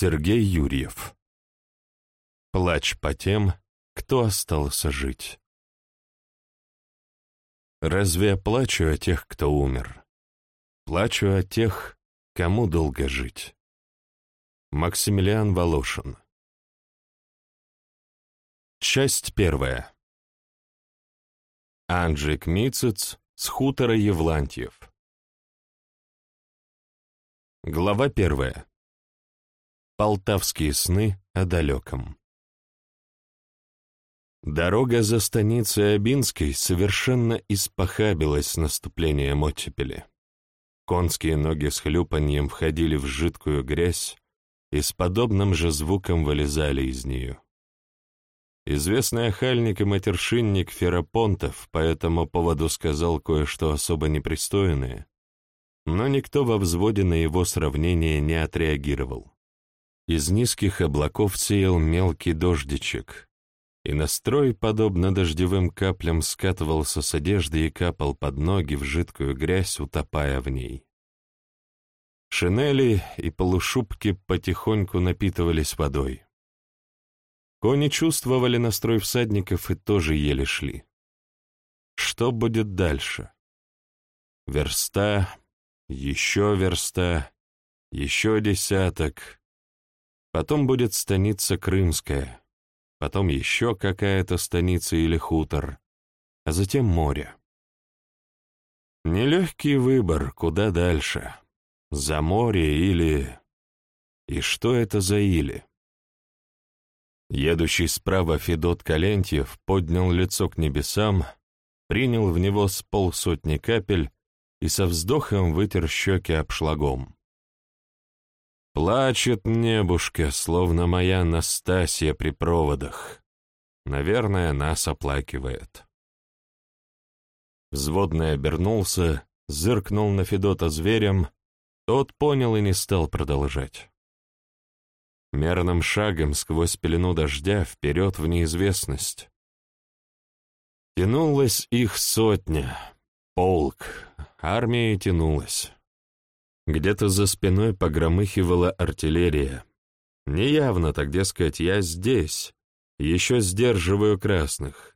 Сергей Юрьев. Плач по тем, кто остался жить. Разве я плачу о тех, кто умер? Плачу о тех, кому долго жить. Максимилиан Волошин. Часть первая. Анджик Мицец с хутора Евлантьев. Глава первая. Полтавские сны о далеком. Дорога за станицей Абинской совершенно испохабилась с наступлением оттепели. Конские ноги с хлюпаньем входили в жидкую грязь и с подобным же звуком вылезали из нее. Известный охальник и матершинник Ферапонтов по этому поводу сказал кое-что особо непристойное, но никто во взводе на его сравнение не отреагировал. Из низких облаков сеял мелкий дождичек, и настрой, подобно дождевым каплям, скатывался с одежды и капал под ноги в жидкую грязь, утопая в ней. Шинели и полушубки потихоньку напитывались водой. Кони чувствовали настрой всадников и тоже еле шли. Что будет дальше? Верста, еще верста, еще десяток. Потом будет станица Крымская, потом еще какая-то станица или хутор, а затем море. Нелегкий выбор, куда дальше. За море или... И что это за или? Едущий справа Федот Калентьев поднял лицо к небесам, принял в него с полсотни капель и со вздохом вытер щеки обшлагом. Плачет небушка, словно моя Настасья при проводах. Наверное, нас оплакивает. Взводный обернулся, зыркнул на Федота зверем, тот понял и не стал продолжать. Мерным шагом сквозь пелену дождя вперед в неизвестность. Тянулась их сотня, полк, армия тянулась. Где-то за спиной погромыхивала артиллерия. Неявно, так дескать, я здесь, еще сдерживаю красных,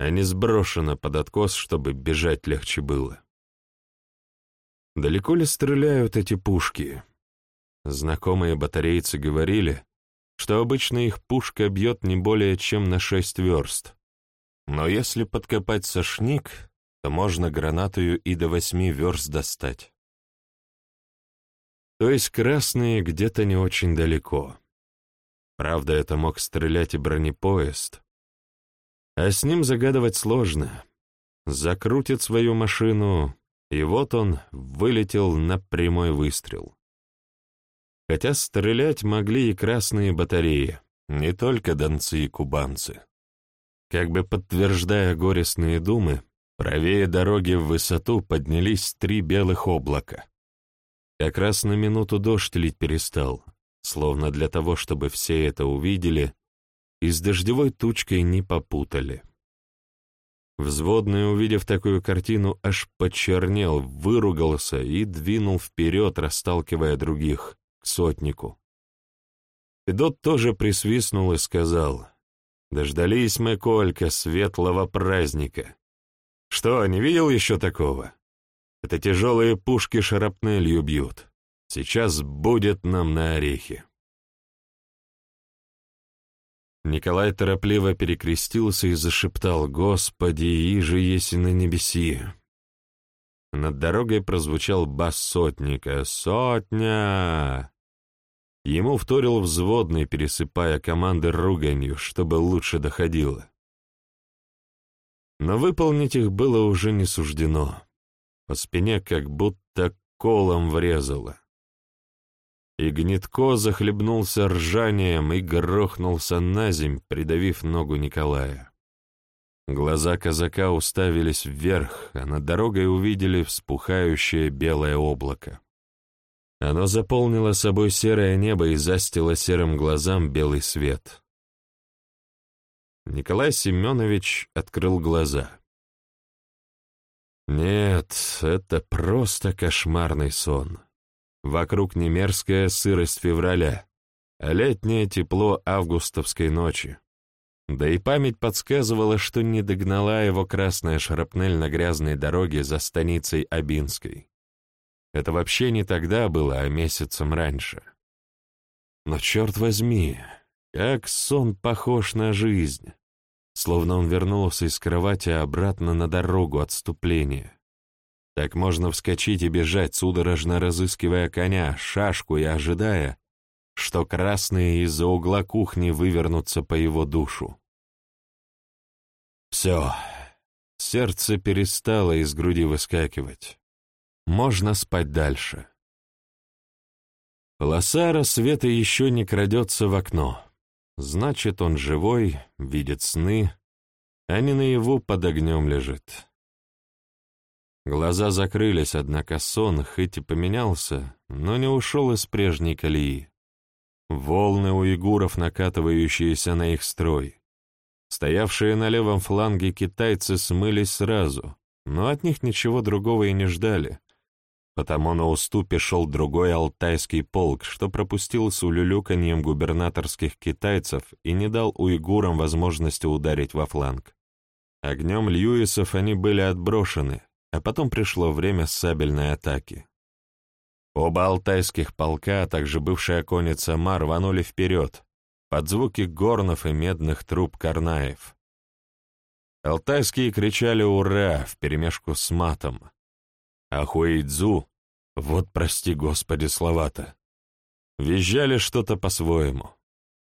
а не сброшена под откос, чтобы бежать легче было. Далеко ли стреляют эти пушки? Знакомые батарейцы говорили, что обычно их пушка бьет не более чем на шесть верст. Но если подкопать сошник, то можно гранатою и до восьми верст достать. То есть красные где-то не очень далеко. Правда, это мог стрелять и бронепоезд. А с ним загадывать сложно. Закрутит свою машину, и вот он вылетел на прямой выстрел. Хотя стрелять могли и красные батареи, не только донцы и кубанцы. Как бы подтверждая горестные думы, правее дороги в высоту поднялись три белых облака. Как раз на минуту дождь лить перестал, словно для того, чтобы все это увидели и с дождевой тучкой не попутали. Взводный, увидев такую картину, аж почернел, выругался и двинул вперед, расталкивая других к сотнику. Федот тоже присвистнул и сказал, «Дождались мы, Колька, светлого праздника. Что, не видел еще такого? Это тяжелые пушки шарапнелью бьют. Сейчас будет нам на орехи». Николай торопливо перекрестился и зашептал «Господи, иже еси на небеси!» Над дорогой прозвучал бас сотника «Сотня!» Ему вторил взводный, пересыпая команды руганью, чтобы лучше доходило. Но выполнить их было уже не суждено. По спине как будто колом врезало. И Гнетко захлебнулся ржанием и грохнулся на земь, придавив ногу Николая. Глаза казака уставились вверх, а над дорогой увидели вспухающее белое облако. Оно заполнило собой серое небо и застило серым глазам белый свет. Николай Семенович открыл глаза. Нет, это просто кошмарный сон. Вокруг не мерзкая сырость февраля, а летнее тепло августовской ночи. Да и память подсказывала, что не догнала его красная шрапнель на грязной дороге за станицей Абинской. Это вообще не тогда было, а месяцем раньше. Но черт возьми, как сон похож на жизнь, словно он вернулся из кровати обратно на дорогу отступления. Так можно вскочить и бежать, судорожно разыскивая коня, шашку и ожидая, что красные из-за угла кухни вывернутся по его душу. Все, сердце перестало из груди выскакивать. Можно спать дальше. Полоса рассвета еще не крадется в окно. Значит, он живой, видит сны, а не наяву под огнем лежит. Глаза закрылись, однако сон, хоть и поменялся, но не ушел из прежней колеи. Волны уйгуров, накатывающиеся на их строй. Стоявшие на левом фланге китайцы смылись сразу, но от них ничего другого и не ждали. Потому на уступе шел другой алтайский полк, что пропустил с улюлюканьем губернаторских китайцев и не дал уйгурам возможности ударить во фланг. Огнем Льюисов они были отброшены, а потом пришло время сабельной атаки. Оба алтайских полка, а также бывшая конница Мар рванули вперед, под звуки горнов и медных труб карнаев. Алтайские кричали «Ура!» вперемешку с матом. А Хуэйдзу, вот прости господи слова-то, визжали что-то по-своему.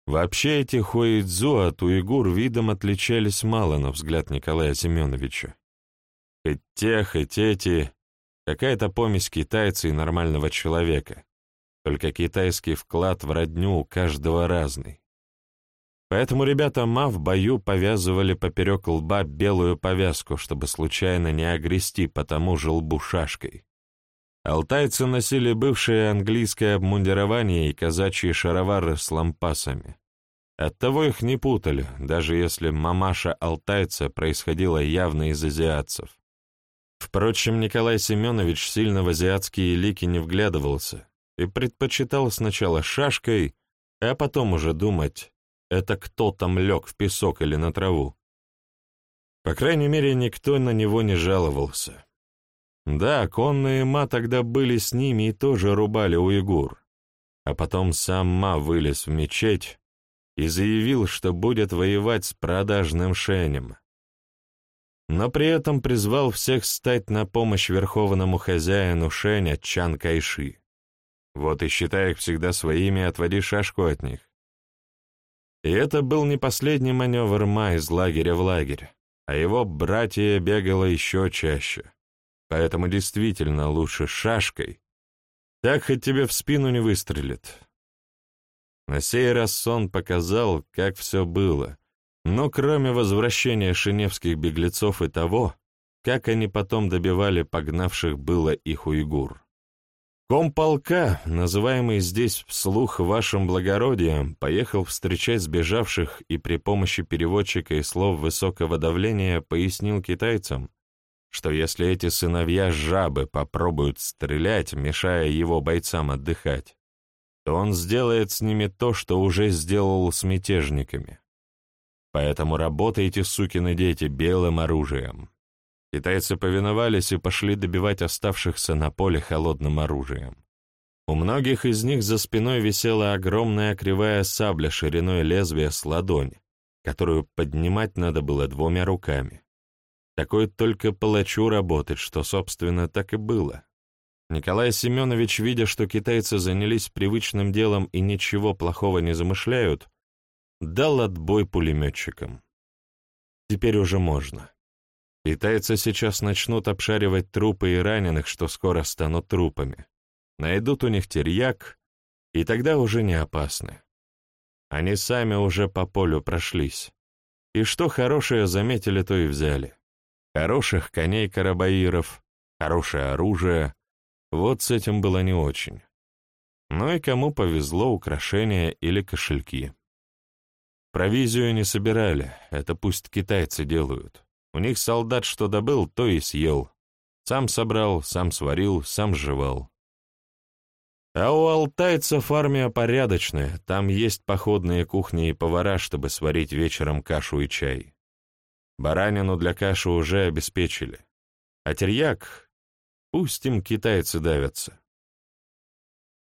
Вообще эти Хуэйдзу от уйгур видом отличались мало, на взгляд Николая Семеновича. Хоть те, хоть эти Какая-то помесь китайца и нормального человека. Только китайский вклад в родню у каждого разный. Поэтому ребята ма в бою повязывали поперек лба белую повязку, чтобы случайно не огрести по тому же лбу шашкой. Алтайцы носили бывшее английское обмундирование и казачьи шаровары с лампасами. Оттого их не путали, даже если мамаша алтайца происходила явно из азиатцев. Впрочем, Николай Семенович сильно в азиатские лики не вглядывался и предпочитал сначала шашкой, а потом уже думать, это кто там лег в песок или на траву. По крайней мере, никто на него не жаловался. Да, конные ма тогда были с ними и тоже рубали уйгур. А потом сам ма вылез в мечеть и заявил, что будет воевать с продажным шенем но при этом призвал всех стать на помощь верховному хозяину Шеня Чан Кайши. Вот и считай их всегда своими, отводи шашку от них. И это был не последний маневр Ма из лагеря в лагерь, а его братья бегало еще чаще. Поэтому действительно лучше шашкой. Так хоть тебе в спину не выстрелит. На сей раз сон показал, как все было, но кроме возвращения шиневских беглецов и того, как они потом добивали погнавших было их уйгур. Комполка, называемый здесь вслух вашим благородием, поехал встречать сбежавших и при помощи переводчика и слов высокого давления пояснил китайцам, что если эти сыновья жабы попробуют стрелять, мешая его бойцам отдыхать, то он сделает с ними то, что уже сделал с мятежниками. Поэтому работайте, сукины дети, белым оружием. Китайцы повиновались и пошли добивать оставшихся на поле холодным оружием. У многих из них за спиной висела огромная кривая сабля шириной лезвия с ладонь, которую поднимать надо было двумя руками. Такой только палачу работать, что, собственно, так и было. Николай Семенович, видя, что китайцы занялись привычным делом и ничего плохого не замышляют, дал отбой пулеметчикам. Теперь уже можно. Китайцы сейчас начнут обшаривать трупы и раненых, что скоро станут трупами. Найдут у них терьяк, и тогда уже не опасны. Они сами уже по полю прошлись. И что хорошее заметили, то и взяли. Хороших коней карабаиров, хорошее оружие. Вот с этим было не очень. Ну и кому повезло украшения или кошельки. Провизию не собирали, это пусть китайцы делают. У них солдат что добыл, то и съел. Сам собрал, сам сварил, сам жевал. А у алтайцев армия порядочная, там есть походные кухни и повара, чтобы сварить вечером кашу и чай. Баранину для каши уже обеспечили. А терьяк, пусть им китайцы давятся.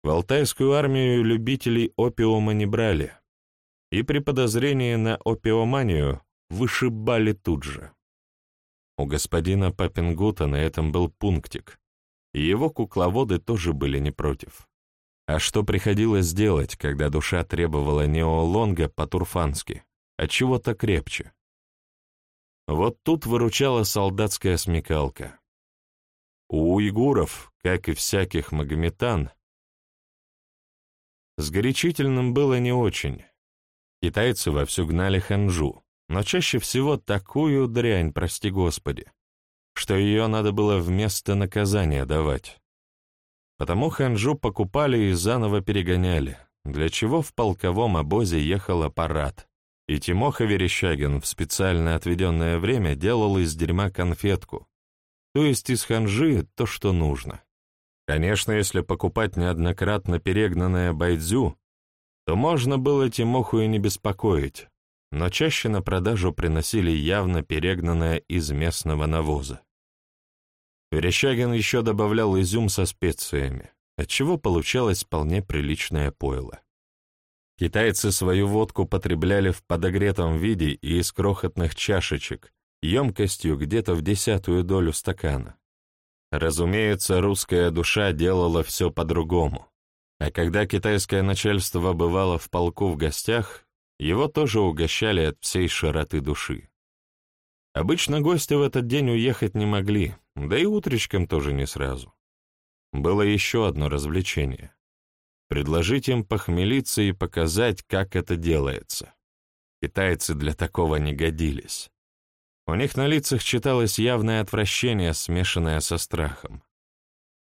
В алтайскую армию любителей опиума не брали, и при подозрении на опиоманию вышибали тут же. У господина Папингута на этом был пунктик, и его кукловоды тоже были не против. А что приходилось делать, когда душа требовала неолонга по-турфански, а чего-то крепче? Вот тут выручала солдатская смекалка. У уйгуров, как и всяких магометан, с горячительным было не очень. Китайцы вовсю гнали ханжу, но чаще всего такую дрянь, прости господи, что ее надо было вместо наказания давать. Потому ханжу покупали и заново перегоняли, для чего в полковом обозе ехал аппарат, и Тимоха Верещагин в специально отведенное время делал из дерьма конфетку, то есть из ханжи то, что нужно. Конечно, если покупать неоднократно перегнанное байдзю, то можно было Тимоху и не беспокоить, но чаще на продажу приносили явно перегнанное из местного навоза. Верещагин еще добавлял изюм со специями, отчего получалось вполне приличное пойло. Китайцы свою водку потребляли в подогретом виде и из крохотных чашечек, емкостью где-то в десятую долю стакана. Разумеется, русская душа делала все по-другому. А когда китайское начальство бывало в полку в гостях, его тоже угощали от всей широты души. Обычно гости в этот день уехать не могли, да и утречком тоже не сразу. Было еще одно развлечение предложить им похмелиться и показать, как это делается. Китайцы для такого не годились. У них на лицах читалось явное отвращение, смешанное со страхом.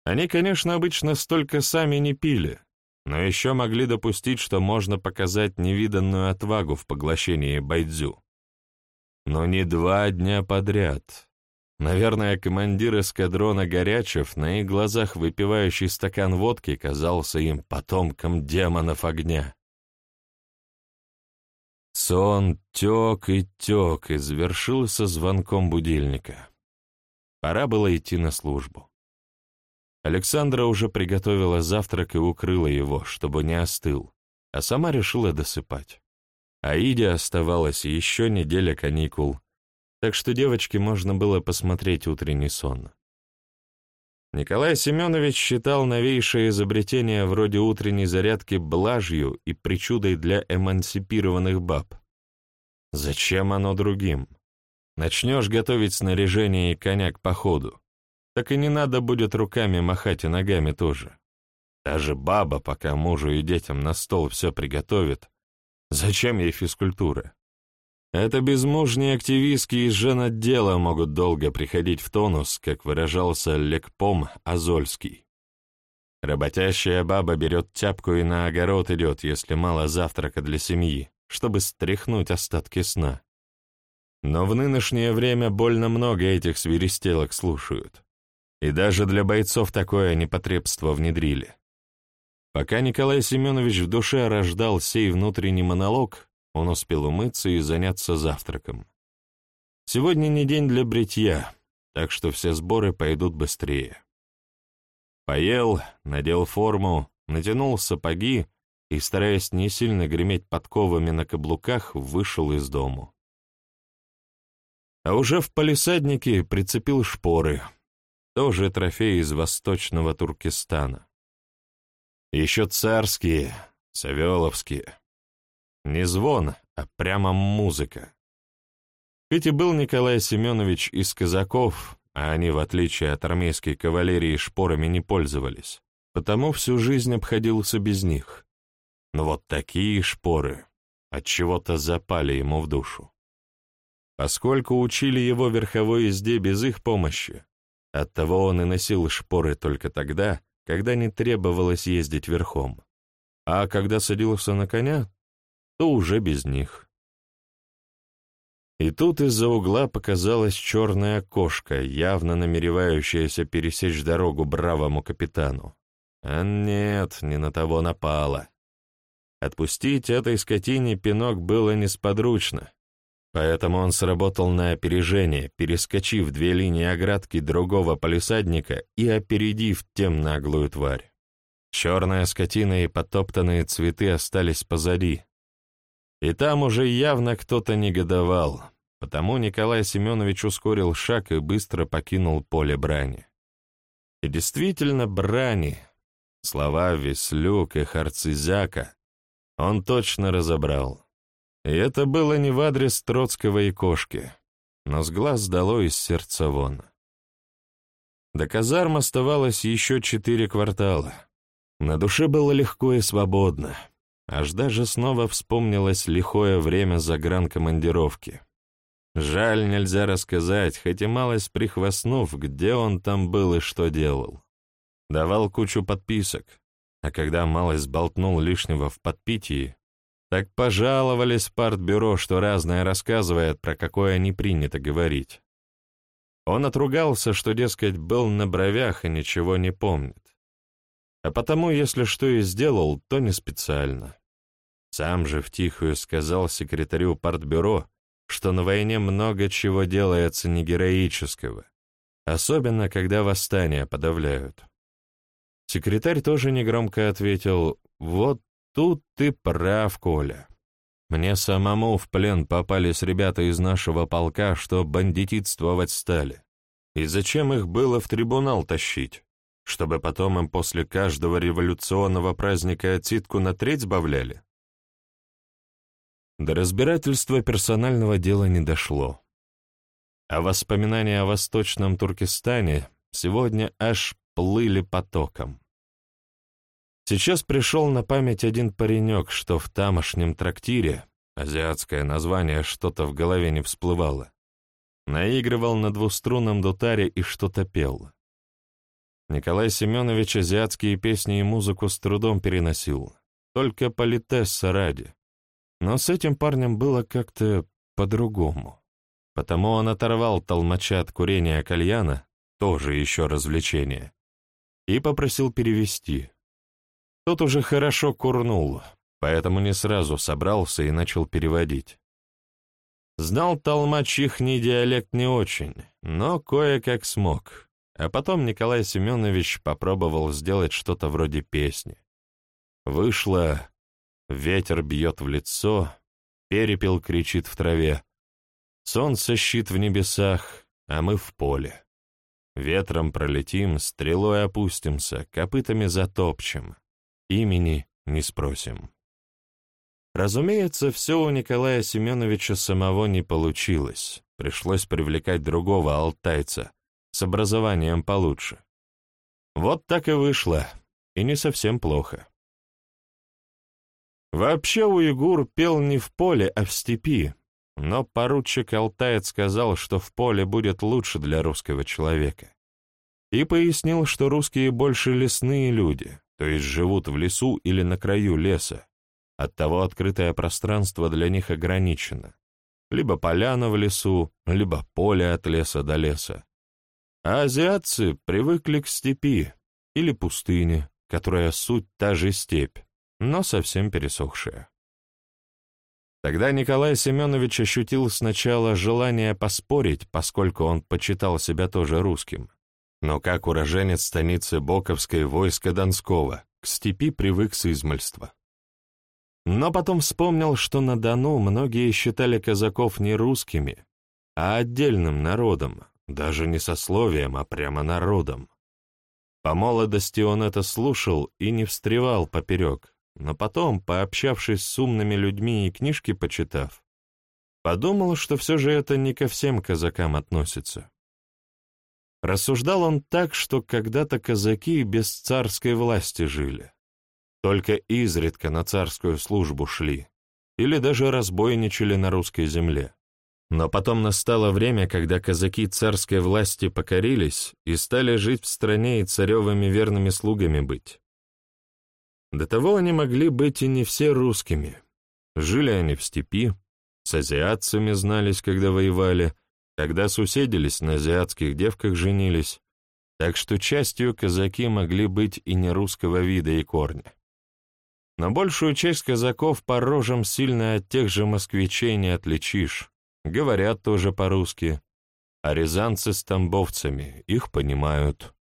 Они, конечно, обычно столько сами не пили, но еще могли допустить, что можно показать невиданную отвагу в поглощении байдзю. Но не два дня подряд. Наверное, командир эскадрона Горячев, на их глазах выпивающий стакан водки, казался им потомком демонов огня. Сон тек и тек и завершился звонком будильника. Пора было идти на службу. Александра уже приготовила завтрак и укрыла его, чтобы не остыл, а сама решила досыпать. Аиде оставалась еще неделя каникул, так что девочке можно было посмотреть утренний сон. Николай Семенович считал новейшее изобретение вроде утренней зарядки блажью и причудой для эмансипированных баб. Зачем оно другим? Начнешь готовить снаряжение и коня к походу, так и не надо будет руками махать и ногами тоже. Даже баба, пока мужу и детям на стол все приготовит, зачем ей физкультура? Это безмужние активистки из женотдела могут долго приходить в тонус, как выражался Лекпом Азольский. Работящая баба берет тяпку и на огород идет, если мало завтрака для семьи, чтобы стряхнуть остатки сна. Но в нынешнее время больно много этих свиристелок слушают. И даже для бойцов такое непотребство внедрили. Пока Николай Семенович в душе рождал сей внутренний монолог, он успел умыться и заняться завтраком. Сегодня не день для бритья, так что все сборы пойдут быстрее. Поел, надел форму, натянул сапоги и, стараясь не сильно греметь подковами на каблуках, вышел из дому. А уже в палисаднике прицепил шпоры, тоже трофей из восточного Туркестана. Еще царские, савеловские. Не звон, а прямо музыка. Хоть и был Николай Семенович из казаков, а они, в отличие от армейской кавалерии, шпорами не пользовались, потому всю жизнь обходился без них. Но вот такие шпоры от чего то запали ему в душу. Поскольку учили его верховой езде без их помощи, оттого он и носил шпоры только тогда, когда не требовалось ездить верхом. А когда садился на коня, то уже без них. И тут из-за угла показалась черная кошка, явно намеревающаяся пересечь дорогу бравому капитану. А нет, не на того напала. Отпустить этой скотине пинок было несподручно, поэтому он сработал на опережение, перескочив две линии оградки другого полисадника и опередив тем наглую тварь. Черная скотина и потоптанные цветы остались позади. И там уже явно кто-то негодовал, потому Николай Семенович ускорил шаг и быстро покинул поле брани. И действительно брани. Слова Веслюк и Харцизяка он точно разобрал. И это было не в адрес Троцкого и кошки, но с глаз сдало из сердца вон. До казарм оставалось еще четыре квартала. На душе было легко и свободно. Аж даже снова вспомнилось лихое время загранкомандировки. Жаль, нельзя рассказать, хоть и малость прихвастнув, где он там был и что делал. Давал кучу подписок, а когда малость болтнул лишнего в подпитии, так пожаловались в партбюро, что разное рассказывает, про какое не принято говорить. Он отругался, что, дескать, был на бровях и ничего не помнит. А потому, если что и сделал, то не специально. Сам же втихую сказал секретарю партбюро, что на войне много чего делается не героического, особенно когда восстания подавляют. Секретарь тоже негромко ответил, «Вот тут ты прав, Коля. Мне самому в плен попались ребята из нашего полка, что бандититствовать стали. И зачем их было в трибунал тащить? Чтобы потом им после каждого революционного праздника отсидку на треть сбавляли?» До разбирательства персонального дела не дошло. А воспоминания о Восточном Туркестане сегодня аж плыли потоком. Сейчас пришел на память один паренек, что в тамошнем трактире, азиатское название что-то в голове не всплывало, наигрывал на двуструнном дутаре и что-то пел. Николай Семенович азиатские песни и музыку с трудом переносил, только политесса ради. Но с этим парнем было как-то по-другому. Потому он оторвал толмача от курения кальяна, тоже еще развлечение, и попросил перевести. Тот уже хорошо курнул, поэтому не сразу собрался и начал переводить. Знал толмач ихний диалект не очень, но кое-как смог. А потом Николай Семенович попробовал сделать что-то вроде песни. Вышло «Ветер бьет в лицо», «Перепел кричит в траве», «Солнце щит в небесах, а мы в поле». Ветром пролетим, стрелой опустимся, копытами затопчем имени не спросим. Разумеется, все у Николая Семеновича самого не получилось. Пришлось привлекать другого алтайца с образованием получше. Вот так и вышло, и не совсем плохо. Вообще уйгур пел не в поле, а в степи, но поручик Алтаец сказал, что в поле будет лучше для русского человека. И пояснил, что русские больше лесные люди, то есть живут в лесу или на краю леса. Оттого открытое пространство для них ограничено. Либо поляна в лесу, либо поле от леса до леса. А азиатцы привыкли к степи или пустыне, которая суть та же степь, но совсем пересохшая. Тогда Николай Семенович ощутил сначала желание поспорить, поскольку он почитал себя тоже русским, но как уроженец станицы Боковской войска Донского, к степи привык с измальства. Но потом вспомнил, что на Дону многие считали казаков не русскими, а отдельным народом, даже не сословием, а прямо народом. По молодости он это слушал и не встревал поперек, но потом, пообщавшись с умными людьми и книжки почитав, подумал, что все же это не ко всем казакам относится. Рассуждал он так, что когда-то казаки без царской власти жили. Только изредка на царскую службу шли, или даже разбойничали на русской земле. Но потом настало время, когда казаки царской власти покорились и стали жить в стране и царевыми верными слугами быть. До того они могли быть и не все русскими. Жили они в степи, с азиатцами знались, когда воевали, когда суседились, на азиатских девках женились, так что частью казаки могли быть и не русского вида и корня. Но большую часть казаков по рожам сильно от тех же москвичей не отличишь, говорят тоже по-русски, а рязанцы с тамбовцами их понимают.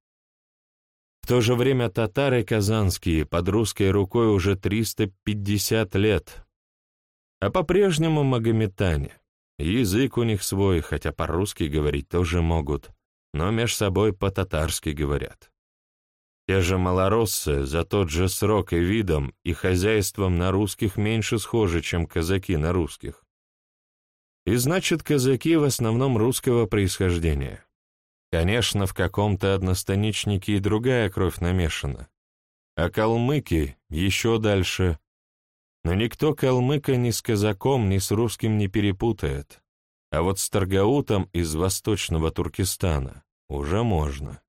В то же время татары казанские под русской рукой уже 350 лет, а по-прежнему магометане. Язык у них свой, хотя по-русски говорить тоже могут, но меж собой по-татарски говорят. Те же малороссы за тот же срок и видом и хозяйством на русских меньше схожи, чем казаки на русских. И значит, казаки в основном русского происхождения. Конечно, в каком-то одностаничнике и другая кровь намешана. А калмыки еще дальше. Но никто калмыка ни с казаком, ни с русским не перепутает. А вот с Таргаутом из восточного Туркестана уже можно.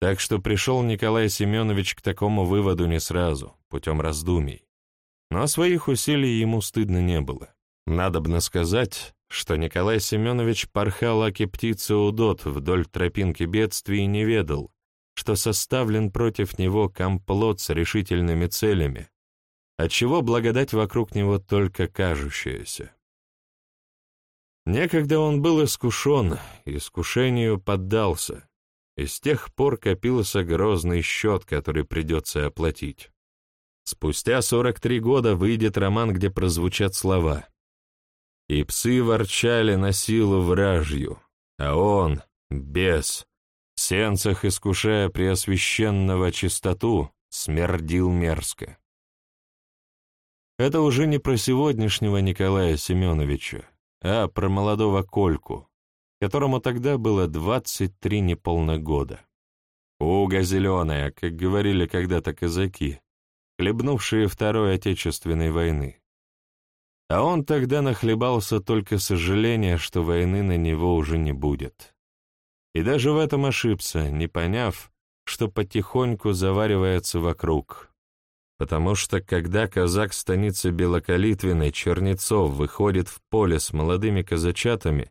Так что пришел Николай Семенович к такому выводу не сразу, путем раздумий. Но своих усилий ему стыдно не было. Надобно сказать, что Николай Семенович порхал аки птица удот вдоль тропинки бедствий и не ведал, что составлен против него комплот с решительными целями, отчего благодать вокруг него только кажущаяся. Некогда он был искушен, искушению поддался, и с тех пор копился грозный счет, который придется оплатить. Спустя 43 года выйдет роман, где прозвучат слова «И псы ворчали на силу вражью, а он, бес, в сенцах искушая преосвященного чистоту, смердил мерзко». Это уже не про сегодняшнего Николая Семеновича, а про молодого Кольку, которому тогда было 23 неполных года. Уга зеленая, как говорили когда-то казаки, хлебнувшие Второй Отечественной войны. А он тогда нахлебался только сожаления, что войны на него уже не будет. И даже в этом ошибся, не поняв, что потихоньку заваривается вокруг. Потому что когда казак станицы Белокалитвиной Чернецов выходит в поле с молодыми казачатами,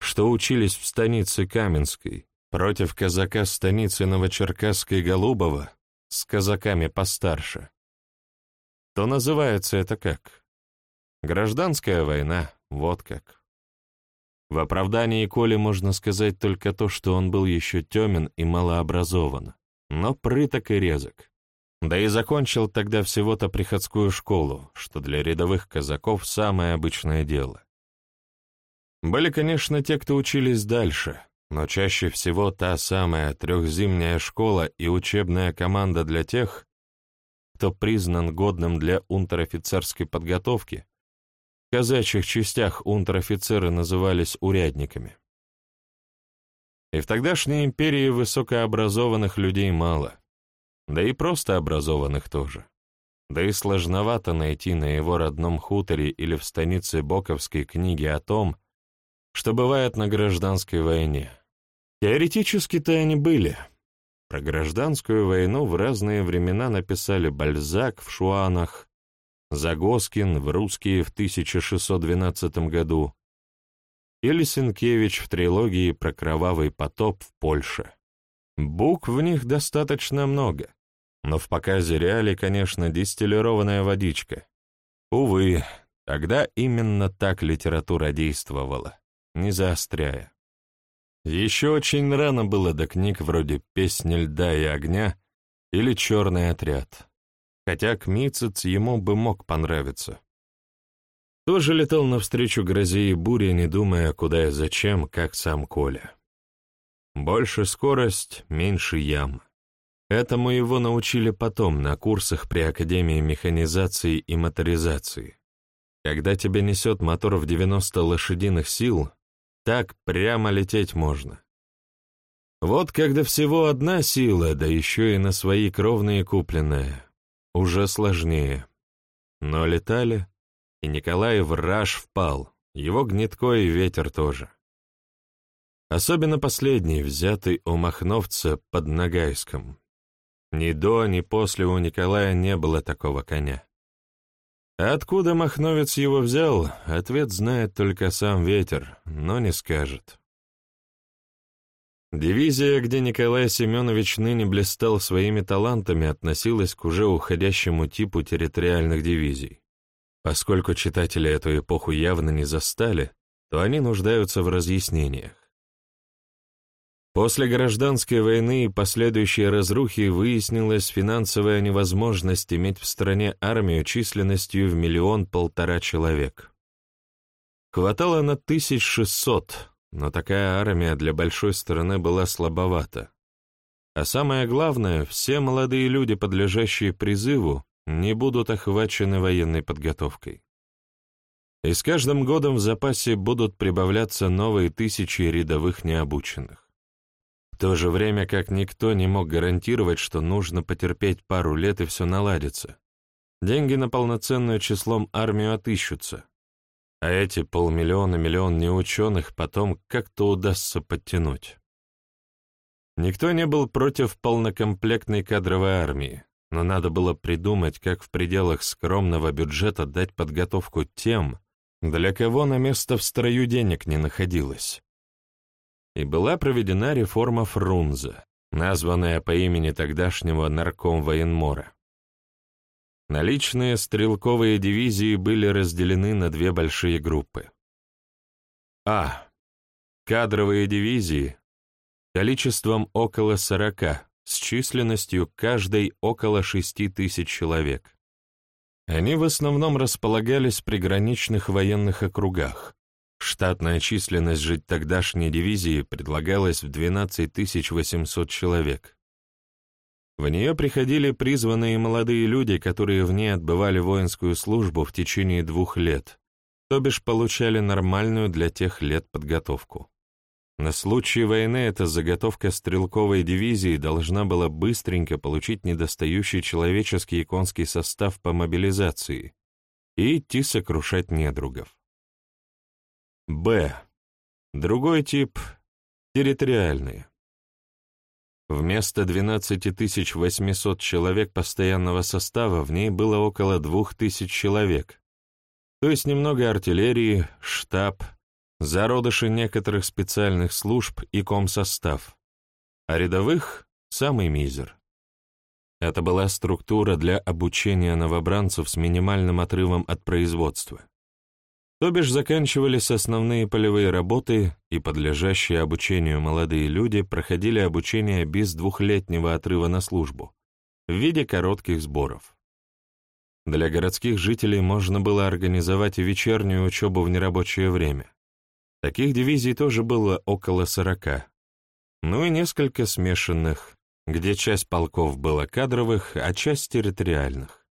что учились в станице Каменской, против казака станицы Новочеркасской Голубова с казаками постарше, то называется это как? Гражданская война, вот как. В оправдании Коли можно сказать только то, что он был еще темен и малообразован, но прыток и резок. Да и закончил тогда всего-то приходскую школу, что для рядовых казаков самое обычное дело. Были, конечно, те, кто учились дальше, но чаще всего та самая трехзимняя школа и учебная команда для тех, кто признан годным для унтер-офицерской подготовки, в казачьих частях унтер-офицеры назывались урядниками. И в тогдашней империи высокообразованных людей мало, да и просто образованных тоже. Да и сложновато найти на его родном хуторе или в станице Боковской книги о том, что бывает на гражданской войне. Теоретически-то они были. Про гражданскую войну в разные времена написали Бальзак в «Шуанах», Загоскин в «Русские» в 1612 году или Сенкевич в трилогии про кровавый потоп в Польше. Букв в них достаточно много, но в показе реалий, конечно, дистиллированная водичка. Увы, тогда именно так литература действовала не заостряя. Еще очень рано было до книг вроде «Песни льда и огня» или «Черный отряд», хотя Кмицец ему бы мог понравиться. Тоже летал навстречу грозе и буре, не думая, куда и зачем, как сам Коля. Больше скорость, меньше ям. Этому его научили потом на курсах при Академии механизации и моторизации. Когда тебя несет мотор в 90 лошадиных сил, так прямо лететь можно. Вот когда всего одна сила, да еще и на свои кровные купленная, уже сложнее. Но летали, и Николай в раж впал, его гнеткой ветер тоже. Особенно последний, взятый у Махновца под Ногайском. Ни до, ни после у Николая не было такого коня. Откуда Махновец его взял, ответ знает только сам ветер, но не скажет. Дивизия, где Николай Семенович ныне блистал своими талантами, относилась к уже уходящему типу территориальных дивизий. Поскольку читатели эту эпоху явно не застали, то они нуждаются в разъяснениях. После гражданской войны и последующей разрухи выяснилась финансовая невозможность иметь в стране армию численностью в миллион-полтора человек. Хватало на 1600, но такая армия для большой страны была слабовата. А самое главное, все молодые люди, подлежащие призыву, не будут охвачены военной подготовкой. И с каждым годом в запасе будут прибавляться новые тысячи рядовых необученных. То же время как никто не мог гарантировать, что нужно потерпеть пару лет и все наладится. Деньги на полноценную числом армию отыщутся, а эти полмиллиона-миллион неученых потом как-то удастся подтянуть. Никто не был против полнокомплектной кадровой армии, но надо было придумать, как в пределах скромного бюджета дать подготовку тем, для кого на место в строю денег не находилось. И была проведена реформа Фрунзе, названная по имени тогдашнего наркомвоенмора. Наличные стрелковые дивизии были разделены на две большие группы. А. Кадровые дивизии количеством около 40, с численностью каждой около 6 тысяч человек. Они в основном располагались в приграничных военных округах. Штатная численность жить тогдашней дивизии предлагалась в 12 800 человек. В нее приходили призванные молодые люди, которые в ней отбывали воинскую службу в течение двух лет, то бишь получали нормальную для тех лет подготовку. На случай войны эта заготовка стрелковой дивизии должна была быстренько получить недостающий человеческий и конский состав по мобилизации и идти сокрушать недругов. Б. Другой тип — территориальные. Вместо 12 800 человек постоянного состава в ней было около 2000 человек, то есть немного артиллерии, штаб, зародыши некоторых специальных служб и комсостав, а рядовых — самый мизер. Это была структура для обучения новобранцев с минимальным отрывом от производства. То бишь заканчивались основные полевые работы, и подлежащие обучению молодые люди проходили обучение без двухлетнего отрыва на службу, в виде коротких сборов. Для городских жителей можно было организовать и вечернюю учебу в нерабочее время. Таких дивизий тоже было около сорока. Ну и несколько смешанных, где часть полков была кадровых, а часть территориальных.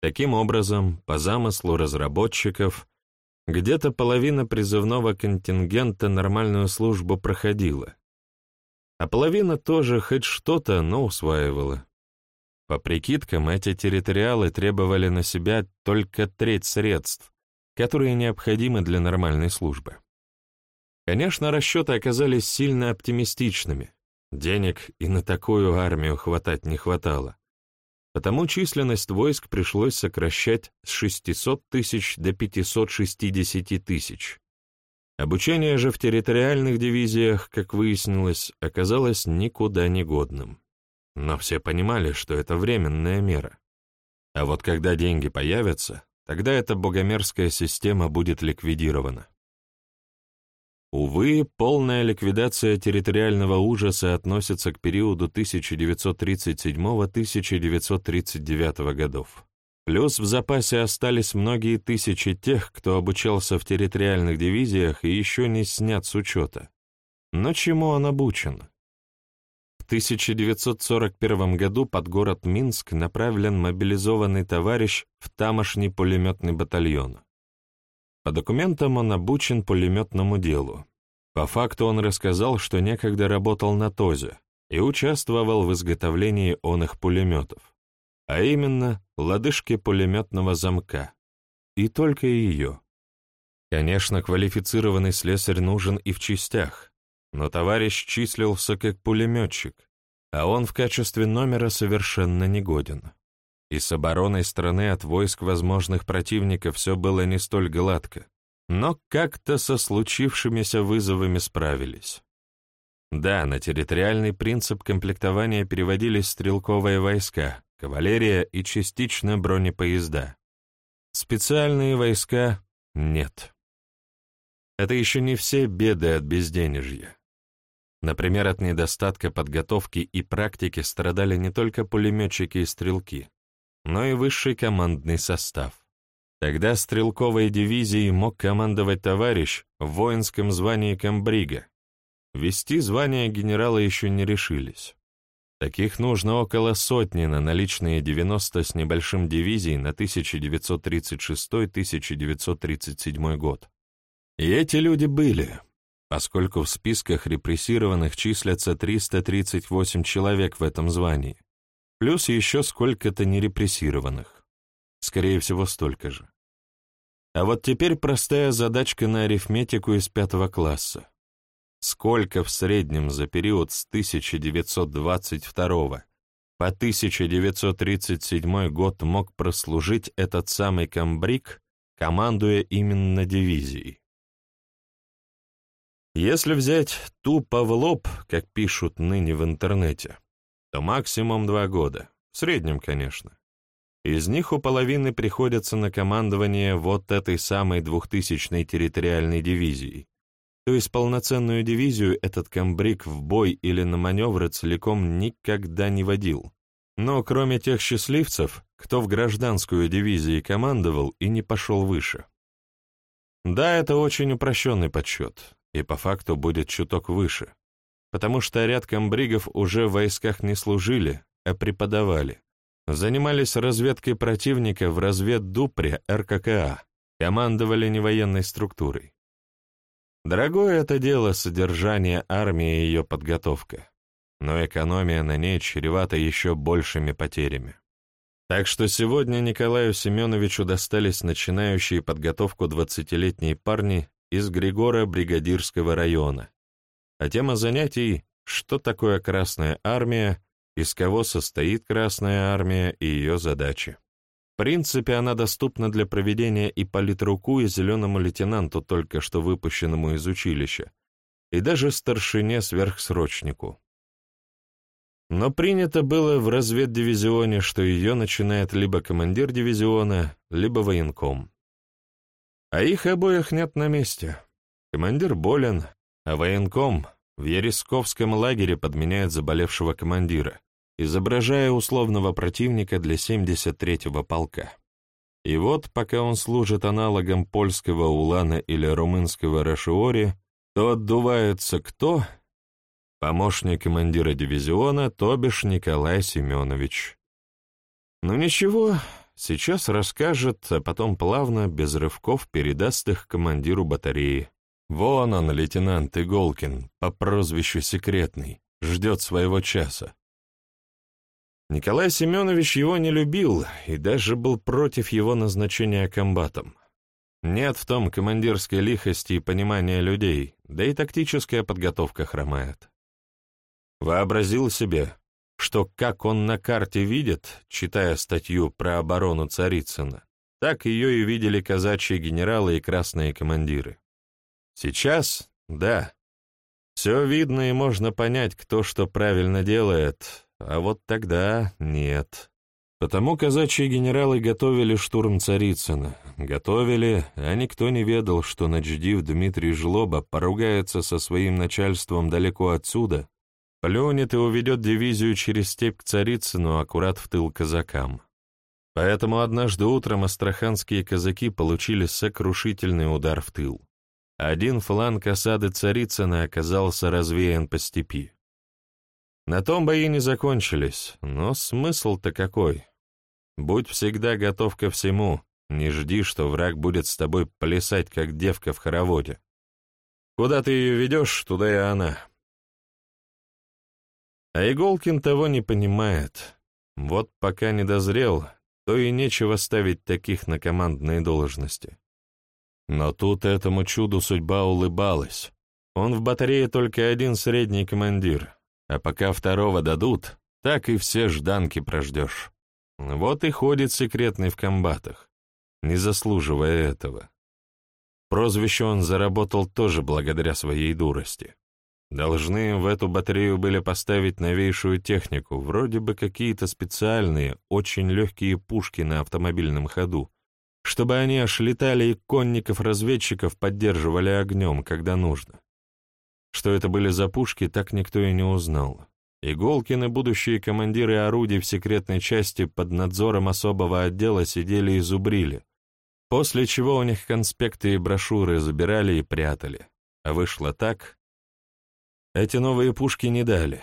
Таким образом, по замыслу разработчиков, где-то половина призывного контингента нормальную службу проходила, а половина тоже хоть что-то, но усваивала. По прикидкам, эти территориалы требовали на себя только треть средств, которые необходимы для нормальной службы. Конечно, расчеты оказались сильно оптимистичными. Денег и на такую армию хватать не хватало потому численность войск пришлось сокращать с 600 тысяч до 560 тысяч. Обучение же в территориальных дивизиях, как выяснилось, оказалось никуда не годным. Но все понимали, что это временная мера. А вот когда деньги появятся, тогда эта богомерзкая система будет ликвидирована. Увы, полная ликвидация территориального ужаса относится к периоду 1937-1939 годов. Плюс в запасе остались многие тысячи тех, кто обучался в территориальных дивизиях и еще не снят с учета. Но чему он обучен? В 1941 году под город Минск направлен мобилизованный товарищ в тамошний пулеметный батальон. По документам он обучен пулеметному делу. По факту он рассказал, что некогда работал на ТОЗе и участвовал в изготовлении оных пулеметов, а именно лодыжки пулеметного замка. И только ее. Конечно, квалифицированный слесарь нужен и в частях, но товарищ числился как пулеметчик, а он в качестве номера совершенно негоден и с обороной страны от войск возможных противников все было не столь гладко, но как-то со случившимися вызовами справились. Да, на территориальный принцип комплектования переводились стрелковые войска, кавалерия и частично бронепоезда. Специальные войска — нет. Это еще не все беды от безденежья. Например, от недостатка подготовки и практики страдали не только пулеметчики и стрелки, но и высший командный состав. Тогда стрелковой дивизией мог командовать товарищ в воинском звании комбрига. Вести звание генерала еще не решились. Таких нужно около сотни на наличные 90 с небольшим дивизий на 1936-1937 год. И эти люди были, поскольку в списках репрессированных числятся 338 человек в этом звании, плюс еще сколько-то нерепрессированных. Скорее всего, столько же. А вот теперь простая задачка на арифметику из пятого класса. Сколько в среднем за период с 1922 по 1937 год мог прослужить этот самый комбриг, командуя именно дивизией? Если взять тупо в лоб, как пишут ныне в интернете, то максимум два года, в среднем, конечно. Из них у половины приходится на командование вот этой самой двухтысячной территориальной дивизии, то есть полноценную дивизию этот комбриг в бой или на маневры целиком никогда не водил. Но кроме тех счастливцев, кто в гражданскую дивизии командовал и не пошел выше. Да, это очень упрощенный подсчет, и по факту будет чуток выше, потому что ряд комбригов уже в войсках не служили, а преподавали. Занимались разведкой противника в разведдупре РККА, командовали невоенной структурой. Дорогое это дело содержание армии и ее подготовка, но экономия на ней чревата еще большими потерями. Так что сегодня Николаю Семеновичу достались начинающие подготовку двадцатилетние парни из Григора Бригадирского района. А тема занятий «Что такое Красная Армия?», «Из кого состоит Красная Армия?» и ее задачи. В принципе, она доступна для проведения и политруку, и зеленому лейтенанту, только что выпущенному из училища, и даже старшине-сверхсрочнику. Но принято было в разведдивизионе, что ее начинает либо командир дивизиона, либо военком. А их обоих нет на месте. Командир болен, а военком в Ересковском лагере подменяет заболевшего командира, изображая условного противника для 73-го полка. И вот, пока он служит аналогом польского Улана или румынского Рашиори, то отдувается кто? Помощник командира дивизиона, то бишь Николай Семенович. Ну ничего, Сейчас расскажет, а потом плавно, без рывков, передаст их командиру батареи. Вон он, лейтенант Иголкин, по прозвищу Секретный, ждет своего часа. Николай Семенович его не любил и даже был против его назначения комбатом. Нет в том командирской лихости и понимания людей, да и тактическая подготовка хромает. Вообразил себе, что как он на карте видит, читая статью про оборону Царицына, так ее и видели казачьи генералы и красные командиры. Сейчас, да, все видно и можно понять, кто что правильно делает, а вот тогда нет. Потому казачьи генералы готовили штурм Царицына. Готовили, а никто не ведал, что начдив Дмитрий Жлоба поругается со своим начальством далеко отсюда Плюнет и уведет дивизию через степь к Царицыну аккурат в тыл казакам. Поэтому однажды утром астраханские казаки получили сокрушительный удар в тыл. Один фланг осады Царицына оказался развеян по степи. На том бои не закончились, но смысл-то какой? Будь всегда готов ко всему, не жди, что враг будет с тобой плясать, как девка в хороводе. Куда ты ее ведешь, туда и она. А Иголкин того не понимает. Вот пока не дозрел, то и нечего ставить таких на командные должности. Но тут этому чуду судьба улыбалась. Он в батарее только один средний командир, а пока второго дадут, так и все жданки прождешь. Вот и ходит секретный в комбатах, не заслуживая этого. Прозвище он заработал тоже благодаря своей дурости. Должны в эту батарею были поставить новейшую технику, вроде бы какие-то специальные, очень легкие пушки на автомобильном ходу, чтобы они аж летали и конников-разведчиков поддерживали огнем, когда нужно. Что это были за пушки, так никто и не узнал. Иголкины, будущие командиры орудий в секретной части под надзором особого отдела сидели и зубрили, после чего у них конспекты и брошюры забирали и прятали. А вышло так, эти новые пушки не дали,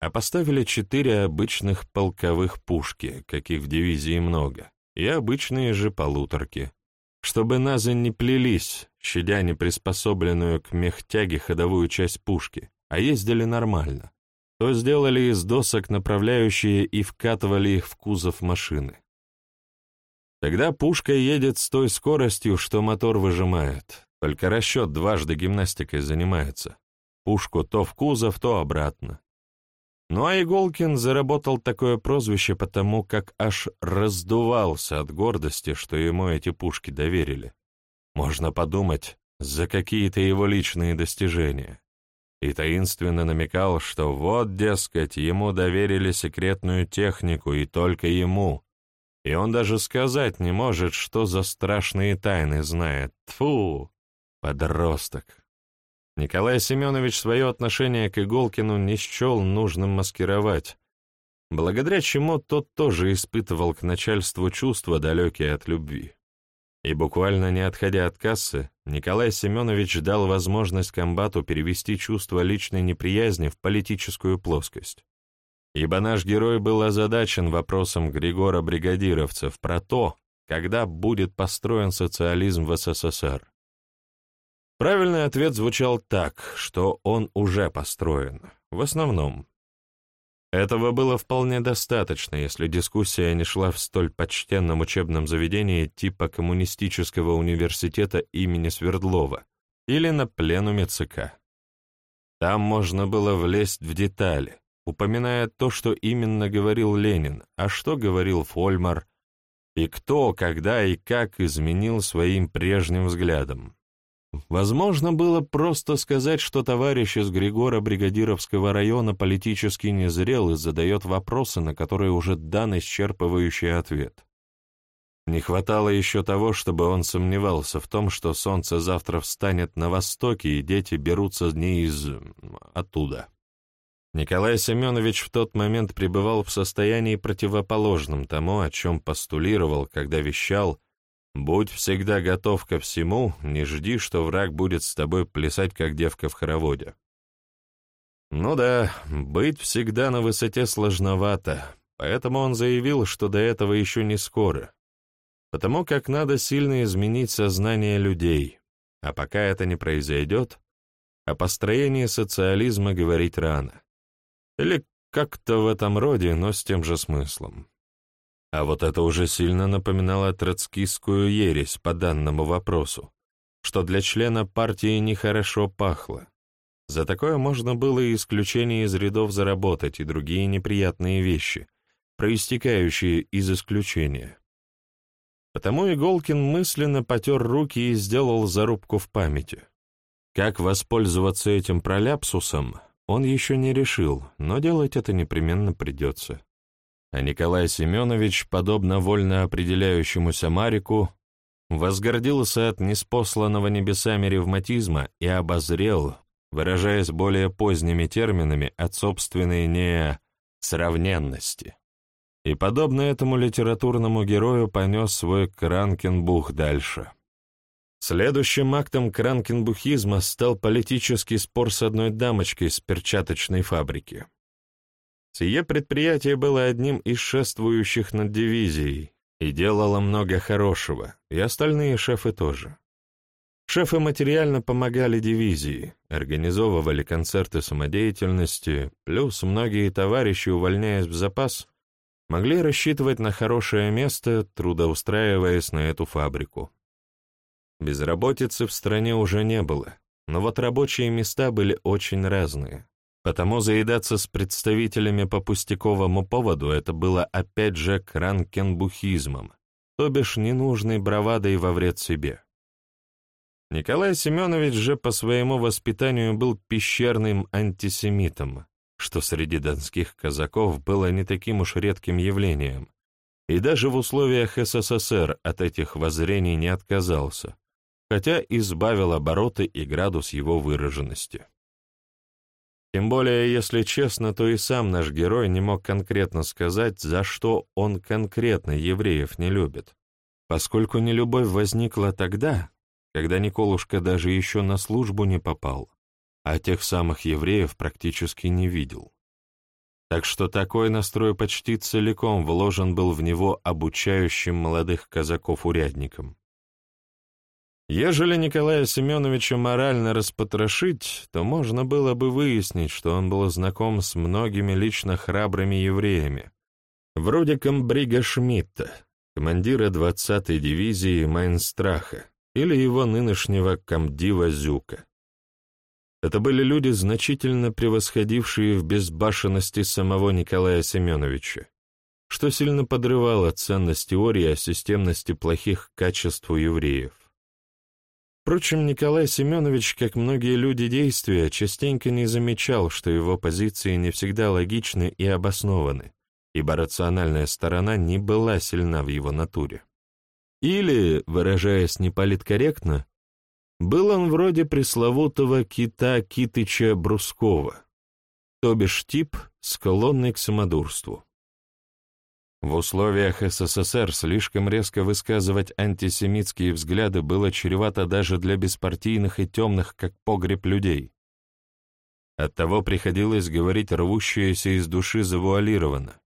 а поставили четыре обычных полковых пушки, каких в дивизии много, и обычные же полуторки, чтобы назы не плелись, щадя неприспособленную к мехтяге ходовую часть пушки, а ездили нормально, то сделали из досок направляющие и вкатывали их в кузов машины. Тогда пушка едет с той скоростью, что мотор выжимает, только расчет дважды гимнастикой занимается пушку то в кузов, то обратно. Ну а Иголкин заработал такое прозвище потому, как аж раздувался от гордости, что ему эти пушки доверили. Можно подумать, за какие-то его личные достижения. И таинственно намекал, что вот, дескать, ему доверили секретную технику, и только ему. И он даже сказать не может, что за страшные тайны знает. Тфу, подросток. Николай Семенович свое отношение к Иголкину не счел нужным маскировать, благодаря чему тот тоже испытывал к начальству чувства, далекие от любви. И буквально не отходя от кассы, Николай Семенович дал возможность комбату перевести чувство личной неприязни в политическую плоскость. Ибо наш герой был озадачен вопросом Григора Бригадировцев про то, когда будет построен социализм в СССР. Правильный ответ звучал так, что он уже построен, в основном. Этого было вполне достаточно, если дискуссия не шла в столь почтенном учебном заведении типа коммунистического университета имени Свердлова или на пленуме ЦК. Там можно было влезть в детали, упоминая то, что именно говорил Ленин, а что говорил Фольмар, и кто, когда и как изменил своим прежним взглядом. Возможно было просто сказать, что товарищ из Григора Бригадировского района политически незрел и задает вопросы, на которые уже дан исчерпывающий ответ. Не хватало еще того, чтобы он сомневался в том, что солнце завтра встанет на востоке, и дети берутся не из... оттуда. Николай Семенович в тот момент пребывал в состоянии противоположном тому, о чем постулировал, когда вещал, Будь всегда готов ко всему, не жди, что враг будет с тобой плясать, как девка в хороводе. Ну да, быть всегда на высоте сложновато, поэтому он заявил, что до этого еще не скоро, потому как надо сильно изменить сознание людей, а пока это не произойдет, о построении социализма говорить рано. Или как-то в этом роде, но с тем же смыслом. А вот это уже сильно напоминало троцкистскую ересь по данному вопросу, что для члена партии нехорошо пахло. За такое можно было и исключение из рядов заработать, и другие неприятные вещи, проистекающие из исключения. Потому Иголкин мысленно потер руки и сделал зарубку в памяти. Как воспользоваться этим проляпсусом, он еще не решил, но делать это непременно придется а Николай Семенович, подобно вольно определяющемуся Марику, возгордился от неспосланного небесами ревматизма и обозрел, выражаясь более поздними терминами, от собственной не сравненности. И, подобно этому литературному герою, понес свой Кранкенбух дальше. Следующим актом кранкенбухизма стал политический спор с одной дамочкой с перчаточной фабрики. Сие предприятие было одним из шествующих над дивизией и делало много хорошего, и остальные шефы тоже. Шефы материально помогали дивизии, организовывали концерты самодеятельности, плюс многие товарищи, увольняясь в запас, могли рассчитывать на хорошее место, трудоустраиваясь на эту фабрику. Безработицы в стране уже не было, но вот рабочие места были очень разные. Потому заедаться с представителями по пустяковому поводу это было опять же кранкенбухизмом, то бишь ненужной бравадой во вред себе. Николай Семенович же по своему воспитанию был пещерным антисемитом, что среди донских казаков было не таким уж редким явлением, и даже в условиях СССР от этих воззрений не отказался, хотя избавил обороты и градус его выраженности. Тем более, если честно, то и сам наш герой не мог конкретно сказать, за что он конкретно евреев не любит, поскольку нелюбовь возникла тогда, когда Николушка даже еще на службу не попал, а тех самых евреев практически не видел. Так что такой настрой почти целиком вложен был в него обучающим молодых казаков-урядникам. Ежели Николая Семеновича морально распотрошить, то можно было бы выяснить, что он был знаком с многими лично храбрыми евреями, вроде комбрига Шмидта, командира 20-й дивизии Майнстраха, или его нынешнего комдива Зюка. Это были люди, значительно превосходившие в безбашенности самого Николая Семеновича, что сильно подрывало ценность теории о системности плохих качеств у евреев. Впрочем, Николай Семенович, как многие люди действия, частенько не замечал, что его позиции не всегда логичны и обоснованы, ибо рациональная сторона не была сильна в его натуре. Или, выражаясь неполиткорректно, был он вроде пресловутого кита Китыча Брускова, то бишь тип, склонный к самодурству. В условиях СССР слишком резко высказывать антисемитские взгляды было чревато даже для беспартийных и темных, как погреб людей. Оттого приходилось говорить рвущееся из души завуалированно.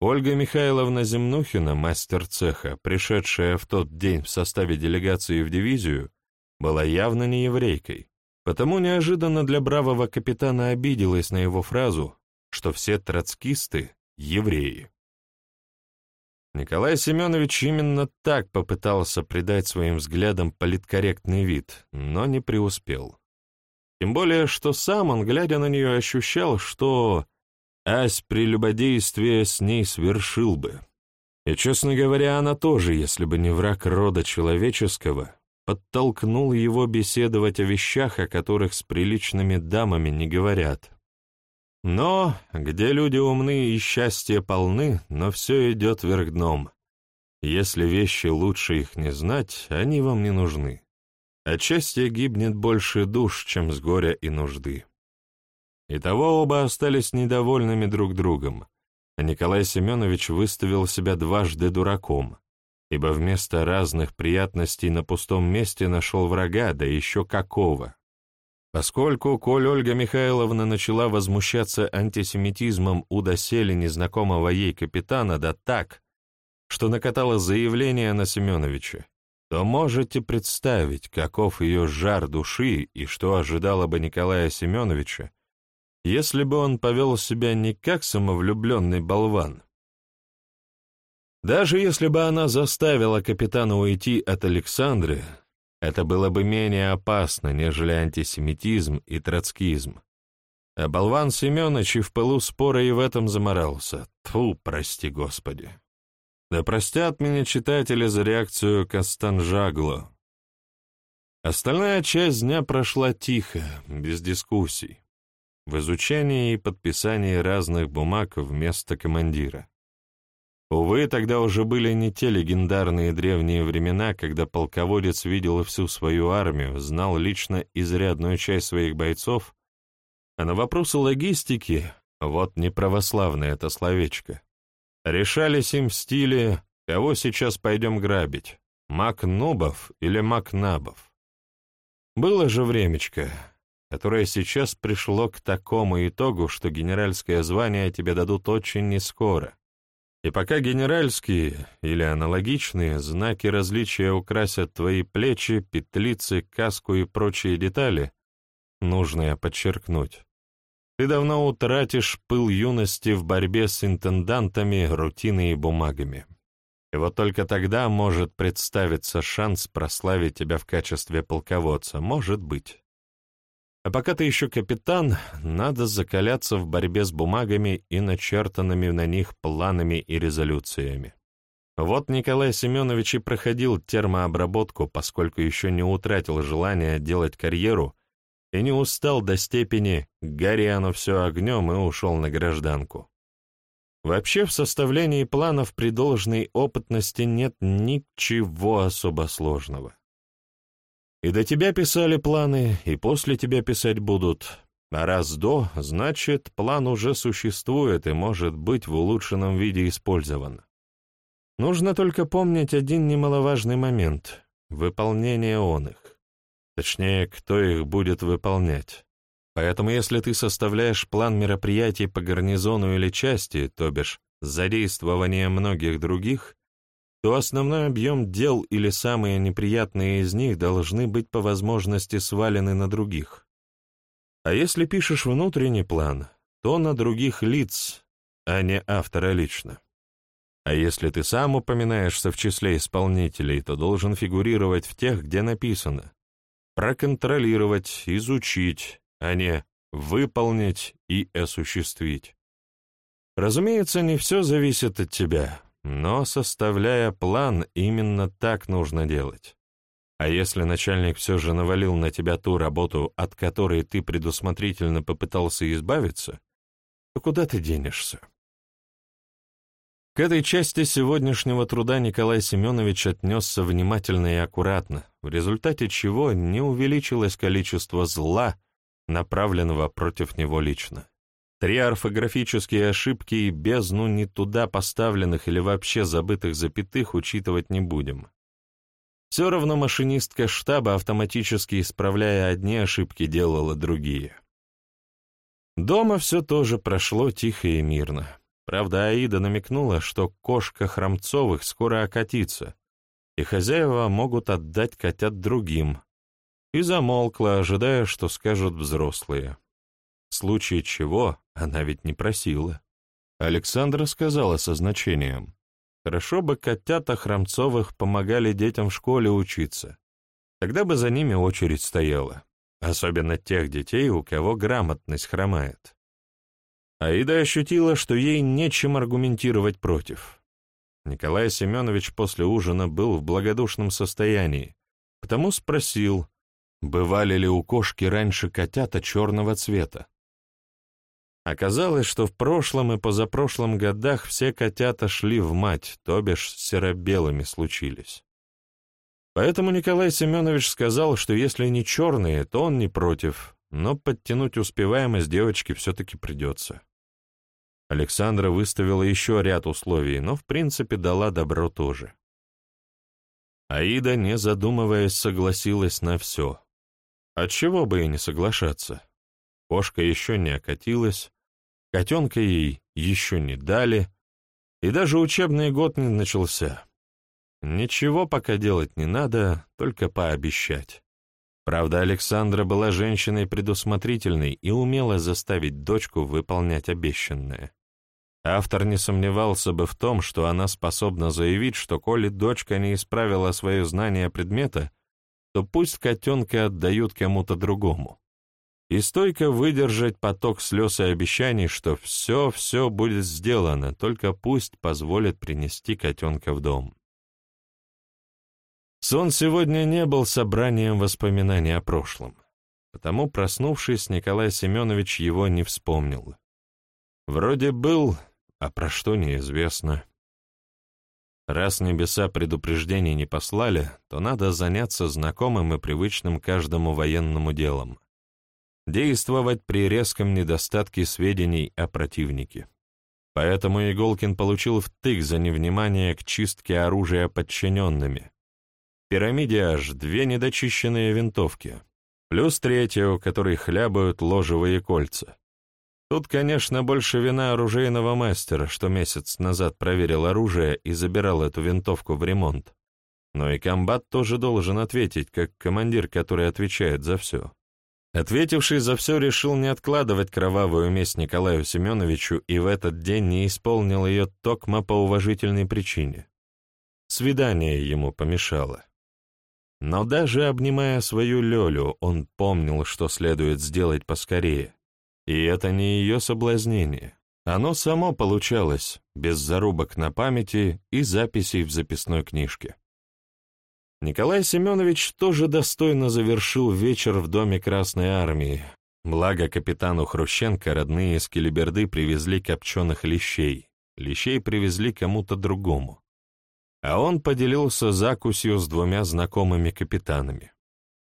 Ольга Михайловна Земнухина, мастер цеха, пришедшая в тот день в составе делегации в дивизию, была явно не еврейкой, потому неожиданно для бравого капитана обиделась на его фразу, что все троцкисты евреи. Николай Семенович именно так попытался придать своим взглядам политкорректный вид, но не преуспел. Тем более, что сам он, глядя на нее, ощущал, что ась прелюбодействие с ней свершил бы. И, честно говоря, она тоже, если бы не враг рода человеческого, подтолкнул его беседовать о вещах, о которых с приличными дамами не говорят. Но где люди умны и счастья полны, но все идет вверх дном. Если вещи лучше их не знать, они вам не нужны. От счастья гибнет больше душ, чем с горя и нужды. Итого оба остались недовольными друг другом, а Николай Семенович выставил себя дважды дураком, ибо вместо разных приятностей на пустом месте нашел врага, да еще какого. Поскольку, коль Ольга Михайловна начала возмущаться антисемитизмом у доселе незнакомого ей капитана, да так, что накатала заявление на Семеновича, то можете представить, каков ее жар души и что ожидало бы Николая Семеновича, если бы он повел себя не как самовлюбленный болван. Даже если бы она заставила капитана уйти от Александры, это было бы менее опасно, нежели антисемитизм и троцкизм. А болван Семенович и в пылу спора и в этом заморался. Тьфу, прости господи. Да простят меня читатели за реакцию Кастанжагло. Остальная часть дня прошла тихо, без дискуссий, в изучении и подписании разных бумаг вместо командира. Увы, тогда уже были не те легендарные древние времена, когда полководец видел всю свою армию, знал лично изрядную часть своих бойцов, а на вопросы логистики, вот не православное это словечко, решались им в стиле «Кого сейчас пойдем грабить? Макнобов или Макнабов?» Было же времечко, которое сейчас пришло к такому итогу, что генеральское звание тебе дадут очень нескоро и пока генеральские или аналогичные знаки различия украсят твои плечи, петлицы, каску и прочие детали, нужно подчеркнуть. Ты давно утратишь пыл юности в борьбе с интендантами, рутиной и бумагами. И вот только тогда может представиться шанс прославить тебя в качестве полководца, может быть. А пока ты еще капитан, надо закаляться в борьбе с бумагами и начертанными на них планами и резолюциями. Вот Николай Семенович и проходил термообработку, поскольку еще не утратил желания делать карьеру и не устал до степени «гори оно все огнем» и ушел на гражданку. Вообще в составлении планов при должной опытности нет ничего особо сложного. И до тебя писали планы, и после тебя писать будут. А раз до, значит, план уже существует и может быть в улучшенном виде использован. Нужно только помнить один немаловажный момент — выполнение он их. Точнее, кто их будет выполнять. Поэтому если ты составляешь план мероприятий по гарнизону или части, то бишь задействование многих других, то основной объем дел или самые неприятные из них должны быть по возможности свалены на других. А если пишешь внутренний план, то на других лиц, а не автора лично. А если ты сам упоминаешься в числе исполнителей, то должен фигурировать в тех, где написано. Проконтролировать, изучить, а не выполнить и осуществить. Разумеется, не все зависит от тебя, но, составляя план, именно так нужно делать. А если начальник все же навалил на тебя ту работу, от которой ты предусмотрительно попытался избавиться, то куда ты денешься? К этой части сегодняшнего труда Николай Семенович отнесся внимательно и аккуратно, в результате чего не увеличилось количество зла, направленного против него лично. Три орфографические ошибки и бездну не туда поставленных или вообще забытых запятых учитывать не будем. Все равно машинистка штаба, автоматически исправляя одни ошибки, делала другие. Дома все тоже прошло тихо и мирно. Правда, Аида намекнула, что кошка Хромцовых скоро окатится, и хозяева могут отдать котят другим, и замолкла, ожидая, что скажут взрослые. Случае чего она ведь не просила. Александра сказала со значением. Хорошо бы котята Хромцовых помогали детям в школе учиться. Тогда бы за ними очередь стояла. Особенно тех детей, у кого грамотность хромает. Аида ощутила, что ей нечем аргументировать против. Николай Семенович после ужина был в благодушном состоянии, потому спросил, бывали ли у кошки раньше котята черного цвета. Оказалось, что в прошлом и позапрошлом годах все котята шли в мать, то бишь серо-белыми случились. Поэтому Николай Семенович сказал, что если не черные, то он не против, но подтянуть успеваемость девочки все-таки придется. Александра выставила еще ряд условий, но в принципе дала добро тоже. Аида, не задумываясь, согласилась на все. Отчего бы и не соглашаться. Кошка еще не окатилась, котенка ей еще не дали, и даже учебный год не начался. Ничего пока делать не надо, только пообещать. Правда, Александра была женщиной предусмотрительной и умела заставить дочку выполнять обещанное. Автор не сомневался бы в том, что она способна заявить, что коли дочка не исправила свое знание предмета, то пусть котенка отдают кому-то другому. И стойко выдержать поток слез и обещаний, что все-все будет сделано, только пусть позволит принести котенка в дом. Сон сегодня не был собранием воспоминаний о прошлом, потому, проснувшись, Николай Семенович его не вспомнил. Вроде был, а про что неизвестно. Раз небеса предупреждений не послали, то надо заняться знакомым и привычным каждому военному делом. Действовать при резком недостатке сведений о противнике. Поэтому Иголкин получил втык за невнимание к чистке оружия подчиненными. В пирамиде аж две недочищенные винтовки, плюс третья, у которой хлябают ложевые кольца. Тут, конечно, больше вина оружейного мастера, что месяц назад проверил оружие и забирал эту винтовку в ремонт. Но и комбат тоже должен ответить, как командир, который отвечает за все. Ответивший за все решил не откладывать кровавую месть Николаю Семеновичу и в этот день не исполнил ее токмо по уважительной причине. Свидание ему помешало. Но даже обнимая свою Лёлю, он помнил, что следует сделать поскорее — и это не ее соблазнение. Оно само получалось, без зарубок на памяти и записей в записной книжке. Николай Семенович тоже достойно завершил вечер в Доме Красной Армии, благо капитану Хрущенко родные из Келеберды привезли копченых лещей, лещей привезли кому-то другому. А он поделился закусью с двумя знакомыми капитанами.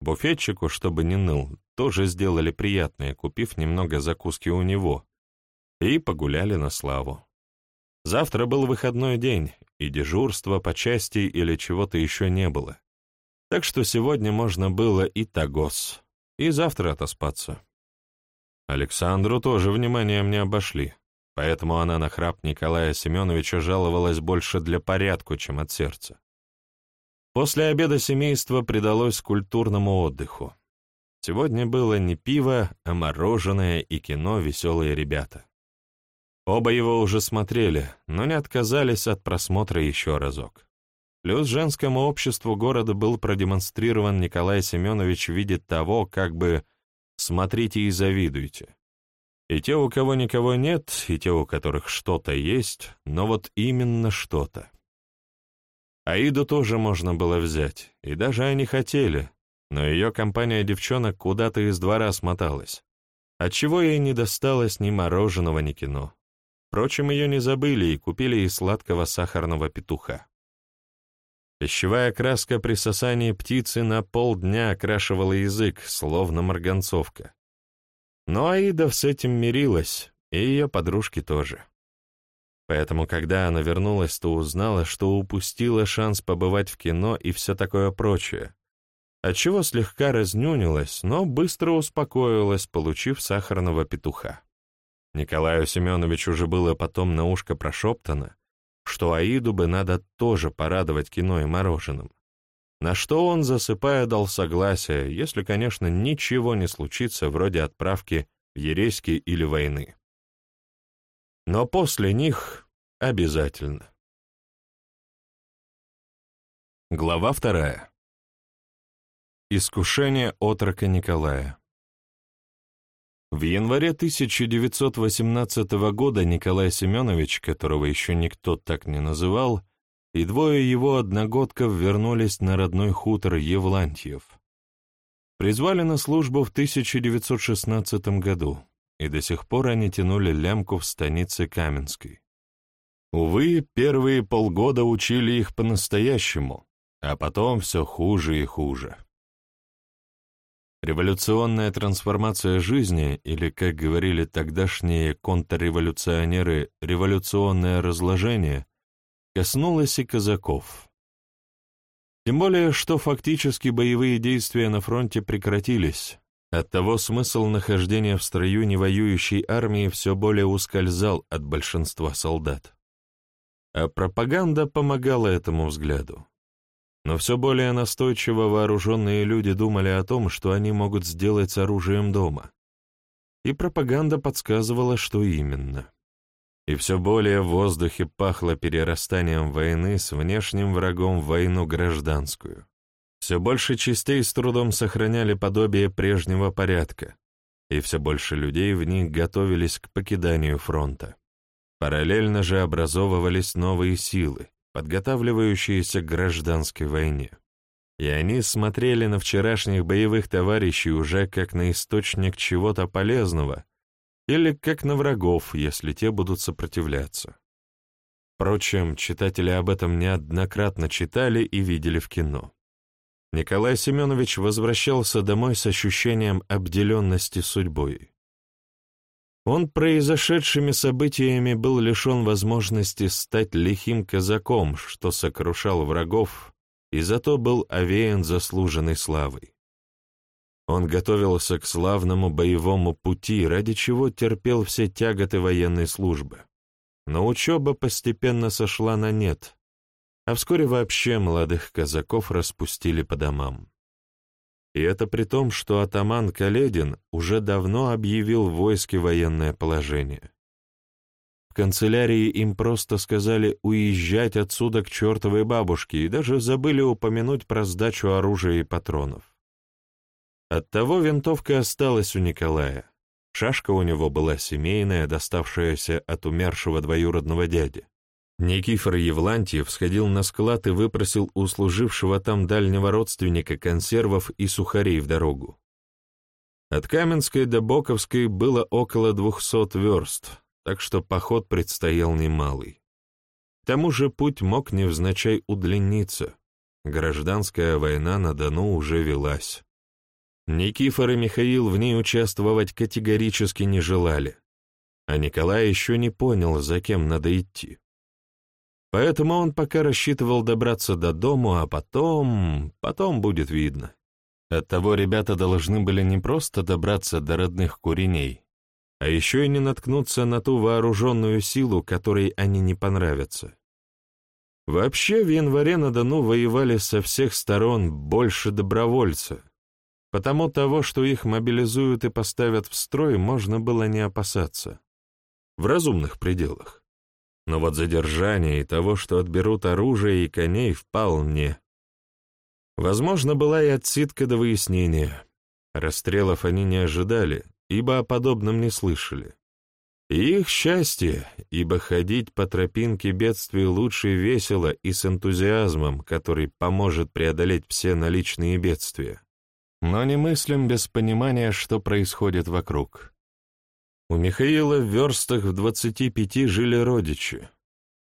Буфетчику, чтобы не ныл, тоже сделали приятное, купив немного закуски у него, и погуляли на славу. Завтра был выходной день, и дежурства по части или чего-то еще не было. Так что сегодня можно было и тагос, и завтра отоспаться. Александру тоже вниманием не обошли, поэтому она на храп Николая Семеновича жаловалась больше для порядку, чем от сердца. После обеда семейство предалось культурному отдыху. Сегодня было не пиво, а мороженое и кино «Веселые ребята». Оба его уже смотрели, но не отказались от просмотра еще разок. Плюс женскому обществу города был продемонстрирован Николай Семенович в виде того, как бы «смотрите и завидуйте». И те, у кого никого нет, и те, у которых что-то есть, но вот именно что-то. Аиду тоже можно было взять, и даже они хотели, но ее компания девчонок куда-то из двора смоталась, отчего ей не досталось ни мороженого, ни кино. Впрочем, ее не забыли и купили из сладкого сахарного петуха. Пищевая краска при сосании птицы на полдня окрашивала язык, словно марганцовка. Но Аида с этим мирилась, и ее подружки тоже. Поэтому, когда она вернулась, то узнала, что упустила шанс побывать в кино и все такое прочее, отчего слегка разнюнилась, но быстро успокоилась, получив сахарного петуха. Николаю Семеновичу уже было потом на ушко прошептано, что Аиду бы надо тоже порадовать кино и мороженым. На что он, засыпая, дал согласие, если, конечно, ничего не случится вроде отправки в Ерейский или войны. Но после них обязательно. Глава вторая. Искушение отрока Николая. В январе 1918 года Николай Семенович, которого еще никто так не называл, и двое его одногодков вернулись на родной хутор Евлантьев. Призвали на службу в 1916 году, и до сих пор они тянули лямку в станице Каменской. Увы, первые полгода учили их по-настоящему, а потом все хуже и хуже. Революционная трансформация жизни, или, как говорили тогдашние контрреволюционеры, революционное разложение, коснулась и казаков. Тем более, что фактически боевые действия на фронте прекратились, оттого смысл нахождения в строю невоюющей армии все более ускользал от большинства солдат. А пропаганда помогала этому взгляду. Но все более настойчиво вооруженные люди думали о том, что они могут сделать с оружием дома. И пропаганда подсказывала, что именно. И все более в воздухе пахло перерастанием войны с внешним врагом в войну гражданскую. Все больше частей с трудом сохраняли подобие прежнего порядка, и все больше людей в них готовились к покиданию фронта. Параллельно же образовывались новые силы, подготавливающиеся к гражданской войне. И они смотрели на вчерашних боевых товарищей уже как на источник чего-то полезного или как на врагов, если те будут сопротивляться. Впрочем, читатели об этом неоднократно читали и видели в кино. Николай Семенович возвращался домой с ощущением обделенности судьбой. Он произошедшими событиями был лишен возможности стать лихим казаком, что сокрушал врагов, и зато был овеян заслуженной славой. Он готовился к славному боевому пути, ради чего терпел все тяготы военной службы. Но учеба постепенно сошла на нет, а вскоре вообще молодых казаков распустили по домам. И это при том, что атаман Каледин уже давно объявил в войске военное положение. В канцелярии им просто сказали уезжать отсюда к чертовой бабушке и даже забыли упомянуть про сдачу оружия и патронов. Оттого винтовка осталась у Николая, Шашка у него была семейная, доставшаяся от умершего двоюродного дяди. Никифор Евлантьев сходил на склад и выпросил у служившего там дальнего родственника консервов и сухарей в дорогу. От Каменской до Боковской было около двухсот верст, так что поход предстоял немалый. К тому же путь мог невзначай удлиниться. Гражданская война на Дону уже велась. Никифор и Михаил в ней участвовать категорически не желали, а Николай еще не понял, за кем надо идти. Поэтому он пока рассчитывал добраться до дому, а потом... потом будет видно. Оттого ребята должны были не просто добраться до родных куреней, а еще и не наткнуться на ту вооруженную силу, которой они не понравятся. Вообще, в январе на Дону воевали со всех сторон больше добровольца, потому того, что их мобилизуют и поставят в строй, можно было не опасаться. В разумных пределах. Но вот задержание и того, что отберут оружие и коней, вполне. Возможно, была и отсидка до выяснения. Расстрелов они не ожидали, ибо о подобном не слышали. И их счастье, ибо ходить по тропинке бедствий лучше весело и с энтузиазмом, который поможет преодолеть все наличные бедствия. Но не мыслим без понимания, что происходит вокруг. У Михаила в верстах в двадцати пяти жили родичи.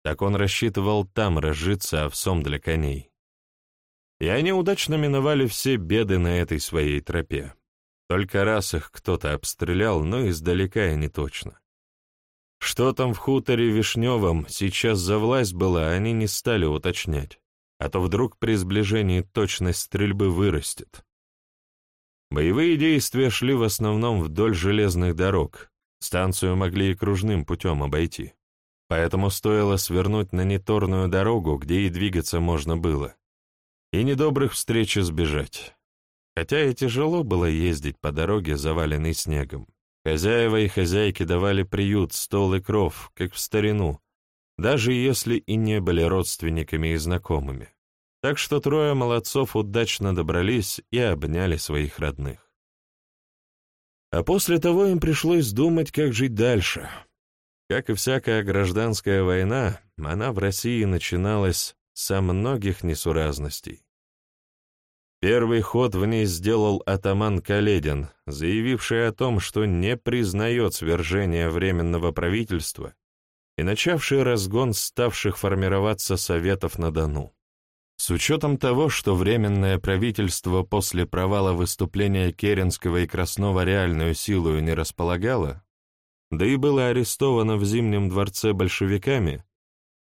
Так он рассчитывал там разжиться овсом для коней. И они удачно миновали все беды на этой своей тропе. Только раз их кто-то обстрелял, но издалека и не точно. Что там в хуторе Вишневом сейчас за власть была, они не стали уточнять, а то вдруг при сближении точность стрельбы вырастет. Боевые действия шли в основном вдоль железных дорог, Станцию могли и кружным путем обойти. Поэтому стоило свернуть на неторную дорогу, где и двигаться можно было. И недобрых встреч избежать. Хотя и тяжело было ездить по дороге, заваленной снегом. Хозяева и хозяйки давали приют, стол и кров, как в старину, даже если и не были родственниками и знакомыми. Так что трое молодцов удачно добрались и обняли своих родных. А после того им пришлось думать, как жить дальше. Как и всякая гражданская война, она в России начиналась со многих несуразностей. Первый ход в ней сделал атаман Каледин, заявивший о том, что не признает свержение Временного правительства и начавший разгон ставших формироваться Советов на Дону. С учетом того, что Временное правительство после провала выступления Керенского и Краснова реальную силу не располагало, да и было арестовано в Зимнем дворце большевиками,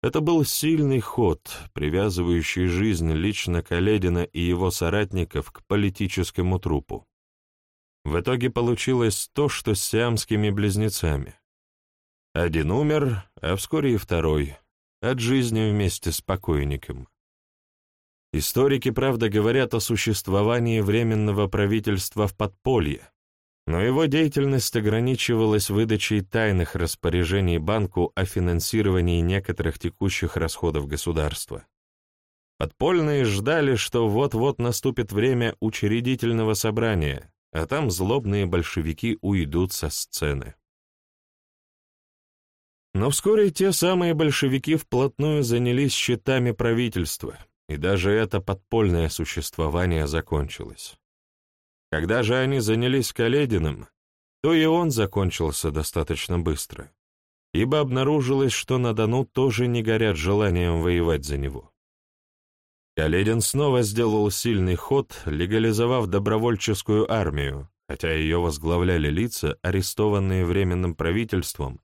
это был сильный ход, привязывающий жизнь лично Каледина и его соратников к политическому трупу. В итоге получилось то, что с сиамскими близнецами. Один умер, а вскоре и второй, от жизни вместе с покойником. Историки, правда, говорят о существовании Временного правительства в подполье, но его деятельность ограничивалась выдачей тайных распоряжений банку о финансировании некоторых текущих расходов государства. Подпольные ждали, что вот-вот наступит время учредительного собрания, а там злобные большевики уйдут со сцены. Но вскоре те самые большевики вплотную занялись счетами правительства, и даже это подпольное существование закончилось. Когда же они занялись Калединым, то и он закончился достаточно быстро, ибо обнаружилось, что на Дону тоже не горят желанием воевать за него. Каледин снова сделал сильный ход, легализовав добровольческую армию, хотя ее возглавляли лица, арестованные Временным правительством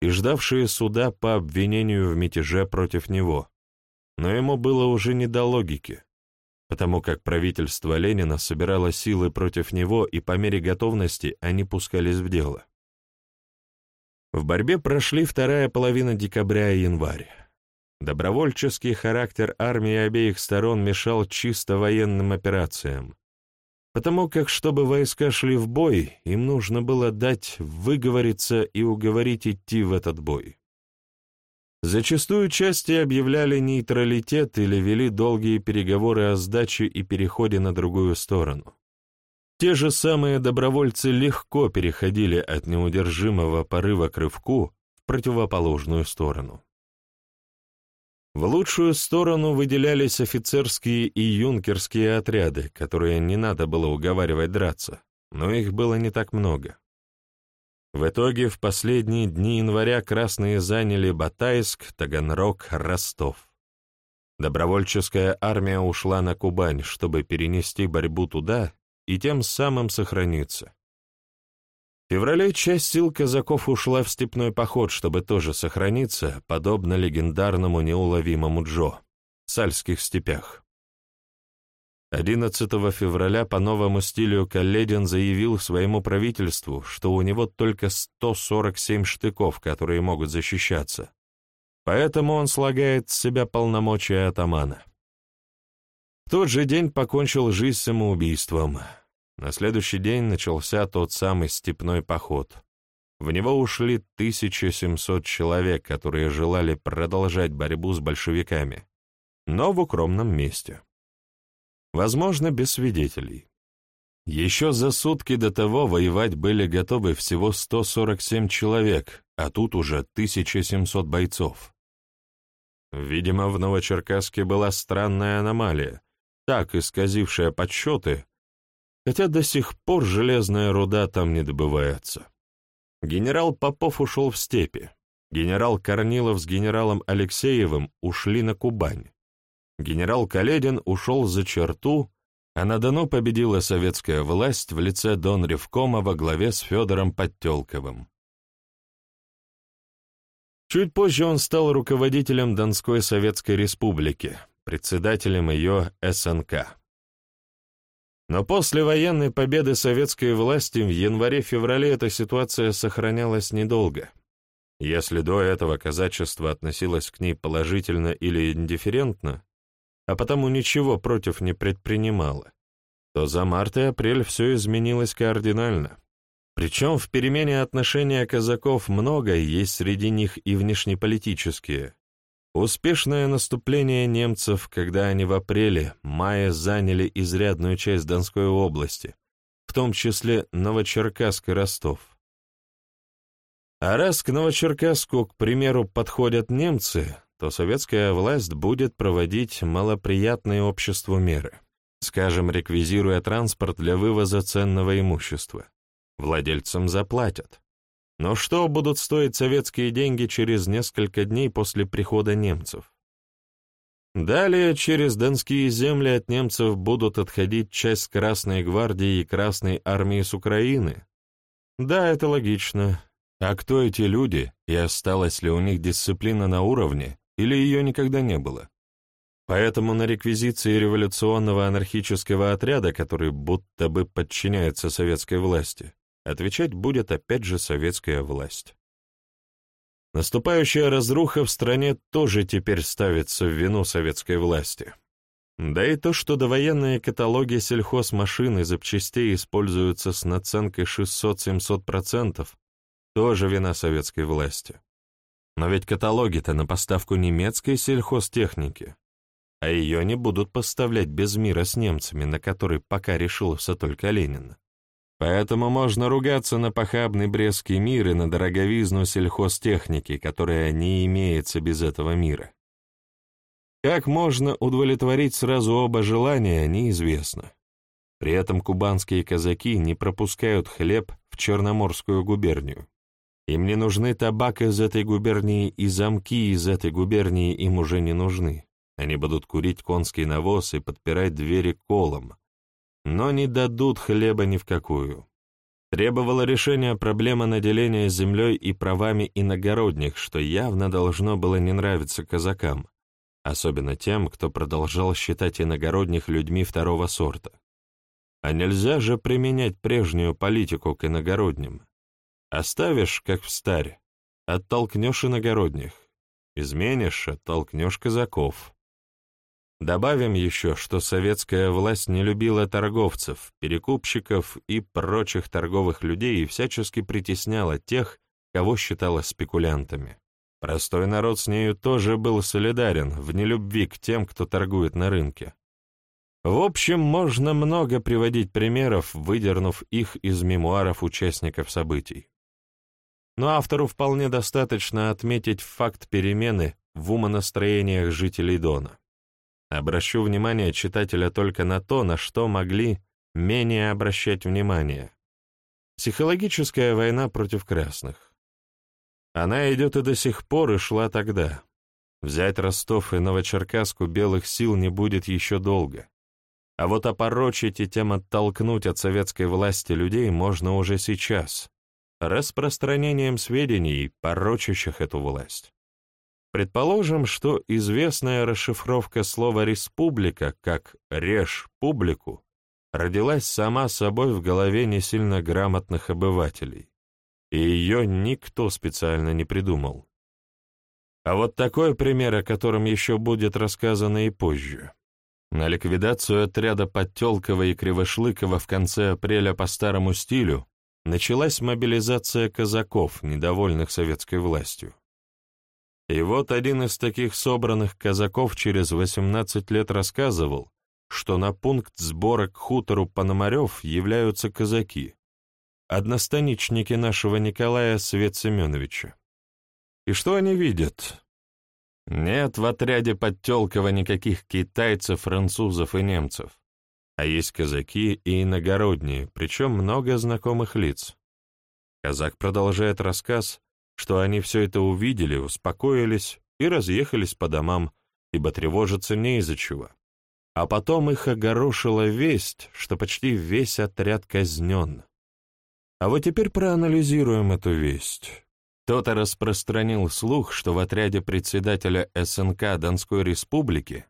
и ждавшие суда по обвинению в мятеже против него, но ему было уже не до логики, потому как правительство Ленина собирало силы против него, и по мере готовности они пускались в дело. В борьбе прошли вторая половина декабря и январь. Добровольческий характер армии обеих сторон мешал чисто военным операциям, потому как, чтобы войска шли в бой, им нужно было дать выговориться и уговорить идти в этот бой. Зачастую части объявляли нейтралитет или вели долгие переговоры о сдаче и переходе на другую сторону. Те же самые добровольцы легко переходили от неудержимого порыва к рывку в противоположную сторону. В лучшую сторону выделялись офицерские и юнкерские отряды, которые не надо было уговаривать драться, но их было не так много. В итоге в последние дни января красные заняли Батайск, Таганрог, Ростов. Добровольческая армия ушла на Кубань, чтобы перенести борьбу туда и тем самым сохраниться. В феврале часть сил казаков ушла в степной поход, чтобы тоже сохраниться, подобно легендарному неуловимому Джо в Сальских степях. 11 февраля по новому стилю Каледин заявил своему правительству, что у него только 147 штыков, которые могут защищаться. Поэтому он слагает с себя полномочия атамана. В тот же день покончил жизнь самоубийством. На следующий день начался тот самый степной поход. В него ушли 1700 человек, которые желали продолжать борьбу с большевиками, но в укромном месте. Возможно, без свидетелей. Еще за сутки до того воевать были готовы всего 147 человек, а тут уже 1700 бойцов. Видимо, в Новочеркасске была странная аномалия, так исказившая подсчеты, хотя до сих пор железная руда там не добывается. Генерал Попов ушел в степи, генерал Корнилов с генералом Алексеевым ушли на Кубань генерал Каледин ушел за черту, а на Дону победила советская власть в лице Дон Ревкома во главе с Федором Подтелковым. Чуть позже он стал руководителем Донской Советской Республики, председателем ее СНК. Но после военной победы советской власти в январе-феврале эта ситуация сохранялась недолго. Если до этого казачество относилось к ней положительно или индифферентно, а потому ничего против не предпринимала, то за март и апрель все изменилось кардинально. Причем в перемене отношения казаков много, есть среди них и внешнеполитические. Успешное наступление немцев, когда они в апреле-мае заняли изрядную часть Донской области, в том числе Новочеркасск и Ростов. А раз к Новочеркасску, к примеру, подходят немцы, то советская власть будет проводить малоприятные обществу меры, скажем, реквизируя транспорт для вывоза ценного имущества. Владельцам заплатят. Но что будут стоить советские деньги через несколько дней после прихода немцев? Далее через донские земли от немцев будут отходить часть Красной гвардии и Красной армии с Украины. Да, это логично. А кто эти люди, и осталась ли у них дисциплина на уровне, или ее никогда не было. Поэтому на реквизиции революционного анархического отряда, который будто бы подчиняется советской власти, отвечать будет опять же советская власть. Наступающая разруха в стране тоже теперь ставится в вину советской власти. Да и то, что довоенные каталоги сельхозмашин и запчастей используются с наценкой 600-700%, тоже вина советской власти. Но ведь каталоги-то на поставку немецкой сельхозтехники, а ее не будут поставлять без мира с немцами, на который пока решился только Ленин. Поэтому можно ругаться на похабный Брестский мир и на дороговизну сельхозтехники, которая не имеется без этого мира. Как можно удовлетворить сразу оба желания, неизвестно. При этом кубанские казаки не пропускают хлеб в Черноморскую губернию. Им не нужны табак из этой губернии, и замки из этой губернии им уже не нужны. Они будут курить конский навоз и подпирать двери колом, но не дадут хлеба ни в какую. Требовало решения проблемы наделения землей и правами иногородних, что явно должно было не нравиться казакам, особенно тем, кто продолжал считать иногородних людьми второго сорта. А нельзя же применять прежнюю политику к иногородним. Оставишь, как в старе, оттолкнешь иногородних. Изменишь, оттолкнешь казаков. Добавим еще, что советская власть не любила торговцев, перекупщиков и прочих торговых людей и всячески притесняла тех, кого считала спекулянтами. Простой народ с нею тоже был солидарен в нелюбви к тем, кто торгует на рынке. В общем, можно много приводить примеров, выдернув их из мемуаров участников событий. Но автору вполне достаточно отметить факт перемены в умонастроениях жителей Дона. Обращу внимание читателя только на то, на что могли менее обращать внимание. Психологическая война против красных. Она идет и до сих пор, и шла тогда. Взять Ростов и Новочеркасску белых сил не будет еще долго. А вот опорочить и тем оттолкнуть от советской власти людей можно уже сейчас, распространением сведений, порочащих эту власть. Предположим, что известная расшифровка слова «республика» как «режь публику» родилась сама собой в голове не сильно грамотных обывателей, и ее никто специально не придумал. А вот такой пример, о котором еще будет рассказано и позже. На ликвидацию отряда Подтелкова и Кривошлыкова в конце апреля по старому стилю началась мобилизация казаков, недовольных советской властью. И вот один из таких собранных казаков через 18 лет рассказывал, что на пункт сбора к хутору Пономарев являются казаки, одностаничники нашего Николая Свет Семеновича. И что они видят? Нет в отряде Подтелкова никаких китайцев, французов и немцев, а есть казаки и иногородние, причем много знакомых лиц. Казак продолжает рассказ, что они все это увидели, успокоились и разъехались по домам, ибо тревожиться не из-за чего. А потом их огорошила весть, что почти весь отряд казнен. А вот теперь проанализируем эту весть. Кто-то распространил слух, что в отряде председателя СНК Донской Республики,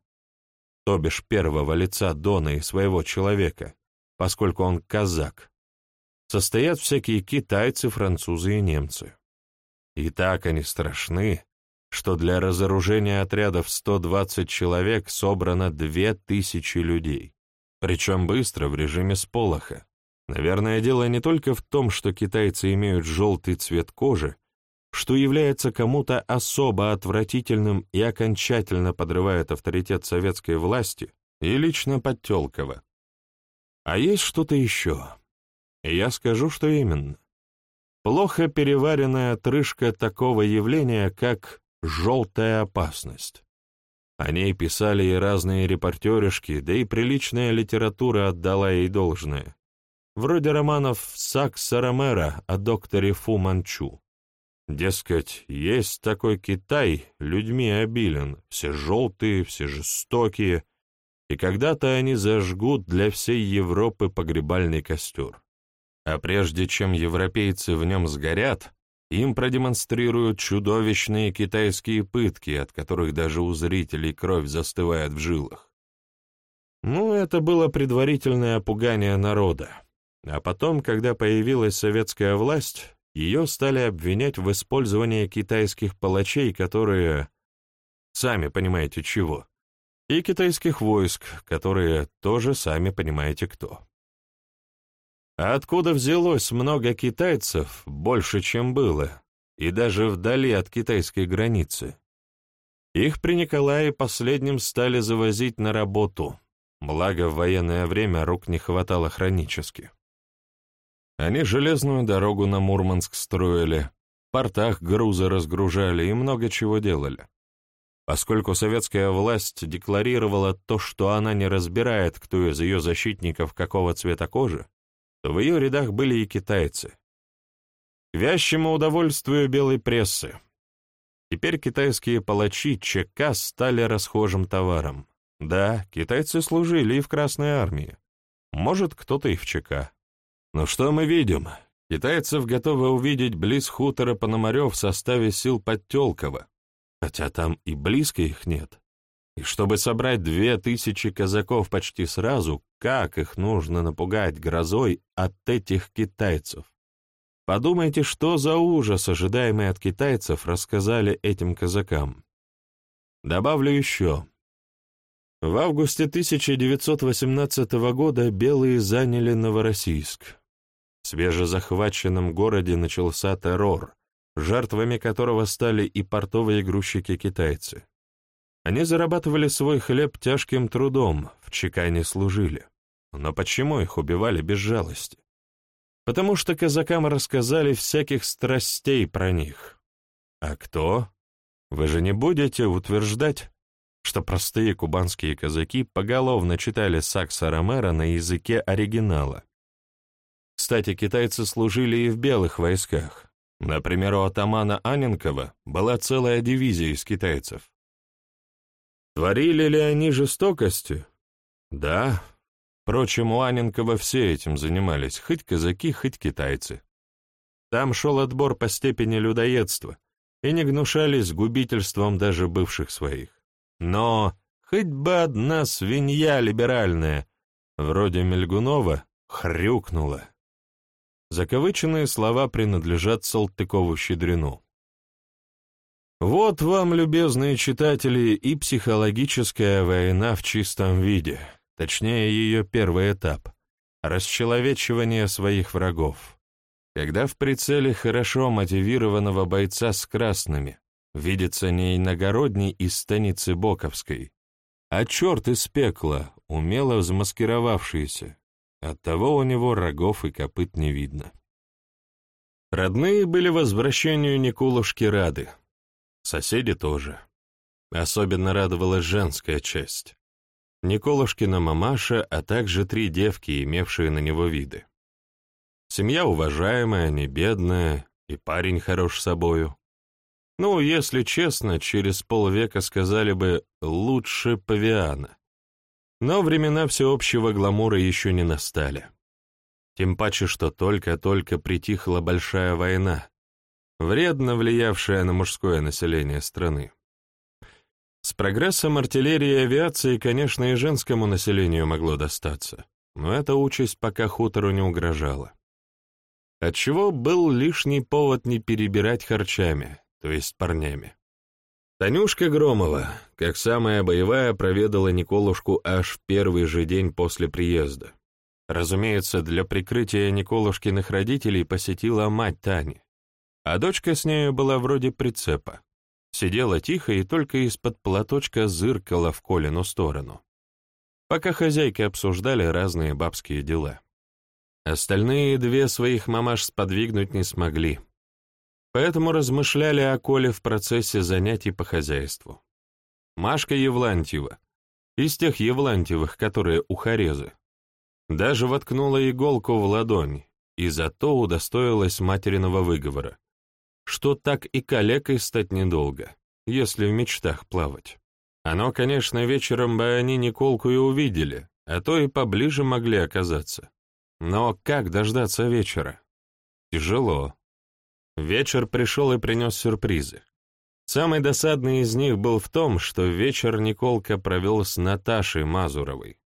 то бишь первого лица Дона и своего человека, поскольку он казак, состоят всякие китайцы, французы и немцы. И так они страшны, что для разоружения отрядов 120 человек собрано 2000 людей. Причем быстро, в режиме сполоха. Наверное, дело не только в том, что китайцы имеют желтый цвет кожи, что является кому-то особо отвратительным и окончательно подрывает авторитет советской власти и лично Подтелкова. А есть что-то еще. И я скажу, что именно. Плохо переваренная отрыжка такого явления, как «желтая опасность». О ней писали и разные репортеришки, да и приличная литература отдала ей должное. Вроде романов Сакса Ромера о докторе Фу Манчу. Дескать, есть такой Китай, людьми обилен, все желтые, все жестокие, и когда-то они зажгут для всей Европы погребальный костер. А прежде чем европейцы в нем сгорят, им продемонстрируют чудовищные китайские пытки, от которых даже у зрителей кровь застывает в жилах. Ну, это было предварительное опугание народа. А потом, когда появилась советская власть, ее стали обвинять в использовании китайских палачей, которые... Сами понимаете чего. И китайских войск, которые тоже сами понимаете кто. А откуда взялось много китайцев, больше, чем было, и даже вдали от китайской границы? Их при Николае последним стали завозить на работу, благо в военное время рук не хватало хронически. Они железную дорогу на Мурманск строили, в портах грузы разгружали и много чего делали. Поскольку советская власть декларировала то, что она не разбирает, кто из ее защитников какого цвета кожи, то в ее рядах были и китайцы. К вящему удовольствию белой прессы. Теперь китайские палачи ЧК стали расхожим товаром. Да, китайцы служили и в Красной армии. Может, кто-то и в ЧК. Но что мы видим? Китайцев готовы увидеть близ хутора Пономарев в составе сил Подтелкова, хотя там и близко их нет. И чтобы собрать две тысячи казаков почти сразу, как их нужно напугать грозой от этих китайцев? Подумайте, что за ужас, ожидаемый от китайцев, рассказали этим казакам. Добавлю еще. В августе 1918 года белые заняли Новороссийск. В свежезахваченном городе начался террор, жертвами которого стали и портовые грузчики-китайцы. Они зарабатывали свой хлеб тяжким трудом, в чекане служили. Но почему их убивали без жалости? Потому что казакам рассказали всяких страстей про них. А кто? Вы же не будете утверждать, что простые кубанские казаки поголовно читали Сакса Ромера на языке оригинала. Кстати, китайцы служили и в белых войсках. Например, у атамана Аненкова была целая дивизия из китайцев. Творили ли они жестокости? Да. Впрочем, у Аненкова все этим занимались, хоть казаки, хоть китайцы. Там шел отбор по степени людоедства, и не гнушались губительством даже бывших своих. Но хоть бы одна свинья либеральная, вроде Мельгунова, хрюкнула. Закавыченные слова принадлежат Салтыкову-Щедрину. Вот вам, любезные читатели, и психологическая война в чистом виде, точнее ее первый этап — расчеловечивание своих врагов. Когда в прицеле хорошо мотивированного бойца с красными видится не иногородний из станицы Боковской, а черт из пекла, умело замаскировавшийся, оттого у него рогов и копыт не видно. Родные были возвращению Никулушки рады, соседи тоже. Особенно радовалась женская часть. Николушкина мамаша, а также три девки, имевшие на него виды. Семья уважаемая, не бедная, и парень хорош собою. Ну, если честно, через полвека сказали бы «лучше павиана». Но времена всеобщего гламура еще не настали. Тем паче, что только-только притихла большая война, вредно влиявшая на мужское население страны. С прогрессом артиллерии и авиации, конечно, и женскому населению могло достаться, но эта участь пока хутору не угрожала. Отчего был лишний повод не перебирать харчами, то есть парнями. Танюшка Громова, как самая боевая, проведала Николушку аж в первый же день после приезда. Разумеется, для прикрытия Николушкиных родителей посетила мать Тани, а дочка с нею была вроде прицепа. Сидела тихо и только из-под платочка зыркала в Колину сторону. Пока хозяйки обсуждали разные бабские дела. Остальные две своих мамаш сподвигнуть не смогли. Поэтому размышляли о Коле в процессе занятий по хозяйству. Машка Евлантьева, из тех Евлантьевых, которые у Хорезы, даже воткнула иголку в ладонь, и зато удостоилась материного выговора, что так и калекой стать недолго, если в мечтах плавать. Оно, конечно, вечером бы они Николку и увидели, а то и поближе могли оказаться. Но как дождаться вечера? Тяжело. Вечер пришел и принес сюрпризы. Самый досадный из них был в том, что вечер Николка провел с Наташей Мазуровой,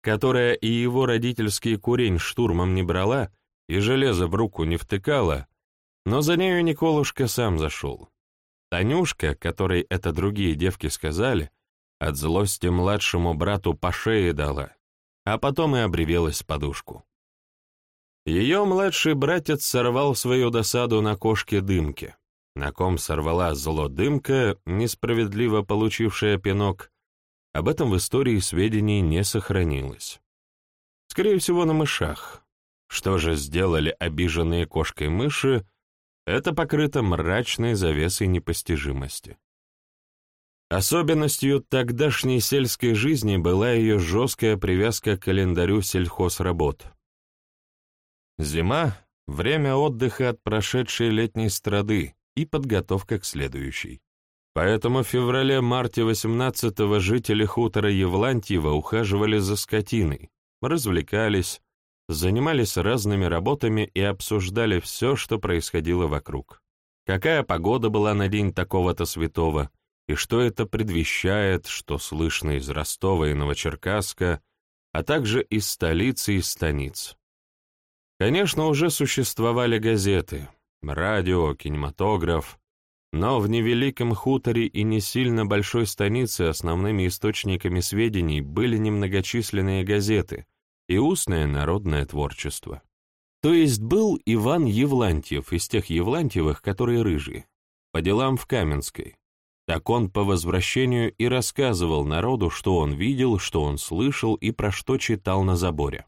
которая и его родительский курень штурмом не брала и железо в руку не втыкала, но за нею Николушка сам зашел. Танюшка, которой это другие девки сказали, от злости младшему брату по шее дала, а потом и обревелась подушку. Ее младший братец сорвал свою досаду на кошке Дымке. На ком сорвала зло Дымка, несправедливо получившая пинок, об этом в истории сведений не сохранилось. Скорее всего, на мышах. Что же сделали обиженные кошкой мыши, это покрыто мрачной завесой непостижимости. Особенностью тогдашней сельской жизни была ее жесткая привязка к календарю сельхозработ. Зима — время отдыха от прошедшей летней страды и подготовка к следующей. Поэтому в феврале-марте 18-го жители хутора Евлантьева ухаживали за скотиной, развлекались, занимались разными работами и обсуждали все, что происходило вокруг. Какая погода была на день такого-то святого, и что это предвещает, что слышно из Ростова и Новочеркасска, а также из столицы и станиц. Конечно, уже существовали газеты, радио, кинематограф, но в невеликом хуторе и не сильно большой станице основными источниками сведений были немногочисленные газеты и устное народное творчество. То есть был Иван Евлантьев из тех Евлантьевых, которые рыжие, по делам в Каменской. Так он по возвращению и рассказывал народу, что он видел, что он слышал и про что читал на заборе.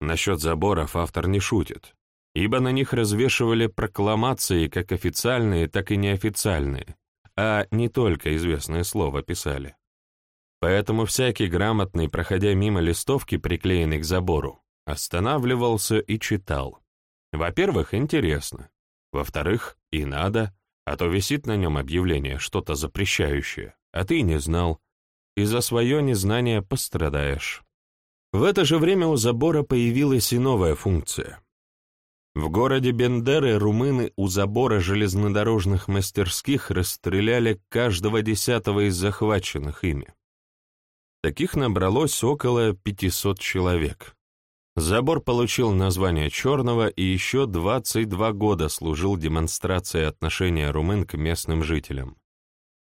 Насчет заборов автор не шутит, ибо на них развешивали прокламации как официальные, так и неофициальные, а не только известное слово писали. Поэтому всякий грамотный, проходя мимо листовки, приклеенной к забору, останавливался и читал. Во-первых, интересно. Во-вторых, и надо, а то висит на нем объявление, что-то запрещающее, а ты не знал, и за свое незнание пострадаешь. В это же время у забора появилась и новая функция. В городе Бендеры румыны у забора железнодорожных мастерских расстреляли каждого десятого из захваченных ими. Таких набралось около 500 человек. Забор получил название Черного и еще 22 года служил демонстрацией отношения румын к местным жителям.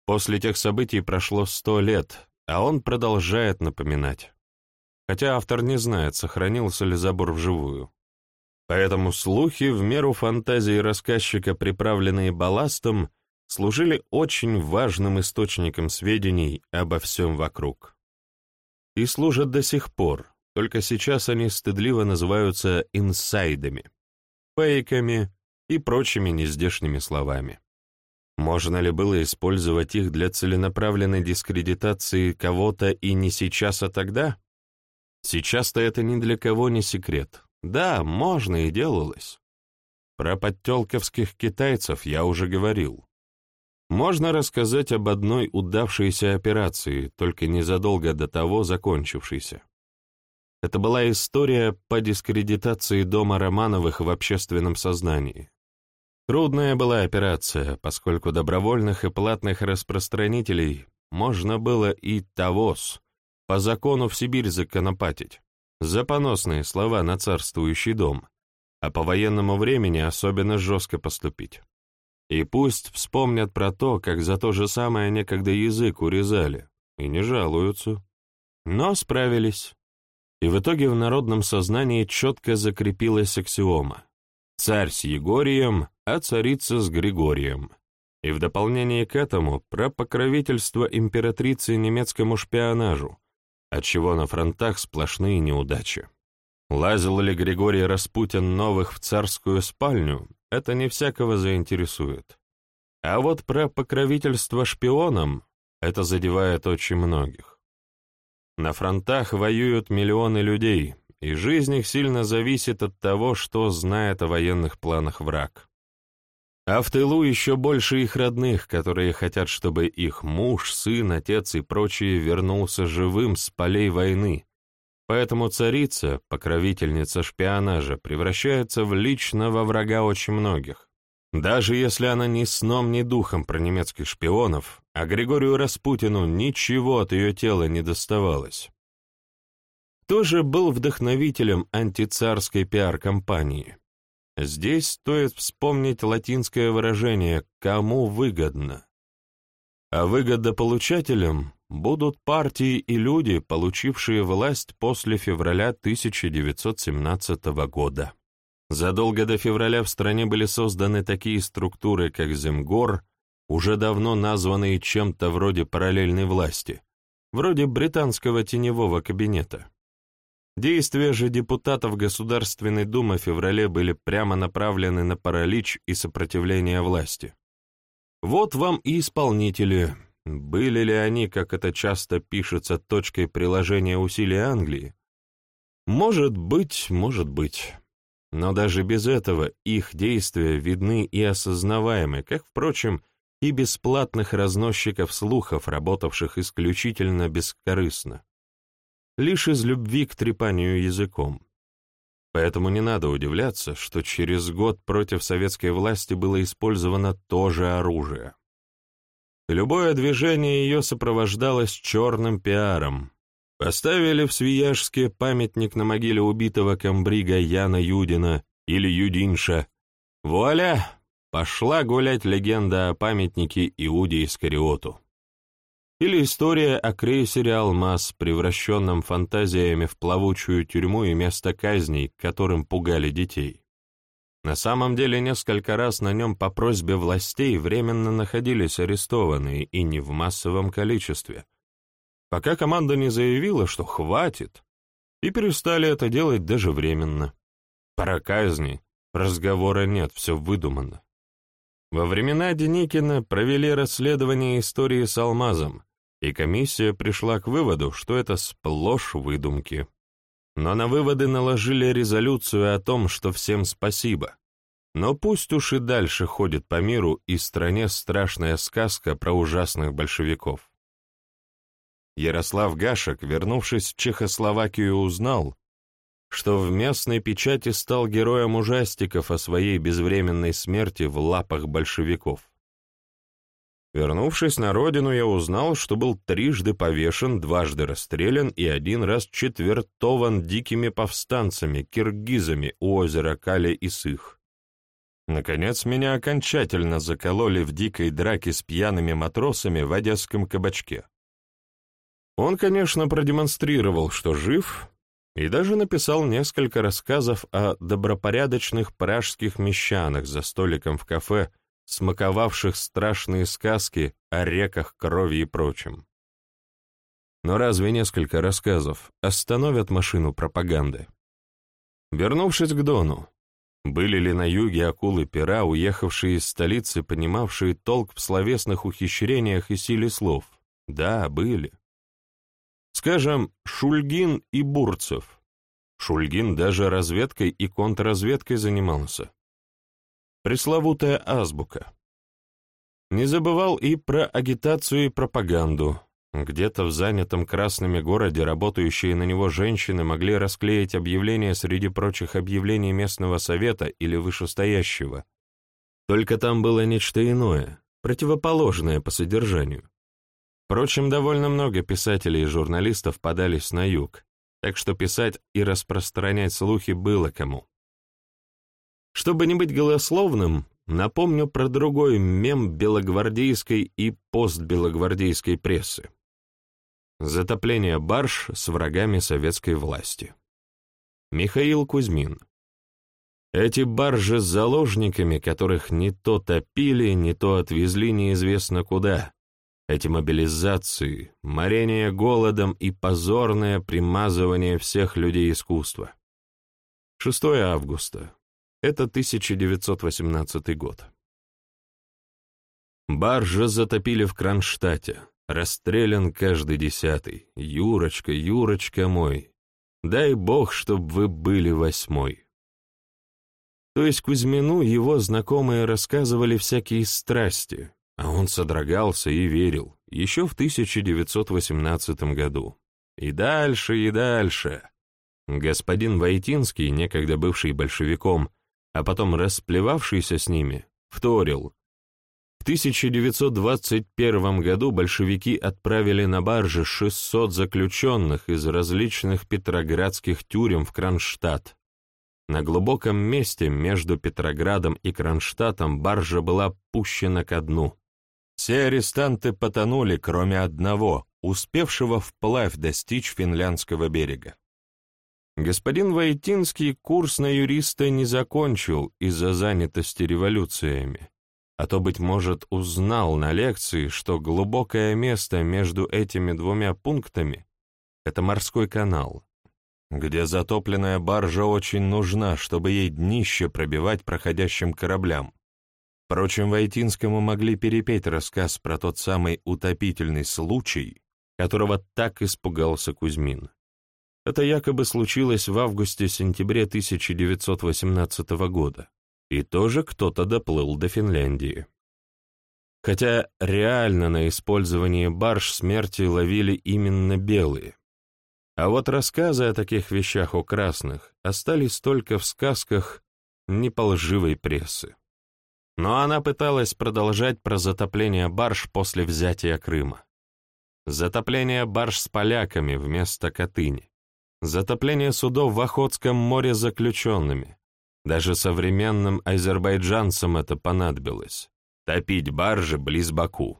После тех событий прошло 100 лет, а он продолжает напоминать. Хотя автор не знает, сохранился ли забор вживую. Поэтому слухи, в меру фантазии рассказчика, приправленные балластом, служили очень важным источником сведений обо всем вокруг. И служат до сих пор, только сейчас они стыдливо называются инсайдами, фейками и прочими нездешними словами. Можно ли было использовать их для целенаправленной дискредитации кого-то и не сейчас, а тогда? Сейчас-то это ни для кого не секрет. Да, можно и делалось. Про подтелковских китайцев я уже говорил. Можно рассказать об одной удавшейся операции, только незадолго до того закончившейся. Это была история по дискредитации дома Романовых в общественном сознании. Трудная была операция, поскольку добровольных и платных распространителей можно было и тогос по закону в Сибирь законопатить за поносные слова на царствующий дом, а по военному времени особенно жестко поступить. И пусть вспомнят про то, как за то же самое некогда язык урезали, и не жалуются. Но справились. И в итоге в народном сознании четко закрепилась аксиома. Царь с Егорием, а царица с Григорием. И в дополнение к этому про покровительство императрицы немецкому шпионажу, отчего на фронтах сплошные неудачи. Лазил ли Григорий Распутин новых в царскую спальню, это не всякого заинтересует. А вот про покровительство шпионам это задевает очень многих. На фронтах воюют миллионы людей, и жизнь их сильно зависит от того, что знает о военных планах враг. А в тылу еще больше их родных, которые хотят, чтобы их муж, сын, отец и прочие вернулся живым с полей войны. Поэтому царица, покровительница шпионажа, превращается в личного врага очень многих. Даже если она ни сном, ни духом про немецких шпионов, а Григорию Распутину ничего от ее тела не доставалось. Тоже был вдохновителем антицарской пиар-компании. Здесь стоит вспомнить латинское выражение «кому выгодно». А выгодополучателем будут партии и люди, получившие власть после февраля 1917 года. Задолго до февраля в стране были созданы такие структуры, как Земгор, уже давно названные чем-то вроде параллельной власти, вроде британского теневого кабинета. Действия же депутатов Государственной Думы в феврале были прямо направлены на паралич и сопротивление власти. Вот вам и исполнители. Были ли они, как это часто пишется, точкой приложения усилий Англии? Может быть, может быть. Но даже без этого их действия видны и осознаваемы, как, впрочем, и бесплатных разносчиков слухов, работавших исключительно бескорыстно лишь из любви к трепанию языком. Поэтому не надо удивляться, что через год против советской власти было использовано то же оружие. Любое движение ее сопровождалось черным пиаром. Поставили в Свияжске памятник на могиле убитого комбрига Яна Юдина или Юдинша. Вуаля! Пошла гулять легенда о памятнике Иуде Искариоту. Или история о крейсере «Алмаз», превращенном фантазиями в плавучую тюрьму и место казней, которым пугали детей. На самом деле, несколько раз на нем по просьбе властей временно находились арестованные и не в массовом количестве, пока команда не заявила, что хватит, и перестали это делать даже временно. Пора казни, разговора нет, все выдумано. Во времена Деникина провели расследование истории с алмазом, и комиссия пришла к выводу, что это сплошь выдумки. Но на выводы наложили резолюцию о том, что всем спасибо. Но пусть уж и дальше ходит по миру и стране страшная сказка про ужасных большевиков. Ярослав Гашек, вернувшись в Чехословакию, узнал, что в местной печати стал героем ужастиков о своей безвременной смерти в лапах большевиков. Вернувшись на родину, я узнал, что был трижды повешен, дважды расстрелян и один раз четвертован дикими повстанцами, киргизами у озера Кали и Сых. Наконец, меня окончательно закололи в дикой драке с пьяными матросами в одесском кабачке. Он, конечно, продемонстрировал, что жив, и даже написал несколько рассказов о добропорядочных пражских мещанах за столиком в кафе, смаковавших страшные сказки о реках крови и прочем. Но разве несколько рассказов остановят машину пропаганды? Вернувшись к Дону, были ли на юге акулы-пера, уехавшие из столицы, понимавшие толк в словесных ухищрениях и силе слов? Да, были. Скажем, Шульгин и Бурцев. Шульгин даже разведкой и контрразведкой занимался. Пресловутая азбука. Не забывал и про агитацию и пропаганду. Где-то в занятом красными городе работающие на него женщины могли расклеить объявления среди прочих объявлений местного совета или вышестоящего. Только там было нечто иное, противоположное по содержанию. Впрочем, довольно много писателей и журналистов подались на юг, так что писать и распространять слухи было кому. Чтобы не быть голословным, напомню про другой мем белогвардейской и постбелогвардейской прессы. Затопление барж с врагами советской власти. Михаил Кузьмин. Эти баржи с заложниками, которых не то топили, не то отвезли неизвестно куда, эти мобилизации, морение голодом и позорное примазывание всех людей искусства. 6 августа. Это 1918 год. Баржа затопили в Кронштадте. Расстрелян каждый десятый. Юрочка, Юрочка мой. Дай бог, чтоб вы были восьмой. То есть Кузьмину его знакомые рассказывали всякие страсти, а он содрогался и верил, еще в 1918 году. И дальше, и дальше. Господин Войтинский, некогда бывший большевиком, а потом расплевавшийся с ними, вторил. В 1921 году большевики отправили на барже 600 заключенных из различных петроградских тюрем в Кронштадт. На глубоком месте между Петроградом и Кронштадтом баржа была пущена ко дну. Все арестанты потонули, кроме одного, успевшего вплавь достичь финляндского берега. Господин Войтинский курс на юриста не закончил из-за занятости революциями, а то, быть может, узнал на лекции, что глубокое место между этими двумя пунктами — это морской канал, где затопленная баржа очень нужна, чтобы ей днище пробивать проходящим кораблям, Впрочем, Войтинскому могли перепеть рассказ про тот самый утопительный случай, которого так испугался Кузьмин. Это якобы случилось в августе-сентябре 1918 года, и тоже кто-то доплыл до Финляндии. Хотя реально на использование барж смерти ловили именно белые. А вот рассказы о таких вещах у красных остались только в сказках неполживой прессы. Но она пыталась продолжать про затопление барж после взятия Крыма. Затопление барж с поляками вместо Катыни. Затопление судов в Охотском море заключенными. Даже современным азербайджанцам это понадобилось. Топить баржи близ Баку.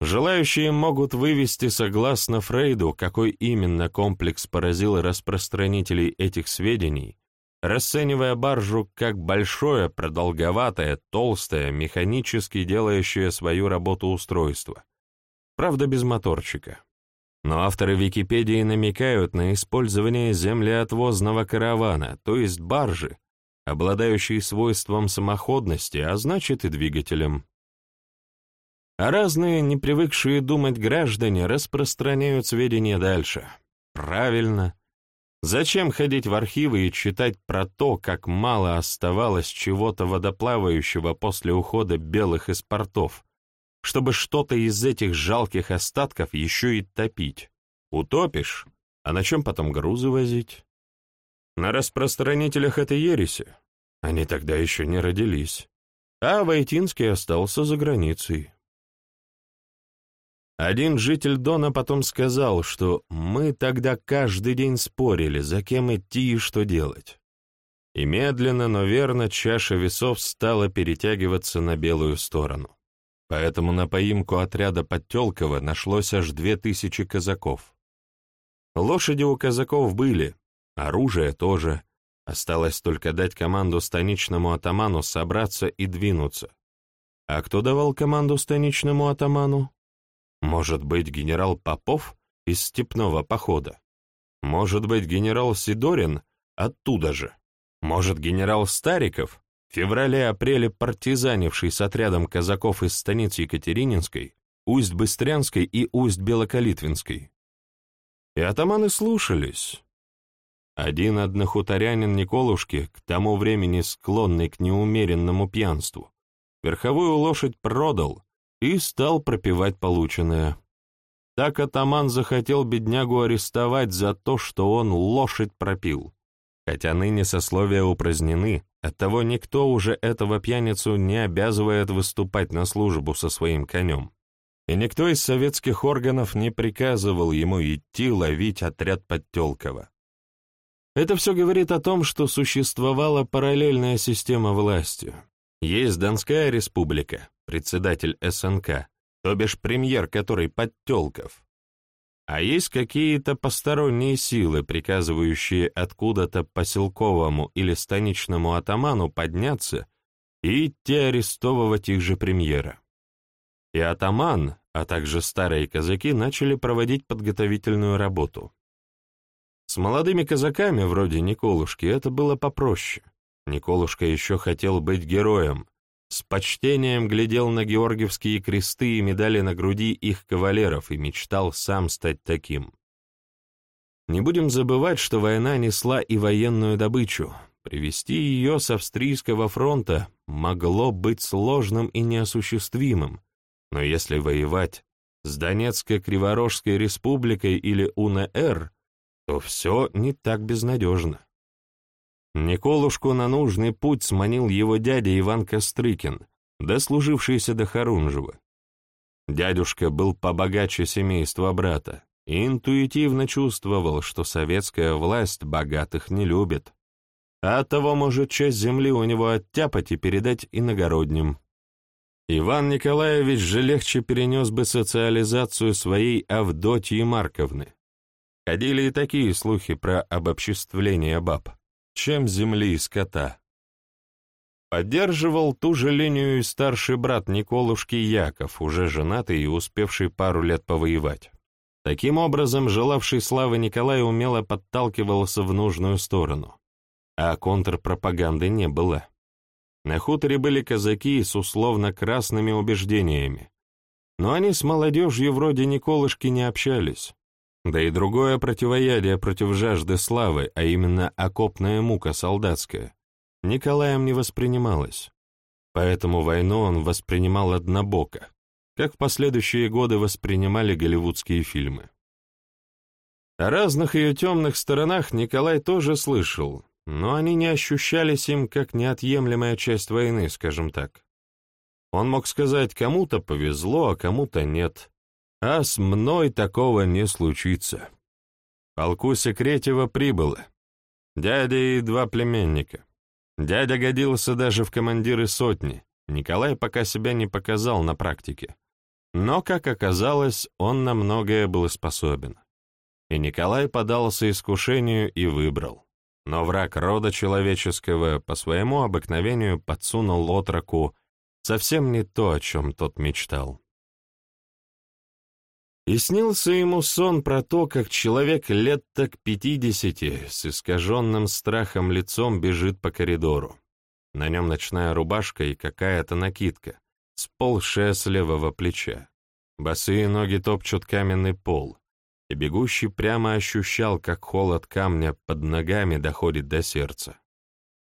Желающие могут вывести, согласно Фрейду, какой именно комплекс поразил распространителей этих сведений, расценивая баржу как большое, продолговатое, толстое, механически делающее свою работу устройство. Правда, без моторчика. Но авторы Википедии намекают на использование землеотвозного каравана, то есть баржи, обладающей свойством самоходности, а значит и двигателем. А разные, не привыкшие думать граждане, распространяют сведения дальше. Правильно. Зачем ходить в архивы и читать про то, как мало оставалось чего-то водоплавающего после ухода белых из портов, чтобы что-то из этих жалких остатков еще и топить? Утопишь, а на чем потом грузы возить? На распространителях этой ереси. Они тогда еще не родились. А Войтинский остался за границей. Один житель Дона потом сказал, что мы тогда каждый день спорили, за кем идти и что делать. И медленно, но верно чаша весов стала перетягиваться на белую сторону. Поэтому на поимку отряда Подтелкова нашлось аж две тысячи казаков. Лошади у казаков были, оружие тоже. Осталось только дать команду станичному атаману собраться и двинуться. А кто давал команду станичному атаману? Может быть, генерал Попов из степного похода? Может быть, генерал Сидорин оттуда же? Может, генерал Стариков, в феврале-апреле партизанивший с отрядом казаков из станиц Екатерининской, Усть-Быстрянской и Усть-Белокалитвинской? И атаманы слушались. Один однохуторянин Николушки, к тому времени склонный к неумеренному пьянству, верховую лошадь продал и стал пропивать полученное. Так атаман захотел беднягу арестовать за то, что он лошадь пропил. Хотя ныне сословия упразднены, оттого никто уже этого пьяницу не обязывает выступать на службу со своим конем. И никто из советских органов не приказывал ему идти ловить отряд Подтелкова. Это все говорит о том, что существовала параллельная система власти. Есть Донская республика, председатель СНК, то бишь премьер, который Подтелков. А есть какие-то посторонние силы, приказывающие откуда-то поселковому или станичному атаману подняться и идти арестовывать их же премьера. И атаман, а также старые казаки начали проводить подготовительную работу. С молодыми казаками, вроде Николушки, это было попроще. Николушка еще хотел быть героем, с почтением глядел на георгиевские кресты и медали на груди их кавалеров и мечтал сам стать таким. Не будем забывать, что война несла и военную добычу. Привести ее с австрийского фронта могло быть сложным и неосуществимым, но если воевать с Донецко-Криворожской республикой или УНР, то все не так безнадежно. Николушку на нужный путь сманил его дядя Иван Кострыкин, дослужившийся до Харунжева. Дядюшка был побогаче семейства брата и интуитивно чувствовал, что советская власть богатых не любит, а того может часть земли у него оттяпать и передать иногородним. Иван Николаевич же легче перенес бы социализацию своей Авдотьи Марковны. Ходили и такие слухи про обобществление баб чем земли и скота. Поддерживал ту же линию и старший брат Николушки Яков, уже женатый и успевший пару лет повоевать. Таким образом, желавший славы Николай умело подталкивался в нужную сторону, а контрпропаганды не было. На хуторе были казаки с условно-красными убеждениями, но они с молодежью вроде Николышки не общались. Да и другое противоядие против жажды славы, а именно окопная мука солдатская, Николаем не воспринималось. Поэтому войну он воспринимал однобоко, как в последующие годы воспринимали голливудские фильмы. О разных ее темных сторонах Николай тоже слышал, но они не ощущались им как неотъемлемая часть войны, скажем так. Он мог сказать, кому-то повезло, а кому-то нет. А с мной такого не случится. Полку Секретева прибыло. Дядя и два племенника. Дядя годился даже в командиры сотни. Николай пока себя не показал на практике. Но, как оказалось, он на многое был способен. И Николай подался искушению и выбрал. но враг рода человеческого по своему обыкновению подсунул отроку совсем не то, о чем тот мечтал. И снился ему сон про то, как человек лет так пятидесяти с искаженным страхом лицом бежит по коридору. На нем ночная рубашка и какая-то накидка, сползшая с левого плеча. Босые ноги топчут каменный пол, и бегущий прямо ощущал, как холод камня под ногами доходит до сердца.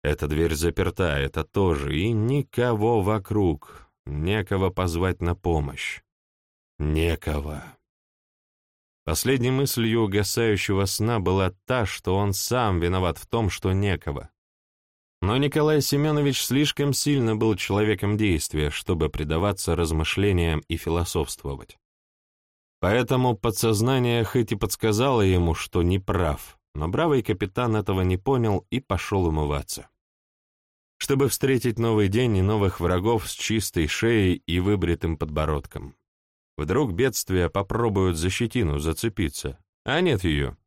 Эта дверь заперта, это тоже, и никого вокруг, некого позвать на помощь. Некого. Последней мыслью угасающего сна была та, что он сам виноват в том, что некого. Но Николай Семенович слишком сильно был человеком действия, чтобы предаваться размышлениям и философствовать. Поэтому подсознание хоть и подсказало ему, что не прав, но бравый капитан этого не понял и пошел умываться. Чтобы встретить новый день и новых врагов с чистой шеей и выбритым подбородком. Вдруг бедствия попробуют за щетину зацепиться, а нет ее.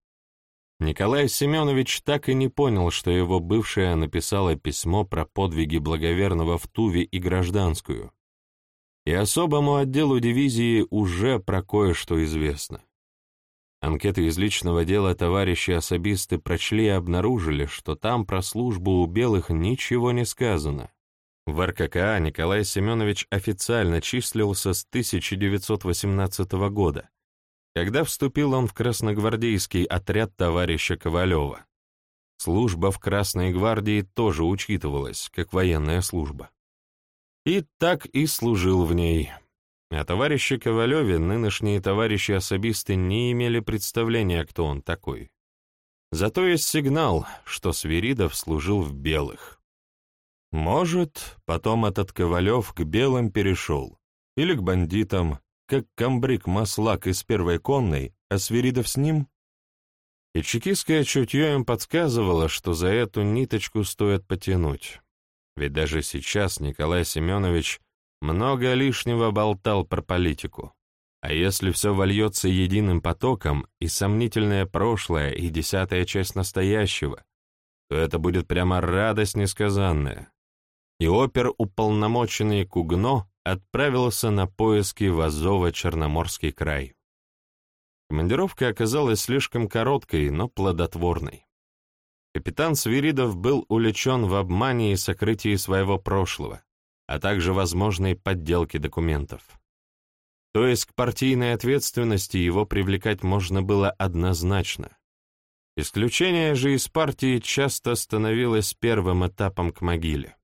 Николай Семенович так и не понял, что его бывшая написала письмо про подвиги благоверного в Туве и гражданскую. И особому отделу дивизии уже про кое-что известно. Анкеты из личного дела товарищи особисты прочли и обнаружили, что там про службу у белых ничего не сказано. В РККА Николай Семенович официально числился с 1918 года, когда вступил он в красногвардейский отряд товарища Ковалева. Служба в Красной гвардии тоже учитывалась, как военная служба. И так и служил в ней. О товарище Ковалеве нынешние товарищи-особисты не имели представления, кто он такой. Зато есть сигнал, что Свиридов служил в белых. Может, потом этот Ковалев к белым перешел, или к бандитам, как комбриг Маслак из первой конной, а Свиридов с ним? И чекистское чутье им подсказывало, что за эту ниточку стоит потянуть. Ведь даже сейчас Николай Семенович много лишнего болтал про политику. А если все вольется единым потоком, и сомнительное прошлое, и десятая часть настоящего, то это будет прямо радость несказанная и опер-уполномоченный Кугно отправился на поиски в Азово-Черноморский край. Командировка оказалась слишком короткой, но плодотворной. Капитан Свиридов был увлечен в обмане и сокрытии своего прошлого, а также возможной подделке документов. То есть к партийной ответственности его привлекать можно было однозначно. Исключение же из партии часто становилось первым этапом к могиле.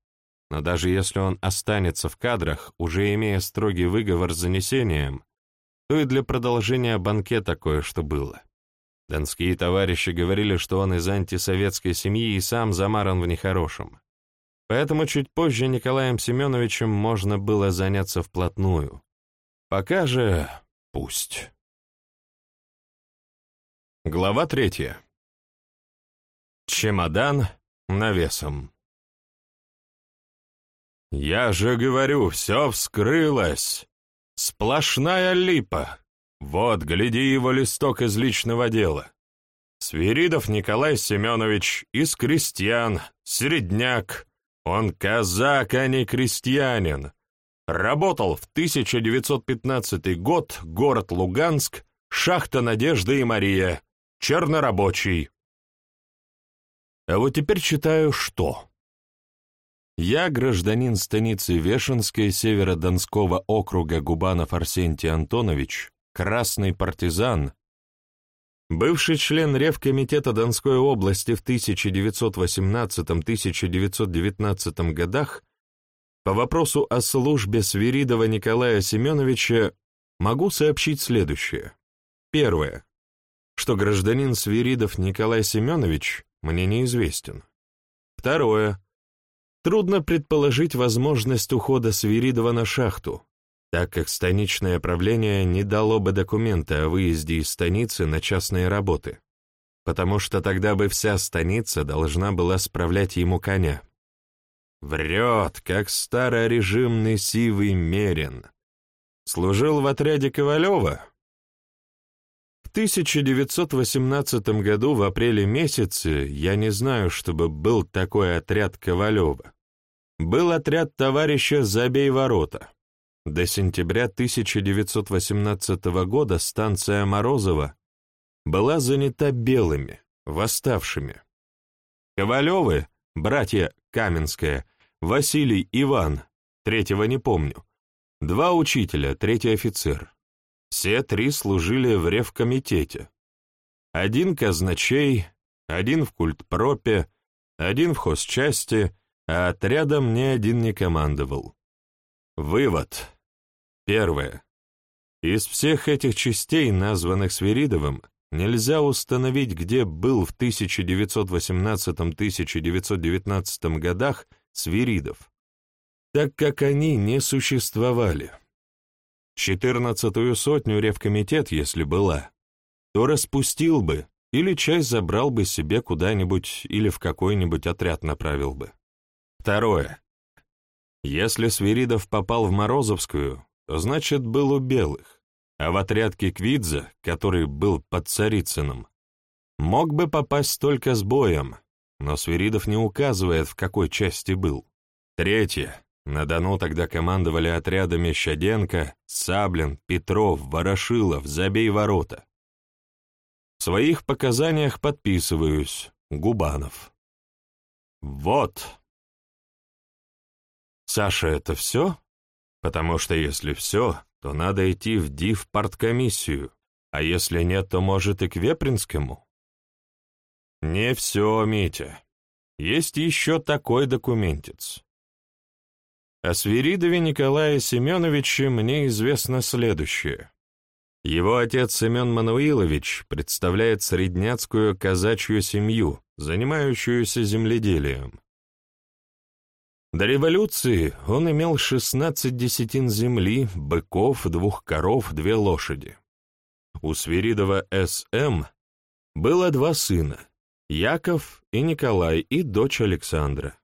Но даже если он останется в кадрах, уже имея строгий выговор с занесением, то и для продолжения банкета кое-что было. Донские товарищи говорили, что он из антисоветской семьи и сам замаран в нехорошем. Поэтому чуть позже Николаем Семеновичем можно было заняться вплотную. Пока же пусть. Глава третья. Чемодан навесом. «Я же говорю, все вскрылось! Сплошная липа! Вот, гляди его листок из личного дела. Свиридов Николай Семенович из крестьян, середняк. Он казак, а не крестьянин. Работал в 1915 год, город Луганск, шахта Надежда и Мария, чернорабочий. А вот теперь читаю что. Я гражданин станицы Вешенской Северодонского округа Губанов Арсентий Антонович, красный партизан, бывший член Ревкомитета Донской области в 1918-1919 годах, по вопросу о службе Свиридова Николая Семеновича могу сообщить следующее. Первое. Что гражданин Свиридов Николай Семенович мне неизвестен. Второе Трудно предположить возможность ухода Свиридова на шахту, так как станичное правление не дало бы документа о выезде из станицы на частные работы, потому что тогда бы вся станица должна была справлять ему коня. Врет, как старорежимный сивый мерин. Служил в отряде Ковалева? 1918 году в апреле месяце я не знаю, чтобы был такой отряд Ковалева. Был отряд товарища «Забей ворота». До сентября 1918 года станция Морозова была занята белыми, восставшими. Ковалевы, братья Каменская, Василий, Иван, третьего не помню, два учителя, третий офицер. Все три служили в ревкомитете. Один казначей, один в культпропе, один в хозчасти, а отрядом ни один не командовал. Вывод. Первое. Из всех этих частей, названных Свиридовым, нельзя установить, где был в 1918-1919 годах Свиридов, так как они не существовали. Четырнадцатую сотню ревкомитет, если была, то распустил бы или часть забрал бы себе куда-нибудь или в какой-нибудь отряд направил бы. Второе. Если Свиридов попал в Морозовскую, то значит был у белых, а в отряд Киквидзе, который был под Царицыным, мог бы попасть только с боем, но Свиридов не указывает, в какой части был. Третье. На Дону тогда командовали отрядами Щаденко, Саблин, Петров, Ворошилов, Забей ворота. В своих показаниях подписываюсь. Губанов. Вот. Саша, это все? Потому что если все, то надо идти в ДИВ парткомиссию, а если нет, то, может, и к Вепринскому? Не все, Митя. Есть еще такой документец. О Свиридове Николае Семеновиче мне известно следующее. Его отец Семен Мануилович представляет средняцкую казачью семью, занимающуюся земледелием. До революции он имел 16 десятин земли, быков, двух коров, две лошади. У Свиридова С.М. было два сына, Яков и Николай, и дочь Александра.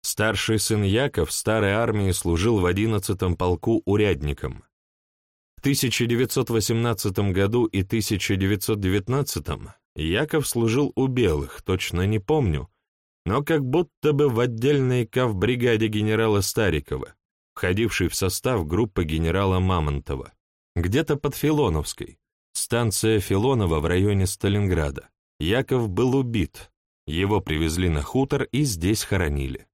Старший сын Яков в старой армии служил в 11-м полку урядником. В 1918 году и 1919 Яков служил у белых, точно не помню, но как будто бы в отдельной кавбригаде генерала Старикова, входившей в состав группы генерала Мамонтова, где-то под Филоновской, станция Филонова в районе Сталинграда. Яков был убит, его привезли на хутор и здесь хоронили.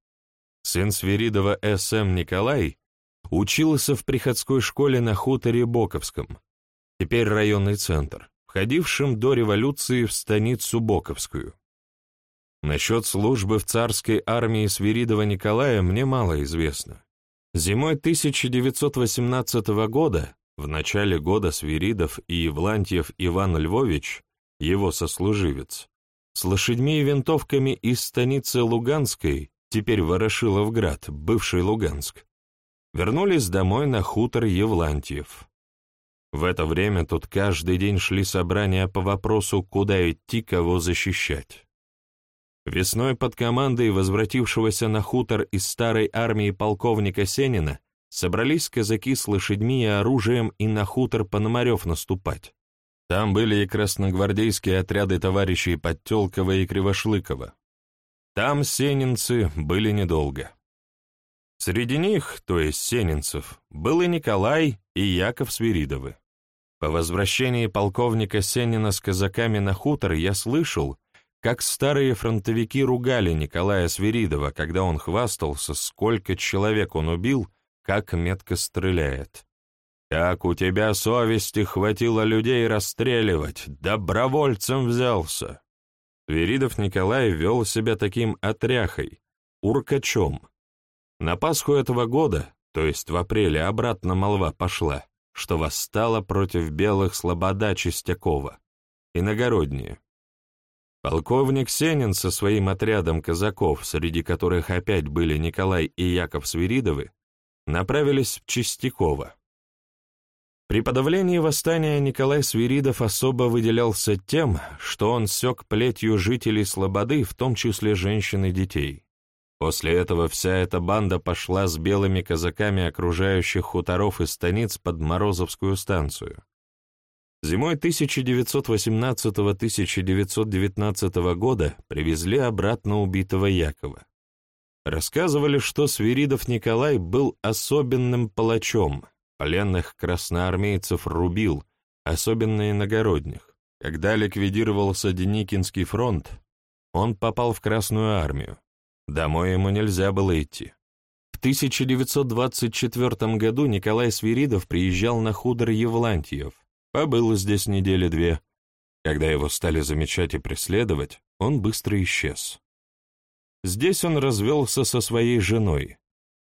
Сын Свиридова С.М. Николай учился в приходской школе на хуторе Боковском, теперь районный центр, входившем до революции в станицу Боковскую. Насчет службы в царской армии Свиридова Николая мне мало известно. Зимой 1918 года, в начале года Свиридов и Евлантьев Иван Львович, его сослуживец, с лошадьми и винтовками из станицы Луганской теперь Ворошиловград, бывший Луганск, вернулись домой на хутор Евлантьев. В это время тут каждый день шли собрания по вопросу, куда идти, кого защищать. Весной под командой возвратившегося на хутор из старой армии полковника Сенина собрались казаки с лошадьми и оружием и на хутор Пономарев наступать. Там были и красногвардейские отряды товарищей Подтелкова и Кривошлыкова. Там сенинцы были недолго. Среди них, то есть сенинцев, был и Николай, и Яков Свиридовы. По возвращении полковника Сенина с казаками на хутор я слышал, как старые фронтовики ругали Николая Свиридова, когда он хвастался, сколько человек он убил, как метко стреляет. «Как у тебя совести хватило людей расстреливать, добровольцем взялся!» Веридов Николай вел себя таким отряхой, уркачом. На Пасху этого года, то есть в апреле, обратно молва пошла, что восстала против белых слобода Чистякова, иногородние. Полковник Сенин со своим отрядом казаков, среди которых опять были Николай и Яков Свиридовы, направились в Чистяково. При подавлении восстания Николай Свиридов особо выделялся тем, что он сёк плетью жителей Слободы, в том числе женщин и детей. После этого вся эта банда пошла с белыми казаками окружающих хуторов и станиц под Морозовскую станцию. Зимой 1918-1919 года привезли обратно убитого Якова. Рассказывали, что Свиридов Николай был особенным палачом, пленных красноармейцев рубил, особенно иногородних. Когда ликвидировался Деникинский фронт, он попал в Красную армию. Домой ему нельзя было идти. В 1924 году Николай Свиридов приезжал на худор Евлантьев, побыл здесь недели две. Когда его стали замечать и преследовать, он быстро исчез. Здесь он развелся со своей женой.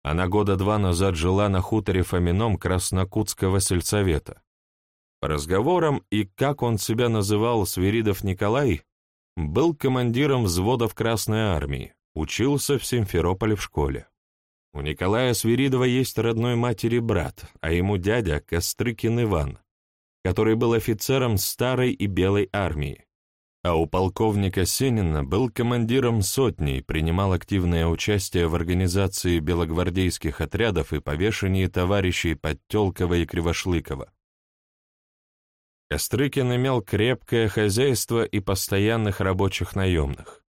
Она года два назад жила на хуторе Фомином Краснокутского сельсовета. По разговорам и как он себя называл Свиридов Николай, был командиром взвода в Красной армии, учился в Симферополе в школе. У Николая Свиридова есть родной матери брат, а ему дядя Кострыкин Иван, который был офицером старой и белой армии, а у полковника Сенина был командиром сотни и принимал активное участие в организации белогвардейских отрядов и повешении товарищей Подтелкова и Кривошлыкова. Кострыкин имел крепкое хозяйство и постоянных рабочих наемных.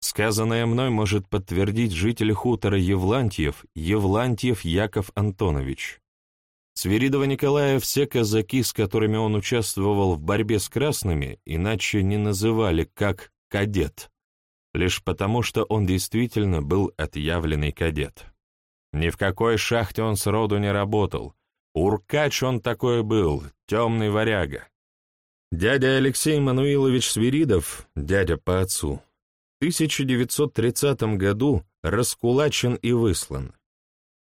Сказанное мной может подтвердить житель хутора Евлантьев, Евлантьев Яков Антонович. Свиридова Николая все казаки, с которыми он участвовал в борьбе с красными, иначе не называли как «кадет», лишь потому, что он действительно был отъявленный кадет. Ни в какой шахте он сроду не работал. Уркач он такой был, темный варяга. Дядя Алексей Мануилович Свиридов, дядя по отцу, в 1930 году раскулачен и выслан.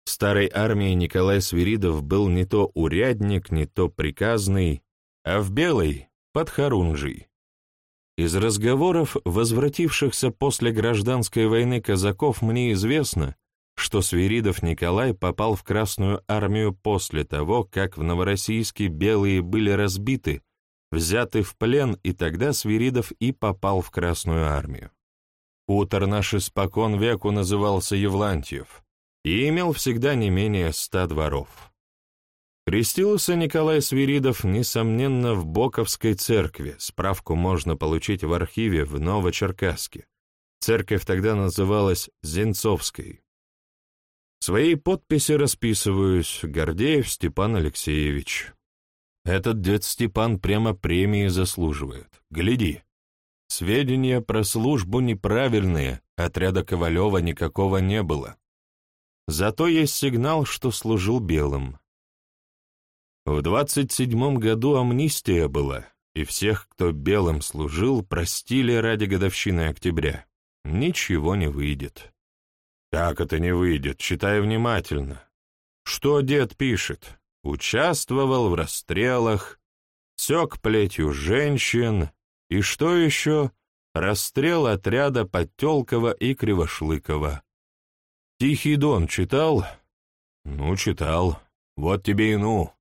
В старой армии Николай Свиридов был не то урядник, не то приказный, а в белой — подхорунжий. Из разговоров, возвратившихся после гражданской войны казаков, мне известно, что Свиридов Николай попал в Красную армию после того, как в Новороссийске белые были разбиты, взяты в плен, и тогда Свиридов и попал в Красную армию. Хутор наш испокон веку назывался Евлантьев и имел всегда не менее ста дворов. Крестился Николай Свиридов, несомненно, в Боковской церкви, справку можно получить в архиве в Новочеркасске. Церковь тогда называлась Зенцовской. В своей подписи расписываюсь Гордеев Степан Алексеевич. Этот дед Степан прямо премии заслуживает. Гляди. Сведения про службу неправильные, отряда Ковалева никакого не было. Зато есть сигнал, что служил белым. В двадцать седьмом году амнистия была, и всех, кто белым служил, простили ради годовщины октября. Ничего не выйдет. Как это не выйдет? Читай внимательно. Что дед пишет? Участвовал в расстрелах, сёк плетью женщин, и что еще? Расстрел отряда Подтелкова и Кривошлыкова. «Тихий дон» читал? Ну, читал. Вот тебе и ну.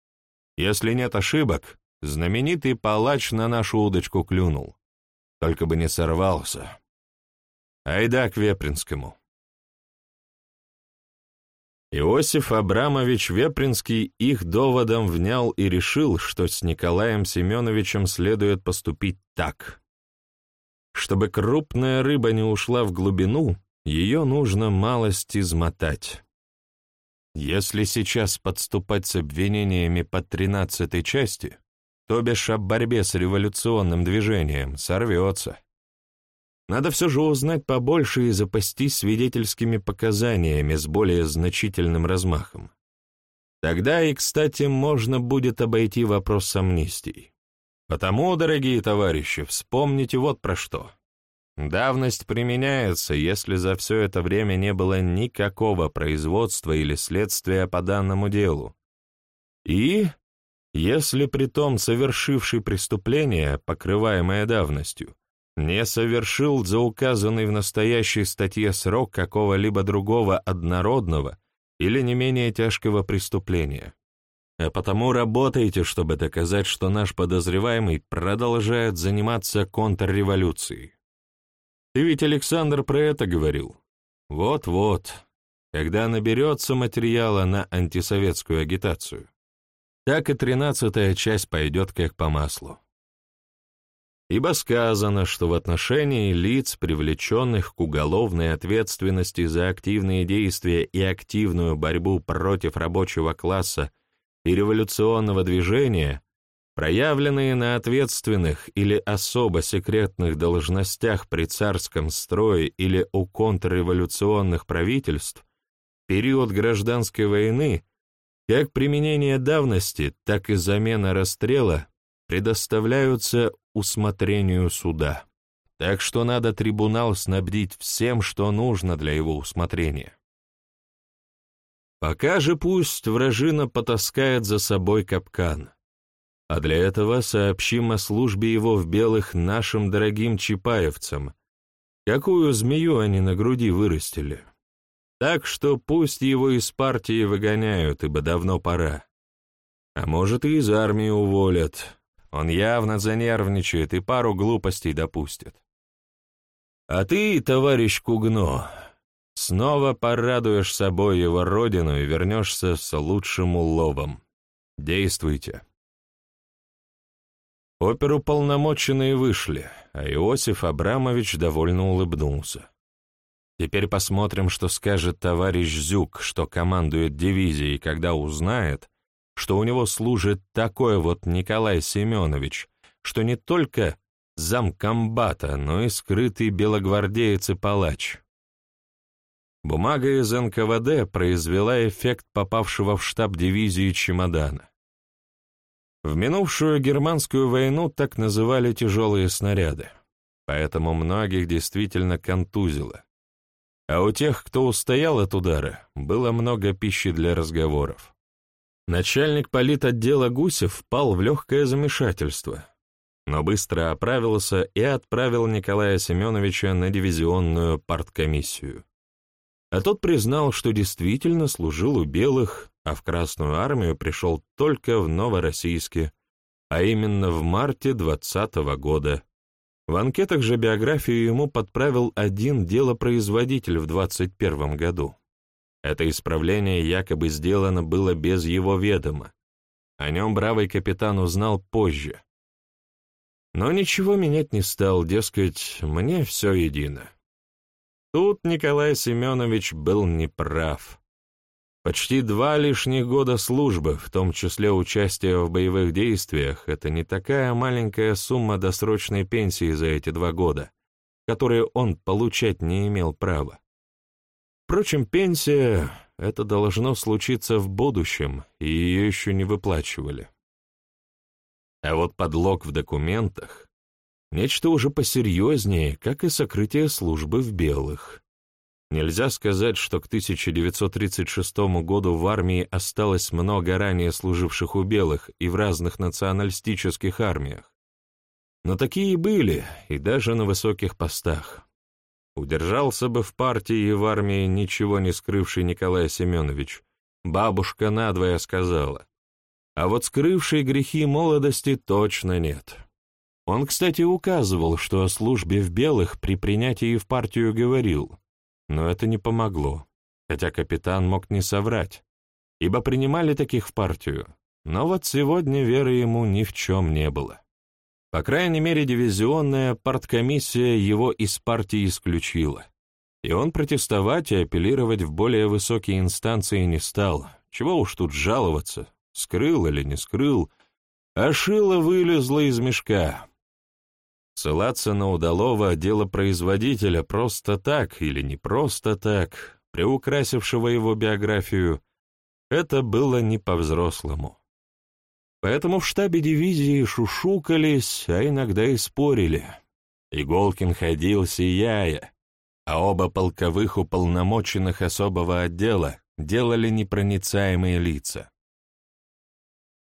Если нет ошибок, знаменитый палач на нашу удочку клюнул. Только бы не сорвался. Айда к Вепринскому. Иосиф Абрамович Вепринский их доводом внял и решил, что с Николаем Семеновичем следует поступить так. Чтобы крупная рыба не ушла в глубину, ее нужно малость измотать. Если сейчас подступать с обвинениями по тринадцатой части, то бишь об борьбе с революционным движением, сорвется. Надо все же узнать побольше и запастись свидетельскими показаниями с более значительным размахом. Тогда и, кстати, можно будет обойти вопрос с амнистией. Потому, дорогие товарищи, вспомните вот про что. Давность применяется, если за все это время не было никакого производства или следствия по данному делу. И, если при том совершивший преступление, покрываемое давностью, не совершил за указанный в настоящей статье срок какого-либо другого однородного или не менее тяжкого преступления. А потому работайте, чтобы доказать, что наш подозреваемый продолжает заниматься контрреволюцией. Ты ведь, Александр, про это говорил. Вот-вот, когда наберется материала на антисоветскую агитацию. так и тринадцатая часть пойдет как по маслу. Ибо сказано, что в отношении лиц, привлеченных к уголовной ответственности за активные действия и активную борьбу против рабочего класса и революционного движения, проявленные на ответственных или особо секретных должностях при царском строе или у контрреволюционных правительств, период гражданской войны, как применение давности, так и замена расстрела предоставляются усмотрению суда. Так что надо трибунал снабдить всем, что нужно для его усмотрения. Пока же пусть вражина потаскает за собой капкан. А для этого сообщим о службе его в белых нашим дорогим чапаевцам, какую змею они на груди вырастили. Так что пусть его из партии выгоняют, ибо давно пора. А может, и из армии уволят, он явно занервничает и пару глупостей допустит. А ты, товарищ Кугно, снова порадуешь собой его родину и вернешься с лучшим уловом. Действуйте. Оперуполномоченные вышли, а Иосиф Абрамович довольно улыбнулся. Теперь посмотрим, что скажет товарищ Зюк, что командует дивизией, когда узнает, что у него служит такой вот Николай Семенович, что не только замкомбата, но и скрытый белогвардеец и палач. Бумага из НКВД произвела эффект попавшего в штаб дивизии чемодана. В минувшую германскую войну так называли тяжелые снаряды, поэтому многих действительно контузило. А у тех, кто устоял от удара, было много пищи для разговоров. Начальник политотдела Гусев впал в легкое замешательство, но быстро оправился и отправил Николая Семеновича на дивизионную парткомиссию. А тот признал, что действительно служил у белых, а в Красную армию пришел только в Новороссийске, а именно в марте 20 -го года. В анкетах же биографию ему подправил один делопроизводитель в 21 году. Это исправление якобы сделано было без его ведома. О нем бравый капитан узнал позже. Но ничего менять не стал, дескать, мне все едино. Тут Николай Семенович был неправ. Почти два лишних года службы, в том числе участие в боевых действиях, это не такая маленькая сумма досрочной пенсии за эти два года, которые он получать не имел права. Впрочем, пенсия — это должно случиться в будущем, и ее еще не выплачивали. А вот подлог в документах — нечто уже посерьезнее, как и сокрытие службы в белых. Нельзя сказать, что к 1936 году в армии осталось много ранее служивших у белых и в разных националистических армиях. Но такие были, и даже на высоких постах. Удержался бы в партии и в армии ничего не скрывший Николай Семенович. Бабушка надвое сказала. А вот скрывший грехи молодости точно нет. Он, кстати, указывал, что о службе в белых при принятии в партию говорил, но это не помогло, хотя капитан мог не соврать, ибо принимали таких в партию, но вот сегодня веры ему ни в чем не было. По крайней мере, дивизионная парткомиссия его из партии исключила. И он протестовать и апеллировать в более высокие инстанции не стал. Чего уж тут жаловаться, скрыл или не скрыл, а шило вылезло из мешка. Ссылаться на удалого делопроизводителя просто так или не просто так, приукрасившего его биографию, это было не по-взрослому. Поэтому в штабе дивизии шушукались, а иногда и спорили. Иголкин ходил сияя, а оба полковых уполномоченных особого отдела делали непроницаемые лица.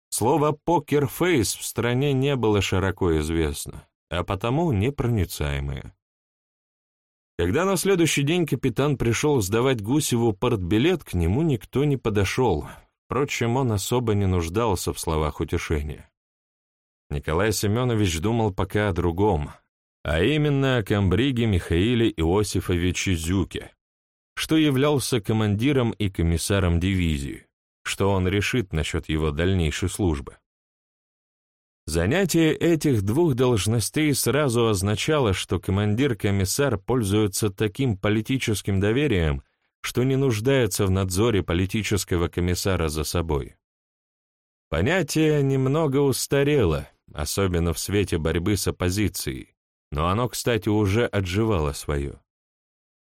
Слово «покерфейс» в стране не было широко известно, а потому непроницаемые. Когда на следующий день капитан пришел сдавать Гусеву портбилет, к нему никто не подошел, Впрочем, он особо не нуждался в словах утешения. Николай Семенович думал пока о другом, а именно о комбриге Михаиле Иосифовиче Зюке, что являлся командиром и комиссаром дивизии, что он решит насчет его дальнейшей службы. Занятие этих двух должностей сразу означало, что командир-комиссар пользуется таким политическим доверием, что не нуждается в надзоре политического комиссара за собой. Понятие немного устарело, особенно в свете борьбы с оппозицией, но оно, кстати, уже отживало свое.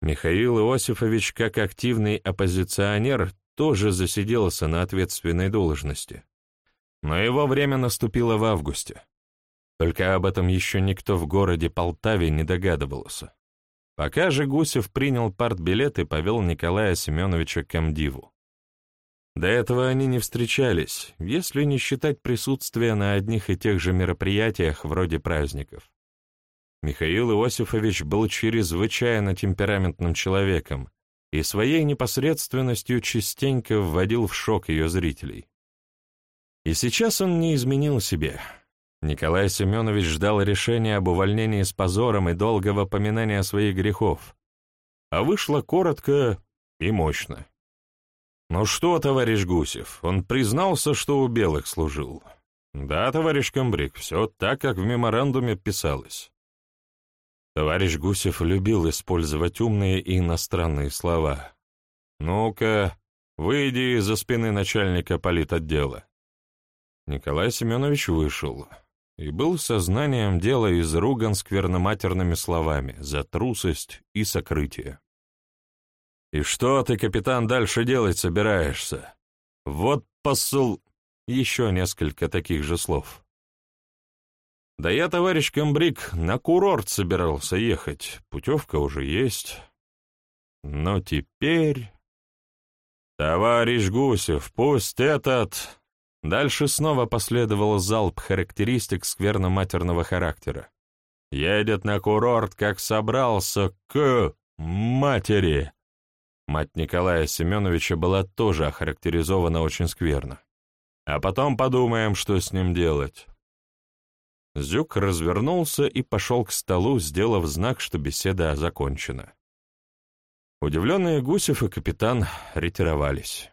Михаил Иосифович, как активный оппозиционер, тоже засиделся на ответственной должности. Но его время наступило в августе. Только об этом еще никто в городе Полтаве не догадывался. Пока же Гусев принял партбилет и повел Николая Семеновича к Камдиву. До этого они не встречались, если не считать присутствия на одних и тех же мероприятиях вроде праздников. Михаил Иосифович был чрезвычайно темпераментным человеком и своей непосредственностью частенько вводил в шок ее зрителей. И сейчас он не изменил себе. Николай Семенович ждал решения об увольнении с позором и долгого поминания своих грехов. А вышло коротко и мощно. «Ну что, товарищ Гусев, он признался, что у белых служил?» «Да, товарищ Комбриг, все так, как в меморандуме писалось». Товарищ Гусев любил использовать умные и иностранные слова. «Ну-ка, выйди из-за спины начальника политотдела». Николай Семенович вышел и был сознанием дела изруган скверноматерными словами за трусость и сокрытие. «И что ты, капитан, дальше делать собираешься? Вот посыл...» Еще несколько таких же слов. Да я, товарищ комбриг, на курорт собирался ехать. Путевка уже есть. Но теперь... Товарищ Гусев, пусть этот... Дальше снова последовал залп характеристик скверно-матерного характера. Едет на курорт, как собрался, к матери. Мать Николая Семеновича была тоже охарактеризована очень скверно. А потом подумаем, что с ним делать. Зюк развернулся и пошел к столу, сделав знак, что беседа закончена. Удивленные Гусев и капитан ретировались.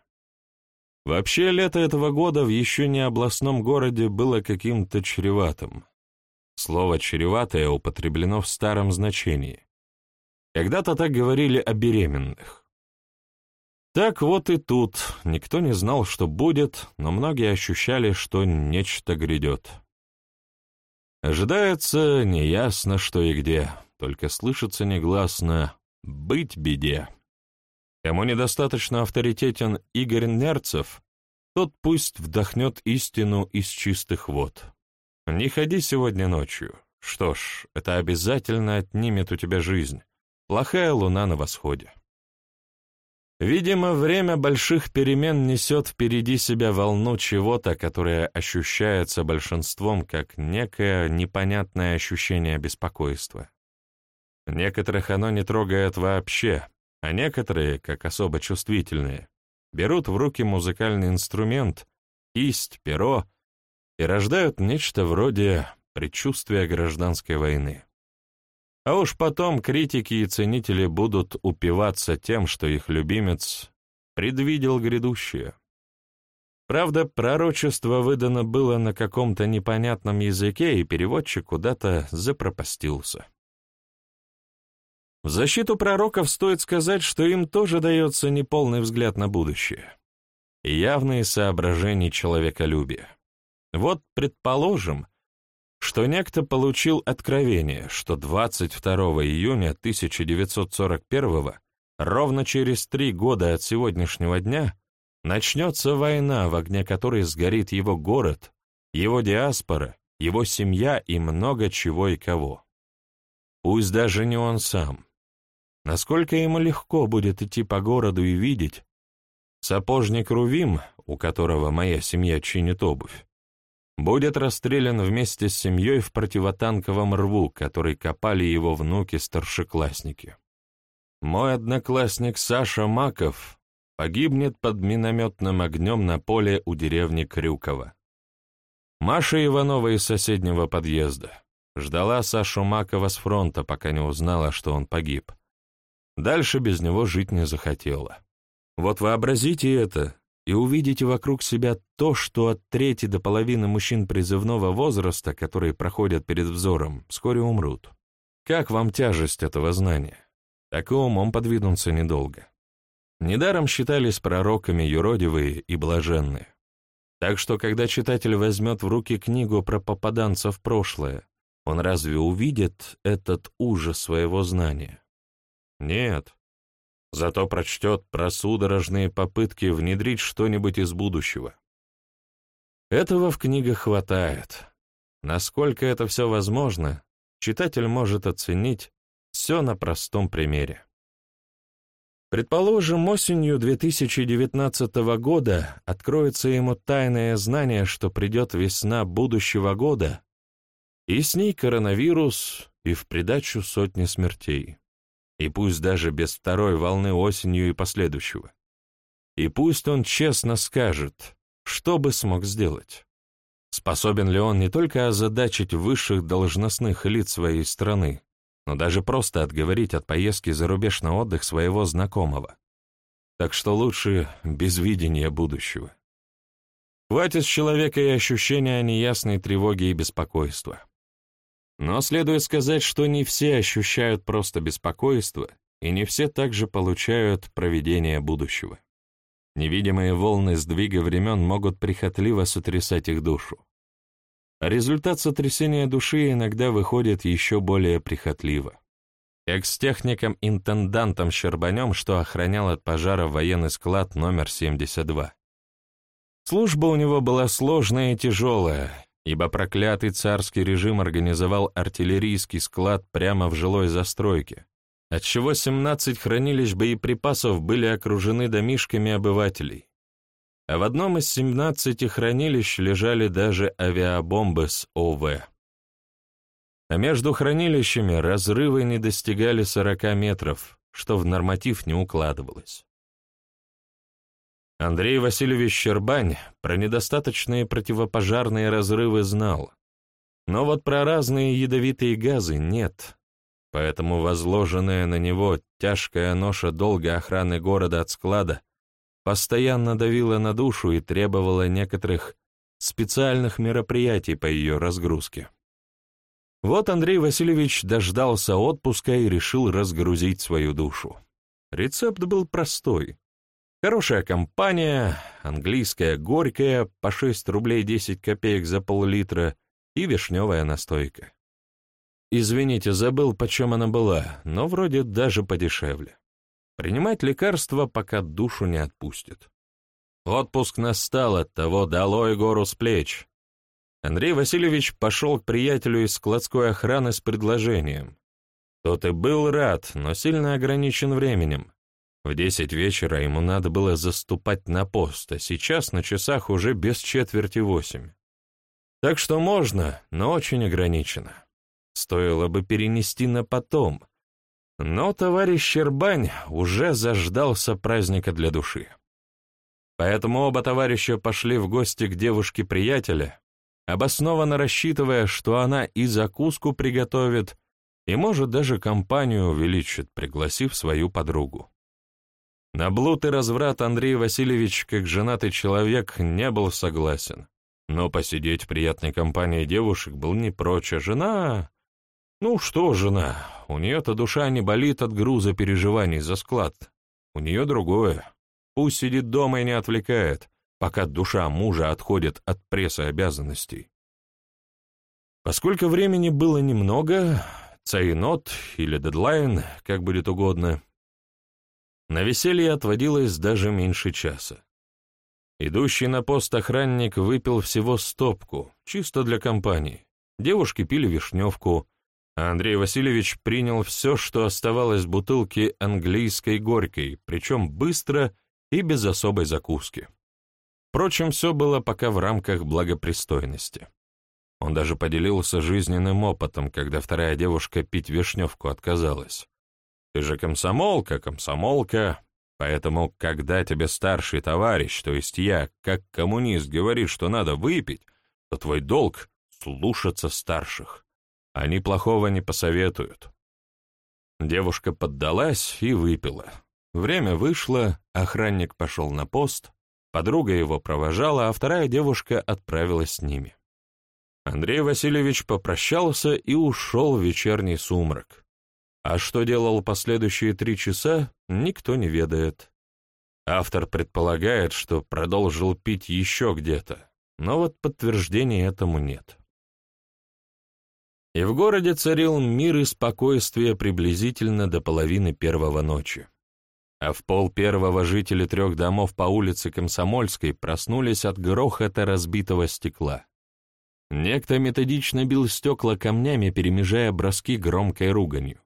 Вообще, лето этого года в еще не областном городе было каким-то чреватым. Слово «чреватое» употреблено в старом значении. Когда-то так говорили о беременных. Так вот и тут никто не знал, что будет, но многие ощущали, что нечто грядет. Ожидается неясно что и где, только слышится негласно «быть беде». Кому недостаточно авторитетен Игорь Нерцев, тот пусть вдохнет истину из чистых вод. Не ходи сегодня ночью. Что ж, это обязательно отнимет у тебя жизнь. Плохая луна на восходе. Видимо, время больших перемен несет впереди себя волну чего-то, которое ощущается большинством как некое непонятное ощущение беспокойства. Некоторых оно не трогает вообще, а некоторые, как особо чувствительные, берут в руки музыкальный инструмент, кисть, перо и рождают нечто вроде предчувствия гражданской войны. А уж потом критики и ценители будут упиваться тем, что их любимец предвидел грядущее. Правда, пророчество выдано было на каком-то непонятном языке, и переводчик куда-то запропастился. В защиту пророков стоит сказать, что им тоже дается неполный взгляд на будущее и явные соображения человеколюбия. Вот, предположим, что некто получил откровение, что 22 июня 1941 ровно через три года от сегодняшнего дня, начнется война, в огне которой сгорит его город, его диаспора, его семья и много чего и кого. Пусть даже не он сам. Насколько ему легко будет идти по городу и видеть, сапожник Рувим, у которого моя семья чинит обувь, будет расстрелян вместе с семьей в противотанковом рву, который копали его внуки-старшеклассники. Мой одноклассник Саша Маков погибнет под минометным огнем на поле у деревни Крюково. Маша Иванова из соседнего подъезда ждала Сашу Макова с фронта, пока не узнала, что он погиб. Дальше без него жить не захотела. Вот вообразите это, и увидите вокруг себя то, что от трети до половины мужчин призывного возраста, которые проходят перед взором, вскоре умрут. Как вам тяжесть этого знания? Так и умом подвинуться недолго. Недаром считались пророками юродивые и блаженные. Так что, когда читатель возьмет в руки книгу про попаданца в прошлое, он разве увидит этот ужас своего знания? Нет. Зато прочтет про судорожные попытки внедрить что-нибудь из будущего. Этого в книгах хватает. Насколько это все возможно, читатель может оценить все на простом примере. Предположим, осенью 2019 года откроется ему тайное знание, что придет весна будущего года, и с ней коронавирус, и в придачу сотни смертей. И пусть даже без второй волны осенью и последующего. И пусть он честно скажет, что бы смог сделать. Способен ли он не только озадачить высших должностных лиц своей страны, но даже просто отговорить от поездки за рубеж на отдых своего знакомого. Так что лучше без видения будущего. Хватит с человека и ощущения неясной тревоги и беспокойства. Но следует сказать, что не все ощущают просто беспокойство, и не все также получают проведение будущего. Невидимые волны сдвига времен могут прихотливо сотрясать их душу. Результат сотрясения души иногда выходит еще более прихотливо. Как с техником-интендантом Щербанем, что охранял от пожара военный склад номер 72. Служба у него была сложная и тяжелая, ибо проклятый царский режим организовал артиллерийский склад прямо в жилой застройке, отчего 17 хранилищ боеприпасов были окружены домишками обывателей. А в одном из 17 хранилищ лежали даже авиабомбы с ОВ. А между хранилищами разрывы не достигали 40 метров, что в норматив не укладывалось. Андрей Васильевич Щербань про недостаточные противопожарные разрывы знал, но вот про разные ядовитые газы нет, поэтому возложенная на него тяжкая ноша долгой охраны города от склада постоянно давила на душу и требовала некоторых специальных мероприятий по ее разгрузке. Вот Андрей Васильевич дождался отпуска и решил разгрузить свою душу. Рецепт был простой. Хорошая компания, английская горькая, по 6 рублей 10 копеек за пол-литра и вишневая настойка. Извините, забыл, почем она была, но вроде даже подешевле. Принимать лекарства, пока душу не отпустит. Отпуск настал, от того долой гору с плеч. Андрей Васильевич пошел к приятелю из складской охраны с предложением. Тот и был рад, но сильно ограничен временем. В десять вечера ему надо было заступать на пост, а сейчас на часах уже без четверти восемь. Так что можно, но очень ограничено. Стоило бы перенести на потом. Но товарищ Щербань уже заждался праздника для души. Поэтому оба товарища пошли в гости к девушке приятеля, обоснованно рассчитывая, что она и закуску приготовит, и, может, даже компанию увеличит, пригласив свою подругу. На блуд и разврат Андрей Васильевич, как женатый человек, не был согласен. Но посидеть в приятной компании девушек был не прочь, а жена... Ну что жена, у нее-то душа не болит от груза переживаний за склад. У нее другое. Пусть сидит дома и не отвлекает, пока душа мужа отходит от пресса обязанностей. Поскольку времени было немного, цейнот или дедлайн, как будет угодно, на веселье отводилось даже меньше часа. Идущий на пост охранник выпил всего стопку, чисто для компании. Девушки пили вишневку, а Андрей Васильевич принял все, что оставалось в бутылке английской горькой, причем быстро и без особой закуски. Впрочем, все было пока в рамках благопристойности. Он даже поделился жизненным опытом, когда вторая девушка пить вишневку отказалась. Ты же комсомолка, комсомолка. Поэтому, когда тебе старший товарищ, то есть я, как коммунист, говорит, что надо выпить, то твой долг — слушаться старших. Они плохого не посоветуют. Девушка поддалась и выпила. Время вышло, охранник пошел на пост, подруга его провожала, а вторая девушка отправилась с ними. Андрей Васильевич попрощался и ушел в вечерний сумрак. А что делал последующие три часа, никто не ведает. Автор предполагает, что продолжил пить еще где-то, но вот подтверждений этому нет. И в городе царил мир и спокойствие приблизительно до половины первого ночи. А в пол первого жители трех домов по улице Комсомольской проснулись от грохота разбитого стекла. Некто методично бил стекла камнями, перемежая броски громкой руганью.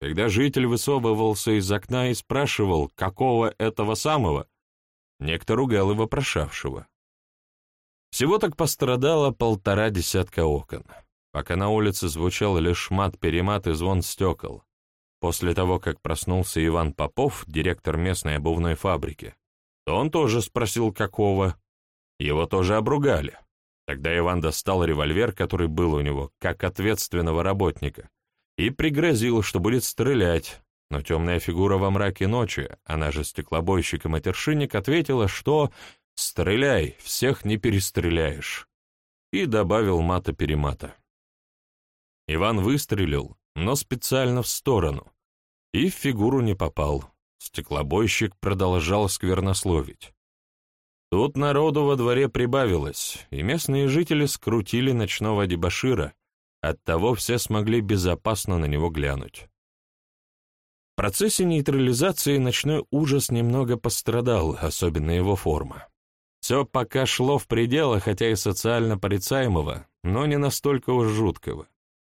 Когда житель высовывался из окна и спрашивал, какого этого самого, некто ругал его прошавшего. Всего так пострадало полтора десятка окон, пока на улице звучал лишь мат-перемат и звон стекол. После того, как проснулся Иван Попов, директор местной обувной фабрики, то он тоже спросил, какого. Его тоже обругали. Тогда Иван достал револьвер, который был у него, как ответственного работника, и пригрозил, что будет стрелять, но темная фигура во мраке ночи, она же стеклобойщик и матершинник, ответила, что «стреляй, всех не перестреляешь», и добавил мата-перемата. Иван выстрелил, но специально в сторону, и в фигуру не попал. Стеклобойщик продолжал сквернословить. Тут народу во дворе прибавилось, и местные жители скрутили ночного дебошира, Оттого все смогли безопасно на него глянуть. В процессе нейтрализации ночной ужас немного пострадал, особенно его форма. Все пока шло в пределах, хотя и социально порицаемого, но не настолько уж жуткого.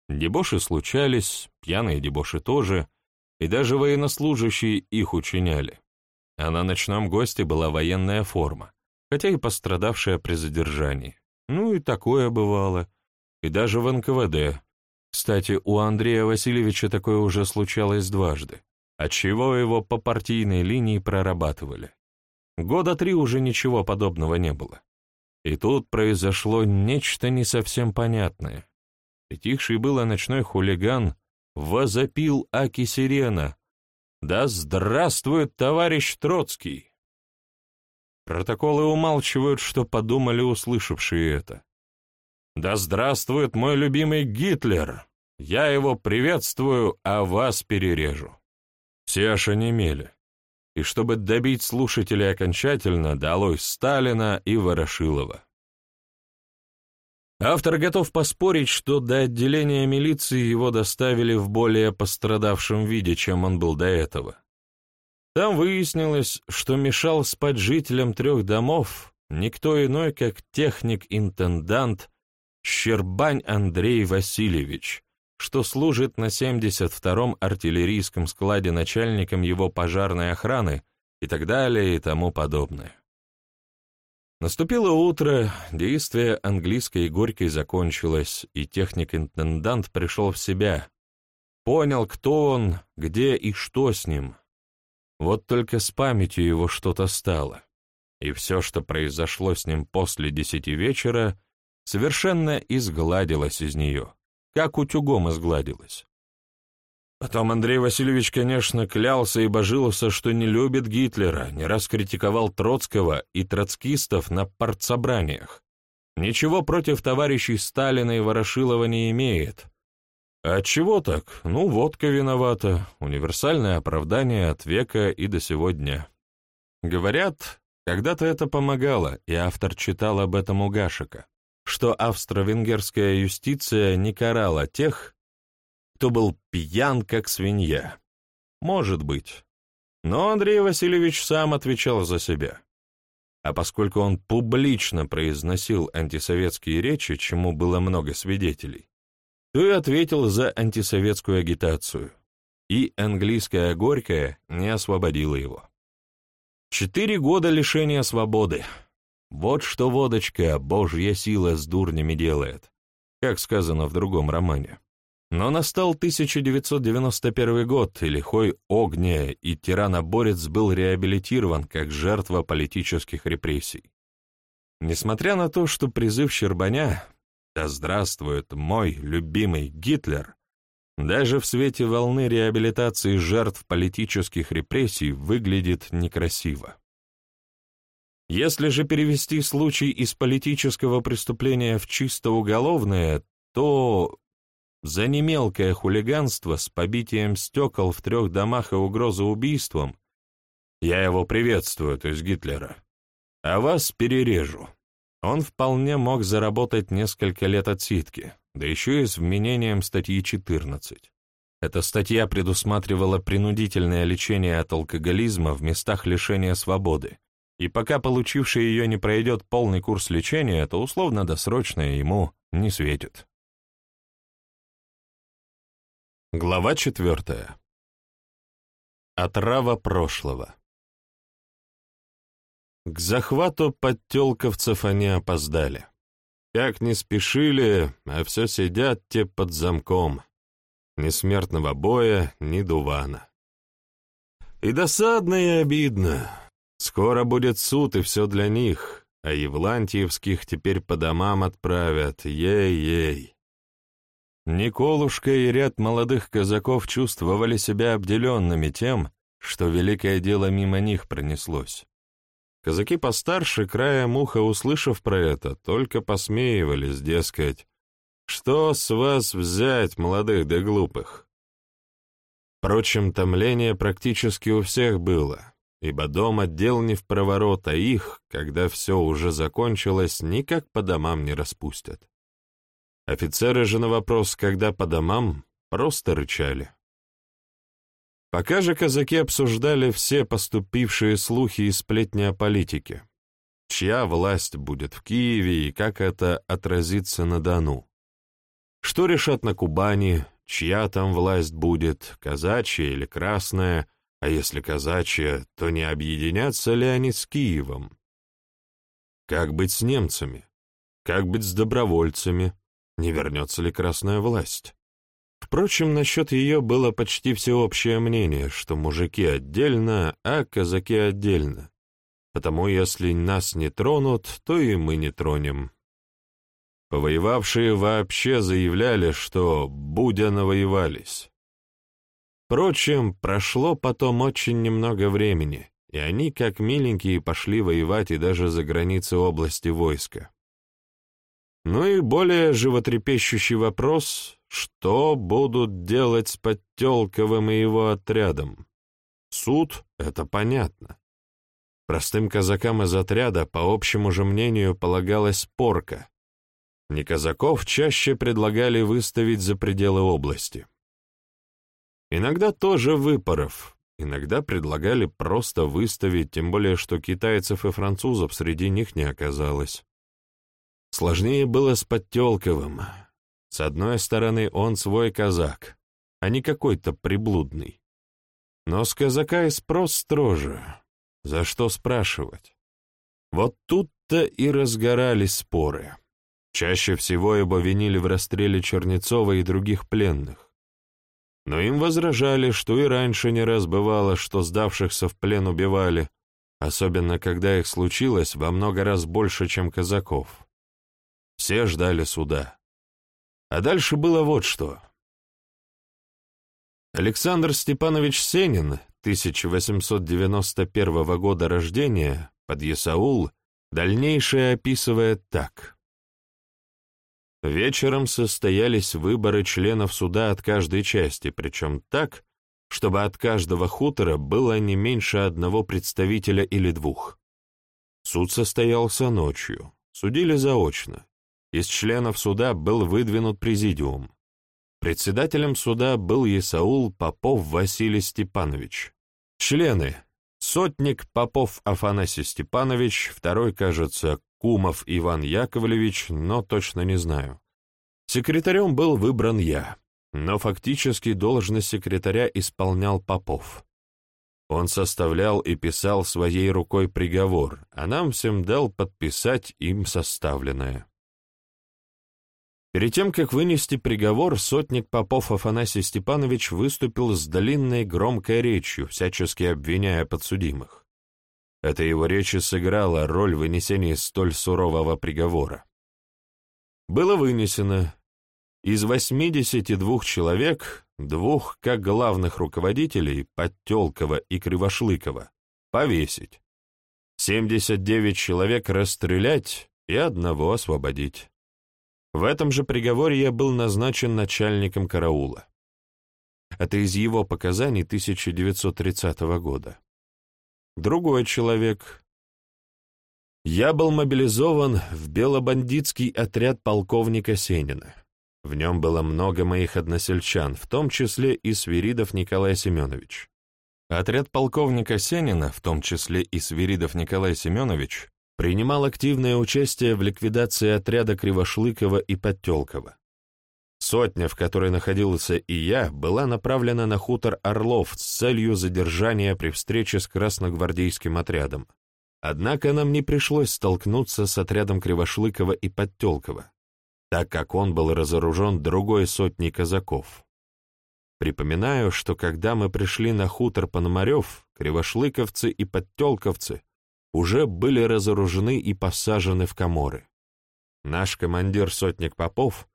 Дебоши случались, пьяные дебоши тоже, и даже военнослужащие их учиняли. А на ночном госте была военная форма, хотя и пострадавшая при задержании. Ну и такое бывало и даже в НКВД. Кстати, у Андрея Васильевича такое уже случалось дважды, отчего его по партийной линии прорабатывали. Года три уже ничего подобного не было. И тут произошло нечто не совсем понятное. Притихший было ночной хулиган возопил Аки Сирена. «Да здравствует товарищ Троцкий!» Протоколы умалчивают, что подумали услышавшие это. Да здравствует мой любимый Гитлер! Я его приветствую, а вас перережу. Все аж онемели. И чтобы добить слушателей окончательно, долой Сталина и Ворошилова. Автор готов поспорить, что до отделения милиции его доставили в более пострадавшем виде, чем он был до этого. Там выяснилось, что мешал спать жителям трех домов никто иной, как техник-интендант Щербань Андрей Васильевич, что служит на 72-м артиллерийском складе начальником его пожарной охраны и так далее и тому подобное. Наступило утро, действие английской и горькой закончилось, и техник-интендант пришел в себя, понял, кто он, где и что с ним. Вот только с памятью его что-то стало, и все, что произошло с ним после десяти вечера, совершенно изгладилась из нее, как утюгом изгладилась. Потом Андрей Васильевич, конечно, клялся и божился, что не любит Гитлера, не раз критиковал Троцкого и троцкистов на партсобраниях. Ничего против товарищей Сталина и Ворошилова не имеет. А чего так? Ну, водка виновата. Универсальное оправдание от века и до сего дня. Говорят, когда-то это помогало, и автор читал об этом у Гашика что австро-венгерская юстиция не карала тех, кто был пьян как свинья. Может быть. Но Андрей Васильевич сам отвечал за себя. А поскольку он публично произносил антисоветские речи, чему было много свидетелей, то и ответил за антисоветскую агитацию. И английская горькая не освободила его. Четыре года лишения свободы. Вот что водочка, божья сила с дурнями делает, как сказано в другом романе. Но настал 1991 год, и лихой Огня и тираноборец был реабилитирован как жертва политических репрессий. Несмотря на то, что призыв Щербаня «Да здравствует мой любимый Гитлер», даже в свете волны реабилитации жертв политических репрессий выглядит некрасиво. Если же перевести случай из политического преступления в чисто уголовное, то за немелкое хулиганство с побитием стекол в трех домах и угрозу убийством я его приветствую, то есть Гитлера, а вас перережу. Он вполне мог заработать несколько лет отсидки, да еще и с вменением статьи 14. Эта статья предусматривала принудительное лечение от алкоголизма в местах лишения свободы, и пока получивший ее не пройдет полный курс лечения, то условно-досрочное ему не светит. Глава четвертая. Отрава прошлого. К захвату подтелковцев они опоздали. Как не спешили, а все сидят те под замком. Ни смертного боя, ни дувана. И досадно, и обидно. Скоро будет суд, и все для них, а Евлантьевских теперь по домам отправят, ей-ей. Николушка и ряд молодых казаков чувствовали себя обделенными тем, что великое дело мимо них пронеслось. Казаки постарше, краем уха услышав про это, только посмеивались, дескать, «Что с вас взять, молодых да глупых?» Впрочем, томление практически у всех было, ибо дом отдел не в проворот, а их, когда все уже закончилось, никак по домам не распустят. Офицеры же на вопрос «когда по домам?» просто рычали. Пока же казаки обсуждали все поступившие слухи и сплетни о политике. Чья власть будет в Киеве и как это отразится на Дону? Что решат на Кубани, чья там власть будет, казачья или красная – а если казачья, то не объединятся ли они с Киевом? Как быть с немцами? Как быть с добровольцами? Не вернется ли красная власть? Впрочем, насчет ее было почти всеобщее мнение, что мужики отдельно, а казаки отдельно. Потому если нас не тронут, то и мы не тронем. Повоевавшие вообще заявляли, что «будя навоевались». Впрочем, прошло потом очень немного времени, и они, как миленькие, пошли воевать и даже за границы области войска. Ну и более животрепещущий вопрос, что будут делать с Подтелковым и его отрядом? Суд — это понятно. Простым казакам из отряда, по общему же мнению, полагалась порка. Не казаков чаще предлагали выставить за пределы области. Иногда тоже выпоров, иногда предлагали просто выставить, тем более что китайцев и французов среди них не оказалось. Сложнее было с Подтелковым. С одной стороны, он свой казак, а не какой-то приблудный. Но с казака и спрос строже. За что спрашивать? Вот тут-то и разгорались споры. Чаще всего его винили в расстреле Чернецова и других пленных. Но им возражали, что и раньше не раз бывало, что сдавшихся в плен убивали, особенно когда их случилось во много раз больше, чем казаков. Все ждали суда. А дальше было вот что. Александр Степанович Сенин, 1891 года рождения, под Ясаул, дальнейшее описывает так. Вечером состоялись выборы членов суда от каждой части, причем так, чтобы от каждого хутора было не меньше одного представителя или двух. Суд состоялся ночью, судили заочно. Из членов суда был выдвинут президиум. Председателем суда был Исаул Попов Василий Степанович. Члены — сотник Попов Афанасий Степанович, второй, кажется, Кумов Иван Яковлевич, но точно не знаю. Секретарем был выбран я, но фактически должность секретаря исполнял Попов. Он составлял и писал своей рукой приговор, а нам всем дал подписать им составленное. Перед тем, как вынести приговор, сотник Попов Афанасий Степанович выступил с длинной громкой речью, всячески обвиняя подсудимых. Эта его речь сыграла роль вынесения столь сурового приговора. Было вынесено. Из 82 человек, двух как главных руководителей, Подтелкова и Кривошлыкова, повесить. 79 человек расстрелять и одного освободить. В этом же приговоре я был назначен начальником караула. Это из его показаний 1930 года. Другой человек. Я был мобилизован в белобандитский отряд полковника Сенина. В нем было много моих односельчан, в том числе и Свиридов Николай Семенович. Отряд полковника Сенина, в том числе и Свиридов Николай Семенович, принимал активное участие в ликвидации отряда Кривошлыкова и Подтелкова. Сотня, в которой находился и я, была направлена на хутор Орлов с целью задержания при встрече с красногвардейским отрядом. Однако нам не пришлось столкнуться с отрядом Кривошлыкова и Подтелкова, так как он был разоружен другой сотней казаков. Припоминаю, что когда мы пришли на хутор Пономарев, кривошлыковцы и подтелковцы уже были разоружены и посажены в коморы. Наш командир сотник Попов,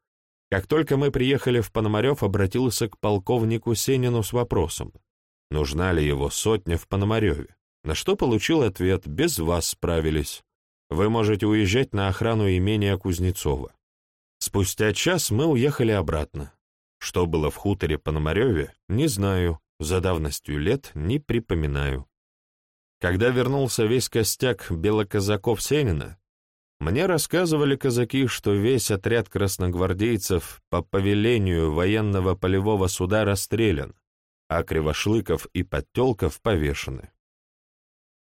как только мы приехали в Пономарев, обратился к полковнику Сенину с вопросом, нужна ли его сотня в Пономареве, на что получил ответ «без вас справились, вы можете уезжать на охрану имения Кузнецова». Спустя час мы уехали обратно. Что было в хуторе Пономареве, не знаю, за давностью лет не припоминаю. Когда вернулся весь костяк белоказаков Сенина, мне рассказывали казаки, что весь отряд красногвардейцев по повелению военного полевого суда расстрелян, а Кривошлыков и Подтелков повешены.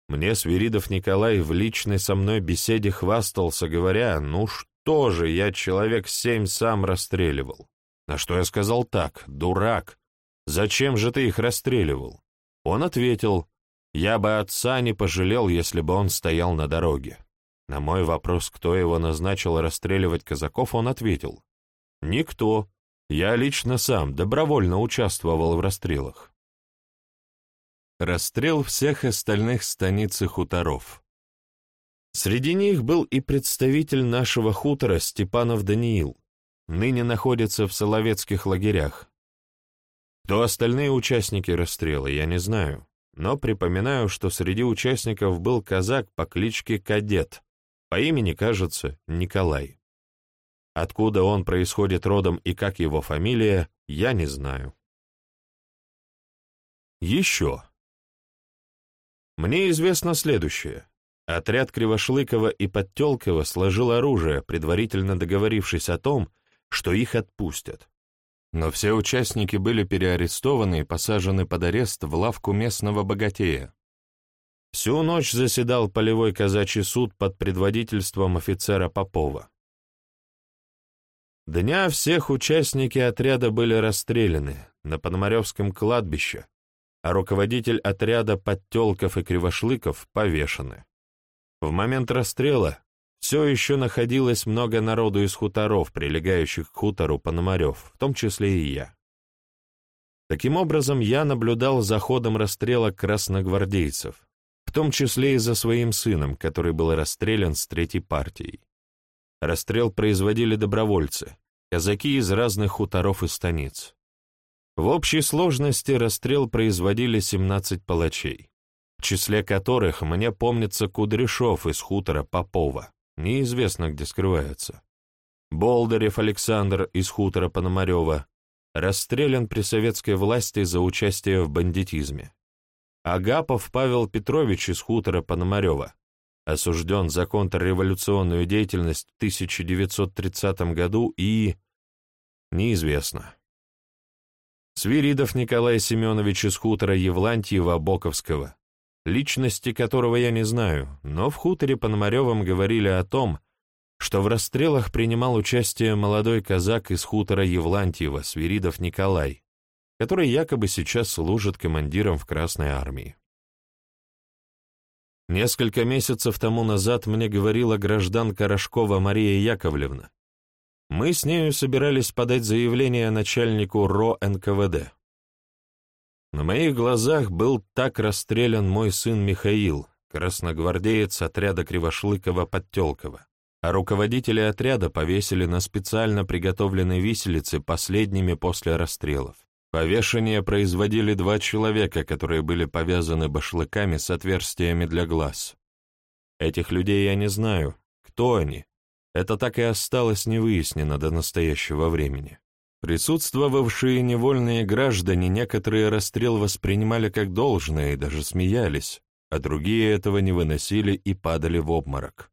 Мне Свиридов Николай в личной со мной беседе хвастался, говоря, ну что же, я человек семь сам расстреливал. На что я сказал так, дурак, зачем же ты их расстреливал? Он ответил, я бы отца не пожалел, если бы он стоял на дороге. На мой вопрос, кто его назначил расстреливать казаков, он ответил, никто, я лично сам добровольно участвовал в расстрелах. Расстрел всех остальных станиц и хуторов. Среди них был и представитель нашего хутора Степанов Даниил, ныне находится в Соловецких лагерях. Кто остальные участники расстрела, я не знаю, но припоминаю, что среди участников был казак по кличке Кадет, по имени, кажется, Николай. Откуда он происходит родом и как его фамилия, я не знаю. Еще. Мне известно следующее. Отряд Кривошлыкова и Подтелкова сложил оружие, предварительно договорившись о том, что их отпустят. Но все участники были переарестованы и посажены под арест в лавку местного богатея. Всю ночь заседал полевой казачий суд под предводительством офицера Попова. Дня всех участники отряда были расстреляны на Пономаревском кладбище, а руководитель отряда Подтелков и Кривошлыков повешены. В момент расстрела все еще находилось много народу из хуторов, прилегающих к хутору Пономарев, в том числе и я. Таким образом, я наблюдал за ходом расстрела красногвардейцев, том числе и за своим сыном, который был расстрелян с третьей партией. Расстрел производили добровольцы, казаки из разных хуторов и станиц. В общей сложности расстрел производили 17 палачей, в числе которых мне помнится Кудряшов из хутора Попова неизвестно, где скрывается. Болдырев Александр из хутора Пономарева расстрелян при советской власти за участие в бандитизме. Агапов Павел Петрович из хутора Пономарева осужден за контрреволюционную деятельность в 1930 году и... неизвестно. Свиридов Николай Семенович из хутора Евлантьева-Боковского личности которого я не знаю, но в хуторе Пономаревом говорили о том, что в расстрелах принимал участие молодой казак из хутора Евлантьева, Свиридов Николай, который якобы сейчас служит командиром в Красной армии. Несколько месяцев тому назад мне говорила гражданка Рожкова Мария Яковлевна. Мы с нею собирались подать заявление начальнику РО НКВД. На моих глазах был так расстрелян мой сын Михаил, красногвардеец отряда Кривошлыкова-Подтелкова, а руководители отряда повесили на специально приготовленной виселице последними после расстрелов. Повешение производили два человека, которые были повязаны башлыками с отверстиями для глаз. Этих людей я не знаю. Кто они? Это так и осталось невыяснено до настоящего времени. Присутствовавшие невольные граждане некоторые расстрел воспринимали как должное и даже смеялись, а другие этого не выносили и падали в обморок.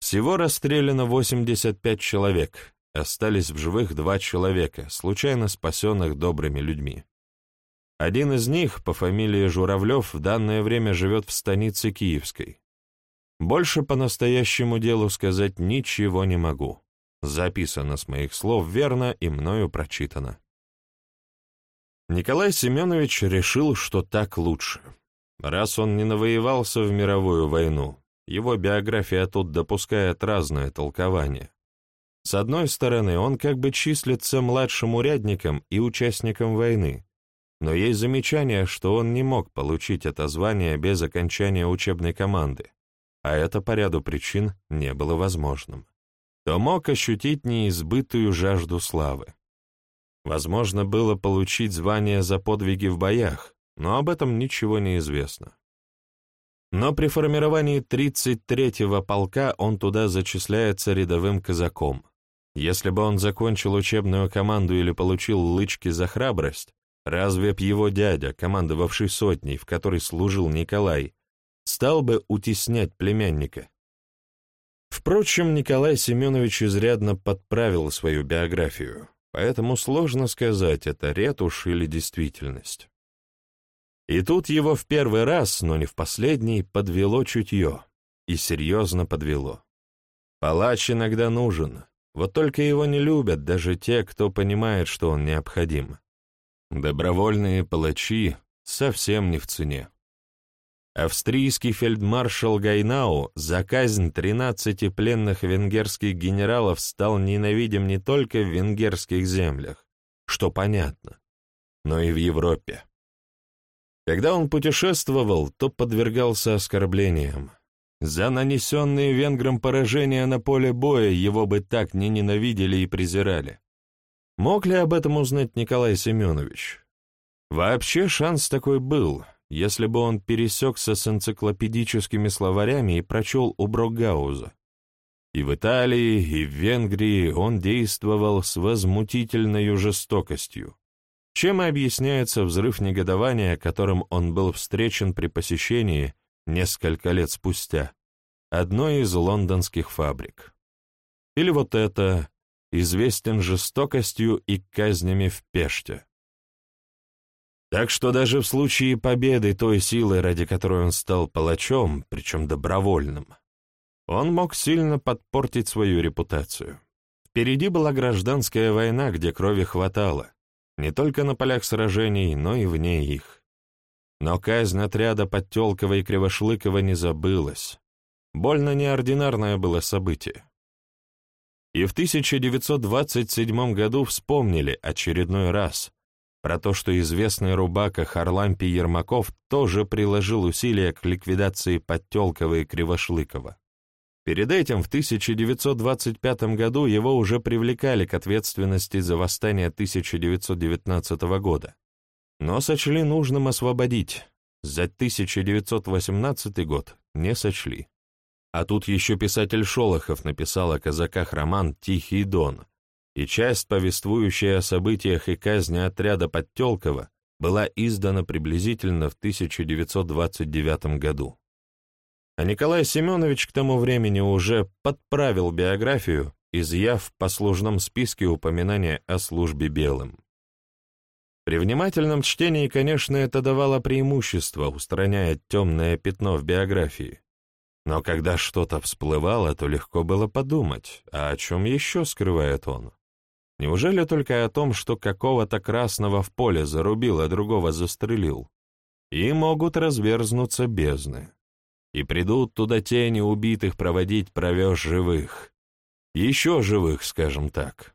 Всего расстреляно 85 человек, остались в живых два человека, случайно спасенных добрыми людьми. Один из них, по фамилии Журавлев, в данное время живет в станице Киевской. Больше по настоящему делу сказать ничего не могу. Записано с моих слов верно и мною прочитано. Николай Семенович решил, что так лучше. Раз он не навоевался в мировую войну, его биография тут допускает разное толкование. С одной стороны, он как бы числится младшим урядником и участником войны, но есть замечание, что он не мог получить это звание без окончания учебной команды, а это по ряду причин не было возможным то мог ощутить неизбытую жажду славы. Возможно было получить звание за подвиги в боях, но об этом ничего не известно. Но при формировании 33-го полка он туда зачисляется рядовым казаком. Если бы он закончил учебную команду или получил лычки за храбрость, разве б его дядя, командовавший сотней, в которой служил Николай, стал бы утеснять племянника? Впрочем, Николай Семенович изрядно подправил свою биографию, поэтому сложно сказать, это ретушь или действительность. И тут его в первый раз, но не в последний, подвело чутье. И серьезно подвело. Палач иногда нужен, вот только его не любят даже те, кто понимает, что он необходим. Добровольные палачи совсем не в цене. Австрийский фельдмаршал Гайнау за казнь 13 пленных венгерских генералов стал ненавидим не только в венгерских землях, что понятно, но и в Европе. Когда он путешествовал, то подвергался оскорблениям. За нанесенные венграм поражения на поле боя его бы так не ненавидели и презирали. Мог ли об этом узнать Николай Семенович? Вообще шанс такой был, если бы он пересекся с энциклопедическими словарями и прочел у Брогауза. И в Италии, и в Венгрии он действовал с возмутительной жестокостью, чем и объясняется взрыв негодования, которым он был встречен при посещении, несколько лет спустя, одной из лондонских фабрик. Или вот это, известен жестокостью и казнями в Пеште. Так что даже в случае победы той силы, ради которой он стал палачом, причем добровольным, он мог сильно подпортить свою репутацию. Впереди была гражданская война, где крови хватало, не только на полях сражений, но и вне их. Но казнь отряда Подтелкова и Кривошлыкова не забылась. Больно неординарное было событие. И в 1927 году вспомнили очередной раз — про то, что известный рубака Харлампий Ермаков тоже приложил усилия к ликвидации Подтелкова и Кривошлыкова. Перед этим в 1925 году его уже привлекали к ответственности за восстание 1919 года, но сочли нужным освободить, за 1918 год не сочли. А тут еще писатель Шолохов написал о казаках роман «Тихий дон», и часть, повествующая о событиях и казни отряда Подтелкова, была издана приблизительно в 1929 году. А Николай Семенович к тому времени уже подправил биографию, изъяв в послужном списке упоминания о службе белым. При внимательном чтении, конечно, это давало преимущество, устраняя темное пятно в биографии. Но когда что-то всплывало, то легко было подумать, а о чем еще скрывает он? Неужели только о том, что какого-то красного в поле зарубил, а другого застрелил? И могут разверзнуться бездны. И придут туда тени убитых проводить провеж живых. Еще живых, скажем так.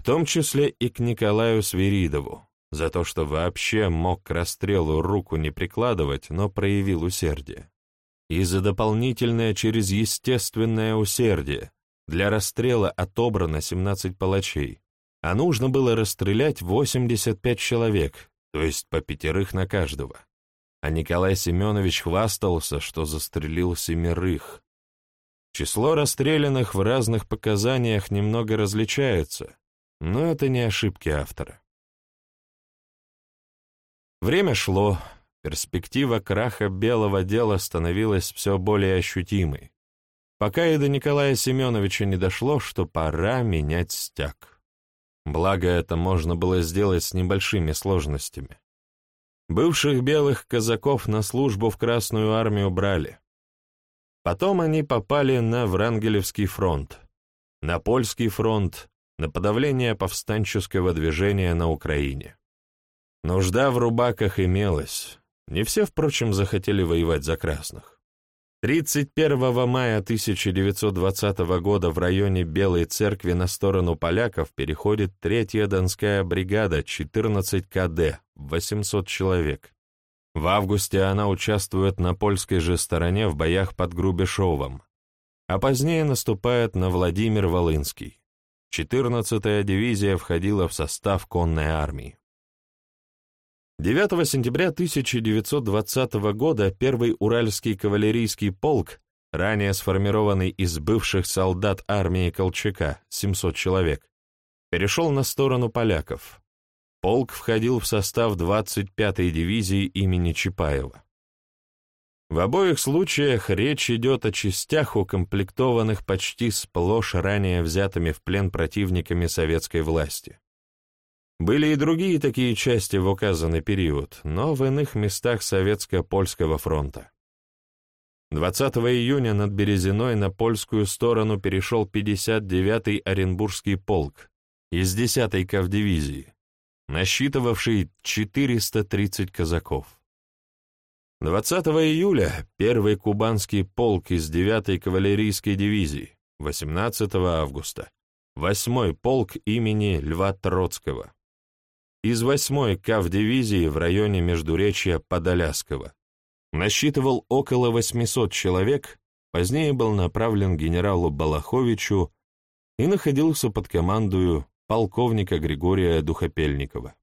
В том числе и к Николаю Свиридову, за то, что вообще мог к расстрелу руку не прикладывать, но проявил усердие. И за дополнительное через естественное усердие, для расстрела отобрано 17 палачей, а нужно было расстрелять 85 человек, то есть по пятерых на каждого. а Николай Семенович хвастался, что застрелил семерых. Число расстрелянных в разных показаниях немного различается, но это не ошибки автора. Время шло, перспектива краха белого дела становилась все более ощутимой, пока и до Николая Семеновича не дошло, что пора менять стяг. Благо, это можно было сделать с небольшими сложностями. Бывших белых казаков на службу в Красную армию брали. Потом они попали на Врангелевский фронт, на Польский фронт, на подавление повстанческого движения на Украине. Нужда в рубаках имелась. Не все, впрочем, захотели воевать за красных. 31 мая 1920 года в районе Белой Церкви на сторону поляков переходит третья Донская бригада 14 КД, 800 человек. В августе она участвует на польской же стороне в боях под Грубешовым, а позднее наступает на Владимир-Волынский. 14-я дивизия входила в состав конной армии. 9 сентября 1920 года первый Уральский кавалерийский полк, ранее сформированный из бывших солдат армии Колчака, 700 человек, перешел на сторону поляков. Полк входил в состав 25-й дивизии имени Чапаева. В обоих случаях речь идет о частях, укомплектованных почти сплошь ранее взятыми в плен противниками советской власти. Были и другие такие части в указанный период, но в иных местах Советско-Польского фронта. 20 июня над Березиной на польскую сторону перешел 59-й Оренбургский полк из 10-й кавдивизии, насчитывавший 430 казаков. 20 июля первый кубанский полк из 9-й кавалерийской дивизии, 18 августа, 8-й полк имени Льва Троцкого, из 8-й КАВ-дивизии в районе Междуречья Подоляского. Насчитывал около 800 человек, позднее был направлен генералу Балаховичу и находился под командою полковника Григория Духопельникова.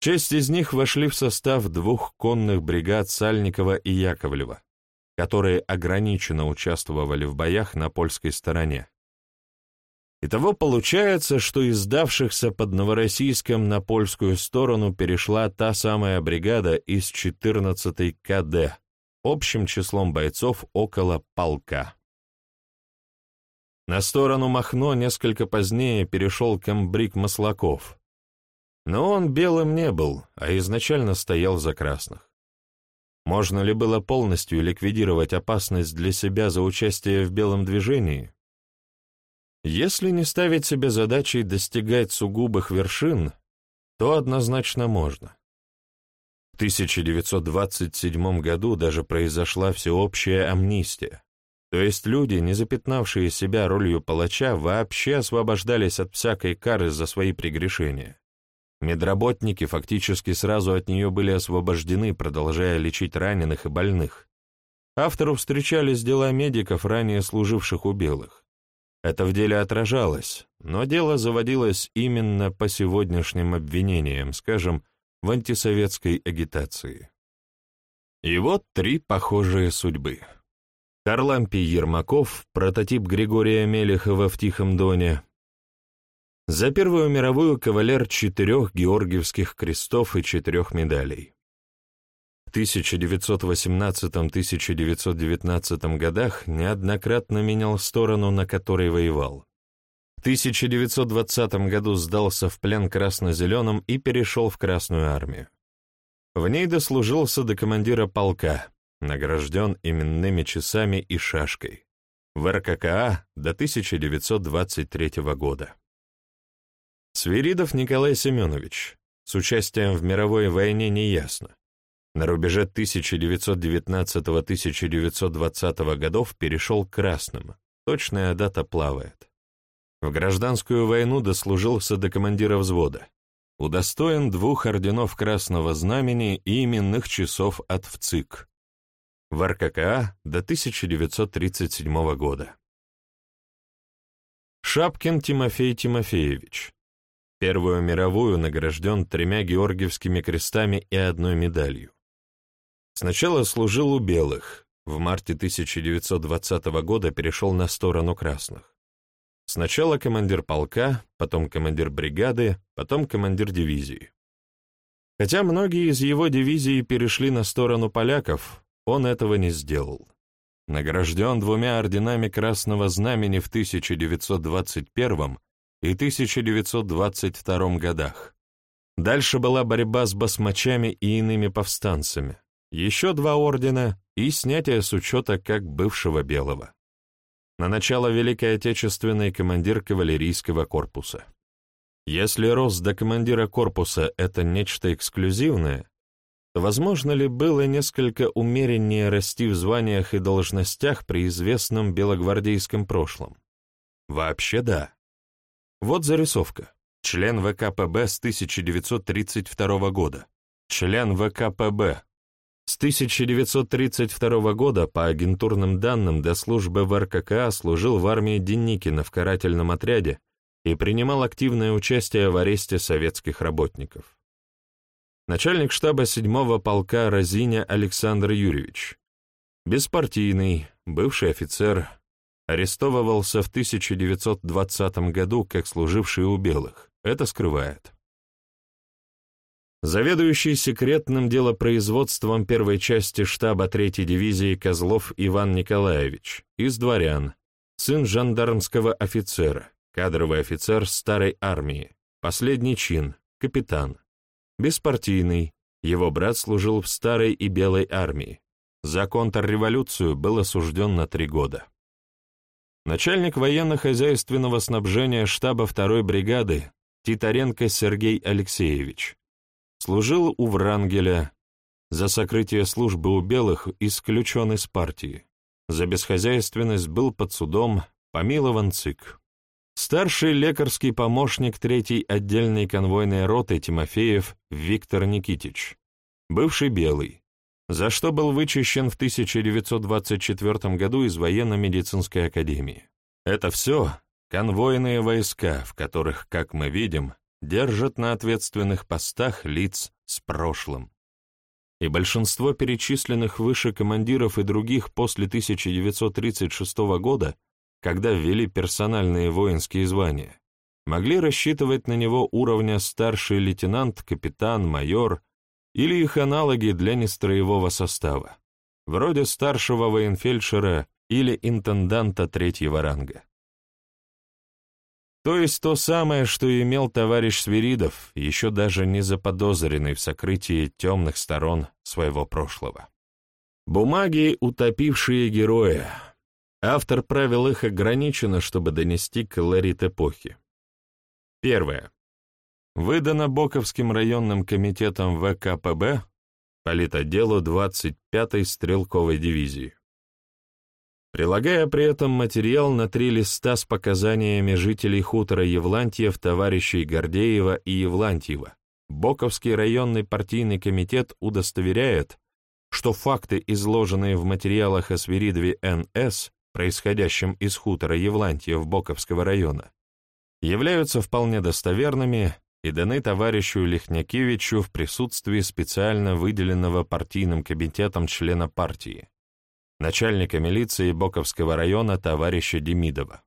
Часть из них вошли в состав двух конных бригад Сальникова и Яковлева, которые ограниченно участвовали в боях на польской стороне. Итого получается, что из сдавшихся под Новороссийском на польскую сторону перешла та самая бригада из 14-й КД, общим числом бойцов около полка. На сторону Махно несколько позднее перешел комбриг Маслаков, но он белым не был, а изначально стоял за красных. Можно ли было полностью ликвидировать опасность для себя за участие в белом движении? Если не ставить себе задачей достигать сугубых вершин, то однозначно можно. В 1927 году даже произошла всеобщая амнистия, то есть люди, не запятнавшие себя ролью палача, вообще освобождались от всякой кары за свои прегрешения. Медработники фактически сразу от нее были освобождены, продолжая лечить раненых и больных. Автору встречались дела медиков, ранее служивших у белых. Это в деле отражалось, но дело заводилось именно по сегодняшним обвинениям, скажем, в антисоветской агитации. И вот три похожие судьбы. Харлампий Ермаков, прототип Григория Мелехова в «Тихом доне», за Первую мировую кавалер четырех георгиевских крестов и четырех медалей. В 1918-1919 годах неоднократно менял сторону, на которой воевал. В 1920 году сдался в плен красно-зеленым и перешел в Красную армию. В ней дослужился до командира полка, награжден именными часами и шашкой. В РККА до 1923 года. Свиридов Николай Семенович. С участием в мировой войне неясно. На рубеже 1919-1920 годов перешел к красным, точная дата плавает. В гражданскую войну дослужился до командира взвода, удостоен двух орденов Красного Знамени и именных часов от ВЦИК. В РККА до 1937 года. Шапкин Тимофей Тимофеевич. Первую мировую награжден тремя Георгиевскими крестами и одной медалью. Сначала служил у белых, в марте 1920 года перешел на сторону красных. Сначала командир полка, потом командир бригады, потом командир дивизии. Хотя многие из его дивизии перешли на сторону поляков, он этого не сделал. Награжден двумя орденами Красного Знамени в 1921 и 1922 годах. Дальше была борьба с басмачами и иными повстанцами. Еще два ордена и снятие с учета как бывшего белого. На начало Великой Отечественной командир кавалерийского корпуса. Если рост до командира корпуса — это нечто эксклюзивное, то возможно ли было несколько умереннее расти в званиях и должностях при известном белогвардейском прошлом? Вообще да. Вот зарисовка. Член ВКПБ с 1932 года. Член ВКПБ с 1932 года по агентурным данным до службы в РККА служил в армии Деникина в карательном отряде и принимал активное участие в аресте советских работников. Начальник штаба 7-го полка Розиня Александр Юрьевич. Беспартийный, бывший офицер, арестовывался в 1920 году как служивший у белых. Это скрывает заведующий секретным делопроизводством первой части штаба третьей дивизии Козлов Иван Николаевич, из дворян, сын жандармского офицера, кадровый офицер старой армии, последний чин, капитан, беспартийный, его брат служил в старой и белой армии, за контрреволюцию был осужден на три года. Начальник военно-хозяйственного снабжения штаба второй бригады Титаренко Сергей Алексеевич, Служил у Врангеля, за сокрытие службы у белых исключен из партии, за бесхозяйственность был под судом, помилован ЦИК. Старший лекарский помощник третьей отдельной конвойной роты Тимофеев Виктор Никитич, бывший белый, за что был вычищен в 1924 году из военно-медицинской академии. Это все конвойные войска, в которых, как мы видим, держат на ответственных постах лиц с прошлым. И большинство перечисленных выше командиров и других после 1936 года, когда ввели персональные воинские звания, могли рассчитывать на него уровня старший лейтенант, капитан, майор или их аналоги для нестроевого состава, вроде старшего военфельдшера или интенданта третьего ранга. То есть то самое, что имел товарищ Свиридов, еще даже не заподозренный в сокрытии темных сторон своего прошлого. Бумаги, утопившие героя. Автор правил их ограниченно, чтобы донести колорит эпохи. Первое. Выдано Боковским районным комитетом ВКПБ политотделу 25-й стрелковой дивизии прилагая при этом материал на три листа с показаниями жителей хутора Евлантьев, товарищей Гордеева и Евлантьева. Боковский районный партийный комитет удостоверяет, что факты, изложенные в материалах о Свиридове Н.С., происходящем из хутора Евлантьев Боковского района, являются вполне достоверными и даны товарищу Лихнякевичу в присутствии специально выделенного партийным комитетом члена партии начальника милиции Боковского района товарища Демидова.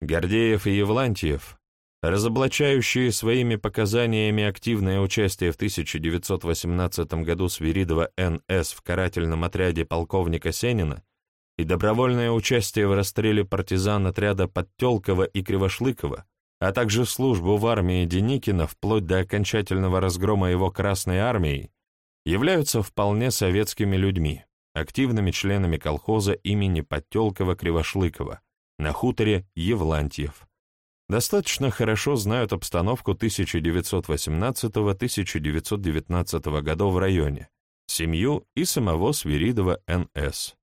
Гордеев и Евлантьев, разоблачающие своими показаниями активное участие в 1918 году Свиридова Н.С. в карательном отряде полковника Сенина и добровольное участие в расстреле партизан отряда Подтелкова и Кривошлыкова, а также службу в армии Деникина вплоть до окончательного разгрома его Красной армией, являются вполне советскими людьми активными членами колхоза имени Подтелкова-Кривошлыкова на хуторе Евлантьев. Достаточно хорошо знают обстановку 1918-1919 годов в районе, семью и самого Свиридова Н.С.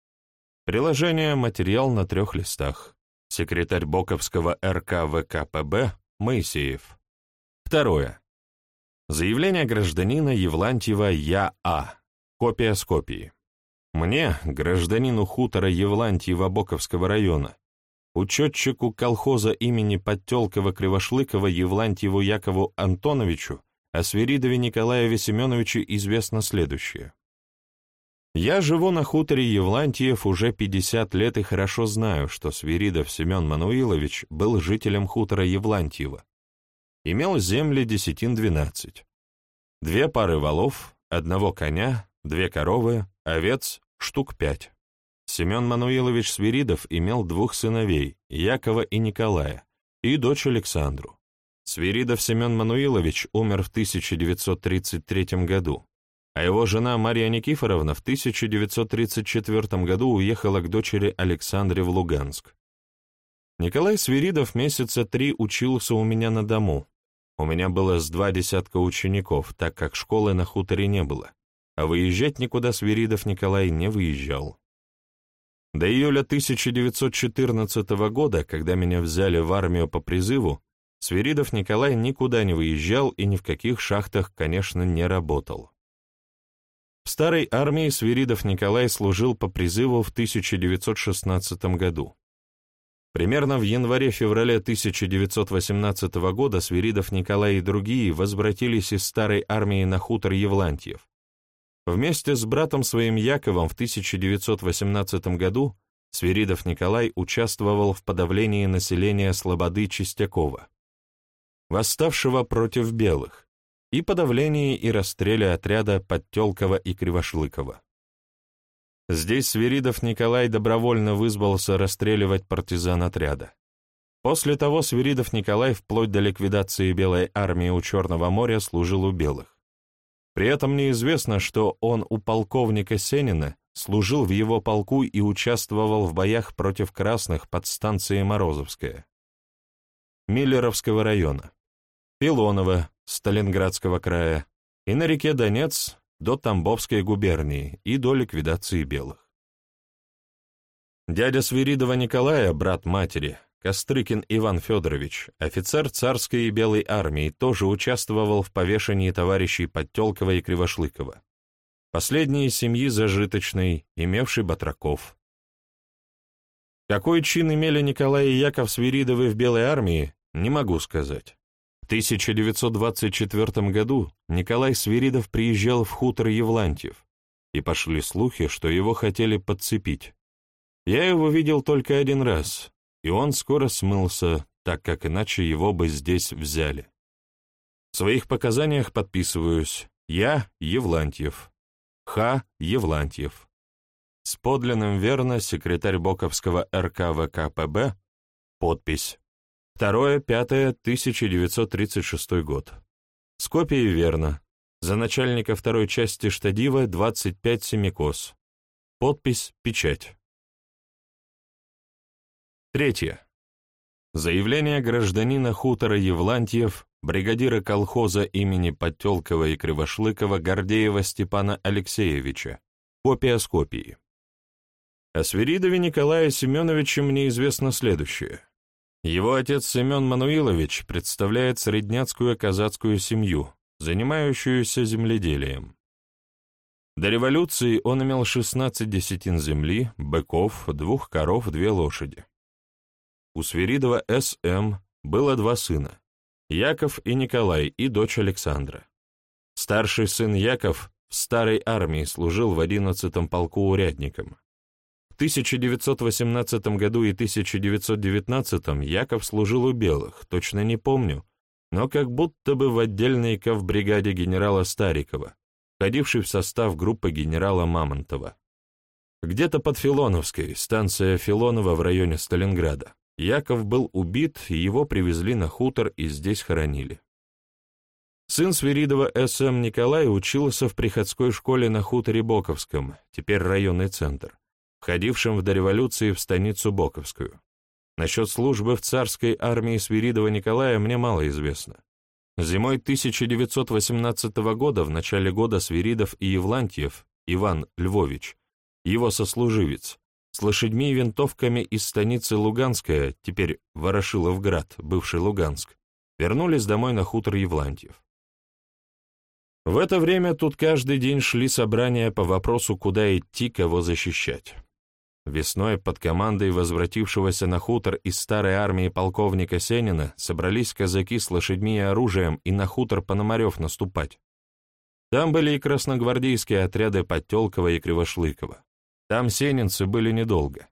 Приложение «Материал на трех листах». Секретарь Боковского РК ВКПБ Моисеев. Второе. Заявление гражданина Евлантьева Я.А. Копия с копии. Мне, гражданину хутора Евлантьева-Боковского района, учетчику колхоза имени Подтелкова-Кривошлыкова Евлантьеву Якову Антоновичу о Свиридове Николаеве Семеновиче известно следующее. Я живу на хуторе Евлантиев уже 50 лет и хорошо знаю, что Свиридов Семен Мануилович был жителем хутора Евлантьева. Имел земли десятин двенадцать. Две пары валов, одного коня, две коровы, овец штук пять. Семен Мануилович Свиридов имел двух сыновей, Якова и Николая, и дочь Александру. Свиридов Семен Мануилович умер в 1933 году, а его жена Мария Никифоровна в 1934 году уехала к дочери Александре в Луганск. Николай Свиридов месяца три учился у меня на дому. У меня было с два десятка учеников, так как школы на хуторе не было, а выезжать никуда Свиридов Николай не выезжал. До июля 1914 года, когда меня взяли в армию по призыву, Свиридов Николай никуда не выезжал и ни в каких шахтах, конечно, не работал. В старой армии Свиридов Николай служил по призыву в 1916 году. Примерно в январе-феврале 1918 года Свиридов Николай и другие возвратились из старой армии на хутор Евлантьев. Вместе с братом своим Яковом в 1918 году Свиридов Николай участвовал в подавлении населения Слободы Чистякова, восставшего против белых, и подавлении и расстреле отряда Подтелкова и Кривошлыкова. Здесь Свиридов Николай добровольно вызвался расстреливать партизан отряда. После того Свиридов Николай вплоть до ликвидации Белой армии у Черного моря служил у белых. При этом неизвестно, что он у полковника Сенина служил в его полку и участвовал в боях против красных под станцией Морозовская, Миллеровского района. Пилонова, Сталинградского края, и на реке Донец до Тамбовской губернии и до ликвидации белых. Дядя Свиридова Николая, брат матери, Кострыкин Иван Федорович, офицер царской и белой армии, тоже участвовал в повешении товарищей Подтелкова и Кривошлыкова. Последние семьи зажиточной, имевшей батраков. Какой чин имели Николай и Яков Свиридовы в белой армии, не могу сказать. В 1924 году Николай Свиридов приезжал в хутор Евлантьев, и пошли слухи, что его хотели подцепить. Я его видел только один раз, и он скоро смылся, так как иначе его бы здесь взяли. В своих показаниях подписываюсь «Я Евлантьев», Х. Евлантьев. С подлинным верно секретарь Боковского РК ВКПБ, подпись Второе, пятое, 1936 год. Скопии верно. За начальника второй части штадива 25 семикос. Подпись «Печать». Третье. Заявление гражданина хутора Евлантьев, бригадира колхоза имени Подтелкова и Кривошлыкова Гордеева Степана Алексеевича. Копия с копии. О Свиридове Николае Семеновиче мне известно следующее. Его отец Семен Мануилович представляет средняцкую казацкую семью, занимающуюся земледелием. До революции он имел 16 десятин земли, быков, двух коров, две лошади. У Свиридова С.М. было два сына, Яков и Николай, и дочь Александра. Старший сын Яков в старой армии служил в 11-м полку урядником. В 1918 году и 1919 Яков служил у белых, точно не помню, но как будто бы в отдельной бригаде генерала Старикова, входившей в состав группы генерала Мамонтова. Где-то под Филоновской, станция Филонова в районе Сталинграда, Яков был убит, его привезли на хутор и здесь хоронили. Сын Свиридова С.М. Николай учился в приходской школе на хуторе Боковском, теперь районный центр входившим в дореволюции в станицу Боковскую. Насчет службы в царской армии Свиридова Николая мне мало известно. Зимой 1918 года, в начале года Свиридов и Евлантьев, Иван Львович, его сослуживец, с лошадьми и винтовками из станицы Луганская, теперь Ворошиловград, бывший Луганск, вернулись домой на хутор Евлантьев. В это время тут каждый день шли собрания по вопросу, куда идти, кого защищать. Весной под командой возвратившегося на хутор из старой армии полковника Сенина собрались казаки с лошадьми и оружием и на хутор Пономарев наступать. Там были и красногвардейские отряды Подтелкова и Кривошлыкова. Там сенинцы были недолго.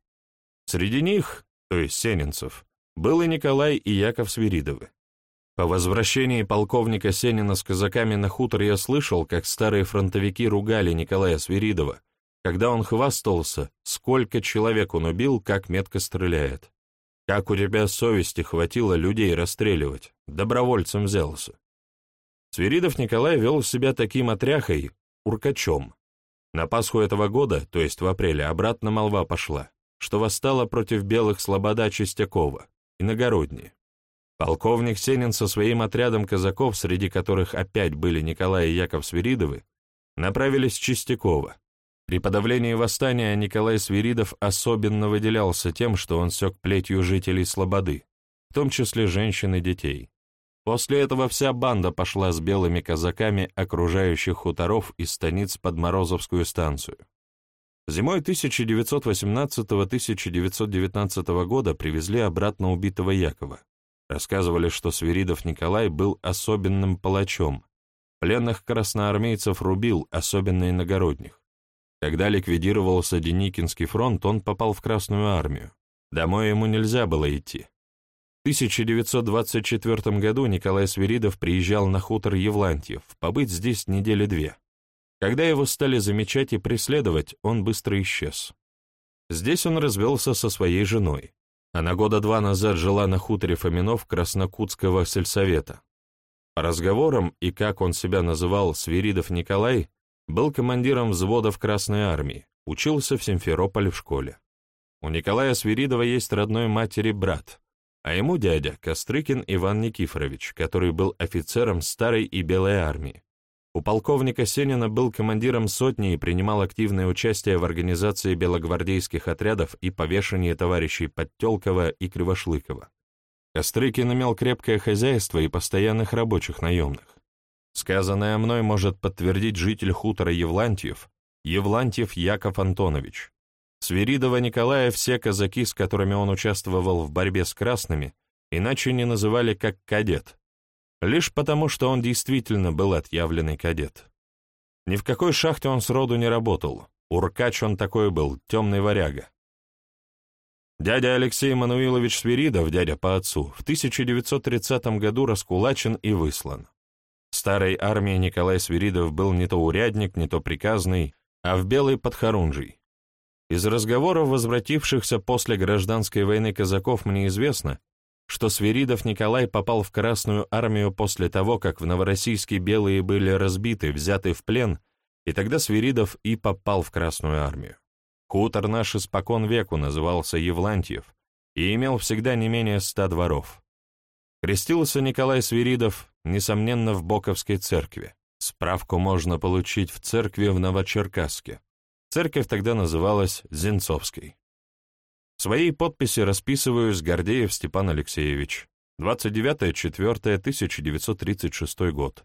Среди них, то есть сенинцев, был и Николай и Яков Свиридовы. По возвращении полковника Сенина с казаками на хутор я слышал, как старые фронтовики ругали Николая Свиридова, когда он хвастался, сколько человек он убил, как метко стреляет. Как у тебя совести хватило людей расстреливать, добровольцем взялся. Свиридов Николай вел себя таким отряхой, уркачом. На Пасху этого года, то есть в апреле, обратно молва пошла, что восстала против белых слобода Чистякова, иногородние. Полковник Сенин со своим отрядом казаков, среди которых опять были Николай и Яков Свиридовы, направились в Чистякова. При подавлении восстания Николай Свиридов особенно выделялся тем, что он сёк плетью жителей Слободы, в том числе женщин и детей. После этого вся банда пошла с белыми казаками окружающих хуторов из станиц под Морозовскую станцию. Зимой 1918-1919 года привезли обратно убитого Якова. Рассказывали, что Свиридов Николай был особенным палачом, пленных красноармейцев рубил, особенно иногородних. Когда ликвидировался Деникинский фронт, он попал в Красную армию. Домой ему нельзя было идти. В 1924 году Николай Свиридов приезжал на хутор Евлантьев, побыть здесь недели две. Когда его стали замечать и преследовать, он быстро исчез. Здесь он развелся со своей женой. Она года два назад жила на хуторе Фоминов Краснокутского сельсовета. По разговорам и как он себя называл Свиридов Николай, был командиром взвода в Красной армии, учился в Симферополе в школе. У Николая Свиридова есть родной матери брат, а ему дядя Кострыкин Иван Никифорович, который был офицером Старой и Белой армии. У полковника Сенина был командиром сотни и принимал активное участие в организации белогвардейских отрядов и повешении товарищей Подтелкова и Кривошлыкова. Кострыкин имел крепкое хозяйство и постоянных рабочих наемных. Сказанное мной может подтвердить житель хутора Евлантьев, Евлантьев Яков Антонович. Свиридова Николая все казаки, с которыми он участвовал в борьбе с красными, иначе не называли как кадет, лишь потому, что он действительно был отъявленный кадет. Ни в какой шахте он сроду не работал, уркач он такой был, темный варяга. Дядя Алексей Мануилович Свиридов, дядя по отцу, в 1930 году раскулачен и выслан. Старой армии Николай Свиридов был не то урядник, не то приказный, а в белый подхорунжий. Из разговоров возвратившихся после гражданской войны казаков мне известно, что Свиридов Николай попал в Красную армию после того, как в Новороссийске белые были разбиты, взяты в плен, и тогда Свиридов и попал в Красную армию. Хутор наш испокон веку назывался Евлантьев и имел всегда не менее ста дворов. Крестился Николай Свиридов, несомненно, в Боковской церкви. Справку можно получить в церкви в Новочеркасске. Церковь тогда называлась Зенцовской своей подписи расписываюсь Гордеев Степан Алексеевич. 29.04.1936 год.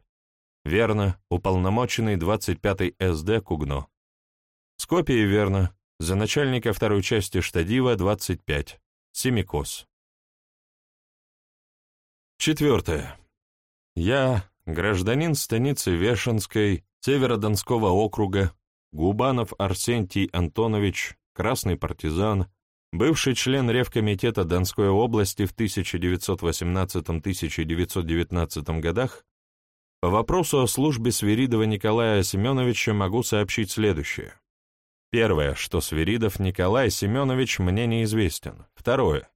Верно, уполномоченный 25-й СД Кугно. С копией верно, за начальника второй части штадива 25, Семикос. Четвертое. Я, гражданин станицы Вешенской, Северодонского округа, Губанов Арсентий Антонович, красный партизан, Бывший член Ревкомитета Донской области в 1918-1919 годах, по вопросу о службе Свиридова Николая Семеновича могу сообщить следующее. Первое, что Свиридов Николай Семенович мне неизвестен. Второе.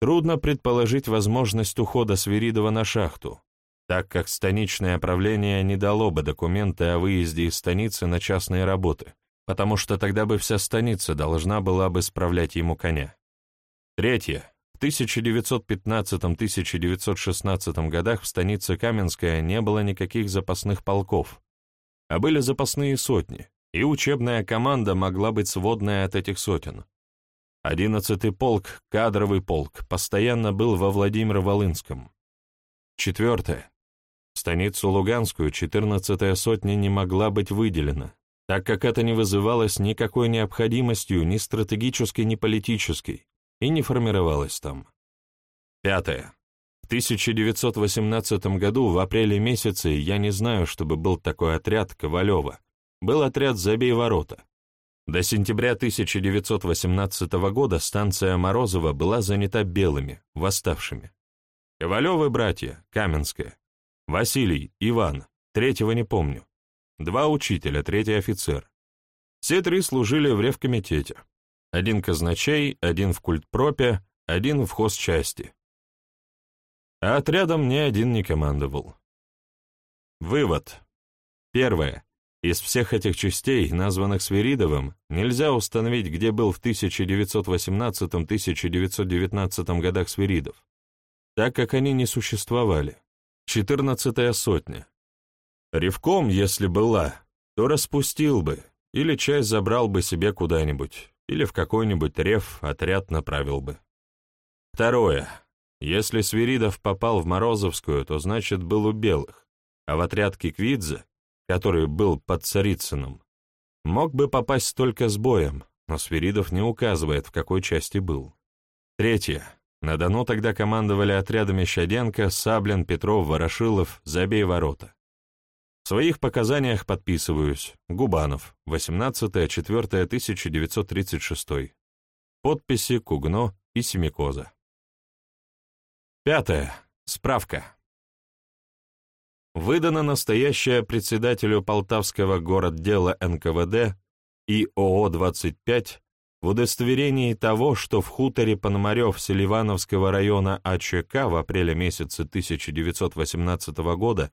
Трудно предположить возможность ухода Свиридова на шахту, так как станичное правление не дало бы документы о выезде из станицы на частные работы, потому что тогда бы вся станица должна была бы справлять ему коня. Третье. В 1915-1916 годах в станице Каменская не было никаких запасных полков, а были запасные сотни, и учебная команда могла быть сводная от этих сотен. Одиннадцатый полк, кадровый полк, постоянно был во Владимиро-Волынском. Четвертое. В станицу Луганскую четырнадцатая сотня не могла быть выделена, так как это не вызывалось никакой необходимостью ни стратегической, ни политической, и не формировалось там. Пятое. В 1918 году, в апреле месяце, я не знаю, чтобы был такой отряд Ковалева. Был отряд «Забей ворота». До сентября 1918 года станция Морозова была занята белыми, восставшими. Ковалевы братья, Каменская, Василий, Иван, третьего не помню. Два учителя, третий офицер. Все три служили в ревкомитете. Один казначей, один в культпропе, один в хозчасти. А отрядом ни один не командовал. Вывод. Первое. Из всех этих частей, названных Свиридовым, нельзя установить, где был в 1918-1919 годах Свиридов, так как они не существовали. Четырнадцатая сотня. Ревком, если была, то распустил бы, или часть забрал бы себе куда-нибудь, или в какой-нибудь рев отряд направил бы. Второе. Если Свиридов попал в Морозовскую, то значит был у белых, а в отряд Киквидзе, который был под Царицыным, мог бы попасть только с боем, но Свиридов не указывает, в какой части был. Третье. На Дону тогда командовали отрядами Щаденко, Саблин, Петров, Ворошилов, Забей ворота. В своих показаниях подписываюсь. Губанов, 18.04.1936. Подписи Кугно и Семикоза. Пятое. Справка. Выдано настоящее председателю Полтавского городдела НКВД и ОО-25 в удостоверении того, что в хуторе Пономарев Селивановского района АЧК в апреле месяце 1918 года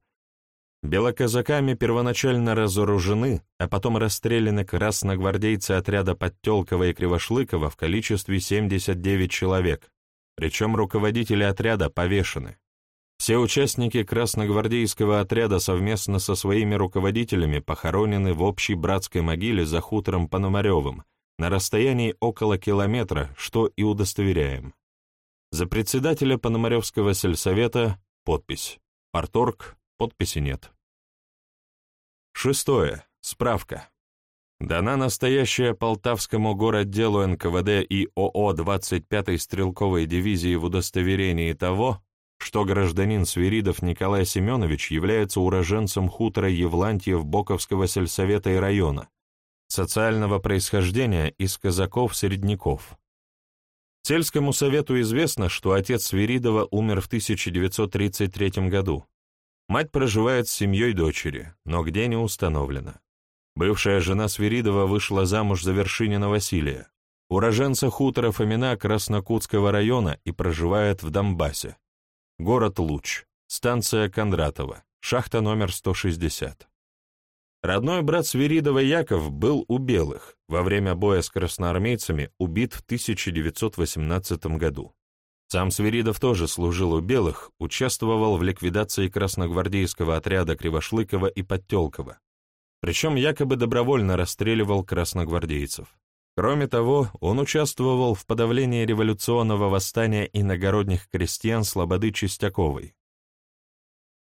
Белоказаками первоначально разоружены, а потом расстреляны красногвардейцы отряда Подтелкова и Кривошлыкова в количестве 79 человек, причем руководители отряда повешены. Все участники красногвардейского отряда совместно со своими руководителями похоронены в общей братской могиле за хутором Пономаревым на расстоянии около километра, что и удостоверяем. За председателя Пономаревского сельсовета подпись. Парторг, подписи нет. Шестое. Справка. Дана настоящая Полтавскому городделу НКВД и ОО 25-й стрелковой дивизии в удостоверении того, что гражданин Свиридов Николай Семенович является уроженцем хутора Евлантьев Боковского сельсовета и района, социального происхождения из казаков-середняков. Сельскому совету известно, что отец Свиридова умер в 1933 году, Мать проживает с семьей дочери, но где не установлено. Бывшая жена Свиридова вышла замуж за Вершинина Василия, уроженца хутора Фомина Краснокутского района и проживает в Донбассе. Город Луч, станция Кондратова, шахта номер 160. Родной брат Свиридова Яков был у белых, во время боя с красноармейцами убит в 1918 году. Сам Свиридов тоже служил у белых, участвовал в ликвидации красногвардейского отряда Кривошлыкова и Подтелкова, причем якобы добровольно расстреливал красногвардейцев. Кроме того, он участвовал в подавлении революционного восстания иногородних крестьян Слободы Чистяковой.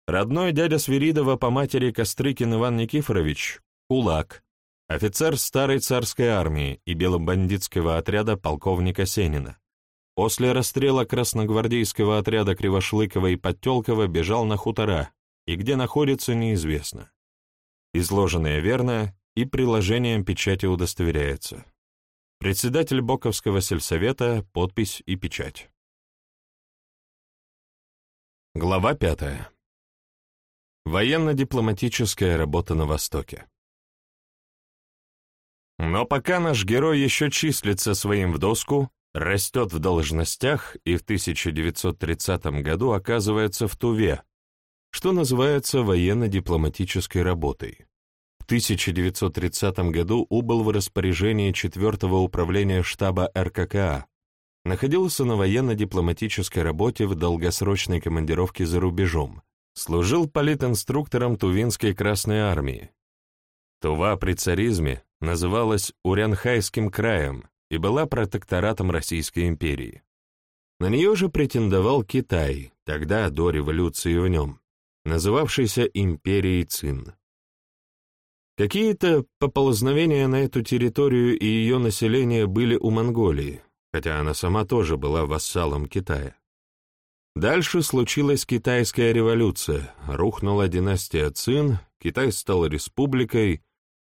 Родной дядя Свиридова по матери Кострыкин Иван Никифорович – кулак, офицер старой царской армии и белобандитского отряда полковника Сенина, После расстрела красногвардейского отряда Кривошлыкова и Подтелкова бежал на хутора, и где находится, неизвестно. Изложенное верно и приложением печати удостоверяется. Председатель Боковского сельсовета, подпись и печать. Глава пятая. Военно-дипломатическая работа на Востоке. Но пока наш герой еще числится своим в доску, растет в должностях и в 1930 году оказывается в Туве, что называется военно-дипломатической работой. В 1930 году убыл в распоряжении 4-го управления штаба РККА, находился на военно-дипломатической работе в долгосрочной командировке за рубежом, служил политинструктором Тувинской Красной Армии. Тува при царизме называлась Урянхайским краем, и была протекторатом Российской империи. На нее же претендовал Китай, тогда до революции в нем, называвшийся империей Цин. Какие-то поползновения на эту территорию и ее население были у Монголии, хотя она сама тоже была вассалом Китая. Дальше случилась китайская революция, рухнула династия Цин, Китай стал республикой,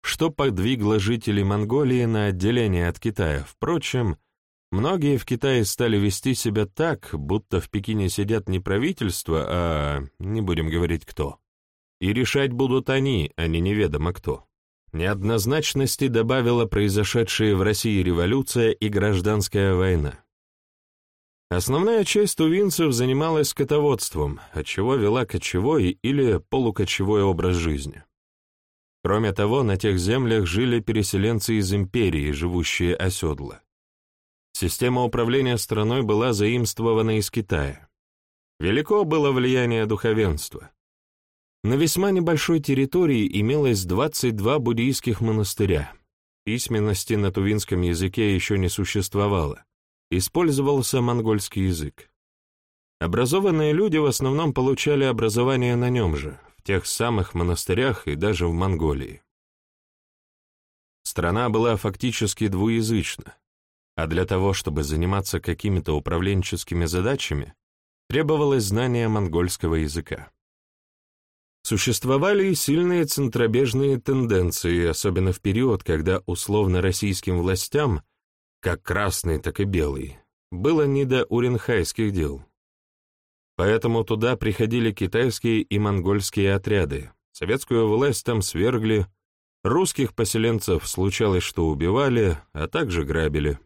что подвигло жителей Монголии на отделение от Китая. Впрочем, многие в Китае стали вести себя так, будто в Пекине сидят не правительство, а, не будем говорить кто. И решать будут они, а не неведомо кто. Неоднозначности добавила произошедшая в России революция и гражданская война. Основная часть тувинцев занималась скотоводством, отчего вела кочевой или полукочевой образ жизни. Кроме того, на тех землях жили переселенцы из империи, живущие оседло. Система управления страной была заимствована из Китая. Велико было влияние духовенства. На весьма небольшой территории имелось 22 буддийских монастыря. Письменности на тувинском языке еще не существовало. Использовался монгольский язык. Образованные люди в основном получали образование на нем же, в тех самых монастырях и даже в Монголии. Страна была фактически двуязычна, а для того, чтобы заниматься какими-то управленческими задачами, требовалось знание монгольского языка. Существовали и сильные центробежные тенденции, особенно в период, когда условно-российским властям, как красный, так и белый, было не до уренхайских дел. Поэтому туда приходили китайские и монгольские отряды, советскую власть там свергли, русских поселенцев случалось, что убивали, а также грабили.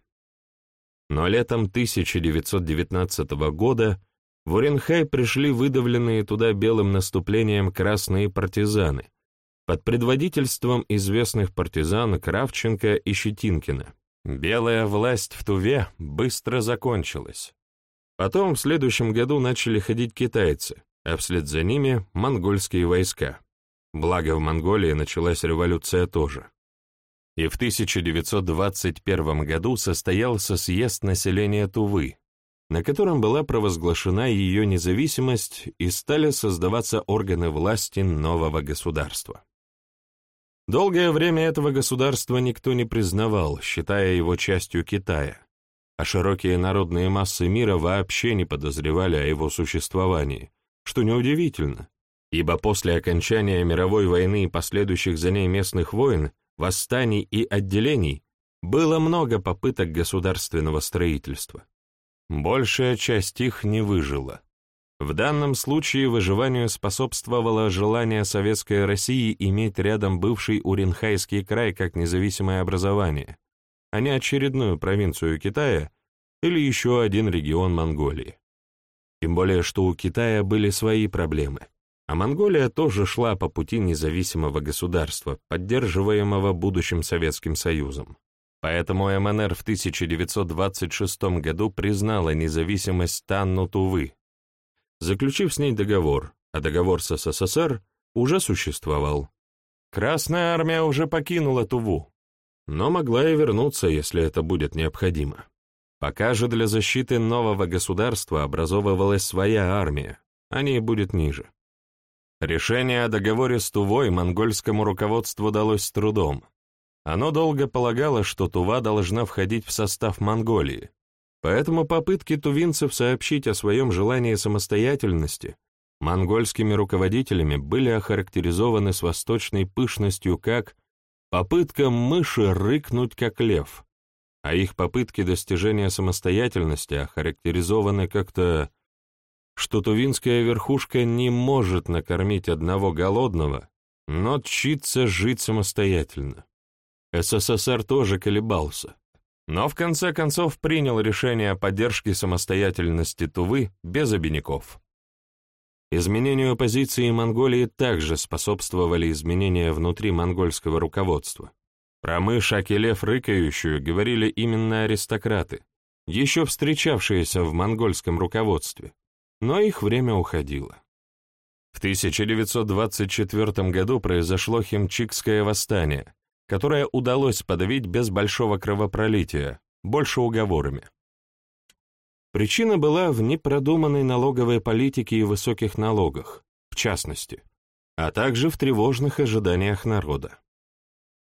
Но летом 1919 года в Уренхай пришли выдавленные туда белым наступлением красные партизаны под предводительством известных партизан Кравченко и Щетинкина. Белая власть в Туве быстро закончилась. Потом в следующем году начали ходить китайцы, а вслед за ними — монгольские войска. Благо в Монголии началась революция тоже. И в 1921 году состоялся съезд населения Тувы, на котором была провозглашена ее независимость и стали создаваться органы власти нового государства. Долгое время этого государства никто не признавал, считая его частью Китая, а широкие народные массы мира вообще не подозревали о его существовании, что неудивительно, ибо после окончания мировой войны и последующих за ней местных войн, восстаний и отделений было много попыток государственного строительства. Большая часть их не выжила. В данном случае выживанию способствовало желание Советской России иметь рядом бывший Уренхайский край как независимое образование, а не очередную провинцию Китая или еще один регион Монголии. Тем более, что у Китая были свои проблемы, а Монголия тоже шла по пути независимого государства, поддерживаемого будущим Советским Союзом. Поэтому МНР в 1926 году признала независимость Танну-Тувы, заключив с ней договор, а договор с СССР уже существовал. Красная армия уже покинула Туву, но могла и вернуться, если это будет необходимо. Пока же для защиты нового государства образовывалась своя армия, а ней будет ниже. Решение о договоре с Тувой монгольскому руководству далось с трудом. Оно долго полагало, что Тува должна входить в состав Монголии, поэтому попытки тувинцев сообщить о своем желании самостоятельности монгольскими руководителями были охарактеризованы с восточной пышностью как попытка мыши рыкнуть как лев, а их попытки достижения самостоятельности охарактеризованы как-то, что тувинская верхушка не может накормить одного голодного, но тчится жить самостоятельно. СССР тоже колебался, но в конце концов принял решение о поддержке самостоятельности Тувы без обиняков. Изменению позиции Монголии также способствовали изменения внутри монгольского руководства. Про мышь Акелев рыкающую говорили именно аристократы, еще встречавшиеся в монгольском руководстве, но их время уходило. В 1924 году произошло Химчикское восстание, которое удалось подавить без большого кровопролития, больше уговорами. Причина была в непродуманной налоговой политике и высоких налогах, в частности, а также в тревожных ожиданиях народа.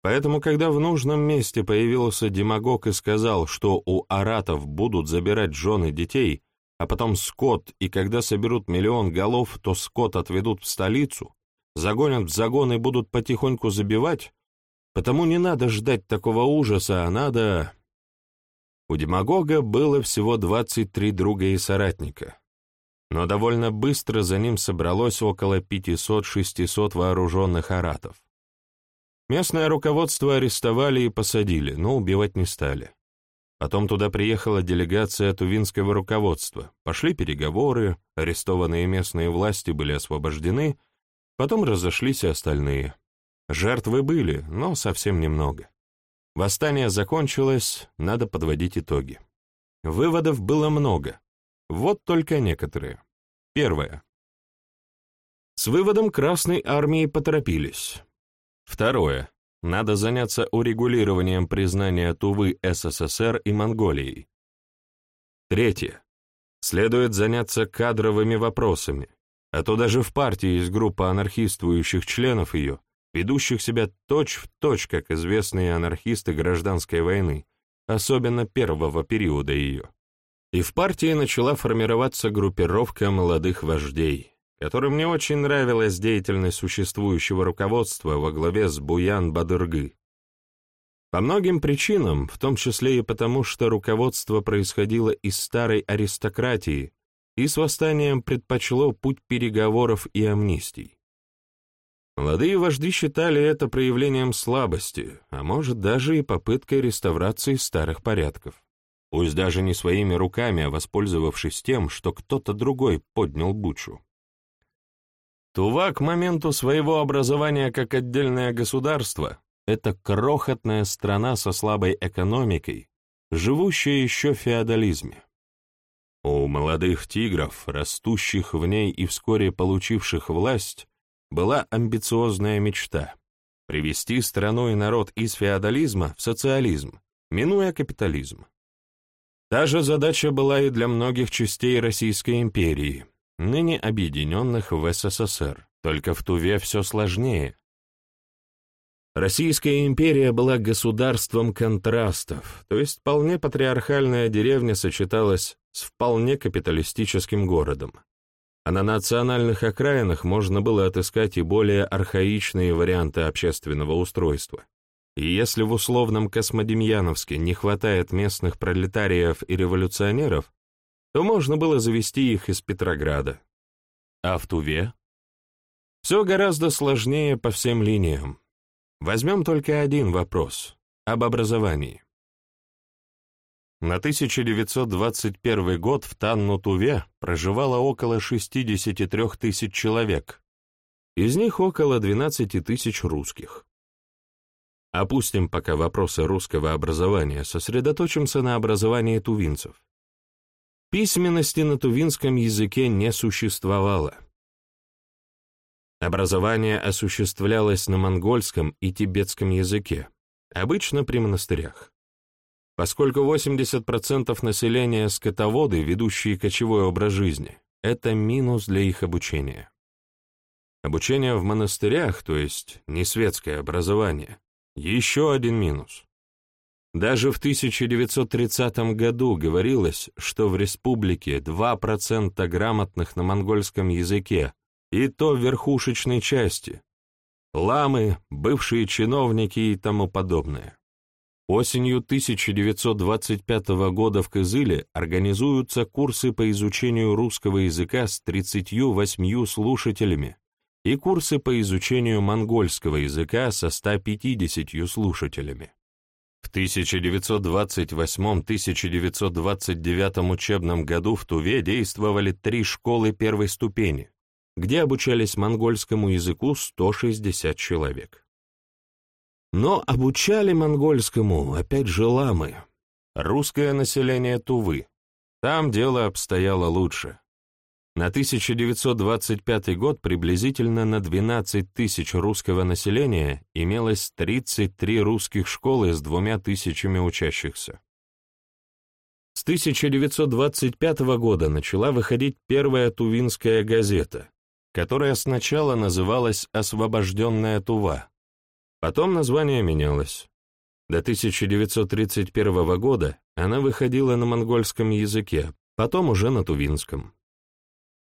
Поэтому, когда в нужном месте появился демагог и сказал, что у аратов будут забирать жены детей, а потом скот, и когда соберут миллион голов, то скот отведут в столицу, загонят в загон и будут потихоньку забивать, потому не надо ждать такого ужаса, а надо... У демагога было всего 23 друга и соратника, но довольно быстро за ним собралось около 500-600 вооруженных аратов. Местное руководство арестовали и посадили, но убивать не стали. Потом туда приехала делегация тувинского руководства. Пошли переговоры, арестованные местные власти были освобождены, потом разошлись и остальные. Жертвы были, но совсем немного. Восстание закончилось, надо подводить итоги. Выводов было много. Вот только некоторые. Первое. С выводом Красной Армии поторопились. Второе. Надо заняться урегулированием признания Тувы СССР и Монголией. Третье. Следует заняться кадровыми вопросами, а то даже в партии есть группа анархистующих членов ее, ведущих себя точь-в-точь, точь, как известные анархисты гражданской войны, особенно первого периода ее. И в партии начала формироваться группировка молодых вождей, которым не очень нравилась деятельность существующего руководства во главе с Буян Бадыргы. По многим причинам, в том числе и потому, что руководство происходило из старой аристократии и с восстанием предпочло путь переговоров и амнистий. Молодые вожди считали это проявлением слабости, а может даже и попыткой реставрации старых порядков. Пусть даже не своими руками, а воспользовавшись тем, что кто-то другой поднял бучу. Тува к моменту своего образования как отдельное государство — это крохотная страна со слабой экономикой, живущая еще в феодализме. У молодых тигров, растущих в ней и вскоре получивших власть, была амбициозная мечта — привести страну и народ из феодализма в социализм, минуя капитализм. Та же задача была и для многих частей Российской империи — ныне объединенных в СССР, только в Туве все сложнее. Российская империя была государством контрастов, то есть вполне патриархальная деревня сочеталась с вполне капиталистическим городом. А на национальных окраинах можно было отыскать и более архаичные варианты общественного устройства. И если в условном Космодемьяновске не хватает местных пролетариев и революционеров, то можно было завести их из Петрограда. А в Туве? Все гораздо сложнее по всем линиям. Возьмем только один вопрос — об образовании. На 1921 год в Танну-Туве проживало около 63 тысяч человек, из них около 12 тысяч русских. Опустим пока вопросы русского образования, сосредоточимся на образовании тувинцев. Письменности на тувинском языке не существовало. Образование осуществлялось на монгольском и тибетском языке, обычно при монастырях. Поскольку 80% населения скотоводы, ведущие кочевой образ жизни, это минус для их обучения. Обучение в монастырях, то есть не светское образование, еще один минус. Даже в 1930 году говорилось, что в республике 2% грамотных на монгольском языке, и то в верхушечной части. Ламы, бывшие чиновники и тому подобное. Осенью 1925 года в Кызыле организуются курсы по изучению русского языка с 38 слушателями и курсы по изучению монгольского языка со 150 слушателями. В 1928-1929 учебном году в Туве действовали три школы первой ступени, где обучались монгольскому языку 160 человек. Но обучали монгольскому, опять же, ламы, русское население Тувы. Там дело обстояло лучше. На 1925 год приблизительно на 12 тысяч русского населения имелось 33 русских школы с двумя тысячами учащихся. С 1925 года начала выходить первая тувинская газета, которая сначала называлась «Освобожденная Тува». Потом название менялось. До 1931 года она выходила на монгольском языке, потом уже на Тувинском.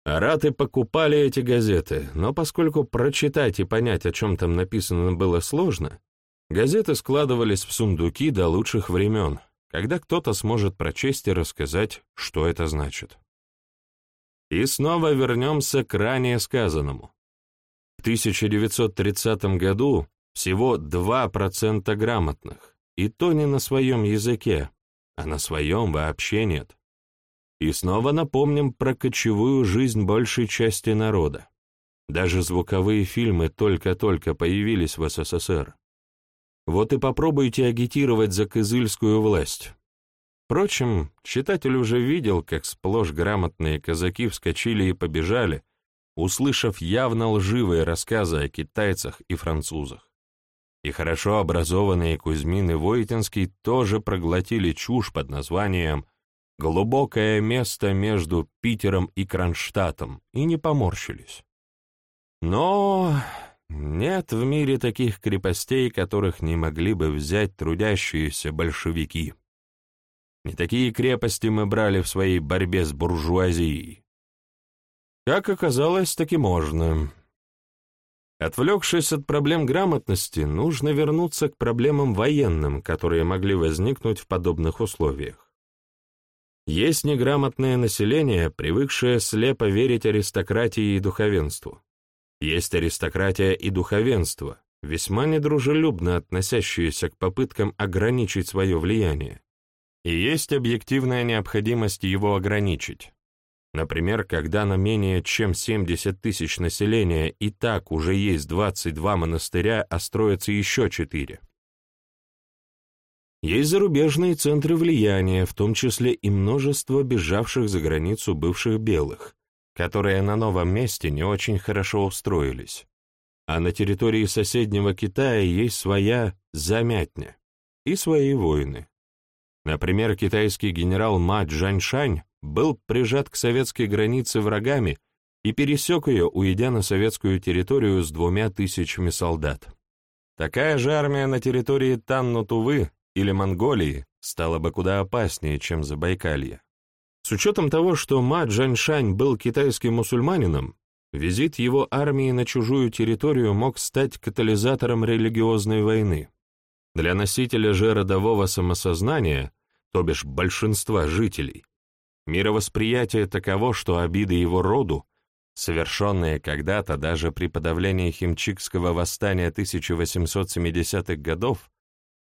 Араты покупали эти газеты, но поскольку прочитать и понять, о чем там написано, было сложно, газеты складывались в сундуки до лучших времен, когда кто-то сможет прочесть и рассказать, что это значит. И снова вернемся к ранее сказанному. В 1930 году всего 2% грамотных, и то не на своем языке, а на своем вообще нет. И снова напомним про кочевую жизнь большей части народа. Даже звуковые фильмы только-только появились в СССР. Вот и попробуйте агитировать за кызыльскую власть. Впрочем, читатель уже видел, как сплошь грамотные казаки вскочили и побежали, услышав явно лживые рассказы о китайцах и французах. И хорошо образованные Кузьмин и Войтинский тоже проглотили чушь под названием глубокое место между Питером и Кронштадтом, и не поморщились. Но нет в мире таких крепостей, которых не могли бы взять трудящиеся большевики. Не такие крепости мы брали в своей борьбе с буржуазией. Как оказалось, таки можно. Отвлекшись от проблем грамотности, нужно вернуться к проблемам военным, которые могли возникнуть в подобных условиях. Есть неграмотное население, привыкшее слепо верить аристократии и духовенству. Есть аристократия и духовенство, весьма недружелюбно относящиеся к попыткам ограничить свое влияние. И есть объективная необходимость его ограничить. Например, когда на менее чем 70 тысяч населения и так уже есть 22 монастыря, а строятся еще 4. Есть зарубежные центры влияния, в том числе и множество бежавших за границу бывших белых, которые на новом месте не очень хорошо устроились. А на территории соседнего Китая есть своя замятня и свои войны. Например, китайский генерал Ма Джаньшань был прижат к советской границе врагами и пересек ее, уйдя на советскую территорию с двумя тысячами солдат. Такая же армия на территории Танну-Тувы или Монголии стало бы куда опаснее, чем Забайкалье. С учетом того, что Ма Джаньшань был китайским мусульманином, визит его армии на чужую территорию мог стать катализатором религиозной войны. Для носителя же родового самосознания, то бишь большинства жителей, мировосприятие таково, что обиды его роду, совершенные когда-то даже при подавлении химчикского восстания 1870-х годов,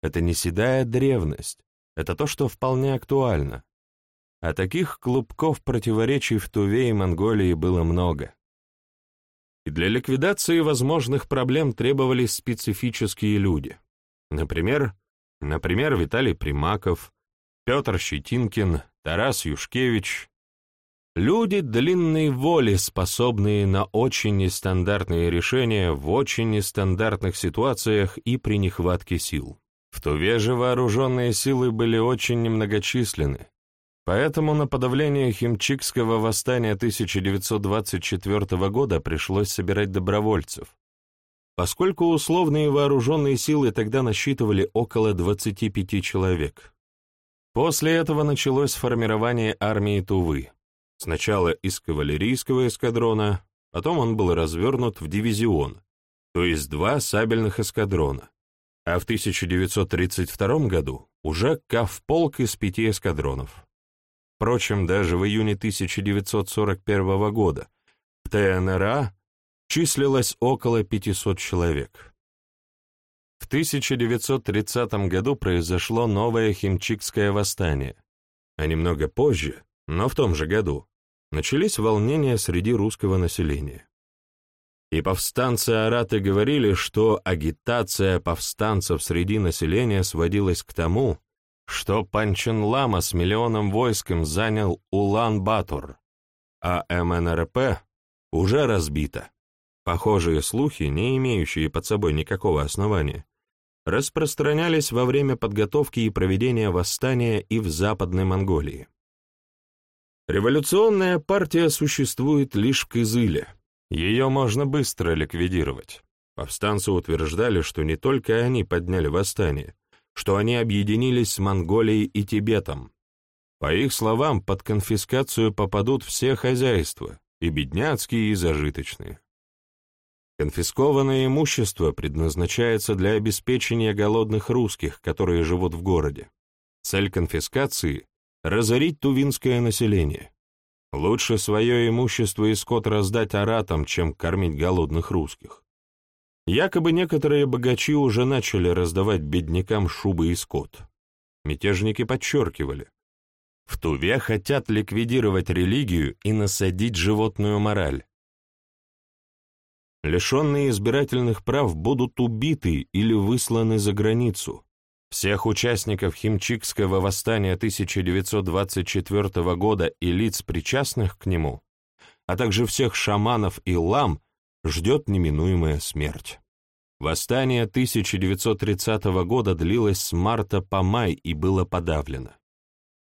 это не седая древность, это то, что вполне актуально. А таких клубков противоречий в Туве и Монголии было много. И для ликвидации возможных проблем требовались специфические люди. Например, например, Виталий Примаков, Петр Щетинкин, Тарас Юшкевич. Люди длинной воли, способные на очень нестандартные решения в очень нестандартных ситуациях и при нехватке сил. В Туве же вооруженные силы были очень немногочисленны, поэтому на подавление химчикского восстания 1924 года пришлось собирать добровольцев, поскольку условные вооруженные силы тогда насчитывали около 25 человек. После этого началось формирование армии Тувы, сначала из кавалерийского эскадрона, потом он был развернут в дивизион, то есть два сабельных эскадрона, а в 1932 году уже Кавполк из пяти эскадронов. Впрочем, даже в июне 1941 года в ТНРА числилось около 500 человек. В 1930 году произошло новое химчикское восстание, а немного позже, но в том же году, начались волнения среди русского населения. И повстанцы-араты говорили, что агитация повстанцев среди населения сводилась к тому, что Панчен-Лама с миллионом войском занял Улан-Батор, а МНРП уже разбита. Похожие слухи, не имеющие под собой никакого основания, распространялись во время подготовки и проведения восстания и в Западной Монголии. Революционная партия существует лишь в Кызыле – ее можно быстро ликвидировать. Повстанцы утверждали, что не только они подняли восстание, что они объединились с Монголией и Тибетом. По их словам, под конфискацию попадут все хозяйства, и бедняцкие, и зажиточные. Конфискованное имущество предназначается для обеспечения голодных русских, которые живут в городе. Цель конфискации — разорить тувинское население. Лучше свое имущество и скот раздать аратам, чем кормить голодных русских. Якобы некоторые богачи уже начали раздавать беднякам шубы и скот. Мятежники подчеркивали, в Туве хотят ликвидировать религию и насадить животную мораль. Лишенные избирательных прав будут убиты или высланы за границу. Всех участников Химчикского восстания 1924 года и лиц, причастных к нему, а также всех шаманов и лам, ждет неминуемая смерть. Восстание 1930 года длилось с марта по май и было подавлено.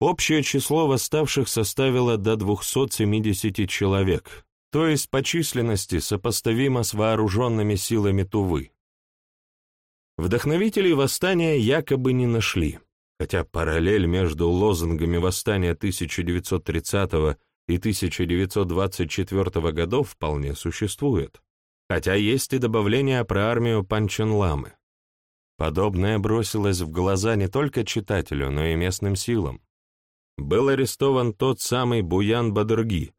Общее число восставших составило до 270 человек, то есть по численности сопоставимо с вооруженными силами Тувы. Вдохновителей восстания якобы не нашли, хотя параллель между лозунгами восстания 1930 и 1924 годов вполне существует, хотя есть и добавление про армию Панченламы. Подобное бросилось в глаза не только читателю, но и местным силам был арестован тот самый Буян Бадырги,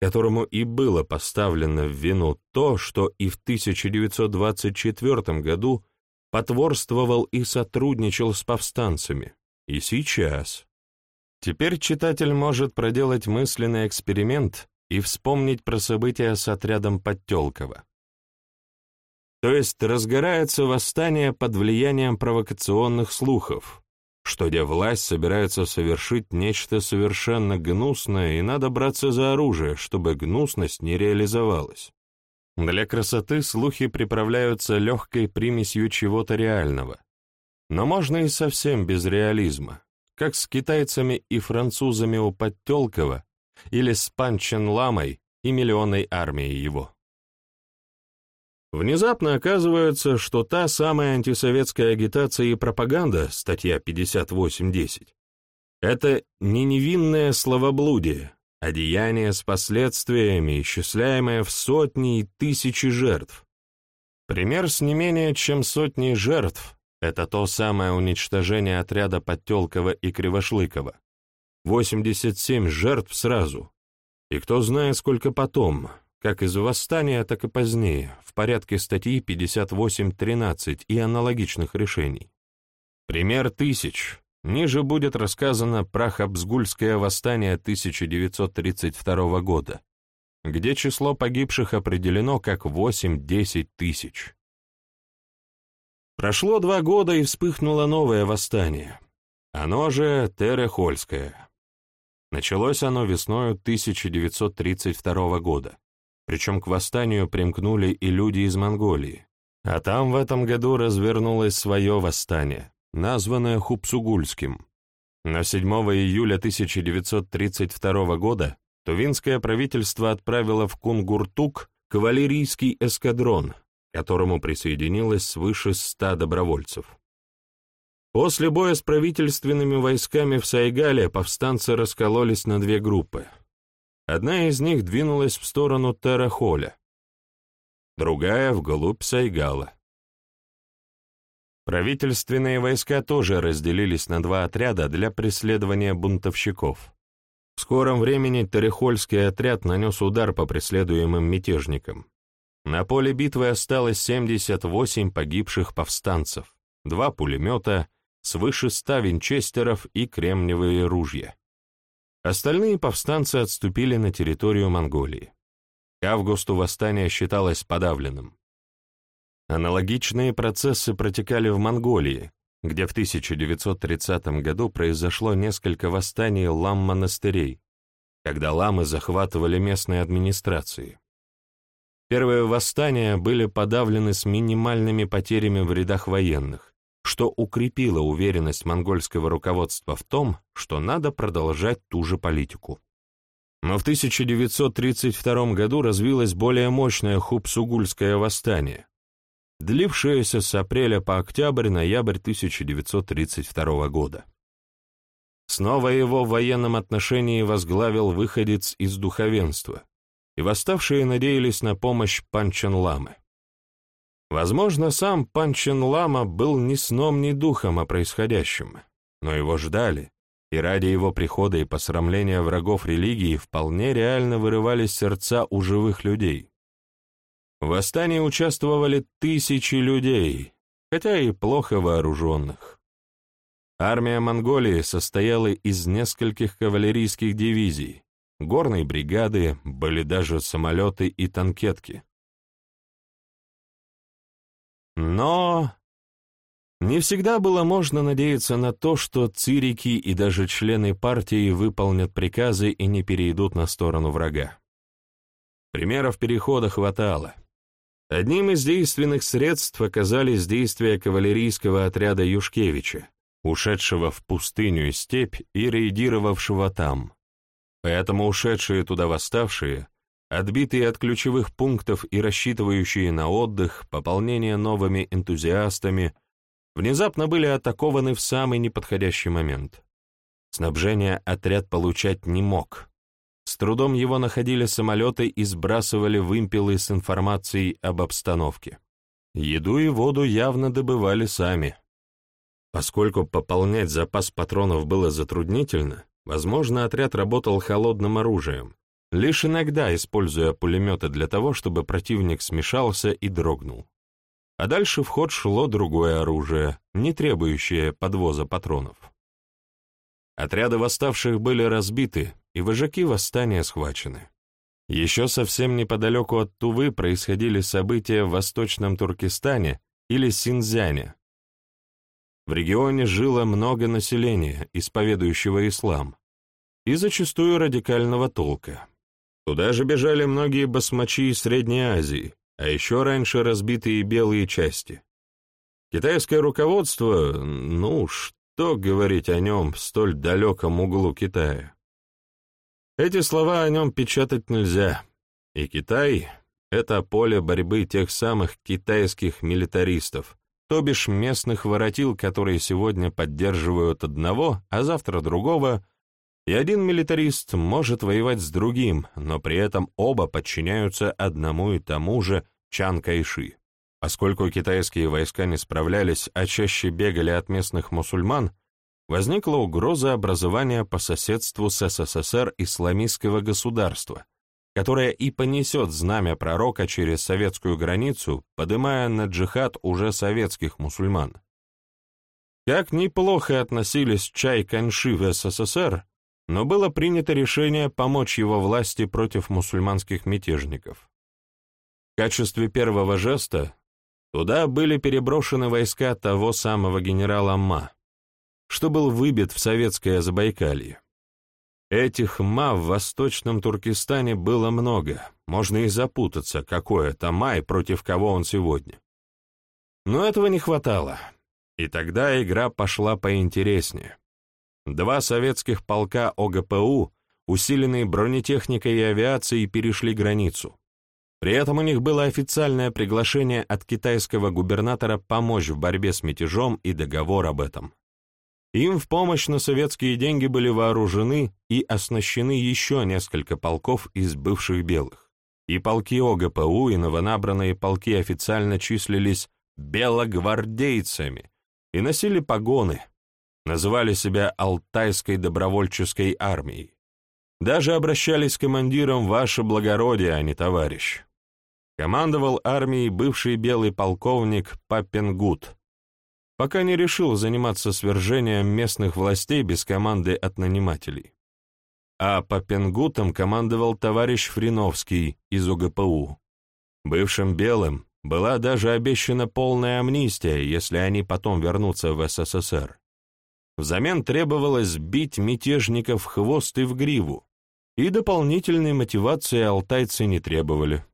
которому и было поставлено в вину то, что и в 1924 году потворствовал и сотрудничал с повстанцами, и сейчас. Теперь читатель может проделать мысленный эксперимент и вспомнить про события с отрядом Подтелкова. То есть разгорается восстание под влиянием провокационных слухов, что где власть собирается совершить нечто совершенно гнусное, и надо браться за оружие, чтобы гнусность не реализовалась. Для красоты слухи приправляются легкой примесью чего-то реального. Но можно и совсем без реализма, как с китайцами и французами у Подтелкова или с Панчен Ламой и миллионной армией его. Внезапно оказывается, что та самая антисоветская агитация и пропаганда, статья 58.10, это не невинное словоблудие, а деяние с последствиями, исчисляемое в сотни и тысячи жертв. Пример с не менее чем сотней жертв — это то самое уничтожение отряда Подтелкова и Кривошлыкова. 87 жертв сразу. И кто знает, сколько потом, как из восстания, так и позднее, в порядке статьи 58.13 и аналогичных решений. Пример тысяч. Ниже будет рассказано про Хабсгульское восстание 1932 года, где число погибших определено как 8-10 тысяч. Прошло два года и вспыхнуло новое восстание. Оно же Терехольское. Началось оно весною 1932 года причем к восстанию примкнули и люди из Монголии. А там в этом году развернулось свое восстание, названное Хупсугульским. На 7 июля 1932 года Тувинское правительство отправило в Кунгуртук кавалерийский эскадрон, к которому присоединилось свыше ста добровольцев. После боя с правительственными войсками в Сайгале повстанцы раскололись на две группы — Одна из них двинулась в сторону Терахоля, другая — вглубь Сайгала. Правительственные войска тоже разделились на два отряда для преследования бунтовщиков. В скором времени Терехольский отряд нанес удар по преследуемым мятежникам. На поле битвы осталось 78 погибших повстанцев, два пулемета, свыше ста винчестеров и кремниевые ружья. Остальные повстанцы отступили на территорию Монголии. К августу восстание считалось подавленным. Аналогичные процессы протекали в Монголии, где в 1930 году произошло несколько восстаний лам-монастырей, когда ламы захватывали местные администрации. Первые восстания были подавлены с минимальными потерями в рядах военных, что укрепило уверенность монгольского руководства в том, что надо продолжать ту же политику. Но в 1932 году развилось более мощное хупсугульское восстание, длившееся с апреля по октябрь-ноябрь 1932 года. Снова его в военном отношении возглавил выходец из духовенства, и восставшие надеялись на помощь Панчен Ламы. Возможно, сам Панчен Лама был ни сном, ни духом о происходящем, но его ждали, и ради его прихода и посрамления врагов религии вполне реально вырывались сердца у живых людей. В восстании участвовали тысячи людей, хотя и плохо вооруженных. Армия Монголии состояла из нескольких кавалерийских дивизий, горной бригады, были даже самолеты и танкетки. Но не всегда было можно надеяться на то, что цирики и даже члены партии выполнят приказы и не перейдут на сторону врага. Примеров перехода хватало. Одним из действенных средств оказались действия кавалерийского отряда Юшкевича, ушедшего в пустыню и степь и рейдировавшего там. Поэтому ушедшие туда восставшие, отбитые от ключевых пунктов и рассчитывающие на отдых, пополнение новыми энтузиастами, внезапно были атакованы в самый неподходящий момент. Снабжение отряд получать не мог. С трудом его находили самолеты и сбрасывали вымпелы с информацией об обстановке. Еду и воду явно добывали сами. Поскольку пополнять запас патронов было затруднительно, возможно, отряд работал холодным оружием, лишь иногда используя пулеметы для того, чтобы противник смешался и дрогнул. А дальше в ход шло другое оружие, не требующее подвоза патронов. Отряды восставших были разбиты, и вожаки восстания схвачены. Еще совсем неподалеку от Тувы происходили события в Восточном Туркестане или Синьцзяне, в регионе жило много населения, исповедующего ислам, и зачастую радикального толка. Туда же бежали многие басмачи из Средней Азии, а еще раньше разбитые белые части. Китайское руководство, ну, что говорить о нем в столь далеком углу Китая? Эти слова о нем печатать нельзя, и Китай — это поле борьбы тех самых китайских милитаристов, то бишь местных воротил, которые сегодня поддерживают одного, а завтра другого, и один милитарист может воевать с другим, но при этом оба подчиняются одному и тому же Чан Кайши. Поскольку китайские войска не справлялись, а чаще бегали от местных мусульман, возникла угроза образования по соседству с СССР исламистского государства, которая и понесет знамя пророка через советскую границу, подымая на джихад уже советских мусульман. Как неплохо относились Чай Канши в СССР, но было принято решение помочь его власти против мусульманских мятежников. В качестве первого жеста туда были переброшены войска того самого генерала Ма, что был выбит в советское Забайкалье. Этих ма в восточном Туркестане было много, можно и запутаться, какой это май, против кого он сегодня. Но этого не хватало, и тогда игра пошла поинтереснее. Два советских полка ОГПУ, усиленные бронетехникой и авиацией, перешли границу. При этом у них было официальное приглашение от китайского губернатора помочь в борьбе с мятежом и договор об этом. Им в помощь на советские деньги были вооружены и оснащены еще несколько полков из бывших белых. И полки ОГПУ, и новонабранные полки официально числились белогвардейцами и носили погоны, называли себя Алтайской добровольческой армией. Даже обращались к командирам «Ваше благородие», а не «Товарищ». Командовал армией бывший белый полковник Паппенгут, пока не решил заниматься свержением местных властей без команды от нанимателей. А по Пенгутам командовал товарищ Фриновский из УГПУ. Бывшим белым была даже обещана полная амнистия, если они потом вернутся в СССР. Взамен требовалось бить мятежников в хвост и в гриву, и дополнительной мотивации алтайцы не требовали.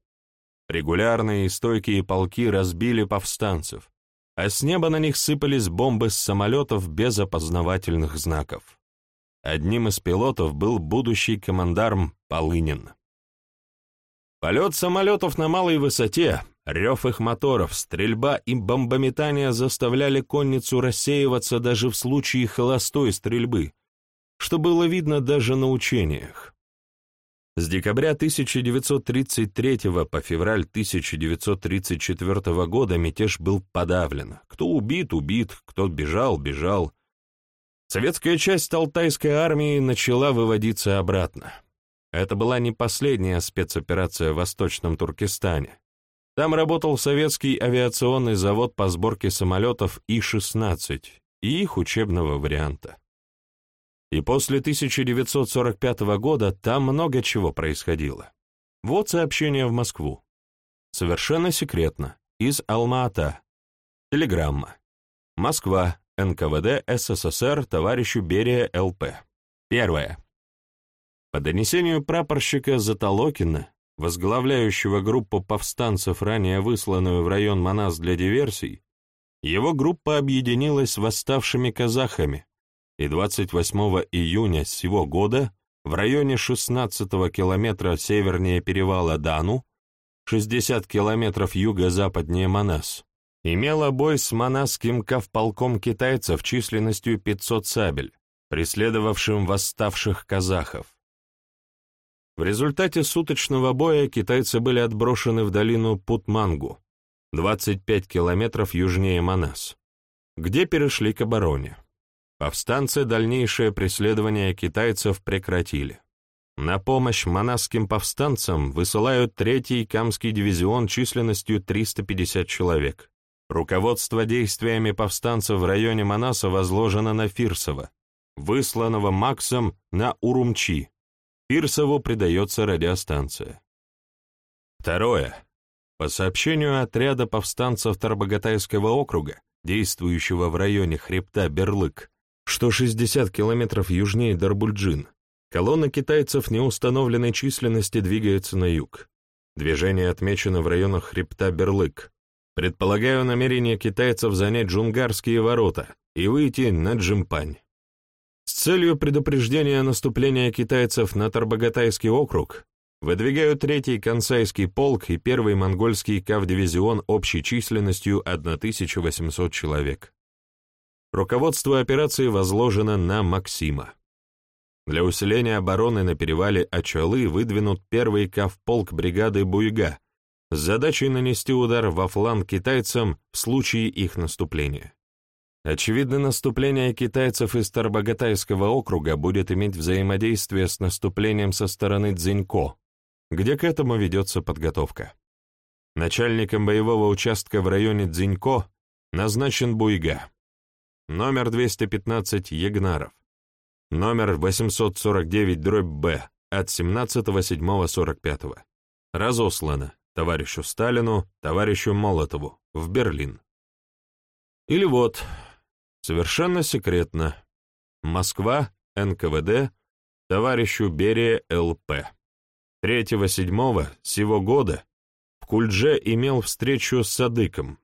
Регулярные и стойкие полки разбили повстанцев, а с неба на них сыпались бомбы с самолетов без опознавательных знаков. Одним из пилотов был будущий командарм Полынин. Полет самолетов на малой высоте, рев их моторов, стрельба и бомбометание заставляли конницу рассеиваться даже в случае холостой стрельбы, что было видно даже на учениях. С декабря 1933 по февраль 1934 года мятеж был подавлен. Кто убит, убит, кто бежал, бежал. Советская часть Алтайской армии начала выводиться обратно. Это была не последняя спецоперация в Восточном Туркестане. Там работал советский авиационный завод по сборке самолетов И-16 и их учебного варианта. И после 1945 года там много чего происходило. Вот сообщение в Москву. Совершенно секретно. Из Алма-Ата. Телеграмма. Москва. НКВД СССР товарищу Берия ЛП. Первое. По донесению прапорщика Затолокина, возглавляющего группу повстанцев, ранее высланную в район Манас для диверсий, его группа объединилась с восставшими казахами, и 28 июня сего года в районе 16 километра севернее перевала Дану, 60 километров юго-западнее Манас, имела бой с манасским кавполком китайцев численностью 500 сабель, преследовавшим восставших казахов. В результате суточного боя китайцы были отброшены в долину Путмангу, 25 километров южнее Манас, где перешли к обороне. Повстанцы дальнейшее преследование китайцев прекратили. На помощь манасским повстанцам высылают третий Камский дивизион численностью 350 человек. Руководство действиями повстанцев в районе Манаса возложено на Фирсова, высланного Максом на Урумчи, Пирсову придается радиостанция. Второе. По сообщению отряда повстанцев Тарбагатайского округа, действующего в районе хребта Берлык, что 60 километров южнее Дарбульджин, колонна китайцев неустановленной численности двигается на юг. Движение отмечено в районах хребта Берлык. Предполагаю намерение китайцев занять Джунгарские ворота и выйти на Джимпань. Целью предупреждения наступления китайцев на Тарбагатайский округ выдвигают третий Кансайский полк и первый монгольский кавдивизион общей численностью 1800 человек. Руководство операции возложено на Максима. Для усиления обороны на перевале Ачалы выдвинут первый кавполк бригады Буйга с задачей нанести удар во фланг китайцам в случае их наступления. Очевидно, наступление китайцев из Тарбагатайского округа будет иметь взаимодействие с наступлением со стороны Цзинько, где к этому ведется подготовка. Начальником боевого участка в районе Цзинько назначен Буйга. Номер 215 Ягнаров. Номер 849-Б от 17.07.45. Разослано товарищу Сталину, товарищу Молотову в Берлин. Или вот, Совершенно секретно. Москва, НКВД, товарищу Берия ЛП. 3-7 сего года в Кульдже имел встречу с Садыком.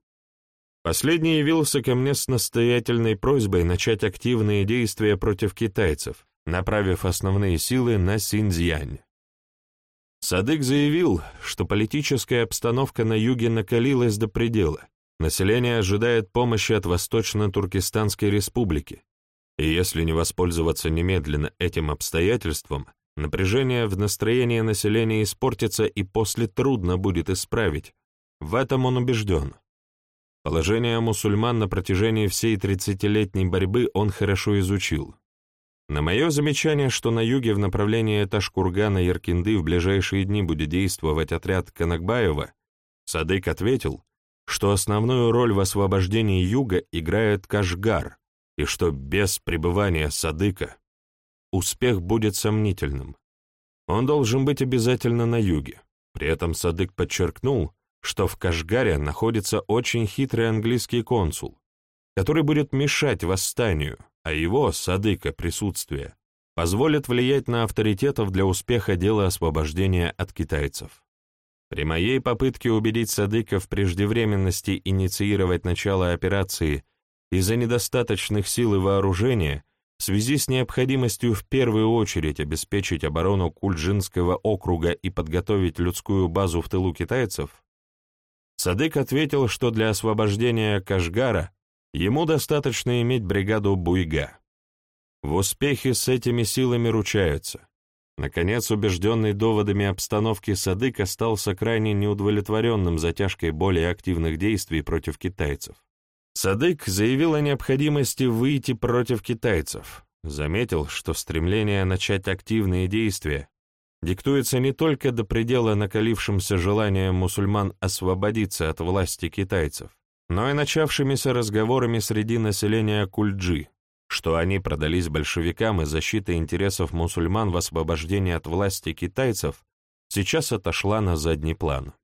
Последний явился ко мне с настоятельной просьбой начать активные действия против китайцев, направив основные силы на Синьцзянь. Садык заявил, что политическая обстановка на юге накалилась до предела, Население ожидает помощи от Восточно-Туркестанской республики, и если не воспользоваться немедленно этим обстоятельством, напряжение в настроении населения испортится и после трудно будет исправить. В этом он убежден. Положение мусульман на протяжении всей тридцатилетней борьбы он хорошо изучил. На мое замечание, что на юге в направлении Ташкургана-Яркинды в ближайшие дни будет действовать отряд Канакбаева, Садык ответил, что основную роль в освобождении юга играет Кашгар, и что без пребывания Садыка успех будет сомнительным. Он должен быть обязательно на юге. При этом Садык подчеркнул, что в Кашгаре находится очень хитрый английский консул, который будет мешать восстанию, а его, Садыка, присутствие позволит влиять на авторитетов для успеха дела освобождения от китайцев. При моей попытке убедить Садыка в преждевременности инициировать начало операции из-за недостаточных сил и вооружения в связи с необходимостью в первую очередь обеспечить оборону Кульджинского округа и подготовить людскую базу в тылу китайцев, Садык ответил, что для освобождения Кашгара ему достаточно иметь бригаду Буйга. В успехе с этими силами ручаются. Наконец, убежденный доводами обстановки Садык остался крайне неудовлетворенным затяжкой более активных действий против китайцев. Садык заявил о необходимости выйти против китайцев, заметил, что стремление начать активные действия диктуется не только до предела накалившимся желанием мусульман освободиться от власти китайцев, но и начавшимися разговорами среди населения Кульджи, что они продались большевикам и защита интересов мусульман в освобождении от власти китайцев сейчас отошла на задний план.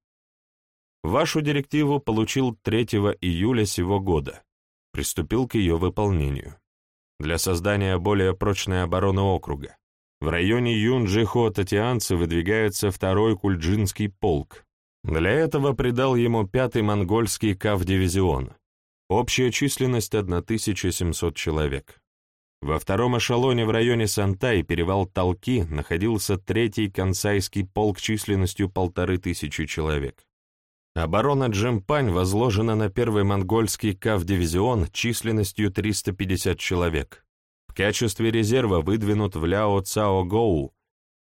Вашу директиву получил 3 июля сего года, приступил к ее выполнению. Для создания более прочной обороны округа в районе Юнджихо-Татианцы выдвигается второй кульджинский полк. Для этого придал ему пятый монгольский КАВ-дивизион. Общая численность 1700 человек. Во втором эшелоне в районе Сантай, перевал Талки, находился третий консайский полк численностью полторы тысячи человек. Оборона Джемпань возложена на первый монгольский КАВ-дивизион численностью 350 человек. В качестве резерва выдвинут в Ляо Цао Гоу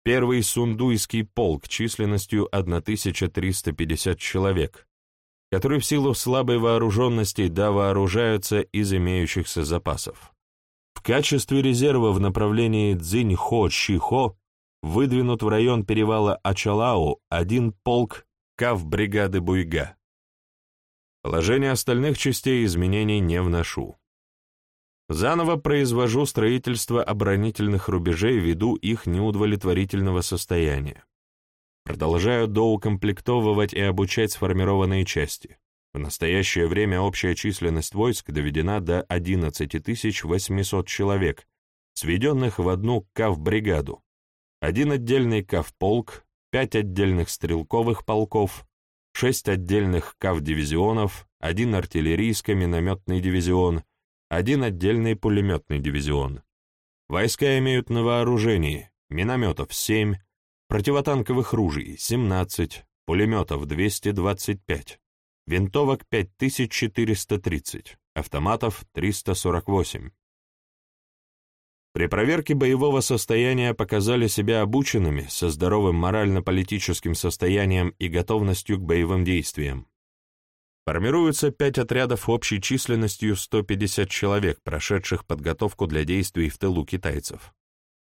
первый сундуйский полк численностью 1350 человек, который в силу слабой вооруженности вооружаются из имеющихся запасов. В качестве резерва в направлении Цзиньхо-Чихо выдвинут в район перевала Ачалао один полк Кав бригады Буйга. Положение остальных частей изменений не вношу. Заново произвожу строительство оборонительных рубежей ввиду их неудовлетворительного состояния. Продолжаю доукомплектовывать и обучать сформированные части. В настоящее время общая численность войск доведена до 11 800 человек, сведенных в одну КАВ-бригаду, один отдельный КАВ-полк, пять отдельных стрелковых полков, шесть отдельных КАВ-дивизионов, один артиллерийско-минометный дивизион, один отдельный пулеметный дивизион. Войска имеют на вооружении минометов 7, противотанковых ружей 17, пулеметов 225, винтовок 5430, автоматов 348. При проверке боевого состояния показали себя обученными, со здоровым морально-политическим состоянием и готовностью к боевым действиям. Формируются пять отрядов общей численностью 150 человек, прошедших подготовку для действий в тылу китайцев.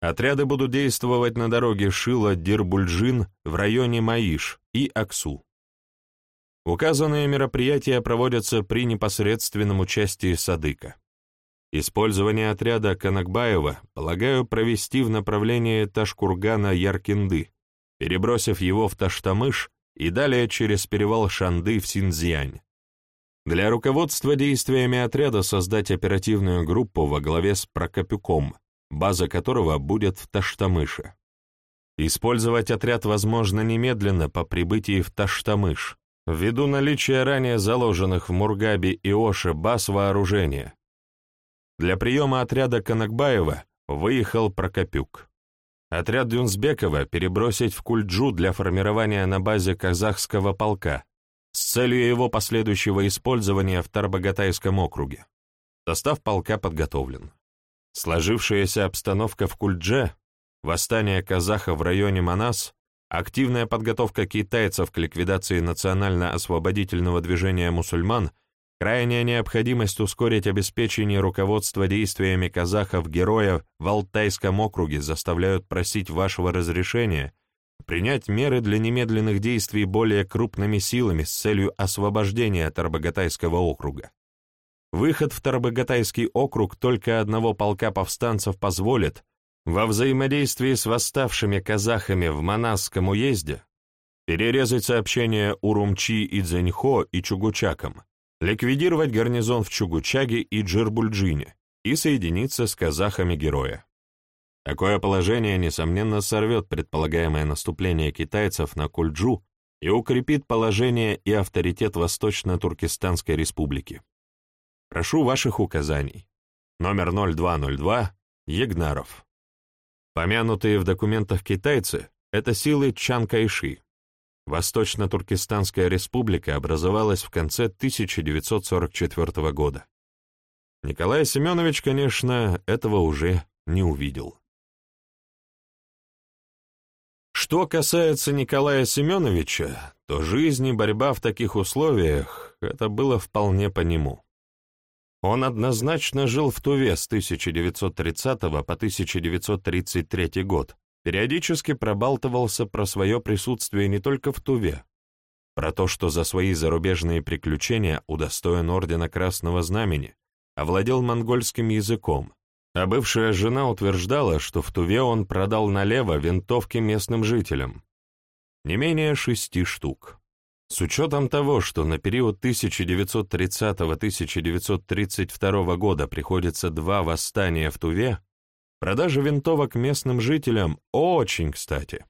Отряды будут действовать на дороге Шила-Дирбульджин в районе Маиш и Аксу. Указанные мероприятия проводятся при непосредственном участии Садыка. Использование отряда Канакбаева полагаю провести в направлении Ташкургана-Яркинды, перебросив его в Таштамыш и далее через перевал Шанды в Синьцзянь. Для руководства действиями отряда создать оперативную группу во главе с Прокопюком, база которого будет в Таштамыше. Использовать отряд возможно немедленно по прибытии в Таштамыш, ввиду наличия ранее заложенных в Мургабе и Оше баз вооружения. Для приема отряда Канакбаева выехал Прокопюк. Отряд Дюнсбекова перебросить в Кульджу для формирования на базе казахского полка с целью его последующего использования в Тарбагатайском округе. Состав полка подготовлен. Сложившаяся обстановка в Кульдже, восстание казахов в районе Манас, активная подготовка китайцев к ликвидации национально-освободительного движения мусульман – Крайняя необходимость ускорить обеспечение руководства действиями казахов-героев в Алтайском округе заставляют просить вашего разрешения принять меры для немедленных действий более крупными силами с целью освобождения Тарбагатайского округа. Выход в Тарбагатайский округ только одного полка повстанцев позволит, во взаимодействии с восставшими казахами в Манасском уезде, перерезать сообщения Урумчи и Дзеньхо и Чугучакам, ликвидировать гарнизон в Чугучаге и Джирбульджине и соединиться с казахами героя. Такое положение, несомненно, сорвет предполагаемое наступление китайцев на Кульджу и укрепит положение и авторитет Восточно-Туркестанской республики. Прошу ваших указаний. Номер 0202, Егнаров. Помянутые в документах китайцы — это силы Чан Кайши, Восточно-Туркестанская республика образовалась в конце 1944 года. Николай Семенович, конечно, этого уже не увидел. Что касается Николая Семеновича, то жизнь и борьба в таких условиях — это было вполне по нему. Он однозначно жил в Туве с 1930 по 1933 год, периодически пробалтывался про свое присутствие не только в Туве, про то, что за свои зарубежные приключения удостоен Ордена Красного Знамени, овладел монгольским языком, а бывшая жена утверждала, что в Туве он продал налево винтовки местным жителям. Не менее шести штук. С учетом того, что на период 1930-1932 года приходится два восстания в Туве, продажа винтовок местным жителям очень кстати.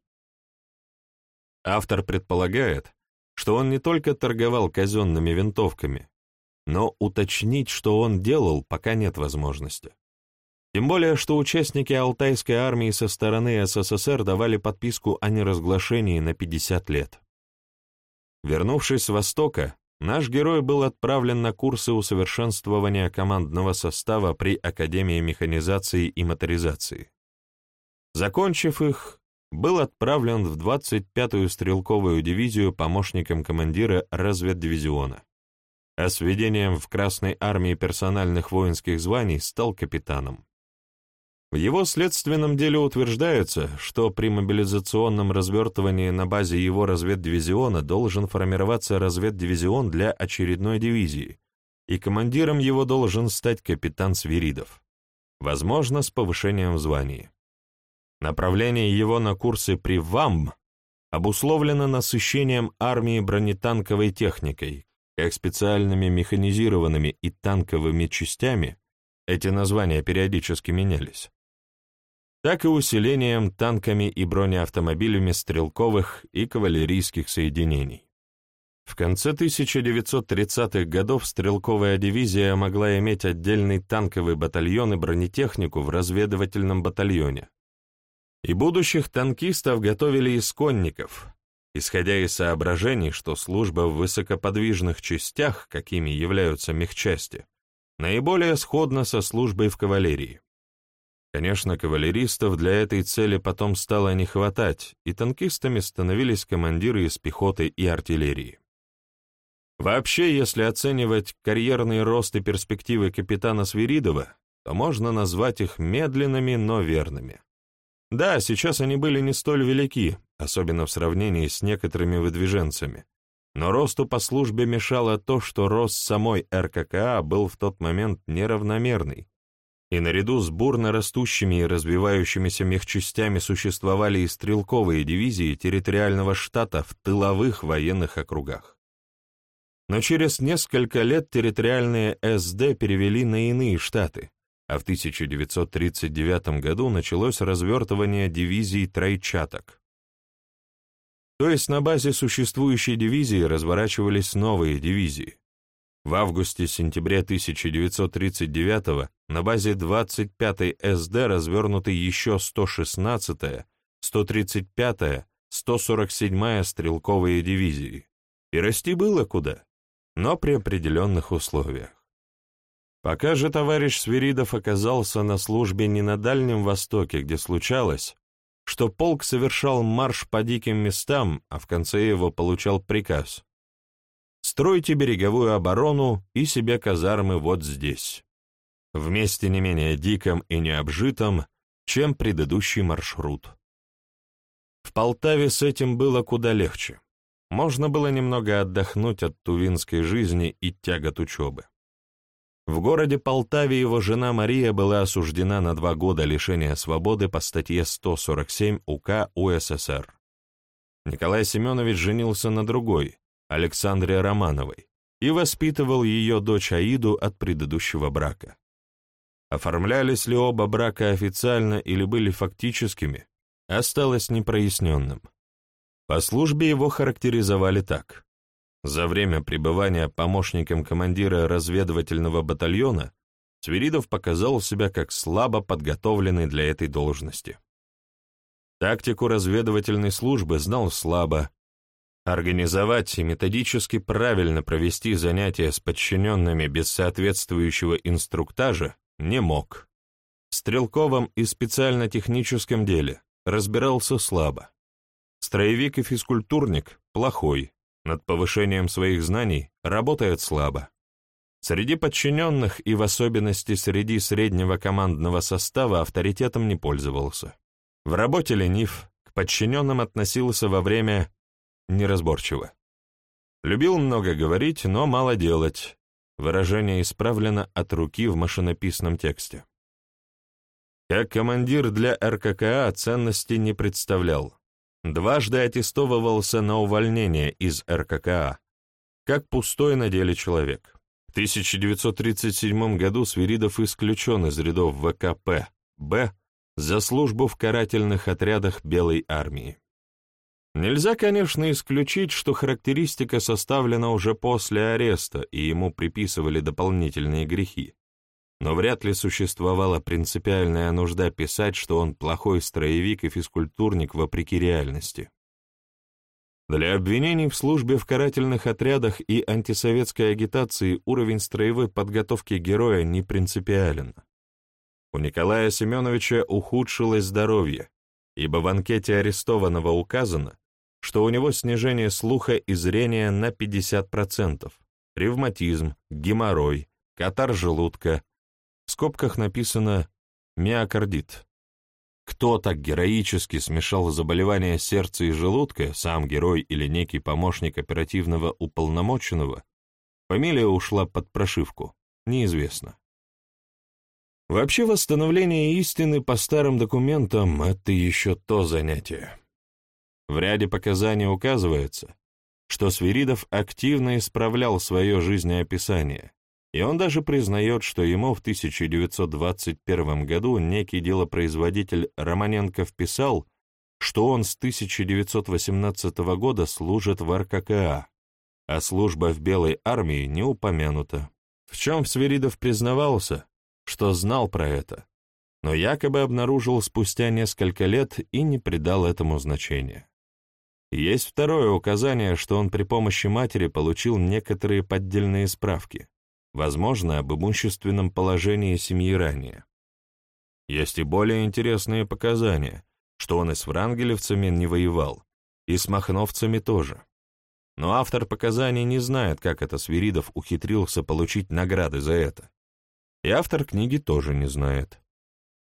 Автор предполагает, что он не только торговал казенными винтовками, но уточнить, что он делал, пока нет возможности. Тем более, что участники Алтайской армии со стороны СССР давали подписку о неразглашении на 50 лет. Вернувшись с Востока, наш герой был отправлен на курсы усовершенствования командного состава при Академии механизации и моторизации. Закончив их, был отправлен в 25-ю стрелковую дивизию помощником командира разведдивизиона, а с в Красной армии персональных воинских званий стал капитаном. В его следственном деле утверждается, что при мобилизационном развертывании на базе его разведдивизиона должен формироваться разведдивизион для очередной дивизии, и командиром его должен стать капитан Свиридов, возможно, с повышением в звании. Направление его на курсы при ВАМ обусловлено насыщением армии бронетанковой техникой, как специальными механизированными и танковыми частями, эти названия периодически менялись, так и усилением танками и бронеавтомобилями стрелковых и кавалерийских соединений. В конце 1930-х годов стрелковая дивизия могла иметь отдельный танковый батальон и бронетехнику в разведывательном батальоне, и будущих танкистов готовили из конников, исходя из соображений, что служба в высокоподвижных частях, какими являются мехчасти, наиболее сходна со службой в кавалерии. Конечно, кавалеристов для этой цели потом стало не хватать, и танкистами становились командиры из пехоты и артиллерии. Вообще, если оценивать карьерный рост и перспективы капитана Свиридова, то можно назвать их медленными, но верными. Да, сейчас они были не столь велики, особенно в сравнении с некоторыми выдвиженцами, но росту по службе мешало то, что рост самой РККА был в тот момент неравномерный, и наряду с бурно растущими и развивающимися мехчастями существовали и стрелковые дивизии территориального штата в тыловых военных округах. Но через несколько лет территориальные СД перевели на иные штаты, а в 1939 году началось развертывание дивизий тройчаток. То есть на базе существующей дивизии разворачивались новые дивизии. В августе-сентябре 1939 на базе 25-й СД развернуты еще 116-я, 135-я, 147-я стрелковые дивизии. И расти было куда, но при определенных условиях. Пока же товарищ Свиридов оказался на службе не на Дальнем Востоке, где случалось, что полк совершал марш по диким местам, а в конце его получал приказ «Стройте береговую оборону и себе казармы вот здесь», в месте не менее диком и необжитом, чем предыдущий маршрут. В Полтаве с этим было куда легче. Можно было немного отдохнуть от тувинской жизни и тягот учебы. В городе Полтаве его жена Мария была осуждена на два года лишения свободы по статье 147 УК УССР. Николай Семенович женился на другой, Александре Романовой, и воспитывал ее дочь Аиду от предыдущего брака. Оформлялись ли оба брака официально или были фактическими, осталось непроясненным. По службе его характеризовали так. За время пребывания помощником командира разведывательного батальона Свиридов показал себя как слабо подготовленный для этой должности. Тактику разведывательной службы знал слабо. Организовать и методически правильно провести занятия с подчиненными без соответствующего инструктажа не мог. В стрелковом и специально-техническом деле разбирался слабо. Строевик и физкультурник – плохой, над повышением своих знаний работает слабо. Среди подчиненных и в особенности среди среднего командного состава авторитетом не пользовался. В работе ленив, к подчиненным относился во время неразборчиво. Любил много говорить, но мало делать. Выражение исправлено от руки в машинописном тексте. Как командир для РККА ценности не представлял. Дважды аттестовывался на увольнение из РККА, как пустой на деле человек. В 1937 году Свиридов исключен из рядов ВКП, Б, за службу в карательных отрядах Белой армии. Нельзя, конечно, исключить, что характеристика составлена уже после ареста, и ему приписывали дополнительные грехи. Но вряд ли существовала принципиальная нужда писать, что он плохой строевик и физкультурник вопреки реальности. Для обвинений в службе в карательных отрядах и антисоветской агитации уровень строевой подготовки героя не принципиален. У Николая Семеновича ухудшилось здоровье, ибо в анкете арестованного указано, что у него снижение слуха и зрения на 50%, ревматизм, геморрой, катар желудка, в скобках написано «миокардит». Кто так героически смешал заболевания сердца и желудка, сам герой или некий помощник оперативного уполномоченного, фамилия ушла под прошивку, неизвестно. Вообще восстановление истины по старым документам — это еще то занятие. В ряде показаний указывается, что Свиридов активно исправлял свое жизнеописание, и он даже признает, что ему в 1921 году некий делопроизводитель Романенко вписал, что он с 1918 года служит в РККА, а служба в Белой армии не упомянута. В чем Свиридов признавался, что знал про это, но якобы обнаружил спустя несколько лет и не придал этому значения. Есть второе указание, что он при помощи матери получил некоторые поддельные справки, возможно, об имущественном положении семьи ранее. Есть и более интересные показания, что он и с врангелевцами не воевал, и с махновцами тоже. Но автор показаний не знает, как это Свиридов ухитрился получить награды за это. И автор книги тоже не знает.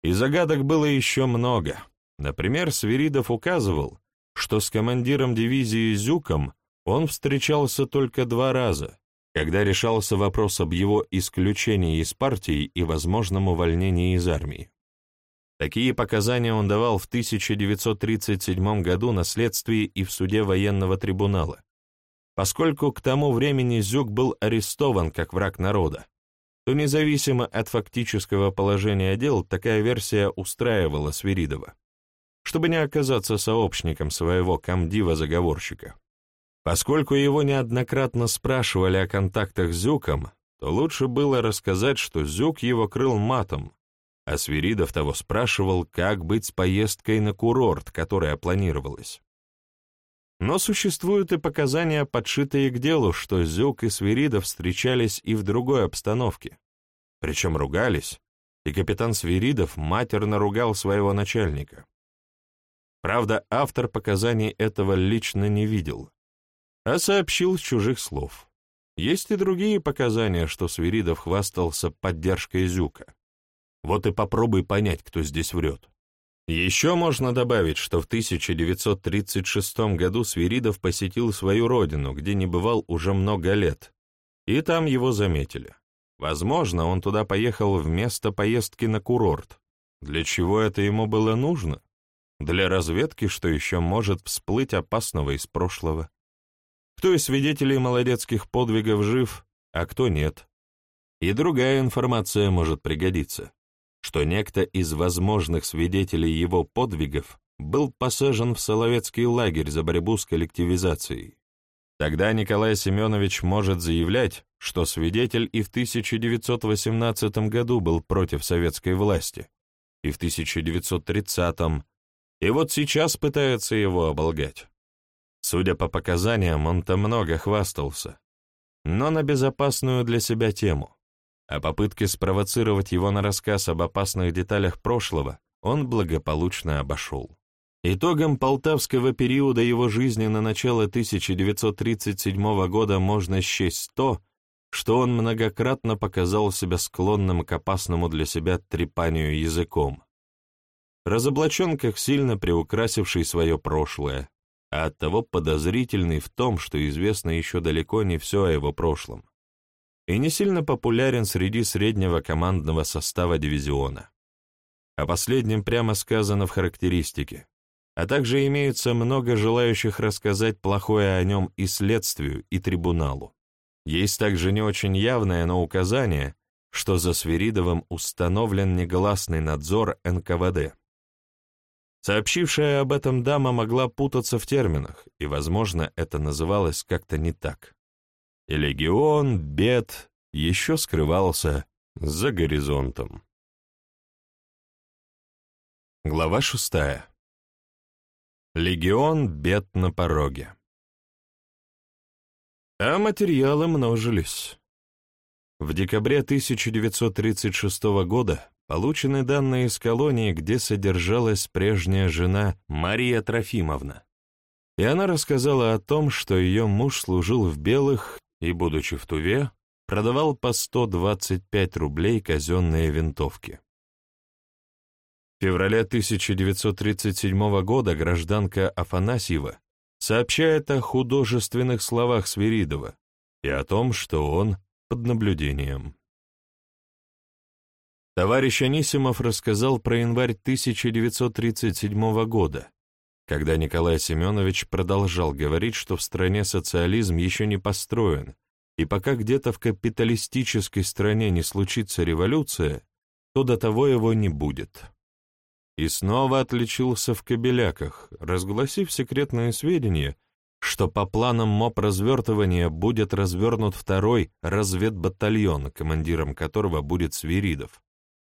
И загадок было еще много. Например, Свиридов указывал, что с командиром дивизии Зюком он встречался только два раза, когда решался вопрос об его исключении из партии и возможном увольнении из армии. Такие показания он давал в 1937 году на следствии и в суде военного трибунала, поскольку к тому времени Зюк был арестован как враг народа, то независимо от фактического положения дел такая версия устраивала Свиридова чтобы не оказаться сообщником своего комдива-заговорщика. Поскольку его неоднократно спрашивали о контактах с Зюком, то лучше было рассказать, что Зюк его крыл матом, а Свиридов того спрашивал, как быть с поездкой на курорт, которая планировалась. Но существуют и показания, подшитые к делу, что Зюк и Свиридов встречались и в другой обстановке. Причем ругались, и капитан Свиридов матерно ругал своего начальника. Правда, автор показаний этого лично не видел, а сообщил с чужих слов. Есть и другие показания, что Свиридов хвастался поддержкой Зюка. Вот и попробуй понять, кто здесь врет. Еще можно добавить, что в 1936 году Свиридов посетил свою родину, где не бывал уже много лет, и там его заметили. Возможно, он туда поехал вместо поездки на курорт. Для чего это ему было нужно? Для разведки, что еще может всплыть опасного из прошлого. Кто из свидетелей молодецких подвигов жив, а кто нет. И другая информация может пригодиться, что некто из возможных свидетелей его подвигов был посажен в Соловецкий лагерь за борьбу с коллективизацией. Тогда Николай Семенович может заявлять, что свидетель и в 1918 году был против советской власти, и в 1930 и вот сейчас пытается его оболгать. Судя по показаниям, он-то много хвастался, но на безопасную для себя тему. а попытки спровоцировать его на рассказ об опасных деталях прошлого он благополучно обошел. Итогом полтавского периода его жизни на начало 1937 года можно счесть то, что он многократно показал себя склонным к опасному для себя трепанию языком. Разоблачен как сильно приукрасивший свое прошлое, а оттого подозрительный в том, что известно еще далеко не все о его прошлом, и не сильно популярен среди среднего командного состава дивизиона. О последнем прямо сказано в характеристике, а также имеется много желающих рассказать плохое о нем и следствию, и трибуналу. Есть также не очень явное, но указание, что за Свиридовым установлен негласный надзор НКВД. Сообщившая об этом дама могла путаться в терминах, и, возможно, это называлось как-то не так. И легион, бед, еще скрывался за горизонтом. Глава шестая. Легион бед на пороге. А материалы множились. В декабре 1936 года получены данные из колонии, где содержалась прежняя жена Мария Трофимовна. И она рассказала о том, что ее муж служил в белых и, будучи в Туве, продавал по 125 рублей казенные винтовки. В феврале 1937 года гражданка Афанасьева сообщает о художественных словах Свиридова и о том, что он под наблюдением. Товарищ Анисимов рассказал про январь 1937 года, когда Николай Семенович продолжал говорить, что в стране социализм еще не построен, и пока где-то в капиталистической стране не случится революция, то до того его не будет. И снова отличился в кабеляках, разгласив секретные сведения, что по планам МОП развертывания будет развернут второй разведбатальон, командиром которого будет Свиридов,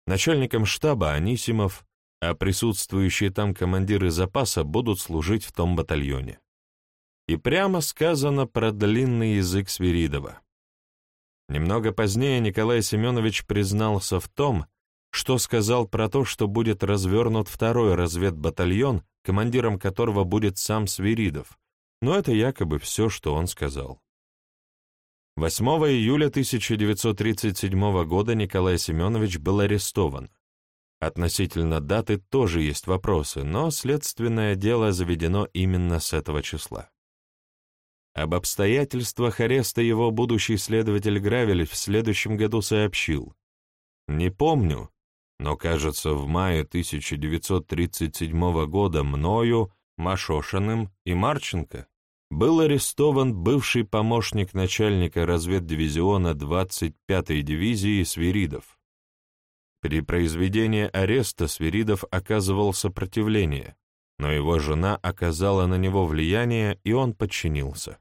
начальником штаба Анисимов, а присутствующие там командиры запаса будут служить в том батальоне. И прямо сказано про длинный язык Свиридова. Немного позднее Николай Семенович признался в том, что сказал про то, что будет развернут второй разведбатальон, командиром которого будет сам Свиридов, но это якобы все, что он сказал. 8 июля 1937 года Николай Семенович был арестован. Относительно даты тоже есть вопросы, но следственное дело заведено именно с этого числа. Об обстоятельствах ареста его будущий следователь Гравель в следующем году сообщил. «Не помню, но, кажется, в мае 1937 года мною, Машошиным и Марченко был арестован бывший помощник начальника разведдивизиона 25-й дивизии Свиридов. При произведении ареста Свиридов оказывал сопротивление, но его жена оказала на него влияние, и он подчинился.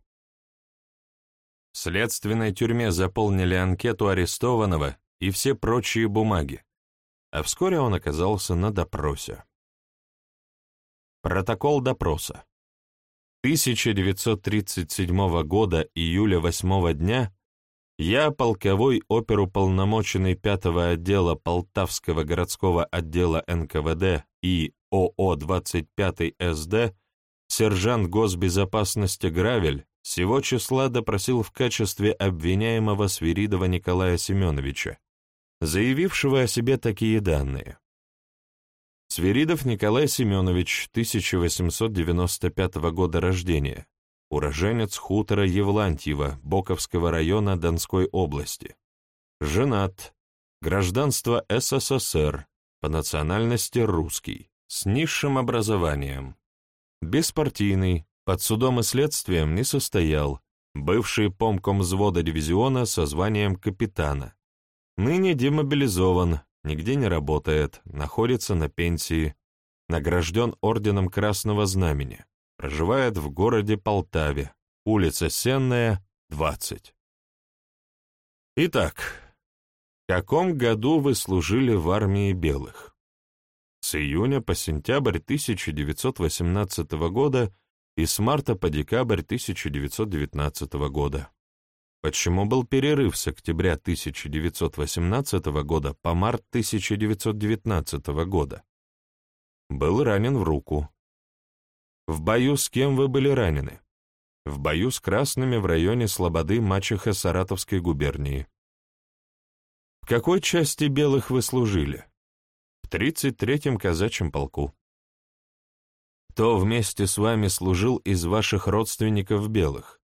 В следственной тюрьме заполнили анкету арестованного и все прочие бумаги, а вскоре он оказался на допросе. Протокол допроса. 1937 года июля 8 дня я, полковой оперуполномоченный 5-го отдела Полтавского городского отдела НКВД и ОО-25 СД, сержант госбезопасности Гравель, всего числа допросил в качестве обвиняемого Свиридова Николая Семеновича, заявившего о себе такие данные. Свиридов Николай Семенович, 1895 года рождения, уроженец хутора Евлантьева, Боковского района Донской области. Женат, гражданство СССР, по национальности русский, с низшим образованием. Беспартийный, под судом и следствием не состоял, бывший помком взвода дивизиона со званием капитана, Ныне демобилизован, нигде не работает, находится на пенсии, награжден орденом Красного Знамени, проживает в городе Полтаве, улица Сенная, 20. Итак, в каком году вы служили в армии белых? С июня по сентябрь 1918 года и с марта по декабрь 1919 года. Почему был перерыв с октября 1918 года по март 1919 года. Был ранен в руку. В бою с кем вы были ранены? В бою с красными в районе Слободы Мачеха Саратовской губернии. В какой части белых вы служили? В 33-м казачьем полку. Кто вместе с вами служил из ваших родственников белых?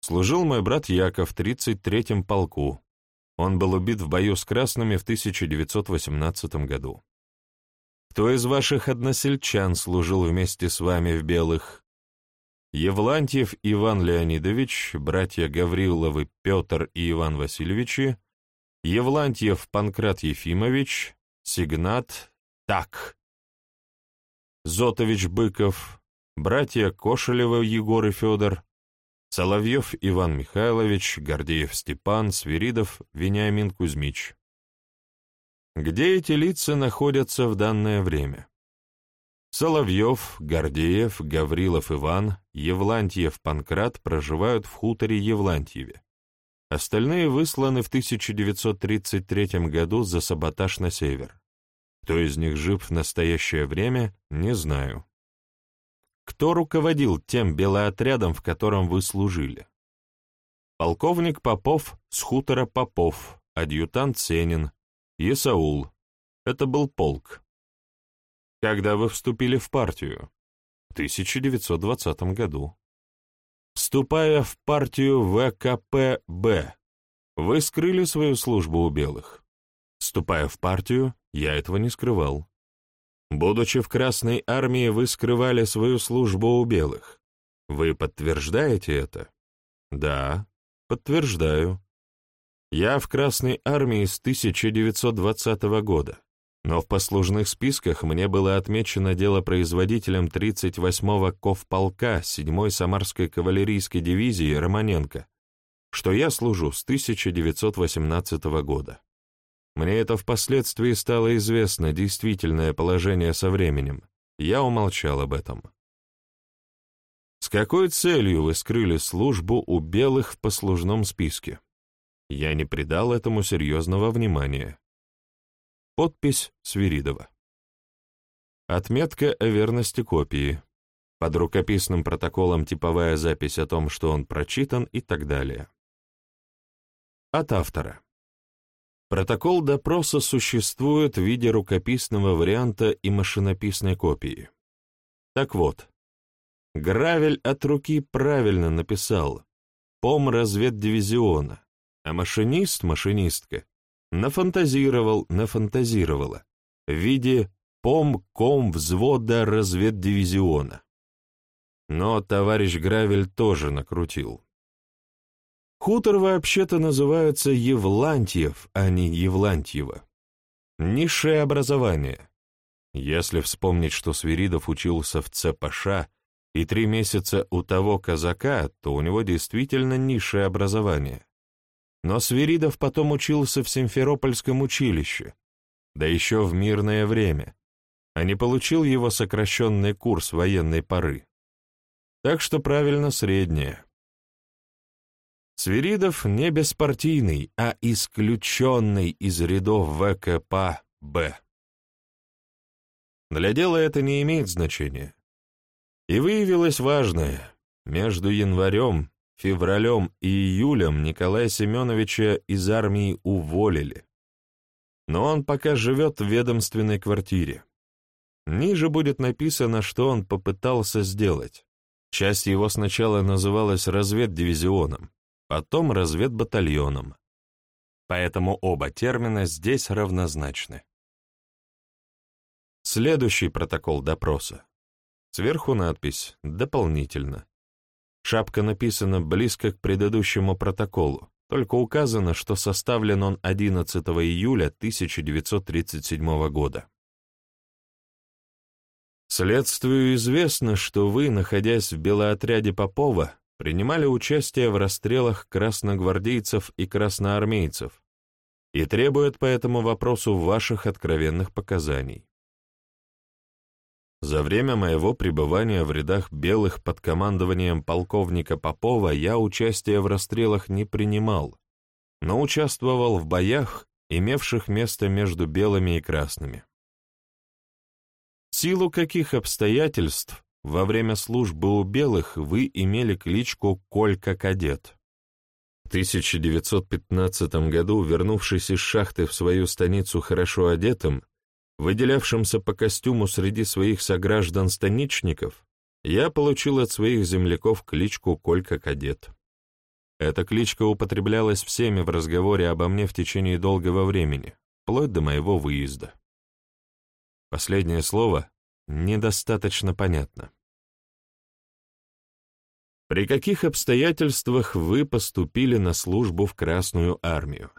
Служил мой брат Яков в 33-м полку. Он был убит в бою с красными в 1918 году. Кто из ваших односельчан служил вместе с вами в белых? Евлантьев Иван Леонидович, братья Гавриловы Петр и Иван Васильевичи, Евлантьев Панкрат Ефимович, Сигнат, так. Зотович Быков, братья Кошелевы Егор и Федор, Соловьев Иван Михайлович, Гордеев Степан, Свиридов Вениамин Кузьмич. Где эти лица находятся в данное время? Соловьев, Гордеев, Гаврилов Иван, Евлантьев Панкрат проживают в хуторе Евлантьеве. Остальные высланы в 1933 году за саботаж на север. Кто из них жив в настоящее время, не знаю. Кто руководил тем белоотрядом, в котором вы служили? Полковник Попов с хутора Попов, адъютант Сенин, Исаул. Это был полк. Когда вы вступили в партию? В 1920 году. Вступая в партию ВКПБ, вы скрыли свою службу у белых. Вступая в партию, я этого не скрывал. Будучи в Красной армии, вы скрывали свою службу у белых. Вы подтверждаете это? Да, подтверждаю. Я в Красной армии с 1920 года, но в послужных списках мне было отмечено дело производителем 38-го ковполка 7-й Самарской кавалерийской дивизии Романенко, что я служу с 1918 года. Мне это впоследствии стало известно, действительное положение со временем. Я умолчал об этом. С какой целью вы скрыли службу у белых в послужном списке? Я не придал этому серьезного внимания. Подпись Свиридова. Отметка о верности копии. Под рукописным протоколом типовая запись о том, что он прочитан и так далее. От автора. Протокол допроса существует в виде рукописного варианта и машинописной копии. Так вот, Гравель от руки правильно написал «Пом разведдивизиона», а машинист, машинистка, нафантазировал, нафантазировала в виде пом-ком взвода разведдивизиона. Но товарищ Гравель тоже накрутил. Хутор вообще-то называется Евлантьев, а не Евлантьево. Низшее образование. Если вспомнить, что Свиридов учился в ЦПШ и три месяца у того казака, то у него действительно низшее образование. Но Свиридов потом учился в Симферопольском училище, да еще в мирное время, а не получил его сокращенный курс военной поры. Так что правильно среднее. Свиридов не беспартийный, а исключенный из рядов ВКП-Б. Для дела это не имеет значения. И выявилось важное. Между январем февралем и июлем Николая Семеновича из армии уволили. Но он пока живет в ведомственной квартире. Ниже будет написано, что он попытался сделать. Часть его сначала называлась разведдивизионом, потом разведбатальоном. Поэтому оба термина здесь равнозначны. Следующий протокол допроса. Сверху надпись «Дополнительно». Шапка написана близко к предыдущему протоколу, только указано, что составлен он 11 июля 1937 года. Следствию известно, что вы, находясь в белоотряде Попова, принимали участие в расстрелах красногвардейцев и красноармейцев и требует по этому вопросу ваших откровенных показаний. За время моего пребывания в рядах белых под командованием полковника Попова я участия в расстрелах не принимал, но участвовал в боях, имевших место между белыми и красными. В силу каких обстоятельств во время службы у белых вы имели кличку Колька-кадет? В 1915 году, вернувшись из шахты в свою станицу хорошо одетым, выделявшимся по костюму среди своих сограждан-станичников, я получил от своих земляков кличку Колька-кадет. Эта кличка употреблялась всеми в разговоре обо мне в течение долгого времени, вплоть до моего выезда. Последнее слово недостаточно понятно. При каких обстоятельствах вы поступили на службу в Красную армию?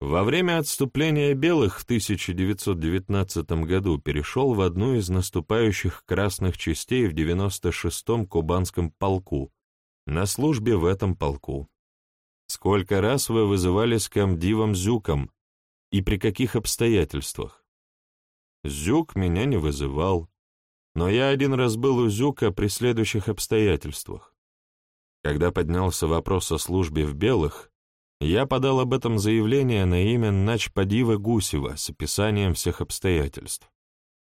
Во время отступления белых в 1919 году перешел в одну из наступающих красных частей в 96-м Кубанском полку, на службе в этом полку. Сколько раз вы вызывались комдивом Зюком и при каких обстоятельствах? Зюк меня не вызывал, но я один раз был у Зюка при следующих обстоятельствах. Когда поднялся вопрос о службе в белых, я подал об этом заявление на имя начпадива Гусева с описанием всех обстоятельств.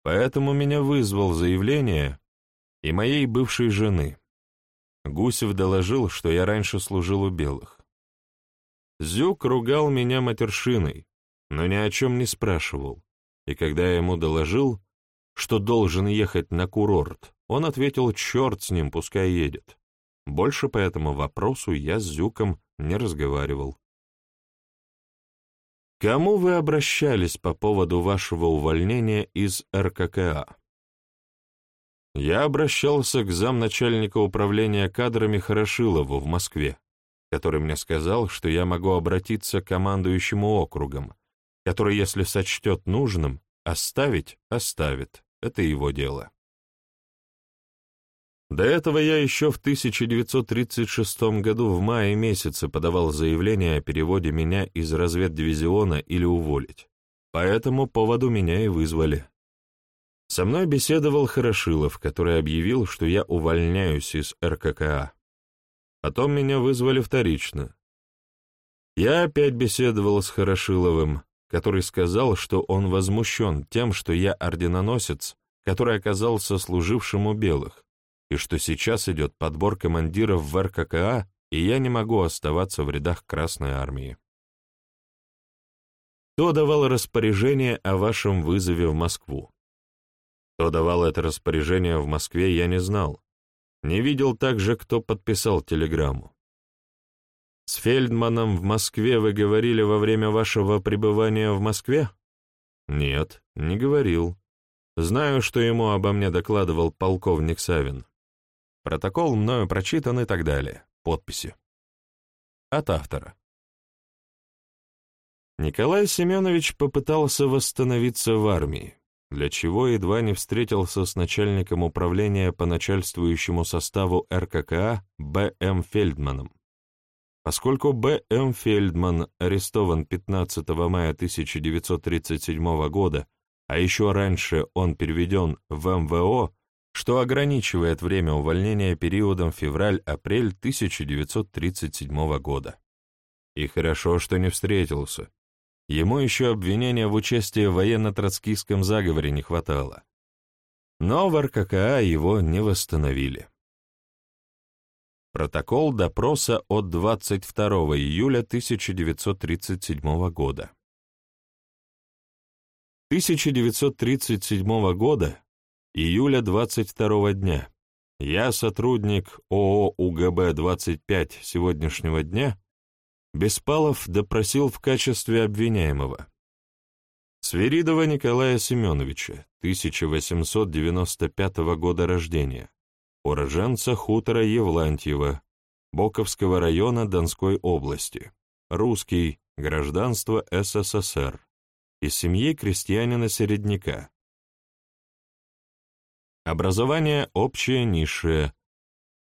Поэтому меня вызвал заявление и моей бывшей жены. Гусев доложил, что я раньше служил у белых. Зюк ругал меня матершиной, но ни о чем не спрашивал, и когда я ему доложил, что должен ехать на курорт, он ответил, черт с ним, пускай едет. Больше по этому вопросу я с Зюком не разговаривал. Кому вы обращались по поводу вашего увольнения из РККА? Я обращался к замначальника управления кадрами Хорошилову в Москве, который мне сказал, что я могу обратиться к командующему округом, который, если сочтет нужным, оставить — оставит. Это его дело. До этого я еще в 1936 году в мае месяце подавал заявление о переводе меня из разведдивизиона или уволить. По этому поводу меня и вызвали. Со мной беседовал Хорошилов, который объявил, что я увольняюсь из РККА. Потом меня вызвали вторично. Я опять беседовал с Хорошиловым, который сказал, что он возмущен тем, что я орденоносец, который оказался служившим у белых, и что сейчас идет подбор командиров в РККА, и я не могу оставаться в рядах Красной Армии. Кто давал распоряжение о вашем вызове в Москву? Кто давал это распоряжение в Москве, я не знал. Не видел также, кто подписал телеграмму. С Фельдманом в Москве вы говорили во время вашего пребывания в Москве? Нет, не говорил. Знаю, что ему обо мне докладывал полковник Савин. Протокол мною прочитан и так далее. Подписи. От автора. Николай Семенович попытался восстановиться в армии, для чего едва не встретился с начальником управления по начальствующему составу РККА Б.М. Фельдманом. Поскольку Б.М. Фельдман арестован 15 мая 1937 года, а еще раньше он переведен в МВО, что ограничивает время увольнения периодом февраль-апрель 1937 года. И хорошо, что не встретился. Ему еще обвинения в участии в военно-троцкистском заговоре не хватало. Но в РККА его не восстановили. Протокол допроса от 22 июля 1937 года. 1937 года Июля 22 дня. Я, сотрудник ООО УГБ-25 сегодняшнего дня, Беспалов допросил в качестве обвиняемого. Свиридова Николая Семеновича, 1895 года рождения, уроженца хутора Евлантьева, Боковского района Донской области, русский, гражданство СССР, из семьи крестьянина-середняка, Образование общее низшее,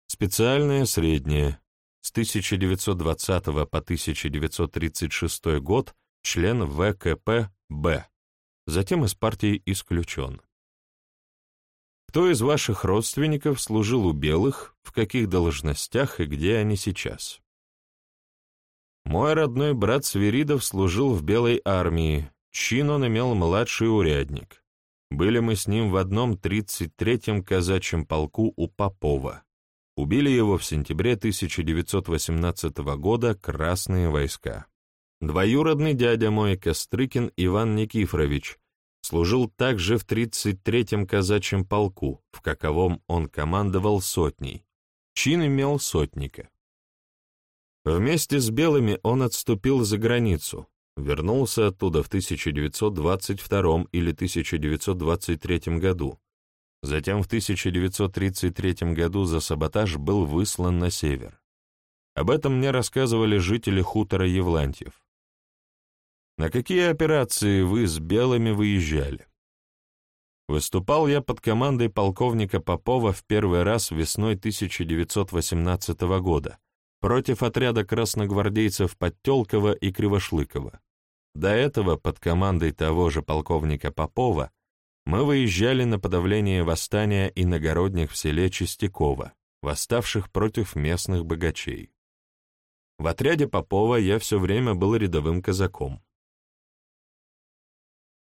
специальное среднее. С 1920 по 1936 год член ВКП-Б, затем из партии исключен. Кто из ваших родственников служил у белых, в каких должностях и где они сейчас. Мой родной брат Свиридов служил в Белой армии, чин он имел младший урядник. Были мы с ним в одном 33-м казачьем полку у Попова. Убили его в сентябре 1918 года красные войска. Двоюродный дядя мой, Кострыкин Иван Никифорович, служил также в 33-м казачьем полку, в каковом он командовал сотней. Чин имел сотника. Вместе с белыми он отступил за границу, вернулся оттуда в 1922 или 1923 году. Затем в 1933 году за саботаж был выслан на север. Об этом мне рассказывали жители хутора Евлантьев. На какие операции вы с белыми выезжали? Выступал я под командой полковника Попова в первый раз весной 1918 года против отряда красногвардейцев Подтелкова и Кривошлыкова. До этого под командой того же полковника Попова мы выезжали на подавление восстания иногородних в селе Чистякова, восставших против местных богачей. В отряде Попова я все время был рядовым казаком.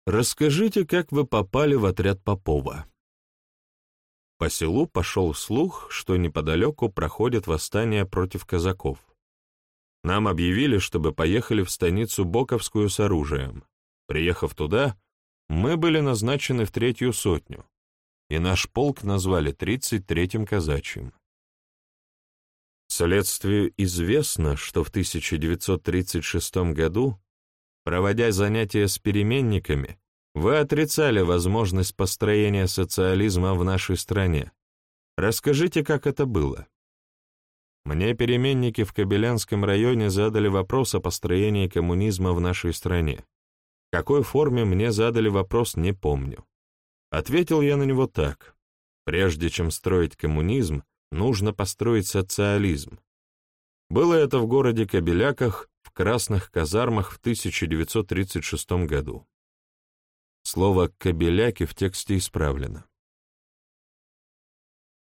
Расскажите, как вы попали в отряд Попова. По селу пошел слух, что неподалеку проходит восстание против казаков. Нам объявили, чтобы поехали в станицу Боковскую с оружием. Приехав туда, мы были назначены в третью сотню, и наш полк назвали 33-м казачьим. Следствию известно, что в 1936 году Проводя занятия с переменниками, вы отрицали возможность построения социализма в нашей стране. Расскажите, как это было. Мне переменники в Кобелянском районе задали вопрос о построении коммунизма в нашей стране. В какой форме мне задали вопрос, не помню. Ответил я на него так. Прежде чем строить коммунизм, нужно построить социализм. Было это в городе Кобеляках в красных казармах в 1936 году. Слово «кобеляки» в тексте исправлено.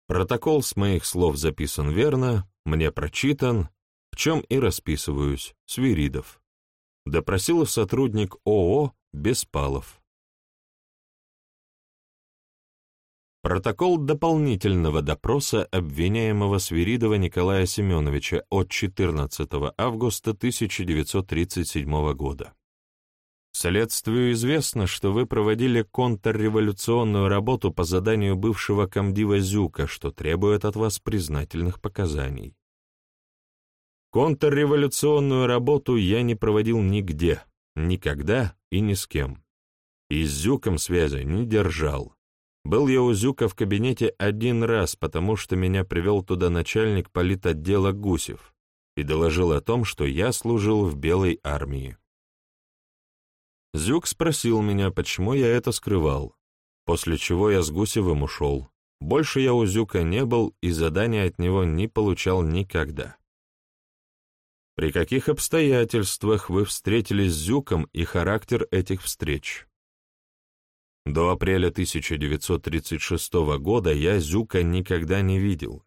Протокол с моих слов записан верно, мне прочитан, в чем и расписываюсь, Свиридов. Допросил сотрудник ООО Беспалов. Протокол дополнительного допроса обвиняемого Свиридова Николая Семеновича от 14 августа 1937 года. Следствию известно, что вы проводили контрреволюционную работу по заданию бывшего комдива Зюка, что требует от вас признательных показаний. Контрреволюционную работу я не проводил нигде, никогда и ни с кем. И с Зюком связи не держал. Был я у Зюка в кабинете один раз, потому что меня привел туда начальник политотдела Гусев и доложил о том, что я служил в Белой армии. Зюк спросил меня, почему я это скрывал, после чего я с Гусевым ушел. Больше я у Зюка не был и задания от него не получал никогда. При каких обстоятельствах вы встретились с Зюком и характер этих встреч? До апреля 1936 года я Зюка никогда не видел.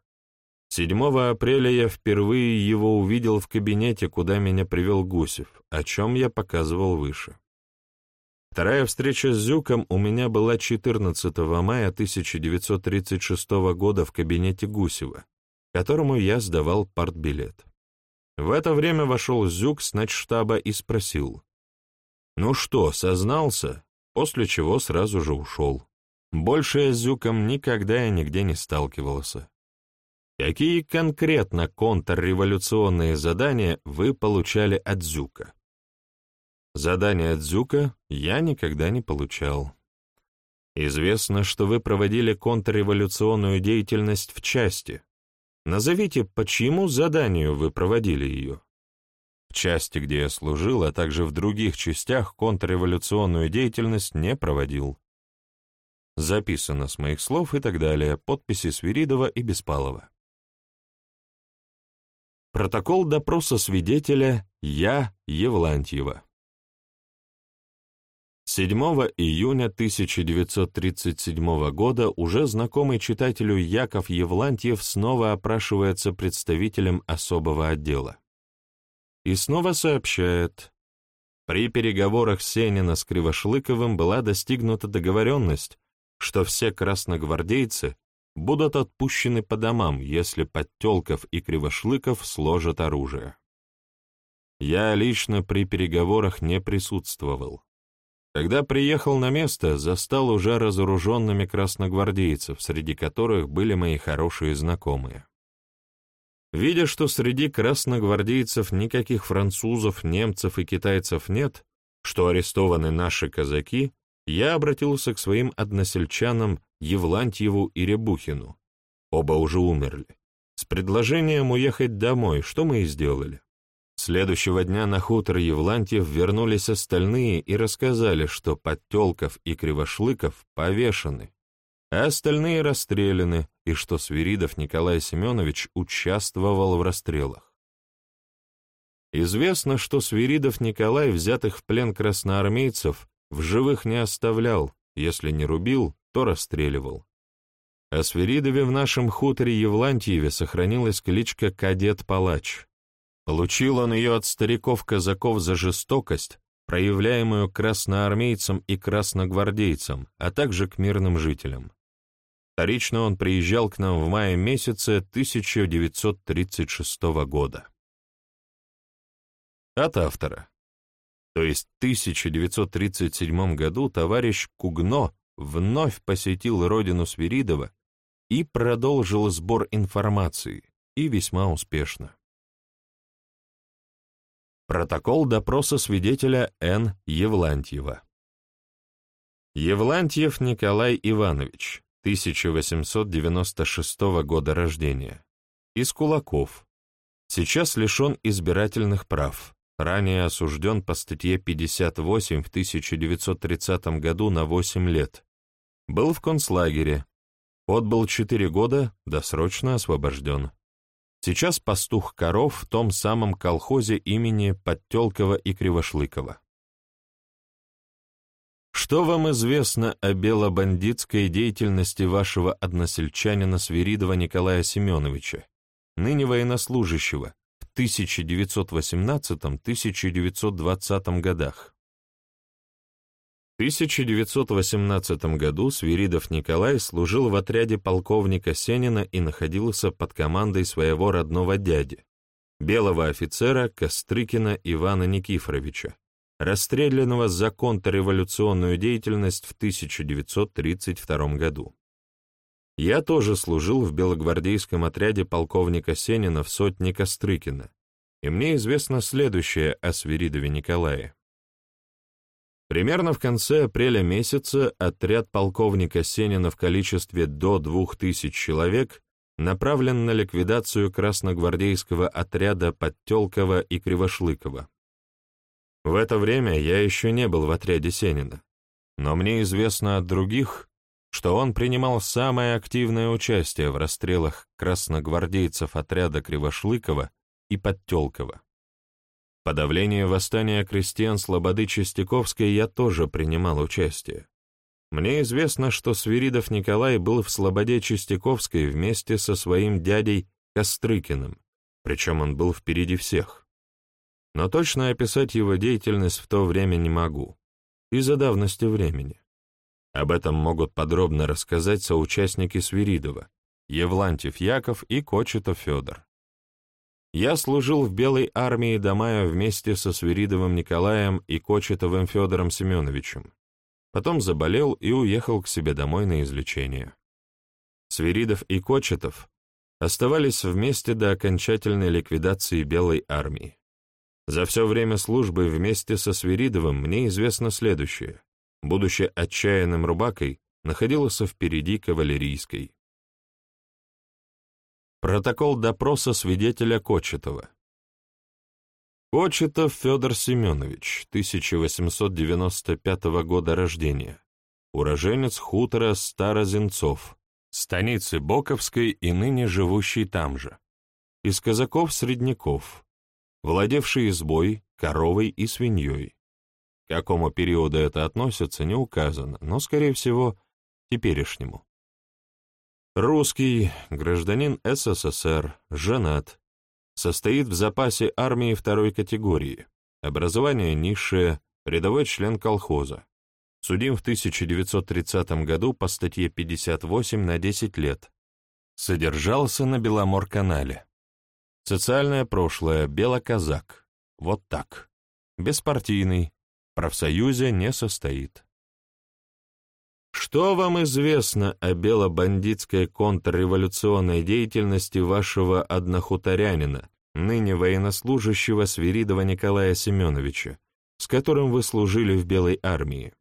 7 апреля я впервые его увидел в кабинете, куда меня привел Гусев, о чем я показывал выше. Вторая встреча с Зюком у меня была 14 мая 1936 года в кабинете Гусева, которому я сдавал партбилет. В это время вошел Зюк с начштаба и спросил, «Ну что, сознался?» После чего сразу же ушел. Больше я с Зюком никогда и нигде не сталкивался. Какие конкретно контрреволюционные задания вы получали от Зюка? Задания от Зюка я никогда не получал. Известно, что вы проводили контрреволюционную деятельность в части. Назовите, по чьему заданию вы проводили ее? Части, где я служил, а также в других частях контрреволюционную деятельность не проводил. Записано с моих слов и так далее, подписи Свиридова и Беспалова. Протокол допроса свидетеля «Я Евлантьева». 7 июня 1937 года уже знакомый читателю Яков Евлантьев снова опрашивается представителем особого отдела. И снова сообщает, при переговорах Сенина с Кривошлыковым была достигнута договоренность, что все красногвардейцы будут отпущены по домам, если Подтелков и Кривошлыков сложат оружие. Я лично при переговорах не присутствовал. Когда приехал на место, застал уже разоруженными красногвардейцев, среди которых были мои хорошие знакомые. Видя, что среди красногвардейцев никаких французов, немцев и китайцев нет, что арестованы наши казаки, я обратился к своим односельчанам Евлантьеву и Рябухину, оба уже умерли, с предложением уехать домой, что мы и сделали. Следующего дня на хутор Евлантьев вернулись остальные и рассказали, что Подтелков и Кривошлыков повешены, а остальные расстреляны, и что Свиридов Николай Семенович участвовал в расстрелах. Известно, что Свиридов Николай взятых в плен красноармейцев в живых не оставлял, если не рубил, то расстреливал. О Свиридове в нашем хуторе Евлантьеве сохранилась кличка «Кадет-палач». Получил он ее от стариков-казаков за жестокость, проявляемую красноармейцам и красногвардейцам, а также к мирным жителям. Вторично он приезжал к нам в мае месяце 1936 года. От автора. То есть в 1937 году товарищ Кугно вновь посетил родину Свиридова и продолжил сбор информации, и весьма успешно. Протокол допроса свидетеля Н. Евлантьева. Евлантьев Николай Иванович, 1896 года рождения. Из кулаков. Сейчас лишен избирательных прав. Ранее осужден по статье 58 в 1930 году на 8 лет. Был в концлагере. Отбыл 4 года, досрочно освобожден. Сейчас пастух коров в том самом колхозе имени Подтелкова и Кривошлыкова. Что вам известно о белобандитской деятельности вашего односельчанина Свиридова Николая Семеновича, ныне военнослужащего, в 1918-1920 годах? 1918 году Свиридов Николай служил в отряде полковника Сенина и находился под командой своего родного дяди, белого офицера Кострыкина Ивана Никифоровича, расстрелянного за контрреволюционную деятельность в 1932 году. Я тоже служил в белогвардейском отряде полковника Сенина в сотне Кострыкина, и мне известно следующее о Свиридове Николае. Примерно в конце апреля месяца отряд полковника Сенина в количестве до двух тысяч человек направлен на ликвидацию красногвардейского отряда Подтелкова и Кривошлыкова. В это время я еще не был в отряде Сенина, но мне известно от других, что он принимал самое активное участие в расстрелах красногвардейцев отряда Кривошлыкова и Подтелкова подавлении восстания крестьян Слободы Чистяковской я тоже принимал участие. Мне известно, что Свиридов Николай был в Слободе Чистяковской вместе со своим дядей Кострыкиным, причем он был впереди всех. Но точно описать его деятельность в то время не могу, из-за давности времени. Об этом могут подробно рассказать соучастники Свиридова, Евлантьев Яков и Кочетов Федор. Я служил в Белой армии до мая вместе со Свиридовым Николаем и Кочетовым Федором Семеновичем. Потом заболел и уехал к себе домой на излечение. Свиридов и Кочетов оставались вместе до окончательной ликвидации Белой армии. За все время службы вместе со Свиридовым мне известно следующее. Будучи отчаянным рубакой, находился впереди кавалерийской. Протокол допроса свидетеля Кочетова. Кочетов Федор Семенович, 1895 года рождения, уроженец хутора Старозенцов, станицы Боковской и ныне живущий там же, из казаков-средняков, владевший избой, коровой и свиньей. К какому периоду это относится, не указано, но, скорее всего, теперешнему. Русский, гражданин СССР, женат, состоит в запасе армии второй категории, образование низшее, рядовой член колхоза. Судим в 1930 году по статье 58 на 10 лет. Содержался на Беломор-канале. Социальное прошлое, белоказак. Вот так. Беспартийный, профсоюзе не состоит. Что вам известно о белобандитской контрреволюционной деятельности вашего однохуторянина, ныне военнослужащего Свиридова Николая Семеновича, с которым вы служили в Белой армии?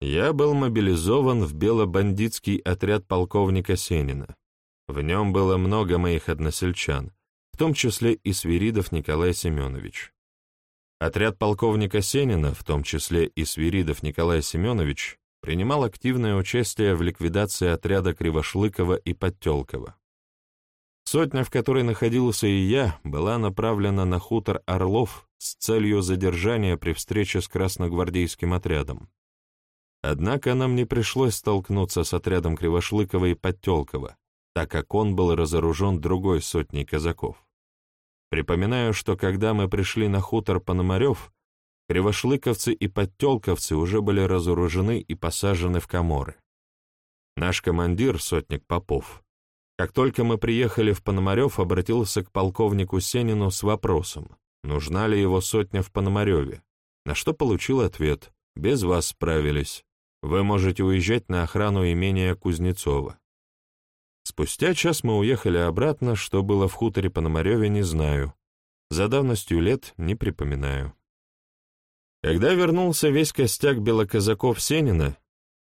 Я был мобилизован в белобандитский отряд полковника Сенина. В нем было много моих односельчан, в том числе и Свиридов Николай Семенович. Отряд полковника Сенина, в том числе и Свиридов Николай Семенович, принимал активное участие в ликвидации отряда Кривошлыкова и Подтелкова. Сотня, в которой находился и я, была направлена на хутор Орлов с целью задержания при встрече с красногвардейским отрядом. Однако нам не пришлось столкнуться с отрядом Кривошлыкова и Подтелкова, так как он был разоружен другой сотней казаков. Припоминаю, что когда мы пришли на хутор Пономарев, кривошлыковцы и подтелковцы уже были разоружены и посажены в коморы. Наш командир, сотник Попов, как только мы приехали в Пономарев, обратился к полковнику Сенину с вопросом, нужна ли его сотня в Пономареве, на что получил ответ «Без вас справились. Вы можете уезжать на охрану имения Кузнецова». Спустя час мы уехали обратно, что было в хуторе Пономареве, не знаю. За давностью лет не припоминаю. Когда вернулся весь костяк белоказаков Сенина,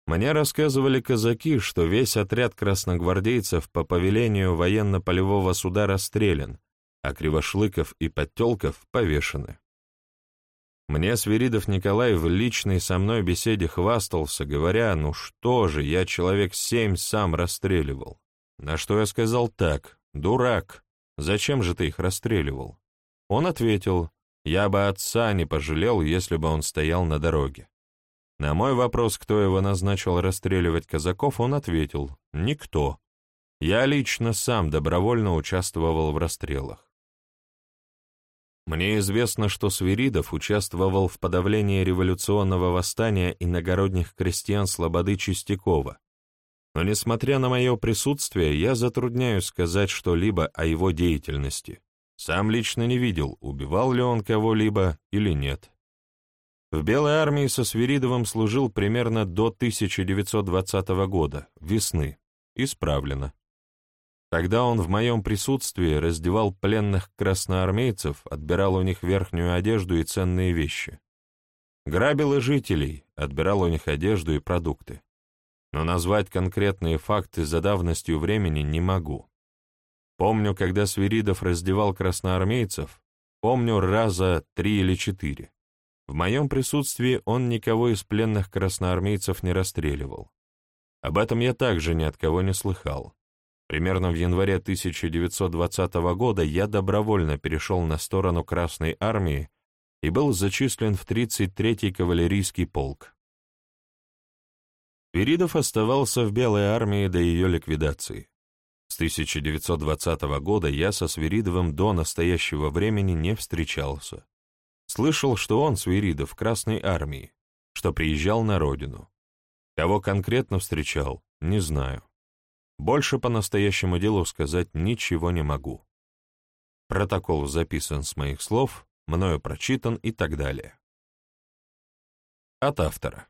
мне рассказывали казаки, что весь отряд красногвардейцев по повелению военно-полевого суда расстрелян, а Кривошлыков и Подтелков повешены. Мне Свиридов Николай в личной со мной беседе хвастался, говоря, ну что же, я человек семь сам расстреливал. На что я сказал так, «Дурак, зачем же ты их расстреливал?» Он ответил, «Я бы отца не пожалел, если бы он стоял на дороге». На мой вопрос, кто его назначил расстреливать казаков, он ответил, «Никто. Я лично сам добровольно участвовал в расстрелах». Мне известно, что Свиридов участвовал в подавлении революционного восстания иногородних крестьян Слободы Чистякова, но, несмотря на мое присутствие, я затрудняюсь сказать что-либо о его деятельности. Сам лично не видел, убивал ли он кого-либо или нет. В Белой армии со Свиридовым служил примерно до 1920 года, весны. Исправлено. Тогда он в моем присутствии раздевал пленных красноармейцев, отбирал у них верхнюю одежду и ценные вещи. Грабил и жителей, отбирал у них одежду и продукты но назвать конкретные факты за давностью времени не могу. Помню, когда Свиридов раздевал красноармейцев, помню раза три или четыре. В моем присутствии он никого из пленных красноармейцев не расстреливал. Об этом я также ни от кого не слыхал. Примерно в январе 1920 года я добровольно перешел на сторону Красной Армии и был зачислен в 33-й кавалерийский полк. Перидов оставался в Белой армии до ее ликвидации. С 1920 года я со Свиридовым до настоящего времени не встречался. Слышал, что он, Свиридов, в Красной армии, что приезжал на родину. Кого конкретно встречал, не знаю. Больше по настоящему делу сказать ничего не могу. Протокол записан с моих слов, мною прочитан и так далее. От автора.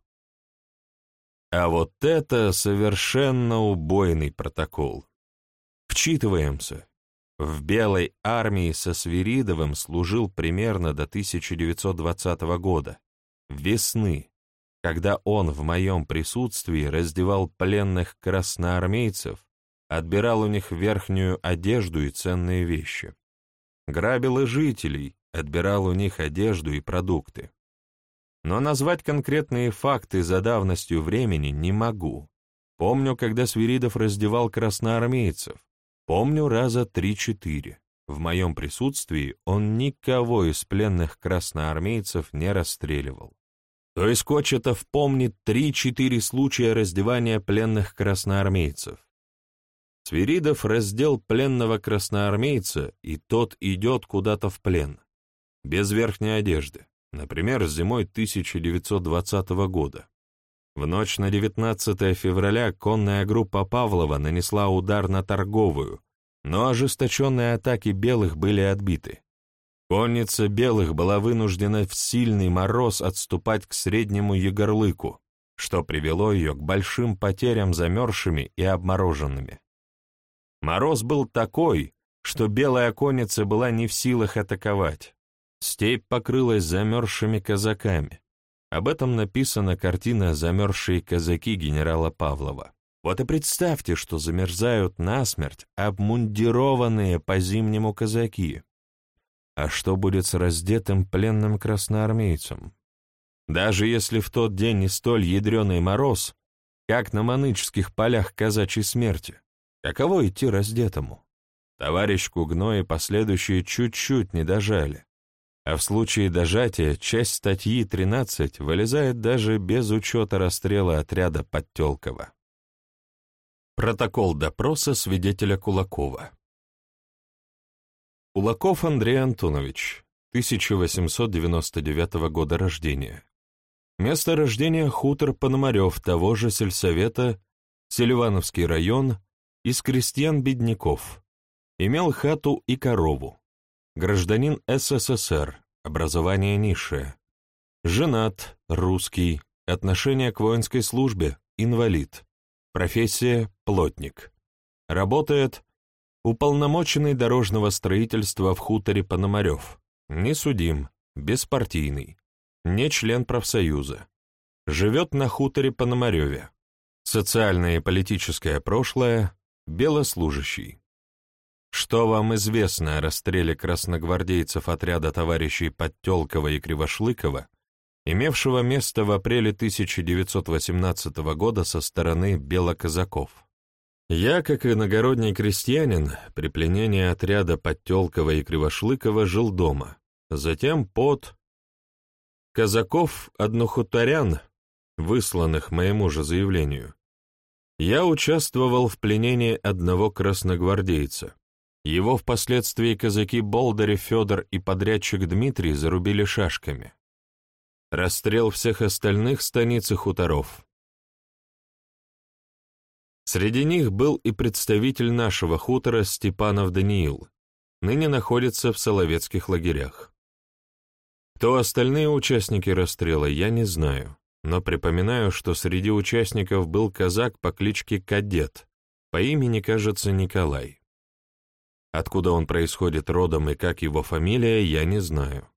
А вот это совершенно убойный протокол. Вчитываемся. В Белой армии со Свиридовым служил примерно до 1920 года, весны, когда он в моем присутствии раздевал пленных красноармейцев, отбирал у них верхнюю одежду и ценные вещи. Грабил и жителей, отбирал у них одежду и продукты. Но назвать конкретные факты за давностью времени не могу. Помню, когда Свиридов раздевал красноармейцев. Помню раза три-четыре. в моем присутствии он никого из пленных красноармейцев не расстреливал. То есть Кочетов помнит три-четыре случая раздевания пленных красноармейцев. Свиридов раздел пленного красноармейца, и тот идет куда-то в плен, без верхней одежды, например, зимой 1920 года. В ночь на 19 февраля конная группа Павлова нанесла удар на торговую, но ожесточенные атаки белых были отбиты. Конница белых была вынуждена в сильный мороз отступать к среднему Егорлыку, что привело ее к большим потерям замерзшими и обмороженными. Мороз был такой, что белая конница была не в силах атаковать. Степь покрылась замерзшими казаками. Об этом написана картина «Замерзшие казаки» генерала Павлова. Вот и представьте, что замерзают насмерть обмундированные по-зимнему казаки. А что будет с раздетым пленным красноармейцем? Даже если в тот день не столь ядреный мороз, как на манычских полях казачьей смерти, каково идти раздетому? Товарищ Кугно и последующие чуть-чуть не дожали. А в случае дожатия часть статьи 13 вылезает даже без учета расстрела отряда Подтелкова. Протокол допроса свидетеля Кулакова. Кулаков Андрей Антонович, 1899 года рождения. Место рождения хутор Пономарев того же сельсовета, Селивановский район, из крестьян-бедняков. Имел хату и корову. Гражданин СССР, образование низшее. Женат, русский, отношение к воинской службе, инвалид. Профессия – плотник. Работает Уполномоченный дорожного строительства в хуторе Пономарев. Не судим, беспартийный. Не член профсоюза. Живет на хуторе Пономареве. Социальное и политическое прошлое. Белослужащий. Что вам известно о расстреле красногвардейцев отряда товарищей Подтелкова и Кривошлыкова, имевшего место в апреле 1918 года со стороны белоказаков? Я, как иногородний крестьянин, при пленении отряда Подтелкова и Кривошлыкова жил дома, затем под казаков-однохуторян, высланных моему же заявлению. Я участвовал в пленении одного красногвардейца. Его впоследствии казаки Болдырев Федор и подрядчик Дмитрий зарубили шашками. Расстрел всех остальных станиц и хуторов. Среди них был и представитель нашего хутора Степанов Даниил, ныне находится в Соловецких лагерях. Кто остальные участники расстрела, я не знаю, но припоминаю, что среди участников был казак по кличке Кадет, по имени, кажется, Николай. Откуда он происходит родом и как его фамилия, я не знаю.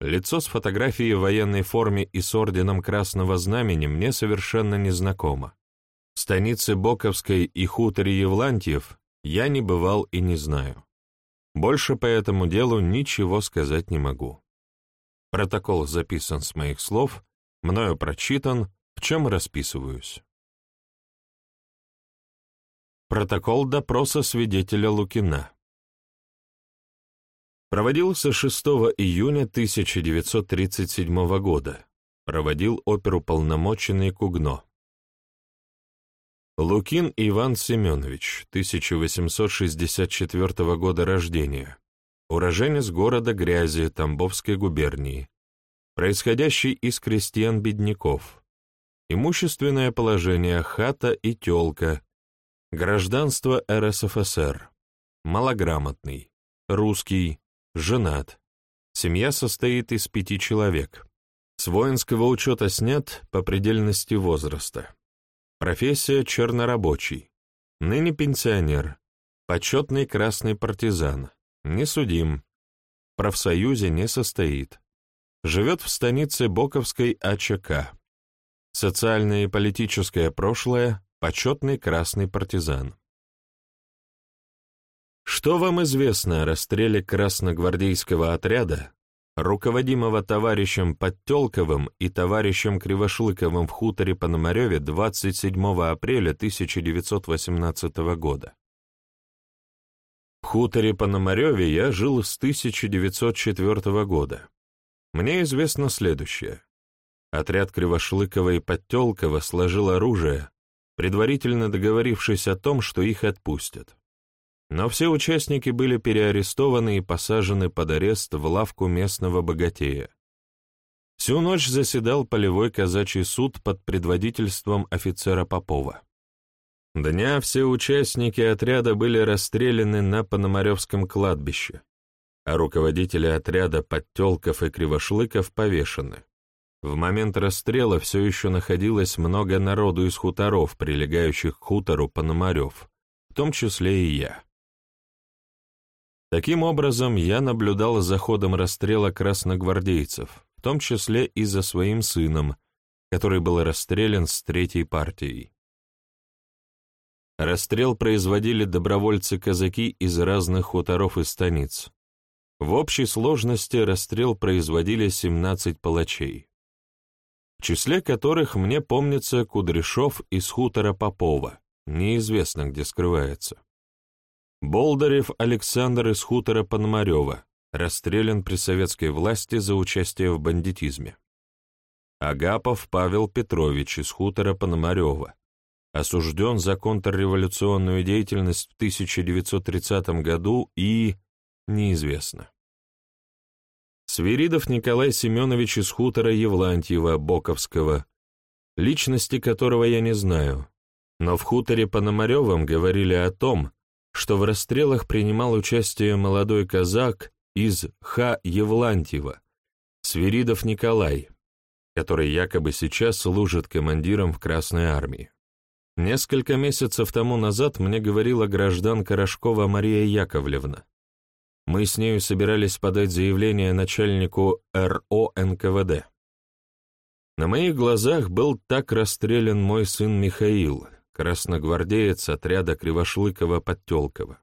Лицо с фотографией в военной форме и с орденом Красного Знамени мне совершенно незнакомо. В станице Боковской и хуторе Евлантьев я не бывал и не знаю. Больше по этому делу ничего сказать не могу. Протокол записан с моих слов, мною прочитан, в чем расписываюсь. Протокол допроса свидетеля Лукина. Проводился 6 июня 1937 года. Проводил оперуполномоченный Кугно. Лукин Иван Семенович, 1864 года рождения, уроженец города Грязи Тамбовской губернии, происходящий из крестьян-бедняков, имущественное положение хата и тёлка, гражданство РСФСР, малограмотный, русский, женат, семья состоит из пяти человек, с воинского учета снят по предельности возраста. Профессия чернорабочий. Ныне пенсионер. Почетный красный партизан. Не судим. В профсоюзе не состоит. Живет в станице Боковской АЧК. Социальное и политическое прошлое. Почетный красный партизан. Что вам известно о расстреле красногвардейского отряда, руководимого товарищем Подтелковым и товарищем Кривошлыковым в хуторе Пономареве 27 апреля 1918 года. В хуторе Пономареве я жил с 1904 года. Мне известно следующее. Отряд Кривошлыкова и Подтелкова сложил оружие, предварительно договорившись о том, что их отпустят. Но все участники были переарестованы и посажены под арест в лавку местного богатея. Всю ночь заседал полевой казачий суд под предводительством офицера Попова. Дня все участники отряда были расстреляны на Пономаревском кладбище, а руководители отряда Подтелков и Кривошлыков повешены. В момент расстрела все еще находилось много народу из хуторов, прилегающих к хутору Пономарев, в том числе и я. Таким образом, я наблюдал за ходом расстрела красногвардейцев, в том числе и за своим сыном, который был расстрелян с третьей партией. Расстрел производили добровольцы-казаки из разных хуторов и станиц. В общей сложности расстрел производили 17 палачей, в числе которых мне помнится Кудряшов из хутора Попова, неизвестно где скрывается. Болдырев Александр из хутора Пономарева, расстрелян при советской власти за участие в бандитизме. Агапов Павел Петрович из хутора Пономарева, осужден за контрреволюционную деятельность в 1930 году и... неизвестно. Свиридов Николай Семенович из хутора Евлантьева, Боковского, личности которого я не знаю, но в хуторе Пономаревом говорили о том, что в расстрелах принимал участие молодой казак из Х. Евлантьева, Свиридов Николай, который якобы сейчас служит командиром в Красной армии. Несколько месяцев тому назад мне говорила гражданка Рожкова Мария Яковлевна. Мы с нею собирались подать заявление начальнику РО НКВД. На моих глазах был так расстрелян мой сын Михаил, красногвардеец отряда Кривошлыкова-Подтелкова.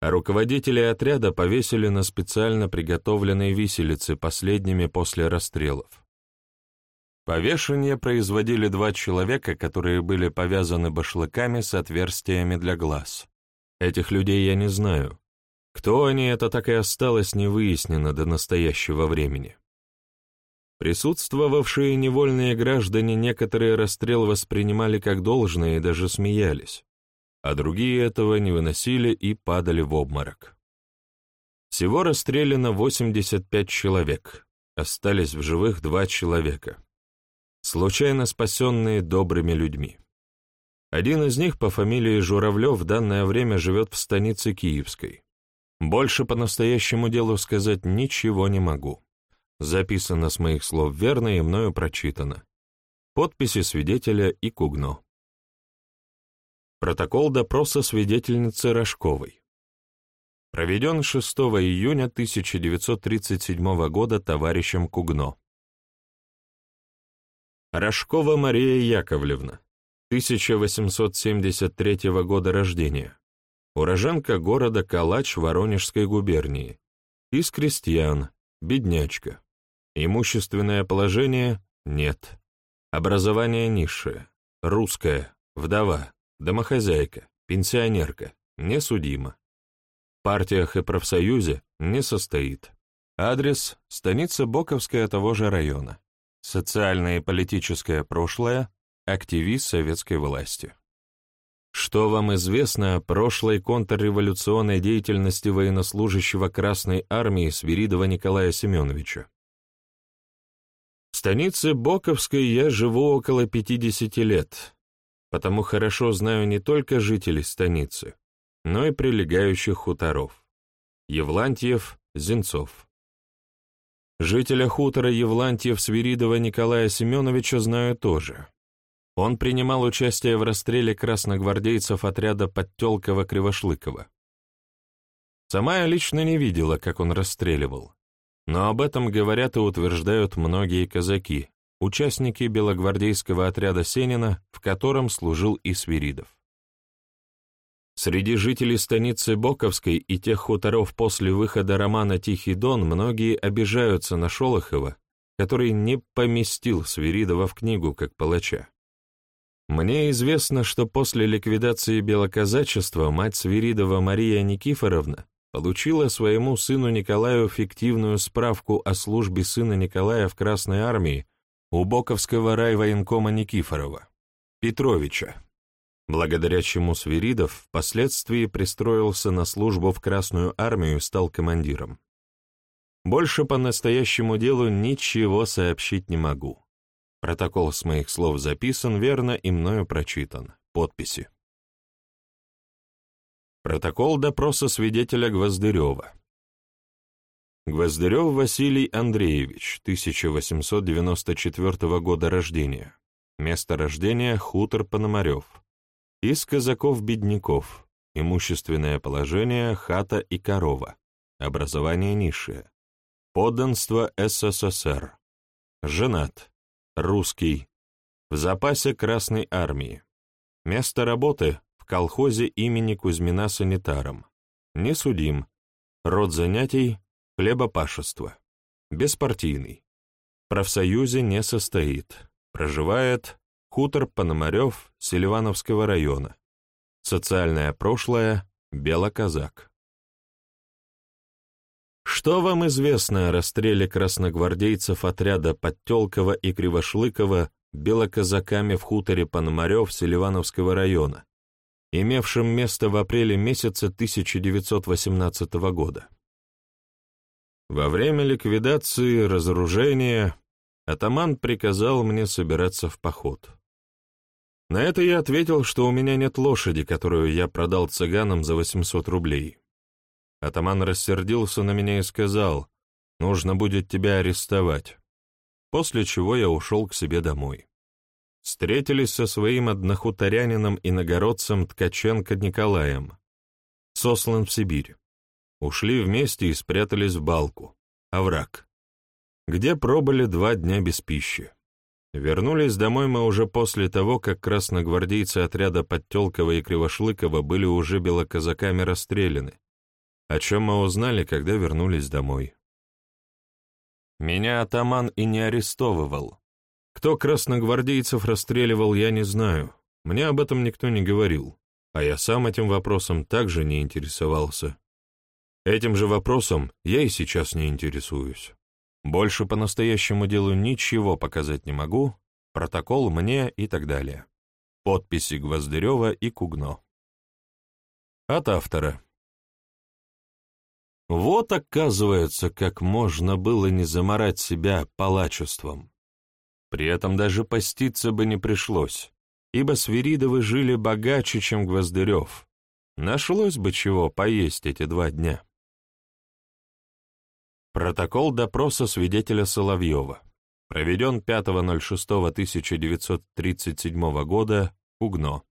А руководители отряда повесили на специально приготовленной виселице последними после расстрелов. Повешение производили два человека, которые были повязаны башлыками с отверстиями для глаз. Этих людей я не знаю. Кто они, это так и осталось невыяснено до настоящего времени. Присутствовавшие невольные граждане некоторые расстрел воспринимали как должное и даже смеялись, а другие этого не выносили и падали в обморок. Всего расстреляно 85 человек, остались в живых два человека, случайно спасенные добрыми людьми. Один из них по фамилии Журавлев в данное время живет в станице Киевской. Больше по настоящему делу сказать ничего не могу. Записано с моих слов верно и мною прочитано. Подписи свидетеля и Кугно. Протокол допроса свидетельницы Рожковой. Проведен 6 июня 1937 года товарищем Кугно. Рожкова Мария Яковлевна, 1873 года рождения, уроженка города Калач Воронежской губернии, из крестьян, беднячка. Имущественное положение – нет. Образование низшее. Русская, вдова, домохозяйка, пенсионерка, не судима. В партиях и профсоюзе не состоит. Адрес – станица Боковская того же района. Социальное и политическое прошлое – активист советской власти. Что вам известно о прошлой контрреволюционной деятельности военнослужащего Красной Армии Свиридова Николая Семеновича? Станице Боковской я живу около 50 лет, потому хорошо знаю не только жителей станицы, но и прилегающих хуторов. Евлантьев, Зенцов. Жителя хутора Евлантьев-Свиридова Николая Семеновича знаю тоже. Он принимал участие в расстреле красногвардейцев отряда Подтелкова-Кривошлыкова. Сама я лично не видела, как он расстреливал, но об этом говорят и утверждают многие казаки, участники белогвардейского отряда Сенина, в котором служил и Свиридов. Среди жителей станицы Боковской и тех хуторов после выхода романа «Тихий дон» многие обижаются на Шолохова, который не поместил Свиридова в книгу как палача. Мне известно, что после ликвидации белоказачества мать Свиридова Мария Никифоровна получила своему сыну Николаю фиктивную справку о службе сына Николая в Красной армии у Боковского райвоенкома Никифорова, Петровича, благодаря чему Свиридов впоследствии пристроился на службу в Красную армию и стал командиром. Больше по настоящему делу ничего сообщить не могу. Протокол с моих слов записан верно и мною прочитан. Подписи. Протокол допроса свидетеля Гвоздырева. Гвоздырев Василий Андреевич, 1894 года рождения. Место рождения — хутор Пономарев. Из казаков-бедняков. Имущественное положение — хата и корова. Образование низшее. Подданство СССР. Женат. Русский. В запасе Красной Армии. Место работы — колхозе имени Кузьмина санитаром. Не судим. Род занятий — хлебопашество. Беспартийный. В профсоюзе не состоит. Проживает хутор Пономарев Селивановского района. Социальное прошлое — белоказак. Что вам известно о расстреле красногвардейцев отряда Подтелкова и Кривошлыкова белоказаками в хуторе Пономарев Селивановского района, имевшем место в апреле месяце 1918 года? Во время ликвидации, разоружения, атаман приказал мне собираться в поход. На это я ответил, что у меня нет лошади, которую я продал цыганам за 800 рублей. Атаман рассердился на меня и сказал, «Нужно будет тебя арестовать», после чего я ушел к себе домой. Встретились со своим однохуторянином и нагородцем Ткаченко Николаем, сослан в Сибирь. Ушли вместе и спрятались в балку, овраг, где пробыли два дня без пищи. Вернулись домой мы уже после того, как красногвардейцы отряда Подтелкова и Кривошлыкова были уже белоказаками расстреляны, о чем мы узнали, когда вернулись домой. Меня атаман и не арестовывал. Кто красногвардейцев расстреливал, я не знаю. Мне об этом никто не говорил, а я сам этим вопросом также не интересовался. Этим же вопросом я и сейчас не интересуюсь. Больше по настоящему делу ничего показать не могу, протокол мне и так далее. Подписи Гвоздырева и Кугно. От автора. Вот, оказывается, как можно было не заморать себя палачеством. При этом даже поститься бы не пришлось, ибо Свиридовы жили богаче, чем Гвоздырев. Нашлось бы чего поесть эти два дня. Протокол допроса свидетеля Соловьева. Проведен 5.06.1937 года, Угно.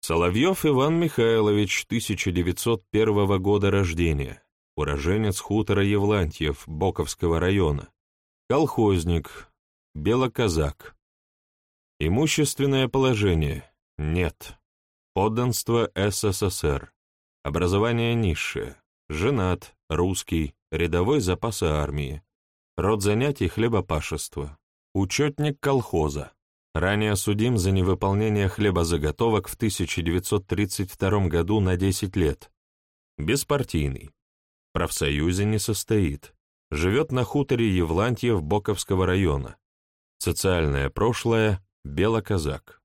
Соловьев Иван Михайлович, 1901 года рождения, уроженец хутора Евлантьев Боковского района, колхозник, белоказак. Имущественное положение – нет. Подданство СССР. Образование низшее. Женат, русский, рядовой запаса армии. Род занятий – хлебопашество. Учетник колхоза. Ранее судим за невыполнение хлебозаготовок в 1932 году на 10 лет. Беспартийный. В профсоюзе не состоит. Живет на хуторе Евлантьев Боковского района. Социальное прошлое – белоказак.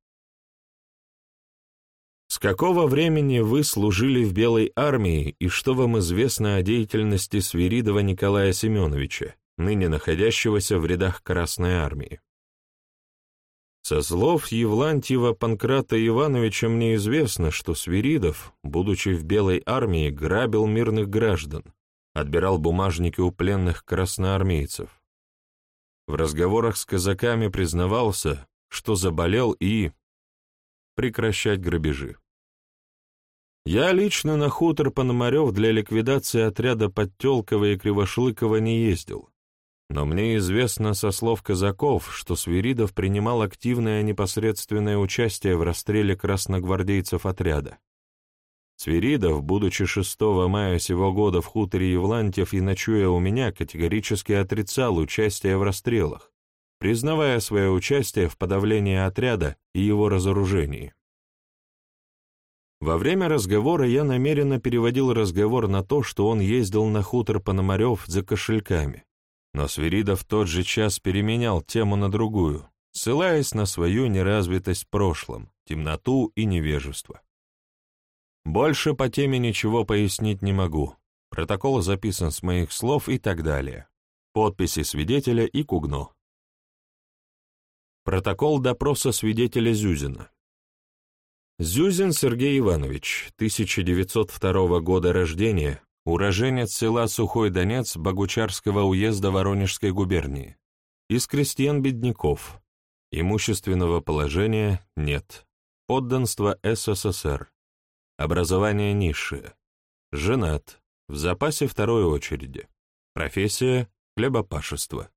С какого времени вы служили в Белой армии и что вам известно о деятельности Свиридова Николая Семеновича, ныне находящегося в рядах Красной армии? Со слов Евлантьева Панкрата Ивановича мне известно, что Свиридов, будучи в Белой армии, грабил мирных граждан, отбирал бумажники у пленных красноармейцев. В разговорах с казаками признавался, что заболел и... прекращать грабежи. Я лично на хутор Пономарев для ликвидации отряда Подтелкова и Кривошлыкова не ездил, но мне известно со слов казаков, что Свиридов принимал активное непосредственное участие в расстреле красногвардейцев отряда. Свиридов, будучи 6 мая сего года в хуторе Евлантьев и ночуя у меня, категорически отрицал участие в расстрелах, признавая свое участие в подавлении отряда и его разоружении. Во время разговора я намеренно переводил разговор на то, что он ездил на хутор Пономарев за кошельками, но Свиридов тот же час переменял тему на другую, ссылаясь на свою неразвитость в прошлом, темноту и невежество. Больше по теме ничего пояснить не могу. Протокол записан с моих слов и так далее. Подписи свидетеля и Кугно. Протокол допроса свидетеля Зюзина. Зюзин Сергей Иванович, 1902 года рождения, уроженец села Сухой Донец Богучарского уезда Воронежской губернии. Из крестьян-бедняков. Имущественного положения нет. Подданство СССР. Образование низшее. Женат. В запасе второй очереди. Профессия – хлебопашество.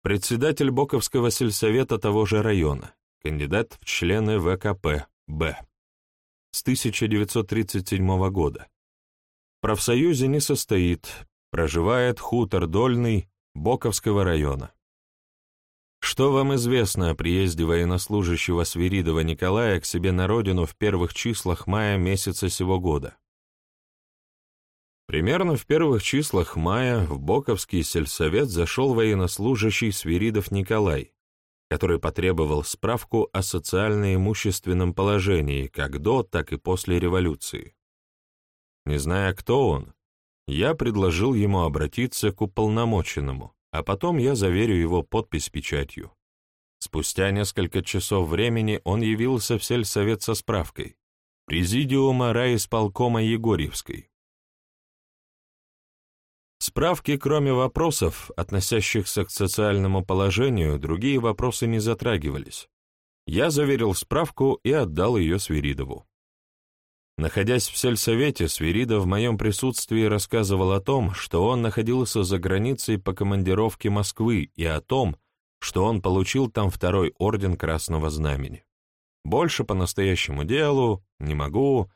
Председатель Боковского сельсовета того же района. Кандидат в члены ВКП. Б. С 1937 года. В профсоюзе не состоит, проживает хутор Дольный Боковского района. Что вам известно о приезде военнослужащего Свиридова Николая к себе на родину в первых числах мая месяца сего года? Примерно в первых числах мая в Боковский сельсовет зашел военнослужащий Свиридов Николай, который потребовал справку о социально-имущественном положении как до, так и после революции. Не зная, кто он, я предложил ему обратиться к уполномоченному, а потом я заверю его подпись печатью. Спустя несколько часов времени он явился в сельсовет со справкой. Президиума райисполкома Егорьевской. Справки, кроме вопросов, относящихся к социальному положению, другие вопросы не затрагивались. Я заверил справку и отдал ее Свиридову. Находясь в сельсовете, Свиридов в моем присутствии рассказывал о том, что он находился за границей по командировке Москвы и о том, что он получил там второй орден Красного Знамени. Больше по настоящему делу не могу.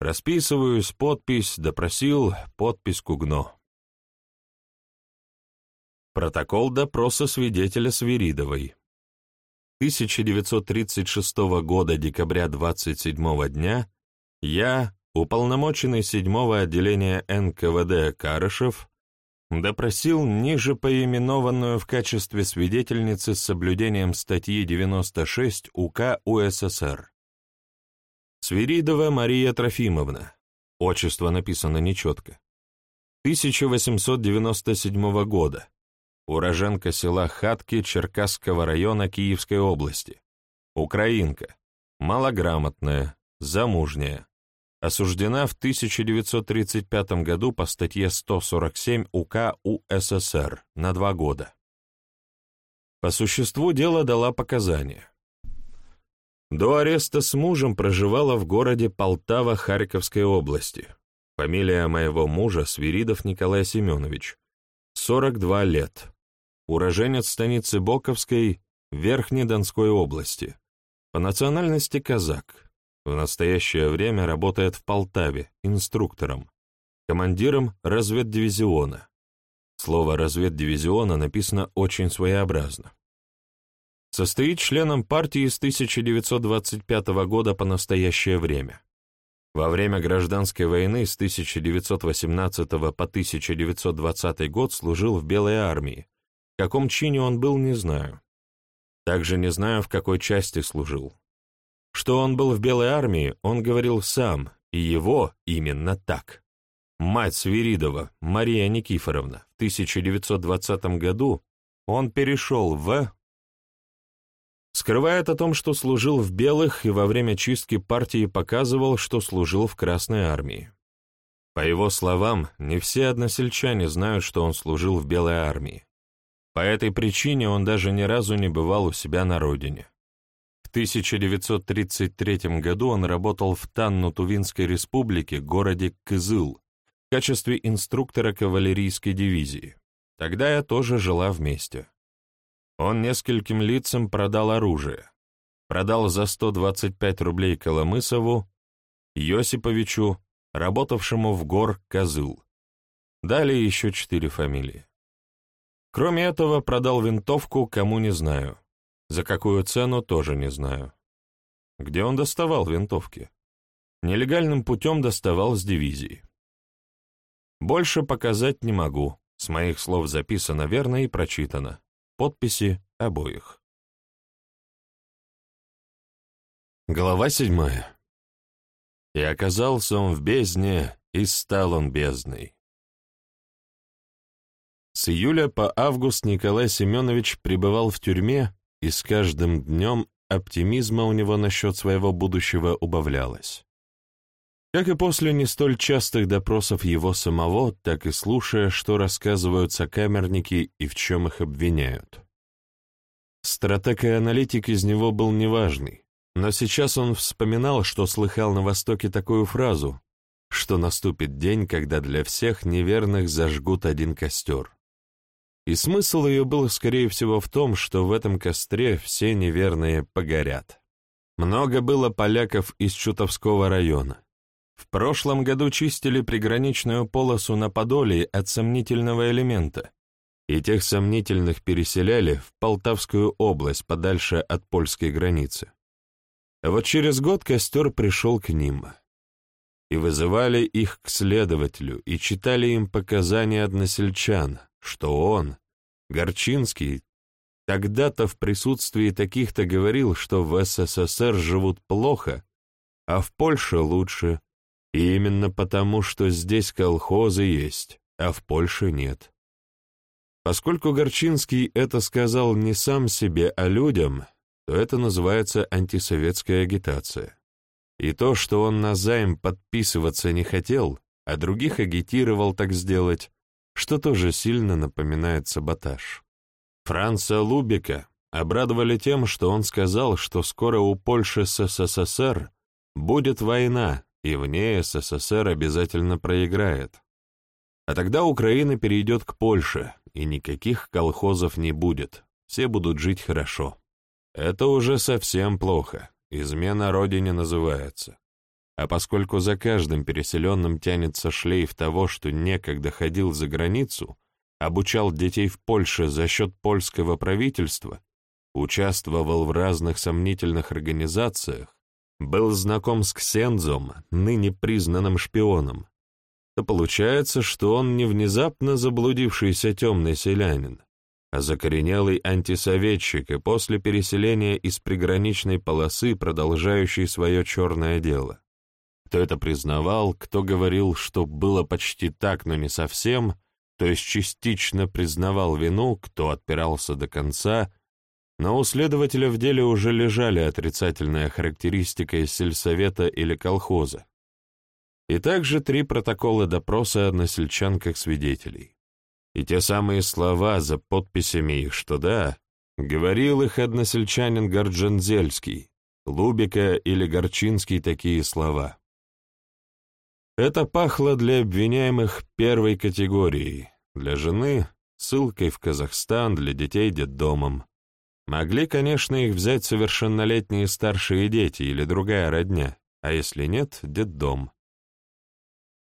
Расписываюсь, подпись, допросил, подпись Кугно. Протокол допроса свидетеля Свиридовой. 1936 года декабря 27 дня я, уполномоченный 7 отделения НКВД Карышев, допросил ниже поименованную в качестве свидетельницы с соблюдением статьи 96 УК УССР. Свиридова Мария Трофимовна. Отчество написано нечетко. 1897 года уроженка села Хатки Черкасского района Киевской области, украинка, малограмотная, замужняя, осуждена в 1935 году по статье 147 УК УССР на два года. По существу дела дала показания. До ареста с мужем проживала в городе Полтава Харьковской области. Фамилия моего мужа Свиридов Николай Семенович. 42 лет уроженец станицы Боковской Верхнедонской области, по национальности казак, в настоящее время работает в Полтаве инструктором, командиром разведдивизиона. Слово «разведдивизиона» написано очень своеобразно. Состоит членом партии с 1925 года по настоящее время. Во время гражданской войны с 1918 по 1920 год служил в Белой армии, в каком чине он был, не знаю. Также не знаю, в какой части служил. Что он был в Белой армии, он говорил сам, и его именно так. Мать Свиридова, Мария Никифоровна, в 1920 году он перешел в... Скрывает о том, что служил в белых и во время чистки партии показывал, что служил в Красной армии. По его словам, не все односельчане знают, что он служил в Белой армии. По этой причине он даже ни разу не бывал у себя на родине. В 1933 году он работал в Танну-Тувинской республике, городе Кызыл, в качестве инструктора кавалерийской дивизии. Тогда я тоже жила вместе. Он нескольким лицам продал оружие. Продал за 125 рублей Коломысову, Йосиповичу, работавшему в гор Козыл. Далее еще четыре фамилии. Кроме этого, продал винтовку, кому не знаю. За какую цену, тоже не знаю. Где он доставал винтовки? Нелегальным путем доставал с дивизии. Больше показать не могу. С моих слов записано верно и прочитано. Подписи обоих. Глава седьмая. И оказался он в бездне, и стал он бездной. С июля по август Николай Семенович пребывал в тюрьме, и с каждым днем оптимизма у него насчет своего будущего убавлялось. Как и после не столь частых допросов его самого, так и слушая, что рассказывают сокамерники и в чем их обвиняют. Стратег и аналитик из него был неважный, но сейчас он вспоминал, что слыхал на Востоке такую фразу, что наступит день, когда для всех неверных зажгут один костер. И смысл ее был, скорее всего, в том, что в этом костре все неверные погорят. Много было поляков из Чутовского района. В прошлом году чистили приграничную полосу на Подоле от сомнительного элемента, и тех сомнительных переселяли в Полтавскую область, подальше от польской границы. Вот через год костер пришел к ним. И вызывали их к следователю, и читали им показания односельчан, что он, Горчинский, тогда-то в присутствии таких-то говорил, что в СССР живут плохо, а в Польше лучше, и именно потому, что здесь колхозы есть, а в Польше нет. Поскольку Горчинский это сказал не сам себе, а людям, то это называется антисоветская агитация. И то, что он на займ подписываться не хотел, а других агитировал так сделать, что тоже сильно напоминает саботаж. Франца Лубика обрадовали тем, что он сказал, что скоро у Польши с СССР будет война, и в ней СССР обязательно проиграет. А тогда Украина перейдет к Польше, и никаких колхозов не будет, все будут жить хорошо. Это уже совсем плохо, измена родине называется. А поскольку за каждым переселенным тянется шлейф того, что некогда ходил за границу, обучал детей в Польше за счет польского правительства, участвовал в разных сомнительных организациях, был знаком с Ксензом, ныне признанным шпионом, то получается, что он не внезапно заблудившийся темный селянин, а закоренелый антисоветчик и после переселения из приграничной полосы, продолжающий свое черное дело. Кто это признавал, кто говорил, что было почти так, но не совсем, то есть частично признавал вину, кто отпирался до конца, но у следователя в деле уже лежали отрицательная характеристика из сельсовета или колхоза. И также три протокола допроса односельчан как свидетелей. И те самые слова за подписями их, что да, говорил их односельчанин Горджанзельский, Лубика или Горчинский такие слова. Это пахло для обвиняемых первой категории, для жены — ссылкой в Казахстан, для детей — детдомом. Могли, конечно, их взять совершеннолетние старшие дети или другая родня, а если нет — детдом.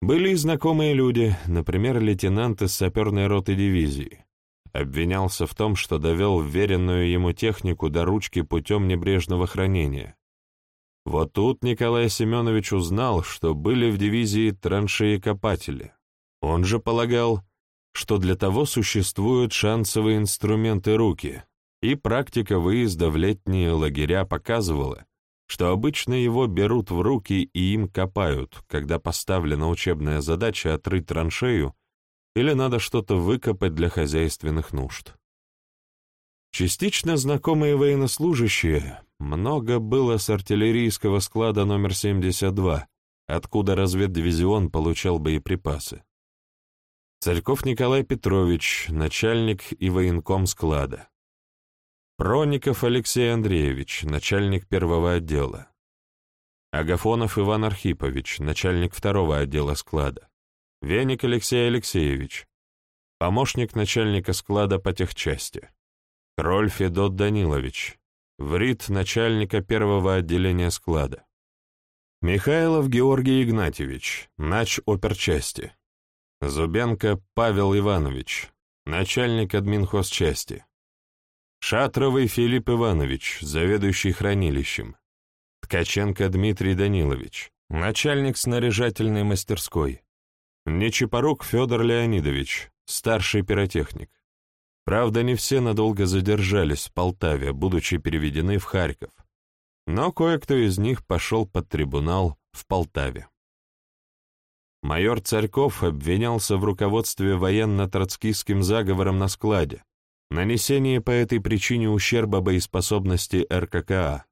Были и знакомые люди, например, лейтенант из саперной роты дивизии. Обвинялся в том, что довел вверенную ему технику до ручки путем небрежного хранения. Вот тут Николай Семенович узнал, что были в дивизии траншеи-копатели. Он же полагал, что для того существуют шансовые инструменты руки, и практика выезда в летние лагеря показывала, что обычно его берут в руки и им копают, когда поставлена учебная задача отрыть траншею или надо что-то выкопать для хозяйственных нужд. Частично знакомые военнослужащие, много было с артиллерийского склада номер 72, откуда разведдивизион получал боеприпасы. Царьков Николай Петрович, начальник и военком склада. Проников Алексей Андреевич, начальник первого отдела. Агафонов Иван Архипович, начальник второго отдела склада. Веник Алексей Алексеевич, помощник начальника склада по техчасти. Кроль Федот Данилович, врит начальника первого отделения склада. Михайлов Георгий Игнатьевич, нач оперчасти. Зубенко Павел Иванович, начальник админхозчасти. Шатровый Филипп Иванович, заведующий хранилищем. Ткаченко Дмитрий Данилович, начальник снаряжательной мастерской. Нечипорук Федор Леонидович, старший пиротехник. Правда, не все надолго задержались в Полтаве, будучи переведены в Харьков. Но кое-кто из них пошел под трибунал в Полтаве. Майор Царьков обвинялся в руководстве военно-троцкистским заговором на складе, нанесении по этой причине ущерба боеспособности РККА,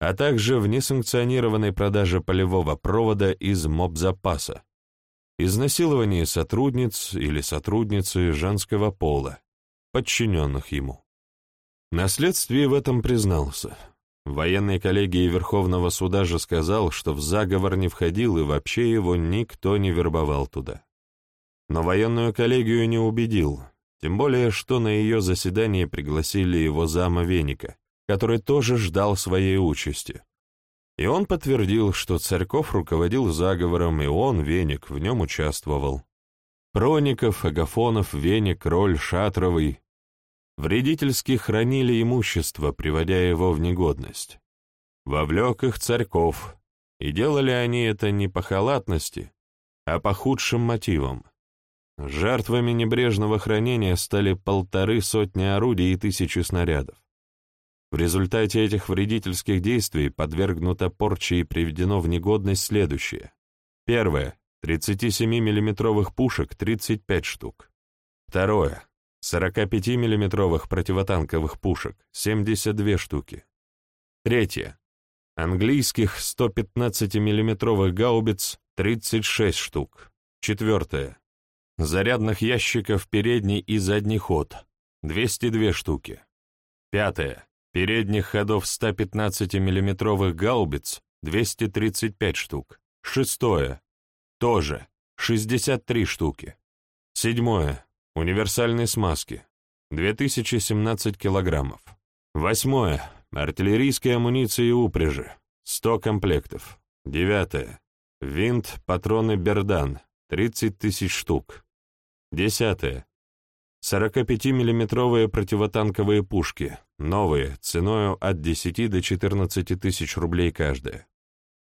а также в несанкционированной продаже полевого провода из мобзапаса, изнасиловании сотрудниц или сотрудницы женского пола, подчиненных ему. На следствии в этом признался. В военной коллегии Верховного суда же сказал, что в заговор не входил и вообще его никто не вербовал туда. Но военную коллегию не убедил, тем более, что на ее заседание пригласили его зама Веника, который тоже ждал своей участи. И он подтвердил, что Царьков руководил заговором, и он, Веник, в нем участвовал. Проников, Агафонов, Веник, Роль, Шатровый вредительски хранили имущество, приводя его в негодность. Вовлек их Царьков, и делали они это не по халатности, а по худшим мотивам. Жертвами небрежного хранения стали полторы сотни орудий и тысячи снарядов. В результате этих вредительских действий подвергнуто порче и приведено в негодность следующее. Первое. 37 миллиметровых пушек 35 штук. Второе. 45 миллиметровых противотанковых пушек 72 штуки. Третье. Английских 115 миллиметровых гаубиц 36 штук. Четвертое Зарядных ящиков передний и задний ход — 202 штуки. Пятое. Передних ходов 115 миллиметровых гаубиц — 235 штук. Шестое. Тоже 63 штуки. Седьмое. Универсальные смазки. 2017 килограммов. Восьмое. Артиллерийская амуниция и упряжи. 100 комплектов. Девятое. Винт, патроны Бердан. 30 тысяч штук. Десятое. 45-миллиметровые противотанковые пушки, новые, ценою от 10 до 14 тысяч рублей каждая.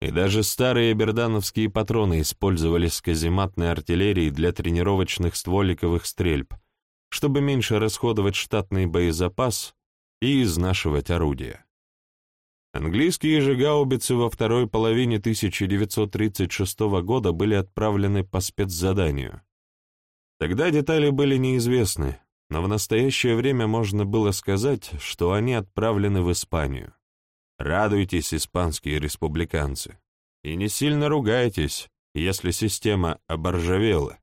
И даже старые бердановские патроны использовались казематной артиллерией для тренировочных стволиковых стрельб, чтобы меньше расходовать штатный боезапас и изнашивать орудия. Английские же гаубицы во второй половине 1936 года были отправлены по спецзаданию, Тогда детали были неизвестны, но в настоящее время можно было сказать, что они отправлены в Испанию. Радуйтесь, испанские республиканцы, и не сильно ругайтесь, если система оборжавела.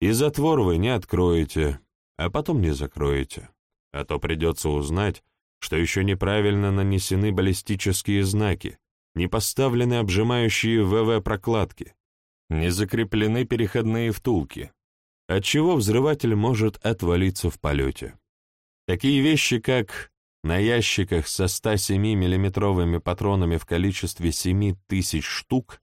И затвор вы не откроете, а потом не закроете, а то придется узнать, что еще неправильно нанесены баллистические знаки, не поставлены обжимающие ВВ-прокладки, не закреплены переходные втулки, отчего взрыватель может отвалиться в полете. Такие вещи, как на ящиках со 107 миллиметровыми патронами в количестве 7 тысяч штук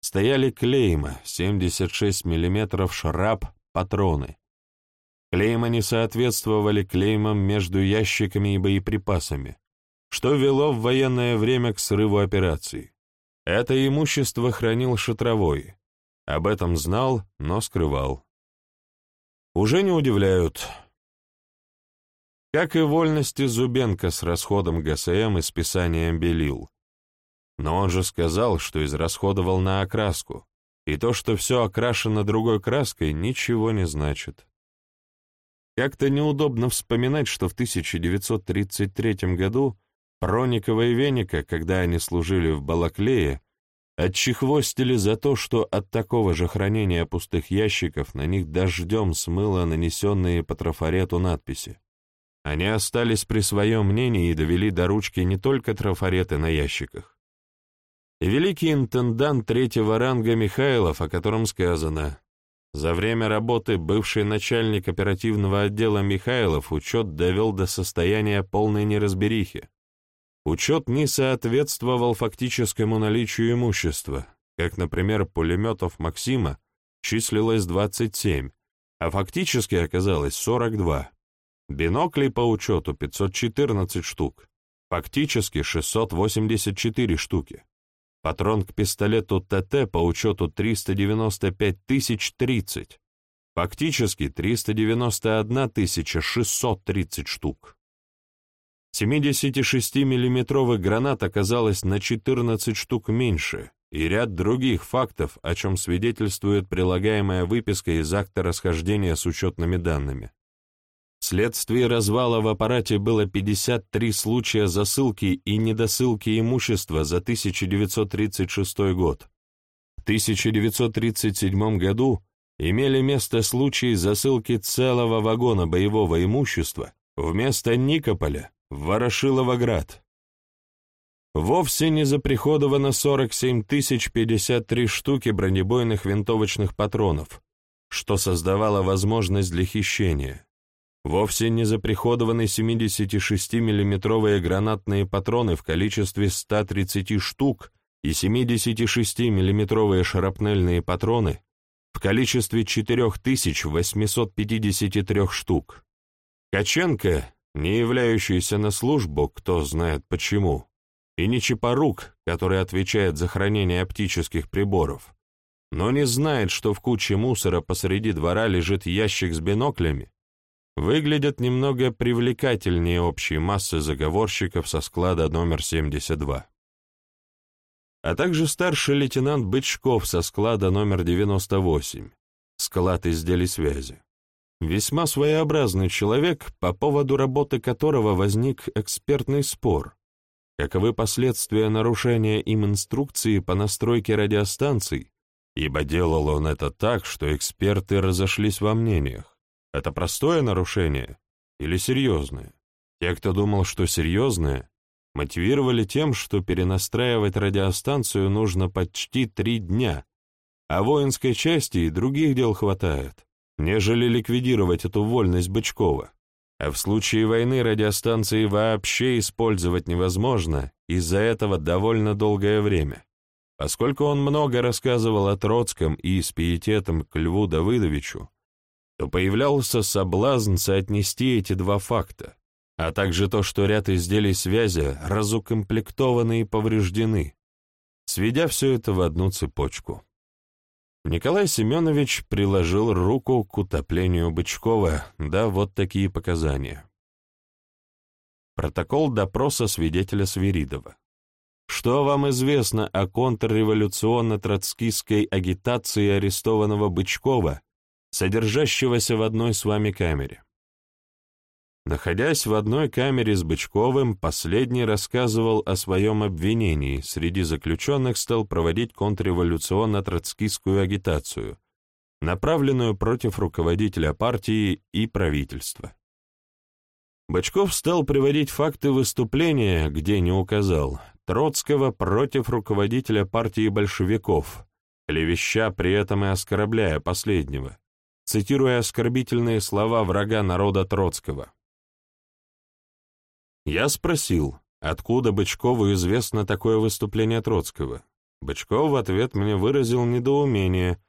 стояли клейма 76 мм шрап патроны. Клейма не соответствовали клеймам между ящиками и боеприпасами, что вело в военное время к срыву операций. Это имущество хранил шатровой. Об этом знал, но скрывал уже не удивляют. Как и вольности Зубенко с расходом ГСМ и списанием белил. Но он же сказал, что израсходовал на окраску, и то, что все окрашено другой краской, ничего не значит. Как-то неудобно вспоминать, что в 1933 году Проникова и Веника, когда они служили в Балаклее, Отчехвостили за то, что от такого же хранения пустых ящиков на них дождем смыло нанесенные по трафарету надписи. Они остались при своем мнении и довели до ручки не только трафареты на ящиках. Великий интендант третьего ранга Михайлов, о котором сказано, за время работы бывший начальник оперативного отдела Михайлов учет довел до состояния полной неразберихи. Учет не соответствовал фактическому наличию имущества, как, например, пулеметов «Максима» числилось 27, а фактически оказалось 42. Биноклей по учету 514 штук, фактически 684 штуки. Патрон к пистолету ТТ по учету 395 тысяч 30, фактически 391 630 штук. 76-миллиметровых гранат оказалось на 14 штук меньше, и ряд других фактов, о чем свидетельствует прилагаемая выписка из акта расхождения с учетными данными. Вследствие развала в аппарате было 53 случая засылки и недосылки имущества за 1936 год. В 1937 году имели место случаи засылки целого вагона боевого имущества вместо Никополя в Ворошиловоград. Вовсе не заприходовано 47 053 штуки бронебойных винтовочных патронов, что создавало возможность для хищения. Вовсе не заприходованы 76 миллиметровые гранатные патроны в количестве 130 штук и 76 миллиметровые шарапнельные патроны в количестве 4853 штук. Каченко, не являющийся на службу, кто знает почему, и не Чапорук, который отвечает за хранение оптических приборов, но не знает, что в куче мусора посреди двора лежит ящик с биноклями, выглядят немного привлекательнее общей массы заговорщиков со склада номер 72. А также старший лейтенант Бычков со склада номер 98, склад изделий связи. Весьма своеобразный человек, по поводу работы которого возник экспертный спор. Каковы последствия нарушения им инструкции по настройке радиостанций, ибо делал он это так, что эксперты разошлись во мнениях. Это простое нарушение или серьезное? Те, кто думал, что серьезное, мотивировали тем, что перенастраивать радиостанцию нужно почти три дня, а воинской части и других дел хватает, нежели ликвидировать эту вольность Бычкова. А в случае войны радиостанции вообще использовать невозможно из-за этого довольно долгое время. Поскольку он много рассказывал о Троцком и с пиететом к Льву Давыдовичу, то появлялся соблазн соотнести эти два факта, а также то, что ряд изделий связи разукомплектованы и повреждены, сведя все это в одну цепочку. Николай Семенович приложил руку к утоплению Бычкова, да вот такие показания. Протокол допроса свидетеля Свиридова. Что вам известно о контрреволюционно-троцкистской агитации арестованного Бычкова содержащегося в одной с вами камере. Находясь в одной камере с Бычковым, последний рассказывал о своем обвинении, среди заключенных стал проводить контрреволюционно-троцкистскую агитацию, направленную против руководителя партии и правительства. Бычков стал приводить факты выступления, где не указал, Троцкого против руководителя партии большевиков, клевеща при этом и оскорбляя последнего, цитируя оскорбительные слова врага народа Троцкого. Я спросил, откуда Бычкову известно такое выступление Троцкого. Бычков в ответ мне выразил недоумение,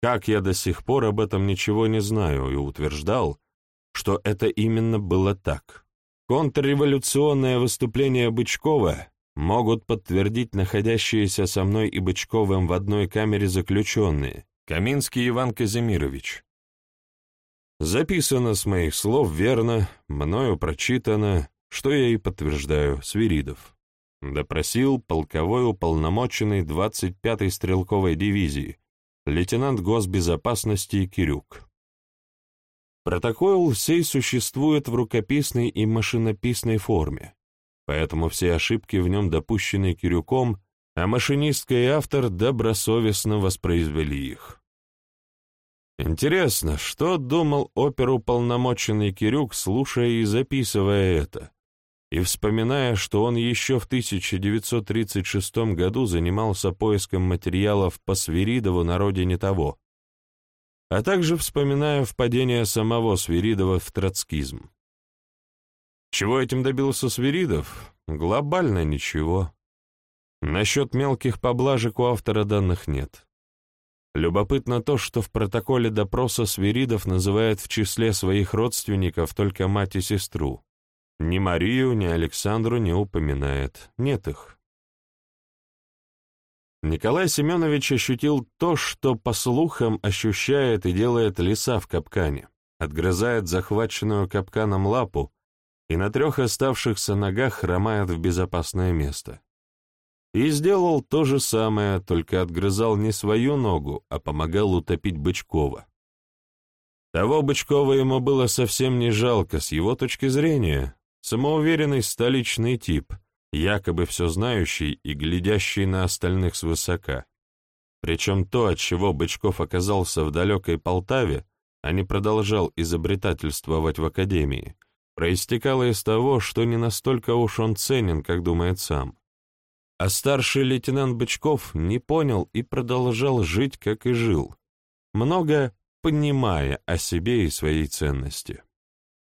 как я до сих пор об этом ничего не знаю, и утверждал, что это именно было так. Контрреволюционное выступление Бычкова могут подтвердить находящиеся со мной и Бычковым в одной камере заключенные, Каминский Иван Казимирович, Записано с моих слов верно, мною прочитано, что я и подтверждаю, Свиридов. Допросил полковой уполномоченный 25-й стрелковой дивизии, лейтенант госбезопасности Кирюк. Протокол сей существует в рукописной и машинописной форме, поэтому все ошибки в нем допущены Кирюком, а машинистка и автор добросовестно воспроизвели их. Интересно, что думал оперуполномоченный Кирюк, слушая и записывая это, и вспоминая, что он еще в 1936 году занимался поиском материалов по Свиридову на родине того, а также вспоминая впадение самого Свиридова в троцкизм. Чего этим добился Свиридов? Глобально ничего. Насчет мелких поблажек у автора данных нет. Любопытно то, что в протоколе допроса Свиридов называет в числе своих родственников только мать и сестру. Ни Марию, ни Александру не упоминает. Нет их. Николай Семенович ощутил то, что, по слухам, ощущает и делает лиса в капкане. Отгрызает захваченную капканом лапу и на трех оставшихся ногах хромает в безопасное место. И сделал то же самое, только отгрызал не свою ногу, а помогал утопить Бычкова. Того Бычкова ему было совсем не жалко, с его точки зрения. Самоуверенный столичный тип, якобы все знающий и глядящий на остальных свысока. Причем то, от чего Бычков оказался в далекой Полтаве, а не продолжал изобретательствовать в академии, проистекало из того, что не настолько уж он ценен, как думает сам. А старший лейтенант Бычков не понял и продолжал жить, как и жил, много понимая о себе и своей ценности.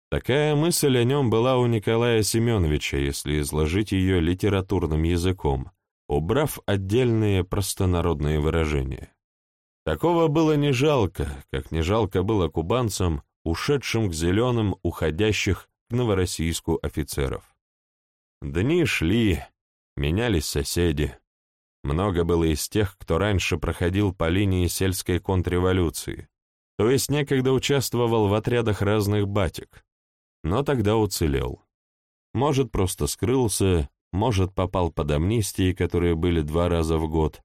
Такая мысль о нем была у Николая Семеновича, если изложить ее литературным языком, убрав отдельные простонародные выражения. Такого было не жалко, как не жалко было кубанцам, ушедшим к зеленым, уходящих к Новороссийску офицеров. Дни шли, Менялись соседи. Много было из тех, кто раньше проходил по линии сельской контрреволюции, то есть некогда участвовал в отрядах разных батик, но тогда уцелел. Может, просто скрылся, может, попал под амнистии, которые были два раза в год,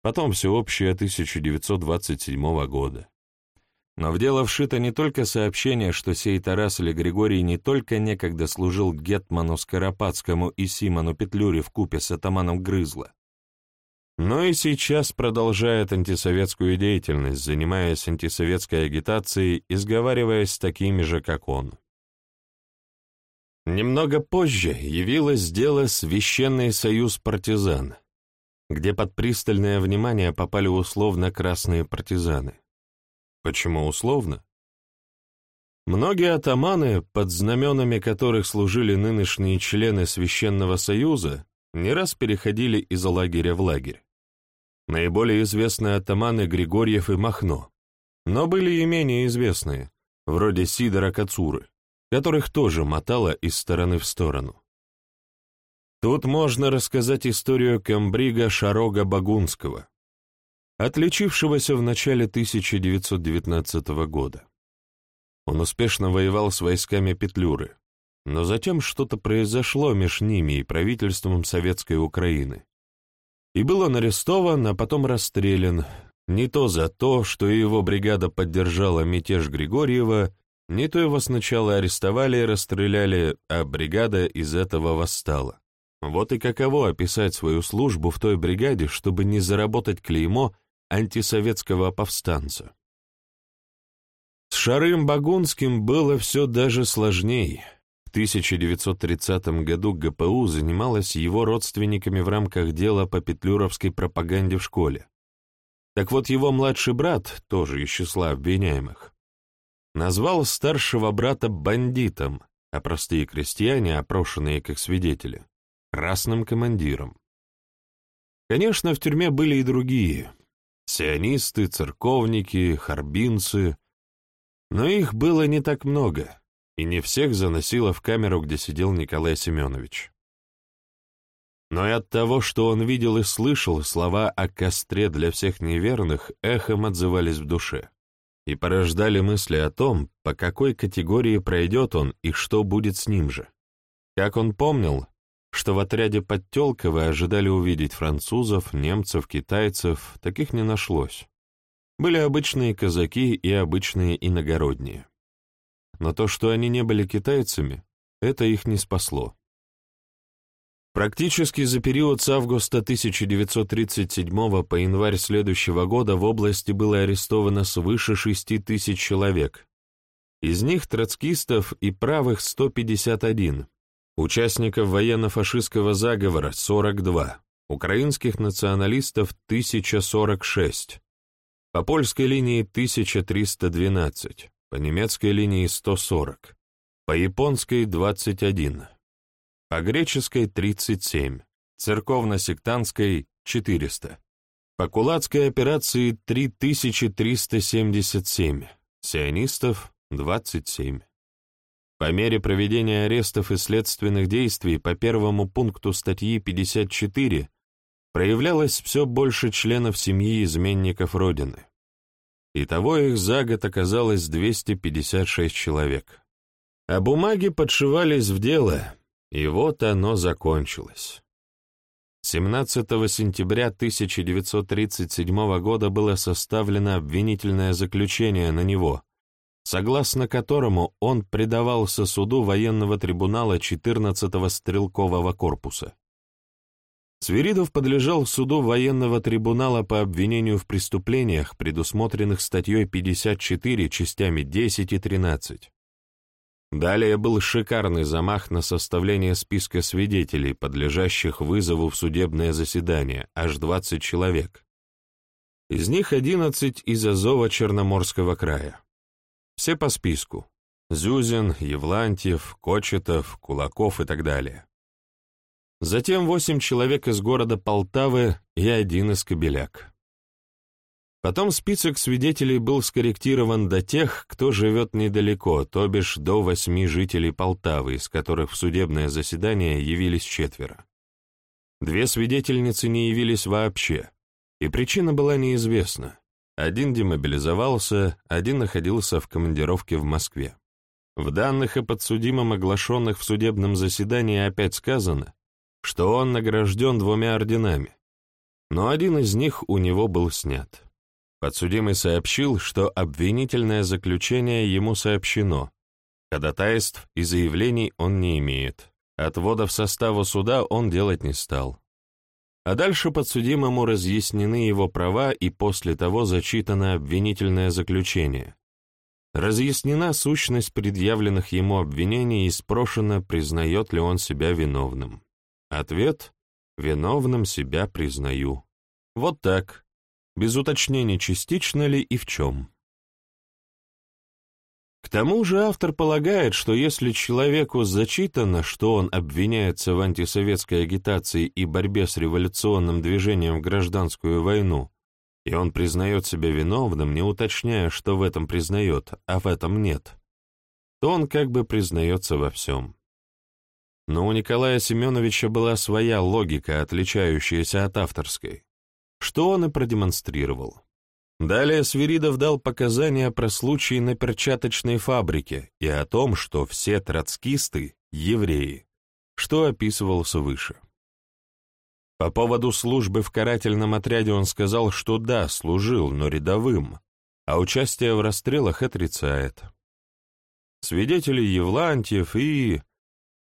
потом всеобщее 1927 года. Но в дело вшито не только сообщение, что сей Тарас или Григорий не только некогда служил Гетману Скоропадскому и Симону Петлюре в купе с атаманом Грызла, но и сейчас продолжает антисоветскую деятельность, занимаясь антисоветской агитацией и сговариваясь с такими же, как он. Немного позже явилось дело «Священный союз партизан», где под пристальное внимание попали условно красные партизаны. Почему условно? Многие атаманы, под знаменами которых служили нынешние члены Священного Союза, не раз переходили из лагеря в лагерь. Наиболее известные атаманы Григорьев и Махно, но были и менее известные, вроде Сидора Кацуры, которых тоже мотало из стороны в сторону. Тут можно рассказать историю комбрига Шарога Багунского, отличившегося в начале 1919 года. Он успешно воевал с войсками Петлюры, но затем что-то произошло между ними и правительством Советской Украины. И был он арестован, а потом расстрелян, не то за то, что его бригада поддержала мятеж Григорьева, не то его сначала арестовали и расстреляли, а бригада из этого восстала. Вот и каково описать свою службу в той бригаде, чтобы не заработать клеймо антисоветского повстанца. С Шарым Багунским было все даже сложнее. В 1930 году ГПУ занималась его родственниками в рамках дела по петлюровской пропаганде в школе. Так вот, его младший брат, тоже из числа обвиняемых, назвал старшего брата бандитом, а простые крестьяне, опрошенные как свидетели, красным командиром. Конечно, в тюрьме были и другие, сионисты, церковники, харбинцы. Но их было не так много, и не всех заносило в камеру, где сидел Николай Семенович. Но и от того, что он видел и слышал, слова о костре для всех неверных эхом отзывались в душе и порождали мысли о том, по какой категории пройдет он и что будет с ним же. Как он помнил, что в отряде Подтелкова ожидали увидеть французов, немцев, китайцев, таких не нашлось. Были обычные казаки и обычные иногородние. Но то, что они не были китайцами, это их не спасло. Практически за период с августа 1937 по январь следующего года в области было арестовано свыше 6 тысяч человек. Из них троцкистов и правых 151, Участников военно-фашистского заговора – 42, украинских националистов – 1046, по польской линии 1312, по немецкой линии 140, по японской 21, по греческой 37, церковно-сектантской 400. По кулацкой операции 3377, сионистов — 27. По мере проведения арестов и следственных действий по первому пункту статьи 54 проявлялось все больше членов семьи изменников Родины. Итого их за год оказалось 256 человек. А бумаги подшивались в дело, и вот оно закончилось. 17 сентября 1937 года было составлено обвинительное заключение на него, согласно которому он предавался суду военного трибунала 14-го стрелкового корпуса. Свиридов подлежал суду военного трибунала по обвинению в преступлениях, предусмотренных статьей 54 частями 10 и 13. Далее был шикарный замах на составление списка свидетелей, подлежащих вызову в судебное заседание, аж 20 человек. Из них 11 из Азова Черноморского края. Все по списку. Зюзин, Евлантьев, Кочетов, Кулаков и так далее. Затем восемь человек из города Полтавы и один из Кобеляк. Потом список свидетелей был скорректирован до тех, кто живет недалеко, то бишь до восьми жителей Полтавы, из которых в судебное заседание явились четверо. Две свидетельницы не явились вообще, и причина была неизвестна. Один демобилизовался, один находился в командировке в Москве. В данных о подсудимом, оглашенных в судебном заседании, опять сказано, что он награжден двумя орденами, но один из них у него был снят. Подсудимый сообщил, что обвинительное заключение ему сообщено. Ходатайств и заявлений он не имеет. Отвода в состава суда он делать не стал. А дальше подсудимому разъяснены его права и после того зачитано обвинительное заключение. Разъяснена сущность предъявленных ему обвинений и спрошено, признает ли он себя виновным. Ответ — виновным себя признаю. Вот так без уточнений, частично ли и в чем. К тому же автор полагает, что если человеку зачитано, что он обвиняется в антисоветской агитации и борьбе с революционным движением в гражданскую войну, и он признает себя виновным, не уточняя, что в этом признает, а в этом нет, то он как бы признается во всем. Но у Николая Семеновича была своя логика, отличающаяся от авторской что он и продемонстрировал. Далее Свиридов дал показания про случай на перчаточной фабрике и о том, что все троцкисты — евреи, что описывался выше. По поводу службы в карательном отряде он сказал, что да, служил, но рядовым, а участие в расстрелах отрицает. Свидетели Евлантьев и...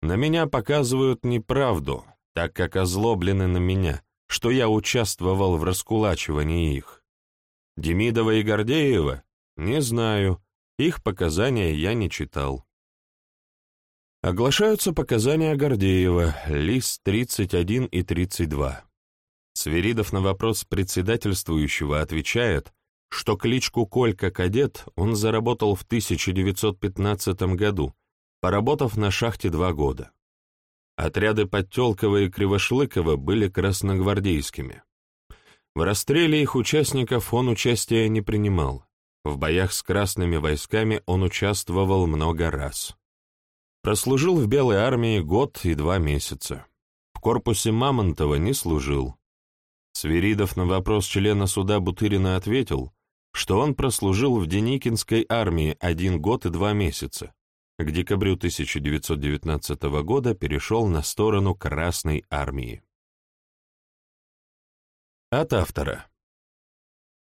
На меня показывают неправду, так как озлоблены на меня, что я участвовал в раскулачивании их. Демидова и Гордеева? Не знаю, их показания я не читал. Оглашаются показания Гордеева, лист 31 и 32. Свиридов на вопрос председательствующего отвечает, что кличку Колька-кадет он заработал в 1915 году, поработав на шахте два года. Отряды Подтелкова и Кривошлыкова были красногвардейскими. В расстреле их участников он участия не принимал. В боях с красными войсками он участвовал много раз. Прослужил в Белой армии год и два месяца. В корпусе Мамонтова не служил. Свиридов на вопрос члена суда Бутырина ответил, что он прослужил в Деникинской армии один год и два месяца, к декабрю 1919 года перешел на сторону Красной Армии. От автора.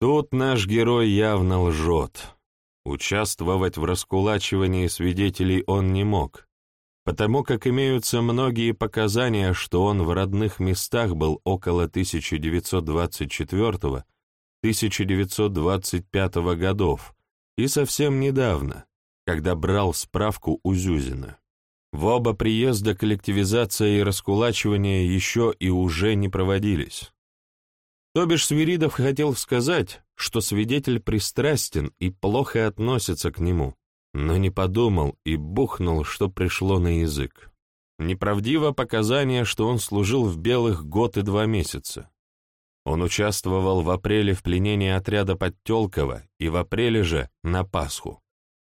Тут наш герой явно лжет. Участвовать в раскулачивании свидетелей он не мог, потому как имеются многие показания, что он в родных местах был около 1924-1925 годов и совсем недавно, когда брал справку у Зюзина. В оба приезда коллективизация и раскулачивание еще и уже не проводились. То бишь Свиридов хотел сказать, что свидетель пристрастен и плохо относится к нему, но не подумал и бухнул, что пришло на язык. Неправдиво показание, что он служил в белых год и два месяца. Он участвовал в апреле в пленении отряда Подтелкова и в апреле же на Пасху,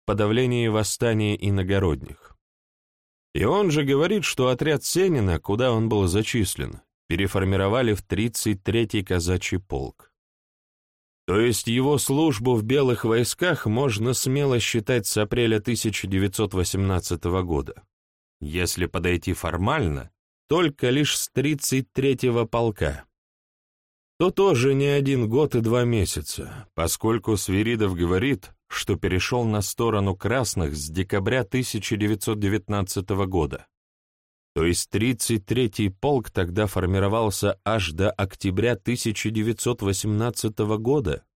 подавлении восстания иногородних. И он же говорит, что отряд Сенина, куда он был зачислен, переформировали в 33-й казачий полк. То есть его службу в белых войсках можно смело считать с апреля 1918 года. Если подойти формально, только лишь с 33-го полка. То тоже не один год и два месяца, поскольку Свиридов говорит, что перешел на сторону красных с декабря 1919 года. То есть 33-й полк тогда формировался аж до октября 1918 года?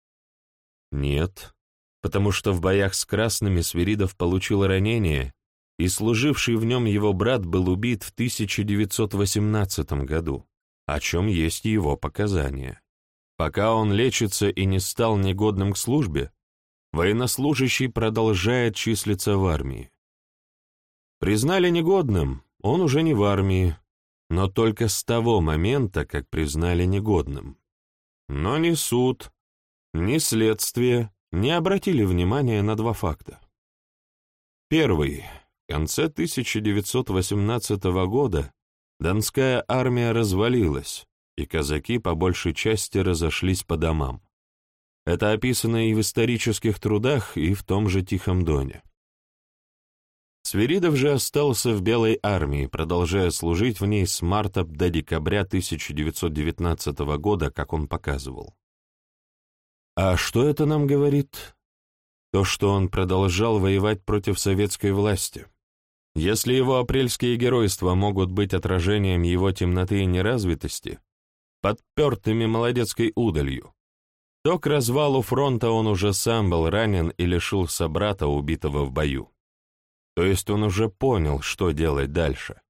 Нет, потому что в боях с красными Свиридов получил ранение, и служивший в нем его брат был убит в 1918 году, о чем есть его показания. Пока он лечится и не стал негодным к службе, военнослужащий продолжает числиться в армии. Признали негодным, он уже не в армии, но только с того момента, как признали негодным. Но ни суд, ни следствие не обратили внимания на два факта. Первый. В конце 1918 года Донская армия развалилась, и казаки по большей части разошлись по домам. Это описано и в исторических трудах, и в том же Тихом Доне. Свиридов же остался в Белой армии, продолжая служить в ней с марта до декабря 1919 года, как он показывал. А что это нам говорит? То, что он продолжал воевать против советской власти. Если его апрельские геройства могут быть отражением его темноты и неразвитости, подпертыми молодецкой удалью, то к развалу фронта он уже сам был ранен и лишился брата, убитого в бою. То есть он уже понял, что делать дальше.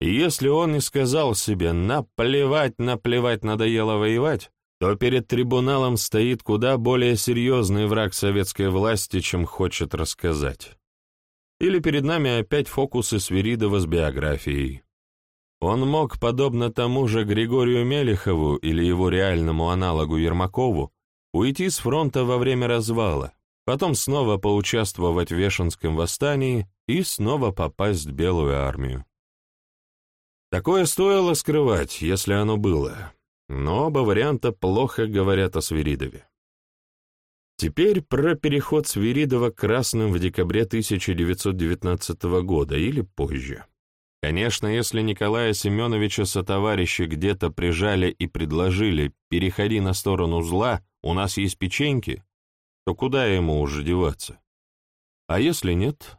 И если он не сказал себе «наплевать, наплевать, надоело воевать», то перед трибуналом стоит куда более серьезный враг советской власти, чем хочет рассказать. Или перед нами опять фокусы Свиридова с биографией. Он мог, подобно тому же Григорию Мелехову или его реальному аналогу Ермакову, уйти с фронта во время развала, потом снова поучаствовать в Вешенском восстании и снова попасть в Белую армию. Такое стоило скрывать, если оно было, но оба варианта плохо говорят о Свиридове. Теперь про переход Свиридова к красным в декабре 1919 года или позже. Конечно, если Николая Семеновича сотоварищи где-то прижали и предложили «переходи на сторону зла, у нас есть печеньки», то куда ему уже деваться? А если нет,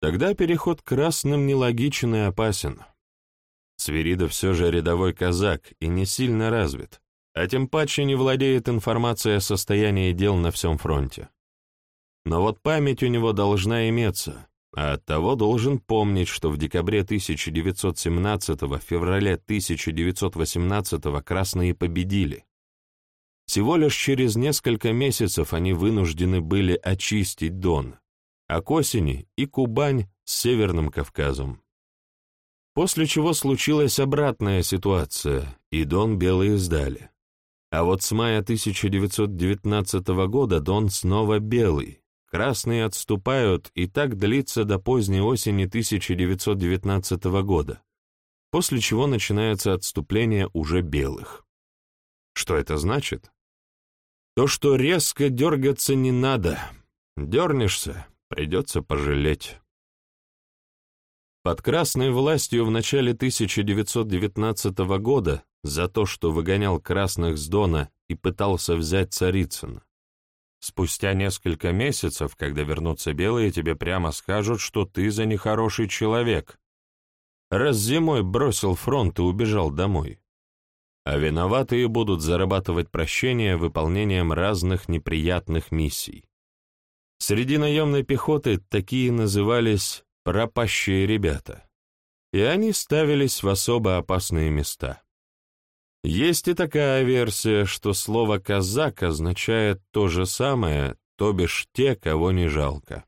тогда переход к красным нелогичен и опасен. Свиридов все же рядовой казак и не сильно развит, а тем паче не владеет информацией о состоянии дел на всем фронте. Но вот память у него должна иметься, а оттого должен помнить, что в декабре 1917 феврале 1918 красные победили. Всего лишь через несколько месяцев они вынуждены были очистить Дон, а к осени и Кубань с Северным Кавказом. После чего случилась обратная ситуация, и Дон белые сдали. А вот с мая 1919 года Дон снова белый, красные отступают, и так длится до поздней осени 1919 года, после чего начинается отступление уже белых. Что это значит? То, что резко дергаться не надо. Дернешься, придется пожалеть. Под красной властью в начале 1919 года за то, что выгонял красных с Дона и пытался взять Царицын. Спустя несколько месяцев, когда вернутся белые, тебе прямо скажут, что ты за нехороший человек. Раз зимой бросил фронт и убежал домой а виноватые будут зарабатывать прощение выполнением разных неприятных миссий. Среди наемной пехоты такие назывались «пропащие ребята», и они ставились в особо опасные места. Есть и такая версия, что слово «казак» означает то же самое, то бишь те, кого не жалко.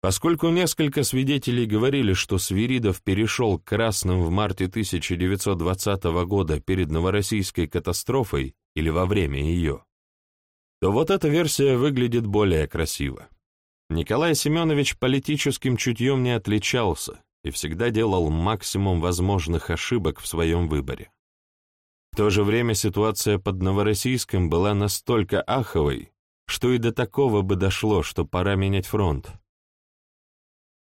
Поскольку несколько свидетелей говорили, что Свиридов перешел к красным в марте 1920 года перед Новороссийской катастрофой или во время ее, то вот эта версия выглядит более красиво. Николай Семенович политическим чутьем не отличался и всегда делал максимум возможных ошибок в своем выборе. В то же время ситуация под Новороссийском была настолько аховой, что и до такого бы дошло, что пора менять фронт.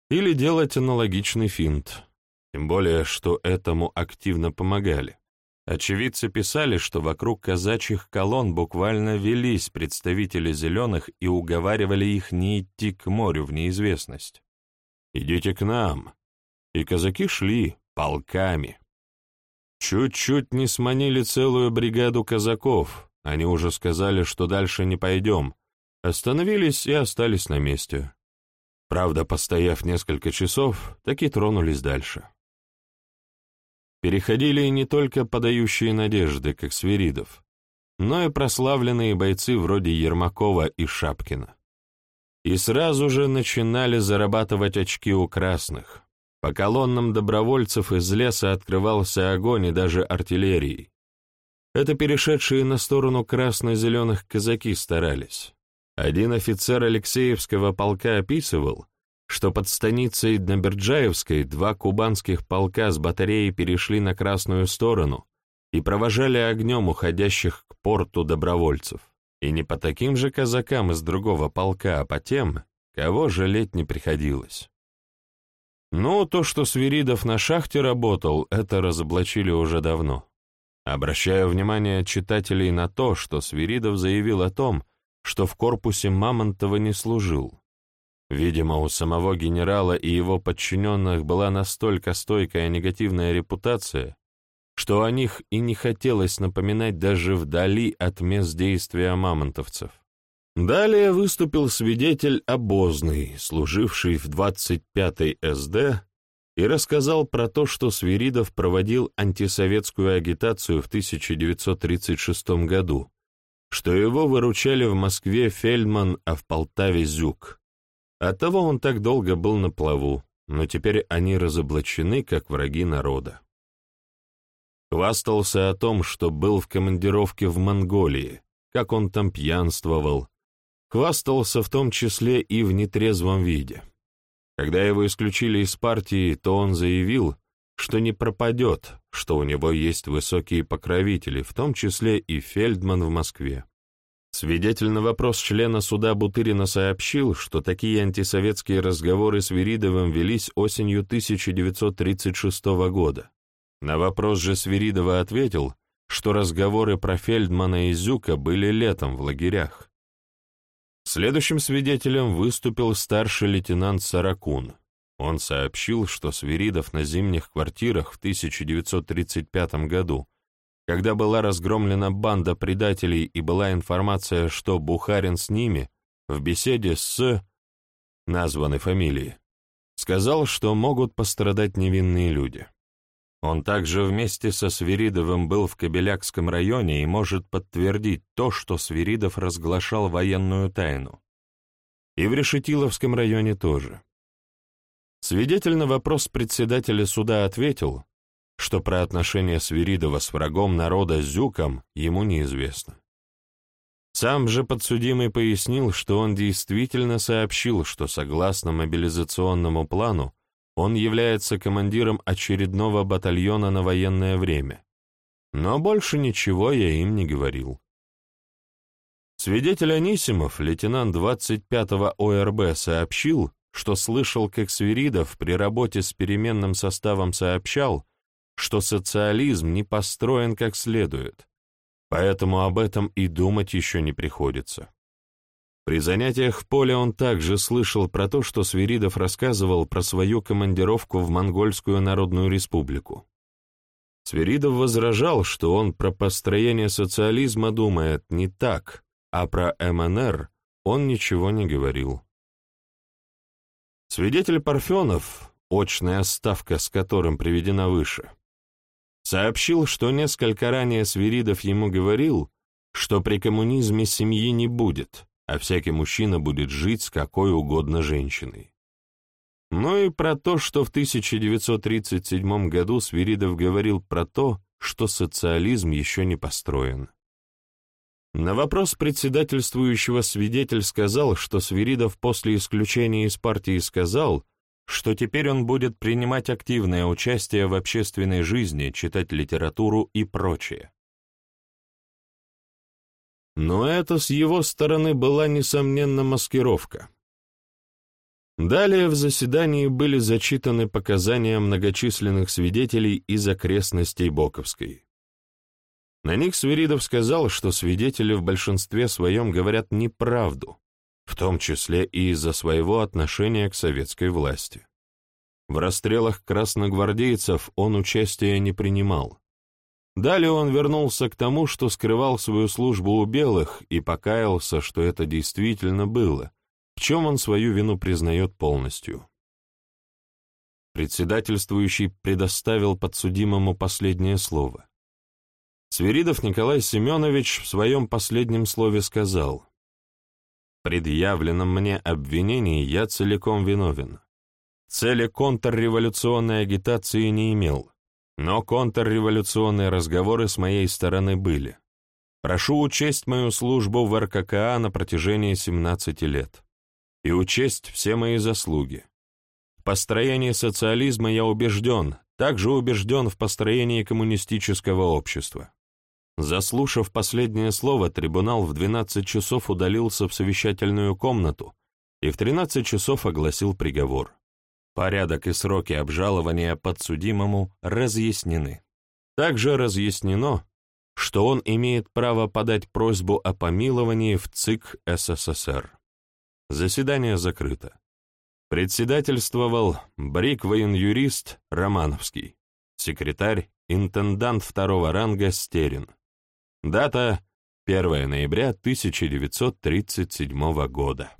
Или делать аналогичный финт, тем более, что этому активно помогали. Очевидцы писали, что вокруг казачьих колонн буквально велись представители зеленых и уговаривали их не идти к морю в неизвестность. «Идите к нам». И казаки шли полками. Чуть-чуть не сманили целую бригаду казаков, они уже сказали, что дальше не пойдем, остановились и остались на месте. Правда, постояв несколько часов, таки тронулись дальше. Переходили не только подающие надежды, как Свиридов, но и прославленные бойцы вроде Ермакова и Шапкина. И сразу же начинали зарабатывать очки у красных. По колоннам добровольцев из леса открывался огонь и даже артиллерии. Это перешедшие на сторону красно-зеленых казаки старались. Один офицер Алексеевского полка описывал, что под станицей Днаберджаевской два кубанских полка с батареей перешли на красную сторону и провожали огнем уходящих к порту добровольцев. И не по таким же казакам из другого полка, а по тем, кого жалеть не приходилось. Ну, то, что Свиридов на шахте работал, это разоблачили уже давно. Обращаю внимание читателей на то, что Свиридов заявил о том, что в корпусе Мамонтова не служил, Видимо, у самого генерала и его подчиненных была настолько стойкая негативная репутация, что о них и не хотелось напоминать даже вдали от мест действия мамонтовцев. Далее выступил свидетель обозный, служивший в 25-й СД, и рассказал про то, что Свиридов проводил антисоветскую агитацию в 1936 году, что его выручали в Москве Фельдман, а в Полтаве Зюк. Оттого он так долго был на плаву, но теперь они разоблачены, как враги народа. Хвастался о том, что был в командировке в Монголии, как он там пьянствовал. Хвастался в том числе и в нетрезвом виде. Когда его исключили из партии, то он заявил, что не пропадет, что у него есть высокие покровители, в том числе и Фельдман в Москве. Свидетель на вопрос члена суда Бутырина сообщил, что такие антисоветские разговоры с Веридовым велись осенью 1936 года. На вопрос же Свиридова ответил, что разговоры про Фельдмана и Зюка были летом в лагерях. Следующим свидетелем выступил старший лейтенант Саракун. Он сообщил, что Свиридов на зимних квартирах в 1935 году когда была разгромлена банда предателей и была информация, что Бухарин с ними, в беседе с названной фамилией, сказал, что могут пострадать невинные люди. Он также вместе со Свиридовым был в Кобелякском районе и может подтвердить то, что Свиридов разглашал военную тайну. И в Решетиловском районе тоже. Свидетель на вопрос председателя суда ответил, что про отношения Свиридова с врагом народа Зюком ему неизвестно. Сам же подсудимый пояснил, что он действительно сообщил, что согласно мобилизационному плану он является командиром очередного батальона на военное время. Но больше ничего я им не говорил. Свидетель Анисимов, лейтенант 25-го ОРБ, сообщил, что слышал, как Свиридов при работе с переменным составом сообщал, что социализм не построен как следует, поэтому об этом и думать еще не приходится. При занятиях в поле он также слышал про то, что Свиридов рассказывал про свою командировку в Монгольскую Народную Республику. Свиридов возражал, что он про построение социализма думает не так, а про МНР он ничего не говорил. Свидетель Парфенов, очная ставка с которым приведена выше, Сообщил, что несколько ранее Свиридов ему говорил, что при коммунизме семьи не будет, а всякий мужчина будет жить с какой угодно женщиной. но и про то, что в 1937 году Свиридов говорил про то, что социализм еще не построен. На вопрос председательствующего свидетель сказал, что Свиридов после исключения из партии сказал, что теперь он будет принимать активное участие в общественной жизни, читать литературу и прочее. Но это с его стороны была, несомненно, маскировка. Далее в заседании были зачитаны показания многочисленных свидетелей из окрестностей Боковской. На них Свиридов сказал, что свидетели в большинстве своем говорят неправду, в том числе и из-за своего отношения к советской власти. В расстрелах красногвардейцев он участия не принимал. Далее он вернулся к тому, что скрывал свою службу у белых и покаялся, что это действительно было, в чем он свою вину признает полностью. Председательствующий предоставил подсудимому последнее слово. Свиридов Николай Семенович в своем последнем слове сказал, «В предъявленном мне обвинении я целиком виновен. Цели контрреволюционной агитации не имел, но контрреволюционные разговоры с моей стороны были. Прошу учесть мою службу в РККА на протяжении 17 лет и учесть все мои заслуги. В построении социализма я убежден, также убежден в построении коммунистического общества. Заслушав последнее слово, трибунал в 12 часов удалился в совещательную комнату и в 13 часов огласил приговор. Порядок и сроки обжалования подсудимому разъяснены. Также разъяснено, что он имеет право подать просьбу о помиловании в ЦИК СССР. Заседание закрыто. Председательствовал брик воен-юрист Романовский, секретарь, интендант второго ранга Стерин. Дата 1 ноября 1937 года.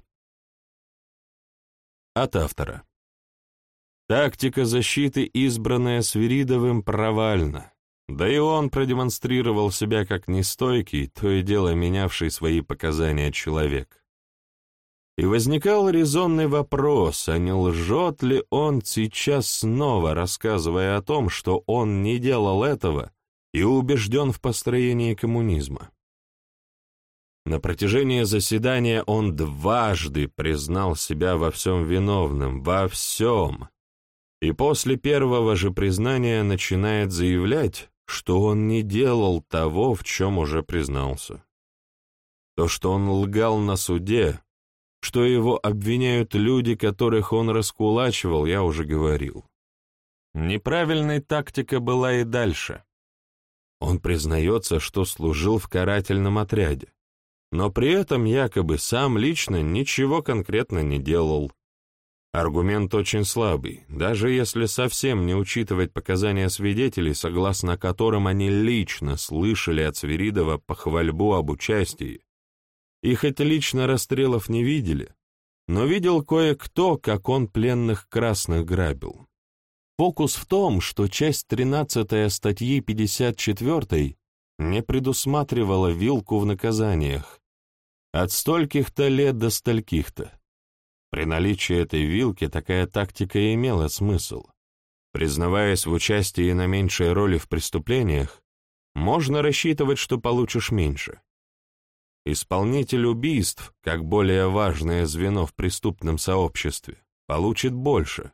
От автора. Тактика защиты, избранная Свиридовым, провальна. Да и он продемонстрировал себя как нестойкий, то и дело менявший свои показания человек. И возникал резонный вопрос, а не лжет ли он сейчас снова, рассказывая о том, что он не делал этого, и убежден в построении коммунизма. На протяжении заседания он дважды признал себя во всем виновным, во всем, и после первого же признания начинает заявлять, что он не делал того, в чем уже признался. То, что он лгал на суде, что его обвиняют люди, которых он раскулачивал, я уже говорил. Неправильной тактика была и дальше. Он признается, что служил в карательном отряде, но при этом якобы сам лично ничего конкретно не делал. Аргумент очень слабый, даже если совсем не учитывать показания свидетелей, согласно которым они лично слышали от Свиридова похвальбу об участии, и хоть лично расстрелов не видели, но видел кое-кто, как он пленных красных грабил. Фокус в том, что часть 13 статьи 54 не предусматривала вилку в наказаниях. От стольких-то лет до стольких-то. При наличии этой вилки такая тактика имела смысл. Признаваясь в участии на меньшей роли в преступлениях, можно рассчитывать, что получишь меньше. Исполнитель убийств, как более важное звено в преступном сообществе, получит больше,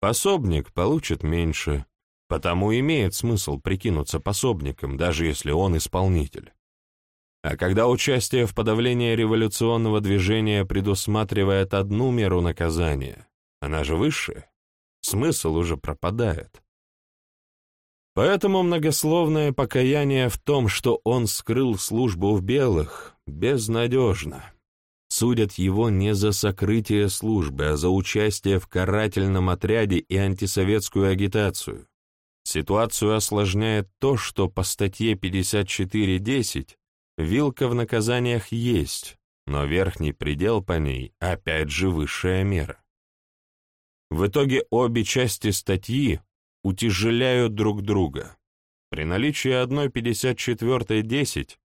Пособник получит меньше, потому имеет смысл прикинуться пособником, даже если он исполнитель. А когда участие в подавлении революционного движения предусматривает одну меру наказания, она же высшая, смысл уже пропадает. Поэтому многословное покаяние в том, что он скрыл службу в белых, безнадежно судят его не за сокрытие службы, а за участие в карательном отряде и антисоветскую агитацию. Ситуацию осложняет то, что по статье 54.10 вилка в наказаниях есть, но верхний предел по ней опять же высшая мера. В итоге обе части статьи утяжеляют друг друга. При наличии одной 54.10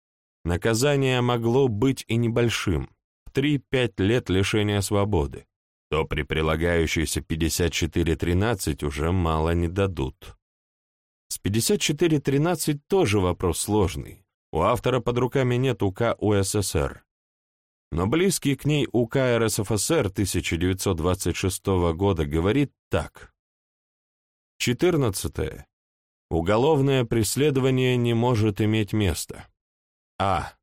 наказание могло быть и небольшим, 3-5 лет лишения свободы, то при прилагающейся 54.13 уже мало не дадут. С 54.13 тоже вопрос сложный. У автора под руками нет УК УССР. Но близкий к ней УК РСФСР 1926 года говорит так. 14. Уголовное преследование не может иметь места. А.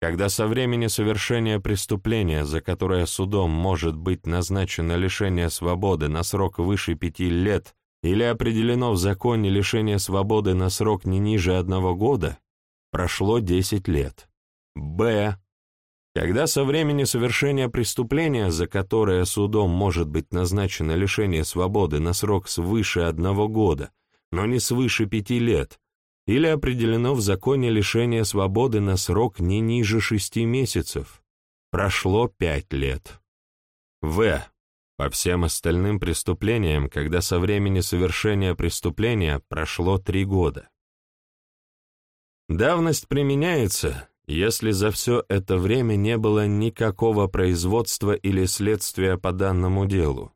Когда со времени совершения преступления, за которое судом может быть назначено лишение свободы на срок выше пяти лет или определено в законе лишение свободы на срок не ниже одного года, прошло 10 лет. Б. Когда со времени совершения преступления, за которое судом может быть назначено лишение свободы на срок свыше одного года, но не свыше пяти лет, или определено в законе лишение свободы на срок не ниже шести месяцев. Прошло пять лет. В. По всем остальным преступлениям, когда со времени совершения преступления прошло три года. Давность применяется, если за все это время не было никакого производства или следствия по данному делу,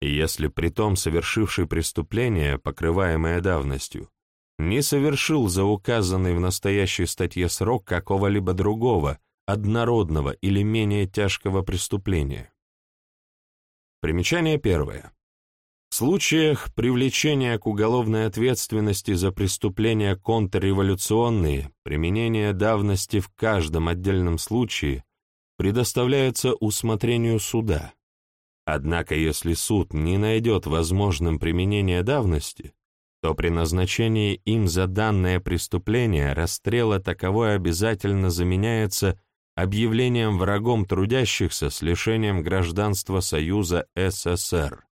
и если при том совершивший преступление, покрываемое давностью, не совершил за указанный в настоящей статье срок какого-либо другого, однородного или менее тяжкого преступления. Примечание первое. В случаях привлечения к уголовной ответственности за преступления контрреволюционные, применение давности в каждом отдельном случае предоставляется усмотрению суда. Однако если суд не найдет возможным применение давности, то при назначении им за данное преступление расстрела таковое обязательно заменяется объявлением врагом трудящихся с лишением гражданства Союза СССР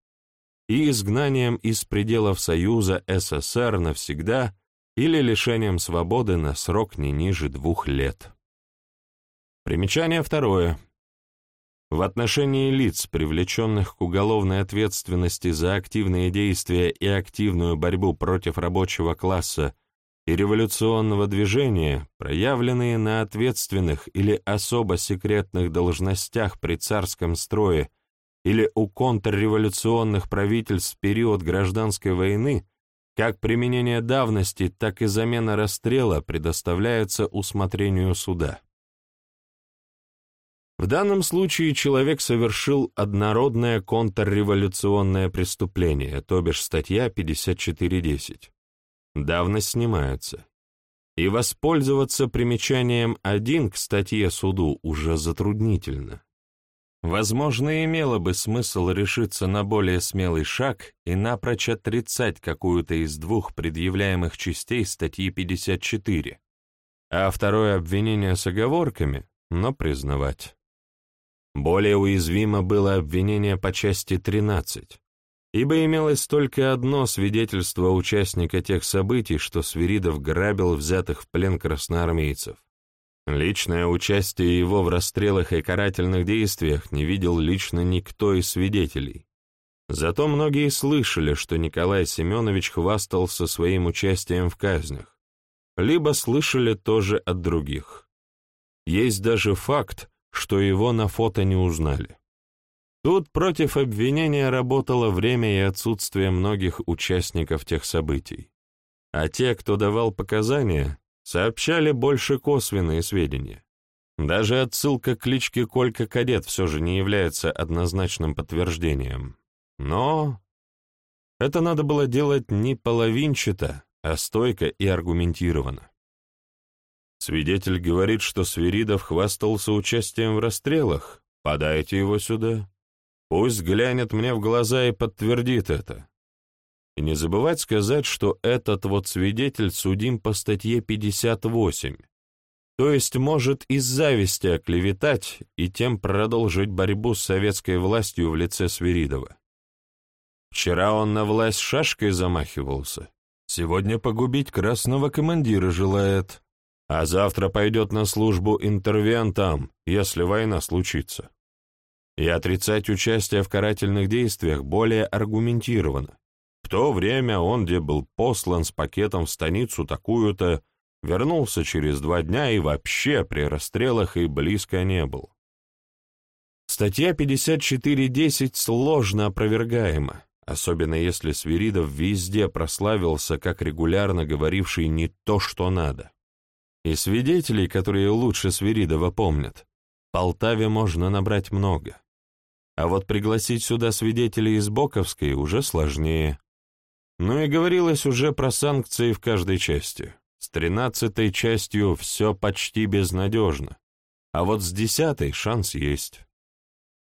и изгнанием из пределов Союза СССР навсегда или лишением свободы на срок не ниже двух лет. Примечание второе. В отношении лиц, привлеченных к уголовной ответственности за активные действия и активную борьбу против рабочего класса и революционного движения, проявленные на ответственных или особо секретных должностях при царском строе или у контрреволюционных правительств в период гражданской войны, как применение давности, так и замена расстрела предоставляется усмотрению суда. В данном случае человек совершил однородное контрреволюционное преступление, то бишь статья 54.10. Давность снимается. И воспользоваться примечанием 1 к статье суду уже затруднительно. Возможно, имело бы смысл решиться на более смелый шаг и напрочь отрицать какую-то из двух предъявляемых частей статьи 54, а второе обвинение с оговорками, но признавать. Более уязвимо было обвинение по части 13, ибо имелось только одно свидетельство участника тех событий, что Свиридов грабил взятых в плен красноармейцев. Личное участие его в расстрелах и карательных действиях не видел лично никто из свидетелей. Зато многие слышали, что Николай Семенович хвастался своим участием в казнях, либо слышали тоже от других. Есть даже факт, что его на фото не узнали. Тут против обвинения работало время и отсутствие многих участников тех событий. А те, кто давал показания, сообщали больше косвенные сведения. Даже отсылка к кличке Колька Кадет все же не является однозначным подтверждением. Но это надо было делать не половинчато, а стойко и аргументированно. Свидетель говорит, что Свиридов хвастался участием в расстрелах. Подайте его сюда. Пусть глянет мне в глаза и подтвердит это. И не забывать сказать, что этот вот свидетель судим по статье 58, то есть может из зависти оклеветать и тем продолжить борьбу с советской властью в лице Свиридова. Вчера он на власть шашкой замахивался, сегодня погубить красного командира желает а завтра пойдет на службу интервентом, если война случится. И отрицать участие в карательных действиях более аргументированно. В то время он, где был послан с пакетом в станицу такую-то, вернулся через два дня и вообще при расстрелах и близко не был. Статья 54.10 сложно опровергаема, особенно если Свиридов везде прославился как регулярно говоривший не то, что надо. И свидетелей, которые лучше Свиридова помнят, в Полтаве можно набрать много. А вот пригласить сюда свидетелей из Боковской уже сложнее. Ну и говорилось уже про санкции в каждой части. С тринадцатой частью все почти безнадежно, а вот с десятой шанс есть.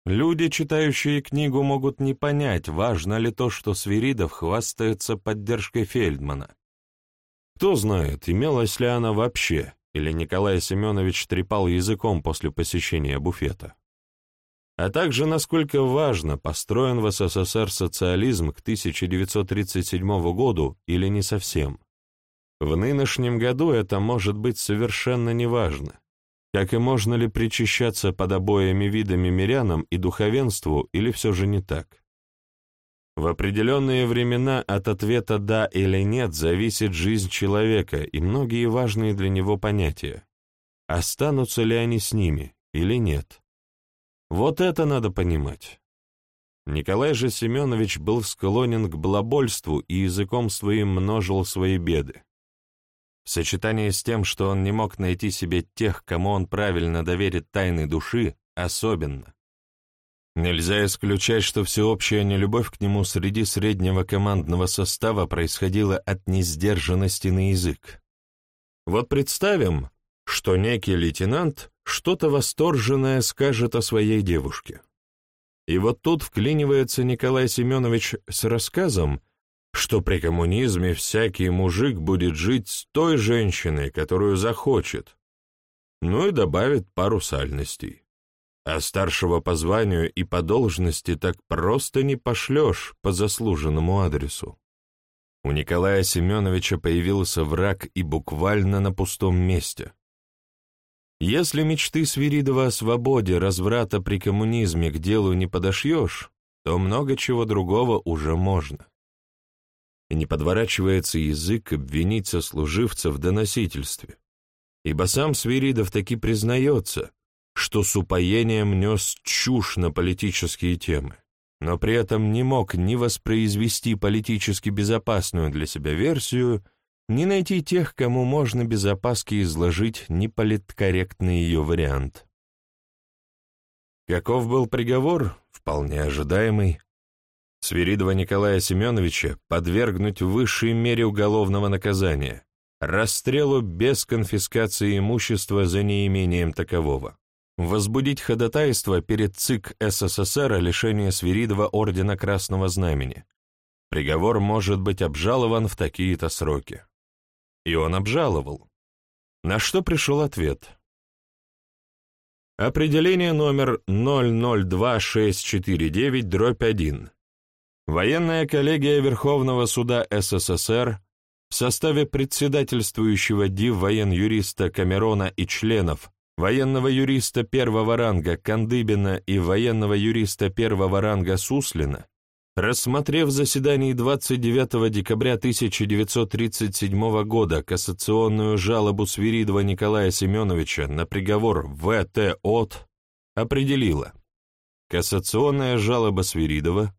Люди, читающие книгу, могут не понять, важно ли то, что Свиридов хвастается поддержкой Фельдмана. Кто знает, имелась ли она вообще, или Николай Семенович трепал языком после посещения буфета а также насколько важно, построен в СССР социализм к 1937 году или не совсем. В нынешнем году это может быть совершенно неважно, как и можно ли причащаться под обоими видами мирянам и духовенству или все же не так. В определенные времена от ответа «да» или «нет» зависит жизнь человека и многие важные для него понятия. Останутся ли они с ними или нет? Вот это надо понимать. Николай же Семенович был склонен к балабольству и языком своим множил свои беды. В сочетании с тем, что он не мог найти себе тех, кому он правильно доверит тайны души, особенно. Нельзя исключать, что всеобщая нелюбовь к нему среди среднего командного состава происходила от несдержанности на язык. Вот представим, что некий лейтенант что-то восторженное скажет о своей девушке. И вот тут вклинивается Николай Семенович с рассказом, что при коммунизме всякий мужик будет жить с той женщиной, которую захочет, ну и добавит пару сальностей. А старшего по званию и по должности так просто не пошлешь по заслуженному адресу. У Николая Семеновича появился враг и буквально на пустом месте. Если мечты Свиридова о свободе, разврата при коммунизме к делу не подошьешь, то много чего другого уже можно. И не подворачивается язык обвинить сослуживца в доносительстве, ибо сам Свиридов таки признается, что с упоением нес чушь на политические темы, но при этом не мог ни воспроизвести политически безопасную для себя версию, не найти тех, кому можно без опаски изложить неполиткорректный ее вариант. Каков был приговор? Вполне ожидаемый. Свиридова Николая Семеновича подвергнуть высшей мере уголовного наказания, расстрелу без конфискации имущества за неимением такового, возбудить ходатайство перед ЦИК СССР о лишении Свиридова Ордена Красного Знамени. Приговор может быть обжалован в такие-то сроки и он обжаловал. На что пришел ответ. Определение номер 002649-1. Военная коллегия Верховного суда СССР в составе председательствующего ДИВ воен-юриста Камерона и членов, военного юриста первого ранга Кандыбина и военного юриста первого ранга Суслина Рассмотрев заседании 29 декабря 1937 года кассационную жалобу Свиридова Николая Семеновича на приговор В.Т. От, определила кассационная жалоба Свиридова,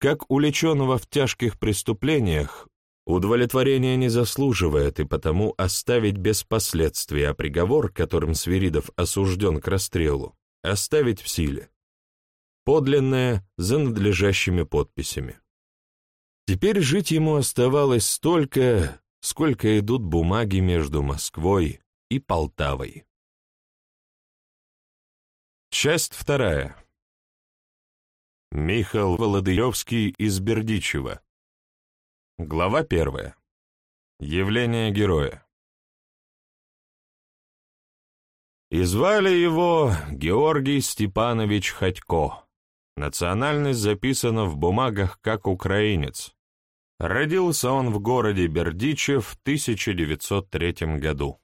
как уличенного в тяжких преступлениях, удовлетворения не заслуживает и потому оставить без последствий, а приговор, которым Свиридов осужден к расстрелу, оставить в силе подлинное за надлежащими подписями. Теперь жить ему оставалось столько, сколько идут бумаги между Москвой и Полтавой. Часть вторая. Михаил Володыевский из Бердичева. Глава первая. Явление героя. И звали его Георгий Степанович Ходько. Национальность записана в бумагах как украинец. Родился он в городе Бердичев в 1903 году.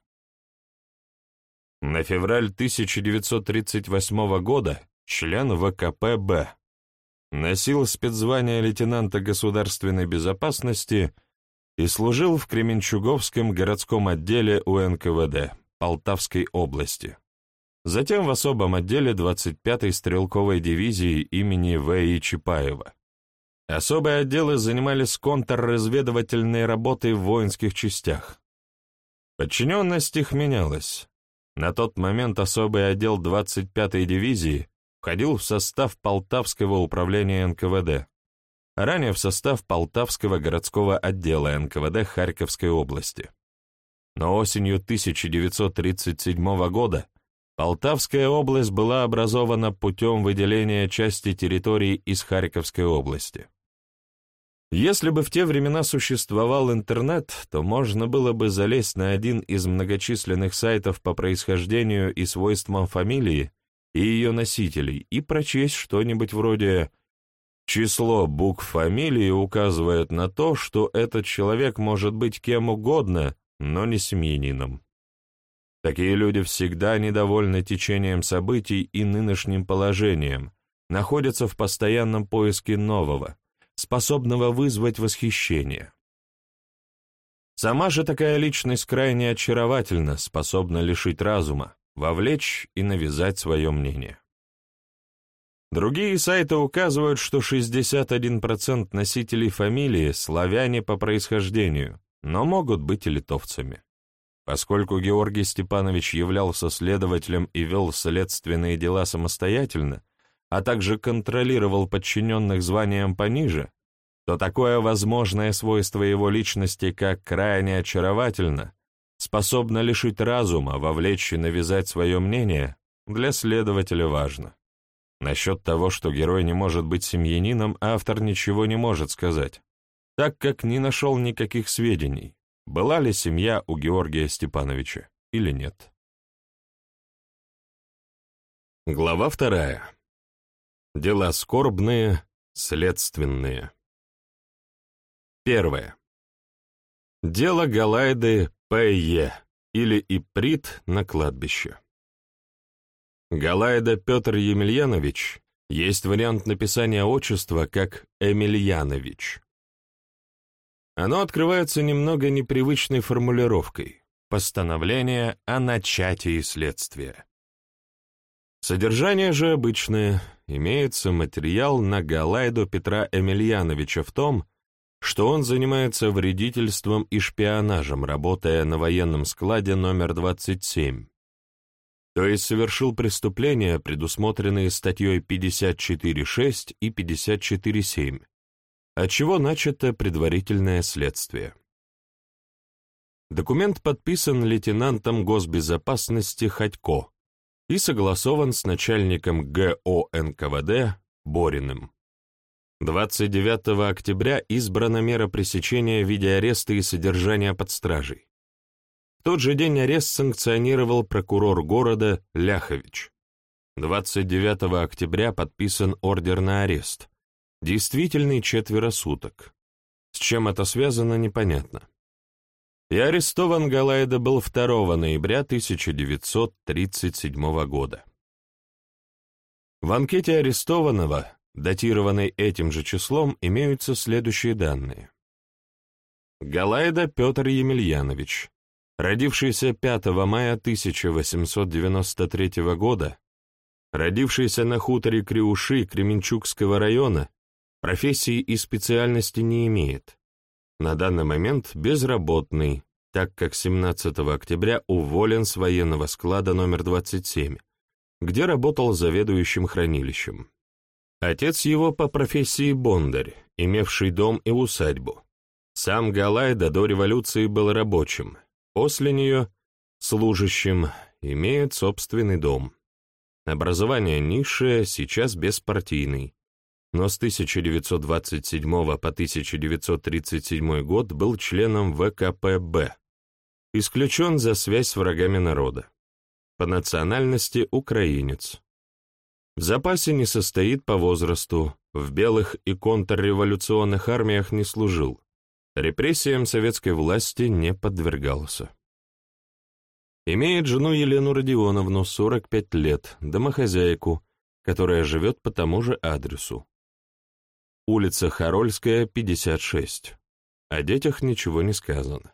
На февраль 1938 года член ВКП-Б. Носил спецзвание лейтенанта государственной безопасности и служил в Кременчуговском городском отделе УНКВД Полтавской области. затем в особом отделе 25-й стрелковой дивизии имени В.И. Чапаева. Особые отделы занимались контрразведывательной работой в воинских частях. Подчиненность их менялась. На тот момент особый отдел 25-й дивизии входил в состав Полтавского управления НКВД, ранее в состав Полтавского городского отдела НКВД Харьковской области. Но осенью 1937 года Полтавская область была образована путем выделения части территории из Харьковской области. Если бы в те времена существовал интернет, то можно было бы залезть на один из многочисленных сайтов по происхождению и свойствам фамилии и ее носителей и прочесть что-нибудь вроде «Число букв фамилии указывает на то, что этот человек может быть кем угодно, но не семьянином». Такие люди всегда недовольны течением событий и нынешним положением, находятся в постоянном поиске нового, способного вызвать восхищение. Сама же такая личность крайне очаровательна, способна лишить разума, вовлечь и навязать свое мнение. Другие сайты указывают, что 61% носителей фамилии – славяне по происхождению, но могут быть и литовцами. Поскольку Георгий Степанович являлся следователем и вел следственные дела самостоятельно, а также контролировал подчиненных званием пониже, то такое возможное свойство его личности, как крайне очаровательно, способно лишить разума, вовлечь и навязать свое мнение, для следователя важно. Насчет того, что герой не может быть семьянином, автор ничего не может сказать, так как не нашел никаких сведений, была ли семья у Георгия Степановича или нет. Глава вторая. Дела скорбные, следственные. Первое. Дело Галайды П.Е. или Иприт на кладбище. Галайда Петр Емельянович есть вариант написания отчества как Эмельянович. Оно открывается немного непривычной формулировкой «Постановление о начатии следствия». Содержание же обычное. Имеется материал на Галайду Петра Эмельяновича в том, что он занимается вредительством и шпионажем, работая на военном складе номер 27. То есть совершил преступления, предусмотренные статьей 54.6 и 54.7, отчего начато предварительное следствие. Документ подписан лейтенантом госбезопасности Ходько и согласован с начальником ГО НКВД Бориным. 29 октября избрана мера пресечения в виде ареста и содержания под стражей. В тот же день арест санкционировал прокурор города Ляхович. 29 октября подписан ордер на арест, действительный четверо суток. С чем это связано, непонятно. И арестован Галайда был 2 ноября 1937 года. В анкете арестованного, датированной этим же числом, имеются следующие данные. Галайда Петр Емельянович, родившийся 5 мая 1893 года, родившийся на хуторе Криуши Кременчугского района, Профессии и специальности не имеет. На данный момент безработный, так как 17 октября уволен с военного склада номер 27, где работал заведующим хранилищем. Отец его по профессии бондарь, имевший дом и усадьбу. Сам Галайда до революции был рабочим, после нее — служащим, имеет собственный дом. Образование низшее, сейчас беспартийный, но с 1927 по 1937 год был членом ВКПБ, исключен за связь с врагами народа. По национальности украинец. В запасе не состоит по возрасту, в белых и контрреволюционных армиях не служил, репрессиям советской власти не подвергался. Имеет жену Елену Родионовну, 45 лет, домохозяйку, которая живет по тому же адресу улица Харольская, 56. О детях ничего не сказано.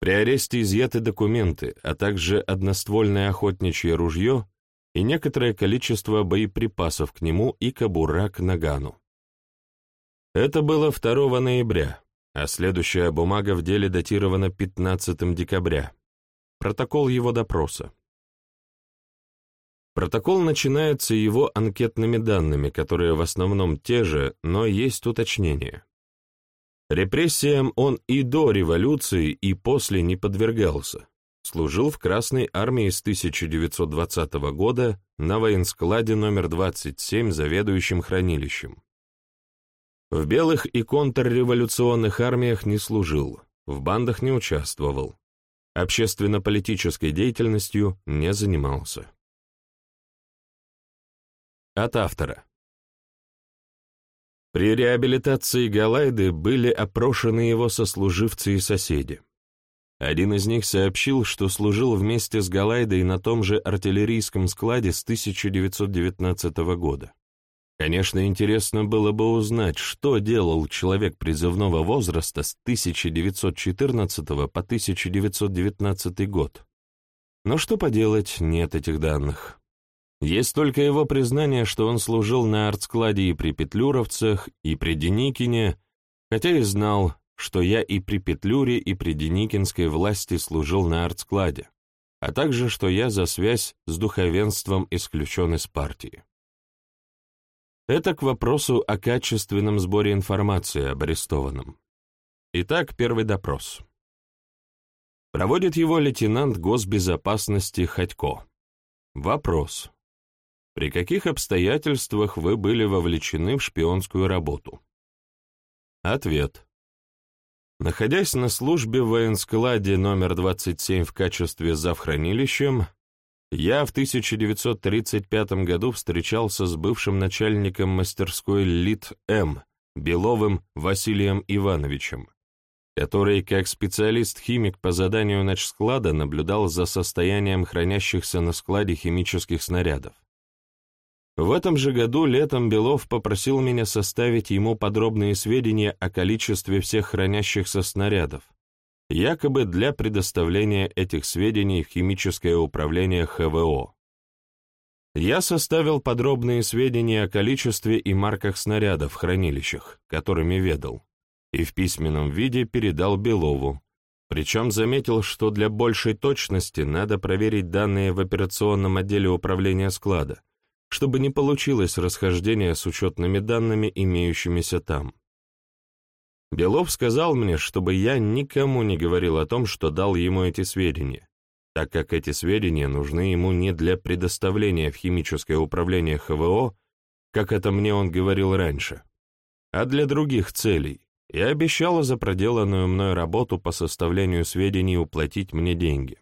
При аресте изъяты документы, а также одноствольное охотничье ружье и некоторое количество боеприпасов к нему и кобура к нагану. Это было 2 ноября, а следующая бумага в деле датирована 15 декабря. Протокол его допроса. Протокол начинается его анкетными данными, которые в основном те же, но есть уточнения. Репрессиям он и до революции, и после не подвергался. Служил в Красной армии с 1920 года на военскладе номер 27 заведующим хранилищем. В белых и контрреволюционных армиях не служил, в бандах не участвовал, общественно-политической деятельностью не занимался. От автора. При реабилитации Галайды были опрошены его сослуживцы и соседи. Один из них сообщил, что служил вместе с Галайдой на том же артиллерийском складе с 1919 года. Конечно, интересно было бы узнать, что делал человек призывного возраста с 1914 по 1919 год. Но что поделать, нет этих данных. Есть только его признание, что он служил на артскладе и при Петлюровцах, и при Деникине, хотя и знал, что я и при Петлюре, и при Деникинской власти служил на артскладе, а также, что я за связь с духовенством исключен из партии. Это к вопросу о качественном сборе информации об арестованном. Итак, первый допрос. Проводит его лейтенант госбезопасности Ходько. Вопрос. При каких обстоятельствах вы были вовлечены в шпионскую работу? Ответ. Находясь на службе в военскладе номер 27 в качестве завхранилищем, я в 1935 году встречался с бывшим начальником мастерской ЛИТ-М, Беловым Василием Ивановичем, который, как специалист-химик по заданию начсклада, наблюдал за состоянием хранящихся на складе химических снарядов. В этом же году летом Белов попросил меня составить ему подробные сведения о количестве всех хранящихся снарядов, якобы для предоставления этих сведений химическое управление ХВО. Я составил подробные сведения о количестве и марках снарядов в хранилищах, которыми ведал, и в письменном виде передал Белову, причем заметил, что для большей точности надо проверить данные в операционном отделе управления склада, чтобы не получилось расхождение с учетными данными, имеющимися там. Белов сказал мне, чтобы я никому не говорил о том, что дал ему эти сведения, так как эти сведения нужны ему не для предоставления в химическое управление ХВО, как это мне он говорил раньше, а для других целей, и обещала за проделанную мной работу по составлению сведений уплатить мне деньги.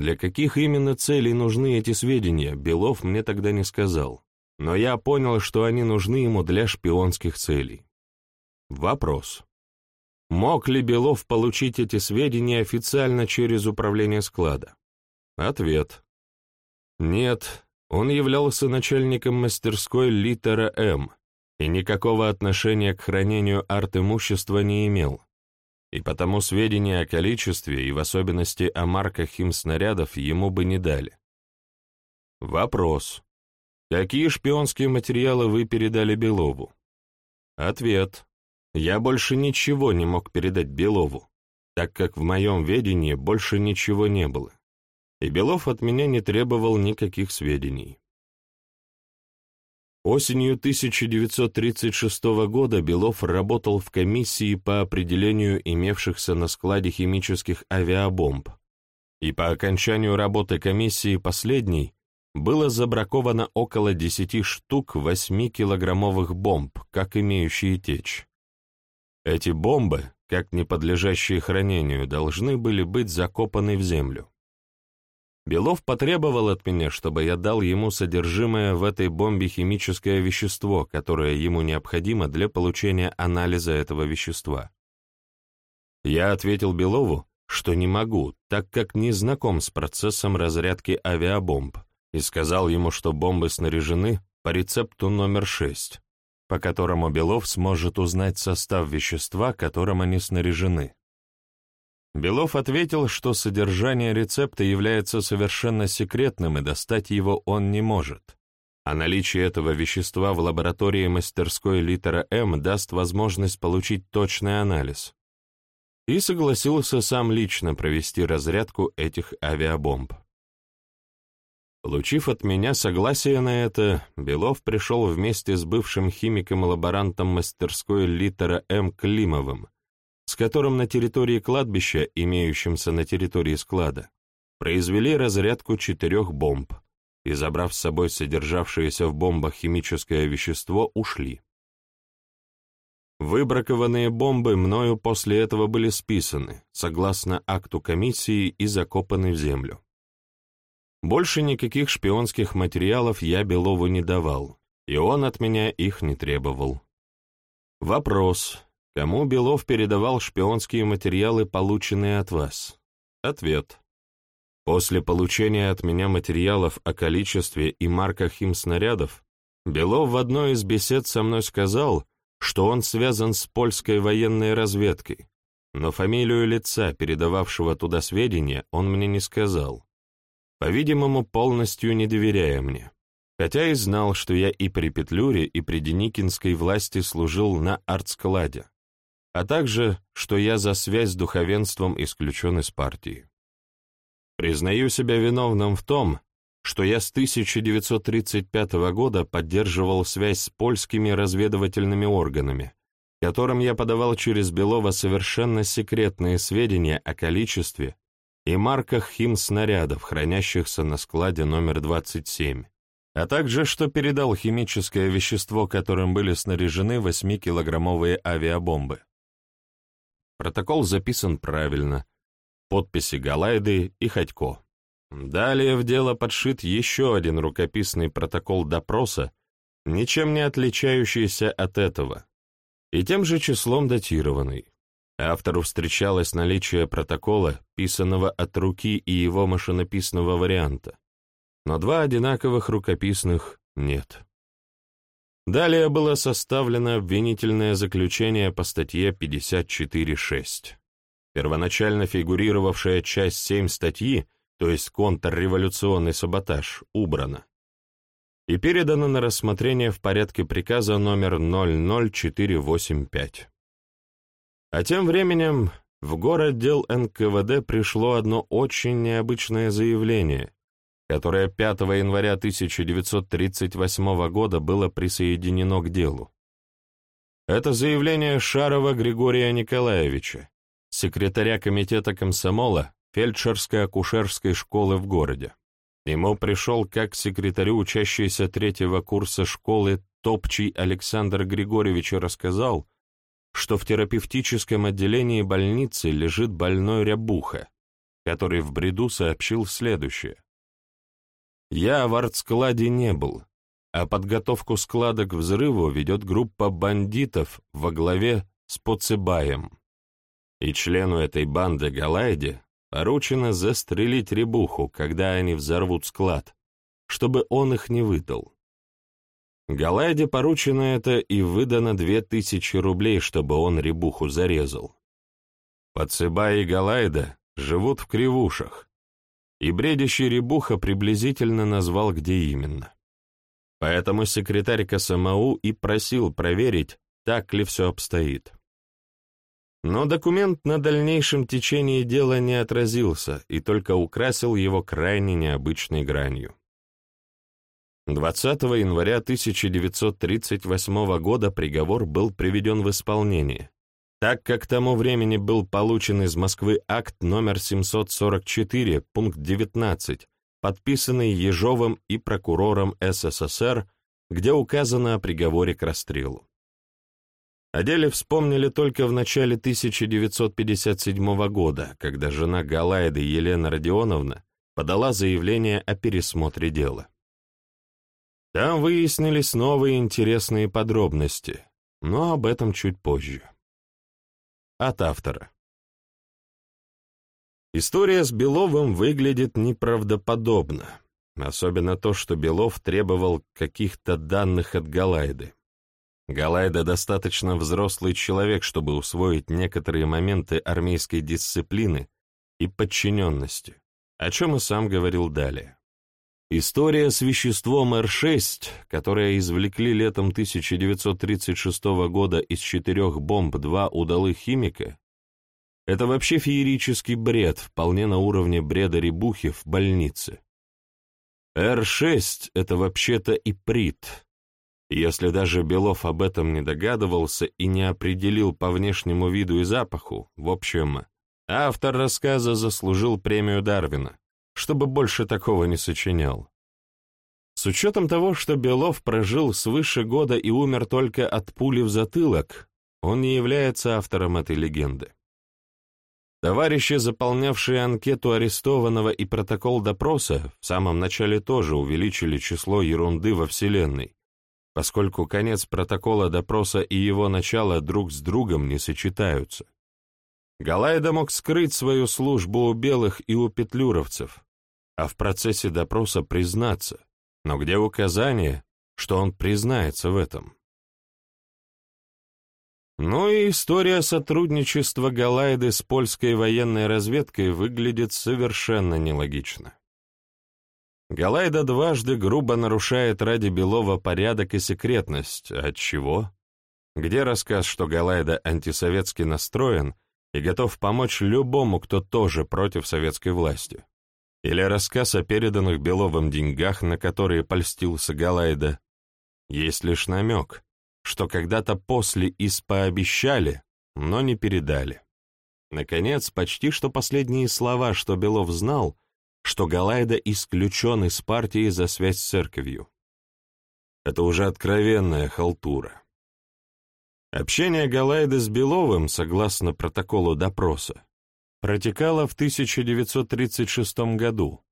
Для каких именно целей нужны эти сведения, Белов мне тогда не сказал, но я понял, что они нужны ему для шпионских целей. Вопрос. Мог ли Белов получить эти сведения официально через управление склада? Ответ. Нет, он являлся начальником мастерской Литера М и никакого отношения к хранению арт-имущества не имел, и потому сведения о количестве и в особенности о марках химснарядов ему бы не дали. Вопрос. Какие шпионские материалы вы передали Белову? Ответ. Я больше ничего не мог передать Белову, так как в моем ведении больше ничего не было, и Белов от меня не требовал никаких сведений. Осенью 1936 года Белов работал в комиссии по определению имевшихся на складе химических авиабомб, и по окончанию работы комиссии последней было забраковано около 10 штук 8-килограммовых бомб, как имеющие течь. Эти бомбы, как не подлежащие хранению, должны были быть закопаны в землю. Белов потребовал от меня, чтобы я дал ему содержимое в этой бомбе химическое вещество, которое ему необходимо для получения анализа этого вещества. Я ответил Белову, что не могу, так как не знаком с процессом разрядки авиабомб, и сказал ему, что бомбы снаряжены по рецепту номер 6 по которому Белов сможет узнать состав вещества, которым они снаряжены. Белов ответил, что содержание рецепта является совершенно секретным и достать его он не может, а наличие этого вещества в лаборатории мастерской литера М даст возможность получить точный анализ. И согласился сам лично провести разрядку этих авиабомб. Получив от меня согласие на это, Белов пришел вместе с бывшим химиком-лаборантом мастерской литера М. Климовым, с которым на территории кладбища, имеющемся на территории склада, произвели разрядку четырех бомб и, забрав с собой содержавшееся в бомбах химическое вещество, ушли. Выбракованные бомбы мною после этого были списаны, согласно акту комиссии, и закопаны в землю. Больше никаких шпионских материалов я Белову не давал, и он от меня их не требовал. Вопрос. Кому Белов передавал шпионские материалы, полученные от вас? Ответ. После получения от меня материалов о количестве и марках снарядов, Белов в одной из бесед со мной сказал, что он связан с польской военной разведкой, но фамилию лица, передававшего туда сведения, он мне не сказал по-видимому, полностью не доверяя мне, хотя и знал, что я и при Петлюре, и при Деникинской власти служил на артскладе, а также, что я за связь с духовенством исключен из партии. Признаю себя виновным в том, что я с 1935 года поддерживал связь с польскими разведывательными органами, которым я подавал через Белова совершенно секретные сведения о количестве и марках химснарядов, хранящихся на складе номер 27, а также что передал химическое вещество, которым были снаряжены 8-килограммовые авиабомбы. Протокол записан правильно, подписи Галайды и Ходько. Далее в дело подшит еще один рукописный протокол допроса, ничем не отличающийся от этого, и тем же числом датированный. Автору встречалось наличие протокола, писанного от руки и его машинописного варианта, но два одинаковых рукописных нет. Далее было составлено обвинительное заключение по статье 54.6. Первоначально фигурировавшая часть 7 статьи, то есть контрреволюционный саботаж, убрана и передана на рассмотрение в порядке приказа номер 00485. А тем временем в город дел НКВД пришло одно очень необычное заявление, которое 5 января 1938 года было присоединено к делу. Это заявление Шарова Григория Николаевича, секретаря комитета комсомола фельдшерско-акушерской школы в городе. Ему пришел как секретарю учащийся третьего курса школы Топчий Александр Григорьевич и рассказал, что в терапевтическом отделении больницы лежит больной рябуха, который в бреду сообщил следующее. «Я в артскладе не был, а подготовку склада к взрыву ведет группа бандитов во главе с Поцебаем. И члену этой банды Галайде поручено застрелить рябуху, когда они взорвут склад, чтобы он их не выдал. Галайде поручено это и выдано две тысячи рублей, чтобы он ребуху зарезал. Пацеба и Галайда живут в Кривушах, и бредящий ребуха приблизительно назвал, где именно. Поэтому секретарь КСМАУ и просил проверить, так ли все обстоит. Но документ на дальнейшем течении дела не отразился и только украсил его крайне необычной гранью. 20 января 1938 года приговор был приведен в исполнение, так как к тому времени был получен из Москвы акт номер 744, пункт 19, подписанный Ежовым и прокурором СССР, где указано о приговоре к расстрелу. О деле вспомнили только в начале 1957 года, когда жена Галайды Елена Родионовна подала заявление о пересмотре дела. Там выяснились новые интересные подробности, но об этом чуть позже. От автора. История с Беловым выглядит неправдоподобно, особенно то, что Белов требовал каких-то данных от Галайды. Галайда достаточно взрослый человек, чтобы усвоить некоторые моменты армейской дисциплины и подчиненности, о чем и сам говорил далее. История с веществом Р-6, которое извлекли летом 1936 года из четырех бомб два удалых химика, это вообще феерический бред, вполне на уровне бреда Рябухи в больнице. Р-6 — это вообще-то иприт, если даже Белов об этом не догадывался и не определил по внешнему виду и запаху, в общем, автор рассказа заслужил премию Дарвина, чтобы больше такого не сочинял. С учетом того, что Белов прожил свыше года и умер только от пули в затылок, он не является автором этой легенды. Товарищи, заполнявшие анкету арестованного и протокол допроса, в самом начале тоже увеличили число ерунды во Вселенной, поскольку конец протокола допроса и его начало друг с другом не сочетаются. Галайда мог скрыть свою службу у белых и у петлюровцев, а в процессе допроса признаться, но где указание, что он признается в этом? Ну и история сотрудничества Галайды с польской военной разведкой выглядит совершенно нелогично. Галайда дважды грубо нарушает ради Белова порядок и секретность. От чего? Где рассказ, что Галайда антисоветски настроен и готов помочь любому, кто тоже против советской власти? Или рассказ о переданных Беловым деньгах, на которые польстился Галайда? Есть лишь намек, что когда-то после ИС пообещали, но не передали. Наконец, почти что последние слова, что Белов знал — что Галайда исключен из партии за связь с церковью. Это уже откровенная халтура. Общение Галайды с Беловым, согласно протоколу допроса, протекало в 1936 году,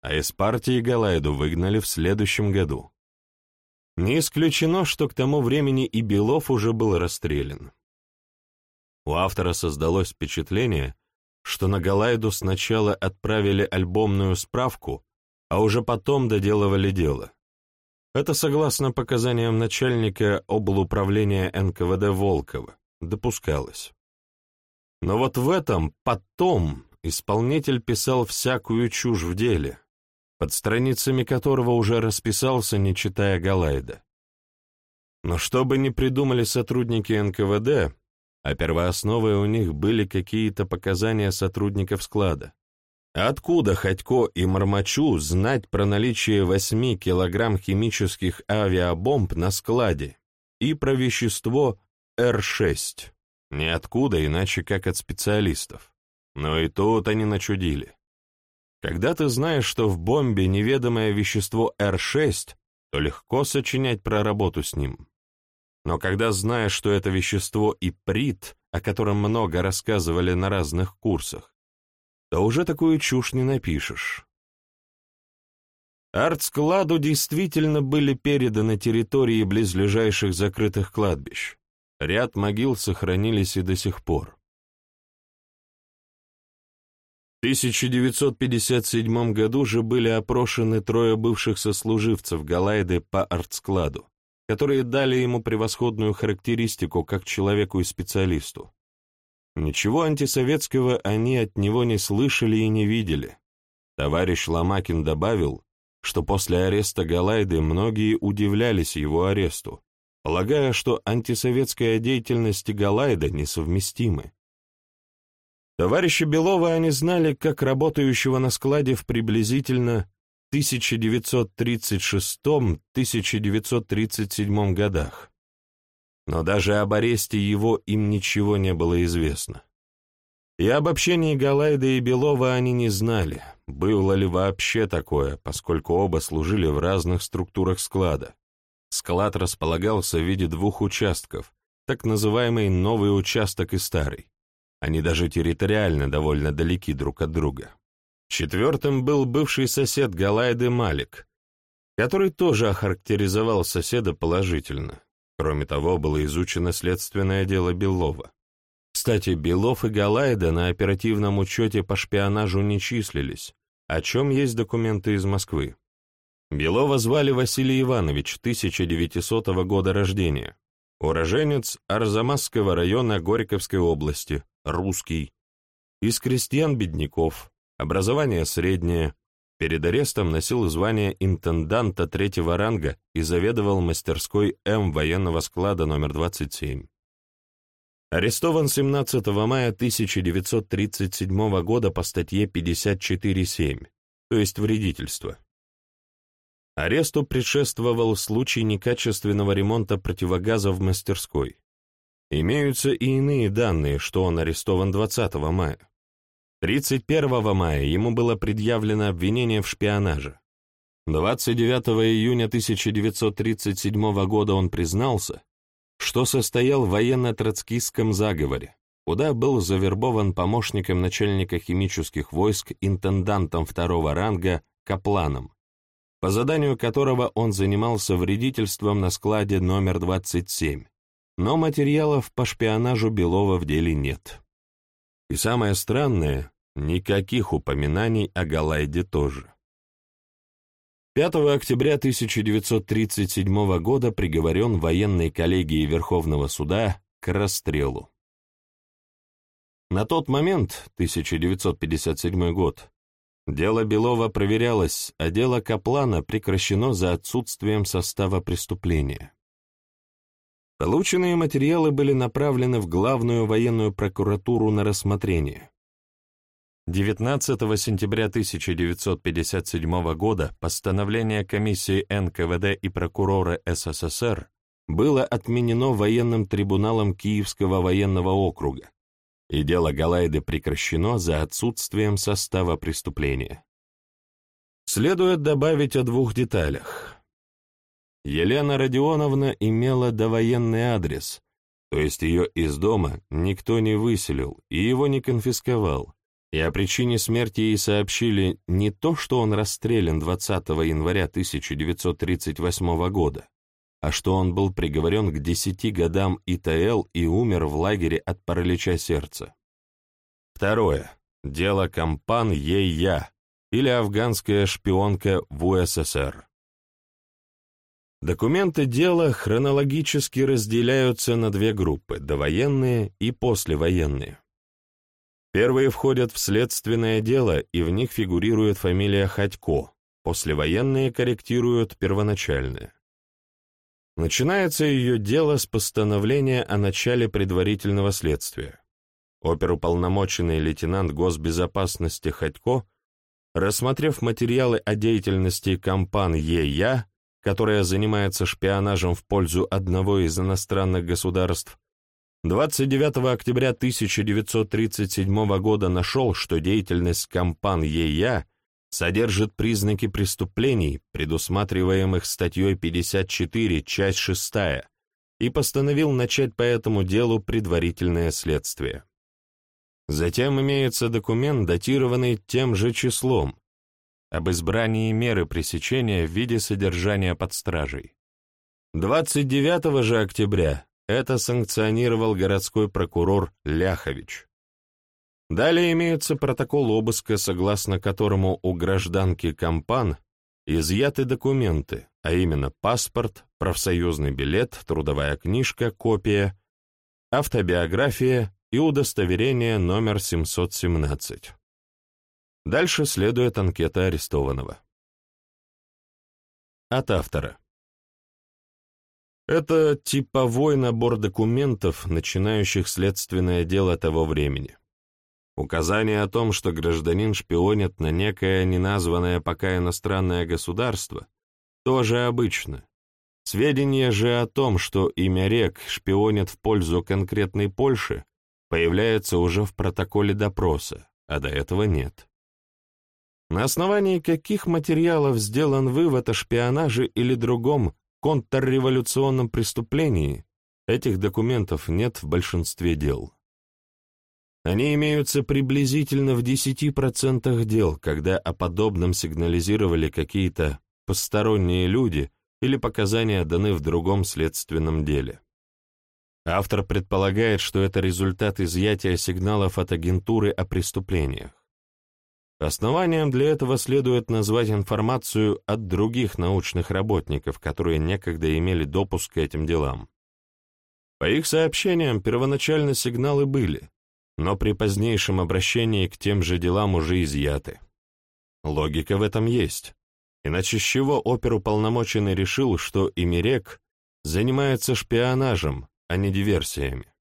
а из партии Галайду выгнали в следующем году. Не исключено, что к тому времени и Белов уже был расстрелян. У автора создалось впечатление, что на Галайду сначала отправили альбомную справку, а уже потом доделывали дело. Это согласно показаниям начальника облуправления НКВД Волкова, допускалось. Но вот в этом «потом» исполнитель писал всякую чушь в деле, под страницами которого уже расписался, не читая Галайда. Но что бы ни придумали сотрудники НКВД, а первоосновой у них были какие-то показания сотрудников склада. Откуда Ходько и Мармачу знать про наличие 8 килограмм химических авиабомб на складе и про вещество Р-6? Ниоткуда, иначе как от специалистов. Но и тут они начудили. Когда ты знаешь, что в бомбе неведомое вещество Р-6, то легко сочинять про работу с ним. Но когда знаешь, что это вещество иприт, о котором много рассказывали на разных курсах, то уже такую чушь не напишешь. Артскладу действительно были переданы территории близлежащих закрытых кладбищ. Ряд могил сохранились и до сих пор. В 1957 году же были опрошены трое бывших сослуживцев Галайды по артскладу которые дали ему превосходную характеристику как человеку и специалисту. Ничего антисоветского они от него не слышали и не видели. Товарищ Ломакин добавил, что после ареста Галайды многие удивлялись его аресту, полагая, что антисоветская деятельность и Галайда несовместимы. Товарища Белова они знали как работающего на складе в приблизительно 1936-1937 годах. Но даже об аресте его им ничего не было известно. И об общении Галайда и Белова они не знали, было ли вообще такое, поскольку оба служили в разных структурах склада. Склад располагался в виде двух участков, так называемый новый участок и старый. Они даже территориально довольно далеки друг от друга. Четвертым был бывший сосед Галайды Малик, который тоже охарактеризовал соседа положительно. Кроме того, было изучено следственное дело Белова. Кстати, Белов и Галайда на оперативном учете по шпионажу не числились, о чем есть документы из Москвы. Белова звали Василий Иванович, 1900 года рождения. уроженец Арзамасского района Горьковской области, русский, из крестьян-бедняков, образование среднее, перед арестом носил звание интенданта третьего ранга и заведовал мастерской М военного склада номер 27. Арестован 17 мая 1937 года по статье 54.7, то есть вредительство. Аресту предшествовал случай некачественного ремонта противогаза в мастерской. Имеются и иные данные, что он арестован 20 мая. 31 мая ему было предъявлено обвинение в шпионаже. 29 июня 1937 года он признался, что состоял в военно-троцкистском заговоре, куда был завербован помощником начальника химических войск интендантом второго ранга Капланом, по заданию которого он занимался вредительством на складе номер 27, но материалов по шпионажу Белова в деле нет. И самое странное, никаких упоминаний о Галайде тоже. 5 октября 1937 года приговорен военной коллегией Верховного суда к расстрелу. На тот момент, 1957 год, дело Белова проверялось, а дело Каплана прекращено за отсутствием состава преступления. Полученные материалы были направлены в Главную военную прокуратуру на рассмотрение. 19 сентября 1957 года постановление комиссии НКВД и прокурора СССР было отменено военным трибуналом Киевского военного округа, и дело Галайды прекращено за отсутствием состава преступления. Следует добавить о двух деталях. Елена Родионовна имела довоенный адрес, то есть ее из дома никто не выселил и его не конфисковал, и о причине смерти ей сообщили не то, что он расстрелян 20 января 1938 года, а что он был приговорен к 10 годам ИТЛ и умер в лагере от паралича сердца. Второе. Дело Кампан Е.Я. или афганская шпионка в УССР. Документы дела хронологически разделяются на две группы – довоенные и послевоенные. Первые входят в следственное дело, и в них фигурирует фамилия Ходько, послевоенные корректируют первоначальное. Начинается ее дело с постановления о начале предварительного следствия. Оперуполномоченный лейтенант госбезопасности Ходько, рассмотрев материалы о деятельности компании ЕЯ, которая занимается шпионажем в пользу одного из иностранных государств, 29 октября 1937 года нашел, что деятельность компании ЕЯ содержит признаки преступлений, предусматриваемых статьей 54, часть 6, и постановил начать по этому делу предварительное следствие. Затем имеется документ, датированный тем же числом, об избрании меры пресечения в виде содержания под стражей. 29 же октября это санкционировал городской прокурор Ляхович. Далее имеется протокол обыска, согласно которому у гражданки Кампан изъяты документы, а именно паспорт, профсоюзный билет, трудовая книжка, копия, автобиография и удостоверение номер 717. Дальше следует анкета арестованного. От автора. Это типовой набор документов, начинающих следственное дело того времени. Указание о том, что гражданин шпионит на некое неназванное пока иностранное государство, тоже обычно. Сведения же о том, что имя рек шпионит в пользу конкретной Польши, появляется уже в протоколе допроса, а до этого нет. На основании каких материалов сделан вывод о шпионаже или другом контрреволюционном преступлении этих документов нет в большинстве дел. Они имеются приблизительно в 10% дел, когда о подобном сигнализировали какие-то посторонние люди или показания даны в другом следственном деле. Автор предполагает, что это результат изъятия сигналов от агентуры о преступлениях. Основанием для этого следует назвать информацию от других научных работников, которые некогда имели допуск к этим делам. По их сообщениям, первоначально сигналы были, но при позднейшем обращении к тем же делам уже изъяты. Логика в этом есть. Иначе с чего оперуполномоченный решил, что Имерек занимается шпионажем, а не диверсиями?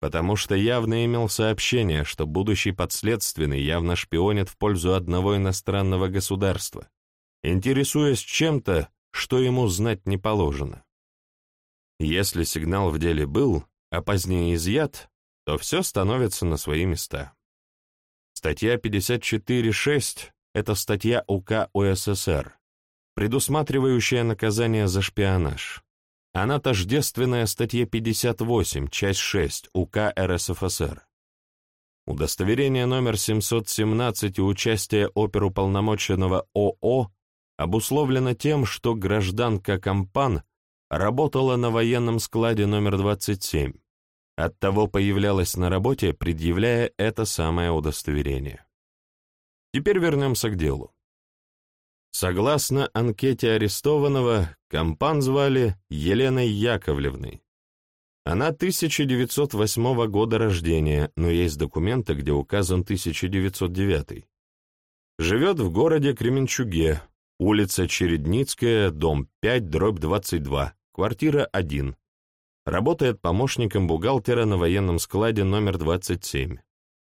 Потому что явно имел сообщение, что будущий подследственный явно шпионит в пользу одного иностранного государства, интересуясь чем-то, что ему знать не положено. Если сигнал в деле был, а позднее изъят, то все становится на свои места. Статья 54.6 — это статья УК УССР, предусматривающая наказание за шпионаж. Она тождественная статье 58, часть 6 УК РСФСР. Удостоверение номер 717 и участие оперуполномоченного ООО обусловлено тем, что гражданка Кампан работала на военном складе номер 27, оттого появлялась на работе, предъявляя это самое удостоверение. Теперь вернемся к делу. Согласно анкете арестованного, Кампан звали Еленой Яковлевной. Она 1908 года рождения, но есть документы, где указан 1909. Живет в городе Кременчуге, улица Чередницкая, дом 5, дробь 22, квартира 1. Работает помощником бухгалтера на военном складе номер 27.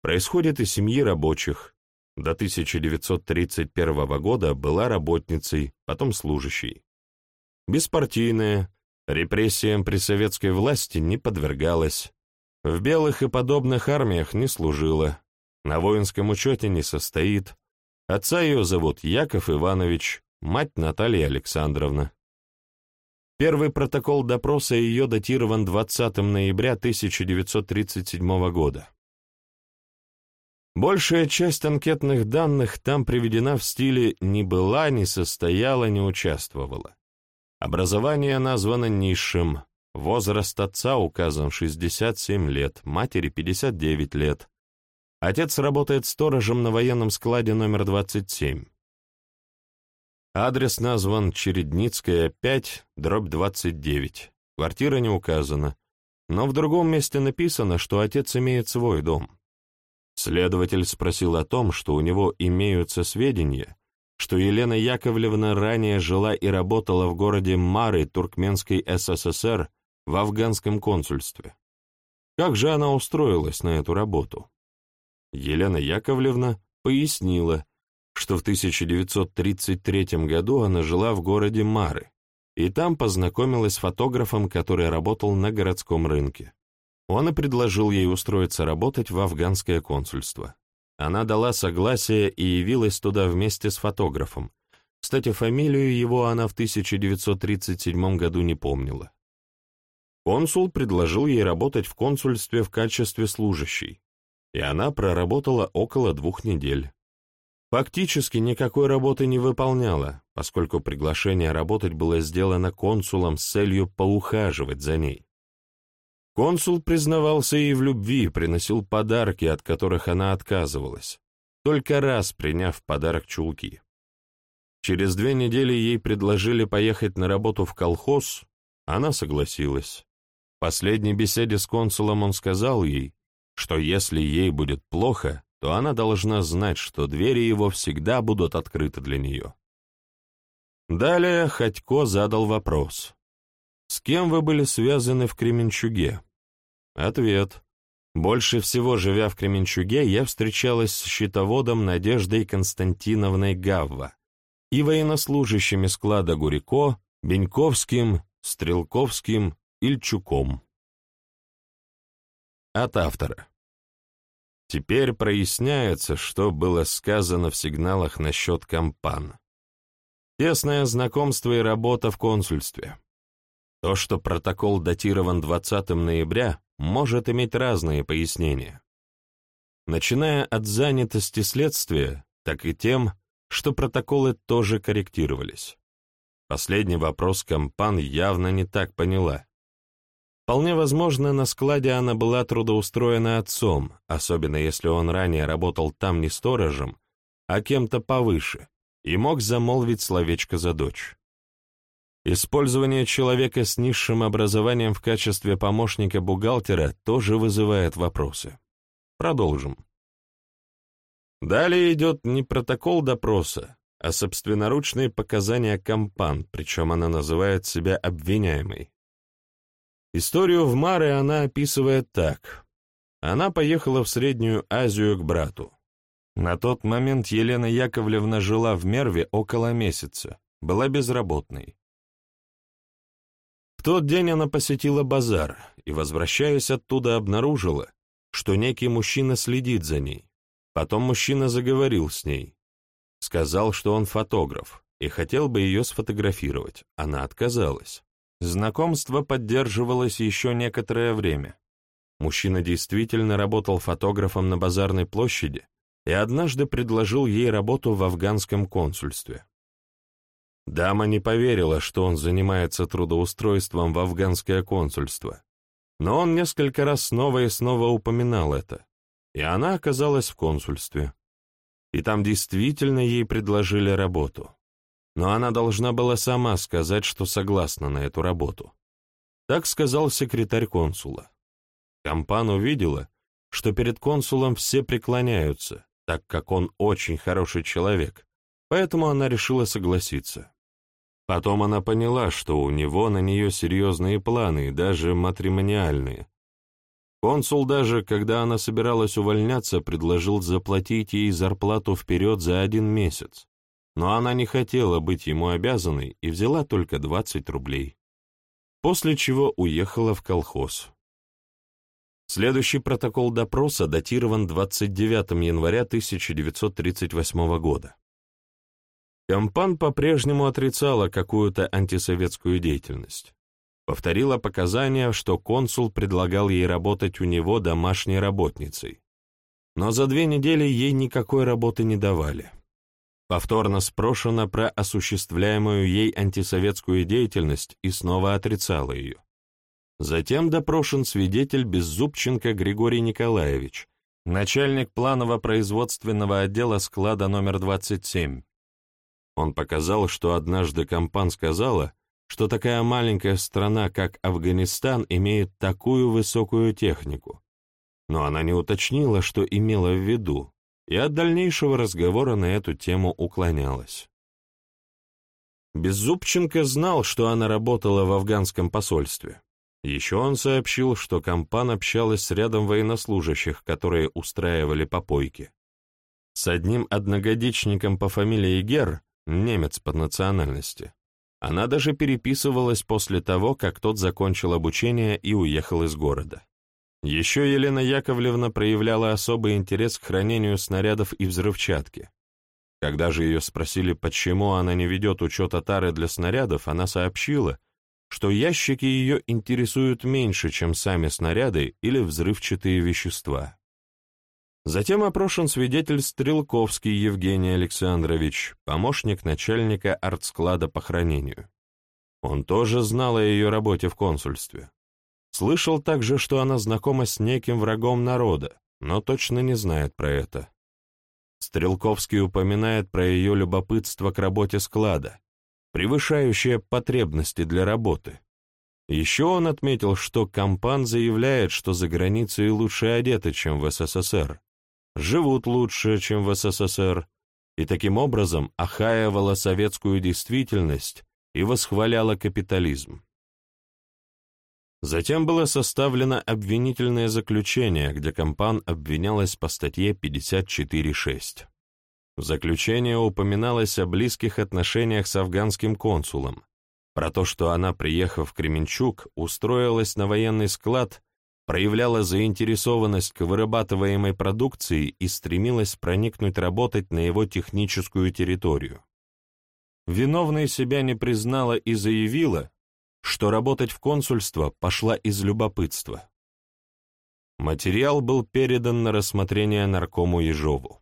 Происходит из семьи рабочих. До 1931 года была работницей, потом служащей. Беспартийная, репрессиям при советской власти не подвергалась. В белых и подобных армиях не служила, на воинском учете не состоит. Отца ее зовут Яков Иванович, мать Наталья Александровна. Первый протокол допроса ее датирован 20 ноября 1937 года. Большая часть анкетных данных там приведена в стиле «не была, не состояла, не участвовала». Образование названо низшим, возраст отца указан 67 лет, матери 59 лет. Отец работает сторожем на военном складе номер 27. Адрес назван Чередницкая, 5, дробь 29. Квартира не указана, но в другом месте написано, что отец имеет свой дом. Следователь спросил о том, что у него имеются сведения, что Елена Яковлевна ранее жила и работала в городе Мары Туркменской СССР в афганском консульстве. Как же она устроилась на эту работу? Елена Яковлевна пояснила, что в 1933 году она жила в городе Мары, и там познакомилась с фотографом, который работал на городском рынке. Он и предложил ей устроиться работать в афганское консульство. Она дала согласие и явилась туда вместе с фотографом. Кстати, фамилию его она в 1937 году не помнила. Консул предложил ей работать в консульстве в качестве служащей, и она проработала около двух недель. Фактически никакой работы не выполняла, поскольку приглашение работать было сделано консулом с целью поухаживать за ней. Консул признавался ей в любви, приносил подарки, от которых она отказывалась, только раз приняв подарок чулки. Через две недели ей предложили поехать на работу в колхоз, она согласилась. В последней беседе с консулом он сказал ей, что если ей будет плохо, то она должна знать, что двери его всегда будут открыты для нее. Далее Ходько задал вопрос. «С кем вы были связаны в Кременчуге?» Ответ. Больше всего, живя в Кременчуге, я встречалась с счетоводом Надеждой Константиновной Гавва и военнослужащими склада Гурико, Беньковским, Стрелковским, Ильчуком. От автора. Теперь проясняется, что было сказано в сигналах насчет компан. Тесное знакомство и работа в консульстве. То, что протокол датирован 20 ноября, может иметь разные пояснения. Начиная от занятости следствия, так и тем, что протоколы тоже корректировались. Последний вопрос компан явно не так поняла. Вполне возможно, на складе она была трудоустроена отцом, особенно если он ранее работал там не сторожем, а кем-то повыше, и мог замолвить словечко за дочь. Использование человека с низшим образованием в качестве помощника бухгалтера тоже вызывает вопросы. Продолжим. Далее идет не протокол допроса, а собственноручные показания компан, причем она называет себя обвиняемой. Историю в Маре она описывает так. Она поехала в Среднюю Азию к брату. На тот момент Елена Яковлевна жила в Мерве около месяца, была безработной. В тот день она посетила базар и, возвращаясь оттуда, обнаружила, что некий мужчина следит за ней. Потом мужчина заговорил с ней. Сказал, что он фотограф, и хотел бы ее сфотографировать. Она отказалась. Знакомство поддерживалось еще некоторое время. Мужчина действительно работал фотографом на базарной площади и однажды предложил ей работу в афганском консульстве. Дама не поверила, что он занимается трудоустройством в афганское консульство, но он несколько раз снова и снова упоминал это и она оказалась в консульстве. И там действительно ей предложили работу. Но она должна была сама сказать, что согласна на эту работу. Так сказал секретарь консула. Компан увидела, что перед консулом все преклоняются, так как он очень хороший человек, поэтому она решила согласиться. Потом она поняла, что у него на нее серьезные планы, даже матримониальные, Консул даже, когда она собиралась увольняться, предложил заплатить ей зарплату вперед за один месяц, но она не хотела быть ему обязанной и взяла только 20 рублей. После чего уехала в колхоз. Следующий протокол допроса датирован 29 января 1938 года. Компан по-прежнему отрицала какую-то антисоветскую деятельность. Повторила показания, что консул предлагал ей работать у него домашней работницей. Но за две недели ей никакой работы не давали. Повторно спрошена про осуществляемую ей антисоветскую деятельность и снова отрицала ее. Затем допрошен свидетель Беззубченко Григорий Николаевич, начальник планово-производственного отдела склада номер 27. Он показал, что однажды компан сказала, что такая маленькая страна, как Афганистан, имеет такую высокую технику. Но она не уточнила, что имела в виду, и от дальнейшего разговора на эту тему уклонялась. Беззубченко знал, что она работала в афганском посольстве. Еще он сообщил, что компан общалась с рядом военнослужащих, которые устраивали попойки. С одним одногодичником по фамилии Гер, немец по национальности, она даже переписывалась после того, как тот закончил обучение и уехал из города. Еще Елена Яковлевна проявляла особый интерес к хранению снарядов и взрывчатки. Когда же ее спросили, почему она не ведет учета тары для снарядов, она сообщила, что ящики ее интересуют меньше, чем сами снаряды или взрывчатые вещества. Затем опрошен свидетель Стрелковский Евгений Александрович, помощник начальника артсклада по хранению. Он тоже знал о ее работе в консульстве. Слышал также, что она знакома с неким врагом народа, но точно не знает про это. Стрелковский упоминает про ее любопытство к работе склада, превышающее потребности для работы. Еще он отметил, что Кампан заявляет, что за границей лучше одеты, чем в СССР, живут лучше, чем в СССР, и таким образом охаивала советскую действительность и восхваляла капитализм. Затем было составлено обвинительное заключение, где Компан обвинялась по статье 54.6. В заключении упоминалось о близких отношениях с афганским консулом, про то, что она, приехав в Кременчук, устроилась на военный склад проявляла заинтересованность к вырабатываемой продукции и стремилась проникнуть работать на его техническую территорию. Виновной себя не признала и заявила, что работать в консульство пошла из любопытства. Материал был передан на рассмотрение наркому Ежову.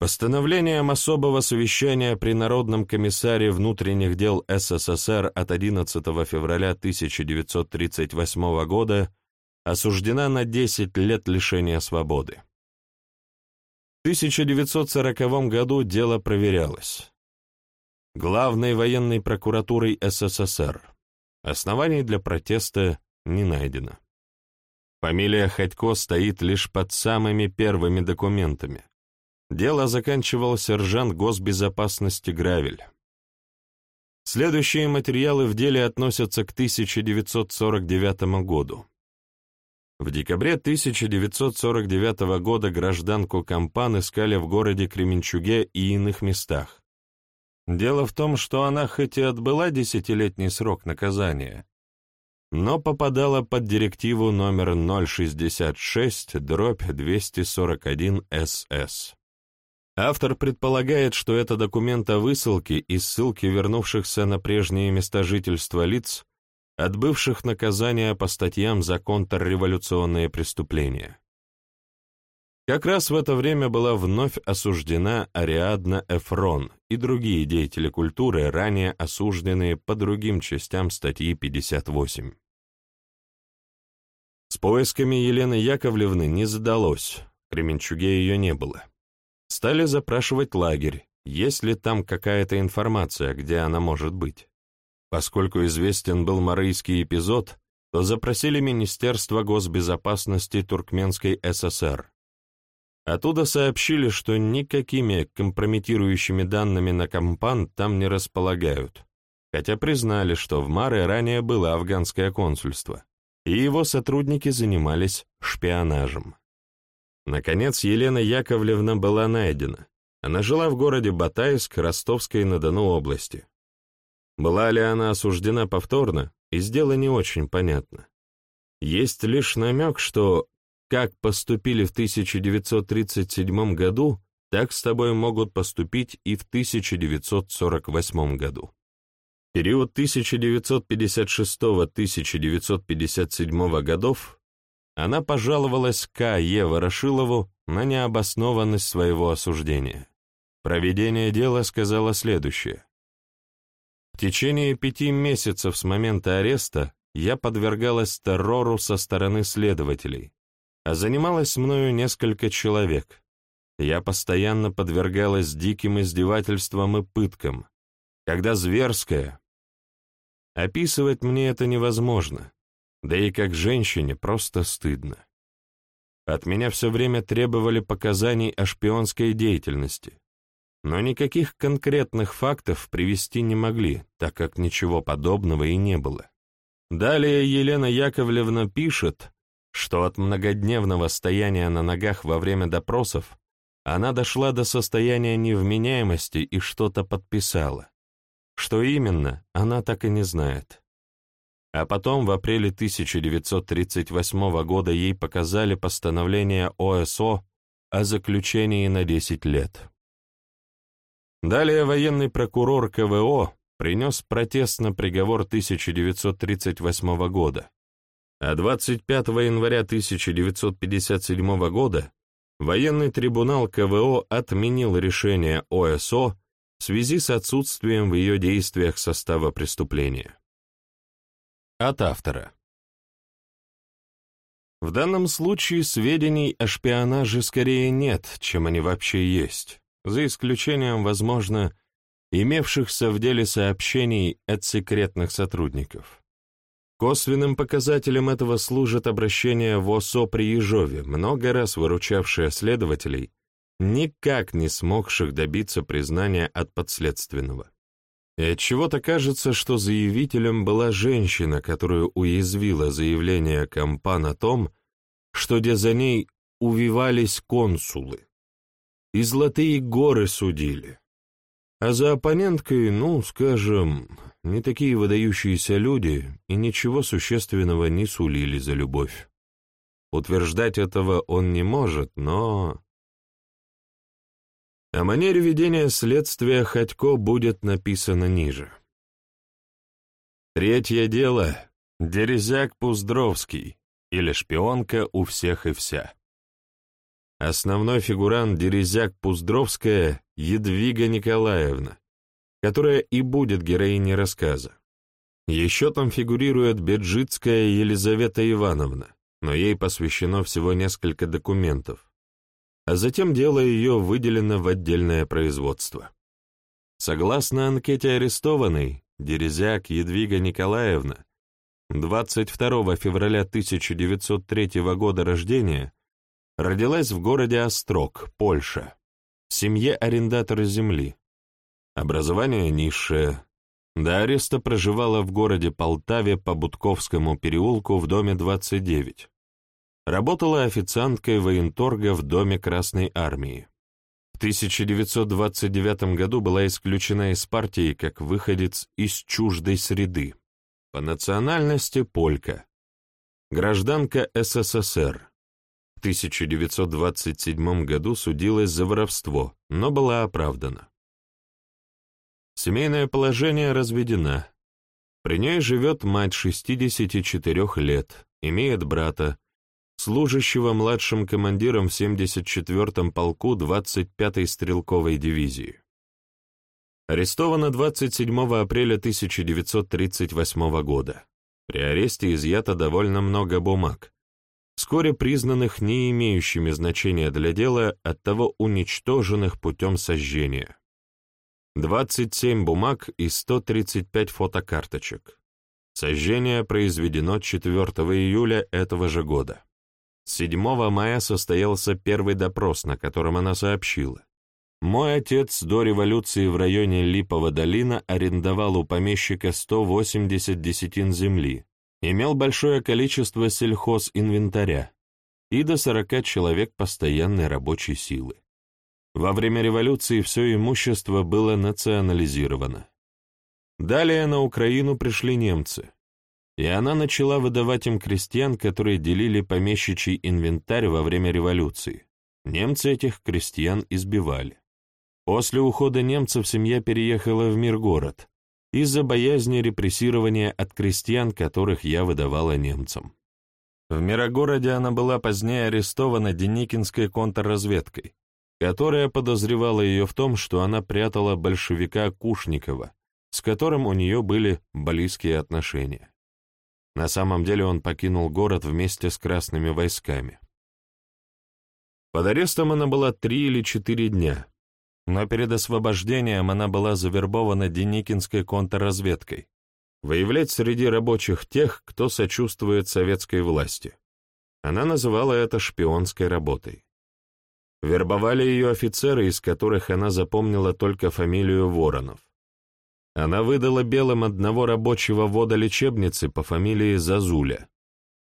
Постановлением особого совещания при Народном комиссаре внутренних дел СССР от 11 февраля 1938 года осуждена на 10 лет лишения свободы. В 1940 году дело проверялось. Главной военной прокуратурой СССР. Оснований для протеста не найдено. Фамилия Ходько стоит лишь под самыми первыми документами. Дело заканчивал сержант госбезопасности Гравель. Следующие материалы в деле относятся к 1949 году. В декабре 1949 года гражданку Кампан искали в городе Кременчуге и иных местах. Дело в том, что она хоть и отбыла десятилетний срок наказания, но попадала под директиву номер 066 дробь 241 СС. Автор предполагает, что это документ о высылке и ссылке вернувшихся на прежние места жительства лиц, отбывших наказание по статьям за контрреволюционные преступления. Как раз в это время была вновь осуждена Ариадна Эфрон и другие деятели культуры, ранее осужденные по другим частям статьи 58. С поисками Елены Яковлевны не задалось, в Кременчуге ее не было. Стали запрашивать лагерь, есть ли там какая-то информация, где она может быть. Поскольку известен был марийский эпизод, то запросили Министерство госбезопасности Туркменской ССР. Оттуда сообщили, что никакими компрометирующими данными на компан там не располагают, хотя признали, что в Маре ранее было афганское консульство, и его сотрудники занимались шпионажем. Наконец, Елена Яковлевна была найдена. Она жила в городе Батайск Ростовской-на-Дону области. Была ли она осуждена повторно, из дела не очень понятно. Есть лишь намек, что как поступили в 1937 году, так с тобой могут поступить и в 1948 году. Период 1956-1957 годов она пожаловалась К. Е. Ворошилову на необоснованность своего осуждения. Проведение дела сказала следующее. В течение пяти месяцев с момента ареста я подвергалась террору со стороны следователей, занималось мною несколько человек. Я постоянно подвергалась диким издевательствам и пыткам, когда зверское. Описывать мне это невозможно, да и как женщине просто стыдно. От меня все время требовали показаний о шпионской деятельности, но никаких конкретных фактов привести не могли, так как ничего подобного и не было. Далее Елена Яковлевна пишет, что от многодневного стояния на ногах во время допросов она дошла до состояния невменяемости и что-то подписала. Что именно, она так и не знает. А потом в апреле 1938 года ей показали постановление ОСО о заключении на 10 лет. Далее военный прокурор КВО принес протест на приговор 1938 года, а 25 января 1957 года военный трибунал КВО отменил решение ОСО в связи с отсутствием в ее действиях состава преступления. От автора. В данном случае сведений о шпионаже скорее нет, чем они вообще есть за исключением, возможно, имевшихся в деле сообщений от секретных сотрудников. Косвенным показателем этого служит обращение в ОСО при Ежове, много раз выручавшее следователей, никак не смогших добиться признания от подследственного. И отчего-то кажется, что заявителем была женщина, которую уязвило заявление Компан о том, что где за ней увивались консулы и золотые горы судили. А за оппоненткой, ну, скажем, не такие выдающиеся люди и ничего существенного не сулили за любовь. Утверждать этого он не может, но... О манере ведения следствия Ходько будет написано ниже. Третье дело — Дерезяк Пуздровский или шпионка у всех и вся. Основной фигурант Дерезяк Пуздровская Едвига Николаевна, которая и будет героиней рассказа. Еще там фигурирует Беджицкая Елизавета Ивановна, но ей посвящено всего несколько документов, а затем дело ее выделено в отдельное производство. Согласно анкете арестованной, Дерезяк Едвига Николаевна, 22 февраля 1903 года рождения, родилась в городе Острог, Польша, в семье арендатора земли. Образование низшее. До ареста проживала в городе Полтаве по Будковскому переулку в доме 29. Работала официанткой военторга в доме Красной Армии. В 1929 году была исключена из партии как выходец из чуждой среды. По национальности полька. Гражданка СССР. В 1927 году судилась за воровство, но была оправдана. Семейное положение разведена. При ней живет мать 64 лет, имеет брата, служащего младшим командиром в 74-м полку 25-й стрелковой дивизии. Арестована 27 апреля 1938 года. При аресте изъято довольно много бумаг, вскоре признанных не имеющими значения для дела, оттого уничтоженных путем сожжения. 27 бумаг и 135 фотокарточек. Сожжение произведено 4 июля этого же года. 7 мая состоялся первый допрос, на котором она сообщила. Мой отец до революции в районе Липово долина арендовал у помещика 180 десятин земли, имел большое количество сельхозинвентаря и до 40 человек постоянной рабочей силы. Во время революции все имущество было национализировано. Далее на Украину пришли немцы и она начала выдавать им крестьян, которые делили помещичий инвентарь во время революции. Немцы этих крестьян избивали. После ухода немцев семья переехала в Миргород из-за боязни репрессирования от крестьян, которых я выдавала немцам. В Мирогороде она была позднее арестована Деникинской контрразведкой, которая подозревала ее в том, что она прятала большевика Кушникова, с которым у нее были близкие отношения. На самом деле он покинул город вместе с красными войсками. Под арестом она была три или четыре дня, но перед освобождением она была завербована Деникинской контрразведкой, выявлять среди рабочих тех, кто сочувствует советской власти. Она называла это шпионской работой. Вербовали ее офицеры, из которых она запомнила только фамилию Воронов. Она выдала белым одного рабочего водолечебницы по фамилии Зазуля.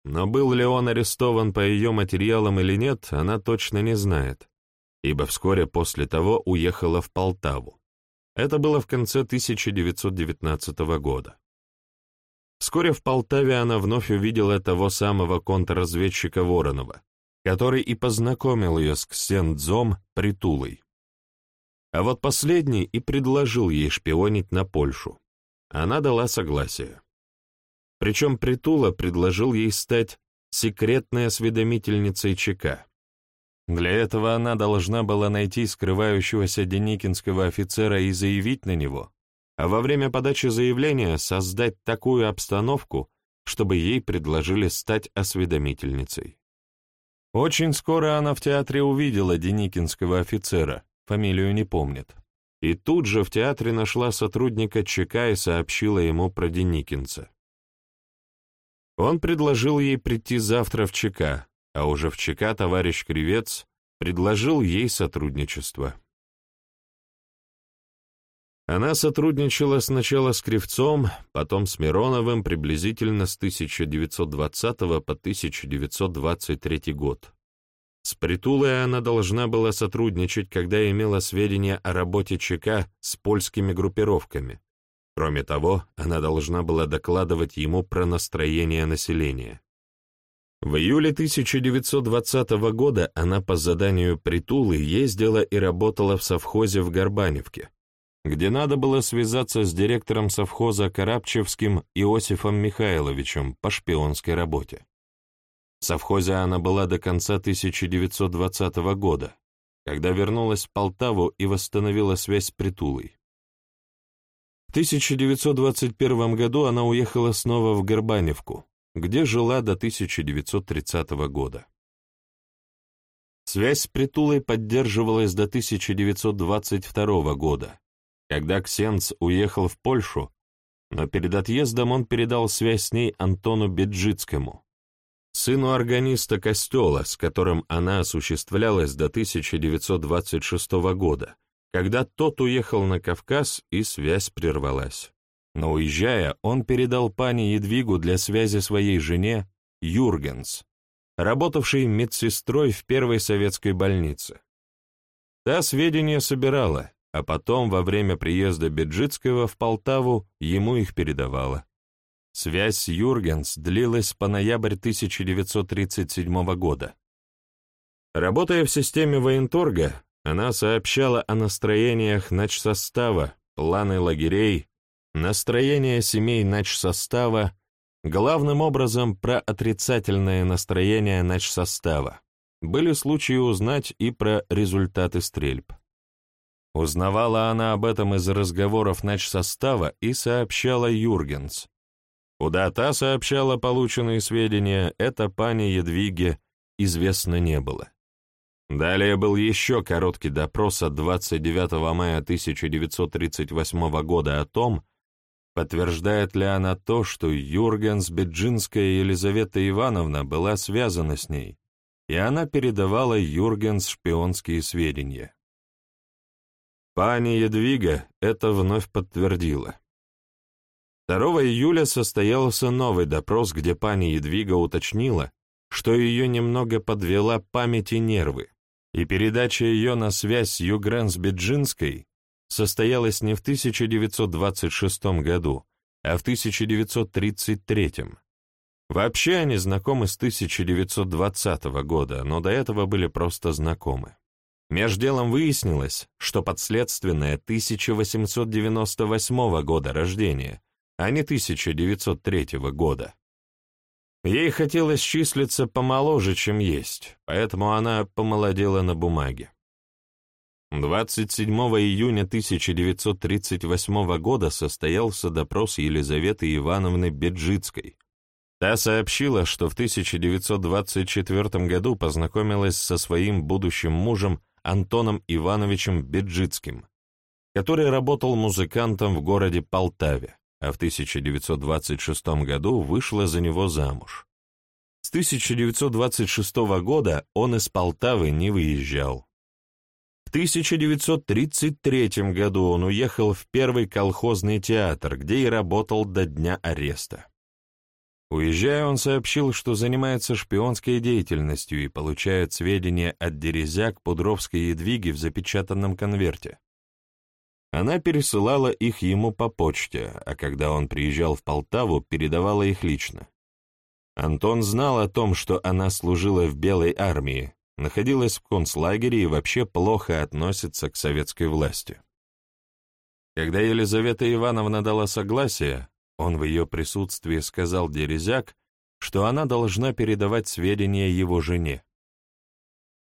Но был ли он арестован по ее материалам или нет, она точно не знает, ибо вскоре после того уехала в Полтаву. Это было в конце 1919 года. Вскоре в Полтаве она вновь увидела того самого контрразведчика Воронова, который и познакомил ее с Ксендзом Притулой. А вот последний и предложил ей шпионить на Польшу. Она дала согласие. Причем Притула предложил ей стать секретной осведомительницей ЧК. Для этого она должна была найти скрывающегося деникинского офицера и заявить на него, а во время подачи заявления создать такую обстановку, чтобы ей предложили стать осведомительницей. Очень скоро она в театре увидела деникинского офицера, фамилию не помнит. И тут же в театре нашла сотрудника ЧК и сообщила ему про Деникинца. Он предложил ей прийти завтра в ЧК, а уже в ЧК товарищ Кривец предложил ей сотрудничество. Она сотрудничала сначала с Кривцом, потом с Мироновым приблизительно с 1920 по 1923 год. С Притулой она должна была сотрудничать, когда имела сведения о работе ЧК с польскими группировками. Кроме того, она должна была докладывать ему про настроение населения. В июле 1920 года она по заданию Притулы ездила и работала в совхозе в Горбаневке, где надо было связаться с директором совхоза Карабчевским Иосифом Михайловичем по шпионской работе. В совхозе она была до конца 1920 года, когда вернулась в Полтаву и восстановила связь с Притулой. В 1921 году она уехала снова в Горбаневку, где жила до 1930 года. Связь с Притулой поддерживалась до 1922 года, когда Ксенц уехал в Польшу, но перед отъездом он передал связь с ней Антону Беджицкому, сыну органиста костела, с которым она осуществлялась до 1926 года, когда тот уехал на Кавказ и связь прервалась. Но уезжая, он передал пане Едвигу для связи своей жене Юргенс, работавшей медсестрой в первой советской больнице. Та сведения собирала, а потом во время приезда Беджицкого в Полтаву ему их передавала. Связь с Юргенс длилась по ноябрь 1937 года. Работая в системе военторга, она сообщала о настроениях начсостава, планы лагерей, настроения семей начсостава, главным образом про отрицательное настроение начсостава. Были случаи узнать и про результаты стрельб. Узнавала она об этом из разговоров начсостава и сообщала Юргенс. Куда та сообщала полученные сведения, это пани Едвиге известно не было. Далее был еще короткий допрос от 29 мая 1938 года о том, подтверждает ли она то, что Юргенс Беджинская Елизавета Ивановна была связана с ней, и она передавала Юргенс шпионские сведения. Пани Едвига это вновь подтвердила. 2 июля состоялся новый допрос, где пани Едвига уточнила, что ее немного подвела память и нервы, и передача ее на связь с Югренс Беджинской состоялась не в 1926 году, а в 1933. Вообще они знакомы с 1920 года, но до этого были просто знакомы. Меж делом выяснилось, что подследственная 1898 года рождения, а не 1903 года. Ей хотелось числиться помоложе, чем есть, поэтому она помолодела на бумаге. 27 июня 1938 года состоялся допрос Елизаветы Ивановны Беджицкой. Та сообщила, что в 1924 году познакомилась со своим будущим мужем Антоном Ивановичем Беджицким, который работал музыкантом в городе Полтаве, а в 1926 году вышла за него замуж. С 1926 года он из Полтавы не выезжал. В 1933 году он уехал в первый колхозный театр, где и работал до дня ареста. Уезжая, он сообщил, что занимается шпионской деятельностью и получает сведения от Дерезяк Пудровской Едвиги в запечатанном конверте. Она пересылала их ему по почте, а когда он приезжал в Полтаву, передавала их лично. Антон знал о том, что она служила в Белой армии, находилась в концлагере и вообще плохо относится к советской власти. Когда Елизавета Ивановна дала согласие, он в ее присутствии сказал Дерезяк, что она должна передавать сведения его жене.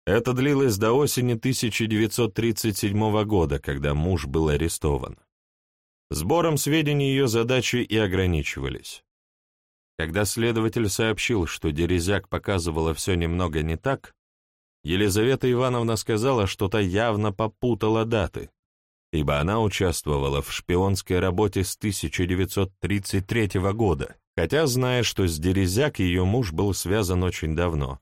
Это длилось до осени 1937 года, когда муж был арестован. Сбором сведений ее задачи и ограничивались. Когда следователь сообщил, что Дерезяк показывала все немного не так, Елизавета Ивановна сказала, что та явно попутала даты, ибо она участвовала в шпионской работе с 1933 года, хотя зная, что с Дерезяк ее муж был связан очень давно.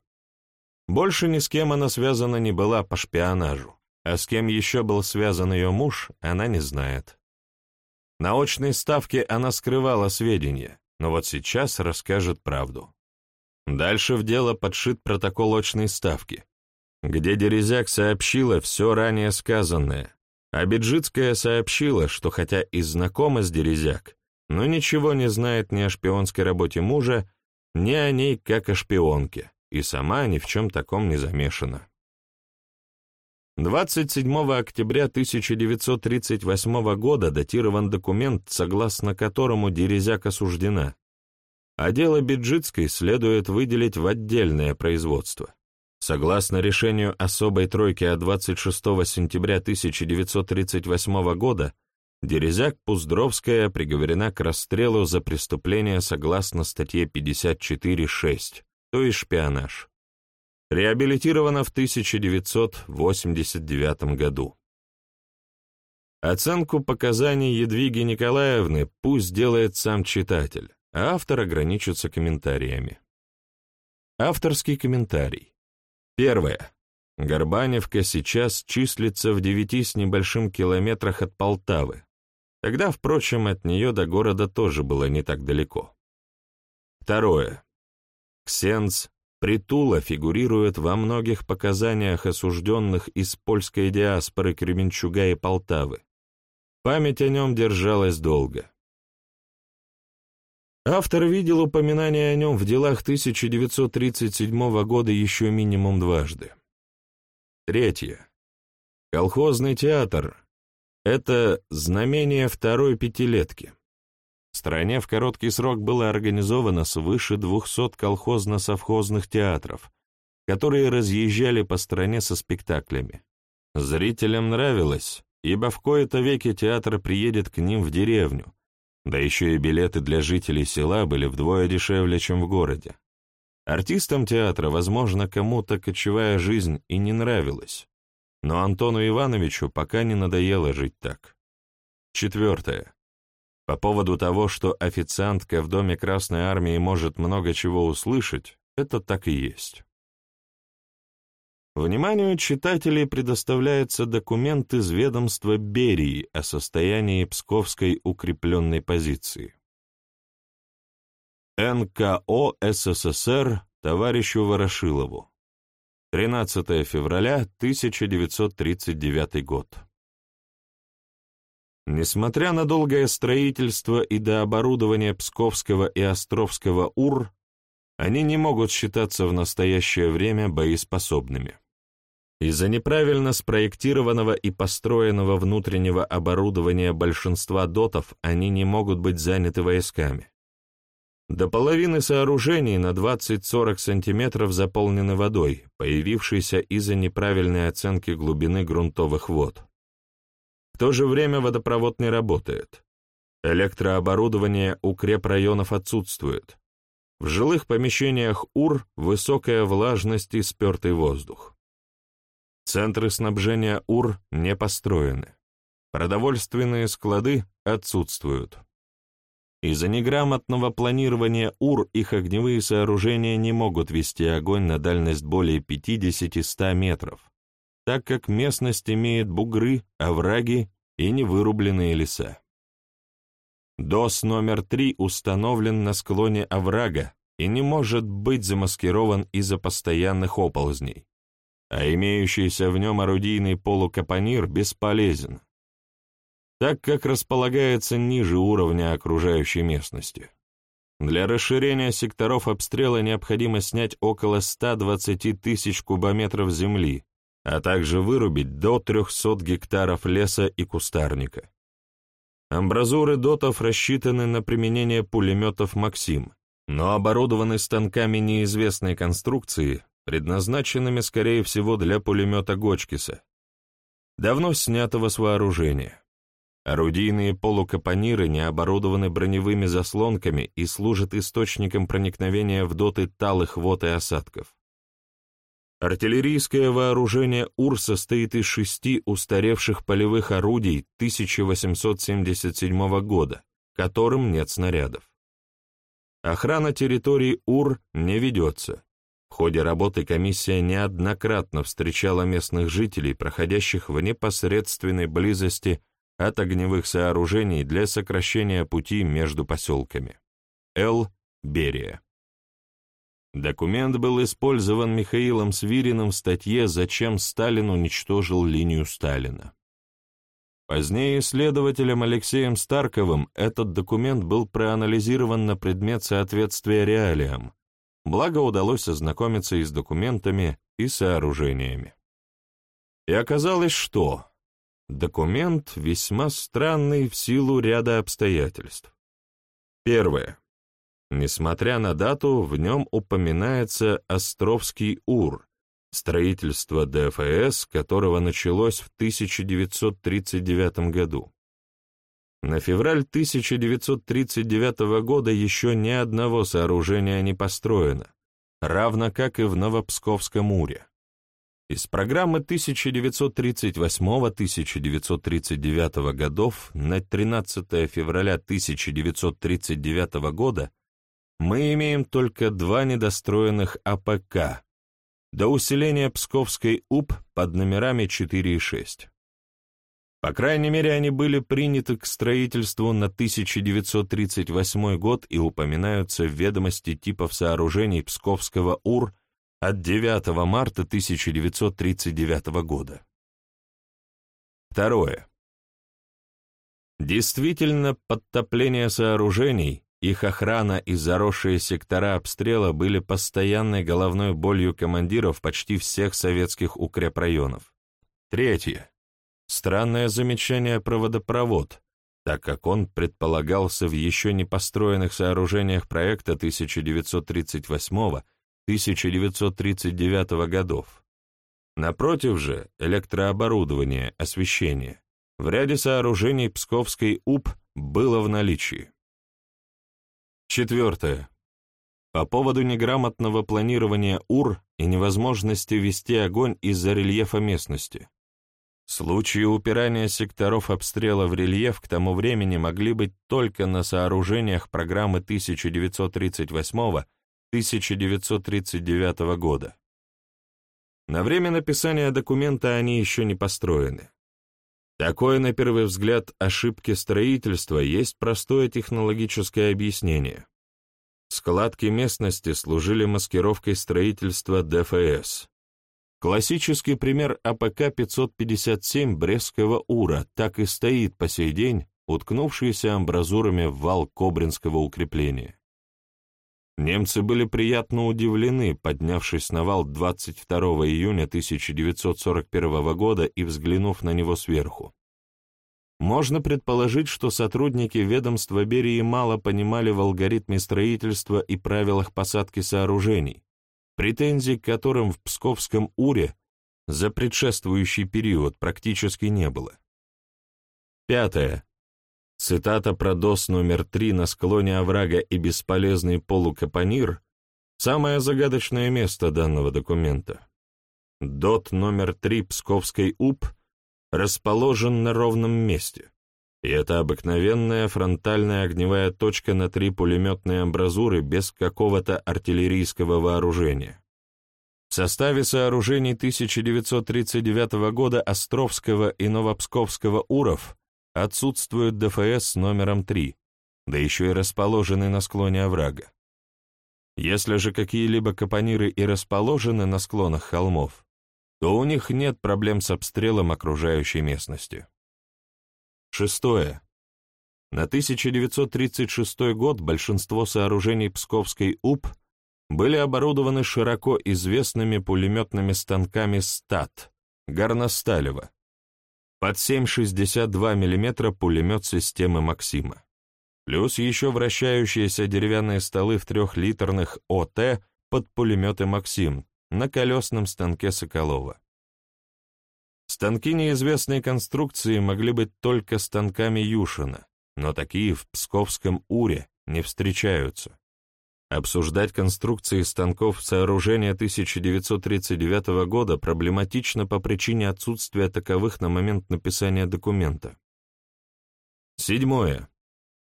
Больше ни с кем она связана не была по шпионажу, а с кем еще был связан ее муж, она не знает. На очной ставке она скрывала сведения, но вот сейчас расскажет правду. Дальше в дело подшит протокол очной ставки, где Дерезяк сообщила все ранее сказанное, а Беджицкая сообщила, что хотя и знакома с Дерезяк, но ничего не знает ни о шпионской работе мужа, ни о ней как о шпионке, и сама ни в чем таком не замешана. 27 октября 1938 года датирован документ, согласно которому Дерезяк осуждена, а дело Беджицкой следует выделить в отдельное производство. Согласно решению особой тройки от 26 сентября 1938 года, Дерезяк-Пуздровская приговорена к расстрелу за преступление согласно статье 54.6, то есть шпионаж. Реабилитирована в 1989 году. Оценку показаний Едвиги Николаевны пусть делает сам читатель, а автор ограничится комментариями. Авторский комментарий. Первое. Горбаневка сейчас числится в девяти с небольшим километрах от Полтавы. Тогда, впрочем, от нее до города тоже было не так далеко. Второе. Ксенц Притула фигурирует во многих показаниях осужденных из польской диаспоры Кременчуга и Полтавы. Память о нем держалась долго. Автор видел упоминание о нем в делах 1937 года еще минимум дважды. Третье. Колхозный театр — это знамение второй пятилетки. В стране в короткий срок было организовано свыше 200 колхозно-совхозных театров, которые разъезжали по стране со спектаклями. Зрителям нравилось, ибо в кои-то веки театр приедет к ним в деревню, да еще и билеты для жителей села были вдвое дешевле, чем в городе. Артистам театра, возможно, кому-то кочевая жизнь и не нравилась, но Антону Ивановичу пока не надоело жить так. Четвертое. По поводу того, что официантка в Доме Красной Армии может много чего услышать, это так и есть. Вниманию читателей предоставляется документ из ведомства Берии о состоянии Псковской укрепленной позиции. НКО СССР товарищу Ворошилову. 13 февраля 1939 год. Несмотря на долгое строительство и дооборудование Псковского и Островского УР, они не могут считаться в настоящее время боеспособными. Из-за неправильно спроектированного и построенного внутреннего оборудования большинства дотов они не могут быть заняты войсками. До половины сооружений на 20-40 сантиметров заполнены водой, появившейся из-за неправильной оценки глубины грунтовых вод. В то же время водопровод не работает. Электрооборудование укрепрайонов отсутствует. В жилых помещениях УР высокая влажность и спертый воздух. Центры снабжения УР не построены. Продовольственные склады отсутствуют. Из-за неграмотного планирования УР их огневые сооружения не могут вести огонь на дальность более 50-100 метров, так как местность имеет бугры, овраги и невырубленные леса. ДОС номер 3 установлен на склоне оврага и не может быть замаскирован из-за постоянных оползней а имеющийся в нем орудийный полукапонир бесполезен, так как располагается ниже уровня окружающей местности. Для расширения секторов обстрела необходимо снять около 120 тысяч кубометров земли, а также вырубить до 300 гектаров леса и кустарника. Амбразуры дотов рассчитаны на применение пулеметов «Максим», но оборудованы станками неизвестной конструкции, предназначенными, скорее всего, для пулемета Гочкиса, давно снятого с вооружения. Орудийные полукапониры не оборудованы броневыми заслонками и служат источником проникновения в доты талых вод и осадков. Артиллерийское вооружение УР состоит из шести устаревших полевых орудий 1877 года, которым нет снарядов. Охрана территории УР не ведется, ходе работы комиссия неоднократно встречала местных жителей, проходящих в непосредственной близости от огневых сооружений для сокращения пути между поселками. Л. Берия. Документ был использован Михаилом Свириным в статье «Зачем Сталин уничтожил линию Сталина». Позднее исследователем Алексеем Старковым этот документ был проанализирован на предмет соответствия реалиям, благо удалось ознакомиться и с документами, и сооружениями. И оказалось, что документ весьма странный в силу ряда обстоятельств. Первое. Несмотря на дату, в нем упоминается Островский УР, строительство ДФС, которого началось в 1939 году. На февраль 1939 года еще ни одного сооружения не построено, равно как и в Новопсковском Уре. Из программы 1938-1939 годов на 13 февраля 1939 года мы имеем только два недостроенных АПК до усиления Псковской УР под номерами 4 и 6. По крайней мере, они были приняты к строительству на 1938 год и упоминаются в ведомости типов сооружений Псковского УР от 9 марта 1939 года. Второе. Действительно, подтопление сооружений, их охрана и заросшие сектора обстрела были постоянной головной болью командиров почти всех советских укрепрайонов. Третье. Странное замечание про водопровод, так как он предполагался в еще не построенных сооружениях проекта 1938 1939 годов. Напротив же, электрооборудование, освещение в ряде сооружений Псковской УП было в наличии. Четвертое. По поводу неграмотного планирования УР и невозможности вести огонь из-за рельефа местности. Случаи упирания секторов обстрела в рельеф к тому времени могли быть только на сооружениях программы 1938 1939 года. На время написания документа они еще не построены. Такой, на первый взгляд, ошибки строительства есть простое технологическое объяснение. Складки местности служили маскировкой строительства ДФС. Классический пример АПК-557 Брестского УРа так и стоит по сей день, уткнувшийся амбразурами в вал Кобринского укрепления. Немцы были приятно удивлены, поднявшись на вал 22 июня 1941 года и взглянув на него сверху. Можно предположить, что сотрудники ведомства Берии мало понимали в алгоритме строительства и правилах посадки сооружений, претензий к которым в Псковском УРе за предшествующий период практически не было. Пятое. Цитата про ДОС номер 3 на склоне оврага и бесполезный полукапонир — самое загадочное место данного документа. ДОТ номер 3 Псковской УП расположен на ровном месте, и это обыкновенная фронтальная огневая точка на три пулеметные амбразуры без какого-то артиллерийского вооружения. В составе сооружений 1939 года Островского и Новопсковского УРов отсутствует ДФС с номером 3, да еще и расположены на склоне оврага. Если же какие-либо капониры и расположены на склонах холмов, то у них нет проблем с обстрелом окружающей местности. Шестое. На 1936 год большинство сооружений Псковской УП были оборудованы широко известными пулеметными станками «Стат» Горносталева, под 7,62 мм пулемет системы «Максима». Плюс еще вращающиеся деревянные столы в трехлитрных ОТ под пулеметы «Максим» на колесном станке Соколова. Станки неизвестной конструкции могли быть только станками Юшина, но такие в Псковском Уре не встречаются. Обсуждать конструкции станков сооружения 1939 года проблематично по причине отсутствия таковых на момент написания документа. Седьмое.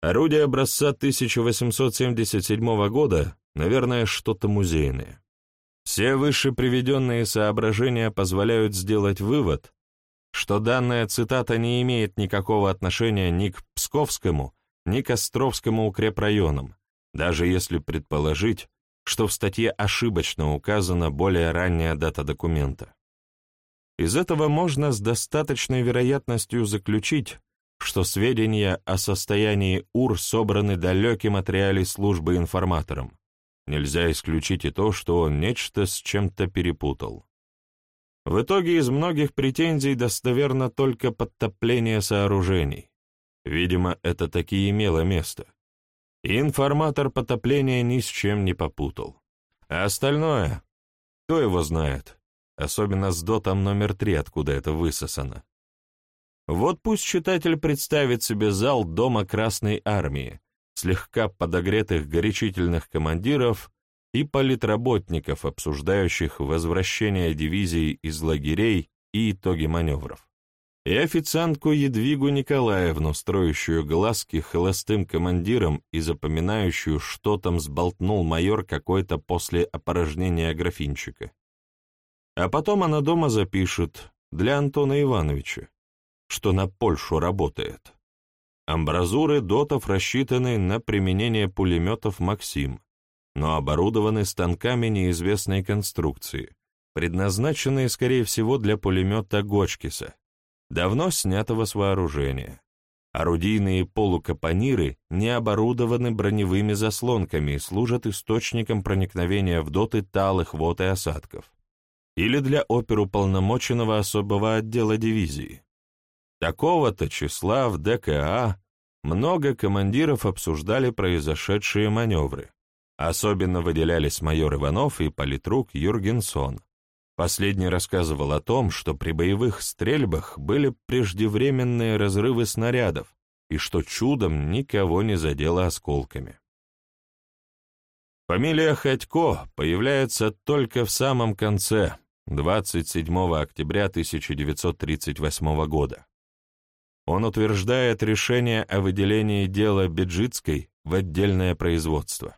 Орудие образца 1877 года, наверное, что-то музейное. Все выше приведенные соображения позволяют сделать вывод, что данная цитата не имеет никакого отношения ни к Псковскому, ни к Островскому укрепрайонам, даже если предположить, что в статье ошибочно указана более ранняя дата документа. Из этого можно с достаточной вероятностью заключить, что сведения о состоянии УР собраны далеким от реалий службы информатором. Нельзя исключить и то, что он нечто с чем-то перепутал. В итоге из многих претензий достоверно только подтопление сооружений. Видимо, это таки имело место. Информатор потопления ни с чем не попутал. А остальное, кто его знает, особенно с дотом номер три, откуда это высосано. Вот пусть читатель представит себе зал Дома Красной Армии, слегка подогретых горячительных командиров, и политработников, обсуждающих возвращение дивизий из лагерей и итоги маневров, и официантку Едвигу Николаевну, строящую глазки холостым командиром и запоминающую, что там сболтнул майор какой-то после опорожнения графинчика. А потом она дома запишет для Антона Ивановича, что на Польшу работает. Амбразуры дотов рассчитаны на применение пулеметов «Максим», но оборудованы станками неизвестной конструкции, предназначенные, скорее всего, для пулемета Гочкиса, давно снятого с вооружения. Орудийные полукапониры не оборудованы броневыми заслонками и служат источником проникновения в доты талых вод и осадков. Или для оперуполномоченного особого отдела дивизии. Такого-то числа в ДКА много командиров обсуждали произошедшие маневры. Особенно выделялись майор Иванов и политрук Юргенсон. Последний рассказывал о том, что при боевых стрельбах были преждевременные разрывы снарядов и что чудом никого не задело осколками. Фамилия Ходько появляется только в самом конце, 27 октября 1938 года. Он утверждает решение о выделении дела Беджицкой в отдельное производство.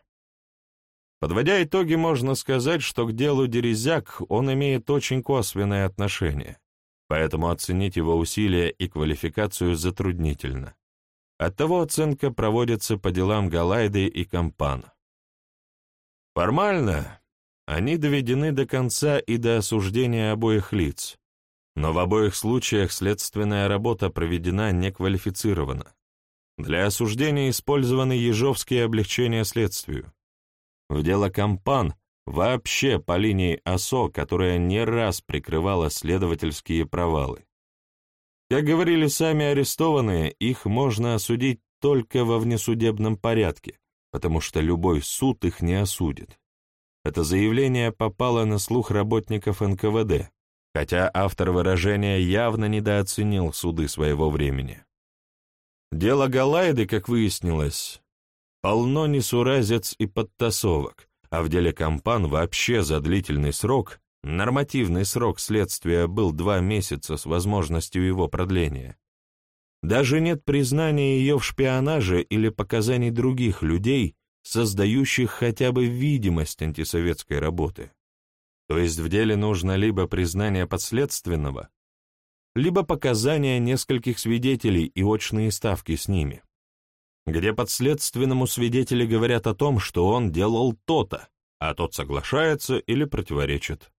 Подводя итоги, можно сказать, что к делу Дерезяк он имеет очень косвенное отношение, поэтому оценить его усилия и квалификацию затруднительно. Оттого оценка проводится по делам Галайды и Кампана. Формально они доведены до конца и до осуждения обоих лиц, но в обоих случаях следственная работа проведена неквалифицированно. Для осуждения использованы ежовские облегчения следствию. В дело Кампан вообще по линии ОСО, которая не раз прикрывала следовательские провалы. Как говорили сами арестованные, их можно осудить только во внесудебном порядке, потому что любой суд их не осудит. Это заявление попало на слух работников НКВД, хотя автор выражения явно недооценил суды своего времени. Дело Галайды, как выяснилось, полно несуразец и подтасовок, а в деле Кампан вообще за длительный срок, нормативный срок следствия был два месяца с возможностью его продления. Даже нет признания ее в шпионаже или показаний других людей, создающих хотя бы видимость антисоветской работы. То есть в деле нужно либо признание подследственного, либо показания нескольких свидетелей и очные ставки с ними, где подследственному свидетели говорят о том, что он делал то-то, а тот соглашается или противоречит.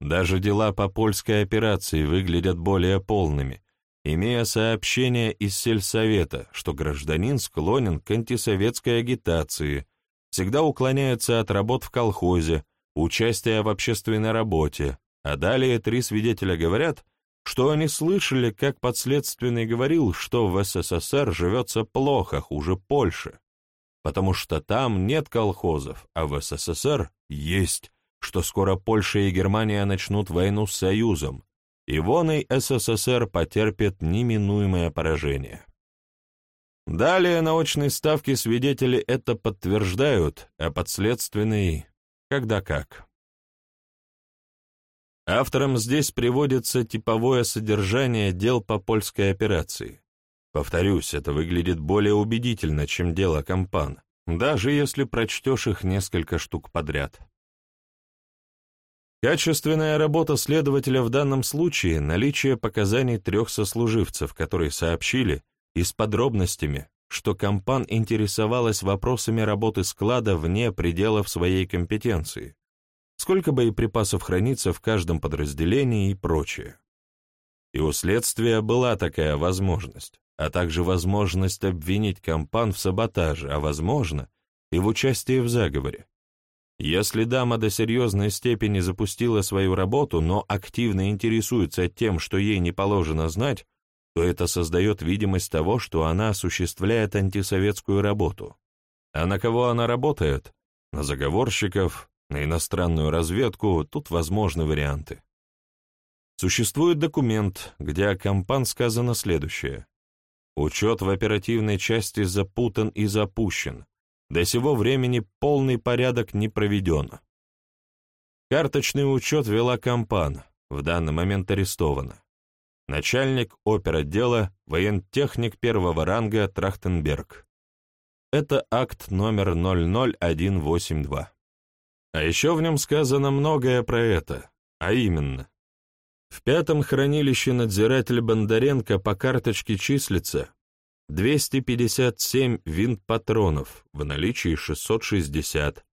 Даже дела по польской операции выглядят более полными, имея сообщение из сельсовета, что гражданин склонен к антисоветской агитации, всегда уклоняется от работ в колхозе, участия в общественной работе, а далее три свидетеля говорят, что они слышали, как подследственный говорил, что в СССР живется плохо, хуже Польши, потому что там нет колхозов, а в СССР есть, что скоро Польша и Германия начнут войну с Союзом, и вон и СССР потерпит неминуемое поражение. Далее на очной ставке свидетели это подтверждают, а подследственный когда как. Автором здесь приводится типовое содержание дел по польской операции. Повторюсь, это выглядит более убедительно, чем дело Кампан, даже если прочтешь их несколько штук подряд. Качественная работа следователя в данном случае — наличие показаний трех сослуживцев, которые сообщили, и с подробностями, что Кампан интересовалась вопросами работы склада вне пределов своей компетенции, сколько боеприпасов хранится в каждом подразделении и прочее. И у следствия была такая возможность, а также возможность обвинить Кампан в саботаже, а возможно, и в участии в заговоре. Если дама до серьезной степени запустила свою работу, но активно интересуется тем, что ей не положено знать, то это создает видимость того, что она осуществляет антисоветскую работу. А на кого она работает? На заговорщиков, на иностранную разведку, тут возможны варианты. Существует документ, где о Кампан сказано следующее. Учет в оперативной части запутан и запущен. До сего времени полный порядок не проведен. Карточный учет вела компан, в данный момент арестована. Начальник оперотдела, воентехник первого ранга Трахтенберг. Это акт номер 00182. А еще в нем сказано многое про это, а именно. В пятом хранилище надзиратель Бондаренко по карточке числится 257 винт-патронов, в наличии 660.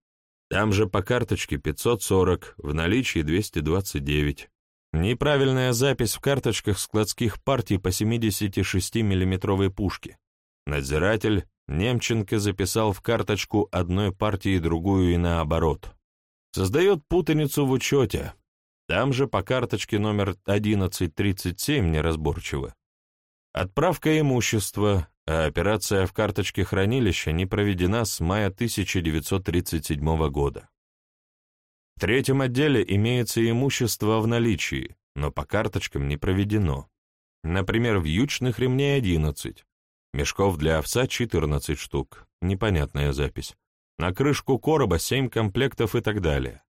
Там же по карточке 540, в наличии 229. Неправильная запись в карточках складских партий по 76 миллиметровой пушке. Надзиратель Немченко записал в карточку одной партии другую и наоборот. Создает путаницу в учете. Там же по карточке номер 1137 неразборчиво. Отправка имущества, а операция в карточке хранилища не проведена с мая 1937 года. В третьем отделе имеется имущество в наличии, но по карточкам не проведено. Например, вьючных ремней 11, мешков для овса 14 штук, непонятная запись, на крышку короба 7 комплектов и так далее.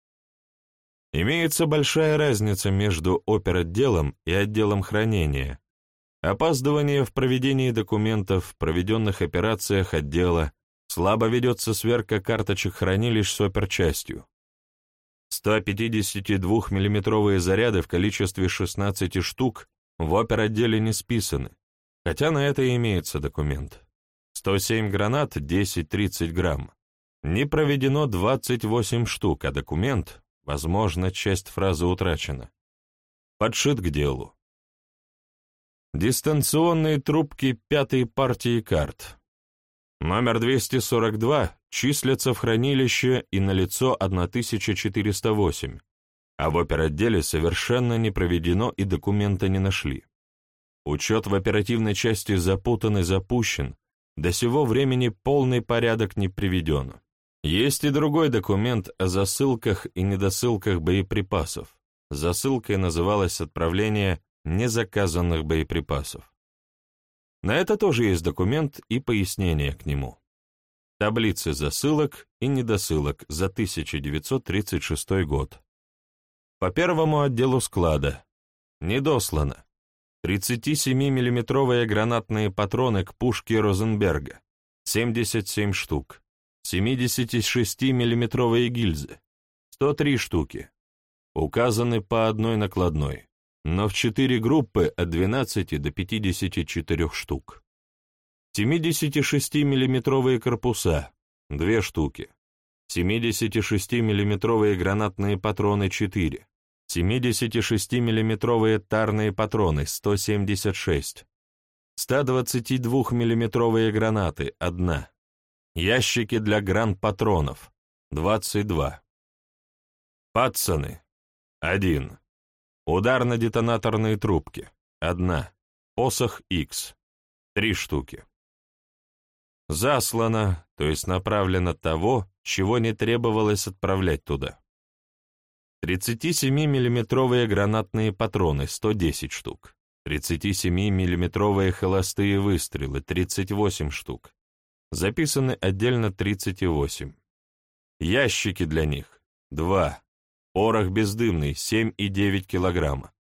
Имеется большая разница между оперотделом и отделом хранения, Опаздывание в проведении документов, проведенных операциях отдела, слабо ведется сверка карточек хранилищ с оперчастью. 152 миллиметровые заряды в количестве 16 штук в оперотделе не списаны, хотя на это имеется документ. 107 гранат 10-30 грамм. Не проведено 28 штук, а документ, возможно, часть фразы утрачена. Подшит к делу. Дистанционные трубки пятой партии карт. Номер 242 числятся в хранилище и на лицо 1408, а в оперотделе совершенно не проведено и документа не нашли. Учет в оперативной части запутан и запущен, до сего времени полный порядок не приведен. Есть и другой документ о засылках и недосылках боеприпасов. Засылкой называлось отправление незаказанных боеприпасов. На это тоже есть документ и пояснение к нему. Таблицы засылок и недосылок за 1936 год. По первому отделу склада. Недослано. 37 миллиметровые гранатные патроны к пушке Розенберга. 77 штук. 76 миллиметровые гильзы. 103 штуки. Указаны по одной накладной но в четыре группы от 12 до 54 штук. 76 миллиметровые корпуса — две штуки. 76 миллиметровые гранатные патроны — 4. 76 миллиметровые тарные патроны — 176. 122 миллиметровые гранаты — одна. Ящики для гран-патронов — 22. Патсоны — один. Ударно-детонаторные трубки. Одна. Посох X. Три штуки. Заслано, то есть направлено того, чего не требовалось отправлять туда. 37 миллиметровые гранатные патроны, 110 штук. 37 миллиметровые холостые выстрелы, 38 штук. Записаны отдельно 38. Ящики для них, 2. Порох бездымный 7,9 кг.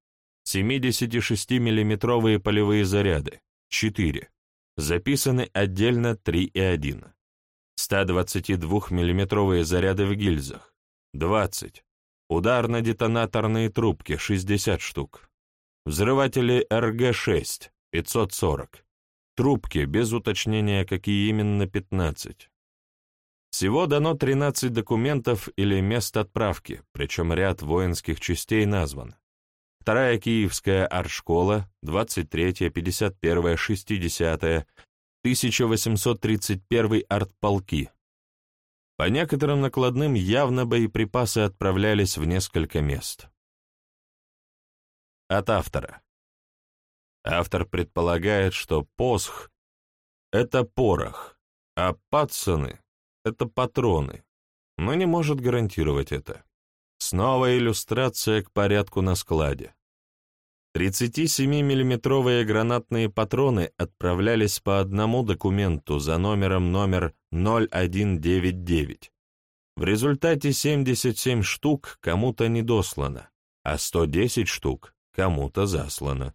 76-миллиметровые полевые заряды 4. Записаны отдельно 3,1. 122-миллиметровые заряды в гильзах 20. Ударно-детонаторные трубки 60 штук. Взрыватели РГ-6 540. Трубки, без уточнения, какие именно 15. Всего дано 13 документов или мест отправки, причем ряд воинских частей назван. Вторая Киевская артшкола, 23-я, 51-я, 60-я, 1831 артполки. По некоторым накладным явно боеприпасы отправлялись в несколько мест. От автора. Автор предполагает, что посх — это порох, а патсоны это патроны, но не может гарантировать это. Снова иллюстрация к порядку на складе. 37-миллиметровые гранатные патроны отправлялись по одному документу за номером номер 0199. В результате 77 штук кому-то недослано, а 110 штук кому-то заслано.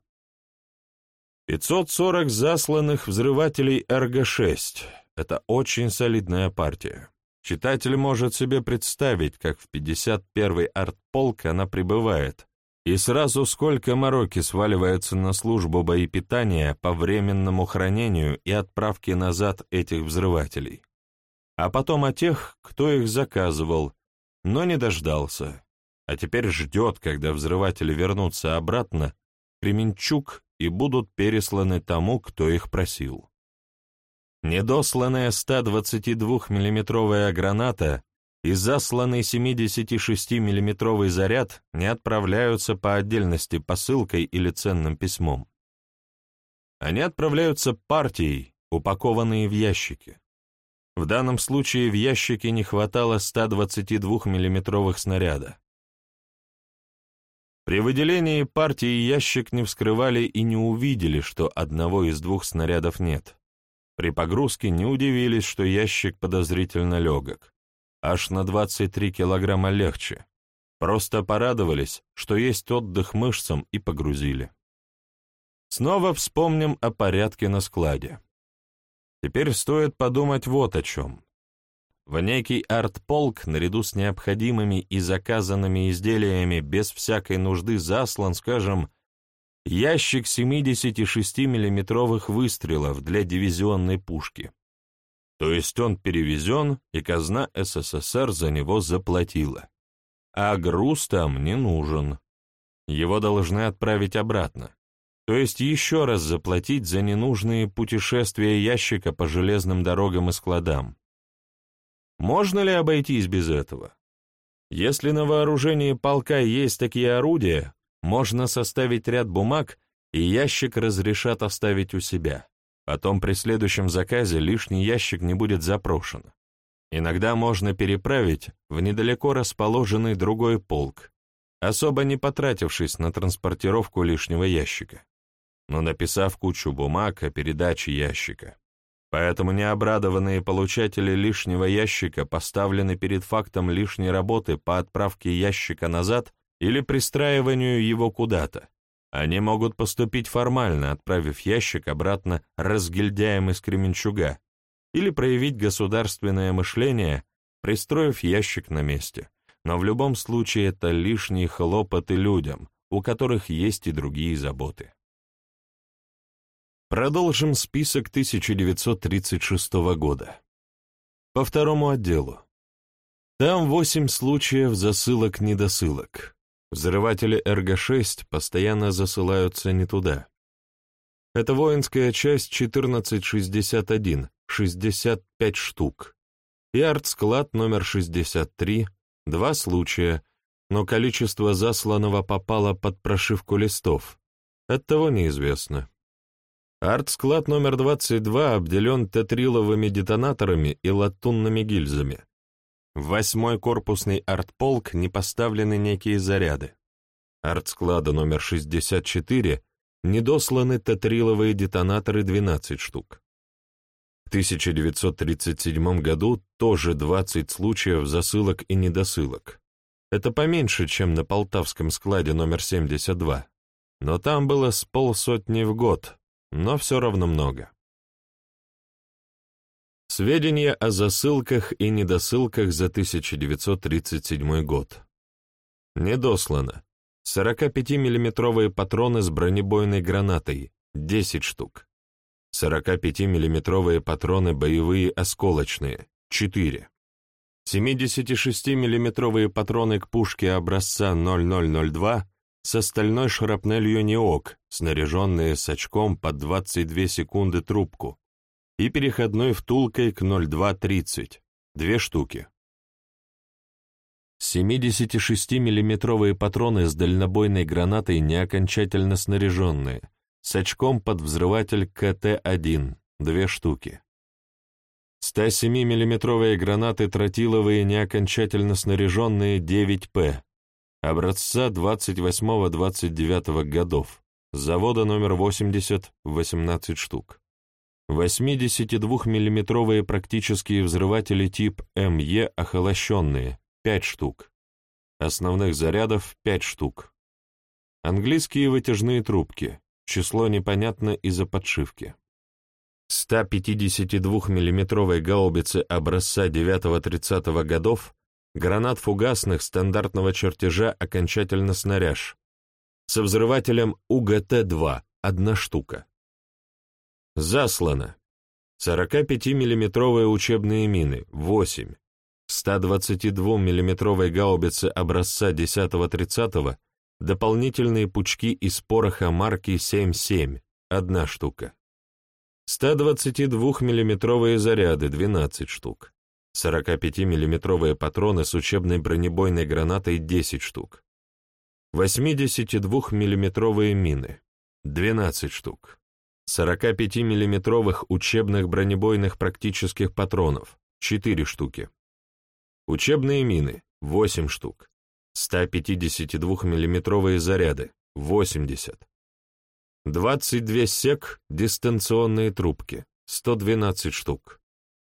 540 засланных взрывателей РГ-6 — это очень солидная партия. Читатель может себе представить, как в 51-й артполк она прибывает, и сразу сколько мороки сваливается на службу боепитания по временному хранению и отправке назад этих взрывателей. А потом о тех, кто их заказывал, но не дождался, а теперь ждет, когда взрыватели вернутся обратно, Кременчук и будут пересланы тому, кто их просил. Недосланная 122 миллиметровая граната и засланный 76 миллиметровый заряд не отправляются по отдельности посылкой или ценным письмом. Они отправляются партией, упакованные в ящики. В данном случае в ящике не хватало 122 миллиметровых снаряда. При выделении партии ящик не вскрывали и не увидели, что одного из двух снарядов нет. При погрузке не удивились, что ящик подозрительно легок аж на 23 килограмма легче. Просто порадовались, что есть отдых мышцам и погрузили. Снова вспомним о порядке на складе. Теперь стоит подумать вот о чем. В некий артполк, наряду с необходимыми и заказанными изделиями, без всякой нужды заслан, скажем, ящик 76 миллиметровых выстрелов для дивизионной пушки. То есть он перевезен, и казна СССР за него заплатила. А груз там не нужен. Его должны отправить обратно. То есть еще раз заплатить за ненужные путешествия ящика по железным дорогам и складам. Можно ли обойтись без этого? Если на вооружении полка есть такие орудия, можно составить ряд бумаг, и ящик разрешат оставить у себя. Потом при следующем заказе лишний ящик не будет запрошен. Иногда можно переправить в недалеко расположенный другой полк, особо не потратившись на транспортировку лишнего ящика, но написав кучу бумаг о передаче ящика. Поэтому необрадованные получатели лишнего ящика поставлены перед фактом лишней работы по отправке ящика назад или пристраиванию его куда-то, они могут поступить формально, отправив ящик обратно разгильдяем из Кременчуга, или проявить государственное мышление, пристроив ящик на месте. Но в любом случае это лишние хлопоты людям, у которых есть и другие заботы. Продолжим список 1936 года. По второму отделу. Там восемь случаев засылок-недосылок. Взрыватели РГ-6 постоянно засылаются не туда. Это воинская часть 1461, 65 штук. И артсклад номер 63, два случая, но количество засланного попало под прошивку листов. Оттого неизвестно. Артсклад номер 22 обделен тетриловыми детонаторами и латунными гильзами. В восьмой корпусный артполк не поставлены некие заряды. Артсклада номер 64 недосланы тетриловые детонаторы 12 штук. В 1937 году тоже 20 случаев засылок и недосылок. Это поменьше, чем на полтавском складе номер 72. Но там было с полсотни в год, но все равно много. Сведения о засылках и недосылках за 1937 год. Недослано. 45-миллиметровые патроны с бронебойной гранатой – 10 штук. 45-миллиметровые патроны боевые осколочные – 4. 76-миллиметровые патроны к пушке образца 0002 с остальной шрапнелью НИОК, снаряженные с очком под 22 секунды трубку, и переходной втулкой к 0230, две штуки. 76-миллиметровые патроны с дальнобойной гранатой не окончательно снаряженные, с очком под взрыватель КТ-1, две штуки. 107-миллиметровые гранаты тротиловые не окончательно снаряженные 9П, образца 28-29 годов, завода номер 80 — 18 штук. 82-миллиметровые практические взрыватели тип МЕ охолощенные — 5 штук. Основных зарядов — 5 штук. Английские вытяжные трубки, число непонятно из-за подшивки. 152 миллиметровой гаубицы образца 9-30 годов, гранат фугасных стандартного чертежа окончательно снаряж, со взрывателем УГТ-2, одна штука. Заслано. 45 миллиметровые учебные мины, 8. 122 миллиметровой гаубицы образца 10-30 дополнительные пучки из пороха марки 7.7, одна штука. 122-миллиметровые заряды, 12 штук. 45-миллиметровые патроны с учебной бронебойной гранатой, 10 штук. 82-миллиметровые мины, 12 штук. 45-миллиметровых учебных бронебойных практических патронов, 4 штуки. Учебные мины, 8 штук. 152-миллиметровые заряды, 80. 22 сек дистанционные трубки, 112 штук.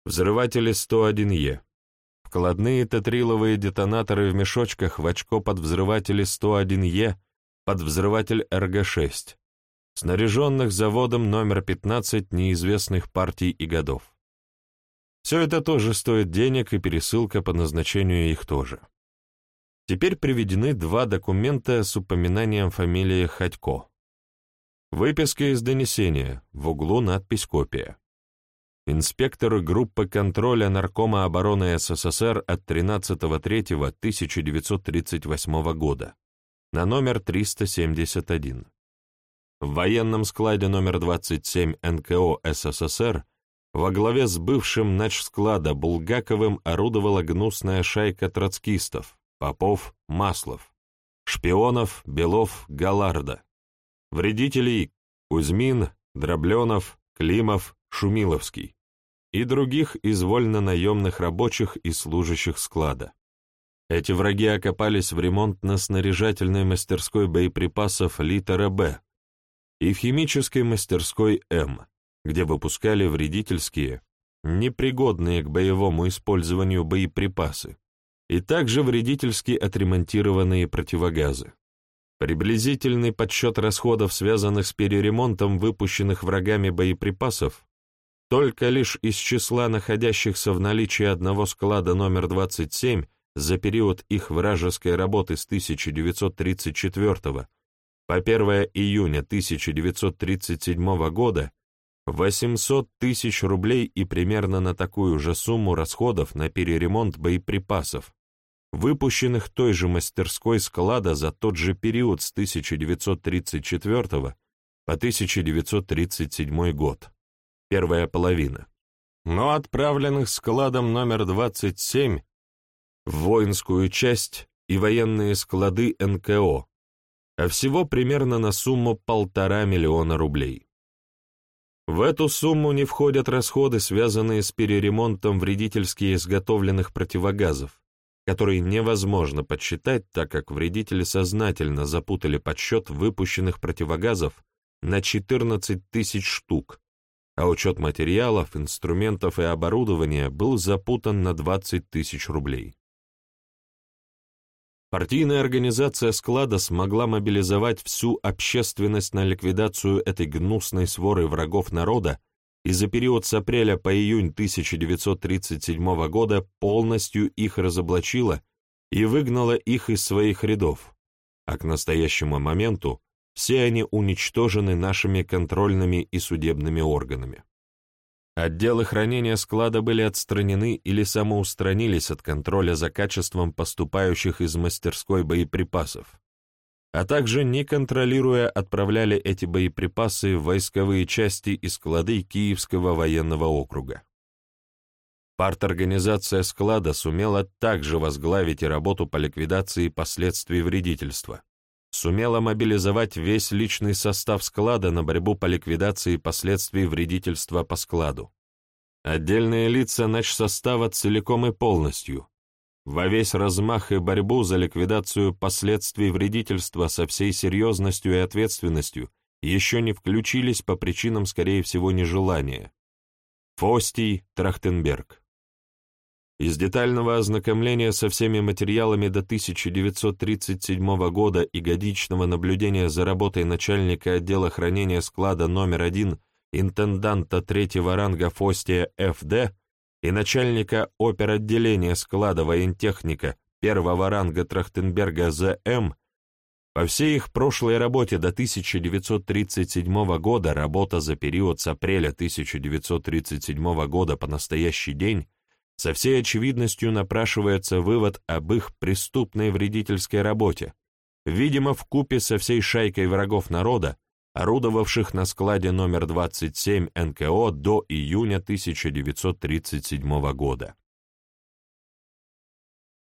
Взрыватели 101Е. Вкладные тетриловые детонаторы в мешочках в очко под взрыватели 101Е, под взрыватель РГ-6. Снаряженных заводом номер 15 неизвестных партий и годов. Все это тоже стоит денег, и пересылка по назначению их тоже. Теперь приведены два документа с упоминанием фамилии Ходько. Выписка из донесения, в углу надпись «Копия». Инспекторы группы контроля Наркома обороны СССР от 13.03.1938 года на номер 371. В военном складе номер 27 НКО СССР во главе с бывшим начсклада Булгаковым орудовала гнусная шайка троцкистов, Попов, Маслов, шпионов, Белов, Галарда, вредителей Кузьмин, Дробленов, Климов, Шумиловский и других из вольно-наемных рабочих и служащих склада. Эти враги окопались в ремонтно-снаряжательной мастерской боеприпасов литера «Б» и в химической мастерской «М», где выпускали вредительские, непригодные к боевому использованию боеприпасы, и также вредительски отремонтированные противогазы. Приблизительный подсчет расходов, связанных с переремонтом выпущенных врагами боеприпасов, только лишь из числа находящихся в наличии одного склада номер 27 за период их вражеской работы с 1934 по 1 июня 1937 года 800 тысяч рублей и примерно на такую же сумму расходов на переремонт боеприпасов, выпущенных той же мастерской склада за тот же период с 1934 по 1937 год, первая половина, но отправленных складом номер 27 в воинскую часть и военные склады НКО, а всего примерно на сумму полтора миллиона рублей. В эту сумму не входят расходы, связанные с переремонтом вредительски изготовленных противогазов, которые невозможно подсчитать, так как вредители сознательно запутали подсчет выпущенных противогазов на 14 тысяч штук, а учет материалов, инструментов и оборудования был запутан на 20 тысяч рублей. Партийная организация склада смогла мобилизовать всю общественность на ликвидацию этой гнусной своры врагов народа и за период с апреля по июнь 1937 года полностью их разоблачила и выгнала их из своих рядов, а к настоящему моменту все они уничтожены нашими контрольными и судебными органами. Отделы хранения склада были отстранены или самоустранились от контроля за качеством поступающих из мастерской боеприпасов, а также, не контролируя, отправляли эти боеприпасы в войсковые части и склады Киевского военного округа. Парторганизация склада сумела также возглавить и работу по ликвидации последствий вредительства, сумела мобилизовать весь личный состав склада на борьбу по ликвидации последствий вредительства по складу. Отдельные лица состава целиком и полностью, во весь размах и борьбу за ликвидацию последствий вредительства со всей серьезностью и ответственностью еще не включились по причинам, скорее всего, нежелания. Фостий, Трахтенберг. Из детального ознакомления со всеми материалами до 1937 года и годичного наблюдения за работой начальника отдела хранения склада номер один интенданта третьего ранга Фостия Ф.Д. и начальника оперотделения склада воентехника первого ранга Трахтенберга З.М. По всей их прошлой работе до 1937 года, работа за период с апреля 1937 года по настоящий день, со всей очевидностью напрашивается вывод об их преступной вредительской работе, видимо, в купе со всей шайкой врагов народа, орудовавших на складе номер 27 НКО до июня 1937 года.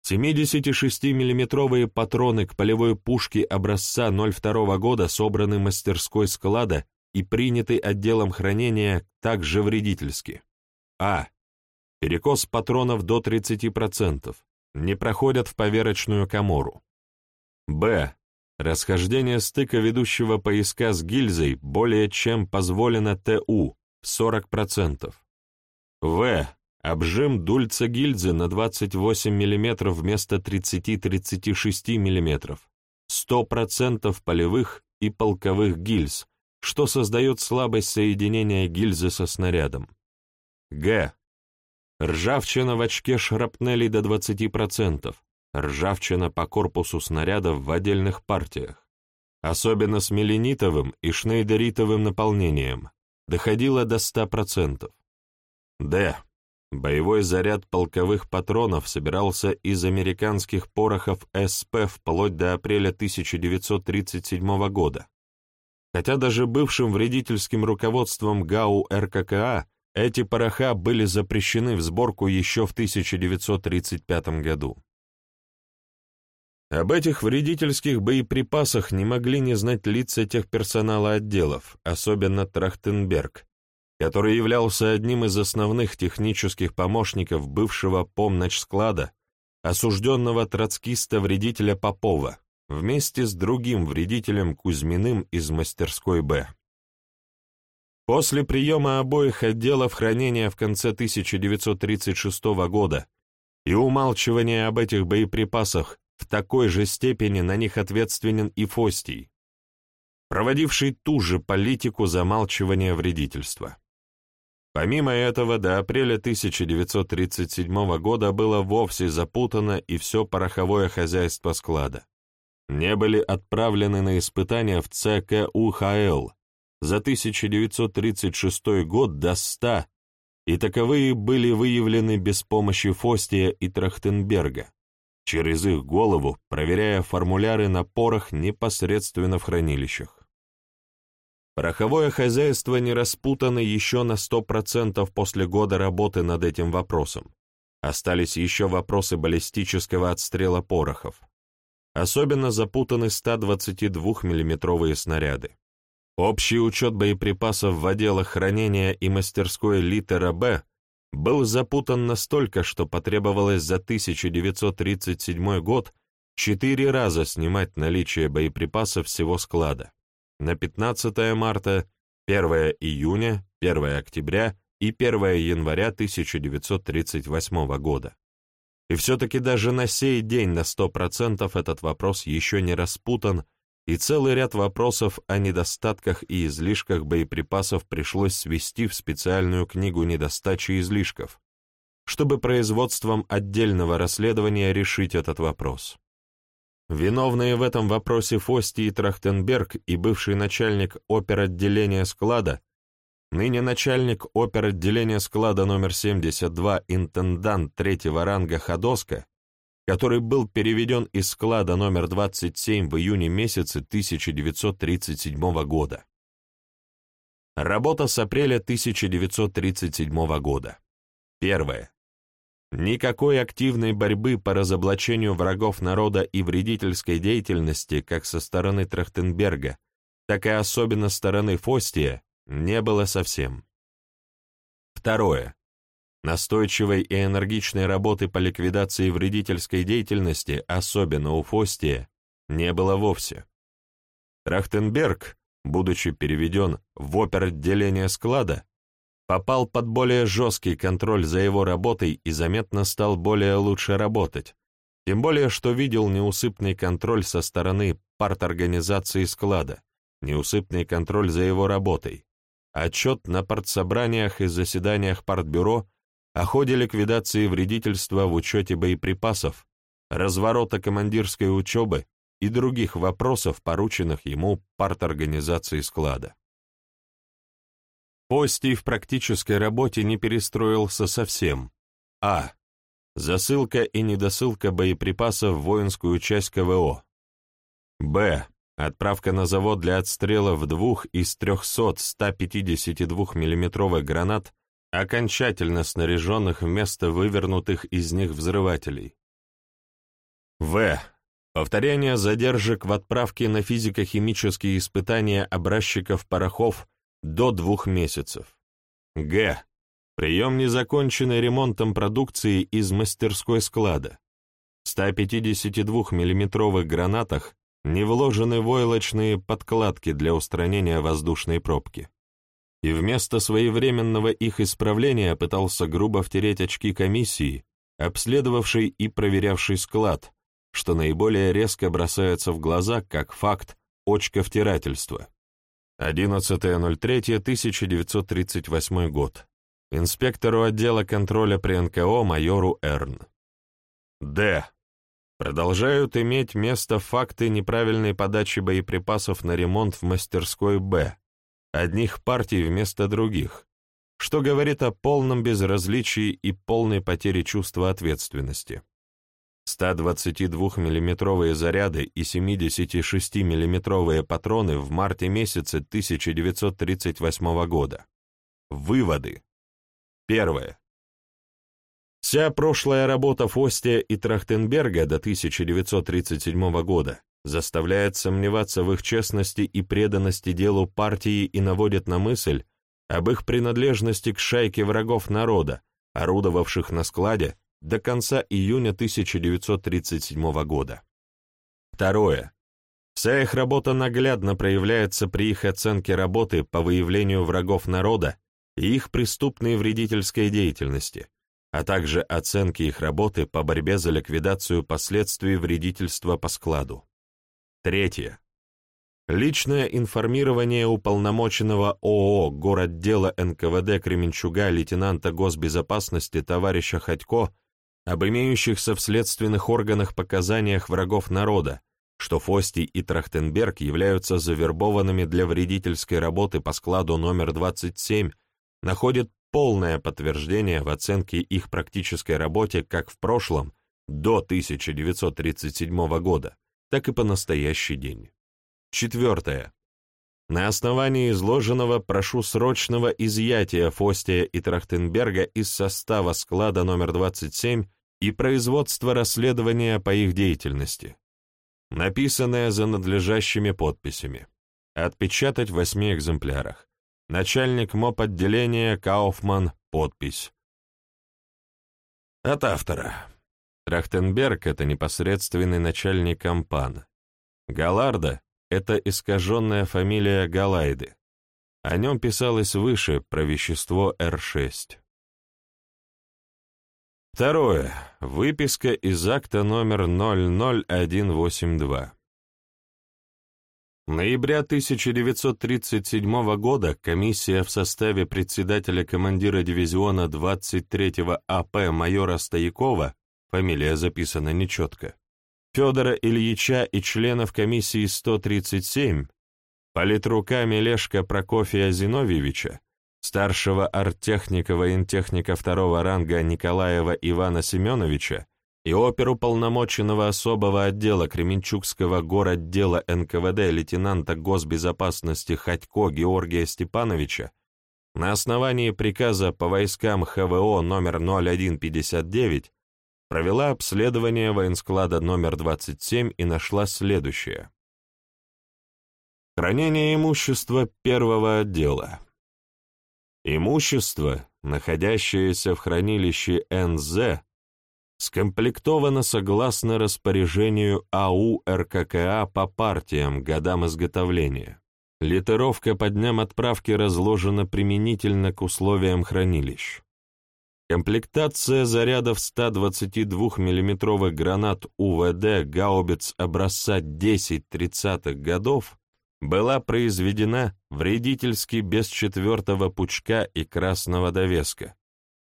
76-миллиметровые патроны к полевой пушке образца 02 года собраны мастерской склада и приняты отделом хранения также вредительски. А. Перекос патронов до 30%. Не проходят в поверочную комору. Б. Расхождение стыка ведущего пояска с гильзой более чем позволено ТУ в 40%. В. Обжим дульца гильзы на 28 мм вместо 30-36 мм. 100% полевых и полковых гильз, что создает слабость соединения гильзы со снарядом. Г. Ржавчина в очке шрапнелей до 20%, ржавчина по корпусу снарядов в отдельных партиях, особенно с меленитовым и шнейдеритовым наполнением, доходила до 100%. Д. Боевой заряд полковых патронов собирался из американских порохов СП вплоть до апреля 1937 года, хотя даже бывшим вредительским руководством ГАУ РККА эти пороха были запрещены в сборку еще в 1935 году. Об этих вредительских боеприпасах не могли не знать лица тех персонала отделов, особенно Трахтенберг, который являлся одним из основных технических помощников бывшего помночсклада, осужденного троцкиста-вредителя Попова, вместе с другим вредителем Кузьминым из мастерской «Б». После приема обоих отделов хранения в конце 1936 года и умалчивания об этих боеприпасах в такой же степени на них ответственен и Фостий, проводивший ту же политику замалчивания вредительства. Помимо этого, до апреля 1937 года было вовсе запутано и все пороховое хозяйство склада. Не были отправлены на испытания в ЦКУХЛ, за 1936 год до 100, и таковые были выявлены без помощи Фостия и Трахтенберга, через их голову проверяя формуляры на порох непосредственно в хранилищах. Пороховое хозяйство не распутано еще на 100% после года работы над этим вопросом. Остались еще вопросы баллистического отстрела порохов. Особенно запутаны 122-миллиметровые снаряды. Общий учет боеприпасов в отделах хранения и мастерской литера «Б» был запутан настолько, что потребовалось за 1937 год четыре раза снимать наличие боеприпасов всего склада. На 15 марта, 1 июня, 1 октября и 1 января 1938 года. И все-таки даже на сей день на 100% этот вопрос еще не распутан, и целый ряд вопросов о недостатках и излишках боеприпасов пришлось свести в специальную книгу недостачи излишков, чтобы производством отдельного расследования решить этот вопрос. Виновные в этом вопросе Фости и Трахтенберг и бывший начальник оперотделения склада, ныне начальник оперотделения склада номер 72, интендант третьего ранга Ходоска, который был переведен из склада номер 27 в июне месяце 1937 года. Работа с апреля 1937 года. Первое. Никакой активной борьбы по разоблачению врагов народа и вредительской деятельности как со стороны Трахтенберга, так и особенно стороны Фостия, не было совсем. Второе. Настойчивой и энергичной работы по ликвидации вредительской деятельности, особенно у Фостия, не было вовсе. Трахтенберг, будучи переведен в оперотделение склада, попал под более жесткий контроль за его работой и заметно стал более лучше работать, тем более что видел неусыпный контроль со стороны парторганизации склада, неусыпный контроль за его работой, отчет на партсобраниях и заседаниях партбюро о ходе ликвидации вредительства в учете боеприпасов, разворота командирской учебы и других вопросов, порученных ему парторганизацией склада. Постий в практической работе не перестроился совсем. А. Засылка и недосылка боеприпасов в воинскую часть КВО. Б. Отправка на завод для отстрелов двух из 300 152 миллиметровых гранат, окончательно снаряженных вместо вывернутых из них взрывателей. В. Повторение задержек в отправке на физико-химические испытания образчиков порохов до двух месяцев. Г. Прием незаконченной ремонтом продукции из мастерской склада. В 152 миллиметровых гранатах не вложены войлочные подкладки для устранения воздушной пробки. И вместо своевременного их исправления пытался грубо втереть очки комиссии, обследовавшей и проверявшей склад, что наиболее резко бросается в глаза как факт очковтирательства. 11.03.1938 год. Инспектору отдела контроля при НКО майору Эрн. Д. Продолжают иметь место факты неправильной подачи боеприпасов на ремонт в мастерской Б, одних партий вместо других, что говорит о полном безразличии и полной потере чувства ответственности. 122-миллиметровые заряды и 76-миллиметровые патроны в марте месяце 1938 года. Выводы. Первое. Вся прошлая работа Фостия и Трахтенберга до 1937 года заставляет сомневаться в их честности и преданности делу партии и наводит на мысль об их принадлежности к шайке врагов народа, орудовавших на складе до конца июня 1937 года. Второе. Вся их работа наглядно проявляется при их оценке работы по выявлению врагов народа и их преступной вредительской деятельности, а также оценке их работы по борьбе за ликвидацию последствий вредительства по складу. Третье. Личное информирование уполномоченного ООО «Городдела НКВД Кременчуга» лейтенанта госбезопасности товарища Ходько об имеющихся в следственных органах показаниях врагов народа, что Фости и Трахтенберг являются завербованными для вредительской работы по складу номер 27, находит полное подтверждение в оценке их практической работе как в прошлом, до 1937 года, так и по настоящий день. Четвертое. На основании изложенного прошу срочного изъятия Фостия и Трахтенберга из состава склада номер 27 и производство расследования по их деятельности, написанное за надлежащими подписями, отпечатать в восьми экземплярах. Начальник МОП отделения Кауфман, подпись. От автора. Трахтенберг — это непосредственный начальник Кампан. Галарда — это искаженная фамилия Галайды. О нем писалось выше про вещество Р6. Второе. Выписка из акта номер 00182. Ноября 1937 года комиссия в составе председателя командира дивизиона 23-го АП майора Стоякова, фамилия записана нечетко, Федора Ильича и членов комиссии 137, политрука Мелешка Прокофия Зиновьевича, старшего арттехника воентехника второго ранга Николаева Ивана Семеновича и оперуполномоченного особого отдела Кременчугского городдела НКВД лейтенанта госбезопасности Ходько Георгия Степановича на основании приказа по войскам ХВО номер 0159 провела обследование военсклада номер 27 и нашла следующее. Хранение имущества первого отдела. Имущество, находящееся в хранилище НЗ, скомплектовано согласно распоряжению АУ РККА по партиям годам изготовления. литеровка по дням отправки разложена применительно к условиям хранилищ. Комплектация зарядов 122 миллиметровых гранат УВД гаубиц образца 10-30-х годов была произведена вредительски без четвертого пучка и красного довеска,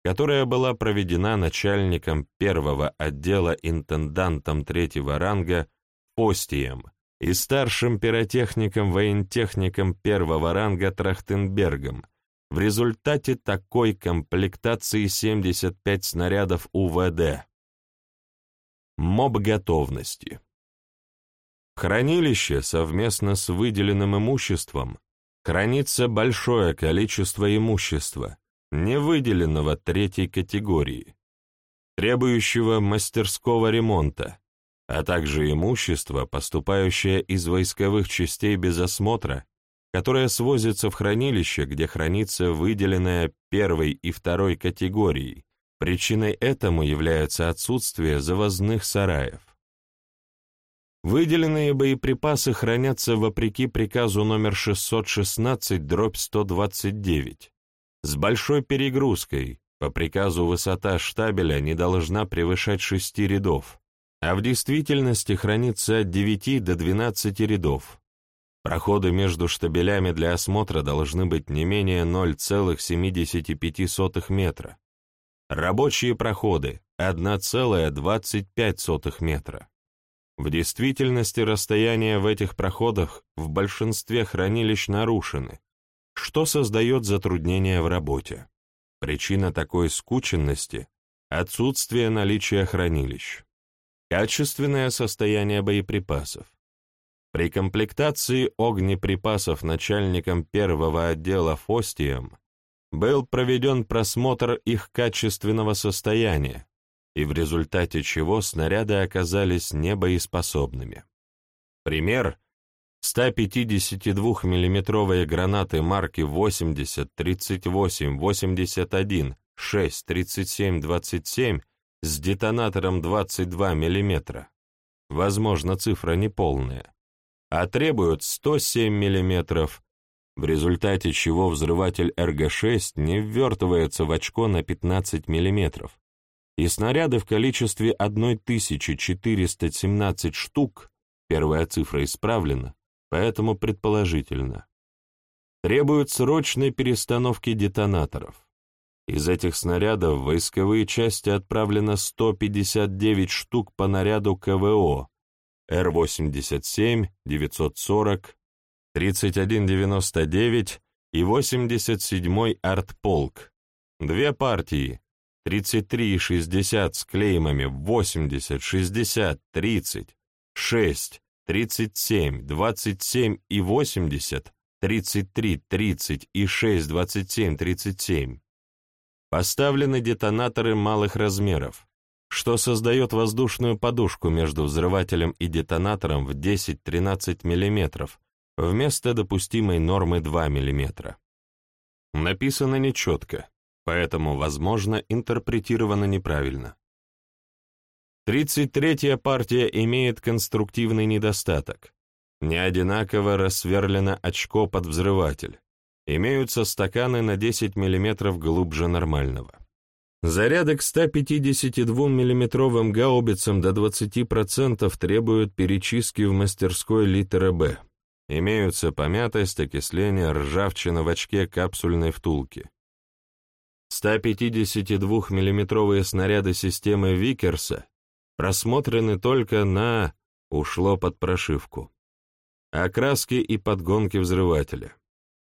которая была проведена начальником первого отдела интендантом третьего ранга Постием и старшим пиротехником-воентехником первого ранга Трахтенбергом в результате такой комплектации 75 снарядов УВД. МОБ готовности. Хранилище совместно с выделенным имуществом хранится большое количество имущества, не выделенного третьей категории, требующего мастерского ремонта, а также имущество, поступающее из войсковых частей без осмотра, которое свозится в хранилище, где хранится выделенное первой и второй категорией. Причиной этому является отсутствие завозных сараев. Выделенные боеприпасы хранятся вопреки приказу номер 616-129 с большой перегрузкой, по приказу высота штабеля не должна превышать шести рядов, а в действительности хранится от 9 до 12 рядов. Проходы между штабелями для осмотра должны быть не менее 0,75 метра. Рабочие проходы — 1,25 метра. В действительности расстояния в этих проходах в большинстве хранилищ нарушены, что создает затруднения в работе. Причина такой скученности — отсутствие наличия хранилищ. Качественное состояние боеприпасов. При комплектации огнеприпасов начальником первого отдела Фостием был проведен просмотр их качественного состояния, и в результате чего снаряды оказались небоеспособными. Пример 152 миллиметровые гранаты марки 80, 38, 81, 6, 37, 27 с детонатором 22 мм, возможно, цифра неполная, а требуют 107 мм, в результате чего взрыватель РГ-6 не ввертывается в очко на 15 мм, и снаряды в количестве 1417 штук, первая цифра исправлена, поэтому предположительно. Требуют срочной перестановки детонаторов. Из этих снарядов в войсковые части отправлено 159 штук по наряду КВО Р-87, 940, 3199 и 87-й артполк. Две партии, 33 и 60 с клеймами 80, 60, 30, 6, 37, 27 и 80, 33, 30 и 6, 27, 37. Поставлены детонаторы малых размеров, что создает воздушную подушку между взрывателем и детонатором в 10-13 мм вместо допустимой нормы 2 мм. Написано нечетко, поэтому, возможно, интерпретировано неправильно. 33-я партия имеет конструктивный недостаток. Не одинаково рассверлено очко под взрыватель. Имеются стаканы на 10 мм глубже нормального. Заряды к 152 миллиметровым гаубицам до 20% требуют перечистки в мастерской литера «Б». Имеются помятость, окисление, ржавчина в очке капсульной втулки. 152 миллиметровые снаряды системы Викерса просмотрены только на «ушло под прошивку». Окраски и подгонки взрывателя.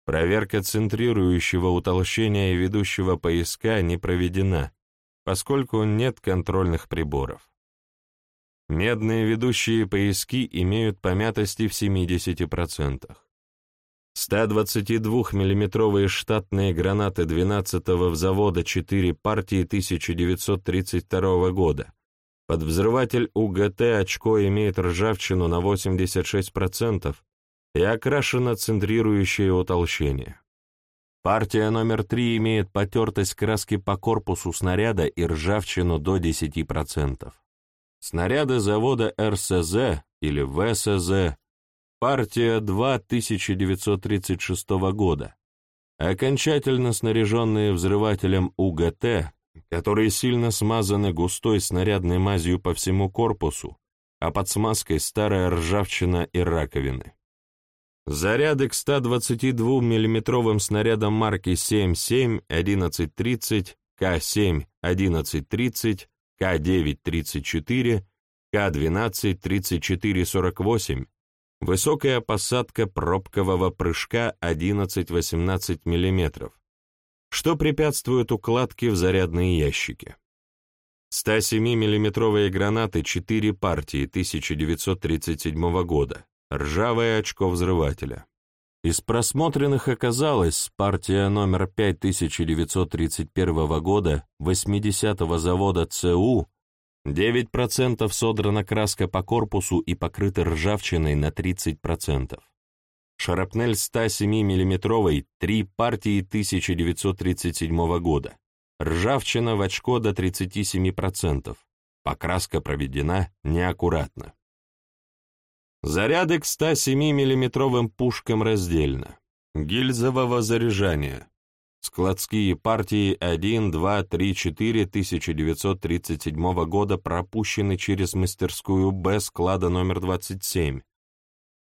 Проверка центрирующего утолщения и ведущего пояска не проведена, поскольку нет контрольных приборов. Медные ведущие пояски имеют помятости в 70%. 122 миллиметровые штатные гранаты 12-го взвода 4 партии 1932 года под взрыватель УГТ очко имеет ржавчину на 86% и окрашено центрирующее утолщение. Партия номер 3 имеет потертость краски по корпусу снаряда и ржавчину до 10%. Снаряды завода РСЗ или ВСЗ партия 2 1936 года, окончательно снаряженные взрывателем УГТ, которые сильно смазаны густой снарядной мазью по всему корпусу, а под смазкой старая ржавчина и раковины. Заряды к 122 миллиметровым снарядам марки 7.7, 11.30, К7, 11.30, К9-34, К12, 34-48, высокая посадка пробкового прыжка 11-18 мм, что препятствует укладке в зарядные ящики. 107 миллиметровые гранаты 4 партии 1937 года, ржавое очко взрывателя. Из просмотренных оказалось партия номер 5931 года 80-го завода ЦУ 9% содрана краска по корпусу и покрыта ржавчиной на 30%. Шарапнель 107 миллиметровой 3 партии 1937 года. Ржавчина в очко до 37%. Покраска проведена неаккуратно. Заряды к 107 миллиметровым пушкам раздельно. Гильзового заряжания. Складские партии 1, 2, 3, 4 1937 года пропущены через мастерскую Б склада номер 27,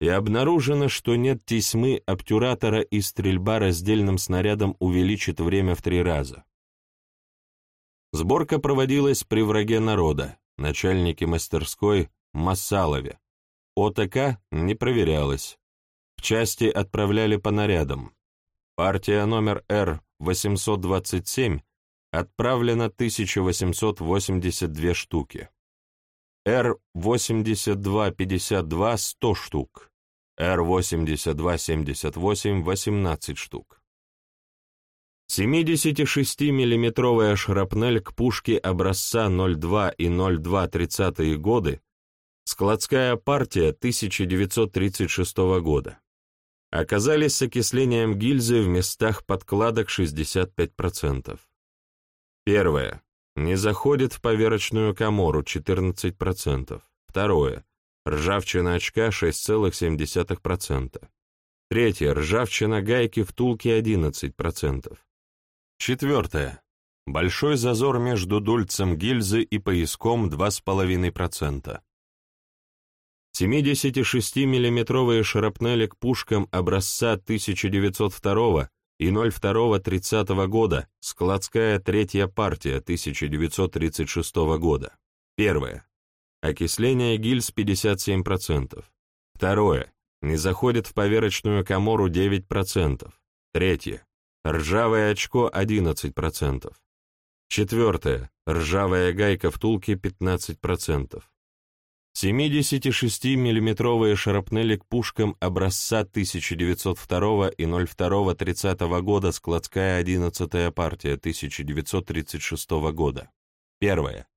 и обнаружено, что нет тесьмы обтюратора и стрельба раздельным снарядом увеличит время в три раза. Сборка проводилась при враге народа, начальнике мастерской Массалове. ОТК не проверялась. В части отправляли по нарядам. Партия номер Р-827 отправлена 1882 штуки. Р-8252 – 100 штук. Р-8278 – 18 штук. 76-миллиметровая шрапнель к пушке образца 02 и 02-30 годы, складская партия 1936 года оказались с окислением гильзы в местах подкладок 65%. Первое. Не заходит в поверочную комору 14%. Второе. Ржавчина очка 6,7%. Третье. Ржавчина гайки втулки 11%. Четвертое. Большой зазор между дульцем гильзы и пояском 2,5%. 76-миллиметровые шарапнели к пушкам образца 1902 и 02-30 года, складская третья партия 1936 года. Первое. Окисление гильз 57%. Второе. Не заходит в поверочную комору 9%. Третье. Ржавое очко 11%. Четвертое. Ржавая гайка втулки 15%. 76-миллиметровые шарапнели к пушкам образца 1902 и 02-30 года, складская 11-я партия 1936 года. Первое.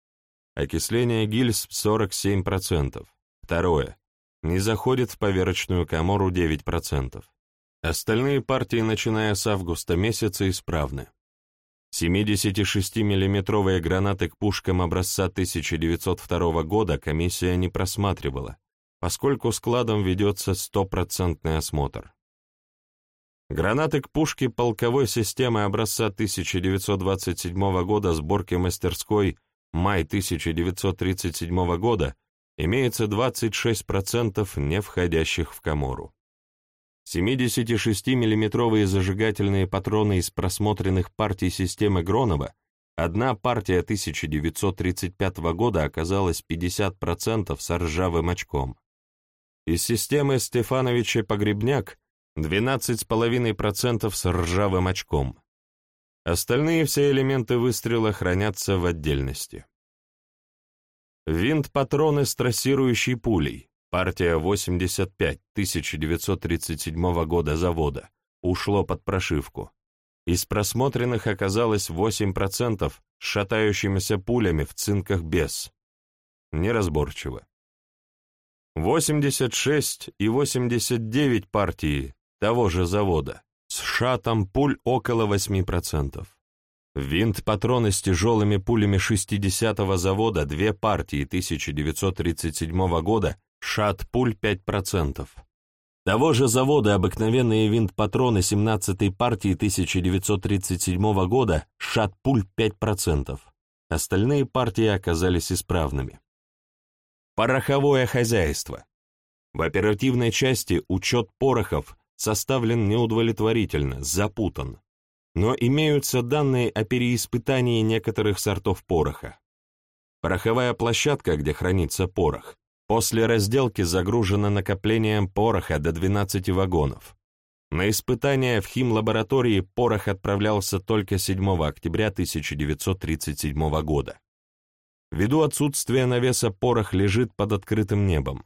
Окисление гильз 47%. Второе. Не заходит в поверочную комору 9%. Остальные партии, начиная с августа месяца, исправны. 76-миллиметровые гранаты к пушкам образца 1902 года комиссия не просматривала, поскольку складом ведется стопроцентный осмотр. Гранаты к пушке полковой системы образца 1927 года сборки мастерской май 1937 года имеется 26% не входящих в комору. 76-миллиметровые зажигательные патроны из просмотренных партий системы Гронова, одна партия 1935 года оказалась 50% с ржавым очком. Из системы Стефановича Погребняк 12,5% с ржавым очком. Остальные все элементы выстрела хранятся в отдельности. Винт-патроны с трассирующей пулей, Партия 85 1937 года завода ушло под прошивку. Из просмотренных оказалось 8% с шатающимися пулями в цинках без. Неразборчиво. 86 и 89 партии того же завода с шатом пуль около 8%. Винт-патроны с тяжелыми пулями 60-го завода две партии 1937 года Шат пуль 5%. Того же завода обыкновенные винт-патроны 17-й партии 1937 года шат-пуль 5%. Остальные партии оказались исправными. Пороховое хозяйство. В оперативной части учет порохов составлен неудовлетворительно, запутан. Но имеются данные о переиспытании некоторых сортов пороха. Пороховая площадка, где хранится порох, после разделки загружена накоплением пороха до 12 вагонов. На испытания в химлаборатории порох отправлялся только 7 октября 1937 года. Ввиду отсутствия навеса порох лежит под открытым небом.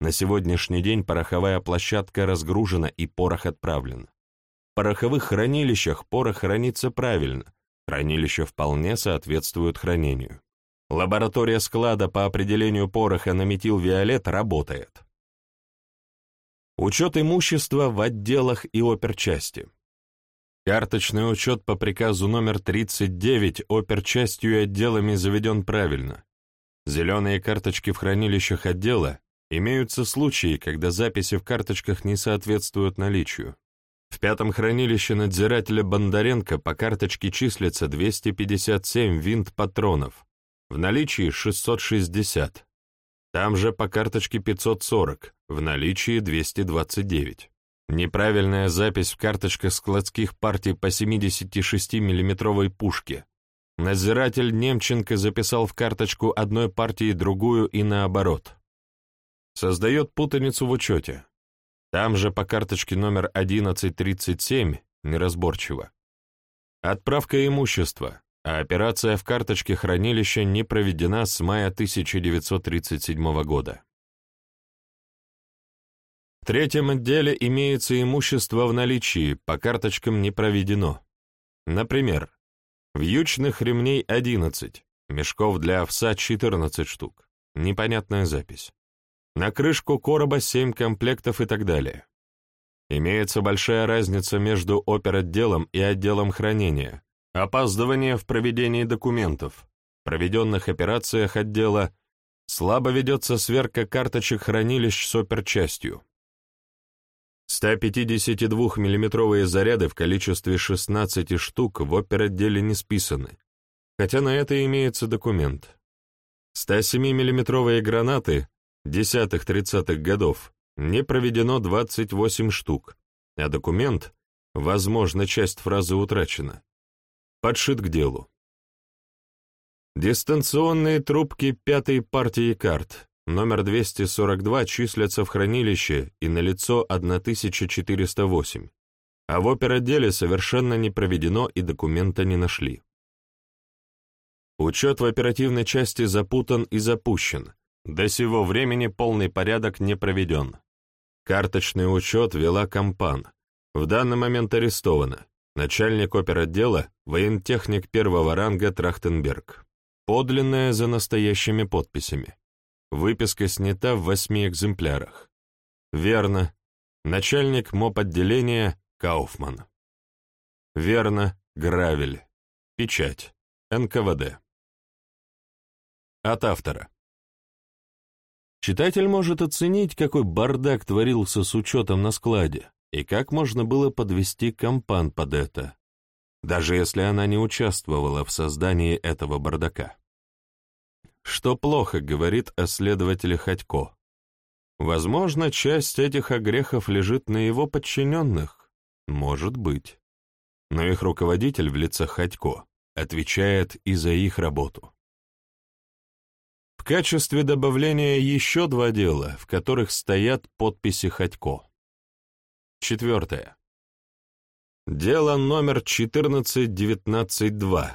На сегодняшний день пороховая площадка разгружена и порох отправлен. В пороховых хранилищах порох хранится правильно, хранилища вполне соответствуют хранению. Лаборатория склада по определению пороха на метилвиолет работает. Учет имущества в отделах и оперчасти. Карточный учет по приказу номер 39 оперчастью и отделами заведен правильно. Зеленые карточки в хранилищах отдела имеются случаи, когда записи в карточках не соответствуют наличию. В пятом хранилище надзирателя Бондаренко по карточке числится 257 винт патронов, в наличии 660. Там же по карточке 540, в наличии 229. Неправильная запись в карточках складских партий по 76 миллиметровой пушке. Надзиратель Немченко записал в карточку одной партии другую и наоборот. Создает путаницу в учете. Там же по карточке номер 1137 неразборчиво. Отправка имущества а операция в карточке хранилища не проведена с мая 1937 года. В третьем отделе имеется имущество в наличии, по карточкам не проведено. Например, вьючных ремней 11, мешков для овса 14 штук, непонятная запись. На крышку короба 7 комплектов и так далее. Имеется большая разница между оперотделом и отделом хранения, Опаздывание в проведении документов, проведенных операциях отдела, слабо ведется сверка карточек хранилищ с оперчастью. 152 миллиметровые заряды в количестве 16 штук в оперотделе не списаны, хотя на это имеется документ. 107 миллиметровые гранаты 10-30-х годов не проведено 28 штук, а документ, возможно, часть фразы утрачена, подшит к делу. Дистанционные трубки пятой партии карт, номер 242, числятся в хранилище и на лицо 1408, а в оперотделе совершенно не проведено и документа не нашли. Учет в оперативной части запутан и запущен, до сего времени полный порядок не проведен. Карточный учет вела компан, в данный момент арестована, Начальник оперотдела — воентехник первого ранга Трахтенберг. Подлинная за настоящими подписями. Выписка снята в восьми экземплярах. Верно. Начальник МОП-отделения — Кауфман. Верно. Гравель. Печать. НКВД. От автора. Читатель может оценить, какой бардак творился с учетом на складе и как можно было подвести компан под это, даже если она не участвовала в создании этого бардака. Что плохо говорит о следователе Ходько. Возможно, часть этих огрехов лежит на его подчиненных. Может быть. Но их руководитель в лице Ходько отвечает и за их работу. В качестве добавления еще два дела, в которых стоят подписи Ходько. Четвертое. Дело номер 14.19.2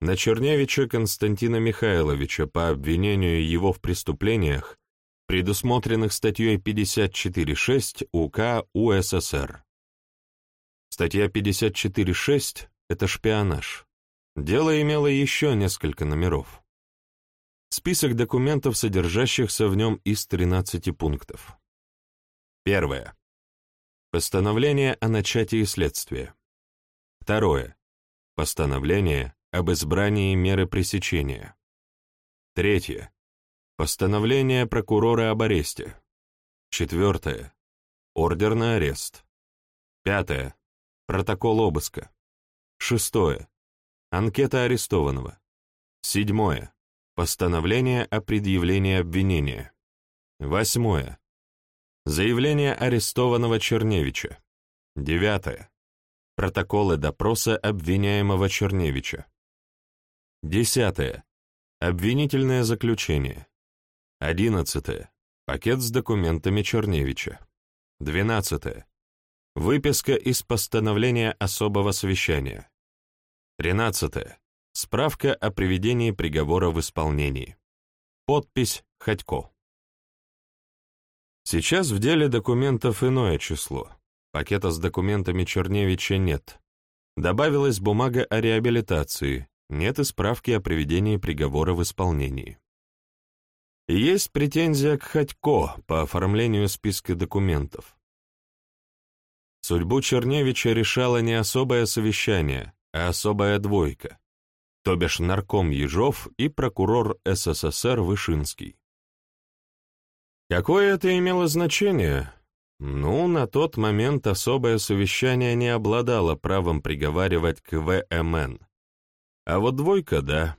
на Черневича Константина Михайловича по обвинению его в преступлениях, предусмотренных статьей 54.6 УК УССР. Статья 54.6 — это шпионаж. Дело имело еще несколько номеров. Список документов, содержащихся в нем из 13 пунктов. Первое. Постановление о начатии следствия. Второе. Постановление об избрании меры пресечения. Третье. Постановление прокурора об аресте. Четвертое. Ордер на арест. Пятое. Протокол обыска. Шестое. Анкета арестованного. Седьмое. Постановление о предъявлении обвинения. Восьмое. Заявление арестованного Черневича. Девятое. Протоколы допроса обвиняемого Черневича. Десятое. Обвинительное заключение. Одиннадцатое. Пакет с документами Черневича. Двенадцатое. Выписка из постановления особого совещания. Тринадцатое. Справка о приведении приговора в исполнении. Подпись Ходько. Сейчас в деле документов иное число. Пакета с документами Черневича нет. Добавилась бумага о реабилитации, нет и справки о приведении приговора в исполнении. Есть претензия к Ходько по оформлению списка документов. Судьбу Черневича решало не особое совещание, а особая двойка, то бишь нарком Ежов и прокурор СССР Вышинский. Какое это имело значение? Ну, на тот момент особое совещание не обладало правом приговаривать к ВМН. А вот двойка — да.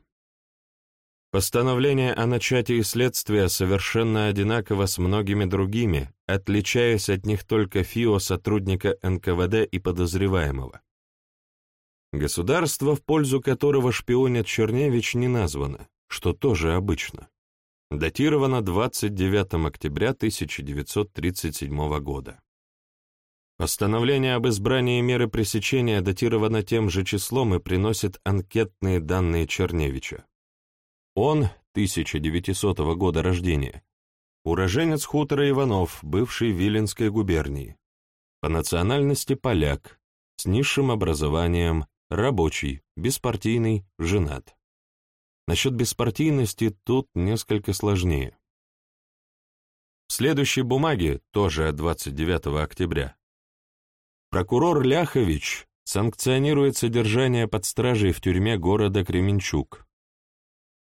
Постановление о начатии следствия совершенно одинаково с многими другими, отличаясь от них только ФИО сотрудника НКВД и подозреваемого. Государство, в пользу которого шпионит Черневич, не названо, что тоже обычно. Датировано 29 октября 1937 года. Постановление об избрании меры пресечения датировано тем же числом и приносит анкетные данные Черневича. Он, 1900 года рождения, уроженец хутора Иванов, бывший Виленской губернии, по национальности поляк, с низшим образованием, рабочий, беспартийный, женат. Насчет беспартийности тут несколько сложнее. В следующей бумаге, тоже от 29 октября, прокурор Ляхович санкционирует содержание под стражей в тюрьме города Кременчуг,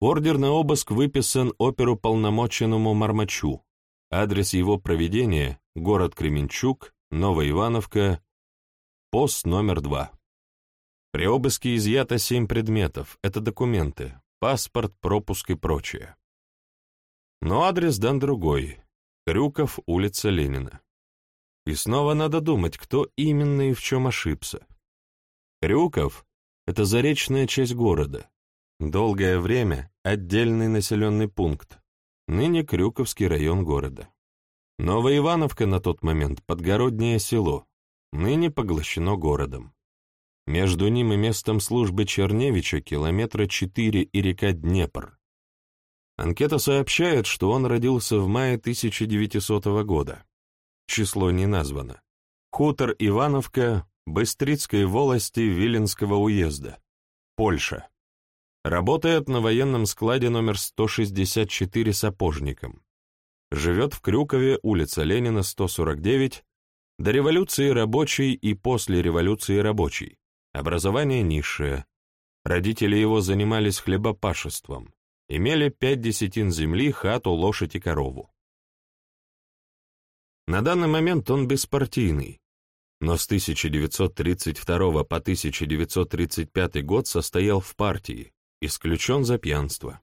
Ордер на обыск выписан оперу полномоченному Мармачу. Адрес его проведения – город Кременчук, Новоивановка, пост номер два. При обыске изъято семь предметов, это документы, паспорт, пропуск и прочее. Но адрес дан другой – Крюков, улица Ленина. И снова надо думать, кто именно и в чем ошибся. Крюков – это заречная часть города, Долгое время отдельный населенный пункт, ныне Крюковский район города. Новоивановка на тот момент подгороднее село, ныне поглощено городом. Между ним и местом службы Черневича километра четыре и река Днепр. Анкета сообщает, что он родился в мае 1900 года. Число не названо. Хутор Ивановка Быстрицкой волости Виленского уезда, Польша. Работает на военном складе номер 164 сапожником. Живет в Крюкове, улица Ленина, 149, до революции рабочий и после революции рабочий. Образование низшее. Родители его занимались хлебопашеством. Имели пять десятин земли, хату, лошадь и корову. На данный момент он беспартийный, но с 1932 по 1935 год состоял в партии, исключен за пьянство.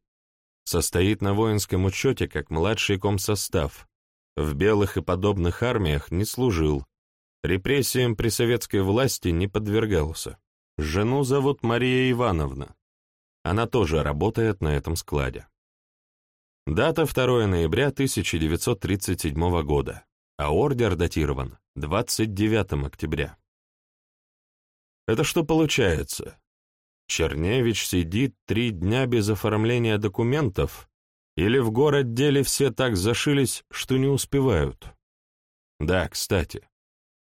Состоит на воинском учете как младший комсостав, в белых и подобных армиях не служил, репрессиям при советской власти не подвергался. Жену зовут Мария Ивановна. Она тоже работает на этом складе. Дата 2 ноября 1937 года, а ордер датирован 29 октября. Это что получается? Черневич сидит три дня без оформления документов, или в город деле все так зашились, что не успевают. Да, кстати,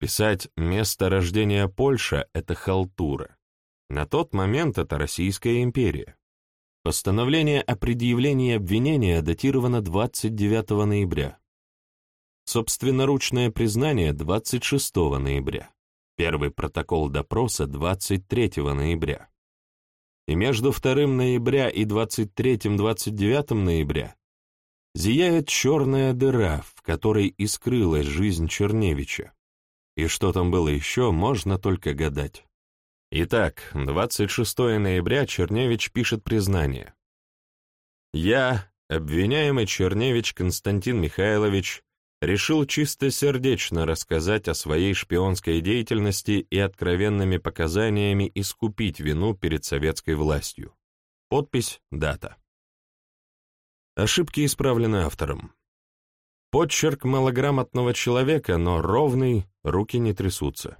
писать «место рождения Польша» — это халтура. На тот момент это Российская империя. Постановление о предъявлении обвинения датировано 29 ноября. Собственноручное признание 26 ноября. Первый протокол допроса 23 ноября и между 2 ноября и 23-29 ноября зияет черная дыра, в которой и скрылась жизнь Черневича. И что там было еще, можно только гадать. Итак, 26 ноября Черневич пишет признание. «Я, обвиняемый Черневич Константин Михайлович, решил чистосердечно рассказать о своей шпионской деятельности и откровенными показаниями искупить вину перед советской властью. Подпись, дата. Ошибки исправлены автором. Подчерк малограмотного человека, но ровный, руки не трясутся.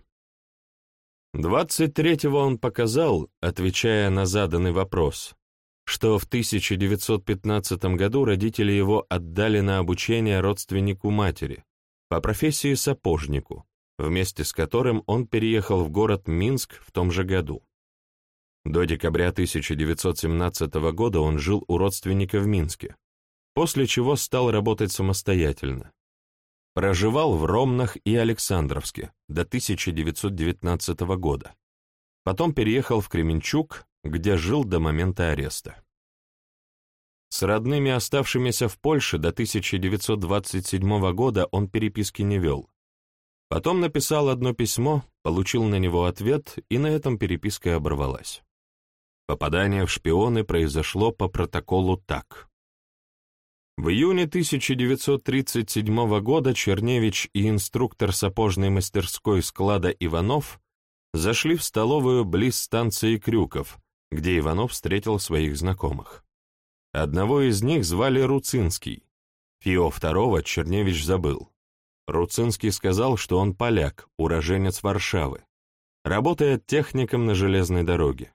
23-го он показал, отвечая на заданный вопрос, что в 1915 году родители его отдали на обучение родственнику матери, по профессии сапожнику, вместе с которым он переехал в город Минск в том же году. До декабря 1917 года он жил у родственника в Минске, после чего стал работать самостоятельно. Проживал в Ромнах и Александровске до 1919 года. Потом переехал в Кременчуг, где жил до момента ареста. С родными, оставшимися в Польше до 1927 года, он переписки не вел. Потом написал одно письмо, получил на него ответ, и на этом переписка оборвалась. Попадание в шпионы произошло по протоколу так. В июне 1937 года Черневич и инструктор сапожной мастерской склада Иванов зашли в столовую близ станции Крюков, где Иванов встретил своих знакомых. Одного из них звали Руцинский. Фио второго Черневич забыл. Руцинский сказал, что он поляк, уроженец Варшавы, работает техником на железной дороге.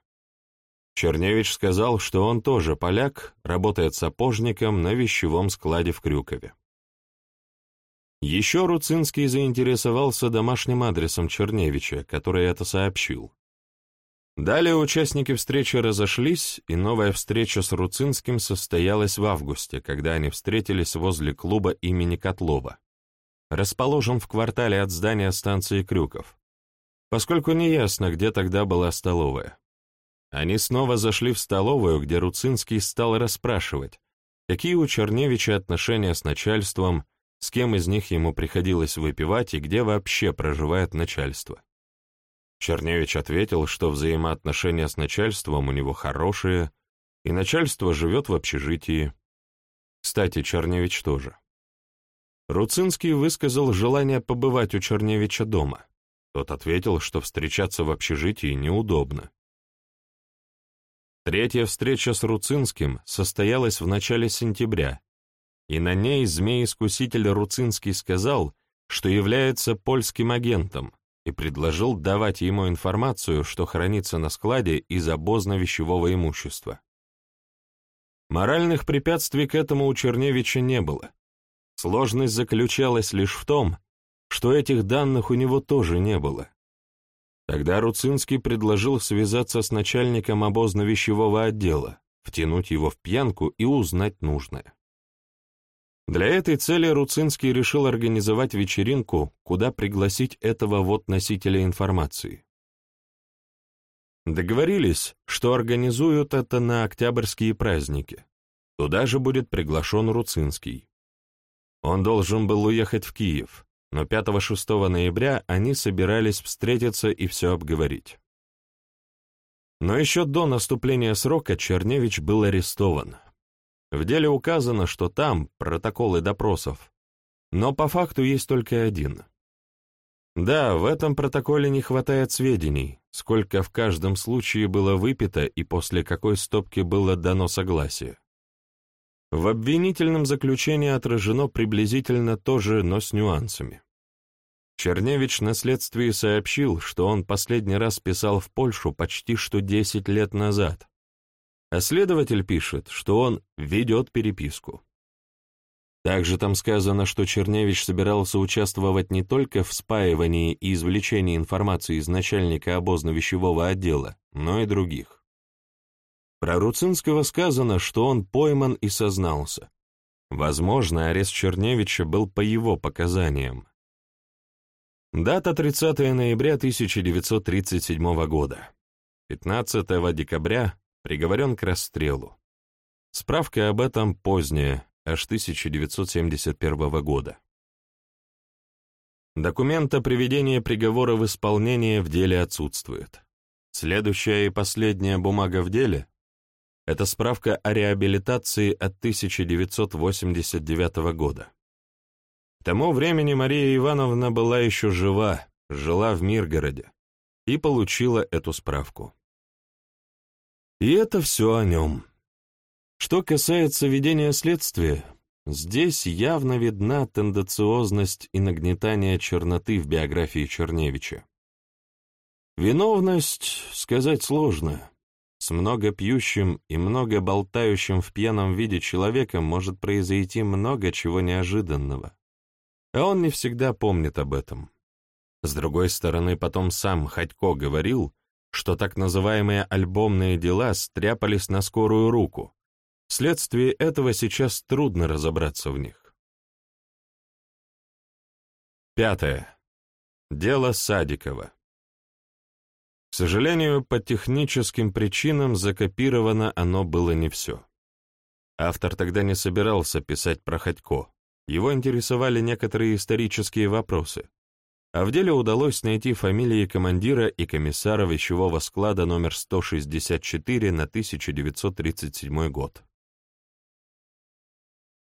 Черневич сказал, что он тоже поляк, работает сапожником на вещевом складе в Крюкове. Еще Руцинский заинтересовался домашним адресом Черневича, который это сообщил. Далее участники встречи разошлись, и новая встреча с Руцинским состоялась в августе, когда они встретились возле клуба имени Котлова, расположен в квартале от здания станции Крюков, поскольку неясно, где тогда была столовая. Они снова зашли в столовую, где Руцинский стал расспрашивать, какие у Черневича отношения с начальством, с кем из них ему приходилось выпивать и где вообще проживает начальство. Черневич ответил, что взаимоотношения с начальством у него хорошие, и начальство живет в общежитии. Кстати, Черневич тоже. Руцинский высказал желание побывать у Черневича дома. Тот ответил, что встречаться в общежитии неудобно. Третья встреча с Руцинским состоялась в начале сентября, и на ней змей-искуситель Руцинский сказал, что является польским агентом и предложил давать ему информацию, что хранится на складе из обозно-вещевого имущества. Моральных препятствий к этому у Черневича не было. Сложность заключалась лишь в том, что этих данных у него тоже не было. Тогда Руцинский предложил связаться с начальником обозно-вещевого отдела, втянуть его в пьянку и узнать нужное. Для этой цели Руцинский решил организовать вечеринку, куда пригласить этого вот носителя информации. Договорились, что организуют это на октябрьские праздники. Туда же будет приглашен Руцинский. Он должен был уехать в Киев, но 5-6 ноября они собирались встретиться и все обговорить. Но еще до наступления срока Черневич был арестован. В деле указано, что там протоколы допросов, но по факту есть только один. Да, в этом протоколе не хватает сведений, сколько в каждом случае было выпито и после какой стопки было дано согласие. В обвинительном заключении отражено приблизительно то же, но с нюансами. Черневич на следствии сообщил, что он последний раз писал в Польшу почти что 10 лет назад, а следователь пишет, что он ведет переписку. Также там сказано, что Черневич собирался участвовать не только в спаивании и извлечении информации из начальника обозно-вещевого отдела, но и других. Про Руцинского сказано, что он пойман и сознался. Возможно, арест Черневича был по его показаниям. Дата 30 ноября 1937 года. 15 декабря приговорен к расстрелу. Справка об этом поздняя, аж 1971 года. Документ о приведении приговора в исполнение в деле отсутствует. Следующая и последняя бумага в деле — это справка о реабилитации от 1989 года. Тому времени Мария Ивановна была еще жива, жила в Миргороде и получила эту справку. И это все о нем. Что касается ведения следствия, Здесь явно видна тенденциозность и нагнетание черноты в биографии Черневича. Виновность сказать сложно. С много пьющим и много болтающим в пьяном виде человеком может произойти много чего неожиданного. А он не всегда помнит об этом. С другой стороны, потом сам Ходько говорил, что так называемые альбомные дела стряпались на скорую руку, Вследствие этого сейчас трудно разобраться в них. Пятое. Дело Садикова. К сожалению, по техническим причинам закопировано оно было не все. Автор тогда не собирался писать про Ходько. Его интересовали некоторые исторические вопросы. А в деле удалось найти фамилии командира и комиссара вещевого склада номер 164 на 1937 год.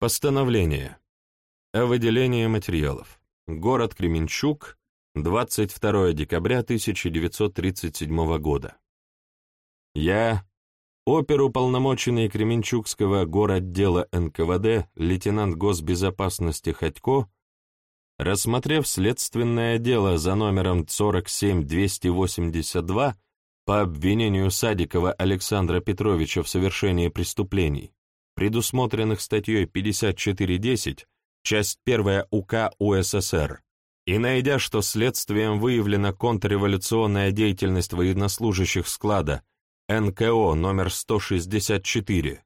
Постановление о выделении материалов. Город Кременчук, 22 декабря 1937 года. Я, оперуполномоченный Кременчугского городдела НКВД, лейтенант госбезопасности Ходько, рассмотрев следственное дело за номером 47282 по обвинению Садикова Александра Петровича в совершении преступлений, предусмотренных статьей 54.10, часть 1 УК УССР, и найдя, что следствием выявлена контрреволюционная деятельность военнослужащих склада НКО номер 164,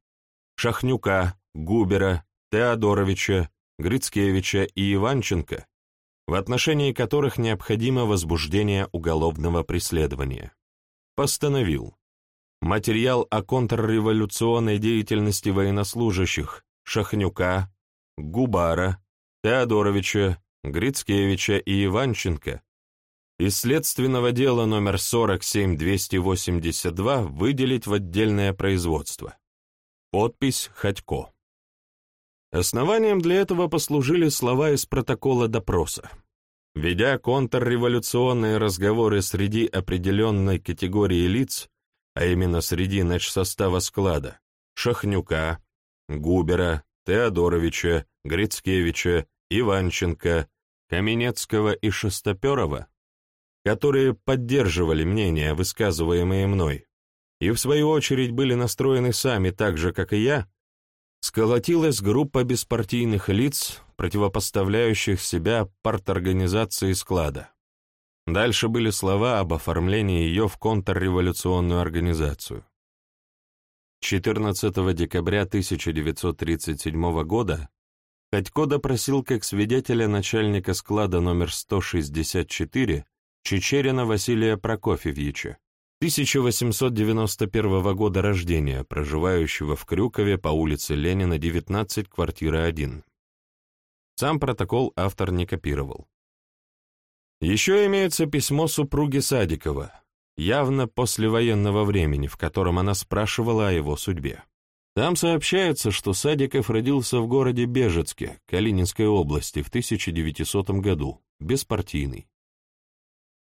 Шахнюка, Губера, Теодоровича, Грицкевича и Иванченко, в отношении которых необходимо возбуждение уголовного преследования, постановил. Материал о контрреволюционной деятельности военнослужащих Шахнюка, Губара, Теодоровича, Грицкевича и Иванченко из следственного дела номер 47282 выделить в отдельное производство. Подпись Ходько. Основанием для этого послужили слова из протокола допроса. Ведя контрреволюционные разговоры среди определенной категории лиц, а именно среди начсостава склада, Шахнюка, Губера, Теодоровича, Грицкевича, Иванченко, Каменецкого и Шестоперова, которые поддерживали мнения, высказываемые мной, и в свою очередь были настроены сами так же, как и я, сколотилась группа беспартийных лиц, противопоставляющих себя парторганизации склада. Дальше были слова об оформлении ее в контрреволюционную организацию. 14 декабря 1937 года Ходько допросил как свидетеля начальника склада номер 164 Чечерина Василия Прокофьевича, 1891 года рождения, проживающего в Крюкове по улице Ленина, 19, квартира 1. Сам протокол автор не копировал. Еще имеется письмо супруги Садикова, явно послевоенного времени, в котором она спрашивала о его судьбе. Там сообщается, что Садиков родился в городе Бежецке, Калининской области, в 1900 году, беспартийный.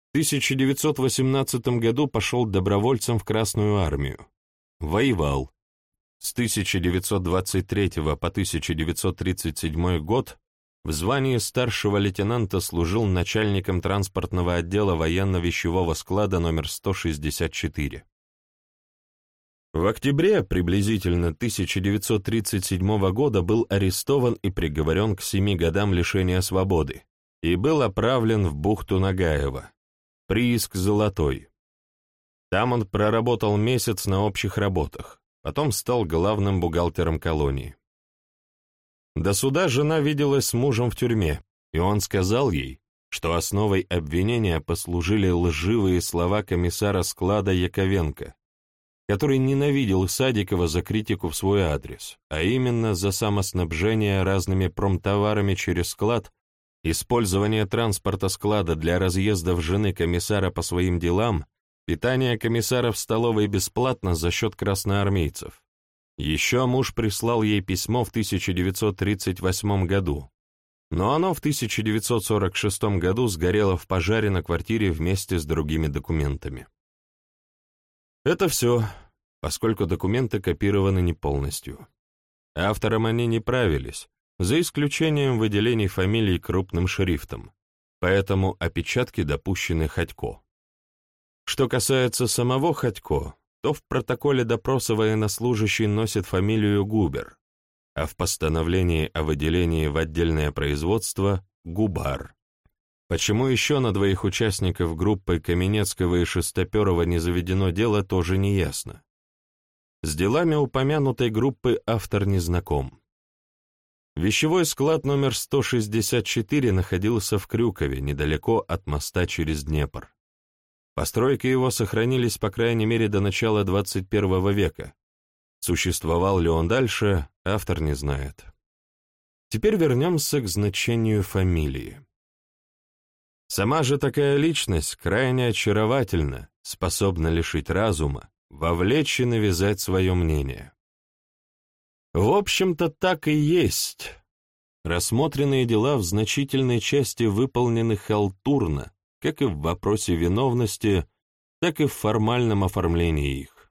В 1918 году пошел добровольцем в Красную армию. Воевал. С 1923 по 1937 год в звании старшего лейтенанта служил начальником транспортного отдела военно-вещевого склада номер 164. В октябре приблизительно 1937 года был арестован и приговорен к семи годам лишения свободы и был отправлен в бухту Нагаева, прииск Золотой. Там он проработал месяц на общих работах, потом стал главным бухгалтером колонии. До суда жена виделась с мужем в тюрьме, и он сказал ей, что основой обвинения послужили лживые слова комиссара склада Яковенко, который ненавидел Садикова за критику в свой адрес, а именно за самоснабжение разными промтоварами через склад, использование транспорта склада для разъездов жены комиссара по своим делам, питание комиссара в столовой бесплатно за счет красноармейцев. Еще муж прислал ей письмо в 1938 году, но оно в 1946 году сгорело в пожаре на квартире вместе с другими документами. Это все, поскольку документы копированы не полностью. Авторам они не правились, за исключением выделений фамилий крупным шрифтом, поэтому опечатки допущены Ходько. Что касается самого Ходько, то в протоколе допроса военнослужащий носит фамилию Губер, а в постановлении о выделении в отдельное производство — Губар. Почему еще на двоих участников группы Каменецкого и Шестоперова не заведено дело, тоже не ясно. С делами упомянутой группы автор не знаком. Вещевой склад номер 164 находился в Крюкове, недалеко от моста через Днепр. Постройки его сохранились, по крайней мере, до начала 21 века. Существовал ли он дальше, автор не знает. Теперь вернемся к значению фамилии. Сама же такая личность крайне очаровательна, способна лишить разума, вовлечь и навязать свое мнение. В общем-то, так и есть. Рассмотренные дела в значительной части выполнены халтурно, как и в вопросе виновности, так и в формальном оформлении их.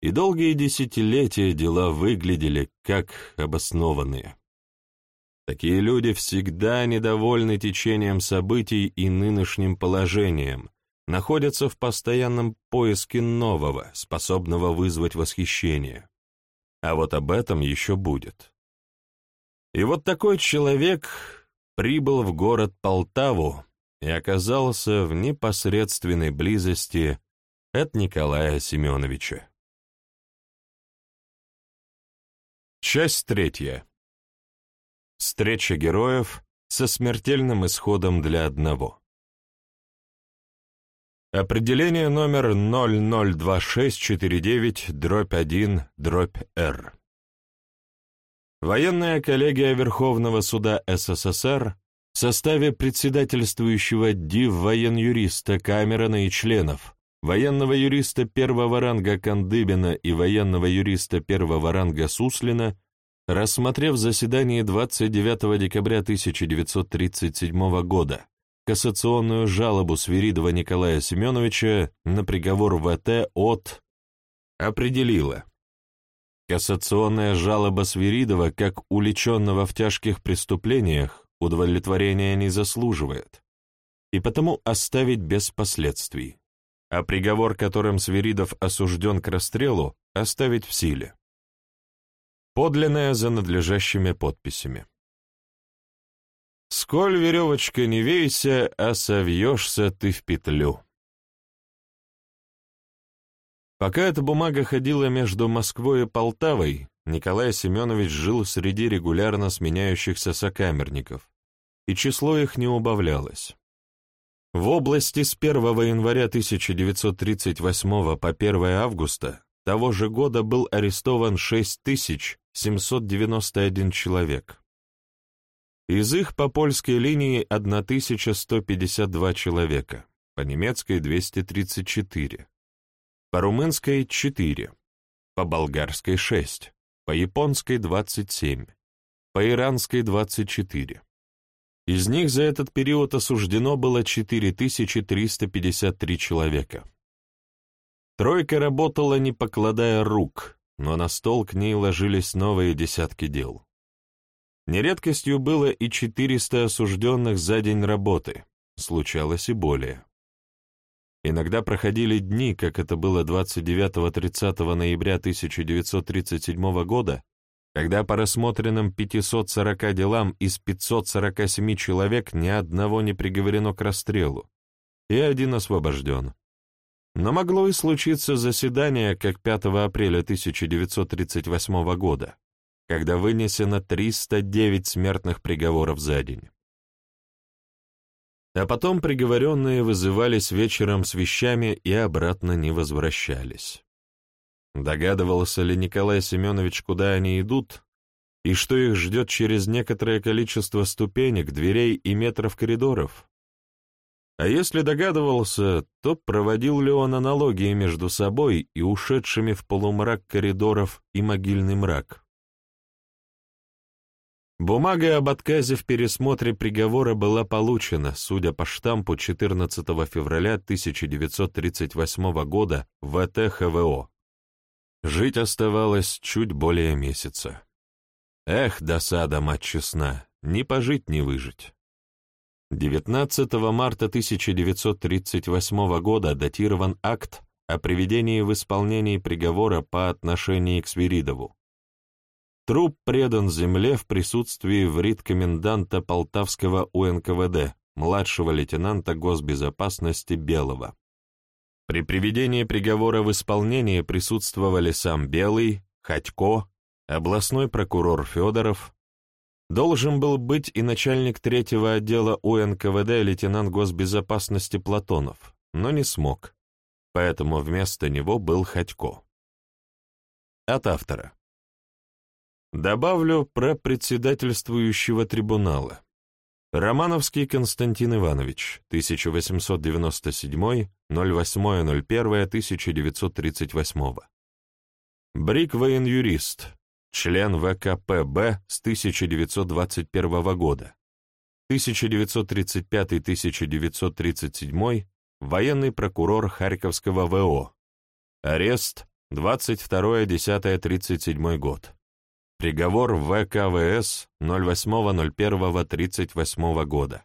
И долгие десятилетия дела выглядели как обоснованные. Такие люди всегда недовольны течением событий и нынешним положением, находятся в постоянном поиске нового, способного вызвать восхищение. А вот об этом еще будет. И вот такой человек прибыл в город Полтаву и оказался в непосредственной близости от Николая Семеновича. Часть третья. Встреча героев со смертельным исходом для одного. Определение номер 002649 дробь 1 дробь Р. Военная коллегия Верховного суда СССР в составе председательствующего ДИВ воен-юриста Камерона и членов, военного юриста первого ранга Кандыбина и военного юриста первого ранга Суслина рассмотрев заседание 29 декабря 1937 года кассационную жалобу Свиридова Николая Семеновича на приговор ВТ от определила. Кассационная жалоба Свиридова как уличенного в тяжких преступлениях удовлетворения не заслуживает, и потому оставить без последствий, а приговор, которым Свиридов осужден к расстрелу, оставить в силе. Подлинная за надлежащими подписями. «Сколь веревочка не вейся, а совьешься ты в петлю». Пока эта бумага ходила между Москвой и Полтавой, Николай Семенович жил среди регулярно сменяющихся сокамерников, и число их не убавлялось. В области с 1 января 1938 по 1 августа того же года был арестован 6791 человек. Из их по польской линии 1152 человека, по немецкой 234, по румынской 4, по болгарской 6, по японской 27, по иранской 24. Из них за этот период осуждено было 4353 человека. Тройка работала, не покладая рук, но на стол к ней ложились новые десятки дел. Нередкостью было и 400 осужденных за день работы, случалось и более. Иногда проходили дни, как это было 29-30 ноября 1937 года, когда по рассмотренным 540 делам из 547 человек ни одного не приговорено к расстрелу, и один освобожден. Но могло и случиться заседание, как 5 апреля 1938 года, когда вынесено 309 смертных приговоров за день. А потом приговоренные вызывались вечером с вещами и обратно не возвращались. Догадывался ли Николай Семенович, куда они идут, и что их ждет через некоторое количество ступенек, дверей и метров коридоров? А если догадывался, то проводил ли он аналогии между собой и ушедшими в полумрак коридоров и могильный мрак? Бумага об отказе в пересмотре приговора была получена, судя по штампу 14 февраля 1938 года в ТХВО. Жить оставалось чуть более месяца. Эх, досада, мать честна, не пожить, не выжить. 19 марта 1938 года датирован акт о приведении в исполнение приговора по отношению к Свиридову. Труп предан земле в присутствии врит-коменданта Полтавского УНКВД, младшего лейтенанта госбезопасности Белого. При приведении приговора в исполнение присутствовали сам Белый, Ходько, областной прокурор Федоров, должен был быть и начальник третьего отдела УНКВД лейтенант госбезопасности Платонов, но не смог, поэтому вместо него был Ходько. От автора. Добавлю про председательствующего трибунала. Романовский Константин Иванович, 1897-08.01.1938. Брик воен-юрист, член ВКПБ с 1921 года. 1935-1937, военный прокурор Харьковского ВО. Арест 22.10.37 год. Приговор ВКВС 08.01.38 года.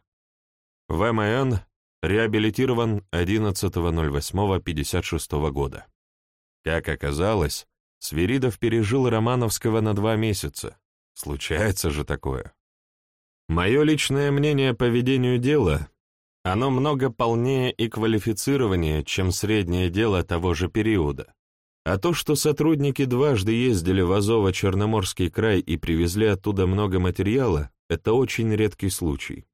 ВМН реабилитирован 11.08.56 года. Как оказалось, Свиридов пережил Романовского на два месяца. Случается же такое. Мое личное мнение по ведению дела, оно много полнее и квалифицированнее, чем среднее дело того же периода. А то, что сотрудники дважды ездили в Азово-Черноморский край и привезли оттуда много материала, это очень редкий случай.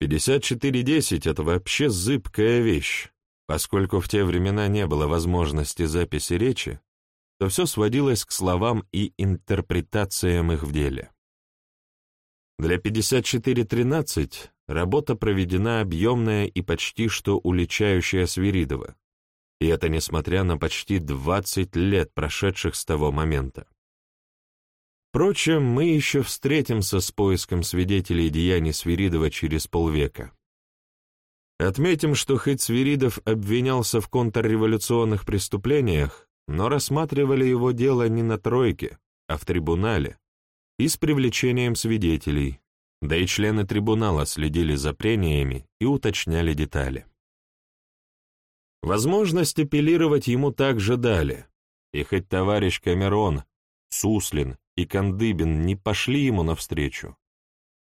5410 — это вообще зыбкая вещь, поскольку в те времена не было возможности записи речи, то все сводилось к словам и интерпретациям их в деле. Для 5413 работа проведена объемная и почти что уличающая Свиридова, и это несмотря на почти 20 лет, прошедших с того момента. Впрочем, мы еще встретимся с поиском свидетелей деяний Свиридова через полвека. Отметим, что хоть Свиридов обвинялся в контрреволюционных преступлениях, но рассматривали его дело не на тройке, а в трибунале, и с привлечением свидетелей, да и члены трибунала следили за прениями и уточняли детали. Возможность апеллировать ему также дали, и хоть товарищ Камерон, Суслин и Кандыбин не пошли ему навстречу,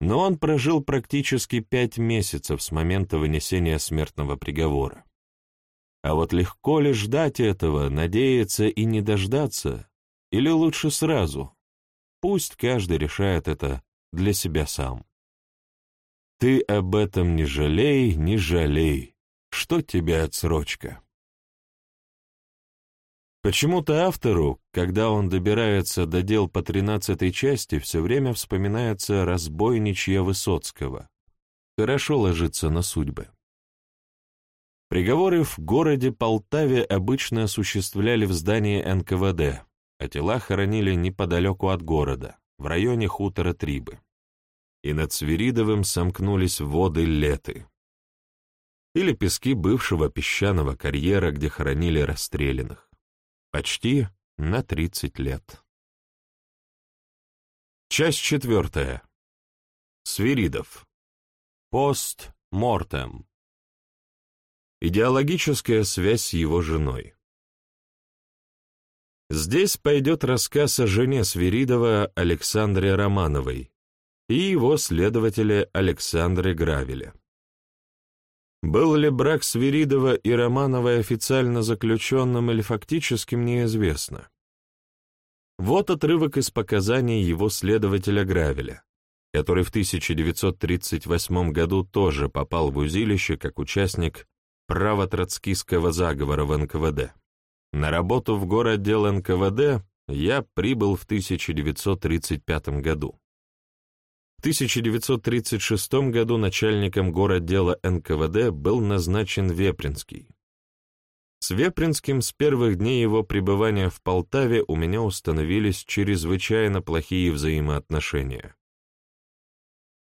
но он прожил практически пять месяцев с момента вынесения смертного приговора. А вот легко ли ждать этого, надеяться и не дождаться, или лучше сразу? Пусть каждый решает это для себя сам. Ты об этом не жалей, не жалей. Что тебе отсрочка? Почему-то автору, когда он добирается до дел по тринадцатой части, все время вспоминается разбойничья Высоцкого. Хорошо ложится на судьбы. Приговоры в городе Полтаве обычно осуществляли в здании НКВД, а тела хоронили неподалеку от города, в районе хутора Трибы. И над Свиридовым сомкнулись воды Леты или пески бывшего песчаного карьера, где хоронили расстрелянных. Почти на 30 лет. Часть четвертая. Свиридов. Пост-мортем. Идеологическая связь с его женой. Здесь пойдет рассказ о жене Свиридова Александре Романовой и его следователе Александре Гравеле. Был ли брак Свиридова и Романовой официально заключенным или фактическим, неизвестно. Вот отрывок из показаний его следователя Гравеля, который в 1938 году тоже попал в узилище как участник правотроцкистского заговора в НКВД. На работу в городдел НКВД я прибыл в 1935 году. В 1936 году начальником городдела НКВД был назначен Вепринский. С Вепринским с первых дней его пребывания в Полтаве у меня установились чрезвычайно плохие взаимоотношения.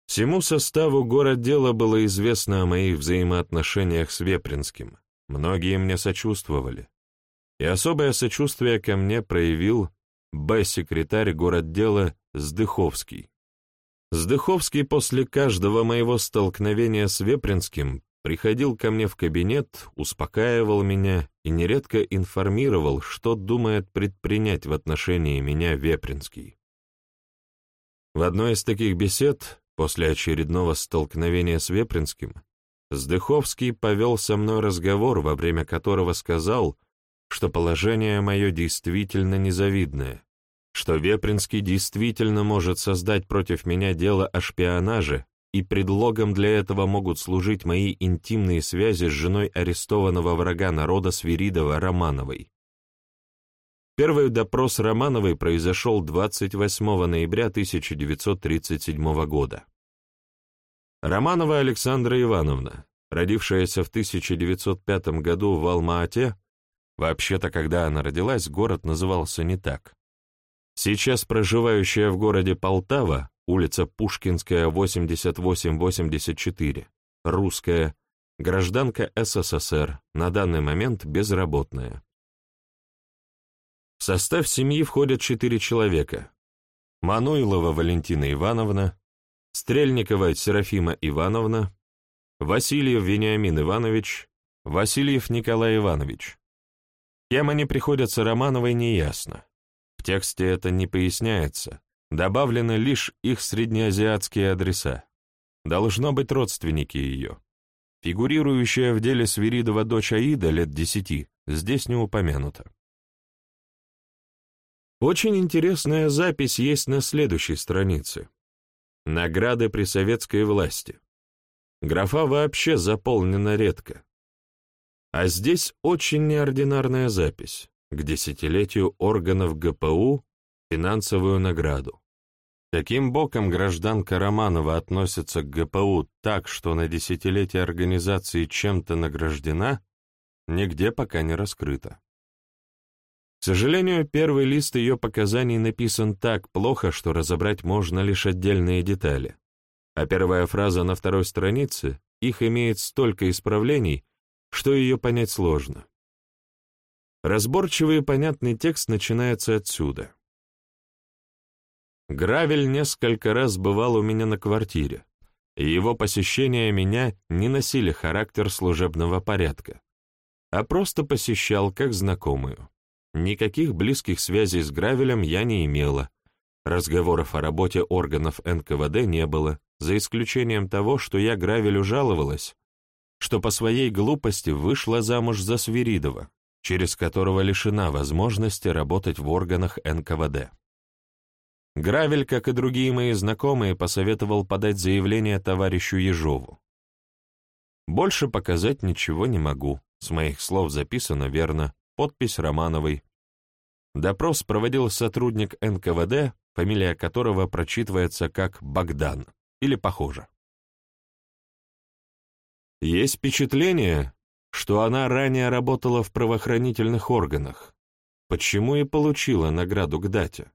Всему составу городдела было известно о моих взаимоотношениях с Вепринским. Многие мне сочувствовали. И особое сочувствие ко мне проявил Б-секретарь городдела Сдыховский. Сдыховский после каждого моего столкновения с Вепринским приходил ко мне в кабинет, успокаивал меня и нередко информировал, что думает предпринять в отношении меня Вепринский. В одной из таких бесед, после очередного столкновения с Вепринским, Сдыховский повел со мной разговор, во время которого сказал, что положение мое действительно незавидное, что Вепринский действительно может создать против меня дело о шпионаже, и предлогом для этого могут служить мои интимные связи с женой арестованного врага народа Свиридова Романовой. Первый допрос Романовой произошел 28 ноября 1937 года. Романова Александра Ивановна, родившаяся в 1905 году в Алма-Ате, вообще-то, когда она родилась, город назывался не так. Сейчас проживающая в городе Полтава, улица Пушкинская, 88-84, русская, гражданка СССР, на данный момент безработная. В состав семьи входят четыре человека. Мануилова Валентина Ивановна, Стрельникова Серафима Ивановна, Васильев Вениамин Иванович, Васильев Николай Иванович. Кем они приходятся Романовой, неясно. В тексте это не поясняется, добавлены лишь их среднеазиатские адреса. Должно быть родственники ее. Фигурирующая в деле Свиридова дочь Аида лет десяти здесь не упомянута. Очень интересная запись есть на следующей странице. Награды при советской власти. Графа вообще заполнена редко. А здесь очень неординарная запись к десятилетию органов ГПУ финансовую награду. Таким боком гражданка Романова относится к ГПУ так, что на десятилетие организации чем-то награждена, нигде пока не раскрыто. К сожалению, первый лист ее показаний написан так плохо, что разобрать можно лишь отдельные детали, а первая фраза на второй странице, их имеет столько исправлений, что ее понять сложно. Разборчивый и понятный текст начинается отсюда. Гравель несколько раз бывал у меня на квартире, и его посещения меня не носили характер служебного порядка, а просто посещал как знакомую. Никаких близких связей с Гравелем я не имела, разговоров о работе органов НКВД не было, за исключением того, что я Гравелю жаловалась, что по своей глупости вышла замуж за Свиридова, через которого лишена возможности работать в органах НКВД. Гравель, как и другие мои знакомые, посоветовал подать заявление товарищу Ежову. Больше показать ничего не могу, с моих слов записано верно, подпись Романовой. Допрос проводил сотрудник НКВД, фамилия которого прочитывается как Богдан, или похоже. Есть впечатление, что она ранее работала в правоохранительных органах, почему и получила награду к дате.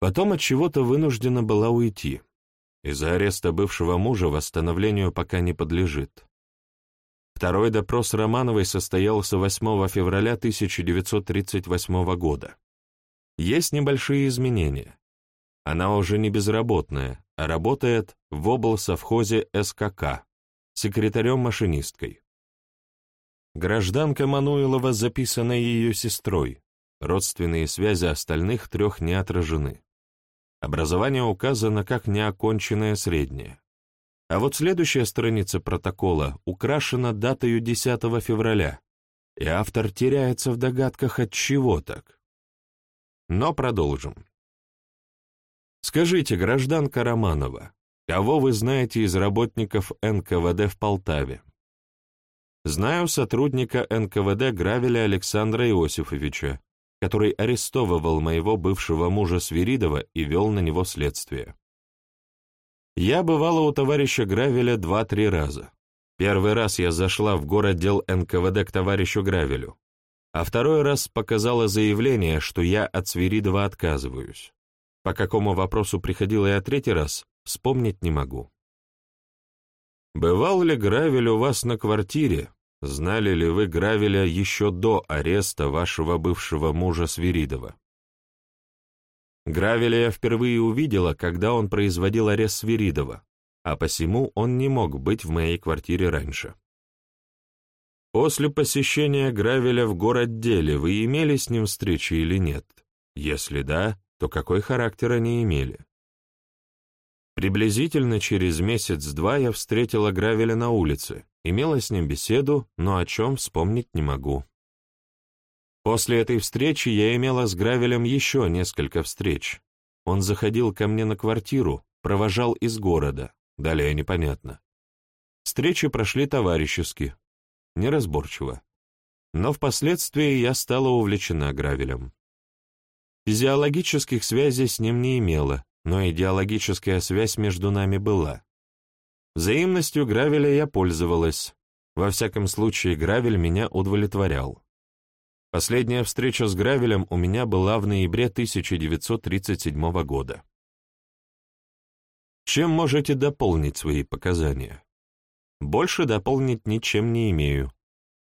Потом от чего-то вынуждена была уйти. Из-за ареста бывшего мужа восстановлению пока не подлежит. Второй допрос Романовой состоялся 8 февраля 1938 года. Есть небольшие изменения. Она уже не безработная, а работает в облсовхозе СКК, секретарем-машинисткой. Гражданка Мануилова записана ее сестрой, родственные связи остальных трех не отражены. Образование указано как неоконченное среднее. А вот следующая страница протокола украшена датою 10 февраля, и автор теряется в догадках от чего так. Но продолжим. Скажите, гражданка Романова, кого вы знаете из работников НКВД в Полтаве? Знаю сотрудника НКВД Гравеля Александра Иосифовича, который арестовывал моего бывшего мужа Свиридова и вел на него следствие. Я бывала у товарища Гравеля два-три раза. Первый раз я зашла в город дел НКВД к товарищу Гравелю, а второй раз показала заявление, что я от Свиридова отказываюсь. По какому вопросу приходила я третий раз, вспомнить не могу. Бывал ли Гравель у вас на квартире? Знали ли вы Гравеля еще до ареста вашего бывшего мужа Свиридова? Гравеля я впервые увидела, когда он производил арест Свиридова, а посему он не мог быть в моей квартире раньше. После посещения Гравеля в город-деле вы имели с ним встречи или нет? Если да, то какой характер они имели? Приблизительно через месяц-два я встретила Гравеля на улице, имела с ним беседу, но о чем вспомнить не могу. После этой встречи я имела с Гравелем еще несколько встреч. Он заходил ко мне на квартиру, провожал из города, далее непонятно. Встречи прошли товарищески, неразборчиво. Но впоследствии я стала увлечена Гравелем. Физиологических связей с ним не имела, но идеологическая связь между нами была. Взаимностью Гравеля я пользовалась. Во всяком случае, Гравель меня удовлетворял. Последняя встреча с Гравелем у меня была в ноябре 1937 года. Чем можете дополнить свои показания? Больше дополнить ничем не имею.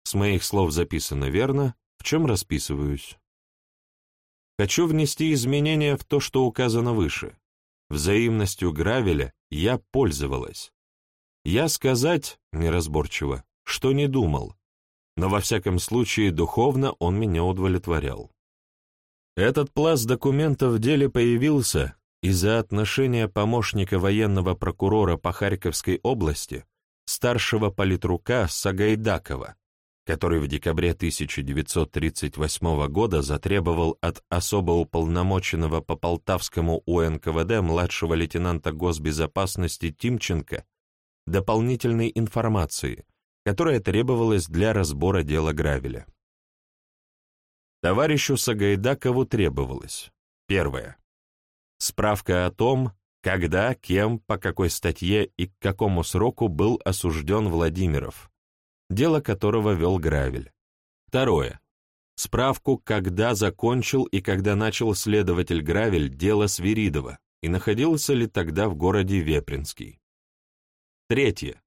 С моих слов записано верно, в чем расписываюсь. Хочу внести изменения в то, что указано выше. Взаимностью Гравеля я пользовалась. Я сказать, неразборчиво, что не думал, но во всяком случае духовно он меня удовлетворял. Этот пласт документов в деле появился из-за отношения помощника военного прокурора по Харьковской области, старшего политрука Сагайдакова, который в декабре 1938 года затребовал от особо уполномоченного по Полтавскому УНКВД младшего лейтенанта госбезопасности Тимченко дополнительной информации, которая требовалась для разбора дела Гравеля. Товарищу Сагайдакову требовалось. Первое. Справка о том, когда, кем, по какой статье и к какому сроку был осужден Владимиров, дело которого вел Гравель. Второе. Справку, когда закончил и когда начал следователь Гравель дело Свиридова и находился ли тогда в городе Вепринский. Третье.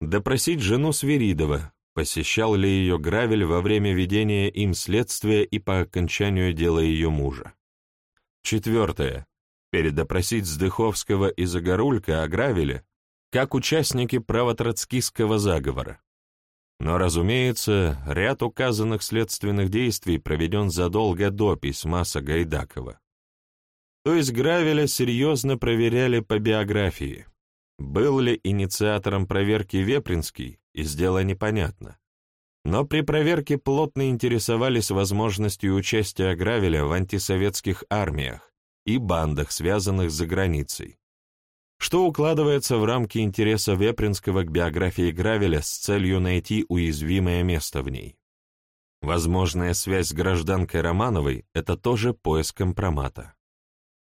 Допросить жену Свиридова, посещал ли ее Гравель во время ведения им следствия и по окончанию дела ее мужа. Четвертое. Передопросить Сдыховского и Загорулька о Гравеле как участники правотроцкистского заговора. Но, разумеется, ряд указанных следственных действий проведен задолго до письма Сагайдакова. То есть Гравеля серьезно проверяли по биографии. Был ли инициатором проверки Вепринский, из дела непонятно. Но при проверке плотно интересовались возможностью участия Гравеля в антисоветских армиях и бандах, связанных с заграницей, что укладывается в рамки интереса Вепринского к биографии Гравеля с целью найти уязвимое место в ней. Возможная связь с гражданкой Романовой — это тоже поиск компромата.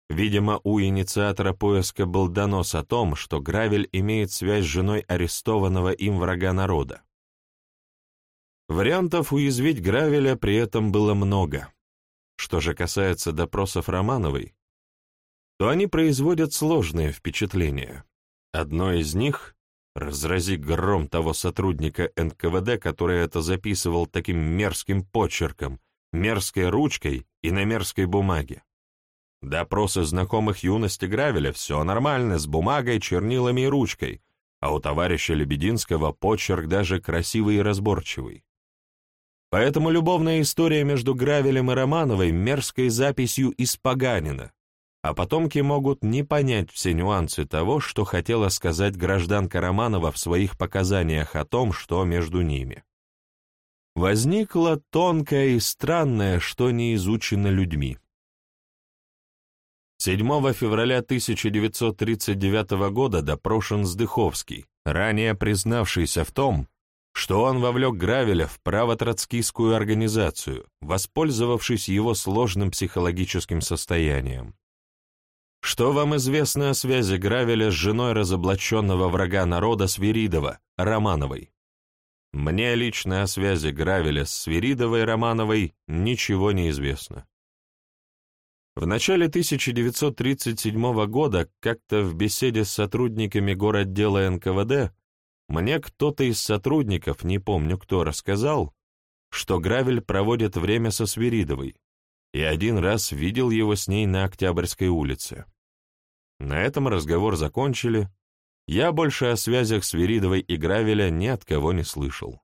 Видимо, у инициатора поиска был донос о том, что Гравель имеет связь с женой арестованного им врага народа. Вариантов уязвить Гравеля при этом было много. Что же касается допросов Романовой, то они производят сложные впечатления. Одно из них — разрази гром того сотрудника НКВД, который это записывал таким мерзким почерком, мерзкой ручкой и на мерзкой бумаге. Допросы знакомых юности Гравеля — все нормально, с бумагой, чернилами и ручкой, а у товарища Лебединского почерк даже красивый и разборчивый. Поэтому любовная история между Гравелем и Романовой мерзкой записью испоганена, а потомки могут не понять все нюансы того, что хотела сказать гражданка Романова в своих показаниях о том, что между ними. Возникло тонкое и странное, что не изучено людьми. 7 февраля 1939 года допрошен Сдыховский, ранее признавшийся в том, что он вовлек Гравеля в правотроцкийскую организацию, воспользовавшись его сложным психологическим состоянием. Что вам известно о связи Гравеля с женой разоблаченного врага народа Свиридова, Романовой? Мне лично о связи Гравеля с Свиридовой Романовой ничего не известно. В начале 1937 года, как-то в беседе с сотрудниками городдела НКВД, мне кто-то из сотрудников, не помню кто, рассказал, что Гравель проводит время со Свиридовой, и один раз видел его с ней на Октябрьской улице. На этом разговор закончили. Я больше о связях Свиридовой и Гравеля ни от кого не слышал.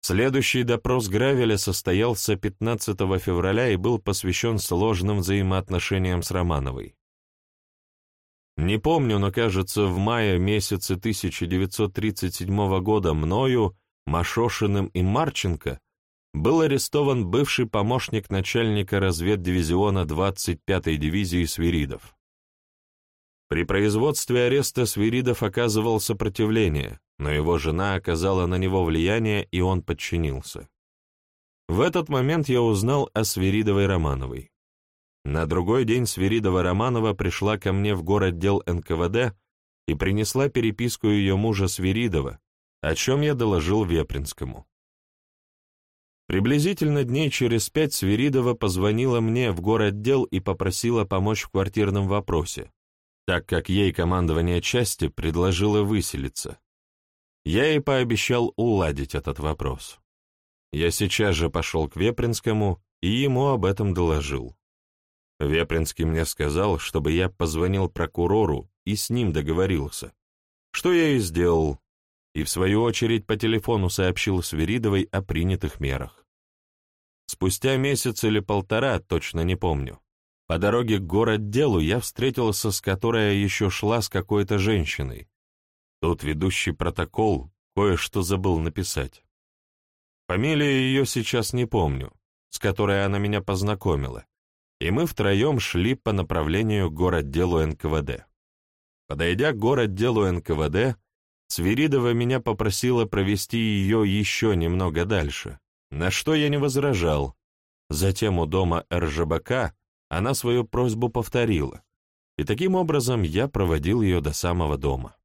Следующий допрос Гравеля состоялся 15 февраля и был посвящен сложным взаимоотношениям с Романовой. Не помню, но, кажется, в мае месяце 1937 года мною, Машошиным и Марченко был арестован бывший помощник начальника разведдивизиона 25-й дивизии Свиридов. При производстве ареста Свиридов оказывал сопротивление, но его жена оказала на него влияние, и он подчинился. В этот момент я узнал о Свиридовой Романовой. На другой день Свиридова Романова пришла ко мне в город дел НКВД и принесла переписку ее мужа Свиридова, о чем я доложил Вепринскому. Приблизительно дней через пять Свиридова позвонила мне в город дел и попросила помочь в квартирном вопросе, так как ей командование части предложило выселиться. Я ей пообещал уладить этот вопрос. Я сейчас же пошел к Вепринскому и ему об этом доложил. Вепринский мне сказал, чтобы я позвонил прокурору и с ним договорился, что я и сделал, и в свою очередь по телефону сообщил Свиридовой о принятых мерах. Спустя месяц или полтора, точно не помню, по дороге к город-делу я встретился с которой еще шла с какой-то женщиной. Тут ведущий протокол кое-что забыл написать. Фамилию ее сейчас не помню, с которой она меня познакомила, и мы втроем шли по направлению к город-делу НКВД. Подойдя к город-делу НКВД, Свиридова меня попросила провести ее еще немного дальше, на что я не возражал. Затем у дома РЖБК она свою просьбу повторила, и таким образом я проводил ее до самого дома.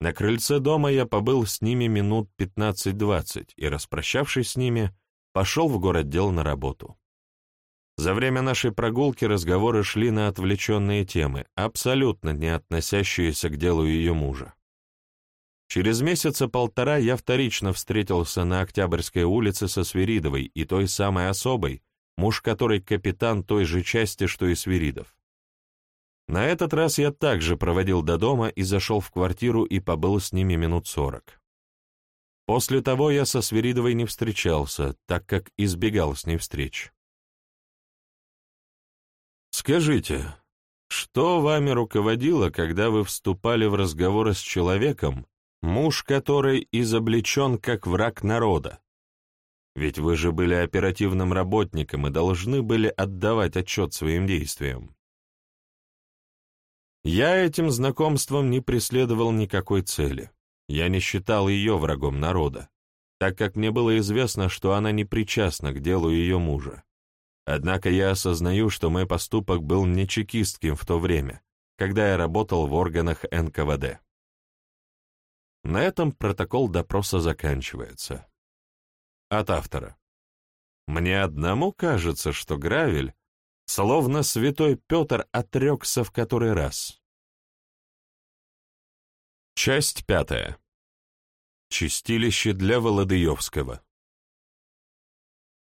На крыльце дома я побыл с ними минут 15-20 и, распрощавшись с ними, пошел в город дел на работу. За время нашей прогулки разговоры шли на отвлеченные темы, абсолютно не относящиеся к делу ее мужа. Через месяца полтора я вторично встретился на Октябрьской улице со Свиридовой и той самой особой, муж которой капитан той же части, что и Свиридов. На этот раз я также проводил до дома и зашел в квартиру и побыл с ними минут сорок. После того я со Свиридовой не встречался, так как избегал с ней встреч. Скажите, что вами руководило, когда вы вступали в разговоры с человеком, муж который изобличен как враг народа, ведь вы же были оперативным работником и должны были отдавать отчет своим действиям. Я этим знакомством не преследовал никакой цели. Я не считал ее врагом народа, так как мне было известно, что она не причастна к делу ее мужа. Однако я осознаю, что мой поступок был не чекистским в то время, когда я работал в органах НКВД. На этом протокол допроса заканчивается от автора. Мне одному кажется, что Гравель, словно святой Петр, отрекся в который раз. Часть пятая. Чистилище для Володыевского.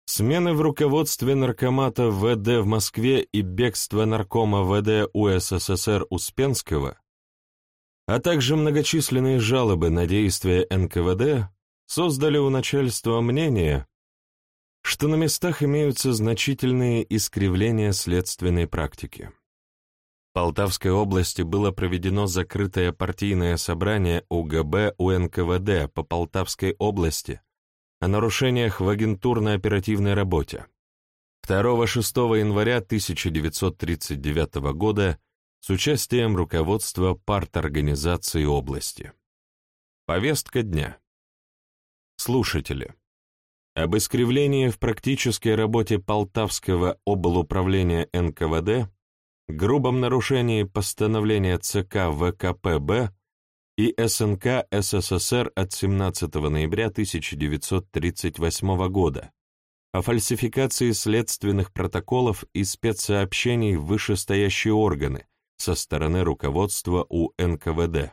Смены в руководстве наркомата ВД в Москве и бегство наркома ВД УССР Успенского, а также многочисленные жалобы на действия НКВД создали у начальства мнение, что на местах имеются значительные искривления следственной практики. В Полтавской области было проведено закрытое партийное собрание УГБ УНКВД по Полтавской области о нарушениях в агентурно-оперативной работе. 2-6 января 1939 года с участием руководства парторганизации области. Повестка дня. Слушатели, об искривлении в практической работе Полтавского облуправления НКВД, грубом нарушении постановления ЦК ВКПБ и СНК СССР от 17 ноября 1938 года о фальсификации следственных протоколов и спецсообщений в вышестоящие органы со стороны руководства у НКВД,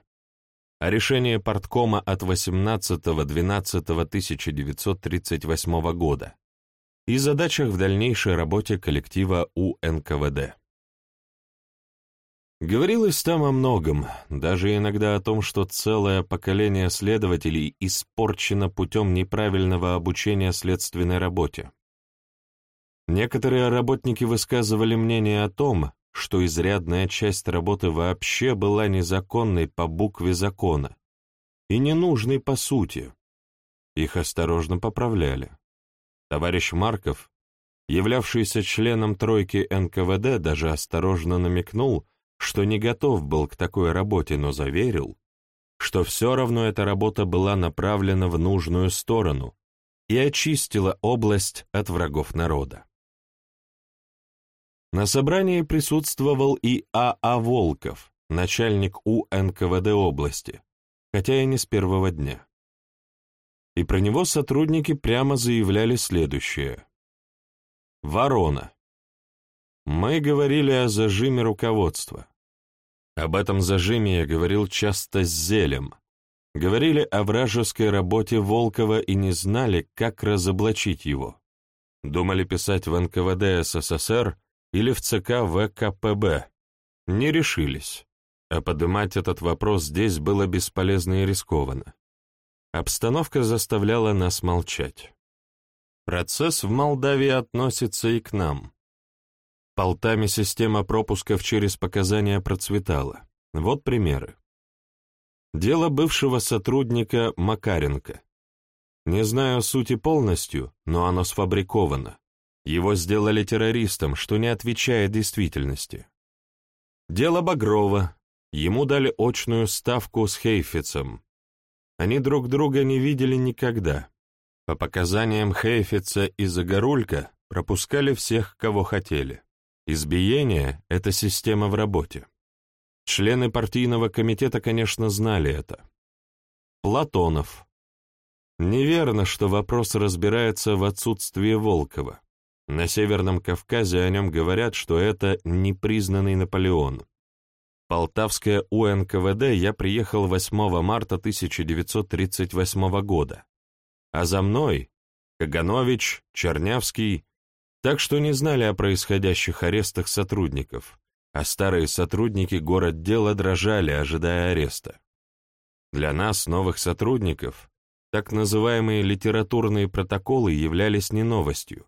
а решение порткома от 18.12.1938 года и задачах в дальнейшей работе коллектива у НКВД. Говорилось там о многом, даже иногда о том, что целое поколение следователей испорчено путем неправильного обучения следственной работе. Некоторые работники высказывали мнение о том, что изрядная часть работы вообще была незаконной по букве закона и ненужной по сути. Их осторожно поправляли. Товарищ Марков, являвшийся членом тройки НКВД, даже осторожно намекнул, что не готов был к такой работе, но заверил, что все равно эта работа была направлена в нужную сторону и очистила область от врагов народа. На собрании присутствовал и А.А. А Волков, начальник УНКВД области, хотя и не с первого дня. И про него сотрудники прямо заявляли следующее. Ворона. Мы говорили о зажиме руководства. Об этом зажиме я говорил часто с Зелем. Говорили о вражеской работе Волкова и не знали, как разоблачить его. Думали писать в НКВД СССР или в ЦК ВКПБ. Не решились, а поднимать этот вопрос здесь было бесполезно и рискованно. Обстановка заставляла нас молчать. Процесс в Молдавии относится и к нам. Полтами система пропусков через показания процветала. Вот примеры. Дело бывшего сотрудника Макаренко. Не знаю сути полностью, но оно сфабриковано. Его сделали террористом, что не отвечает действительности. Дело Багрова. Ему дали очную ставку с Хейфицем. Они друг друга не видели никогда. По показаниям Хейфица и Загорулька пропускали всех, кого хотели. Избиение — это система в работе. Члены партийного комитета, конечно, знали это. Платонов. Неверно, что вопрос разбирается в отсутствии Волкова. На Северном Кавказе о нем говорят, что это непризнанный Наполеон. Полтавское УНКВД я приехал 8 марта 1938 года, а за мной — Каганович, Чернявский, так что не знали о происходящих арестах сотрудников, а старые сотрудники город дела дрожали, ожидая ареста. Для нас, новых сотрудников, так называемые литературные протоколы являлись не новостью.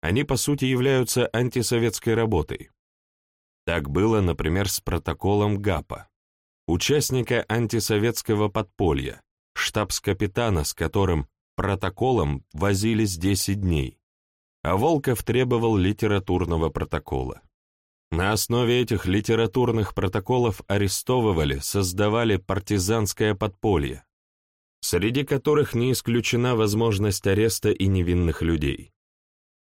Они, по сути, являются антисоветской работой. Так было, например, с протоколом ГАПа, участника антисоветского подполья, штабс-капитана, с которым протоколом возились 10 дней а Волков требовал литературного протокола. На основе этих литературных протоколов арестовывали, создавали партизанское подполье, среди которых не исключена возможность ареста и невинных людей.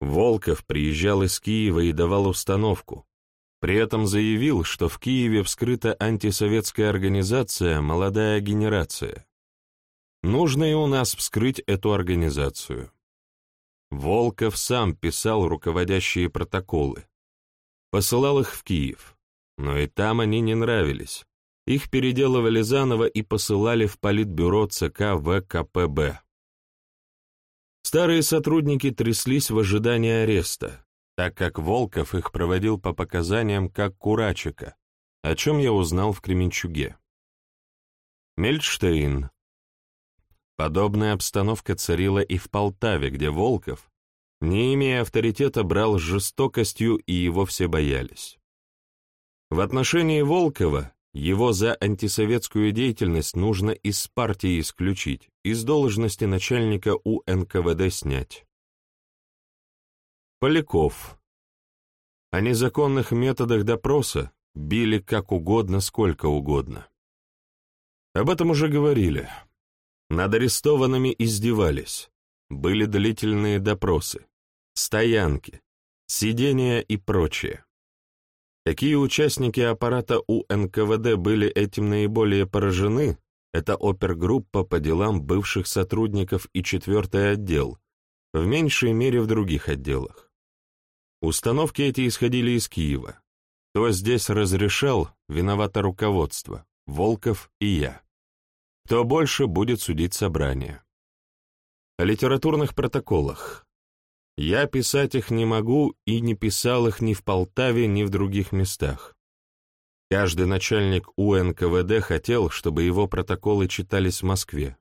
Волков приезжал из Киева и давал установку, при этом заявил, что в Киеве вскрыта антисоветская организация «Молодая генерация». Нужно и у нас вскрыть эту организацию. Волков сам писал руководящие протоколы. Посылал их в Киев, но и там они не нравились. Их переделывали заново и посылали в политбюро ЦК ВКПБ. Старые сотрудники тряслись в ожидании ареста, так как Волков их проводил по показаниям как Курачика, о чем я узнал в Кременчуге. Мельштейн, Подобная обстановка царила и в Полтаве, где Волков, не имея авторитета, брал жестокостью, и его все боялись. В отношении Волкова его за антисоветскую деятельность нужно из партии исключить, из должности начальника УНКВД снять. Поляков. О незаконных методах допроса били как угодно, сколько угодно. Об этом уже говорили. Над арестованными издевались. Были длительные допросы, стоянки, сидения и прочее. Какие участники аппарата у НКВД были этим наиболее поражены, это опергруппа по делам бывших сотрудников и четвертый отдел, в меньшей мере в других отделах. Установки эти исходили из Киева. Кто здесь разрешал, виновато руководство, Волков и я. Кто больше, будет судить собрание. О литературных протоколах. Я писать их не могу и не писал их ни в Полтаве, ни в других местах. Каждый начальник УНКВД хотел, чтобы его протоколы читались в Москве.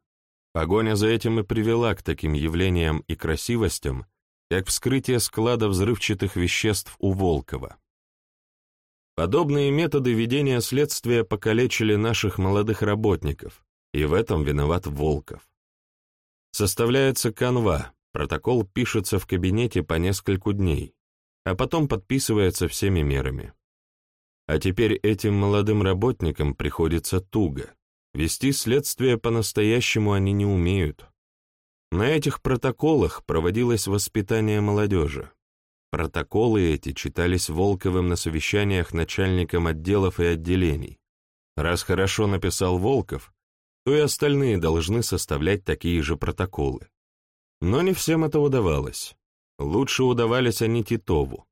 Погоня за этим и привела к таким явлениям и красивостям, как вскрытие склада взрывчатых веществ у Волкова. Подобные методы ведения следствия покалечили наших молодых работников, и в этом виноват Волков. Составляется канва, протокол пишется в кабинете по нескольку дней, а потом подписывается всеми мерами. А теперь этим молодым работникам приходится туго. Вести следствие по-настоящему они не умеют. На этих протоколах проводилось воспитание молодежи. Протоколы эти читались Волковым на совещаниях начальникам отделов и отделений. Раз хорошо написал Волков, то и остальные должны составлять такие же протоколы. Но не всем это удавалось. Лучше удавались они Титову.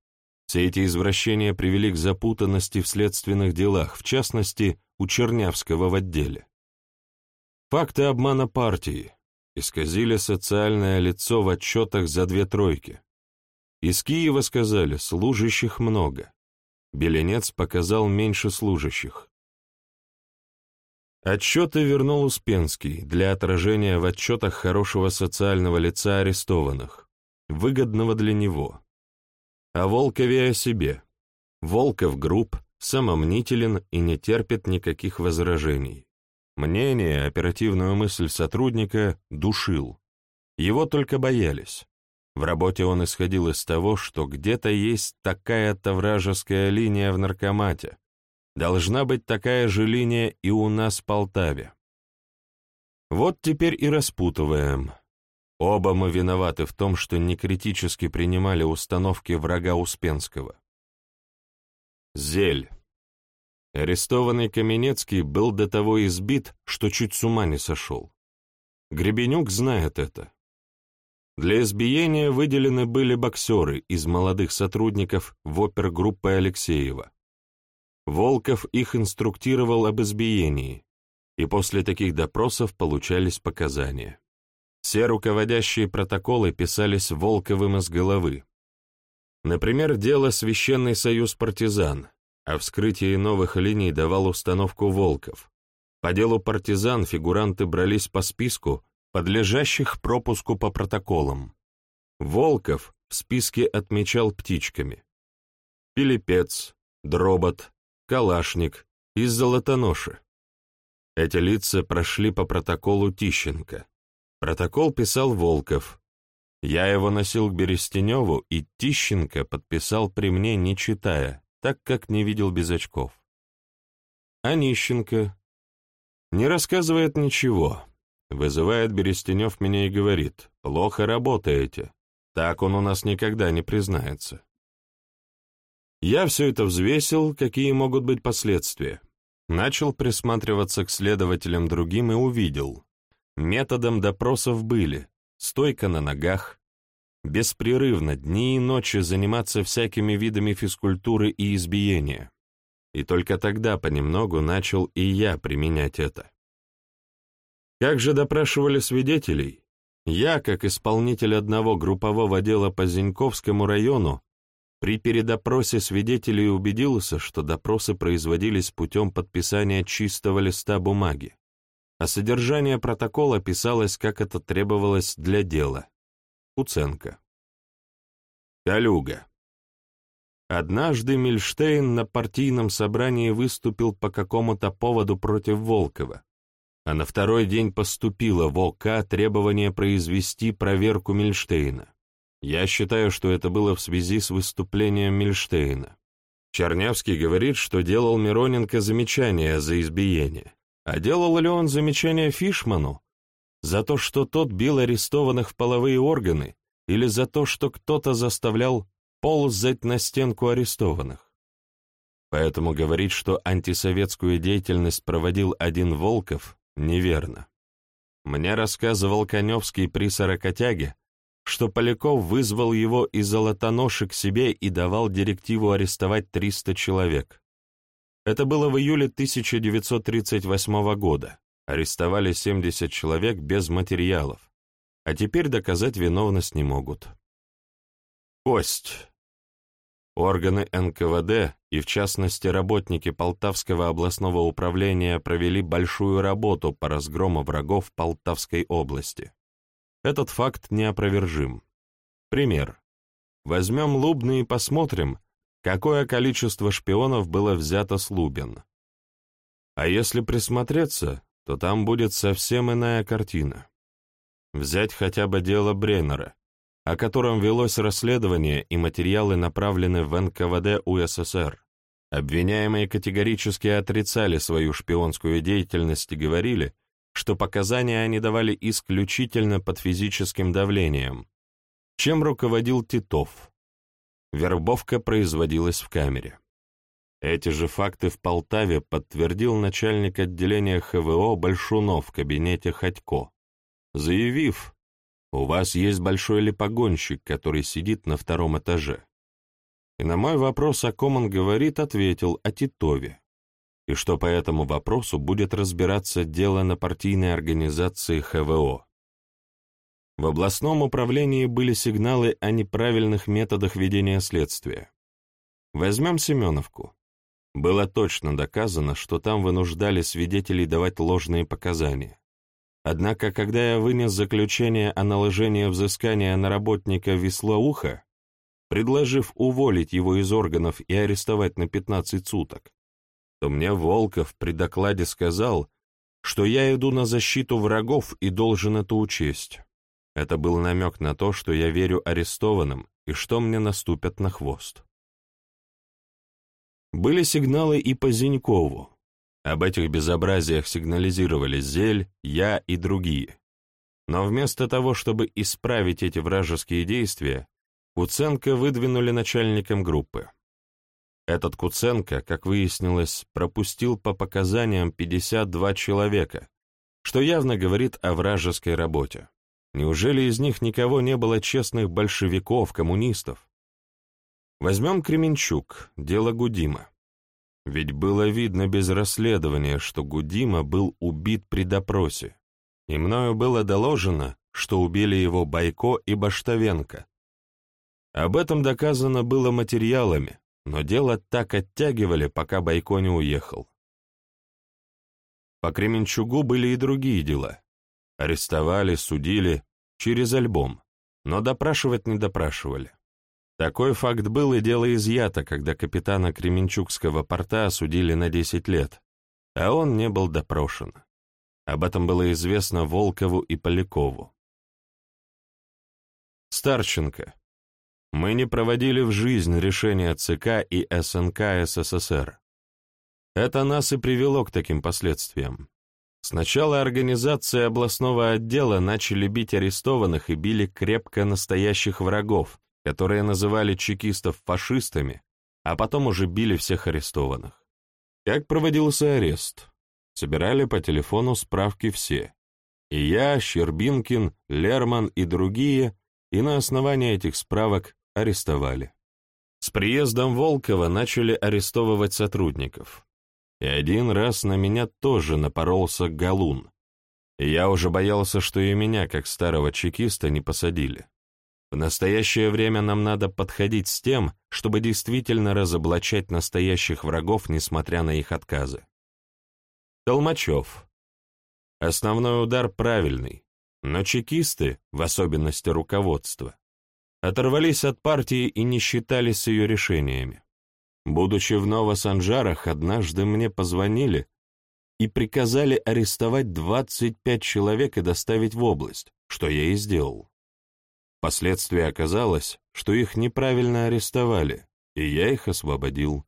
Все эти извращения привели к запутанности в следственных делах, в частности, у Чернявского в отделе. Факты обмана партии исказили социальное лицо в отчетах за две тройки. Из Киева сказали, служащих много. Беленец показал меньше служащих. Отчеты вернул Успенский для отражения в отчетах хорошего социального лица арестованных, выгодного для него. О Волкове о себе. Волков груб, самомнителен и не терпит никаких возражений. Мнение, оперативную мысль сотрудника душил. Его только боялись. В работе он исходил из того, что где-то есть такая-то вражеская линия в наркомате. Должна быть такая же линия и у нас в Полтаве. Вот теперь и распутываем. Оба мы виноваты в том, что некритически принимали установки врага Успенского. Зель. Арестованный Каменецкий был до того избит, что чуть с ума не сошел. Гребенюк знает это. Для избиения выделены были боксеры из молодых сотрудников в опергруппы Алексеева. Волков их инструктировал об избиении, и после таких допросов получались показания. Все руководящие протоколы писались Волковым из головы. Например, дело «Священный союз партизан», а вскрытие новых линий давал установку Волков. По делу партизан фигуранты брались по списку, подлежащих пропуску по протоколам. Волков в списке отмечал птичками. Пилипец, Дробот, Калашник и Золотоноши. Эти лица прошли по протоколу Тищенко. Протокол писал Волков. Я его носил к Берестеневу, и Тищенко подписал при мне, не читая, так как не видел без очков. А Нищенко не рассказывает ничего. Вызывает Берестенев меня и говорит, «Плохо работаете». Так он у нас никогда не признается. Я все это взвесил, какие могут быть последствия. Начал присматриваться к следователям другим и увидел, Методом допросов были стойка на ногах, беспрерывно дни и ночи заниматься всякими видами физкультуры и избиения. И только тогда понемногу начал и я применять это. Как же допрашивали свидетелей? Я, как исполнитель одного группового дела по Зиньковскому району, при передопросе свидетелей убедился, что допросы производились путем подписания чистого листа бумаги а содержание протокола писалось, как это требовалось для дела. Уценка. Калюга. Однажды Мильштейн на партийном собрании выступил по какому-то поводу против Волкова, а на второй день поступило в ОК требование произвести проверку Мильштейна. Я считаю, что это было в связи с выступлением Мильштейна. Чернявский говорит, что делал Мироненко замечание за избиение. А делал ли он замечание Фишману? За то, что тот бил арестованных в половые органы, или за то, что кто-то заставлял ползать на стенку арестованных? Поэтому говорить, что антисоветскую деятельность проводил один Волков, неверно. Мне рассказывал Коневский при сорокотяге, что Поляков вызвал его из Золотоноши к себе и давал директиву арестовать 300 человек. Это было в июле 1938 года. Арестовали 70 человек без материалов, а теперь доказать виновность не могут. Кость. Органы НКВД и, в частности, работники Полтавского областного управления провели большую работу по разгрому врагов Полтавской области. Этот факт неопровержим. Пример. Возьмем Лубны и посмотрим, какое количество шпионов было взято с Лубен. А если присмотреться, то там будет совсем иная картина. Взять хотя бы дело Бреннера, о котором велось расследование и материалы направлены в НКВД УССР. Обвиняемые категорически отрицали свою шпионскую деятельность и говорили, что показания они давали исключительно под физическим давлением, чем руководил Титов. Вербовка производилась в камере. Эти же факты в Полтаве подтвердил начальник отделения ХВО Большунов в кабинете Ходько, заявив, «У вас есть большой липогонщик, который сидит на втором этаже». И на мой вопрос, о ком он говорит, ответил о Титове, и что по этому вопросу будет разбираться дело на партийной организации ХВО. В областном управлении были сигналы о неправильных методах ведения следствия. Возьмем Семеновку. Было точно доказано, что там вынуждали свидетелей давать ложные показания. Однако, когда я вынес заключение о наложении взыскания на работника Веслоуха, предложив уволить его из органов и арестовать на 15 суток, то мне Волков при докладе сказал, что я иду на защиту врагов и должен это учесть. Это был намек на то, что я верю арестованным и что мне наступят на хвост. Были сигналы и по Зинькову. Об этих безобразиях сигнализировали Зель, я и другие. Но вместо того, чтобы исправить эти вражеские действия, Куценко выдвинули начальником группы. Этот Куценко, как выяснилось, пропустил по показаниям 52 человека, что явно говорит о вражеской работе. Неужели из них никого не было честных большевиков, коммунистов? Возьмем Кременчук, дело Гудима. Ведь было видно без расследования, что Гудима был убит при допросе, и мною было доложено, что убили его Байко и Баштовенко. Об этом доказано было материалами, но дело так оттягивали, пока Байко не уехал. По Кременчугу были и другие дела. Арестовали, судили, через альбом, но допрашивать не допрашивали. Такой факт был, и дело изъято, когда капитана Кременчугского порта осудили на 10 лет, а он не был допрошен. Об этом было известно Волкову и Полякову. Старченко. Мы не проводили в жизнь решения ЦК и СНК СССР. Это нас и привело к таким последствиям. Сначала организации областного отдела начали бить арестованных и били крепко настоящих врагов, которые называли чекистов фашистами, а потом уже били всех арестованных. Как проводился арест? Собирали по телефону справки все. И я, Щербинкин, Лерман и другие, и на основании этих справок арестовали. С приездом Волкова начали арестовывать сотрудников. И один раз на меня тоже напоролся галун. Я уже боялся, что и меня, как старого чекиста, не посадили. В настоящее время нам надо подходить с тем, чтобы действительно разоблачать настоящих врагов, несмотря на их отказы. Толмачев. Основной удар правильный, но чекисты, в особенности руководство, оторвались от партии и не считались с ее решениями. Будучи в Новосанжарах, однажды мне позвонили и приказали арестовать 25 человек и доставить в область, что я и сделал. Впоследствии оказалось, что их неправильно арестовали, и я их освободил.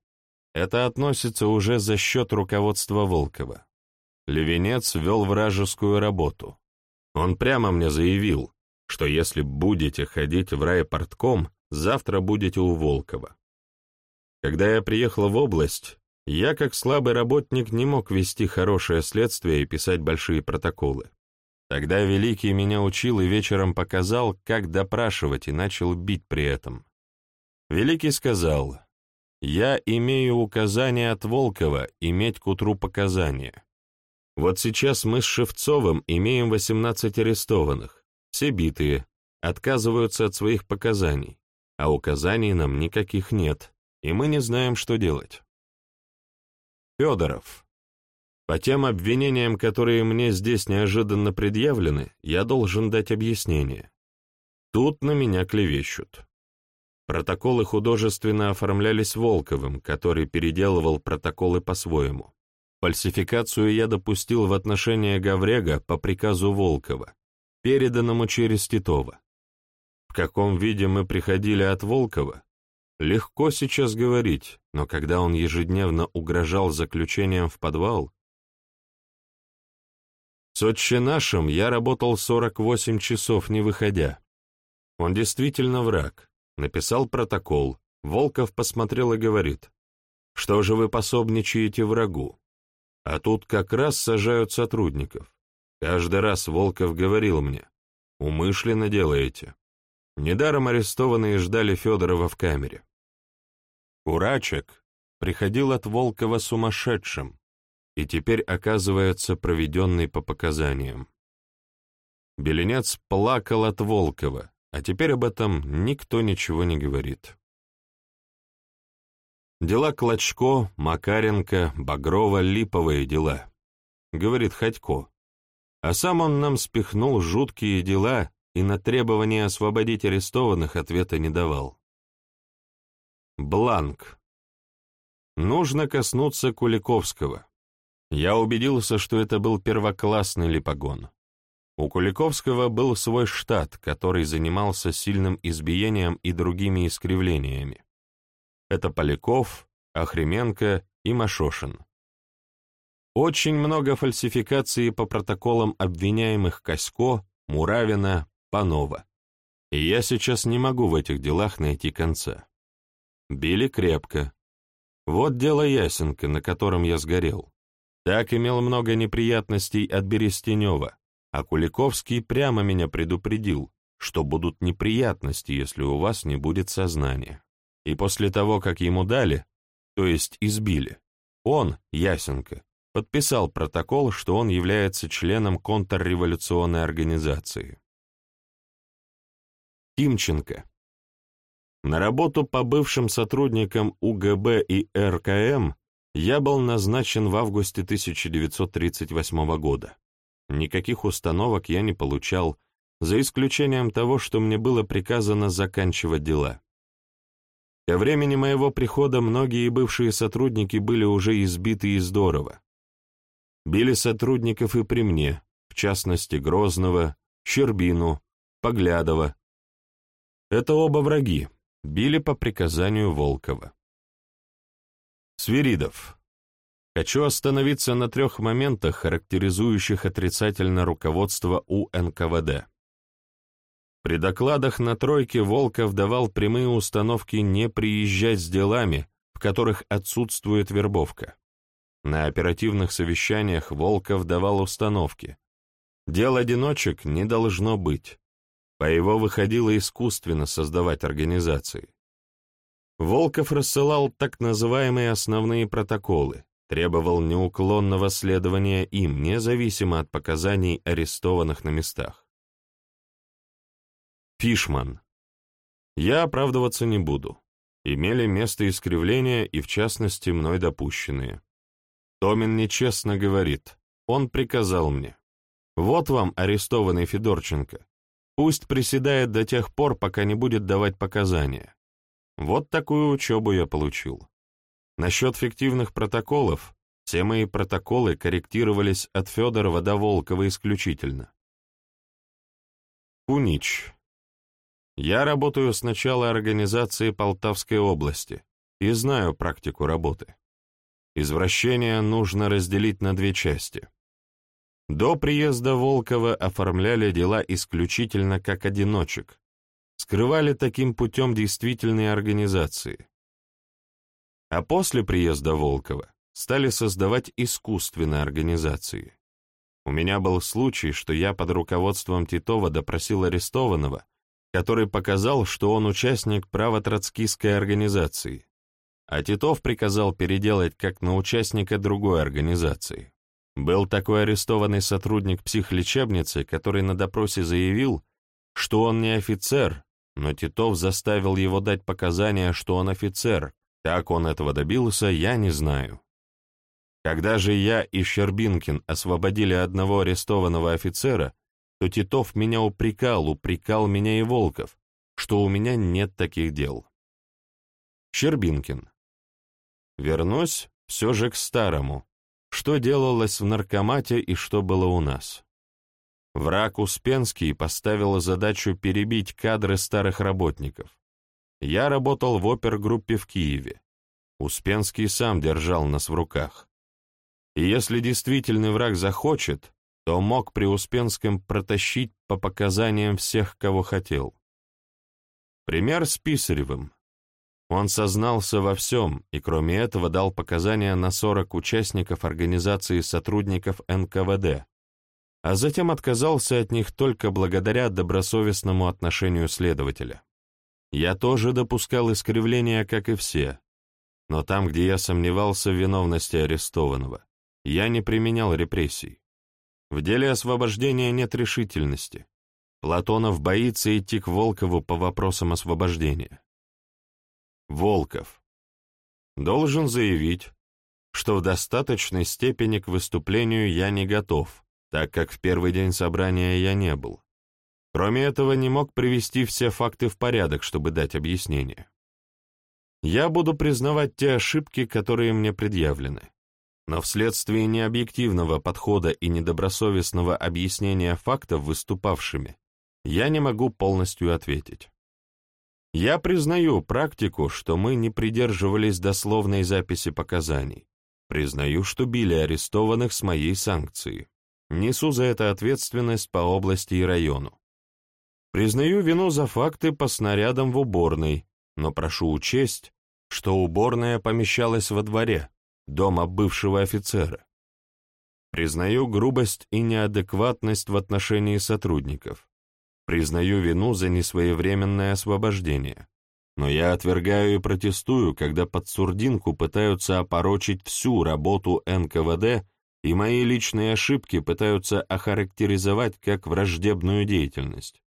Это относится уже за счет руководства Волкова. Левенец вел вражескую работу. Он прямо мне заявил, что если будете ходить в райпортком, завтра будете у Волкова. Когда я приехал в область, я, как слабый работник, не мог вести хорошее следствие и писать большие протоколы. Тогда Великий меня учил и вечером показал, как допрашивать, и начал бить при этом. Великий сказал, «Я имею указание от Волкова иметь к утру показания. Вот сейчас мы с Шевцовым имеем 18 арестованных, все битые, отказываются от своих показаний, а указаний нам никаких нет, и мы не знаем, что делать». Федоров. По тем обвинениям, которые мне здесь неожиданно предъявлены, я должен дать объяснение. Тут на меня клевещут. Протоколы художественно оформлялись Волковым, который переделывал протоколы по-своему. Фальсификацию я допустил в отношении Гаврега по приказу Волкова, переданному через Титова. В каком виде мы приходили от Волкова, легко сейчас говорить, но когда он ежедневно угрожал заключением в подвал, с отче нашим я работал 48 часов, не выходя. Он действительно враг. Написал протокол. Волков посмотрел и говорит, что же вы пособничаете врагу? А тут как раз сажают сотрудников. Каждый раз Волков говорил мне, умышленно делаете. Недаром арестованные ждали Федорова в камере. Курачек приходил от Волкова сумасшедшим, и теперь оказывается проведенный по показаниям. Беленец плакал от Волкова, а теперь об этом никто ничего не говорит. Дела Клочко, Макаренко, Багрова — липовые дела, говорит Ходько. А сам он нам спихнул жуткие дела и на требование освободить арестованных ответа не давал. Бланк. Нужно коснуться Куликовского. Я убедился, что это был первоклассный липогон. У Куликовского был свой штат, который занимался сильным избиением и другими искривлениями. Это Поляков, Охременко и Машошин. Очень много фальсификаций по протоколам обвиняемых Косько, Муравина, Панова. И я сейчас не могу в этих делах найти конца. Били крепко. Вот дело Ясенко, на котором я сгорел. Так имел много неприятностей от Берестенева, а Куликовский прямо меня предупредил, что будут неприятности, если у вас не будет сознания. И после того, как ему дали, то есть избили, он, Ясенко, подписал протокол, что он является членом контрреволюционной организации. Тимченко. На работу по бывшим сотрудникам УГБ и РКМ я был назначен в августе 1938 года. Никаких установок я не получал, за исключением того, что мне было приказано заканчивать дела. Ко времени моего прихода многие бывшие сотрудники были уже избиты и здорово. Били сотрудников и при мне, в частности Грозного, Щербину, Поглядова. Это оба враги, били по приказанию Волкова. Свиридов. Хочу остановиться на трех моментах, характеризующих отрицательно руководство УНКВД. При докладах на тройке Волков давал прямые установки не приезжать с делами, в которых отсутствует вербовка. На оперативных совещаниях Волков давал установки. Дел одиночек не должно быть. По его выходило искусственно создавать организации. Волков рассылал так называемые основные протоколы, требовал неуклонного следования им, независимо от показаний арестованных на местах. Фишман. Я оправдываться не буду. Имели место искривления и, в частности, мной допущенные. Томин нечестно говорит. Он приказал мне. Вот вам арестованный Федорченко. Пусть приседает до тех пор, пока не будет давать показания. Вот такую учебу я получил. Насчет фиктивных протоколов, все мои протоколы корректировались от Федорова до исключительно. Кунич. Я работаю с начала организации Полтавской области и знаю практику работы. Извращение нужно разделить на две части. До приезда Волкова оформляли дела исключительно как одиночек, скрывали таким путем действительные организации. А после приезда Волкова стали создавать искусственные организации. У меня был случай, что я под руководством Титова допросил арестованного, который показал, что он участник правотроцкистской организации, а Титов приказал переделать как на участника другой организации. Был такой арестованный сотрудник психлечебницы, который на допросе заявил, что он не офицер, но Титов заставил его дать показания, что он офицер. Как он этого добился, я не знаю. Когда же я и Щербинкин освободили одного арестованного офицера, то Титов меня упрекал, упрекал меня и Волков, что у меня нет таких дел. Щербинкин. Вернусь все же к старому. Что делалось в наркомате и что было у нас? Враг Успенский поставил задачу перебить кадры старых работников. Я работал в опергруппе в Киеве. Успенский сам держал нас в руках. И если действительный враг захочет, то мог при Успенском протащить по показаниям всех, кого хотел. Пример с Писаревым. Он сознался во всем и, кроме этого, дал показания на 40 участников организации сотрудников НКВД, а затем отказался от них только благодаря добросовестному отношению следователя. Я тоже допускал искривления, как и все, но там, где я сомневался в виновности арестованного, я не применял репрессий. В деле освобождения нет решительности. Платонов боится идти к Волкову по вопросам освобождения. Волков. Должен заявить, что в достаточной степени к выступлению я не готов, так как в первый день собрания я не был. Кроме этого, не мог привести все факты в порядок, чтобы дать объяснение. Я буду признавать те ошибки, которые мне предъявлены но вследствие необъективного подхода и недобросовестного объяснения фактов выступавшими, я не могу полностью ответить. Я признаю практику, что мы не придерживались дословной записи показаний. Признаю, что били арестованных с моей санкцией. Несу за это ответственность по области и району. Признаю вину за факты по снарядам в уборной, но прошу учесть, что уборная помещалась во дворе, дома бывшего офицера. Признаю грубость и неадекватность в отношении сотрудников. Признаю вину за несвоевременное освобождение. Но я отвергаю и протестую, когда под сурдинку пытаются опорочить всю работу НКВД и мои личные ошибки пытаются охарактеризовать как враждебную деятельность.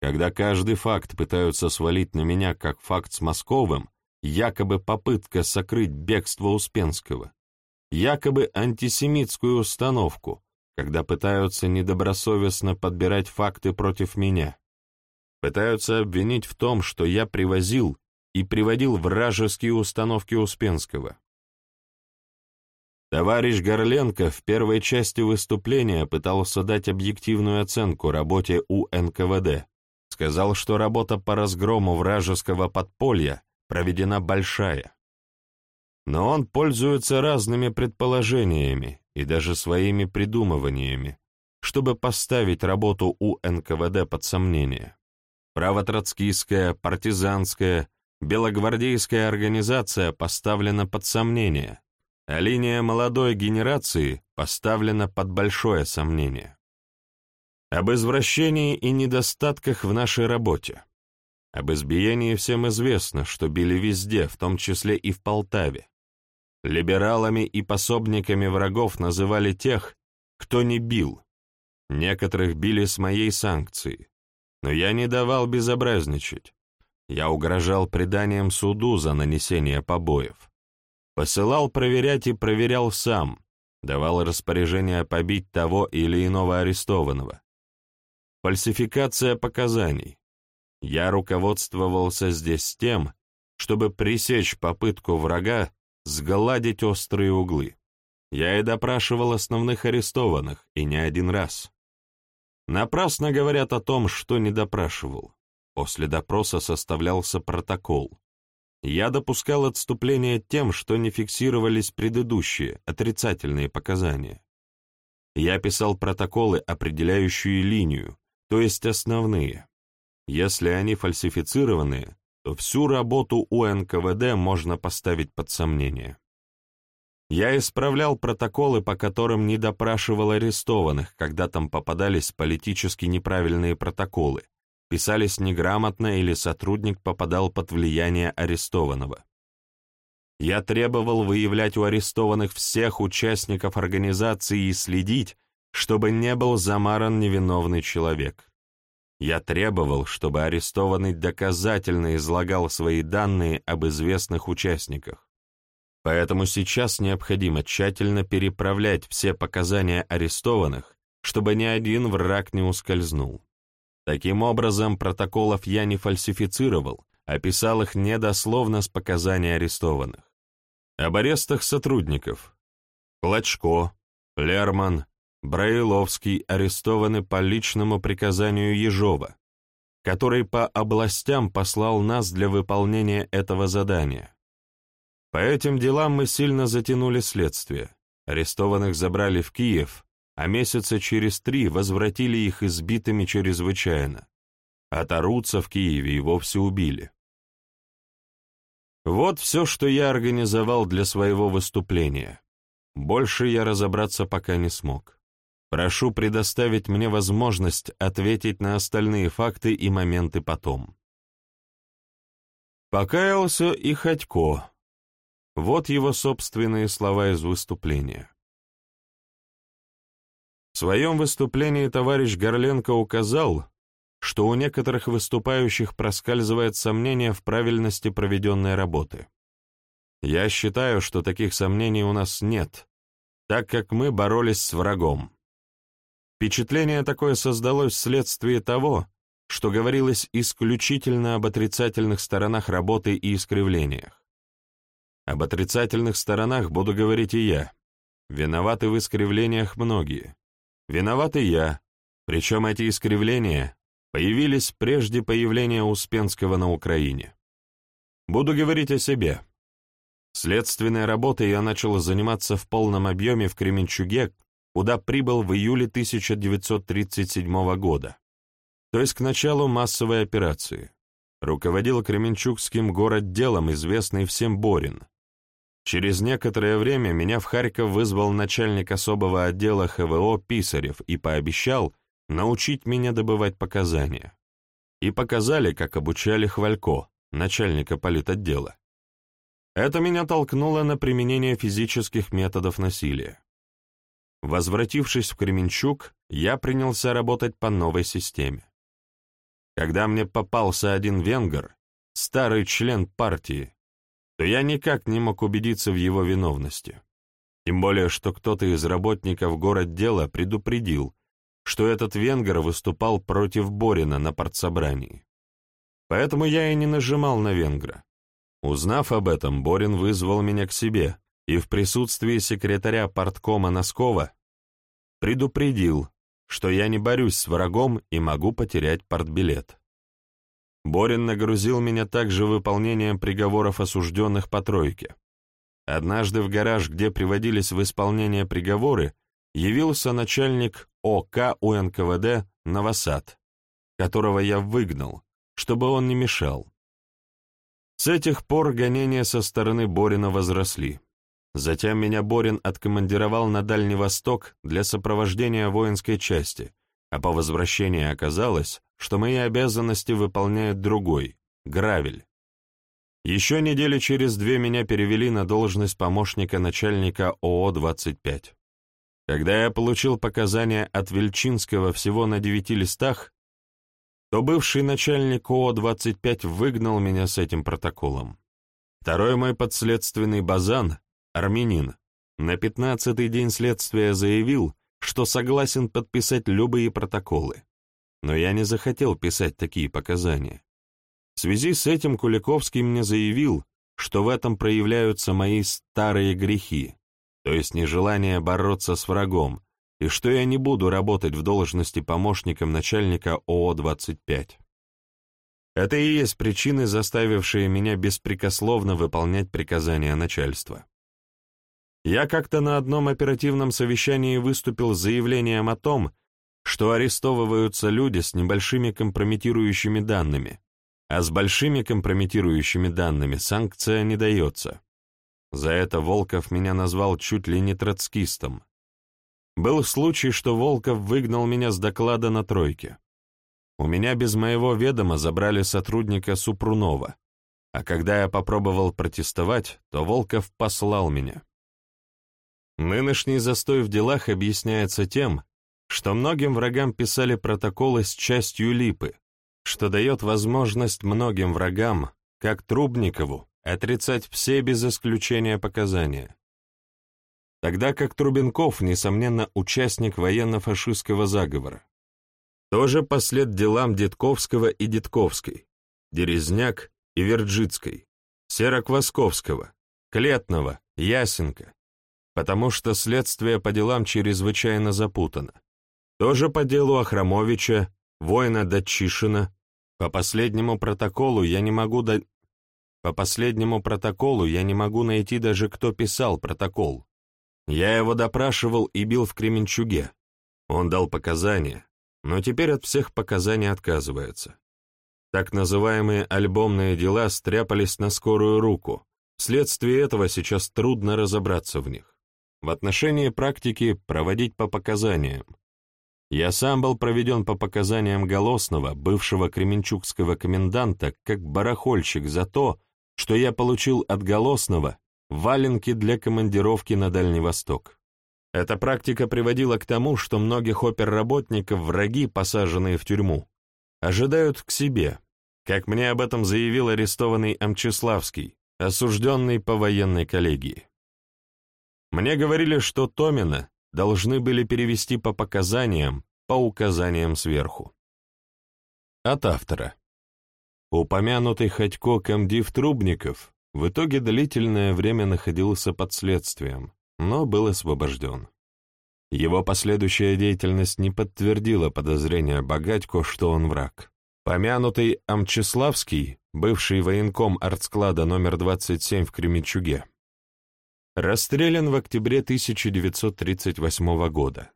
Когда каждый факт пытаются свалить на меня как факт с Московым, якобы попытка сокрыть бегство Успенского, якобы антисемитскую установку, когда пытаются недобросовестно подбирать факты против меня. Пытаются обвинить в том, что я привозил и приводил вражеские установки Успенского. Товарищ Горленко в первой части выступления пытался дать объективную оценку работе у НКВД, сказал, что работа по разгрому вражеского подполья проведена большая. Но он пользуется разными предположениями и даже своими придумываниями, чтобы поставить работу у НКВД под сомнение. Правотроцкистская, партизанская, белогвардейская организация поставлена под сомнение, а линия молодой генерации поставлена под большое сомнение. Об извращении и недостатках в нашей работе. Об избиении всем известно, что били везде, в том числе и в Полтаве. Либералами и пособниками врагов называли тех, кто не бил. Некоторых били с моей санкции, но я не давал безобразничать. Я угрожал преданием суду за нанесение побоев. Посылал проверять и проверял сам, давал распоряжение побить того или иного арестованного. Фальсификация показаний, я руководствовался здесь тем, чтобы пресечь попытку врага сгладить острые углы. Я и допрашивал основных арестованных, и не один раз. Напрасно говорят о том, что не допрашивал. После допроса составлялся протокол. Я допускал отступление тем, что не фиксировались предыдущие, отрицательные показания. Я писал протоколы, определяющие линию, то есть основные. Если они фальсифицированные, то всю работу у НКВД можно поставить под сомнение. Я исправлял протоколы, по которым не допрашивал арестованных, когда там попадались политически неправильные протоколы, писались неграмотно или сотрудник попадал под влияние арестованного. Я требовал выявлять у арестованных всех участников организации и следить, чтобы не был замаран невиновный человек. Я требовал, чтобы арестованный доказательно излагал свои данные об известных участниках. Поэтому сейчас необходимо тщательно переправлять все показания арестованных, чтобы ни один враг не ускользнул. Таким образом, протоколов я не фальсифицировал, а писал их недословно с показаний арестованных. Об арестах сотрудников. Клочко, Лерман, Браиловский арестованы по личному приказанию Ежова, который по областям послал нас для выполнения этого задания. По этим делам мы сильно затянули следствие. Арестованных забрали в Киев, а месяца через три возвратили их избитыми чрезвычайно. А Таруца в Киеве и вовсе убили. Вот все, что я организовал для своего выступления. Больше я разобраться пока не смог. Прошу предоставить мне возможность ответить на остальные факты и моменты потом. Покаялся и Ходько. Вот его собственные слова из выступления. В своем выступлении товарищ Горленко указал, что у некоторых выступающих проскальзывает сомнение в правильности проведенной работы. Я считаю, что таких сомнений у нас нет, так как мы боролись с врагом. Впечатление такое создалось вследствие того, что говорилось исключительно об отрицательных сторонах работы и искривлениях. Об отрицательных сторонах буду говорить и я. Виноваты в искривлениях многие. Виноват и я, причем эти искривления появились прежде появления Успенского на Украине. Буду говорить о себе. Следственной работой я начал заниматься в полном объеме в Кременчуге куда прибыл в июле 1937 года, то есть к началу массовой операции. Руководил Кременчугским городделом, известный всем Борин. Через некоторое время меня в Харьков вызвал начальник особого отдела ХВО Писарев и пообещал научить меня добывать показания. И показали, как обучали Хвалько, начальника политотдела. Это меня толкнуло на применение физических методов насилия. Возвратившись в Кременчуг, я принялся работать по новой системе. Когда мне попался один венгер, старый член партии, то я никак не мог убедиться в его виновности. Тем более, что кто-то из работников город-дела предупредил, что этот венгер выступал против Борина на партсобрании. Поэтому я и не нажимал на венгра. Узнав об этом, Борин вызвал меня к себе, и в присутствии секретаря парткома Носкова предупредил, что я не борюсь с врагом и могу потерять партбилет. Борин нагрузил меня также выполнением приговоров осужденных по тройке. Однажды в гараж, где приводились в исполнение приговоры, явился начальник ОК УНКВД Новосад, которого я выгнал, чтобы он не мешал. С этих пор гонения со стороны Борина возросли. Затем меня Борин откомандировал на Дальний Восток для сопровождения воинской части, а по возвращении оказалось, что мои обязанности выполняет другой, Гравель. Еще недели через две меня перевели на должность помощника начальника ОО-25. Когда я получил показания от Вельчинского всего на девяти листах, то бывший начальник ОО-25 выгнал меня с этим протоколом. Второй мой подследственный Базан, армянин, на пятнадцатый день следствия заявил, что согласен подписать любые протоколы. Но я не захотел писать такие показания. В связи с этим Куликовский мне заявил, что в этом проявляются мои старые грехи, то есть нежелание бороться с врагом, и что я не буду работать в должности помощником начальника ОО-25. Это и есть причины, заставившие меня беспрекословно выполнять приказания начальства. Я как-то на одном оперативном совещании выступил с заявлением о том, что арестовываются люди с небольшими компрометирующими данными, а с большими компрометирующими данными санкция не дается. За это Волков меня назвал чуть ли не троцкистом. Был случай, что Волков выгнал меня с доклада на тройке. У меня без моего ведома забрали сотрудника Супрунова, а когда я попробовал протестовать, то Волков послал меня. Нынешний застой в делах объясняется тем, что многим врагам писали протоколы с частью липы, что дает возможность многим врагам, как Трубникову, отрицать все без исключения показания. Тогда как Трубенков, несомненно, участник военно-фашистского заговора. Тоже послед делам Дедковского и Дедковской, Дерезняк и Верджицкой, Сероквасковского, Клетного, Ясенко, потому что следствие по делам чрезвычайно запутано. Тоже по делу Ахрамовича, воина Датчишина. По последнему протоколу я не могу дать по последнему протоколу я не могу найти даже, кто писал протокол. Я его допрашивал и бил в Кременчуге. Он дал показания, но теперь от всех показаний отказывается. Так называемые альбомные дела стряпались на скорую руку. Вследствие этого сейчас трудно разобраться в них. В отношении практики проводить по показаниям. Я сам был проведен по показаниям Голосного, бывшего кременчугского коменданта, как барахольщик за то, что я получил от Голосного валенки для командировки на Дальний Восток. Эта практика приводила к тому, что многих оперработников враги, посаженные в тюрьму, ожидают к себе, как мне об этом заявил арестованный Амчиславский, осужденный по военной коллегии. Мне говорили, что Томина должны были перевести по показаниям, по указаниям сверху. От автора. Упомянутый Ходько комдив Трубников в итоге длительное время находился под следствием, но был освобожден. Его последующая деятельность не подтвердила подозрения Богатько, что он враг. Помянутый Амчиславский, бывший военком артсклада номер 27 в Кременчуге, расстрелян в октябре 1938 года.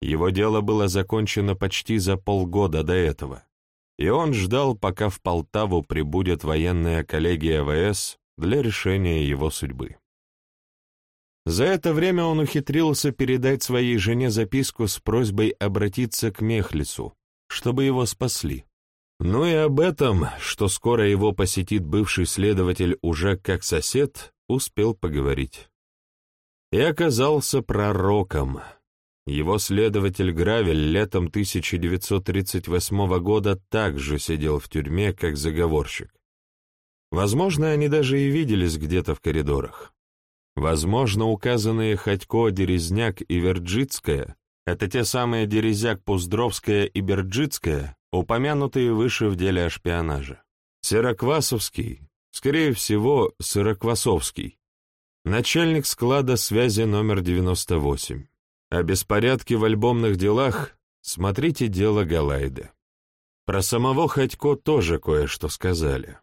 Его дело было закончено почти за полгода до этого и он ждал, пока в Полтаву прибудет военная коллегия ВС для решения его судьбы. За это время он ухитрился передать своей жене записку с просьбой обратиться к Мехлицу, чтобы его спасли. Ну и об этом, что скоро его посетит бывший следователь уже как сосед, успел поговорить. И оказался пророком — его следователь Гравель летом 1938 года также сидел в тюрьме, как заговорщик. Возможно, они даже и виделись где-то в коридорах. Возможно, указанные Ходько, Дерезняк и Верджицкая — это те самые Дерезяк, Пуздровская и Берджицкая, упомянутые выше в деле о шпионаже. Сероквасовский, скорее всего, Сыроквасовский, начальник склада связи номер 98. О беспорядке в альбомных делах смотрите дело Галайды. Про самого Ходько тоже кое-что сказали.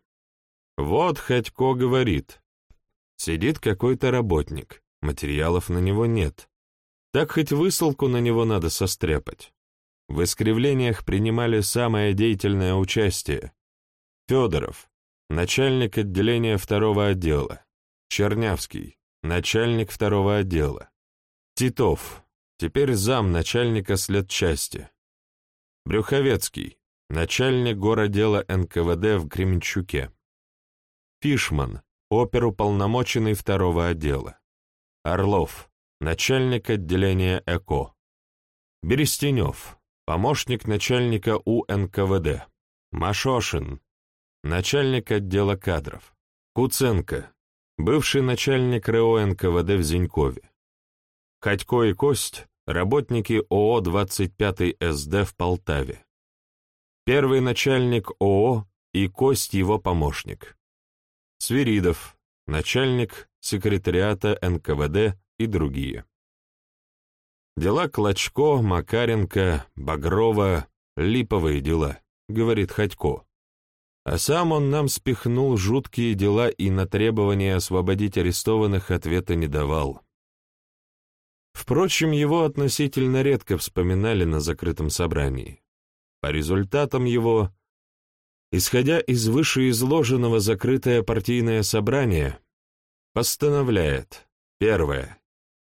Вот Ходько говорит. Сидит какой-то работник, материалов на него нет. Так хоть высылку на него надо состряпать. В искривлениях принимали самое деятельное участие. Федоров, начальник отделения второго отдела. Чернявский, начальник второго отдела. Титов, теперь зам начальника следчасти. Брюховецкий, начальник городела НКВД в Кременчуке. Фишман, оперуполномоченный второго отдела. Орлов, начальник отделения ЭКО. Берестенев, помощник начальника УНКВД. Машошин, начальник отдела кадров. Куценко, бывший начальник РО НКВД в Зинькове. Ходько и Кость — работники ООО «25 СД» в Полтаве. Первый начальник ООО и Кость его помощник. Свиридов, начальник секретариата НКВД и другие. Дела Клочко, Макаренко, Багрова — липовые дела, говорит Ходько. А сам он нам спихнул жуткие дела и на требование освободить арестованных ответа не давал. Впрочем, его относительно редко вспоминали на закрытом собрании. По результатам его, исходя из вышеизложенного закрытое партийное собрание, постановляет первое.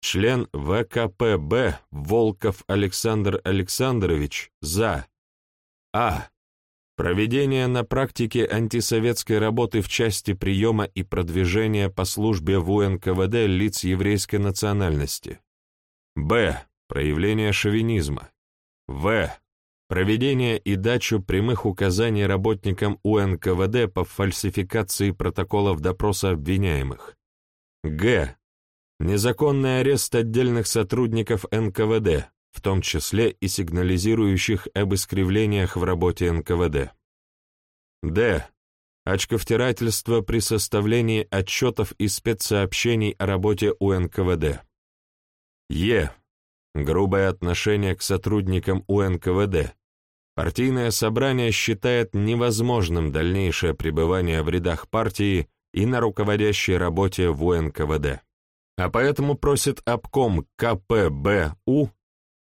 Член ВКПБ Волков Александр Александрович за а. Проведение на практике антисоветской работы в части приема и продвижения по службе в УНКВД лиц еврейской национальности. Б. Проявление шовинизма. В. Проведение и дачу прямых указаний работникам УНКВД по фальсификации протоколов допроса обвиняемых. Г. Незаконный арест отдельных сотрудников НКВД, в том числе и сигнализирующих об искривлениях в работе НКВД. Д. Очковтирательство при составлении отчетов и спецсообщений о работе УНКВД. Е. Грубое отношение к сотрудникам УНКВД. Партийное собрание считает невозможным дальнейшее пребывание в рядах партии и на руководящей работе в УНКВД. А поэтому просит обком КПБУ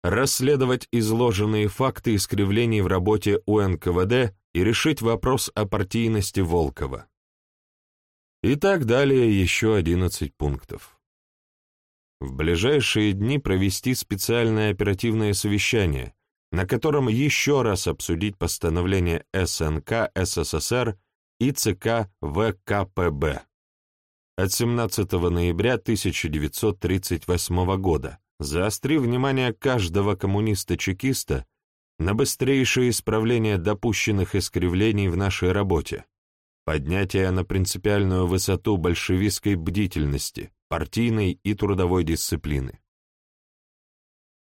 расследовать изложенные факты искривлений в работе УНКВД и решить вопрос о партийности Волкова. И так далее еще 11 пунктов. В ближайшие дни провести специальное оперативное совещание, на котором еще раз обсудить постановление СНК СССР и ЦК ВКПБ от 17 ноября 1938 года заострив внимание каждого коммуниста-чекиста на быстрейшее исправление допущенных искривлений в нашей работе, поднятие на принципиальную высоту большевистской бдительности, партийной и трудовой дисциплины.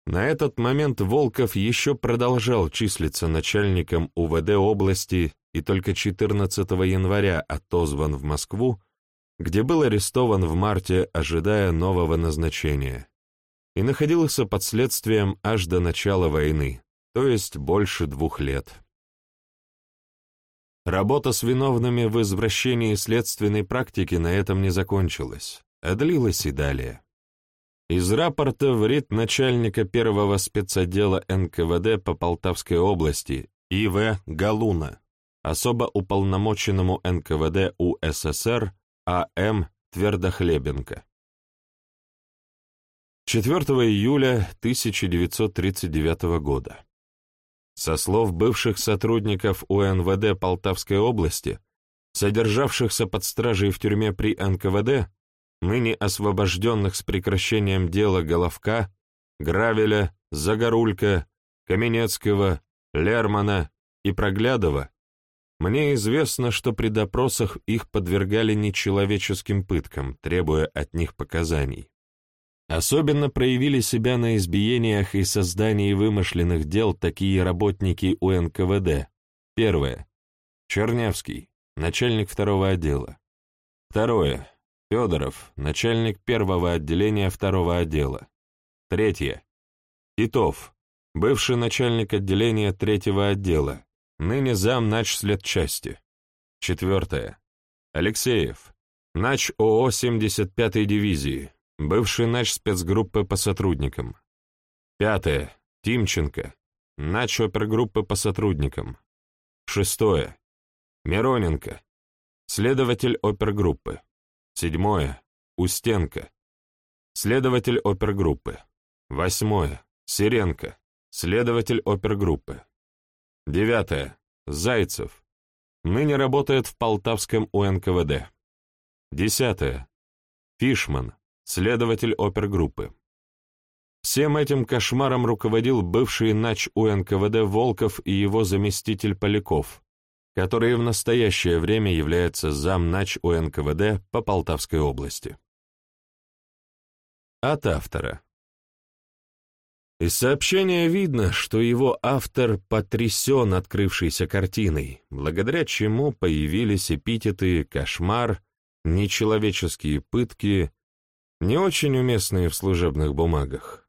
На этот момент Волков еще продолжал числиться начальником УВД области и только 14 января отозван в Москву, где был арестован в марте, ожидая нового назначения и находился под следствием аж до начала войны, то есть больше двух лет. Работа с виновными в извращении следственной практики на этом не закончилась, а длилась и далее. Из рапорта в РИД начальника первого спецотдела НКВД по Полтавской области И.В. Галуна, особо уполномоченному НКВД УССР А.М. Твердохлебенко. 4 июля 1939 года. Со слов бывших сотрудников УНВД Полтавской области, содержавшихся под стражей в тюрьме при НКВД, ныне освобожденных с прекращением дела Головка, Гравеля, Загорулька, Каменецкого, Лермана и Проглядова, мне известно, что при допросах их подвергали нечеловеческим пыткам, требуя от них показаний. Особенно проявили себя на избиениях и создании вымышленных дел такие работники УНКВД. Первое. Чернявский, начальник второго отдела. Второе. Федоров, начальник первого отделения второго отдела. Третье. Титов, бывший начальник отделения третьего отдела, ныне зам начследчасти. Четвертое. Алексеев, нач ООО 75-й дивизии, Бывший нач спецгруппы по сотрудникам. Пятое. Тимченко. Нач опергруппы по сотрудникам. Шестое. Мироненко. Следователь опергруппы. Седьмое. Устенко. Следователь опергруппы. Восьмое. Сиренко. Следователь опергруппы. Девятое. Зайцев. Ныне работает в Полтавском УНКВД. Десятое. Фишман следователь опергруппы. Всем этим кошмаром руководил бывший нач УНКВД Волков и его заместитель Поляков, который в настоящее время является зам-нач УНКВД по Полтавской области. От автора. Из сообщения видно, что его автор потрясен открывшейся картиной, благодаря чему появились эпитеты «кошмар», «нечеловеческие пытки», не очень уместные в служебных бумагах.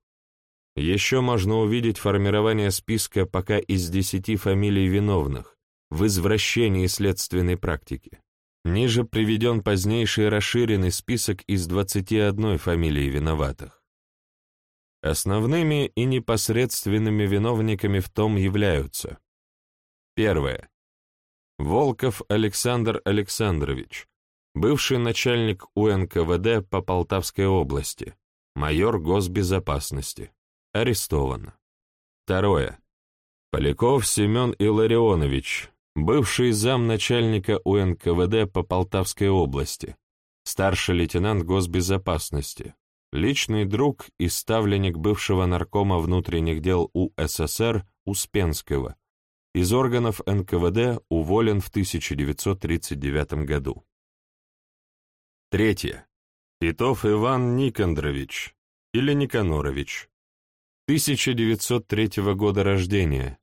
Еще можно увидеть формирование списка пока из десяти фамилий виновных в извращении следственной практики. Ниже приведен позднейший расширенный список из 21 фамилий виноватых. Основными и непосредственными виновниками в том являются Первое. Волков Александр Александрович, бывший начальник УНКВД по Полтавской области, майор госбезопасности, арестован. Второе. Поляков Семен Илларионович, бывший замначальника УНКВД по Полтавской области, старший лейтенант госбезопасности, личный друг и ставленник бывшего наркома внутренних дел УССР Успенского, из органов НКВД уволен в 1939 году. Третье. Титов Иван Никандрович или Никанорович, 1903 года рождения,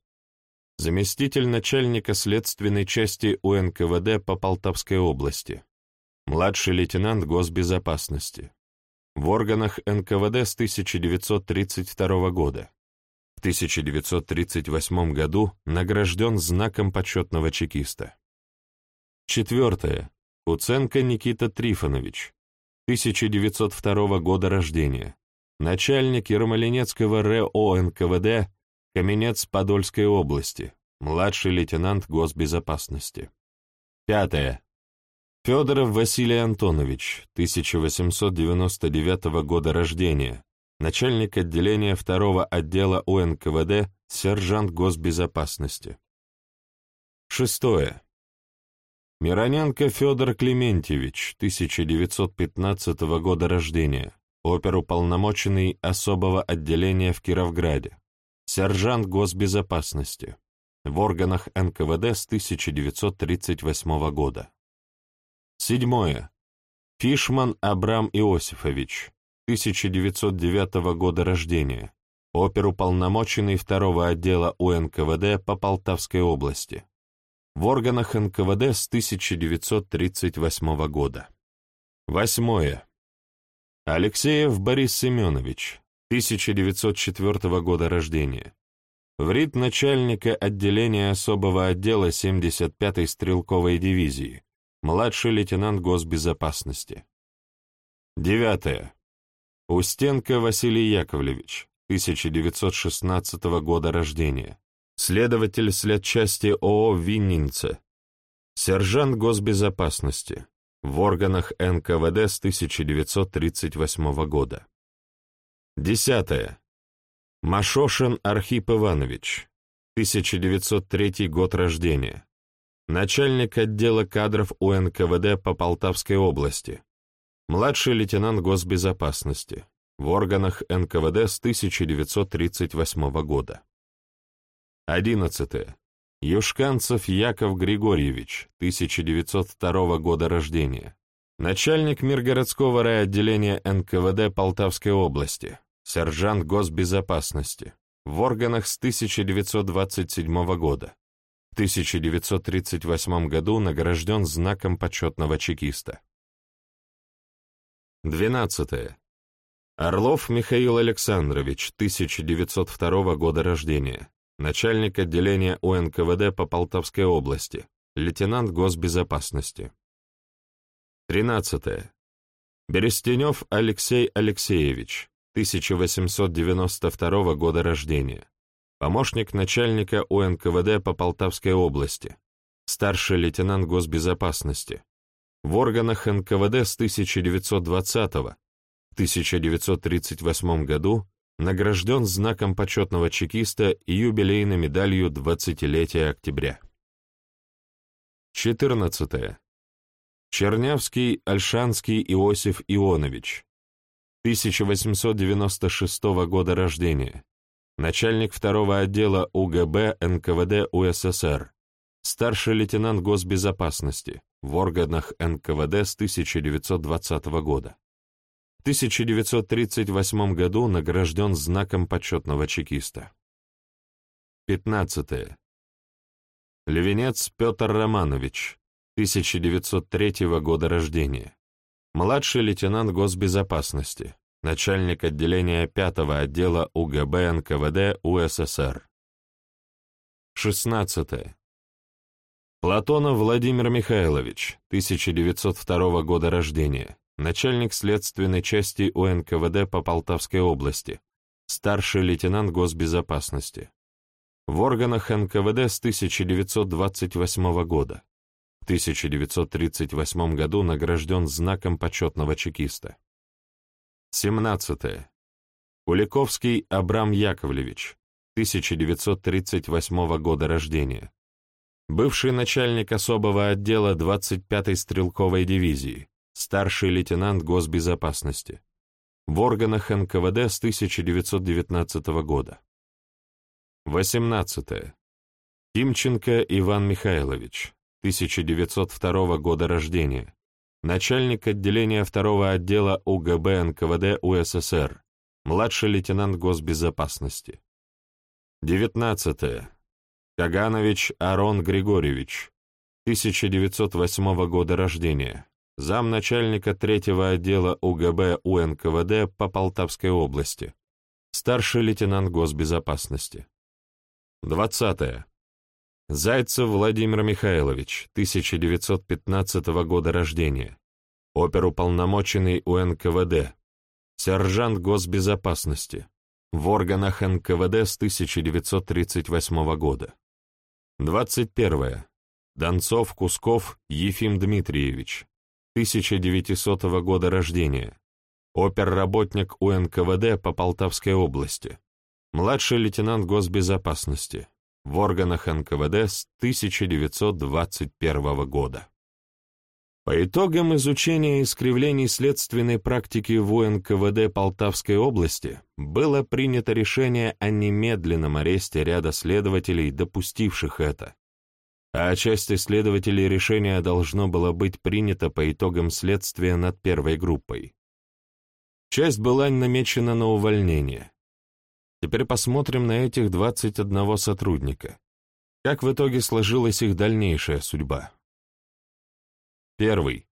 заместитель начальника следственной части УНКВД по Полтавской области, младший лейтенант госбезопасности, в органах НКВД с 1932 года. 1938 году награжден знаком почетного чекиста. Четвертое. Куценко Никита Трифонович, 1902 года рождения, начальник Ермолинецкого РО НКВД Каменец Подольской области, младший лейтенант госбезопасности. Пятое. Федоров Василий Антонович, 1899 года рождения, начальник отделения второго отдела УНКВД, сержант госбезопасности. Шестое. Мироненко Федор Клементьевич, 1915 года рождения, оперуполномоченный особого отделения в Кировграде, сержант госбезопасности, в органах НКВД с 1938 года. Седьмое. Фишман Абрам Иосифович, 1909 года рождения, оперуполномоченный второго отдела УНКВД по Полтавской области, в органах НКВД с 1938 года. Восьмое. Алексеев Борис Семенович, 1904 года рождения, врит начальника отделения особого отдела 75-й стрелковой дивизии, младший лейтенант госбезопасности. Девятое. Устенко Василий Яковлевич, 1916 года рождения, следователь следчасти ООО «Винница», сержант госбезопасности, в органах НКВД с 1938 года. Десятое. Машошин Архип Иванович, 1903 год рождения, начальник отдела кадров УНКВД по Полтавской области, младший лейтенант госбезопасности, в органах НКВД с 1938 года. 11. Юшканцев Яков Григорьевич, 1902 года рождения, начальник Миргородского райотделения НКВД Полтавской области, сержант госбезопасности, в органах с 1927 года. В 1938 году награжден знаком почетного чекиста. 12. Орлов Михаил Александрович, 1902 года рождения, начальник отделения УНКВД по Полтавской области, лейтенант госбезопасности. 13. Берестенев Алексей Алексеевич, 1892 года рождения, помощник начальника УНКВД по Полтавской области, старший лейтенант госбезопасности, в органах НКВД с 1920 в 1938 году награжден знаком почетного чекиста и юбилейной медалью 20-летия октября. 14. Чернявский Альшанский Иосиф Ионович, 1896 года рождения, начальник второго отдела УГБ НКВД УССР, старший лейтенант госбезопасности, в органах НКВД с 1920 года. В 1938 году награжден знаком почетного чекиста. 15. Левенец Петр Романович, 1903 года рождения. Младший лейтенант госбезопасности, начальник отделения 5 отдела УГБ НКВД УССР. 16. Платонов Владимир Михайлович, 1902 года рождения, начальник следственной части УНКВД по Полтавской области, старший лейтенант госбезопасности. В органах НКВД с 1928 года. В 1938 году награжден знаком почетного чекиста. 17. Куликовский Абрам Яковлевич, 1938 года рождения. Бывший начальник особого отдела 25-й стрелковой дивизии, старший лейтенант госбезопасности. В органах НКВД с 1919 года. 18. Тимченко Иван Михайлович, 1902 года рождения, начальник отделения второго отдела УГБ НКВД УССР, младший лейтенант госбезопасности. 19. Каганович Арон Григорьевич, 1908 года рождения, замначальника третьего отдела УГБ УНКВД по Полтавской области, старший лейтенант госбезопасности. 20. Зайцев Владимир Михайлович, 1915 года рождения, оперуполномоченный УНКВД, сержант госбезопасности, в органах НКВД с 1938 года. 21. Донцов Кусков Ефим Дмитриевич, 1900 года рождения, оперработник УНКВД по Полтавской области, младший лейтенант госбезопасности, в органах НКВД с 1921 года. По итогам изучения искривлений следственной практики в УНКВД Полтавской области было принято решение о немедленном аресте ряда следователей, допустивших это, а отчасти следователей решение должно было быть принято по итогам следствия над первой группой. Часть была намечена на увольнение, Теперь посмотрим на этих 21 сотрудника. Как в итоге сложилась их дальнейшая судьба? Первый.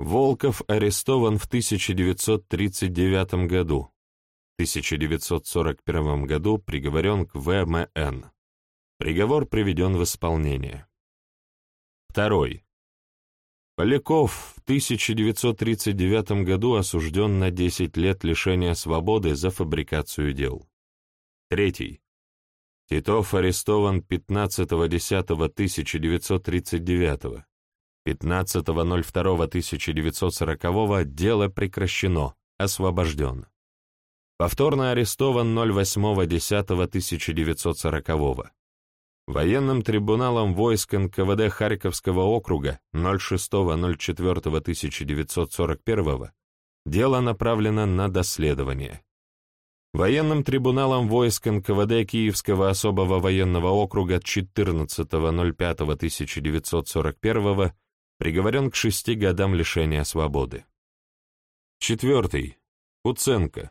Волков арестован в 1939 году. В 1941 году приговорен к ВМН. Приговор приведен в исполнение. Второй. Поляков в 1939 году осужден на 10 лет лишения свободы за фабрикацию дел. Третий. Титов арестован 15.10.1939. 15.02.1940 дело прекращено, освобожден. Повторно арестован 08.10.1940. Военным трибуналом войск НКВД Харьковского округа 06.04.1941 дело направлено на доследование. Военным трибуналом войск НКВД Киевского особого военного округа 14.05.1941 приговорен к шести годам лишения свободы. Четвертый. Куценко.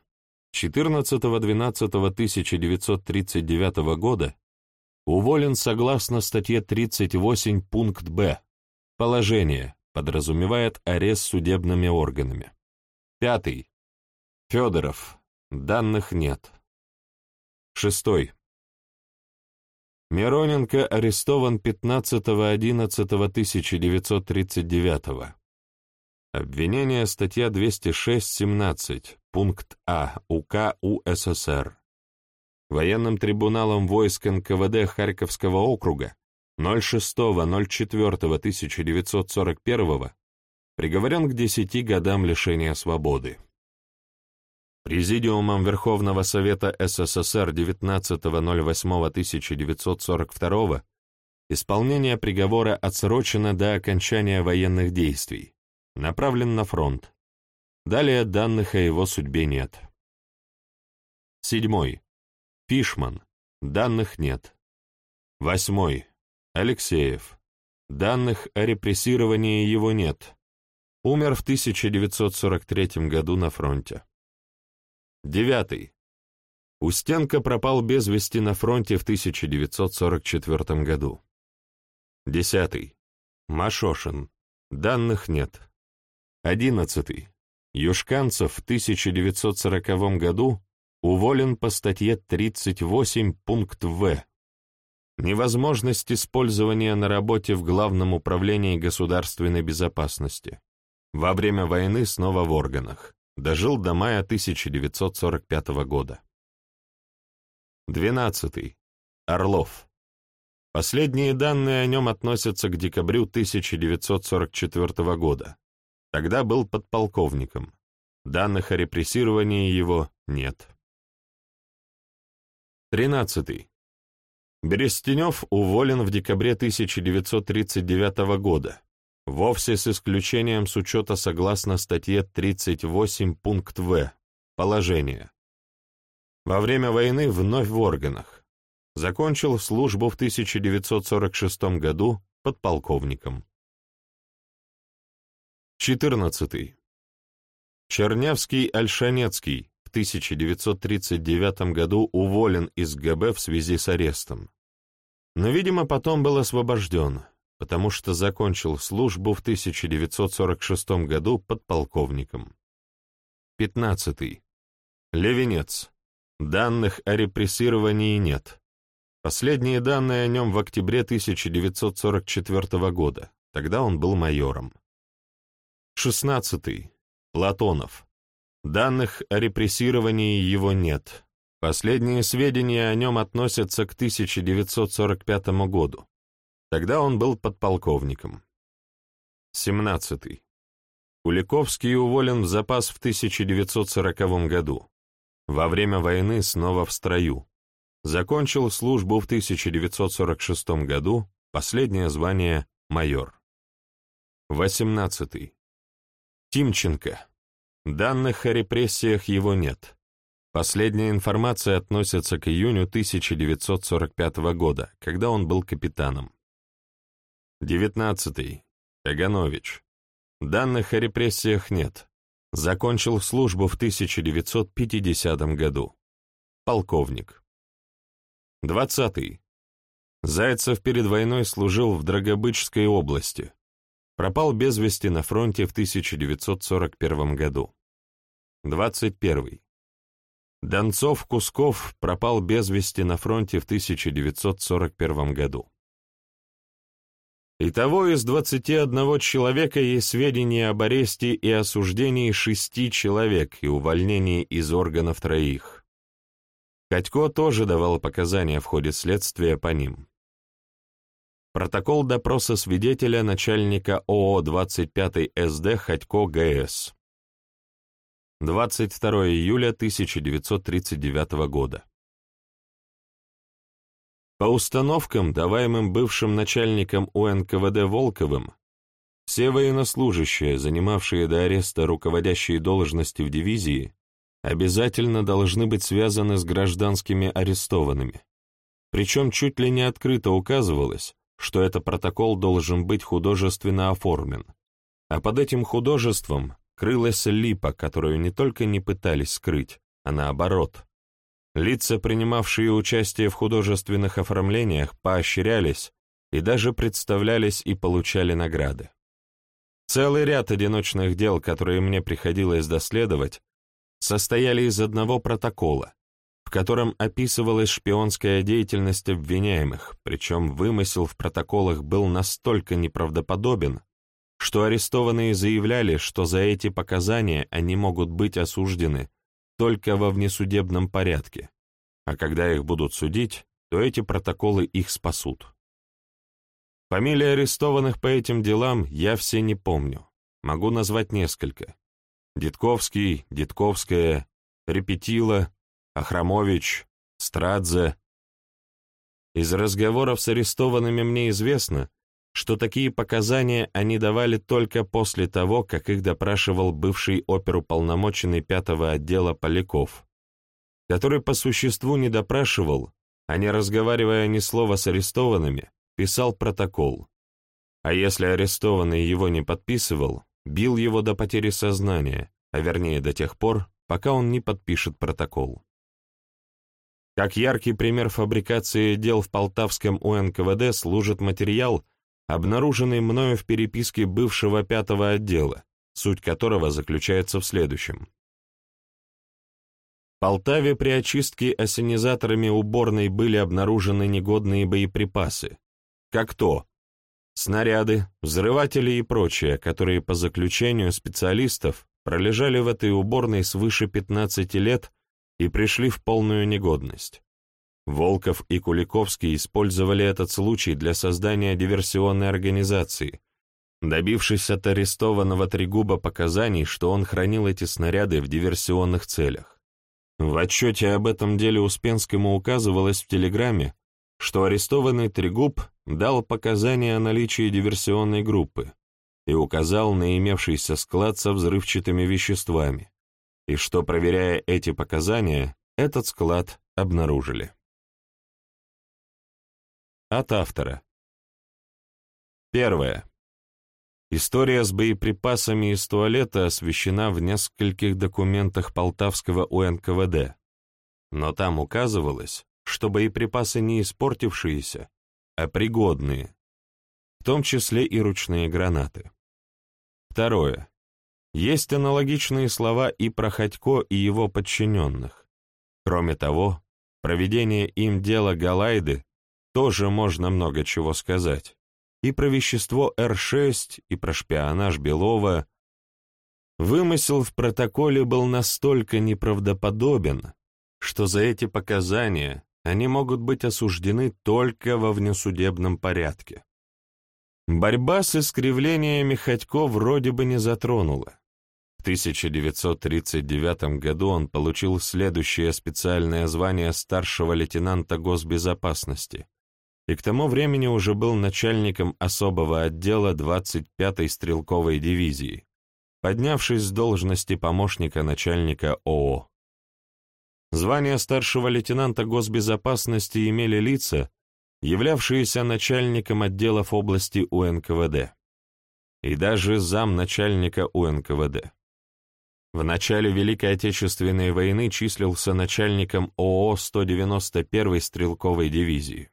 14.12.1939 года уволен согласно статье 38 пункт Б. Положение подразумевает арест судебными органами. Пятый. Федоров. Данных нет. Шестой. Мироненко арестован 15.11.1939. Обвинение статья 206.17, пункт А УК УССР. Военным трибуналом войск НКВД Харьковского округа 06.04.1941 приговорен к 10 годам лишения свободы. Президиумом Верховного Совета СССР 19.08.1942 исполнение приговора отсрочено до окончания военных действий, направлен на фронт. Далее данных о его судьбе нет. Седьмой. Фишман. Данных нет. Восьмой. Алексеев. Данных о репрессировании его нет. Умер в 1943 году на фронте. Девятый. Устенко пропал без вести на фронте в 1944 году. Десятый. Машошин. Данных нет. Одиннадцатый. Юшканцев в 1940 году уволен по статье 38 пункт В. Невозможность использования на работе в Главном управлении государственной безопасности. Во время войны снова в органах дожил до мая 1945 года. 12. Орлов. Последние данные о нем относятся к декабрю 1944 года. Тогда был подполковником. Данных о репрессировании его нет. 13. Берестенев уволен в декабре 1939 года, вовсе с исключением с учета согласно статье 38 пункт В, положение. Во время войны вновь в органах. Закончил службу в 1946 году подполковником. 14. Чернявский Альшанецкий, 1939 году уволен из ГБ в связи с арестом. Но, видимо, потом был освобожден, потому что закончил службу в 1946 году подполковником. 15. Левенец. Данных о репрессировании нет. Последние данные о нем в октябре 1944 года. Тогда он был майором. 16. Платонов. Данных о репрессировании его нет. Последние сведения о нем относятся к 1945 году. Тогда он был подполковником. 17. Куликовский уволен в запас в 1940 году. Во время войны снова в строю. Закончил службу в 1946 году, последнее звание — майор. 18. Тимченко. Данных о репрессиях его нет. Последняя информация относится к июню 1945 года, когда он был капитаном. 19. Каганович. Данных о репрессиях нет. Закончил службу в 1950 году. Полковник. 20. Зайцев перед войной служил в Драгобычской области. Пропал без вести на фронте в 1941 году. 21. Донцов-Кусков пропал без вести на фронте в 1941 году. Итого из 21 человека есть сведения об аресте и осуждении шести человек и увольнении из органов троих. Катько тоже давал показания в ходе следствия по ним. Протокол допроса свидетеля начальника ООО 25 СД Ходько ГС. 22 июля 1939 года. По установкам, даваемым бывшим начальником УНКВД Волковым, все военнослужащие, занимавшие до ареста руководящие должности в дивизии, обязательно должны быть связаны с гражданскими арестованными. Причем чуть ли не открыто указывалось, что этот протокол должен быть художественно оформлен, а под этим художеством крылась липа, которую не только не пытались скрыть, а наоборот. Лица, принимавшие участие в художественных оформлениях, поощрялись и даже представлялись и получали награды. Целый ряд одиночных дел, которые мне приходилось доследовать, состояли из одного протокола, котором описывалась шпионская деятельность обвиняемых, причем вымысел в протоколах был настолько неправдоподобен, что арестованные заявляли, что за эти показания они могут быть осуждены только во внесудебном порядке, а когда их будут судить, то эти протоколы их спасут. Фамилии арестованных по этим делам я все не помню, могу назвать несколько. Дитковский, Дитковская, Репетила, Ахрамович, Страдзе. Из разговоров с арестованными мне известно, что такие показания они давали только после того, как их допрашивал бывший оперуполномоченный пятого отдела Поляков, который по существу не допрашивал, а не разговаривая ни слова с арестованными, писал протокол. А если арестованный его не подписывал, бил его до потери сознания, а вернее до тех пор, пока он не подпишет протокол. Как яркий пример фабрикации дел в Полтавском УНКВД служит материал, обнаруженный мною в переписке бывшего пятого отдела, суть которого заключается в следующем. В Полтаве при очистке осенизаторами уборной были обнаружены негодные боеприпасы, как то снаряды, взрыватели и прочее, которые по заключению специалистов пролежали в этой уборной свыше 15 лет и пришли в полную негодность. Волков и Куликовский использовали этот случай для создания диверсионной организации, добившись от арестованного Трегуба показаний, что он хранил эти снаряды в диверсионных целях. В отчете об этом деле Успенскому указывалось в телеграмме, что арестованный Трегуб дал показания о наличии диверсионной группы и указал на имевшийся склад со взрывчатыми веществами, и что, проверяя эти показания, этот склад обнаружили. От автора. Первое. История с боеприпасами из туалета освещена в нескольких документах Полтавского УНКВД, но там указывалось, что боеприпасы не испортившиеся, а пригодные, в том числе и ручные гранаты. Второе. Есть аналогичные слова и про Ходько и его подчиненных. Кроме того, проведение им дела Галайды тоже можно много чего сказать. И про вещество Р6, и про шпионаж Белова. Вымысел в протоколе был настолько неправдоподобен, что за эти показания они могут быть осуждены только во внесудебном порядке. Борьба с искривлениями Ходько вроде бы не затронула. В 1939 году он получил следующее специальное звание старшего лейтенанта госбезопасности и к тому времени уже был начальником особого отдела 25-й стрелковой дивизии, поднявшись с должности помощника начальника ООО. Звание старшего лейтенанта госбезопасности имели лица, являвшиеся начальником отделов области УНКВД и даже замначальника УНКВД. В начале Великой Отечественной войны числился начальником ООО 191-й стрелковой дивизии.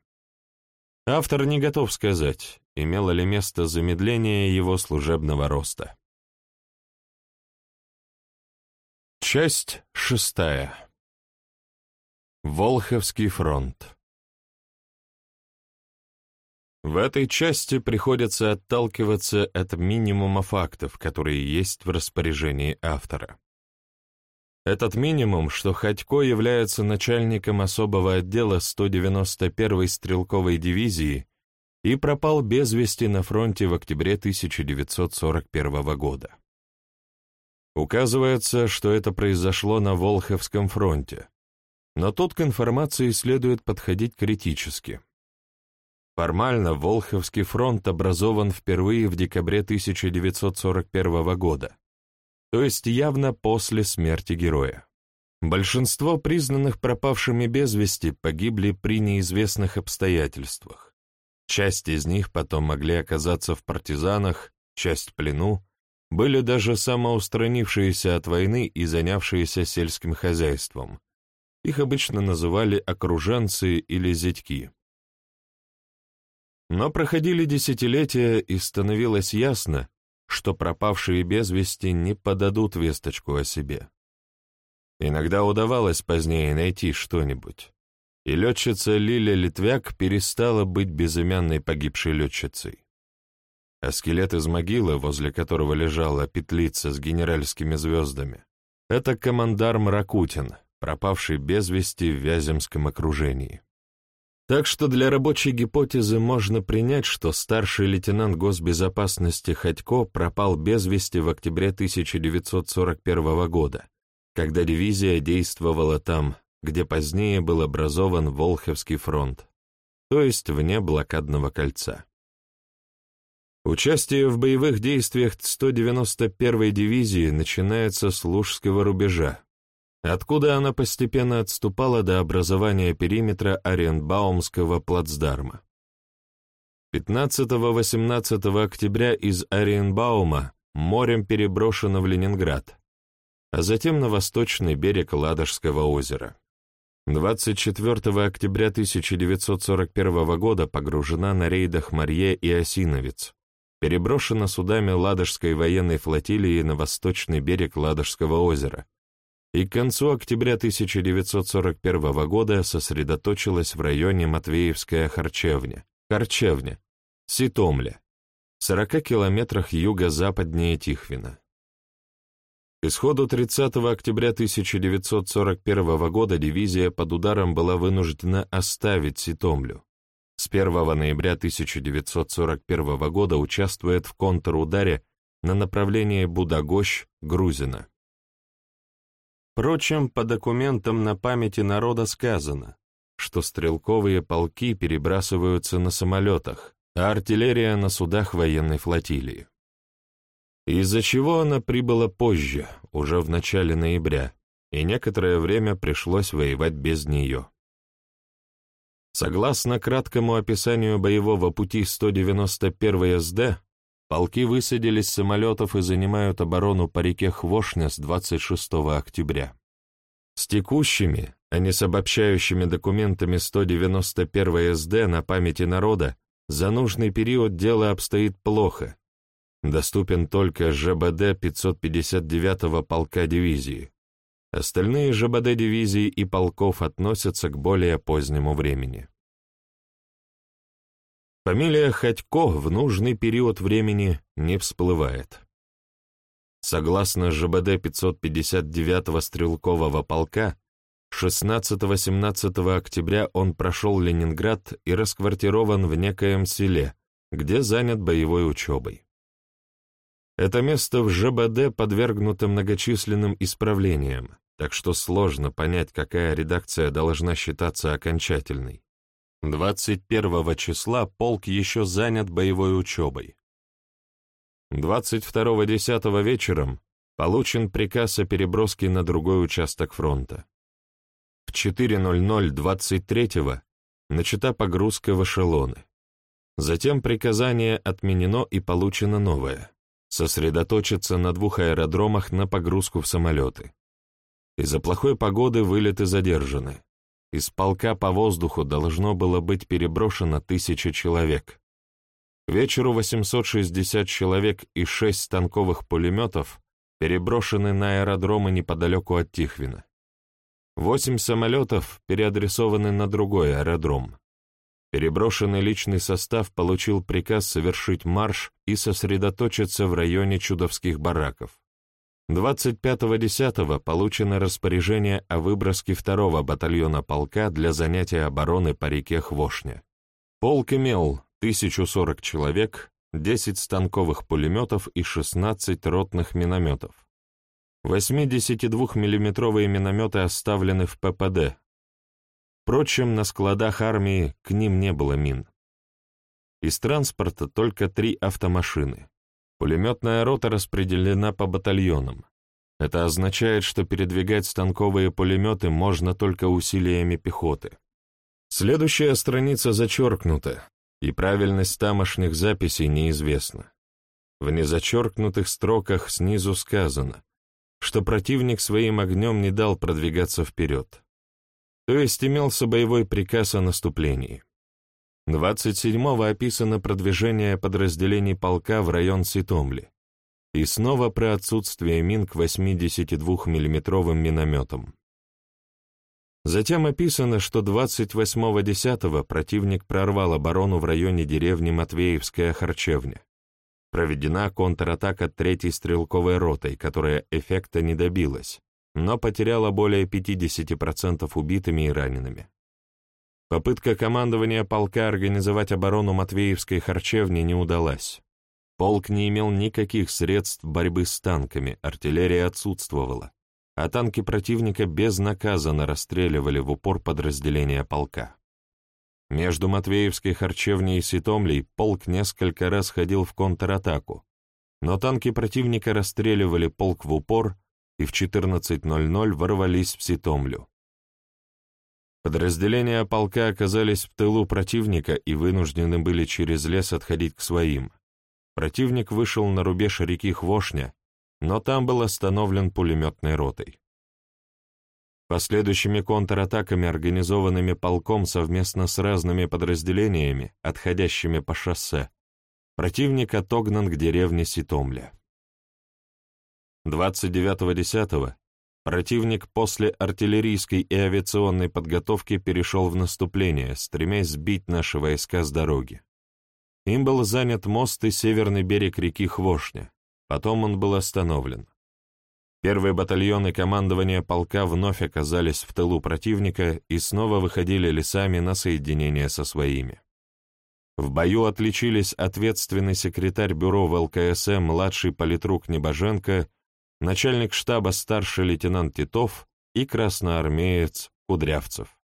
Автор не готов сказать, имело ли место замедление его служебного роста. Часть шестая. Волховский фронт. В этой части приходится отталкиваться от минимума фактов, которые есть в распоряжении автора. Этот минимум, что Ходько является начальником особого отдела 191-й стрелковой дивизии и пропал без вести на фронте в октябре 1941 года. Указывается, что это произошло на Волховском фронте, но тут к информации следует подходить критически. Формально Волховский фронт образован впервые в декабре 1941 года, то есть явно после смерти героя. Большинство признанных пропавшими без вести погибли при неизвестных обстоятельствах. Часть из них потом могли оказаться в партизанах, часть в плену, были даже самоустранившиеся от войны и занявшиеся сельским хозяйством. Их обычно называли окруженцы или зятьки. Но проходили десятилетия, и становилось ясно, что пропавшие без вести не подадут весточку о себе. Иногда удавалось позднее найти что-нибудь, и летчица Лиля Литвяк перестала быть безымянной погибшей летчицей. А скелет из могилы, возле которого лежала петлица с генеральскими звездами, это командарм Ракутин, пропавший без вести в Вяземском окружении. Так что для рабочей гипотезы можно принять, что старший лейтенант госбезопасности Ходько пропал без вести в октябре 1941 года, когда дивизия действовала там, где позднее был образован Волховский фронт, то есть вне блокадного кольца. Участие в боевых действиях 191-й дивизии начинается с Лужского рубежа, откуда она постепенно отступала до образования периметра Оренбаумского плацдарма. 15-18 октября из Оренбаума морем переброшено в Ленинград, а затем на восточный берег Ладожского озера. 24 октября 1941 года погружена на рейдах Марье и Осиновец, переброшена судами Ладожской военной флотилии на восточный берег Ладожского озера, и к концу октября 1941 года сосредоточилась в районе Матвеевская харчевня, Харчевня, Ситомля, в 40 километрах юго-западнее Тихвина. К исходу 30 октября 1941 года дивизия под ударом была вынуждена оставить Ситомлю. С 1 ноября 1941 года участвует в контрударе на направлении Будагощ-Грузина. Впрочем, по документам на памяти народа сказано, что стрелковые полки перебрасываются на самолетах, а артиллерия на судах военной флотилии из-за чего она прибыла позже, уже в начале ноября, и некоторое время пришлось воевать без нее. Согласно краткому описанию боевого пути 191 СД, полки высадились с самолетов и занимают оборону по реке Хвошня с 26 октября. С текущими, а не с обобщающими документами 191 СД на памяти народа за нужный период дело обстоит плохо, доступен только ЖБД 559-го полка дивизии. Остальные ЖБД дивизии и полков относятся к более позднему времени. Фамилия Ходько в нужный период времени не всплывает. Согласно ЖБД 559-го стрелкового полка, 16-17 октября он прошел Ленинград и расквартирован в некоем селе, где занят боевой учебой. Это место в ЖБД подвергнуто многочисленным исправлениям, так что сложно понять, какая редакция должна считаться окончательной. 21 числа полк еще занят боевой учебой. 22.10 вечером получен приказ о переброске на другой участок фронта. В 4.00 23-го начата погрузка в эшелоны. Затем приказание отменено и получено новое сосредоточиться на двух аэродромах на погрузку в самолеты. Из-за плохой погоды вылеты задержаны. Из полка по воздуху должно было быть переброшено тысяча человек. К вечеру 860 человек и шесть станковых пулеметов переброшены на аэродромы неподалеку от Тихвина. Восемь самолетов переадресованы на другой аэродром. Переброшенный личный состав получил приказ совершить марш и сосредоточиться в районе чудовских бараков. 25.10 получено распоряжение о выброске второго батальона полка для занятия обороны по реке Хвошня. Полк имел 1040 человек, 10 станковых пулеметов и 16 ротных минометов. 82 миллиметровые минометы оставлены в ППД, Впрочем, на складах армии к ним не было мин. Из транспорта только три автомашины. Пулеметная рота распределена по батальонам. Это означает, что передвигать станковые пулеметы можно только усилиями пехоты. Следующая страница зачеркнута, и правильность тамошних записей неизвестна. В незачеркнутых строках снизу сказано, что противник своим огнем не дал продвигаться вперед. То есть имелся боевой приказ о наступлении. 27-го описано продвижение подразделений полка в район Ситомли. И снова про отсутствие мин к 82 миллиметровым минометам. Затем описано, что 28.10 противник прорвал оборону в районе деревни Матвеевская Харчевня. Проведена контратака 3-й стрелковой ротой, которая эффекта не добилась, но потеряла более 50% убитыми и ранеными. Попытка командования полка организовать оборону Матвеевской харчевни не удалась. Полк не имел никаких средств борьбы с танками, артиллерия отсутствовала, а танки противника безнаказанно расстреливали в упор подразделения полка. Между Матвеевской харчевней и Ситомлей полк несколько раз ходил в контратаку, но танки противника расстреливали полк в упор, и в 14.00 ворвались в Ситомлю. Подразделения полка оказались в тылу противника и вынуждены были через лес отходить к своим. Противник вышел на рубеж реки Хвошня, но там был остановлен пулеметной ротой. Последующими контратаками, организованными полком совместно с разными подразделениями, отходящими по шоссе, противник отогнан к деревне Ситомля. 29.10 противник после артиллерийской и авиационной подготовки перешел в наступление, стремясь сбить наши войска с дороги. Им был занят мост и северный берег реки Хвошня, потом он был остановлен. Первые батальоны командования полка вновь оказались в тылу противника и снова выходили лесами на соединение со своими. В бою отличились ответственный секретарь бюро в ЛКСМ младший политрук Небоженко, начальник штаба старший лейтенант Титов и красноармеец Кудрявцев.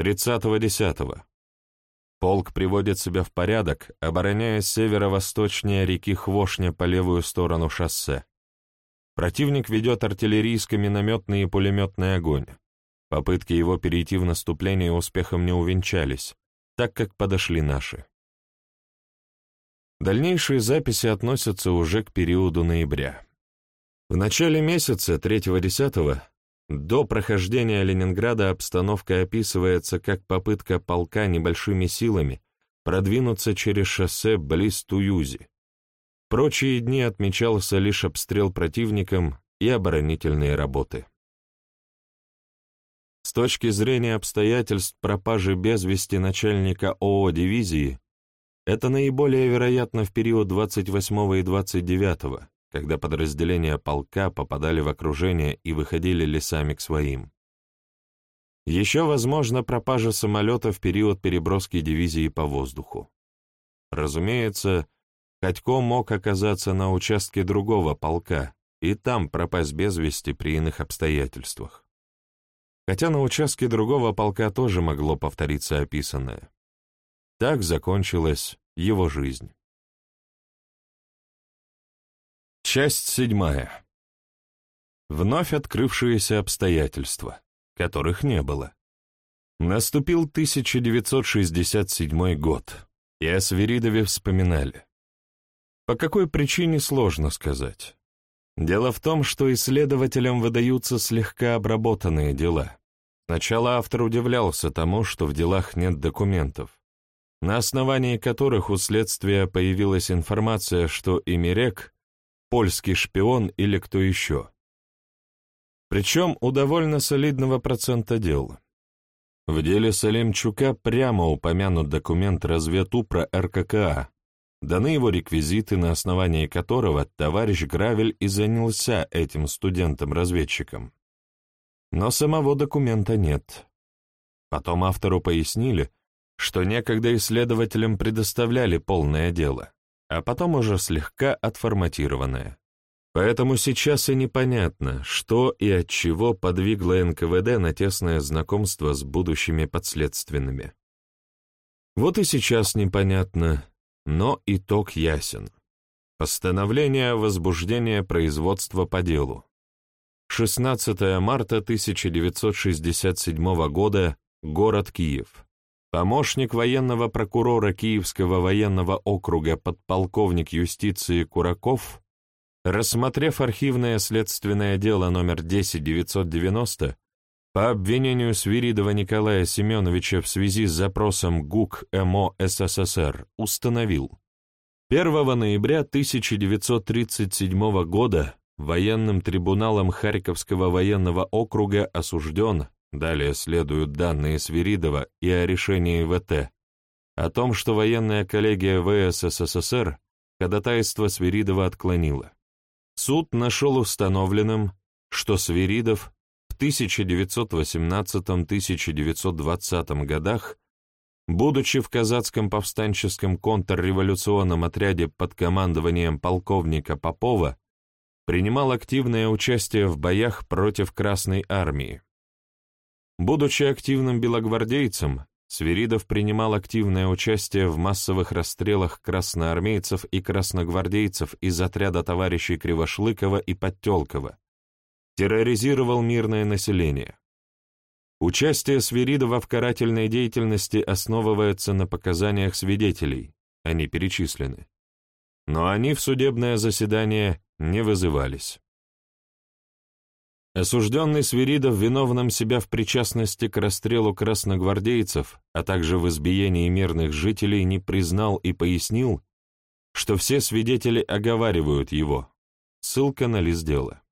30.10. Полк приводит себя в порядок, обороняя северо-восточнее реки Хвошня по левую сторону шоссе. Противник ведет артиллерийско-минометный и пулеметный огонь. Попытки его перейти в наступление успехом не увенчались, так как подошли наши. Дальнейшие записи относятся уже к периоду ноября. В начале месяца, 3-10, до прохождения Ленинграда обстановка описывается как попытка полка небольшими силами продвинуться через шоссе близ Туюзи. Прочие дни отмечался лишь обстрел противником и оборонительные работы. С точки зрения обстоятельств пропажи без вести начальника ООО дивизии, это наиболее вероятно в период 28 и 29, когда подразделения полка попадали в окружение и выходили лесами к своим. Еще возможно пропажа самолета в период переброски дивизии по воздуху. Разумеется, Ходько мог оказаться на участке другого полка и там пропасть без вести при иных обстоятельствах хотя на участке другого полка тоже могло повториться описанное. Так закончилась его жизнь. Часть седьмая. Вновь открывшиеся обстоятельства, которых не было. Наступил 1967 год, и о Свиридове вспоминали. По какой причине, сложно сказать. Дело в том, что исследователям выдаются слегка обработанные дела. Сначала автор удивлялся тому, что в делах нет документов, на основании которых у следствия появилась информация, что Имерек — польский шпион или кто еще. Причем у довольно солидного процента дел. В деле Салимчука прямо упомянут документ разведупра РККА, даны его реквизиты, на основании которого товарищ Гравель и занялся этим студентом-разведчиком но самого документа нет. Потом автору пояснили, что некогда исследователям предоставляли полное дело, а потом уже слегка отформатированное. Поэтому сейчас и непонятно, что и от чего подвигло НКВД на тесное знакомство с будущими подследственными. Вот и сейчас непонятно, но итог ясен. Постановление о возбуждении производства по делу. 16 марта 1967 года, город Киев. Помощник военного прокурора Киевского военного округа подполковник юстиции Кураков, рассмотрев архивное следственное дело номер 10990 по обвинению Свиридова Николая Семеновича в связи с запросом ГУК МО СССР, установил. 1 ноября 1937 года военным трибуналом Харьковского военного округа осужден, далее следуют данные Свиридова и о решении ВТ, о том, что военная коллегия ВС СССР ходатайство Свиридова отклонила. Суд нашел установленным, что Свиридов в 1918-1920 годах, будучи в казацком повстанческом контрреволюционном отряде под командованием полковника Попова, принимал активное участие в боях против Красной Армии. Будучи активным белогвардейцем, Свиридов принимал активное участие в массовых расстрелах красноармейцев и красногвардейцев из отряда товарищей Кривошлыкова и Подтелкова, терроризировал мирное население. Участие Свиридова в карательной деятельности основывается на показаниях свидетелей, они перечислены. Но они в судебное заседание не вызывались. Осужденный Свиридов виновным себя в причастности к расстрелу красногвардейцев, а также в избиении мирных жителей не признал и пояснил, что все свидетели оговаривают его. Ссылка на лист дела.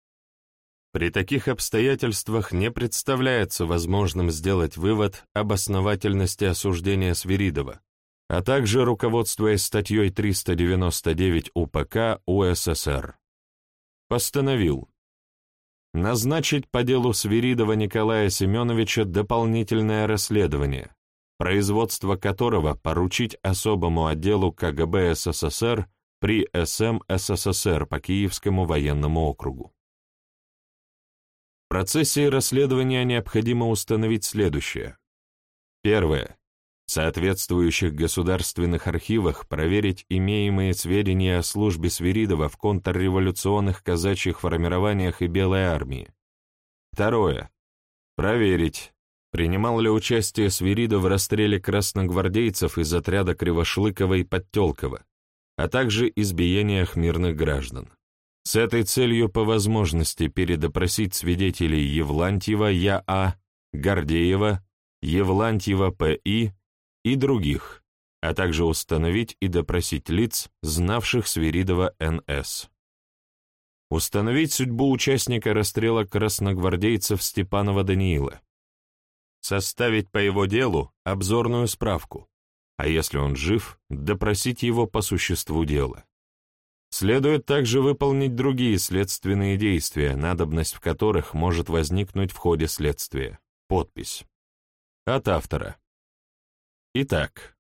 При таких обстоятельствах не представляется возможным сделать вывод об основательности осуждения Свиридова, а также руководствуясь статьей 399 УПК УССР. Постановил. Назначить по делу Свиридова Николая Семеновича дополнительное расследование, производство которого поручить особому отделу КГБ СССР при СМ СССР по Киевскому военному округу. В процессе расследования необходимо установить следующее. Первое. Соответствующих государственных архивах проверить имеемые сведения о службе Свиридова в контрреволюционных казачьих формированиях и Белой армии. Второе. Проверить, принимал ли участие Свиридов в расстреле красногвардейцев из отряда Кривошлыкова и Подтелкова, а также избиениях мирных граждан. С этой целью по возможности передопросить свидетелей Евлантьева Я.А., Гордеева, Евлантьева П.И., и других, а также установить и допросить лиц, знавших Свиридова Н.С. Установить судьбу участника расстрела красногвардейцев Степанова Даниила. Составить по его делу обзорную справку, а если он жив, допросить его по существу дела. Следует также выполнить другие следственные действия, надобность в которых может возникнуть в ходе следствия. Подпись. От автора. Итак,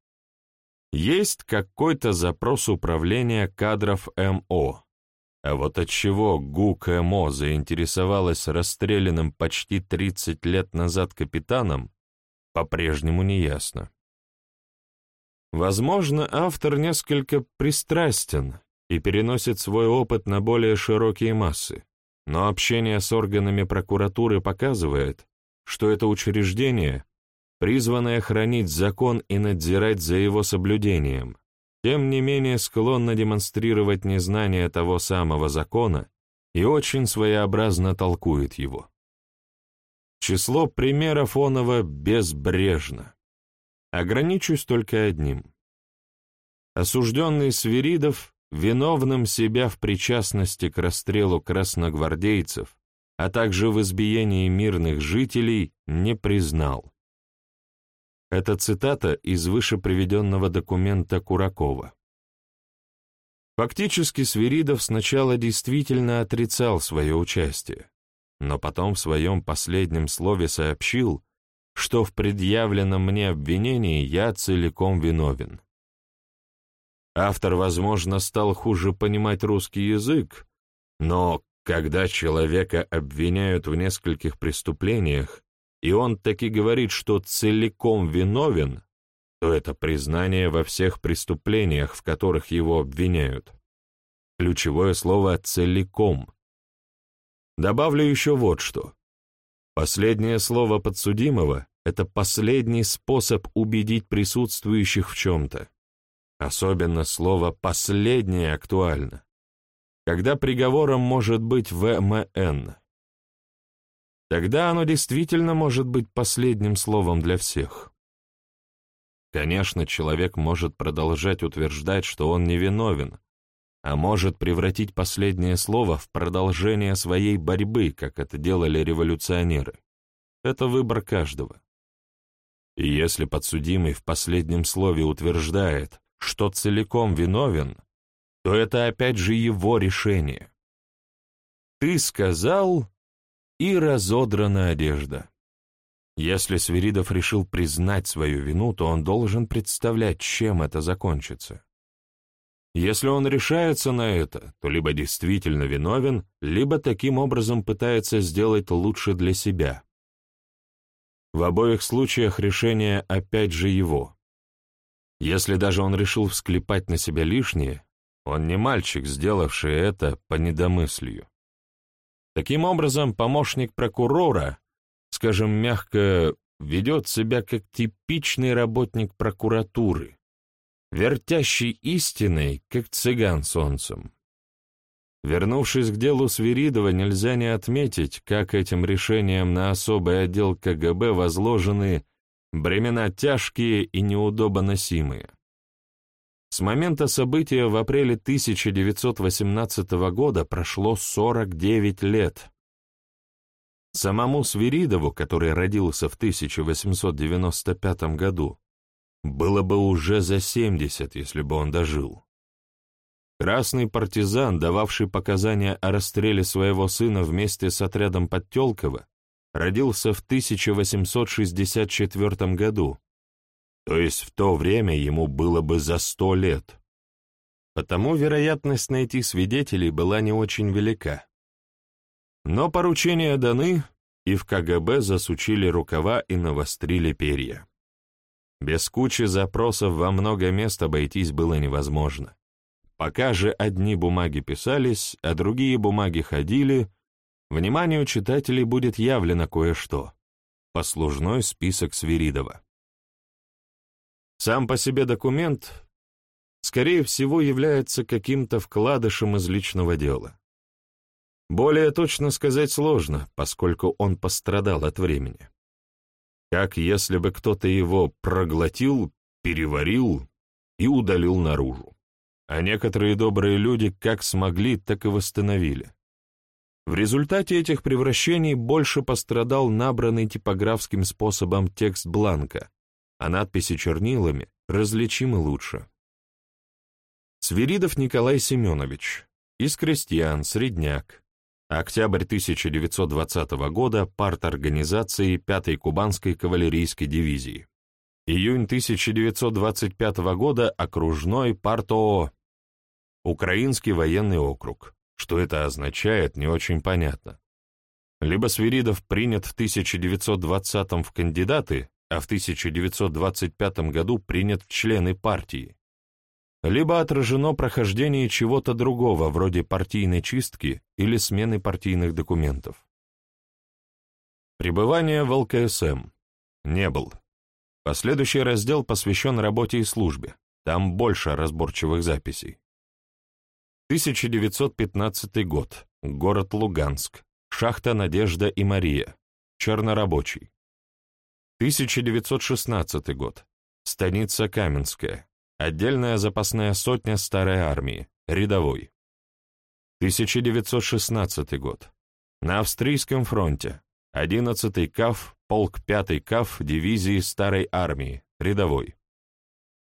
есть какой-то запрос управления кадров МО, а вот от чего ГУК МО заинтересовалась расстрелянным почти 30 лет назад капитаном, по-прежнему неясно. Возможно, автор несколько пристрастен и переносит свой опыт на более широкие массы, но общение с органами прокуратуры показывает, что это учреждение призванная хранить закон и надзирать за его соблюдением, тем не менее склонна демонстрировать незнание того самого закона и очень своеобразно толкует его. Число примеров оного безбрежно. Ограничусь только одним. Осужденный Свиридов виновным себя в причастности к расстрелу красногвардейцев, а также в избиении мирных жителей, не признал. Это цитата из выше приведенного документа Куракова. Фактически Свиридов сначала действительно отрицал свое участие, но потом в своем последнем слове сообщил, что в предъявленном мне обвинении я целиком виновен. Автор, возможно, стал хуже понимать русский язык, но когда человека обвиняют в нескольких преступлениях, и он таки говорит, что целиком виновен, то это признание во всех преступлениях, в которых его обвиняют. Ключевое слово «целиком». Добавлю еще вот что. Последнее слово подсудимого — это последний способ убедить присутствующих в чем-то. Особенно слово «последнее» актуально, когда приговором может быть ВМН. Тогда оно действительно может быть последним словом для всех. Конечно, человек может продолжать утверждать, что он невиновен, а может превратить последнее слово в продолжение своей борьбы, как это делали революционеры. Это выбор каждого. И если подсудимый в последнем слове утверждает, что целиком виновен, то это опять же его решение. Ты сказал, и разодрана одежда. Если Свиридов решил признать свою вину, то он должен представлять, чем это закончится. Если он решается на это, то либо действительно виновен, либо таким образом пытается сделать лучше для себя. В обоих случаях решение опять же его. Если даже он решил всклепать на себя лишнее, он не мальчик, сделавший это по недомыслию. Таким образом, помощник прокурора, скажем мягко, ведет себя как типичный работник прокуратуры, вертящий истиной, как цыган солнцем. Вернувшись к делу Свиридова, нельзя не отметить, как этим решением на особый отдел КГБ возложены бремена тяжкие и неудобоносимые. С момента события в апреле 1918 года прошло 49 лет. Самому Свиридову, который родился в 1895 году, было бы уже за 70, если бы он дожил. Красный партизан, дававший показания о расстреле своего сына вместе с отрядом Подтелкова, родился в 1864 году, то есть в то время ему было бы за сто лет. Потому вероятность найти свидетелей была не очень велика. Но поручения даны, и в КГБ засучили рукава и навострили перья. Без кучи запросов во много мест обойтись было невозможно. Пока же одни бумаги писались, а другие бумаги ходили, вниманию читателей будет явлено кое-что. Послужной список Свиридова. Сам по себе документ, скорее всего, является каким-то вкладышем из личного дела. Более точно сказать сложно, поскольку он пострадал от времени. Как если бы кто-то его проглотил, переварил и удалил наружу а некоторые добрые люди как смогли, так и восстановили. В результате этих превращений больше пострадал набранный типографским способом текст бланка, а надписи чернилами различимы лучше. Свиридов Николай Семенович, из крестьян, средняк, октябрь 1920 года, парт организации 5-й Кубанской кавалерийской дивизии, июнь 1925 года, окружной парто Украинский военный округ. Что это означает, не очень понятно. Либо Свиридов принят в 1920 в кандидаты, а в 1925 году принят в члены партии, либо отражено прохождение чего-то другого, вроде партийной чистки или смены партийных документов. Пребывание в ЛКСМ. Не был. Последующий раздел посвящен работе и службе. Там больше разборчивых записей. 1915 год. Город Луганск. Шахта «Надежда и Мария». Чернорабочий. 1916 год. Станица Каменская. Отдельная запасная сотня старой армии. Рядовой. 1916 год. На Австрийском фронте. 11-й КАФ, полк 5-й КАФ дивизии старой армии. Рядовой.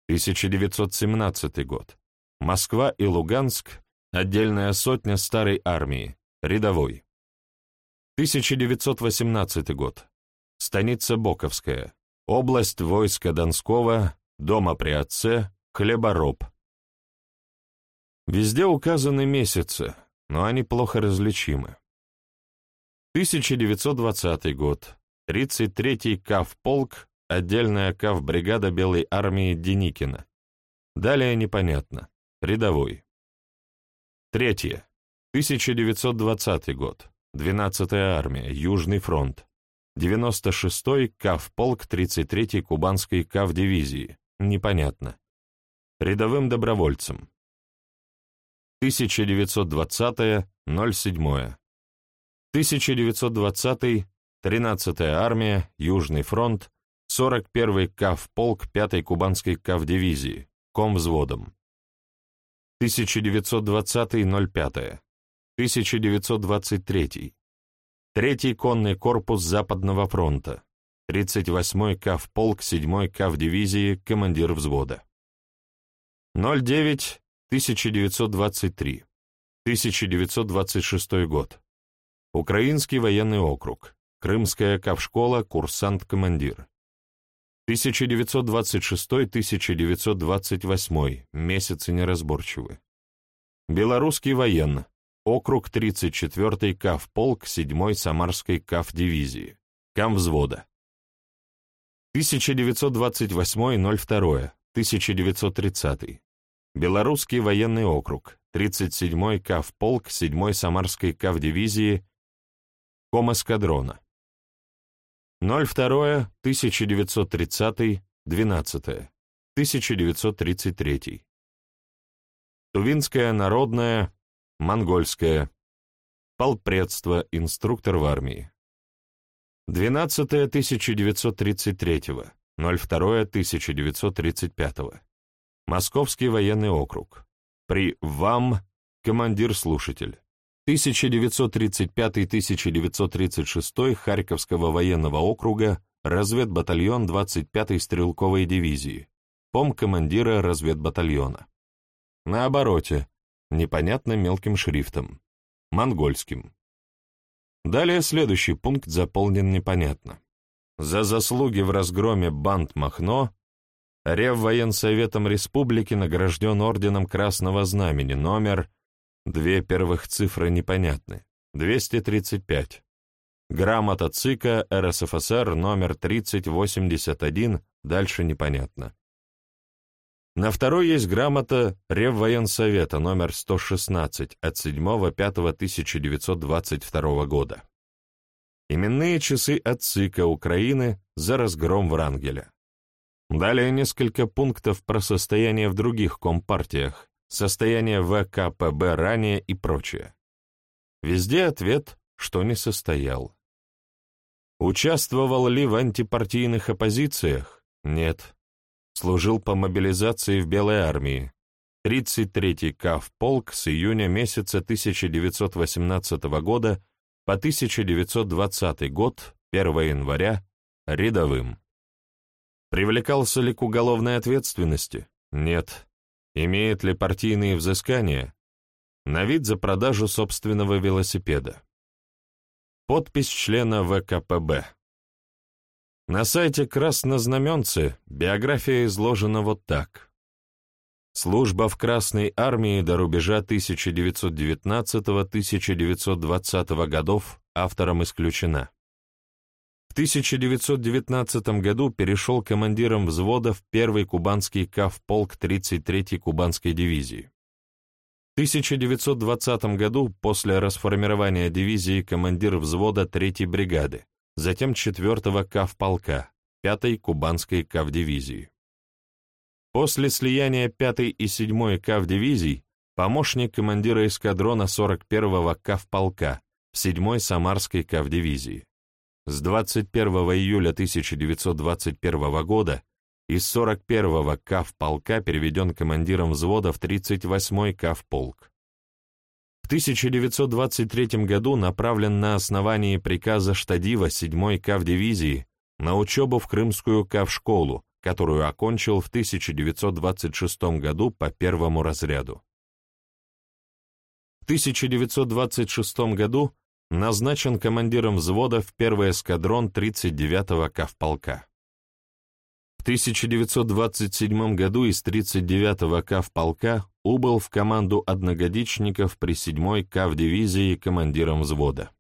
1917 год. Москва и Луганск Отдельная сотня старой армии. Рядовой. 1918 год. Станица Боковская. Область войска Донского. Дома при отце. Хлебороб. Везде указаны месяцы, но они плохо различимы. 1920 год. 33-й КАВ-полк, отдельная КАВ-бригада Белой армии Деникина. Далее непонятно. Рядовой. Третье. 1920 год. 12-я армия, Южный фронт. 96-й КАВ-полк 33-й Кубанской КАВ-дивизии. Непонятно. Рядовым добровольцем. 1920-е, 07-е. 1920-й, 13-я армия, Южный фронт, 41-й КАВ-полк 5-й Кубанской КАВ-дивизии, комвзводом. 1920-05, 1923, Третий конный корпус Западного фронта, 38-й КАВ-полк 7-й КАВ-дивизии, командир взвода. 09, 1923, 1926 год. Украинский военный округ, Крымская КАВ-школа, курсант-командир. 1926-1928, месяцы неразборчивы. Белорусский военно, округ 34-й КАВ-полк 7-й Самарской КАВ-дивизии, КАМ-взвода. 1928-02, 1930 Белорусский военный округ, 37-й КАВ-полк 7-й Самарской КАВ-дивизии, Комэскадрона. 02, 1930, 12, 1933. Тувинская народная, монгольская. Полпредство, инструктор в армии. 12 1933, 02 1935. Московский военный округ. При ВАМ командир-слушатель. 1935-1936 Харьковского военного округа, разведбатальон 25-й стрелковой дивизии, пом командира разведбатальона. На обороте, непонятно мелким шрифтом, монгольским. Далее следующий пункт заполнен непонятно. За заслуги в разгроме банд Махно Реввоенсоветом Республики награжден орденом Красного Знамени, номер, две первых цифры непонятны, 235. Грамота ЦИКа РСФСР номер 3081, дальше непонятно. На второй есть грамота Реввоенсовета номер 116 от 7.5.1922 года. Именные часы от ЦИКа Украины за разгром Врангеля. Далее несколько пунктов про состояние в других компартиях, состояние ВКПБ ранее и прочее. Везде ответ, что не состоял. Участвовал ли в антипартийных оппозициях? Нет. Служил по мобилизации в Белой армии. 33-й КАВ-полк с июня месяца 1918 года по 1920 год, 1 января, рядовым. Привлекался ли к уголовной ответственности? Нет. Имеет ли партийные взыскания? На вид за продажу собственного велосипеда. Подпись члена ВКПБ. На сайте Краснознаменцы биография изложена вот так. Служба в Красной армии до рубежа 1919-1920 годов автором исключена. В 1919 году перешел командиром взвода в 1-й кубанский КАВ-полк 33-й кубанской дивизии. В 1920 году после расформирования дивизии командир взвода 3-й бригады, затем 4-го КАВ-полка, 5-й Кубанской КАВ-дивизии. После слияния 5-й и 7-й КАВ-дивизий помощник командира эскадрона 41-го КАВ-полка в 7-й Самарской КАВ-дивизии. С 21 июля 1921 года из 41-го КАВ-полка переведен командиром взвода в 38-й КАВ-полк. В 1923 году направлен на основании приказа штадива 7-й КАВ-дивизии на учебу в Крымскую КАВ-школу, которую окончил в 1926 году по первому разряду. В 1926 году назначен командиром взвода в первый эскадрон 39-го КАВ-полка. В 1927 году из 39-го КАВ-полка убыл в команду одногодичников при 7-й КАВ-дивизии командиром взвода.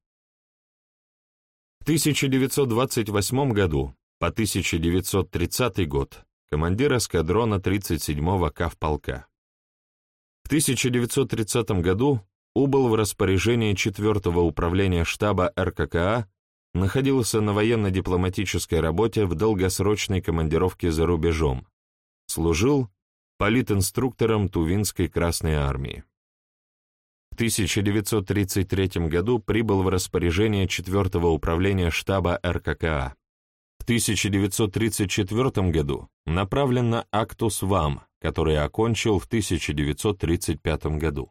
В 1928 году по 1930 год командир эскадрона 37-го КАВ-полка. В 1930 году убыл в распоряжении 4-го управления штаба РККА, находился на военно-дипломатической работе в долгосрочной командировке за рубежом, служил политинструктором Тувинской Красной Армии. В 1933 году прибыл в распоряжение 4-го управления штаба РККА. В 1934 году направлен на Актус ВАМ, который окончил в 1935 году.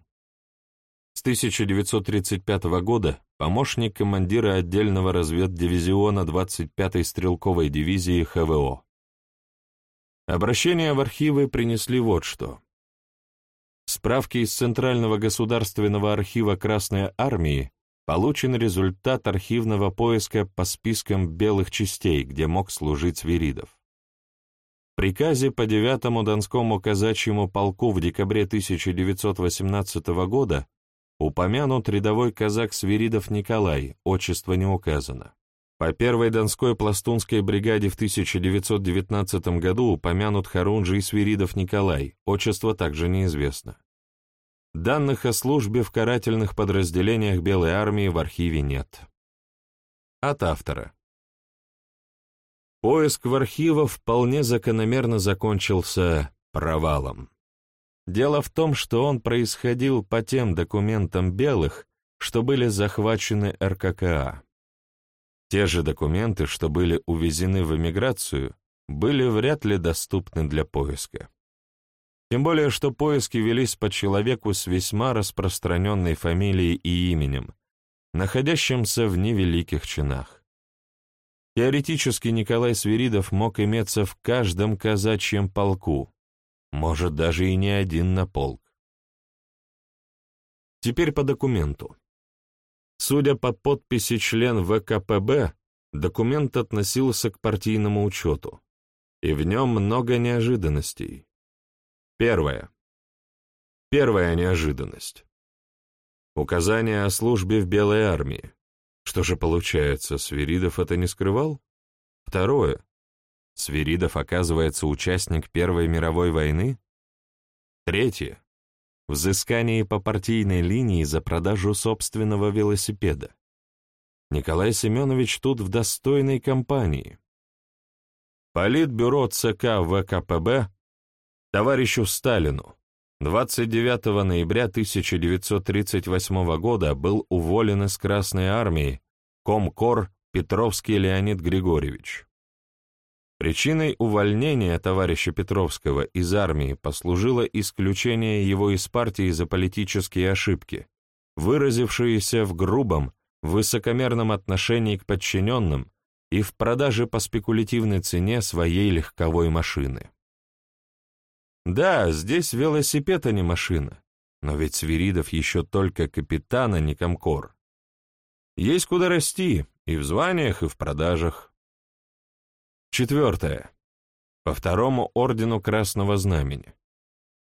С 1935 года помощник командира отдельного разведдивизиона 25-й стрелковой дивизии ХВО. Обращения в архивы принесли вот что. Справки из Центрального государственного архива Красной Армии получен результат архивного поиска по спискам белых частей, где мог служить Свиридов. В приказе по 9-му Донскому казачьему полку в декабре 1918 года упомянут рядовой казак Свиридов Николай, отчество не указано. По первой Донской пластунской бригаде в 1919 году упомянут Харунжий Свиридов Николай, отчество также неизвестно. Данных о службе в карательных подразделениях Белой армии в архиве нет. От автора. Поиск в архивах вполне закономерно закончился провалом. Дело в том, что он происходил по тем документам белых, что были захвачены РККА. Те же документы, что были увезены в эмиграцию, были вряд ли доступны для поиска. Тем более, что поиски велись по человеку с весьма распространенной фамилией и именем, находящимся в невеликих чинах. Теоретически Николай Свиридов мог иметься в каждом казачьем полку, может, даже и не один на полк. Теперь по документу. Судя по подписи член ВКПБ, документ относился к партийному учету, и в нем много неожиданностей. Первое. Первая неожиданность. Указание о службе в Белой армии. Что же получается, Свиридов это не скрывал? Второе. Свиридов, оказывается, участник Первой мировой войны? Третье. Взыскание по партийной линии за продажу собственного велосипеда. Николай Семенович тут в достойной компании. Политбюро ЦК ВКПБ товарищу Сталину 29 ноября 1938 года был уволен из Красной армии комкор Петровский Леонид Григорьевич. Причиной увольнения товарища Петровского из армии послужило исключение его из партии за политические ошибки, выразившиеся в грубом, высокомерном отношении к подчиненным и в продаже по спекулятивной цене своей легковой машины. Да, здесь велосипед, а не машина. Но ведь Свиридов еще только капитан, а не комкор. Есть куда расти и в званиях, и в продажах. Четвертое. По второму ордену Красного Знамени.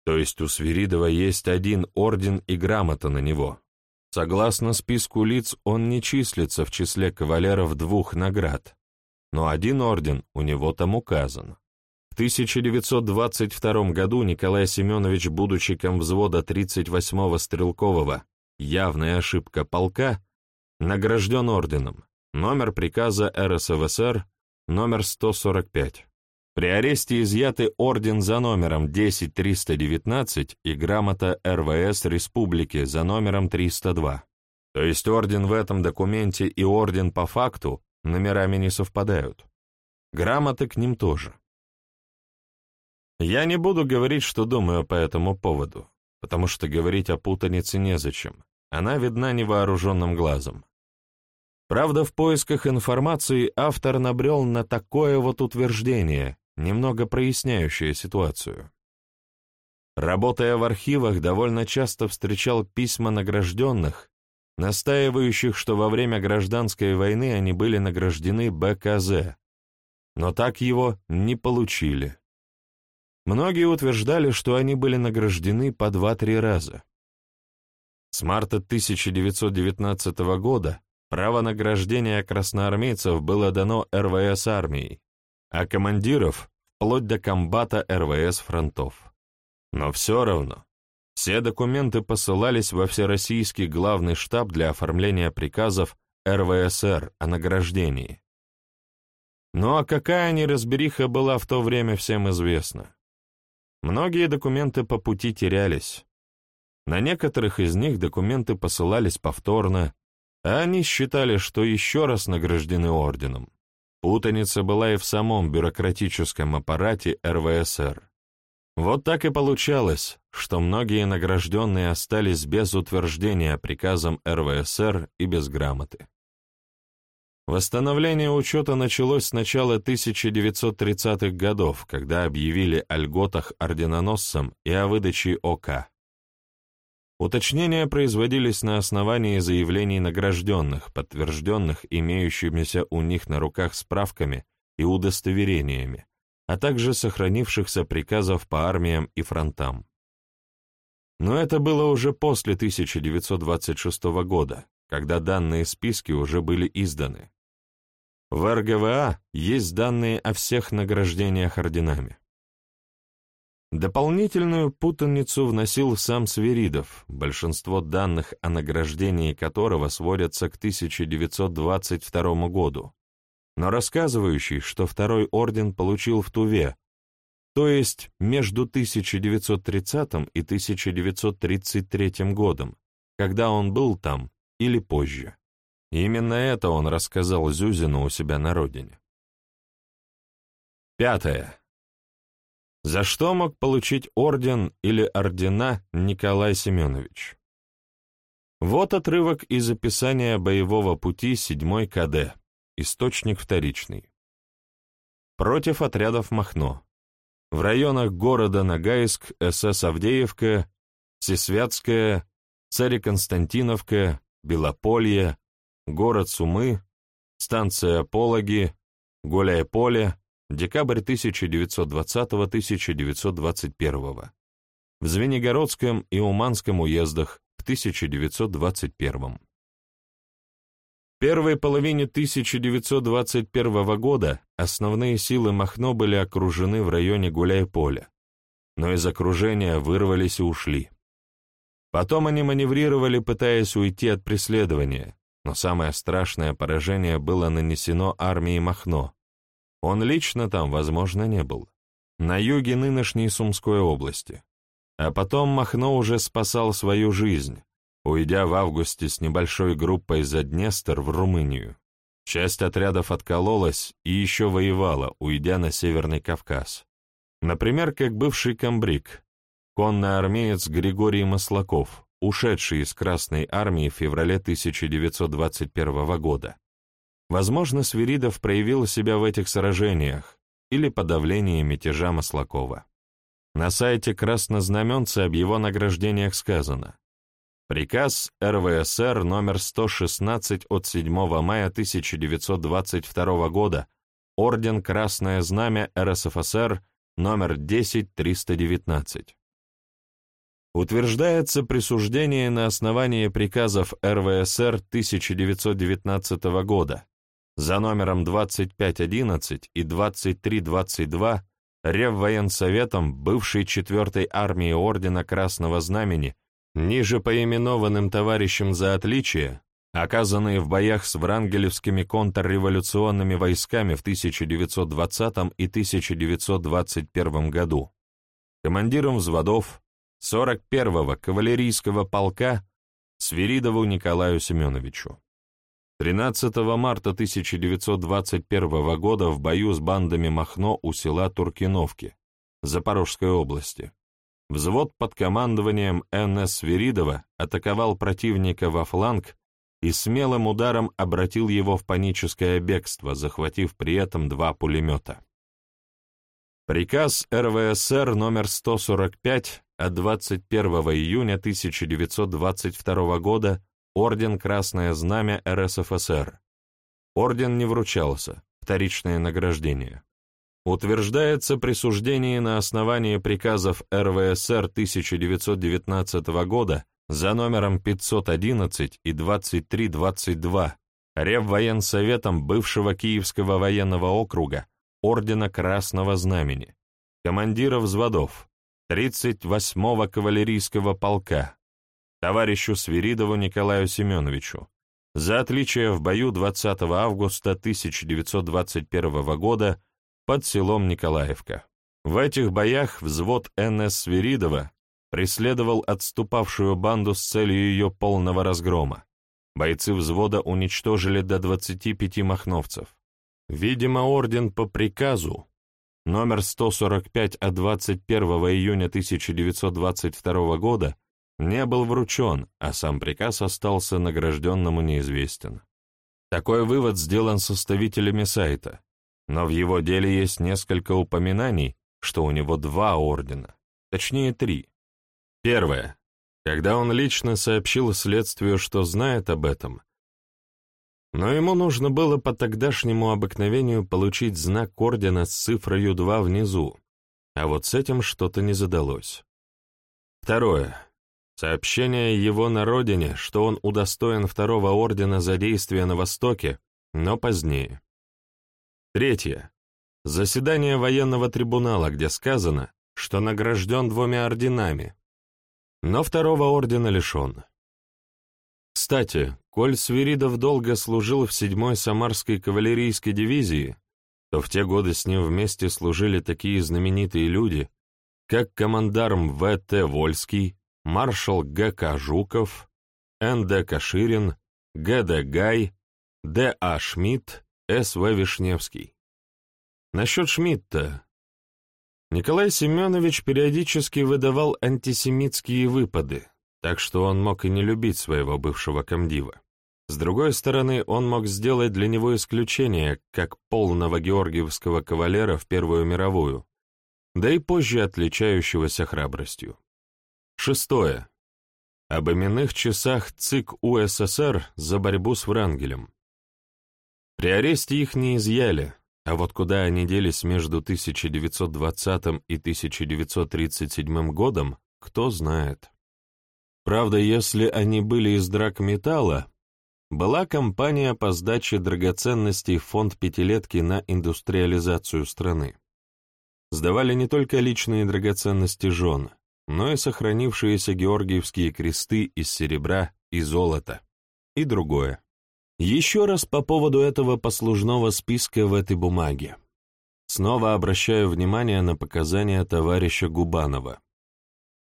То есть у Свиридова есть один орден и грамота на него. Согласно списку лиц, он не числится в числе кавалеров двух наград, но один орден у него там указан. В 1922 году Николай Семенович, будучи комвзвода 38-го стрелкового, явная ошибка полка, награжден орденом, номер приказа РСФСР, номер 145. При аресте изъяты орден за номером 10319 и грамота РВС Республики за номером 302. То есть орден в этом документе и орден по факту номерами не совпадают. Грамоты к ним тоже. Я не буду говорить, что думаю по этому поводу, потому что говорить о путанице незачем, она видна невооруженным глазом. Правда, в поисках информации автор набрел на такое вот утверждение, немного проясняющее ситуацию. Работая в архивах, довольно часто встречал письма награжденных, настаивающих, что во время гражданской войны они были награждены БКЗ, но так его не получили. Многие утверждали, что они были награждены по два-три раза. С марта 1919 года право награждения красноармейцев было дано РВС армией, а командиров — вплоть до комбата РВС фронтов. Но все равно все документы посылались во Всероссийский главный штаб для оформления приказов РВСР о награждении. Ну а какая неразбериха была в то время, всем известно. Многие документы по пути терялись. На некоторых из них документы посылались повторно, они считали, что еще раз награждены орденом. Путаница была и в самом бюрократическом аппарате РВСР. Вот так и получалось, что многие награжденные остались без утверждения приказом РВСР и без грамоты. Восстановление учета началось с начала 1930-х годов, когда объявили о льготах орденоносцам и о выдаче ОК. Уточнения производились на основании заявлений награжденных, подтвержденных имеющимися у них на руках справками и удостоверениями, а также сохранившихся приказов по армиям и фронтам. Но это было уже после 1926 года, когда данные списки уже были изданы. В РГВА есть данные о всех награждениях орденами. Дополнительную путаницу вносил сам Свиридов, большинство данных о награждении которого сводятся к 1922 году, но рассказывающий, что второй орден получил в Туве, то есть между 1930 и 1933 годом, когда он был там или позже. Именно это он рассказал Зюзину у себя на родине. Пятое. За что мог получить орден или ордена Николай Семенович? Вот отрывок из описания боевого пути 7 КД, источник вторичный. Против отрядов Махно. В районах города Ногайск, СС Авдеевка, Сесвятская, Царе-Константиновка, Белополье, город Сумы, станция Апологи, Гуляй-Поле, декабрь 1920-1921, в Звенигородском и Уманском уездах в 1921. В первой половине 1921 года основные силы Махно были окружены в районе Гуляй-Поля, но из окружения вырвались и ушли. Потом они маневрировали, пытаясь уйти от преследования, но самое страшное поражение было нанесено армии Махно. Он лично там, возможно, не был. На юге нынешней Сумской области. А потом Махно уже спасал свою жизнь, уйдя в августе с небольшой группой за Днестр в Румынию. Часть отрядов откололась и еще воевала, уйдя на Северный Кавказ. Например, как бывший комбриг, конный армеец Григорий Маслаков, ушедший из Красной армии в феврале 1921 года. Возможно, Свиридов проявил себя в этих сражениях или подавлении мятежа Маслакова. На сайте Краснознаменца об его награждениях сказано. Приказ РВСР номер 116 от 7 мая 1922 года. Орден Красное Знамя РСФСР номер 10319 утверждается присуждение на основании приказов РВСР 1919 года за номером 2511 и 2322 Реввоенсоветом бывшей 4-й армии Ордена Красного Знамени, ниже поименованным товарищем за отличие, оказанные в боях с врангелевскими контрреволюционными войсками в 1920 и 1921 году, командиром взводов, 41-го кавалерийского полка Свиридову Николаю Семеновичу. 13 марта 1921 года в бою с бандами Махно у села Туркиновки, Запорожской области. Взвод под командованием Н.С. Свиридова атаковал противника во фланг и смелым ударом обратил его в паническое бегство, захватив при этом два пулемета. Приказ РВСР номер 145 от 21 июня 1922 года Орден Красное Знамя РСФСР. Орден не вручался, вторичное награждение. Утверждается присуждение на основании приказов РВСР 1919 года за номером 511 и 2322 Реввоенсоветом бывшего Киевского военного округа Ордена Красного Знамени, командиров взводов, 38-го кавалерийского полка, товарищу Свиридову Николаю Семеновичу, за отличие в бою 20 августа 1921 года под селом Николаевка. В этих боях взвод НС Свиридова преследовал отступавшую банду с целью ее полного разгрома. Бойцы взвода уничтожили до 25 махновцев. Видимо, орден по приказу номер 145 от 21 июня 1922 года не был вручен, а сам приказ остался награжденному неизвестен. Такой вывод сделан составителями сайта, но в его деле есть несколько упоминаний, что у него два ордена, точнее три. Первое. Когда он лично сообщил следствию, что знает об этом, но ему нужно было по тогдашнему обыкновению получить знак ордена с цифрою 2 внизу, а вот с этим что-то не задалось. Второе. Сообщение его на родине, что он удостоен второго ордена за действия на Востоке, но позднее. Третье. Заседание военного трибунала, где сказано, что награжден двумя орденами, но второго ордена лишен. Кстати, коль Свиридов долго служил в 7-й Самарской кавалерийской дивизии, то в те годы с ним вместе служили такие знаменитые люди, как командарм В.Т. Вольский, маршал Г.К. Жуков, Н.Д. Каширин, Г.Д. Гай, Д.А. Шмидт, С.В. Вишневский. Насчет Шмидта. Николай Семенович периодически выдавал антисемитские выпады, так что он мог и не любить своего бывшего комдива. С другой стороны, он мог сделать для него исключение, как полного георгиевского кавалера в Первую мировую, да и позже отличающегося храбростью. Шестое. об именных часах ЦИК УССР за борьбу с Врангелем. При аресте их не изъяли, а вот куда они делись между 1920 и 1937 годом, кто знает. Правда, если они были из драгметалла, была кампания по сдаче драгоценностей в фонд пятилетки на индустриализацию страны. Сдавали не только личные драгоценности жен, но и сохранившиеся георгиевские кресты из серебра и золота, и другое. Еще раз по поводу этого послужного списка в этой бумаге. Снова обращаю внимание на показания товарища Губанова.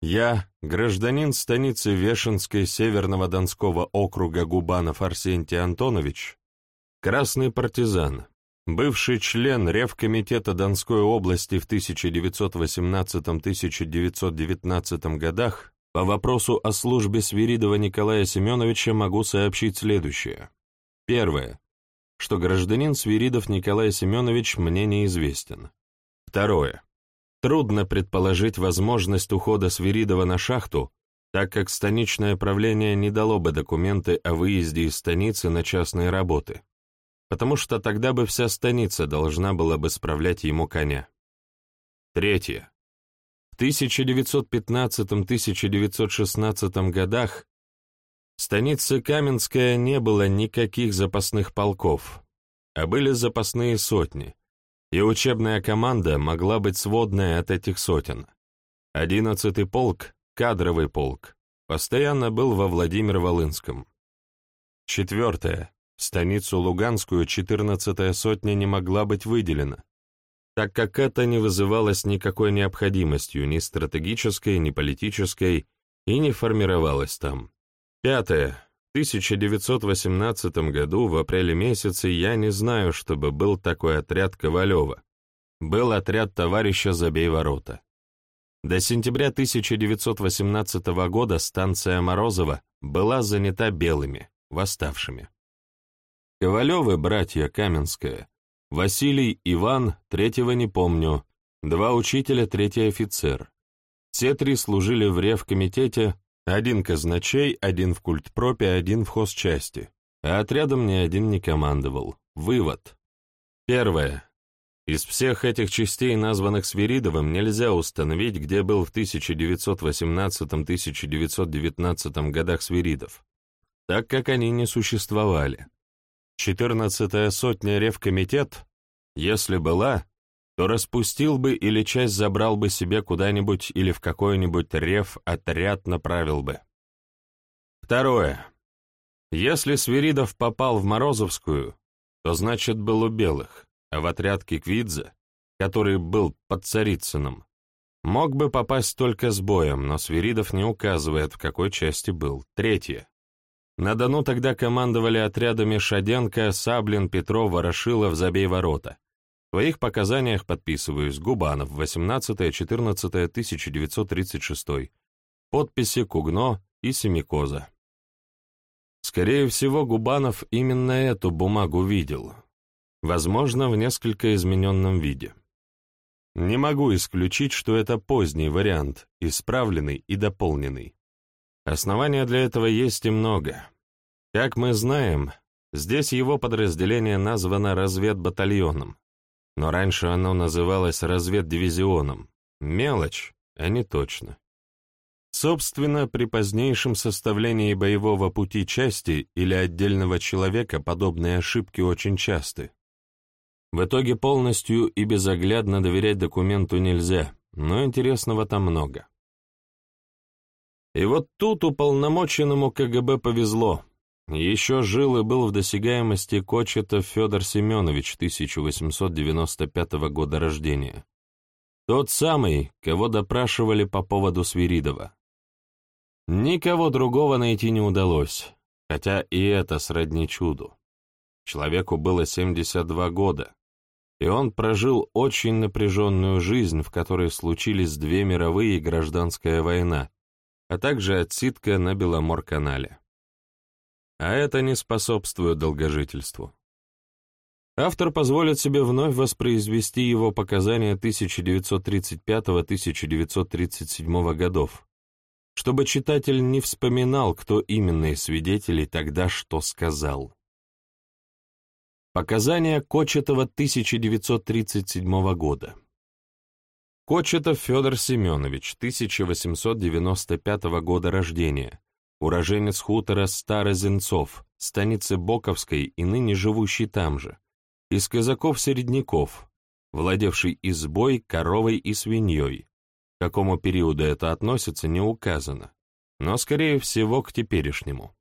Я, гражданин станицы Вешенской Северного Донского округа Губанов Арсентий Антонович, красный партизан, бывший член Ревкомитета Донской области в 1918-1919 годах, по вопросу о службе Свиридова Николая Семеновича могу сообщить следующее. Первое, что гражданин Свиридов Николай Семенович мне неизвестен. Второе, Трудно предположить возможность ухода Свиридова на шахту, так как станичное правление не дало бы документы о выезде из станицы на частные работы, потому что тогда бы вся станица должна была бы справлять ему коня. Третье. В 1915-1916 годах в станице Каменская не было никаких запасных полков, а были запасные сотни, и учебная команда могла быть сводная от этих сотен. Одиннадцатый полк, кадровый полк, постоянно был во Владимир-Волынском. Четвертое. В станицу Луганскую четырнадцатая сотня не могла быть выделена, так как это не вызывалось никакой необходимостью ни стратегической, ни политической и не формировалось там. Пятое. 1918 году, в апреле месяце, я не знаю, чтобы был такой отряд Ковалева. Был отряд товарища «Забей ворота». До сентября 1918 года станция Морозова была занята белыми, восставшими. Ковалевы, братья Каменская, Василий, Иван, третьего не помню, два учителя, третий офицер. Все три служили в ревкомитете, один казначей, один в культпропе, один в хозчасти. А отрядом ни один не командовал. Вывод. Первое. Из всех этих частей, названных Свиридовым, нельзя установить, где был в 1918-1919 годах Свиридов, так как они не существовали. Четырнадцатая сотня Ревкомитет, если была, то распустил бы или часть забрал бы себе куда-нибудь или в какой-нибудь рев отряд направил бы. Второе. Если Свиридов попал в Морозовскую, то значит был у белых, а в отряд Киквидзе, который был под Царицыным, мог бы попасть только с боем, но Свиридов не указывает, в какой части был. Третье. На Дону тогда командовали отрядами Шаденко, Саблин, Петров, Ворошилов, Забей ворота. В своих показаниях подписываюсь. Губанов, 18-14-1936. Подписи Кугно и Семикоза. Скорее всего, Губанов именно эту бумагу видел. Возможно, в несколько измененном виде. Не могу исключить, что это поздний вариант, исправленный и дополненный. Основания для этого есть и много. Как мы знаем, здесь его подразделение названо разведбатальоном, но раньше оно называлось разведдивизионом. Мелочь, а не точно. Собственно, при позднейшем составлении боевого пути части или отдельного человека подобные ошибки очень часты. В итоге полностью и безоглядно доверять документу нельзя, но интересного там много. И вот тут уполномоченному КГБ повезло. Еще жил и был в досягаемости Кочетов Федор Семенович 1895 года рождения. Тот самый, кого допрашивали по поводу Свиридова. Никого другого найти не удалось, хотя и это сродни чуду. Человеку было 72 года, и он прожил очень напряженную жизнь, в которой случились две мировые и гражданская война, а также отсидка на Беломор-канале а это не способствует долгожительству. Автор позволит себе вновь воспроизвести его показания 1935-1937 годов, чтобы читатель не вспоминал, кто именно из свидетелей тогда что сказал. Показания Кочетова 1937 года. Кочетов Федор Семенович, 1895 года рождения, уроженец хутора Старозенцов, станицы Боковской и ныне живущий там же, из казаков-середняков, владевший избой, коровой и свиньей. К какому периоду это относится, не указано, но, скорее всего, к теперешнему.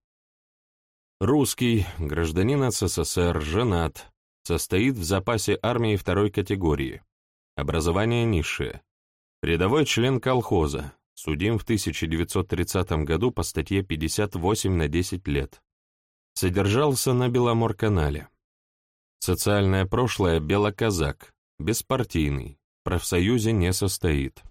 Русский, гражданин СССР, женат, состоит в запасе армии второй категории, Образование низшее. Рядовой член колхоза. Судим в 1930 году по статье 58 на 10 лет. Содержался на Беломорканале. Социальное прошлое – белоказак, беспартийный, в профсоюзе не состоит.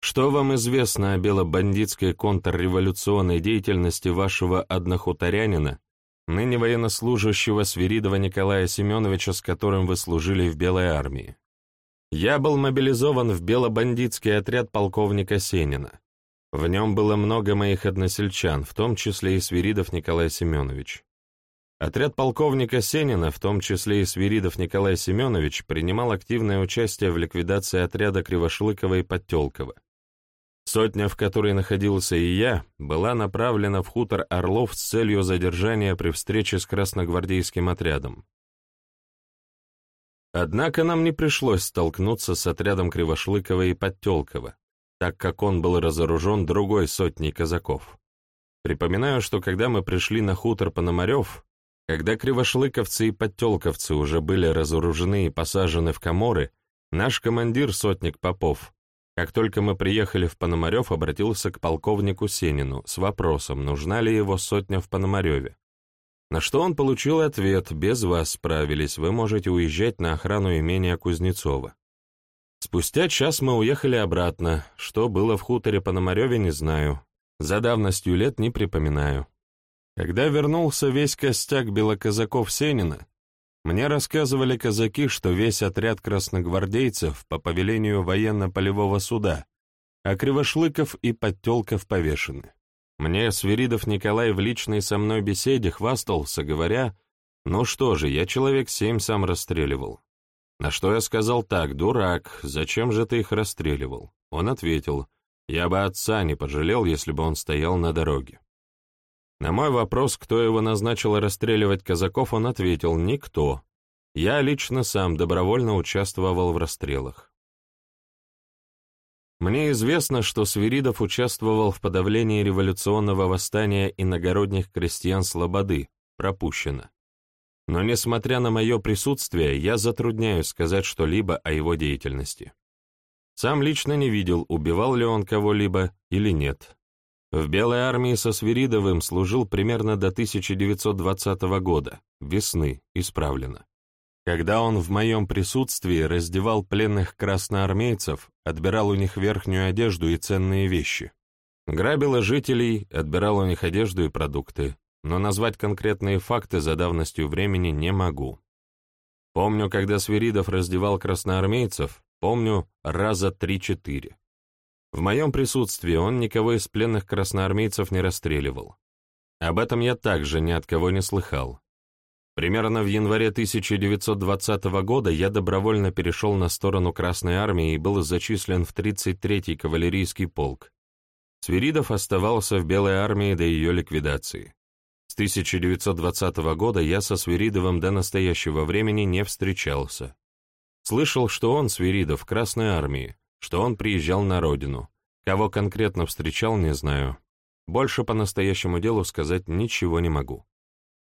Что вам известно о белобандитской контрреволюционной деятельности вашего однохуторянина, ныне военнослужащего Свиридова Николая Семеновича, с которым вы служили в Белой армии? Я был мобилизован в белобандитский отряд полковника Сенина. В нем было много моих односельчан, в том числе и Свиридов Николай Семенович. Отряд полковника Сенина, в том числе и Свиридов Николай Семенович, принимал активное участие в ликвидации отряда Кривошлыкова и Подтелкова. Сотня, в которой находился и я, была направлена в хутор Орлов с целью задержания при встрече с красногвардейским отрядом. Однако нам не пришлось столкнуться с отрядом Кривошлыкова и Подтелкова, так как он был разоружен другой сотней казаков. Припоминаю, что когда мы пришли на хутор Пономарев, когда кривошлыковцы и подтелковцы уже были разоружены и посажены в коморы, наш командир, сотник Попов, как только мы приехали в Пономарев, обратился к полковнику Сенину с вопросом, нужна ли его сотня в Пономареве. На что он получил ответ, без вас справились, вы можете уезжать на охрану имения Кузнецова. Спустя час мы уехали обратно, что было в хуторе Пономареве, не знаю, за давностью лет не припоминаю. Когда вернулся весь костяк белоказаков Сенина, мне рассказывали казаки, что весь отряд красногвардейцев по повелению военно-полевого суда, а Кривошлыков и Подтелков повешены. Мне Свиридов Николай в личной со мной беседе хвастался, говоря, «Ну что же, я человек семь сам расстреливал». На что я сказал так, «Дурак, зачем же ты их расстреливал?» Он ответил, «Я бы отца не пожалел, если бы он стоял на дороге». На мой вопрос, кто его назначил расстреливать казаков, он ответил, «Никто. Я лично сам добровольно участвовал в расстрелах». Мне известно, что Свиридов участвовал в подавлении революционного восстания иногородних крестьян Слободы, пропущено. Но несмотря на мое присутствие, я затрудняюсь сказать что-либо о его деятельности. Сам лично не видел, убивал ли он кого-либо или нет. В Белой армии со Свиридовым служил примерно до 1920 года, весны, исправлено. Когда он в моем присутствии раздевал пленных красноармейцев, отбирал у них верхнюю одежду и ценные вещи. Грабил жителей, отбирал у них одежду и продукты, но назвать конкретные факты за давностью времени не могу. Помню, когда Свиридов раздевал красноармейцев, помню раза три-четыре. В моем присутствии он никого из пленных красноармейцев не расстреливал. Об этом я также ни от кого не слыхал. Примерно в январе 1920 года я добровольно перешел на сторону Красной Армии и был зачислен в 33-й кавалерийский полк. Свиридов оставался в Белой армии до ее ликвидации. С 1920 года я со Свиридовым до настоящего времени не встречался. Слышал, что он, Свиридов, в Красной армии, что он приезжал на родину. Кого конкретно встречал, не знаю. Больше по настоящему делу сказать ничего не могу.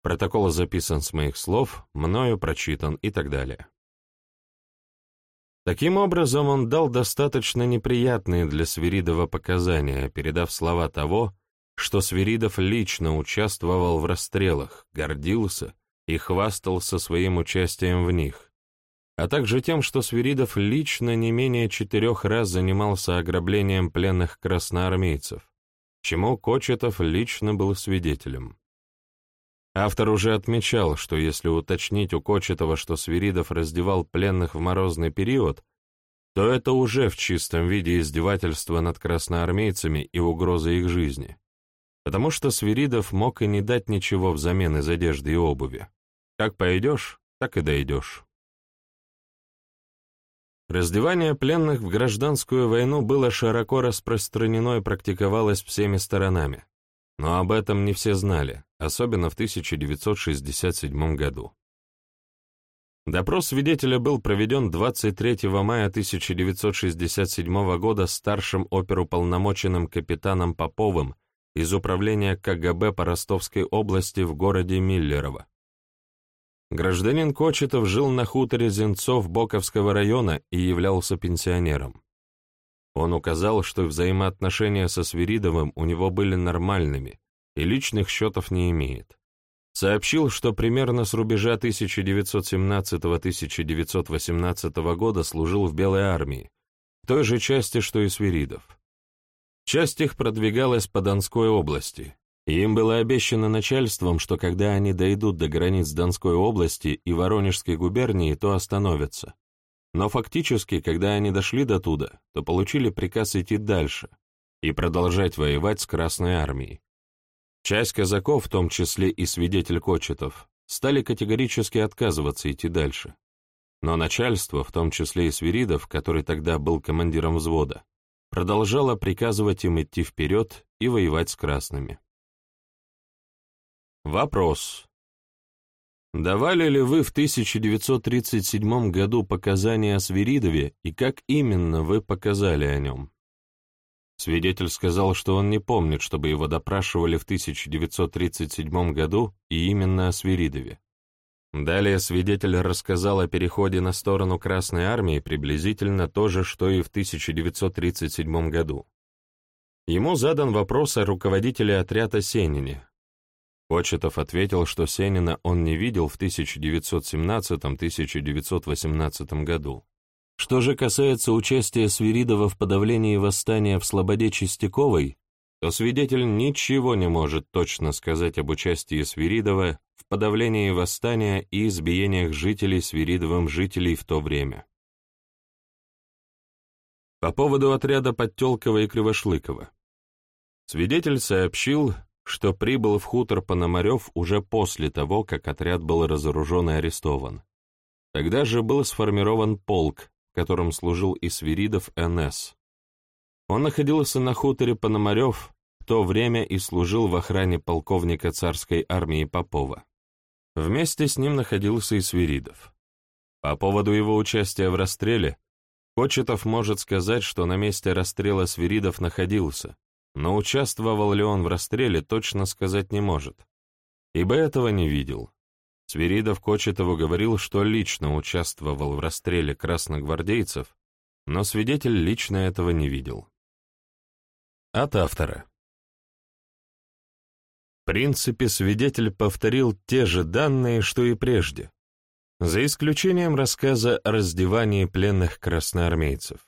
Протокол записан с моих слов, мною прочитан и так далее. Таким образом, он дал достаточно неприятные для Свиридова показания, передав слова того, что Свиридов лично участвовал в расстрелах, гордился и хвастался своим участием в них, а также тем, что Свиридов лично не менее четырех раз занимался ограблением пленных красноармейцев, чему Кочетов лично был свидетелем. Автор уже отмечал, что если уточнить у Кочетова, что Свиридов раздевал пленных в морозный период, то это уже в чистом виде издевательство над красноармейцами и угроза их жизни, потому что Свиридов мог и не дать ничего взамен из одежды и обуви. Как пойдешь, так и дойдешь. Раздевание пленных в гражданскую войну было широко распространено и практиковалось всеми сторонами, но об этом не все знали, особенно в 1967 году. Допрос свидетеля был проведен 23 мая 1967 года старшим оперуполномоченным капитаном Поповым из управления КГБ по Ростовской области в городе Миллерово. Гражданин Кочетов жил на хуторе Зенцов Боковского района и являлся пенсионером. Он указал, что взаимоотношения со Свиридовым у него были нормальными и личных счетов не имеет сообщил, что примерно с рубежа 1917-1918 года служил в Белой армии, в той же части, что и Свиридов. Часть их продвигалась по Донской области, им было обещано начальством, что когда они дойдут до границ Донской области и Воронежской губернии, то остановятся. Но фактически, когда они дошли до туда, то получили приказ идти дальше и продолжать воевать с Красной армией. Часть казаков, в том числе и свидетель Кочетов, стали категорически отказываться идти дальше. Но начальство, в том числе и Свиридов, который тогда был командиром взвода, продолжало приказывать им идти вперед и воевать с красными. Вопрос. Давали ли вы в 1937 году показания о Свиридове и как именно вы показали о нем? Свидетель сказал, что он не помнит, чтобы его допрашивали в 1937 году и именно о Свиридове. Далее свидетель рассказал о переходе на сторону Красной Армии приблизительно то же, что и в 1937 году. Ему задан вопрос о руководителе отряда Сенине. Кочетов ответил, что Сенина он не видел в 1917-1918 году. Что же касается участия Свиридова в подавлении восстания в Слободе Чистяковой, то свидетель ничего не может точно сказать об участии Свиридова в подавлении восстания и избиениях жителей Свиридовым жителей в то время. По поводу отряда Подтелкова и Кривошлыкова. Свидетель сообщил, что прибыл в хутор Пономарев уже после того, как отряд был разоружен и арестован. Тогда же был сформирован полк, которым служил и Свиридов НС. Он находился на хуторе Пономарев, в то время и служил в охране полковника царской армии Попова. Вместе с ним находился и Свиридов. По поводу его участия в расстреле, Кочетов может сказать, что на месте расстрела Свиридов находился, но участвовал ли он в расстреле, точно сказать не может, ибо этого не видел. Свиридов Кочетову говорил, что лично участвовал в расстреле красногвардейцев, но свидетель лично этого не видел. От автора. В принципе, свидетель повторил те же данные, что и прежде, за исключением рассказа о раздевании пленных красноармейцев.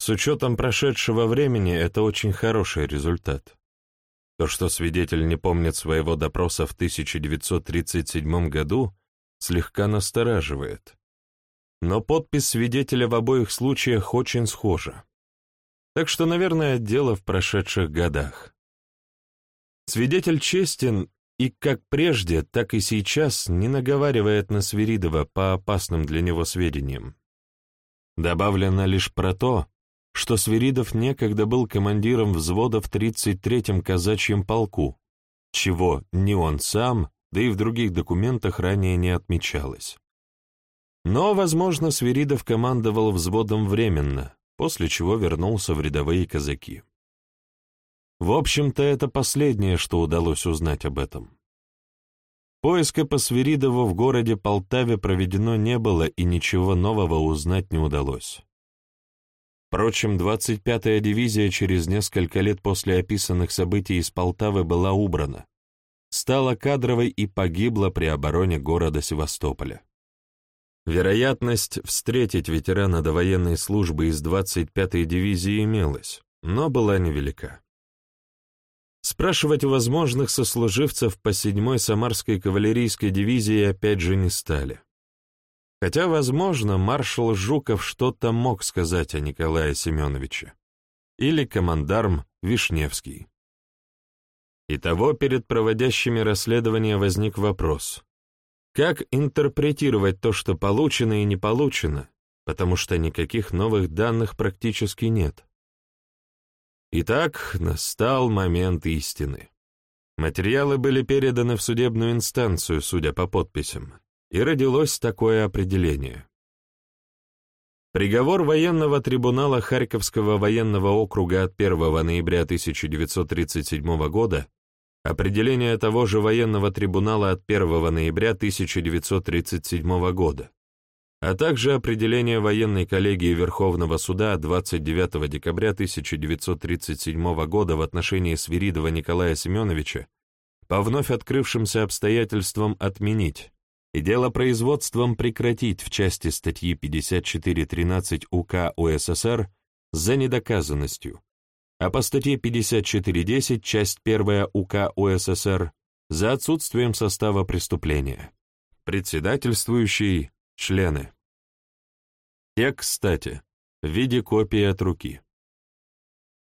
С учетом прошедшего времени это очень хороший результат. То, что свидетель не помнит своего допроса в 1937 году, слегка настораживает. Но подпись свидетеля в обоих случаях очень схожа. Так что, наверное, дело в прошедших годах. Свидетель честен и как прежде, так и сейчас не наговаривает на Свиридова по опасным для него сведениям. Добавлено лишь про то, что Свиридов некогда был командиром взвода в 33-м казачьем полку, чего ни он сам, да и в других документах ранее не отмечалось. Но, возможно, Свиридов командовал взводом временно, после чего вернулся в рядовые казаки. В общем-то, это последнее, что удалось узнать об этом. Поиска по Свиридову в городе Полтаве проведено не было, и ничего нового узнать не удалось. Впрочем, 25-я дивизия через несколько лет после описанных событий из Полтавы была убрана, стала кадровой и погибла при обороне города Севастополя. Вероятность встретить ветерана довоенной службы из 25-й дивизии имелась, но была невелика. Спрашивать у возможных сослуживцев по 7-й Самарской кавалерийской дивизии опять же не стали. Хотя, возможно, маршал Жуков что-то мог сказать о Николае Семеновиче. Или командарм Вишневский. Итого перед проводящими расследование возник вопрос. Как интерпретировать то, что получено и не получено, потому что никаких новых данных практически нет? Итак, настал момент истины. Материалы были переданы в судебную инстанцию, судя по подписям, и родилось такое определение. Приговор военного трибунала Харьковского военного округа от 1 ноября 1937 года, определение того же военного трибунала от 1 ноября 1937 года, а также определение военной коллегии Верховного суда 29 декабря 1937 года в отношении Свиридова Николая Семеновича по вновь открывшимся обстоятельствам отменить и дело производством прекратить в части статьи 54.13 УК УССР за недоказанностью, а по статье 54.10 часть 1 УК УССР за отсутствием состава преступления. Председательствующий Члены. Текст, кстати, в виде копии от руки.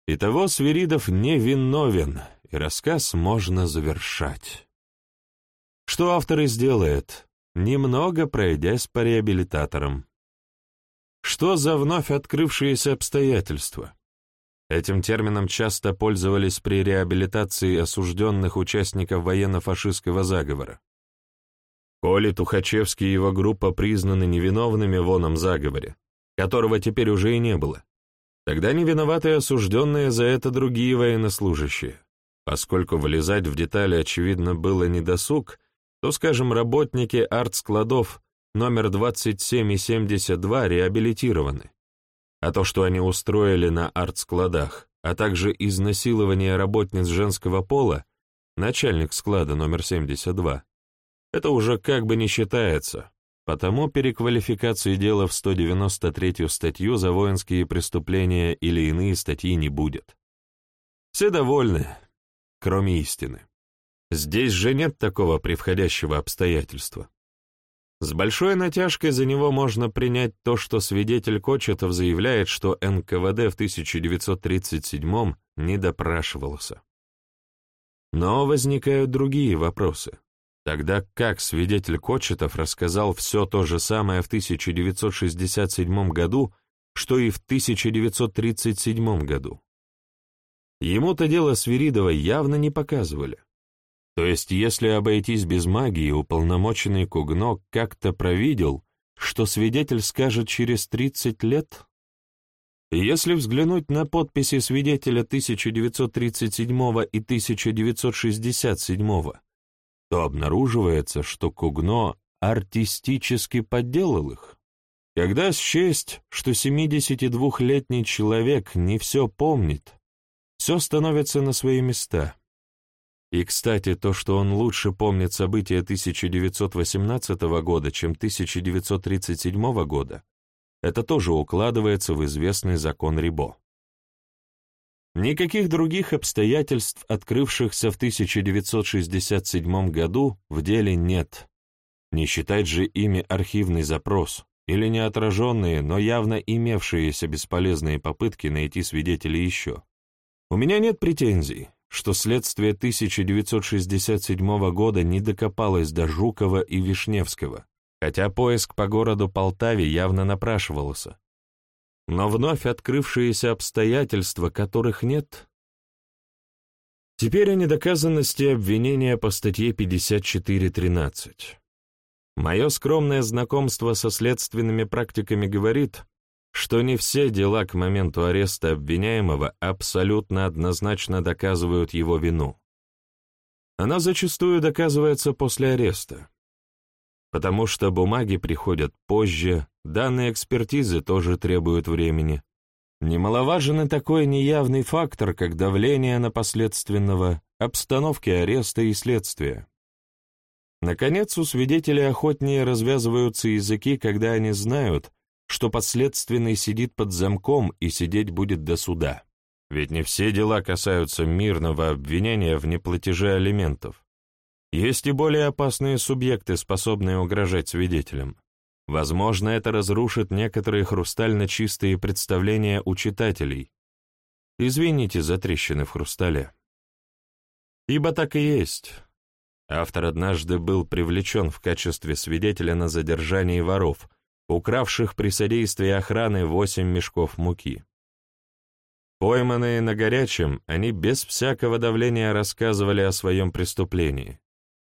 Итого Свиридов не виновен, и рассказ можно завершать. Что автор и сделает, немного пройдясь по реабилитаторам. Что за вновь открывшиеся обстоятельства? Этим термином часто пользовались при реабилитации осужденных участников военно-фашистского заговора. Коли Тухачевский и его группа признаны невиновными в оном заговоре, которого теперь уже и не было, тогда не виноваты осужденные за это другие военнослужащие. Поскольку вылезать в детали, очевидно, было недосуг, то, скажем, работники арт-складов номер 27 и 72 реабилитированы. А то, что они устроили на арт-складах, а также изнасилование работниц женского пола, начальник склада номер 72, это уже как бы не считается, потому переквалификации дела в 193-ю статью за воинские преступления или иные статьи не будет. Все довольны, кроме истины. Здесь же нет такого превходящего обстоятельства. С большой натяжкой за него можно принять то, что свидетель Кочетов заявляет, что НКВД в 1937 не допрашивался. Но возникают другие вопросы. Тогда как свидетель Кочетов рассказал все то же самое в 1967 году, что и в 1937 году? Ему-то дело Свиридова явно не показывали. То есть, если обойтись без магии, уполномоченный Кугно как-то провидел, что свидетель скажет через 30 лет? Если взглянуть на подписи свидетеля 1937 и 1967, то обнаруживается, что Кугно артистически подделал их. Когда счесть, что 72-летний человек не все помнит, все становится на свои места. И, кстати, то, что он лучше помнит события 1918 года, чем 1937 года, это тоже укладывается в известный закон Рибо. Никаких других обстоятельств, открывшихся в 1967 году, в деле нет. Не считать же ими архивный запрос или неотраженные, но явно имевшиеся бесполезные попытки найти свидетелей еще. У меня нет претензий, что следствие 1967 года не докопалось до Жукова и Вишневского, хотя поиск по городу Полтаве явно напрашивался, но вновь открывшиеся обстоятельства, которых нет. Теперь о недоказанности обвинения по статье 54.13. Мое скромное знакомство со следственными практиками говорит, что не все дела к моменту ареста обвиняемого абсолютно однозначно доказывают его вину. Она зачастую доказывается после ареста потому что бумаги приходят позже, данные экспертизы тоже требуют времени. Немаловажен и такой неявный фактор, как давление на последственного, обстановки ареста и следствия. Наконец, у свидетелей охотнее развязываются языки, когда они знают, что подследственный сидит под замком и сидеть будет до суда. Ведь не все дела касаются мирного обвинения в неплатеже алиментов. Есть и более опасные субъекты, способные угрожать свидетелям. Возможно, это разрушит некоторые хрустально чистые представления у читателей. Извините за трещины в хрустале. Ибо так и есть. Автор однажды был привлечен в качестве свидетеля на задержании воров, укравших при содействии охраны восемь мешков муки. Пойманные на горячем, они без всякого давления рассказывали о своем преступлении,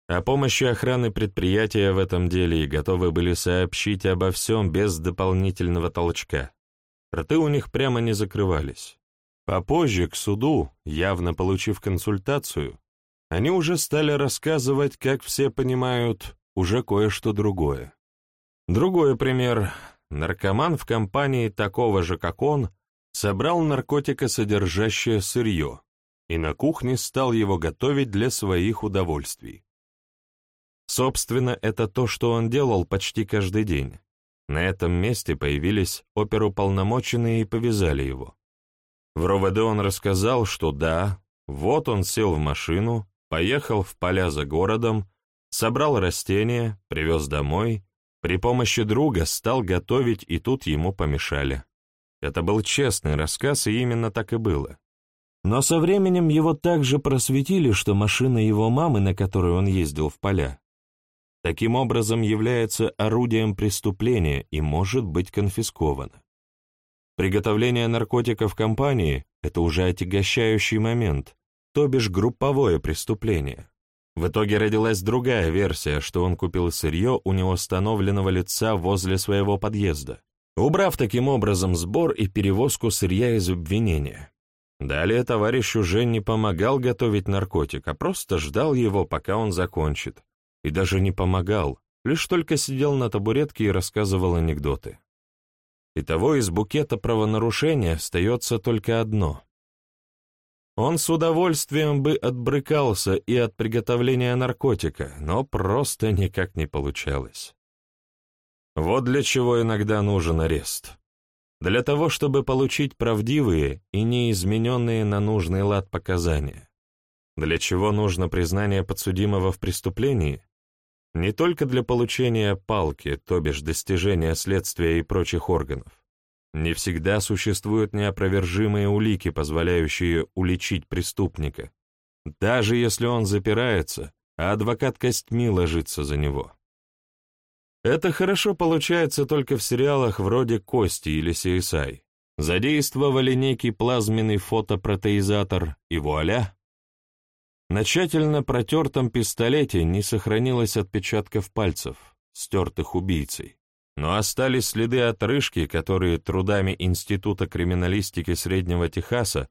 о помощи охраны предприятия в этом деле и готовы были сообщить обо всем без дополнительного толчка. Рты у них прямо не закрывались. Попозже, к суду, явно получив консультацию, они уже стали рассказывать, как все понимают, уже кое-что другое. Другой пример. Наркоман в компании такого же, как он, собрал наркотикосодержащее сырье и на кухне стал его готовить для своих удовольствий. Собственно, это то, что он делал почти каждый день. На этом месте появились оперуполномоченные и повязали его. В РОВД он рассказал, что да, вот он сел в машину, поехал в поля за городом, собрал растения, привез домой, при помощи друга стал готовить, и тут ему помешали. Это был честный рассказ, и именно так и было. Но со временем его также просветили, что машина его мамы, на которой он ездил в поля, таким образом является орудием преступления и может быть конфискована. Приготовление наркотиков компании – это уже отягощающий момент, то бишь групповое преступление. В итоге родилась другая версия, что он купил сырье у неустановленного лица возле своего подъезда убрав таким образом сбор и перевозку сырья из обвинения. Далее товарищ уже не помогал готовить наркотик, а просто ждал его, пока он закончит. И даже не помогал, лишь только сидел на табуретке и рассказывал анекдоты. Итого из букета правонарушения остается только одно. Он с удовольствием бы отбрыкался и от приготовления наркотика, но просто никак не получалось. Вот для чего иногда нужен арест. Для того, чтобы получить правдивые и неизмененные на нужный лад показания. Для чего нужно признание подсудимого в преступлении? Не только для получения палки, то бишь достижения следствия и прочих органов. Не всегда существуют неопровержимые улики, позволяющие уличить преступника, даже если он запирается, а адвокат костьми ложится за него. Это хорошо получается только в сериалах вроде «Кости» или «CSI». Задействовали некий плазменный фотопротеизатор, и вуаля! На тщательно протертом пистолете не сохранилось отпечатков пальцев, стертых убийцей, но остались следы отрыжки, которые трудами Института криминалистики Среднего Техаса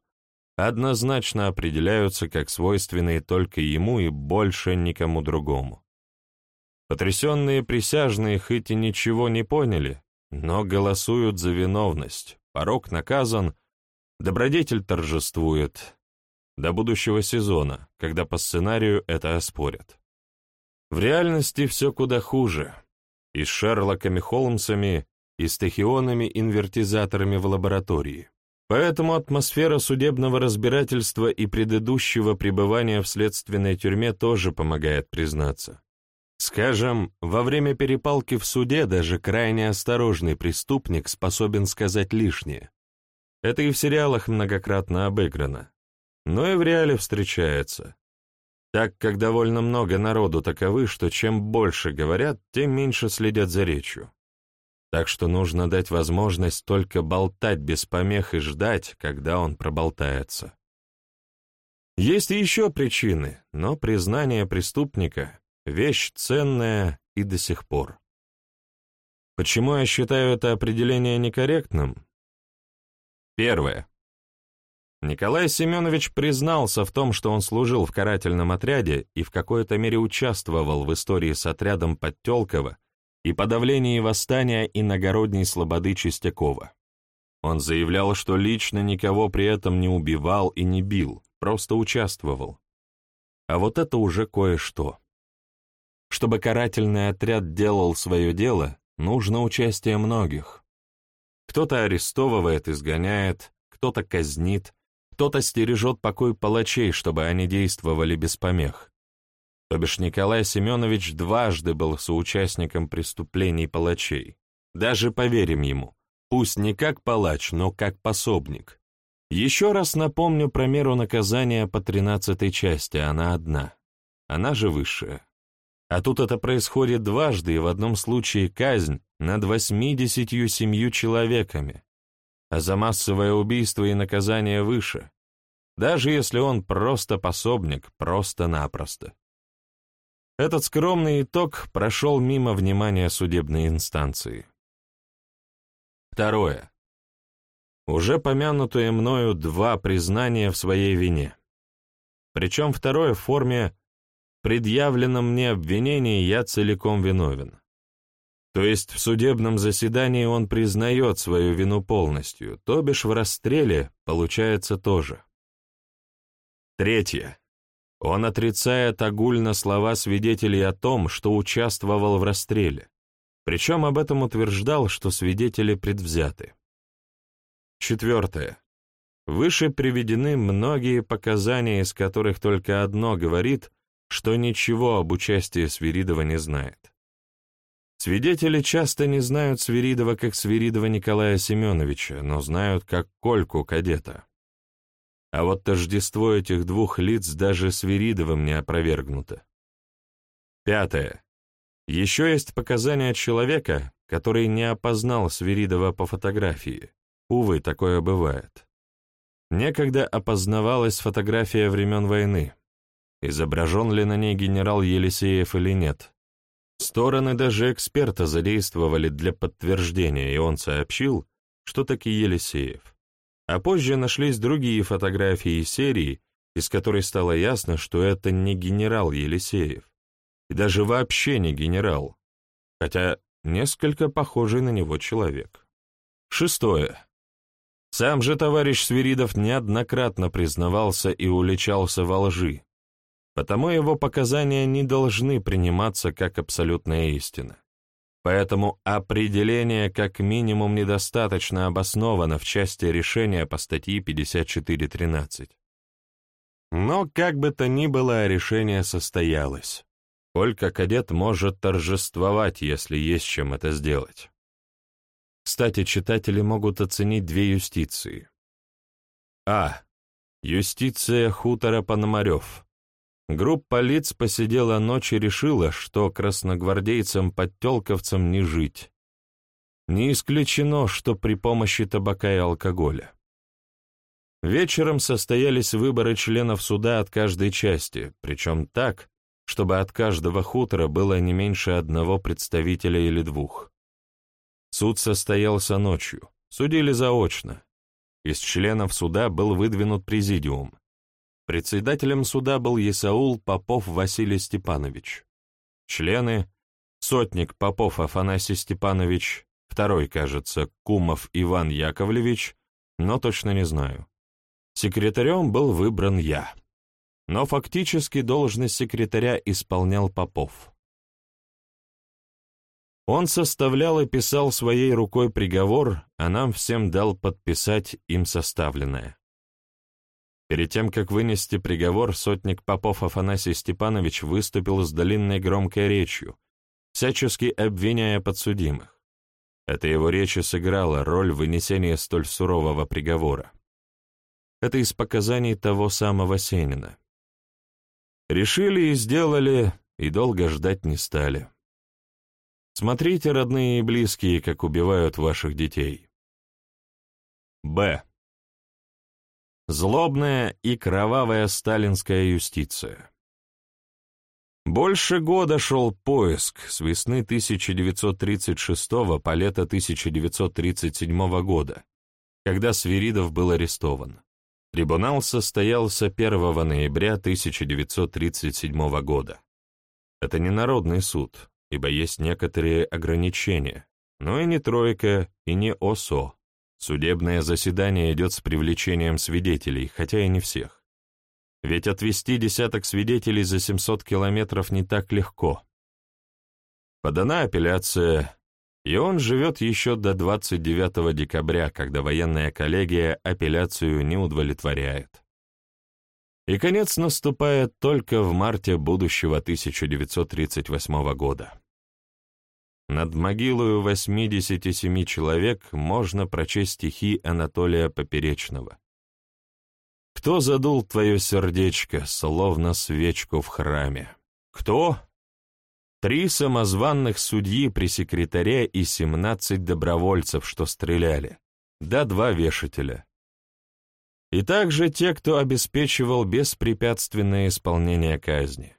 однозначно определяются как свойственные только ему и больше никому другому. Потрясенные присяжные хоть и ничего не поняли, но голосуют за виновность, порог наказан, добродетель торжествует. До будущего сезона, когда по сценарию это оспорят. В реальности все куда хуже. И с Шерлоками Холмсами, и с тахионами-инвертизаторами в лаборатории. Поэтому атмосфера судебного разбирательства и предыдущего пребывания в следственной тюрьме тоже помогает признаться. Скажем, во время перепалки в суде даже крайне осторожный преступник способен сказать лишнее. Это и в сериалах многократно обыграно. Но и в реале встречается. Так как довольно много народу таковы, что чем больше говорят, тем меньше следят за речью. Так что нужно дать возможность только болтать без помех и ждать, когда он проболтается. Есть и еще причины, но признание преступника Вещь ценная и до сих пор. Почему я считаю это определение некорректным? Первое. Николай Семенович признался в том, что он служил в карательном отряде и в какой-то мере участвовал в истории с отрядом Подтелкова и подавлении восстания иногородней слободы Чистякова. Он заявлял, что лично никого при этом не убивал и не бил, просто участвовал. А вот это уже кое-что. Чтобы карательный отряд делал свое дело, нужно участие многих. Кто-то арестовывает, изгоняет, кто-то казнит, кто-то стережет покой палачей, чтобы они действовали без помех. То бишь Николай Семенович дважды был соучастником преступлений палачей. Даже поверим ему, пусть не как палач, но как пособник. Еще раз напомню про меру наказания по тринадцатой части, она одна. Она же высшая. А тут это происходит дважды, и в одном случае казнь над восьмидесятью семью человеками. А за массовое убийство и наказание выше, даже если он просто пособник, просто-напросто. Этот скромный итог прошел мимо внимания судебной инстанции. Второе. Уже помянутые мною два признания в своей вине. Причем второе в форме предъявленном мне обвинении я целиком виновен. То есть в судебном заседании он признает свою вину полностью, то бишь в расстреле получается тоже. Третье. Он отрицает огульно слова свидетелей о том, что участвовал в расстреле, причем об этом утверждал, что свидетели предвзяты. Четвертое. Выше приведены многие показания, из которых только одно говорит, что ничего об участии Свиридова не знает. Свидетели часто не знают Свиридова как Свиридова Николая Семеновича, но знают как Кольку кадета. А вот тождество этих двух лиц даже Свиридовым не опровергнуто. Пятое. Еще есть показания человека, который не опознал Свиридова по фотографии. Увы, такое бывает. Некогда опознавалась фотография времен войны, изображен ли на ней генерал Елисеев или нет. Стороны даже эксперта задействовали для подтверждения, и он сообщил, что таки Елисеев. А позже нашлись другие фотографии серии, из которой стало ясно, что это не генерал Елисеев, и даже вообще не генерал, хотя несколько похожий на него человек. Шестое. Сам же товарищ Свиридов неоднократно признавался и уличался во лжи, Потому его показания не должны приниматься как абсолютная истина. Поэтому определение как минимум недостаточно обосновано в части решения по статье 54.13. Но как бы то ни было, решение состоялось. Только кадет может торжествовать, если есть чем это сделать. Кстати, читатели могут оценить две юстиции. А. Юстиция хутора Пономарев Группа лиц посидела ночь и решила, что красногвардейцам-подтелковцам не жить. Не исключено, что при помощи табака и алкоголя. Вечером состоялись выборы членов суда от каждой части, причем так, чтобы от каждого хутора было не меньше одного представителя или двух. Суд состоялся ночью, судили заочно. Из членов суда был выдвинут президиум, Председателем суда был Есаул Попов Василий Степанович. Члены — сотник Попов Афанасий Степанович, второй, кажется, Кумов Иван Яковлевич, но точно не знаю. Секретарем был выбран я. Но фактически должность секретаря исполнял Попов. Он составлял и писал своей рукой приговор, а нам всем дал подписать им составленное. Перед тем, как вынести приговор, сотник Попов Афанасий Степанович выступил с длинной громкой речью, всячески обвиняя подсудимых. Эта его речь сыграла роль вынесения столь сурового приговора. Это из показаний того самого Сенина. Решили и сделали, и долго ждать не стали. Смотрите, родные и близкие, как убивают ваших детей. Б. Злобная и кровавая сталинская юстиция. Больше года шел поиск с весны 1936 по лето 1937 года, когда Свиридов был арестован. Трибунал состоялся 1 ноября 1937 года. Это не народный суд, ибо есть некоторые ограничения, но и не тройка, и не ОСО, Судебное заседание идет с привлечением свидетелей, хотя и не всех. Ведь отвести десяток свидетелей за 700 километров не так легко. Подана апелляция, и он живет еще до 29 декабря, когда военная коллегия апелляцию не удовлетворяет. И конец наступает только в марте будущего 1938 года. Над могилою 87 человек можно прочесть стихи Анатолия Поперечного. «Кто задул твое сердечко, словно свечку в храме? Кто? Три самозванных судьи при секретаре и 17 добровольцев, что стреляли, да два вешателя. И также те, кто обеспечивал беспрепятственное исполнение казни.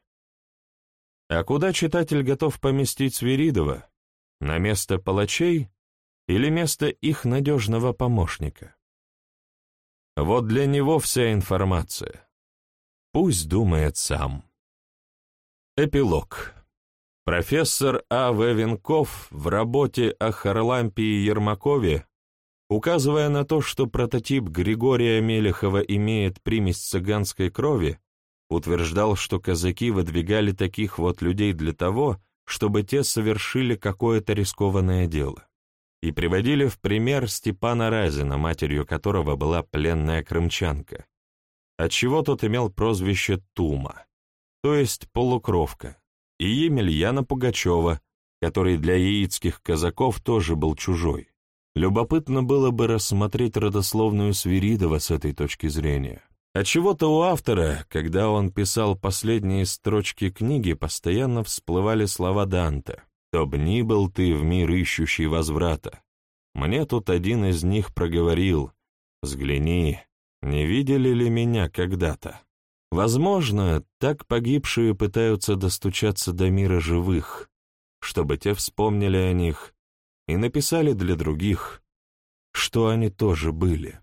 А куда читатель готов поместить Свиридова? На место палачей или место их надежного помощника? Вот для него вся информация. Пусть думает сам. Эпилог. Профессор А. В. Венков в работе о Харлампе и Ермакове, указывая на то, что прототип Григория Мелехова имеет примесь цыганской крови, утверждал, что казаки выдвигали таких вот людей для того, чтобы те совершили какое-то рискованное дело, и приводили в пример Степана Разина, матерью которого была пленная крымчанка, отчего тот имел прозвище Тума, то есть полукровка, и Емельяна Пугачева, который для яицких казаков тоже был чужой. Любопытно было бы рассмотреть родословную Свиридова с этой точки зрения. Отчего-то у автора, когда он писал последние строчки книги, постоянно всплывали слова Данте «Чтоб ни был ты в мир ищущий возврата». Мне тут один из них проговорил «Взгляни, не видели ли меня когда-то?» Возможно, так погибшие пытаются достучаться до мира живых, чтобы те вспомнили о них и написали для других, что они тоже были.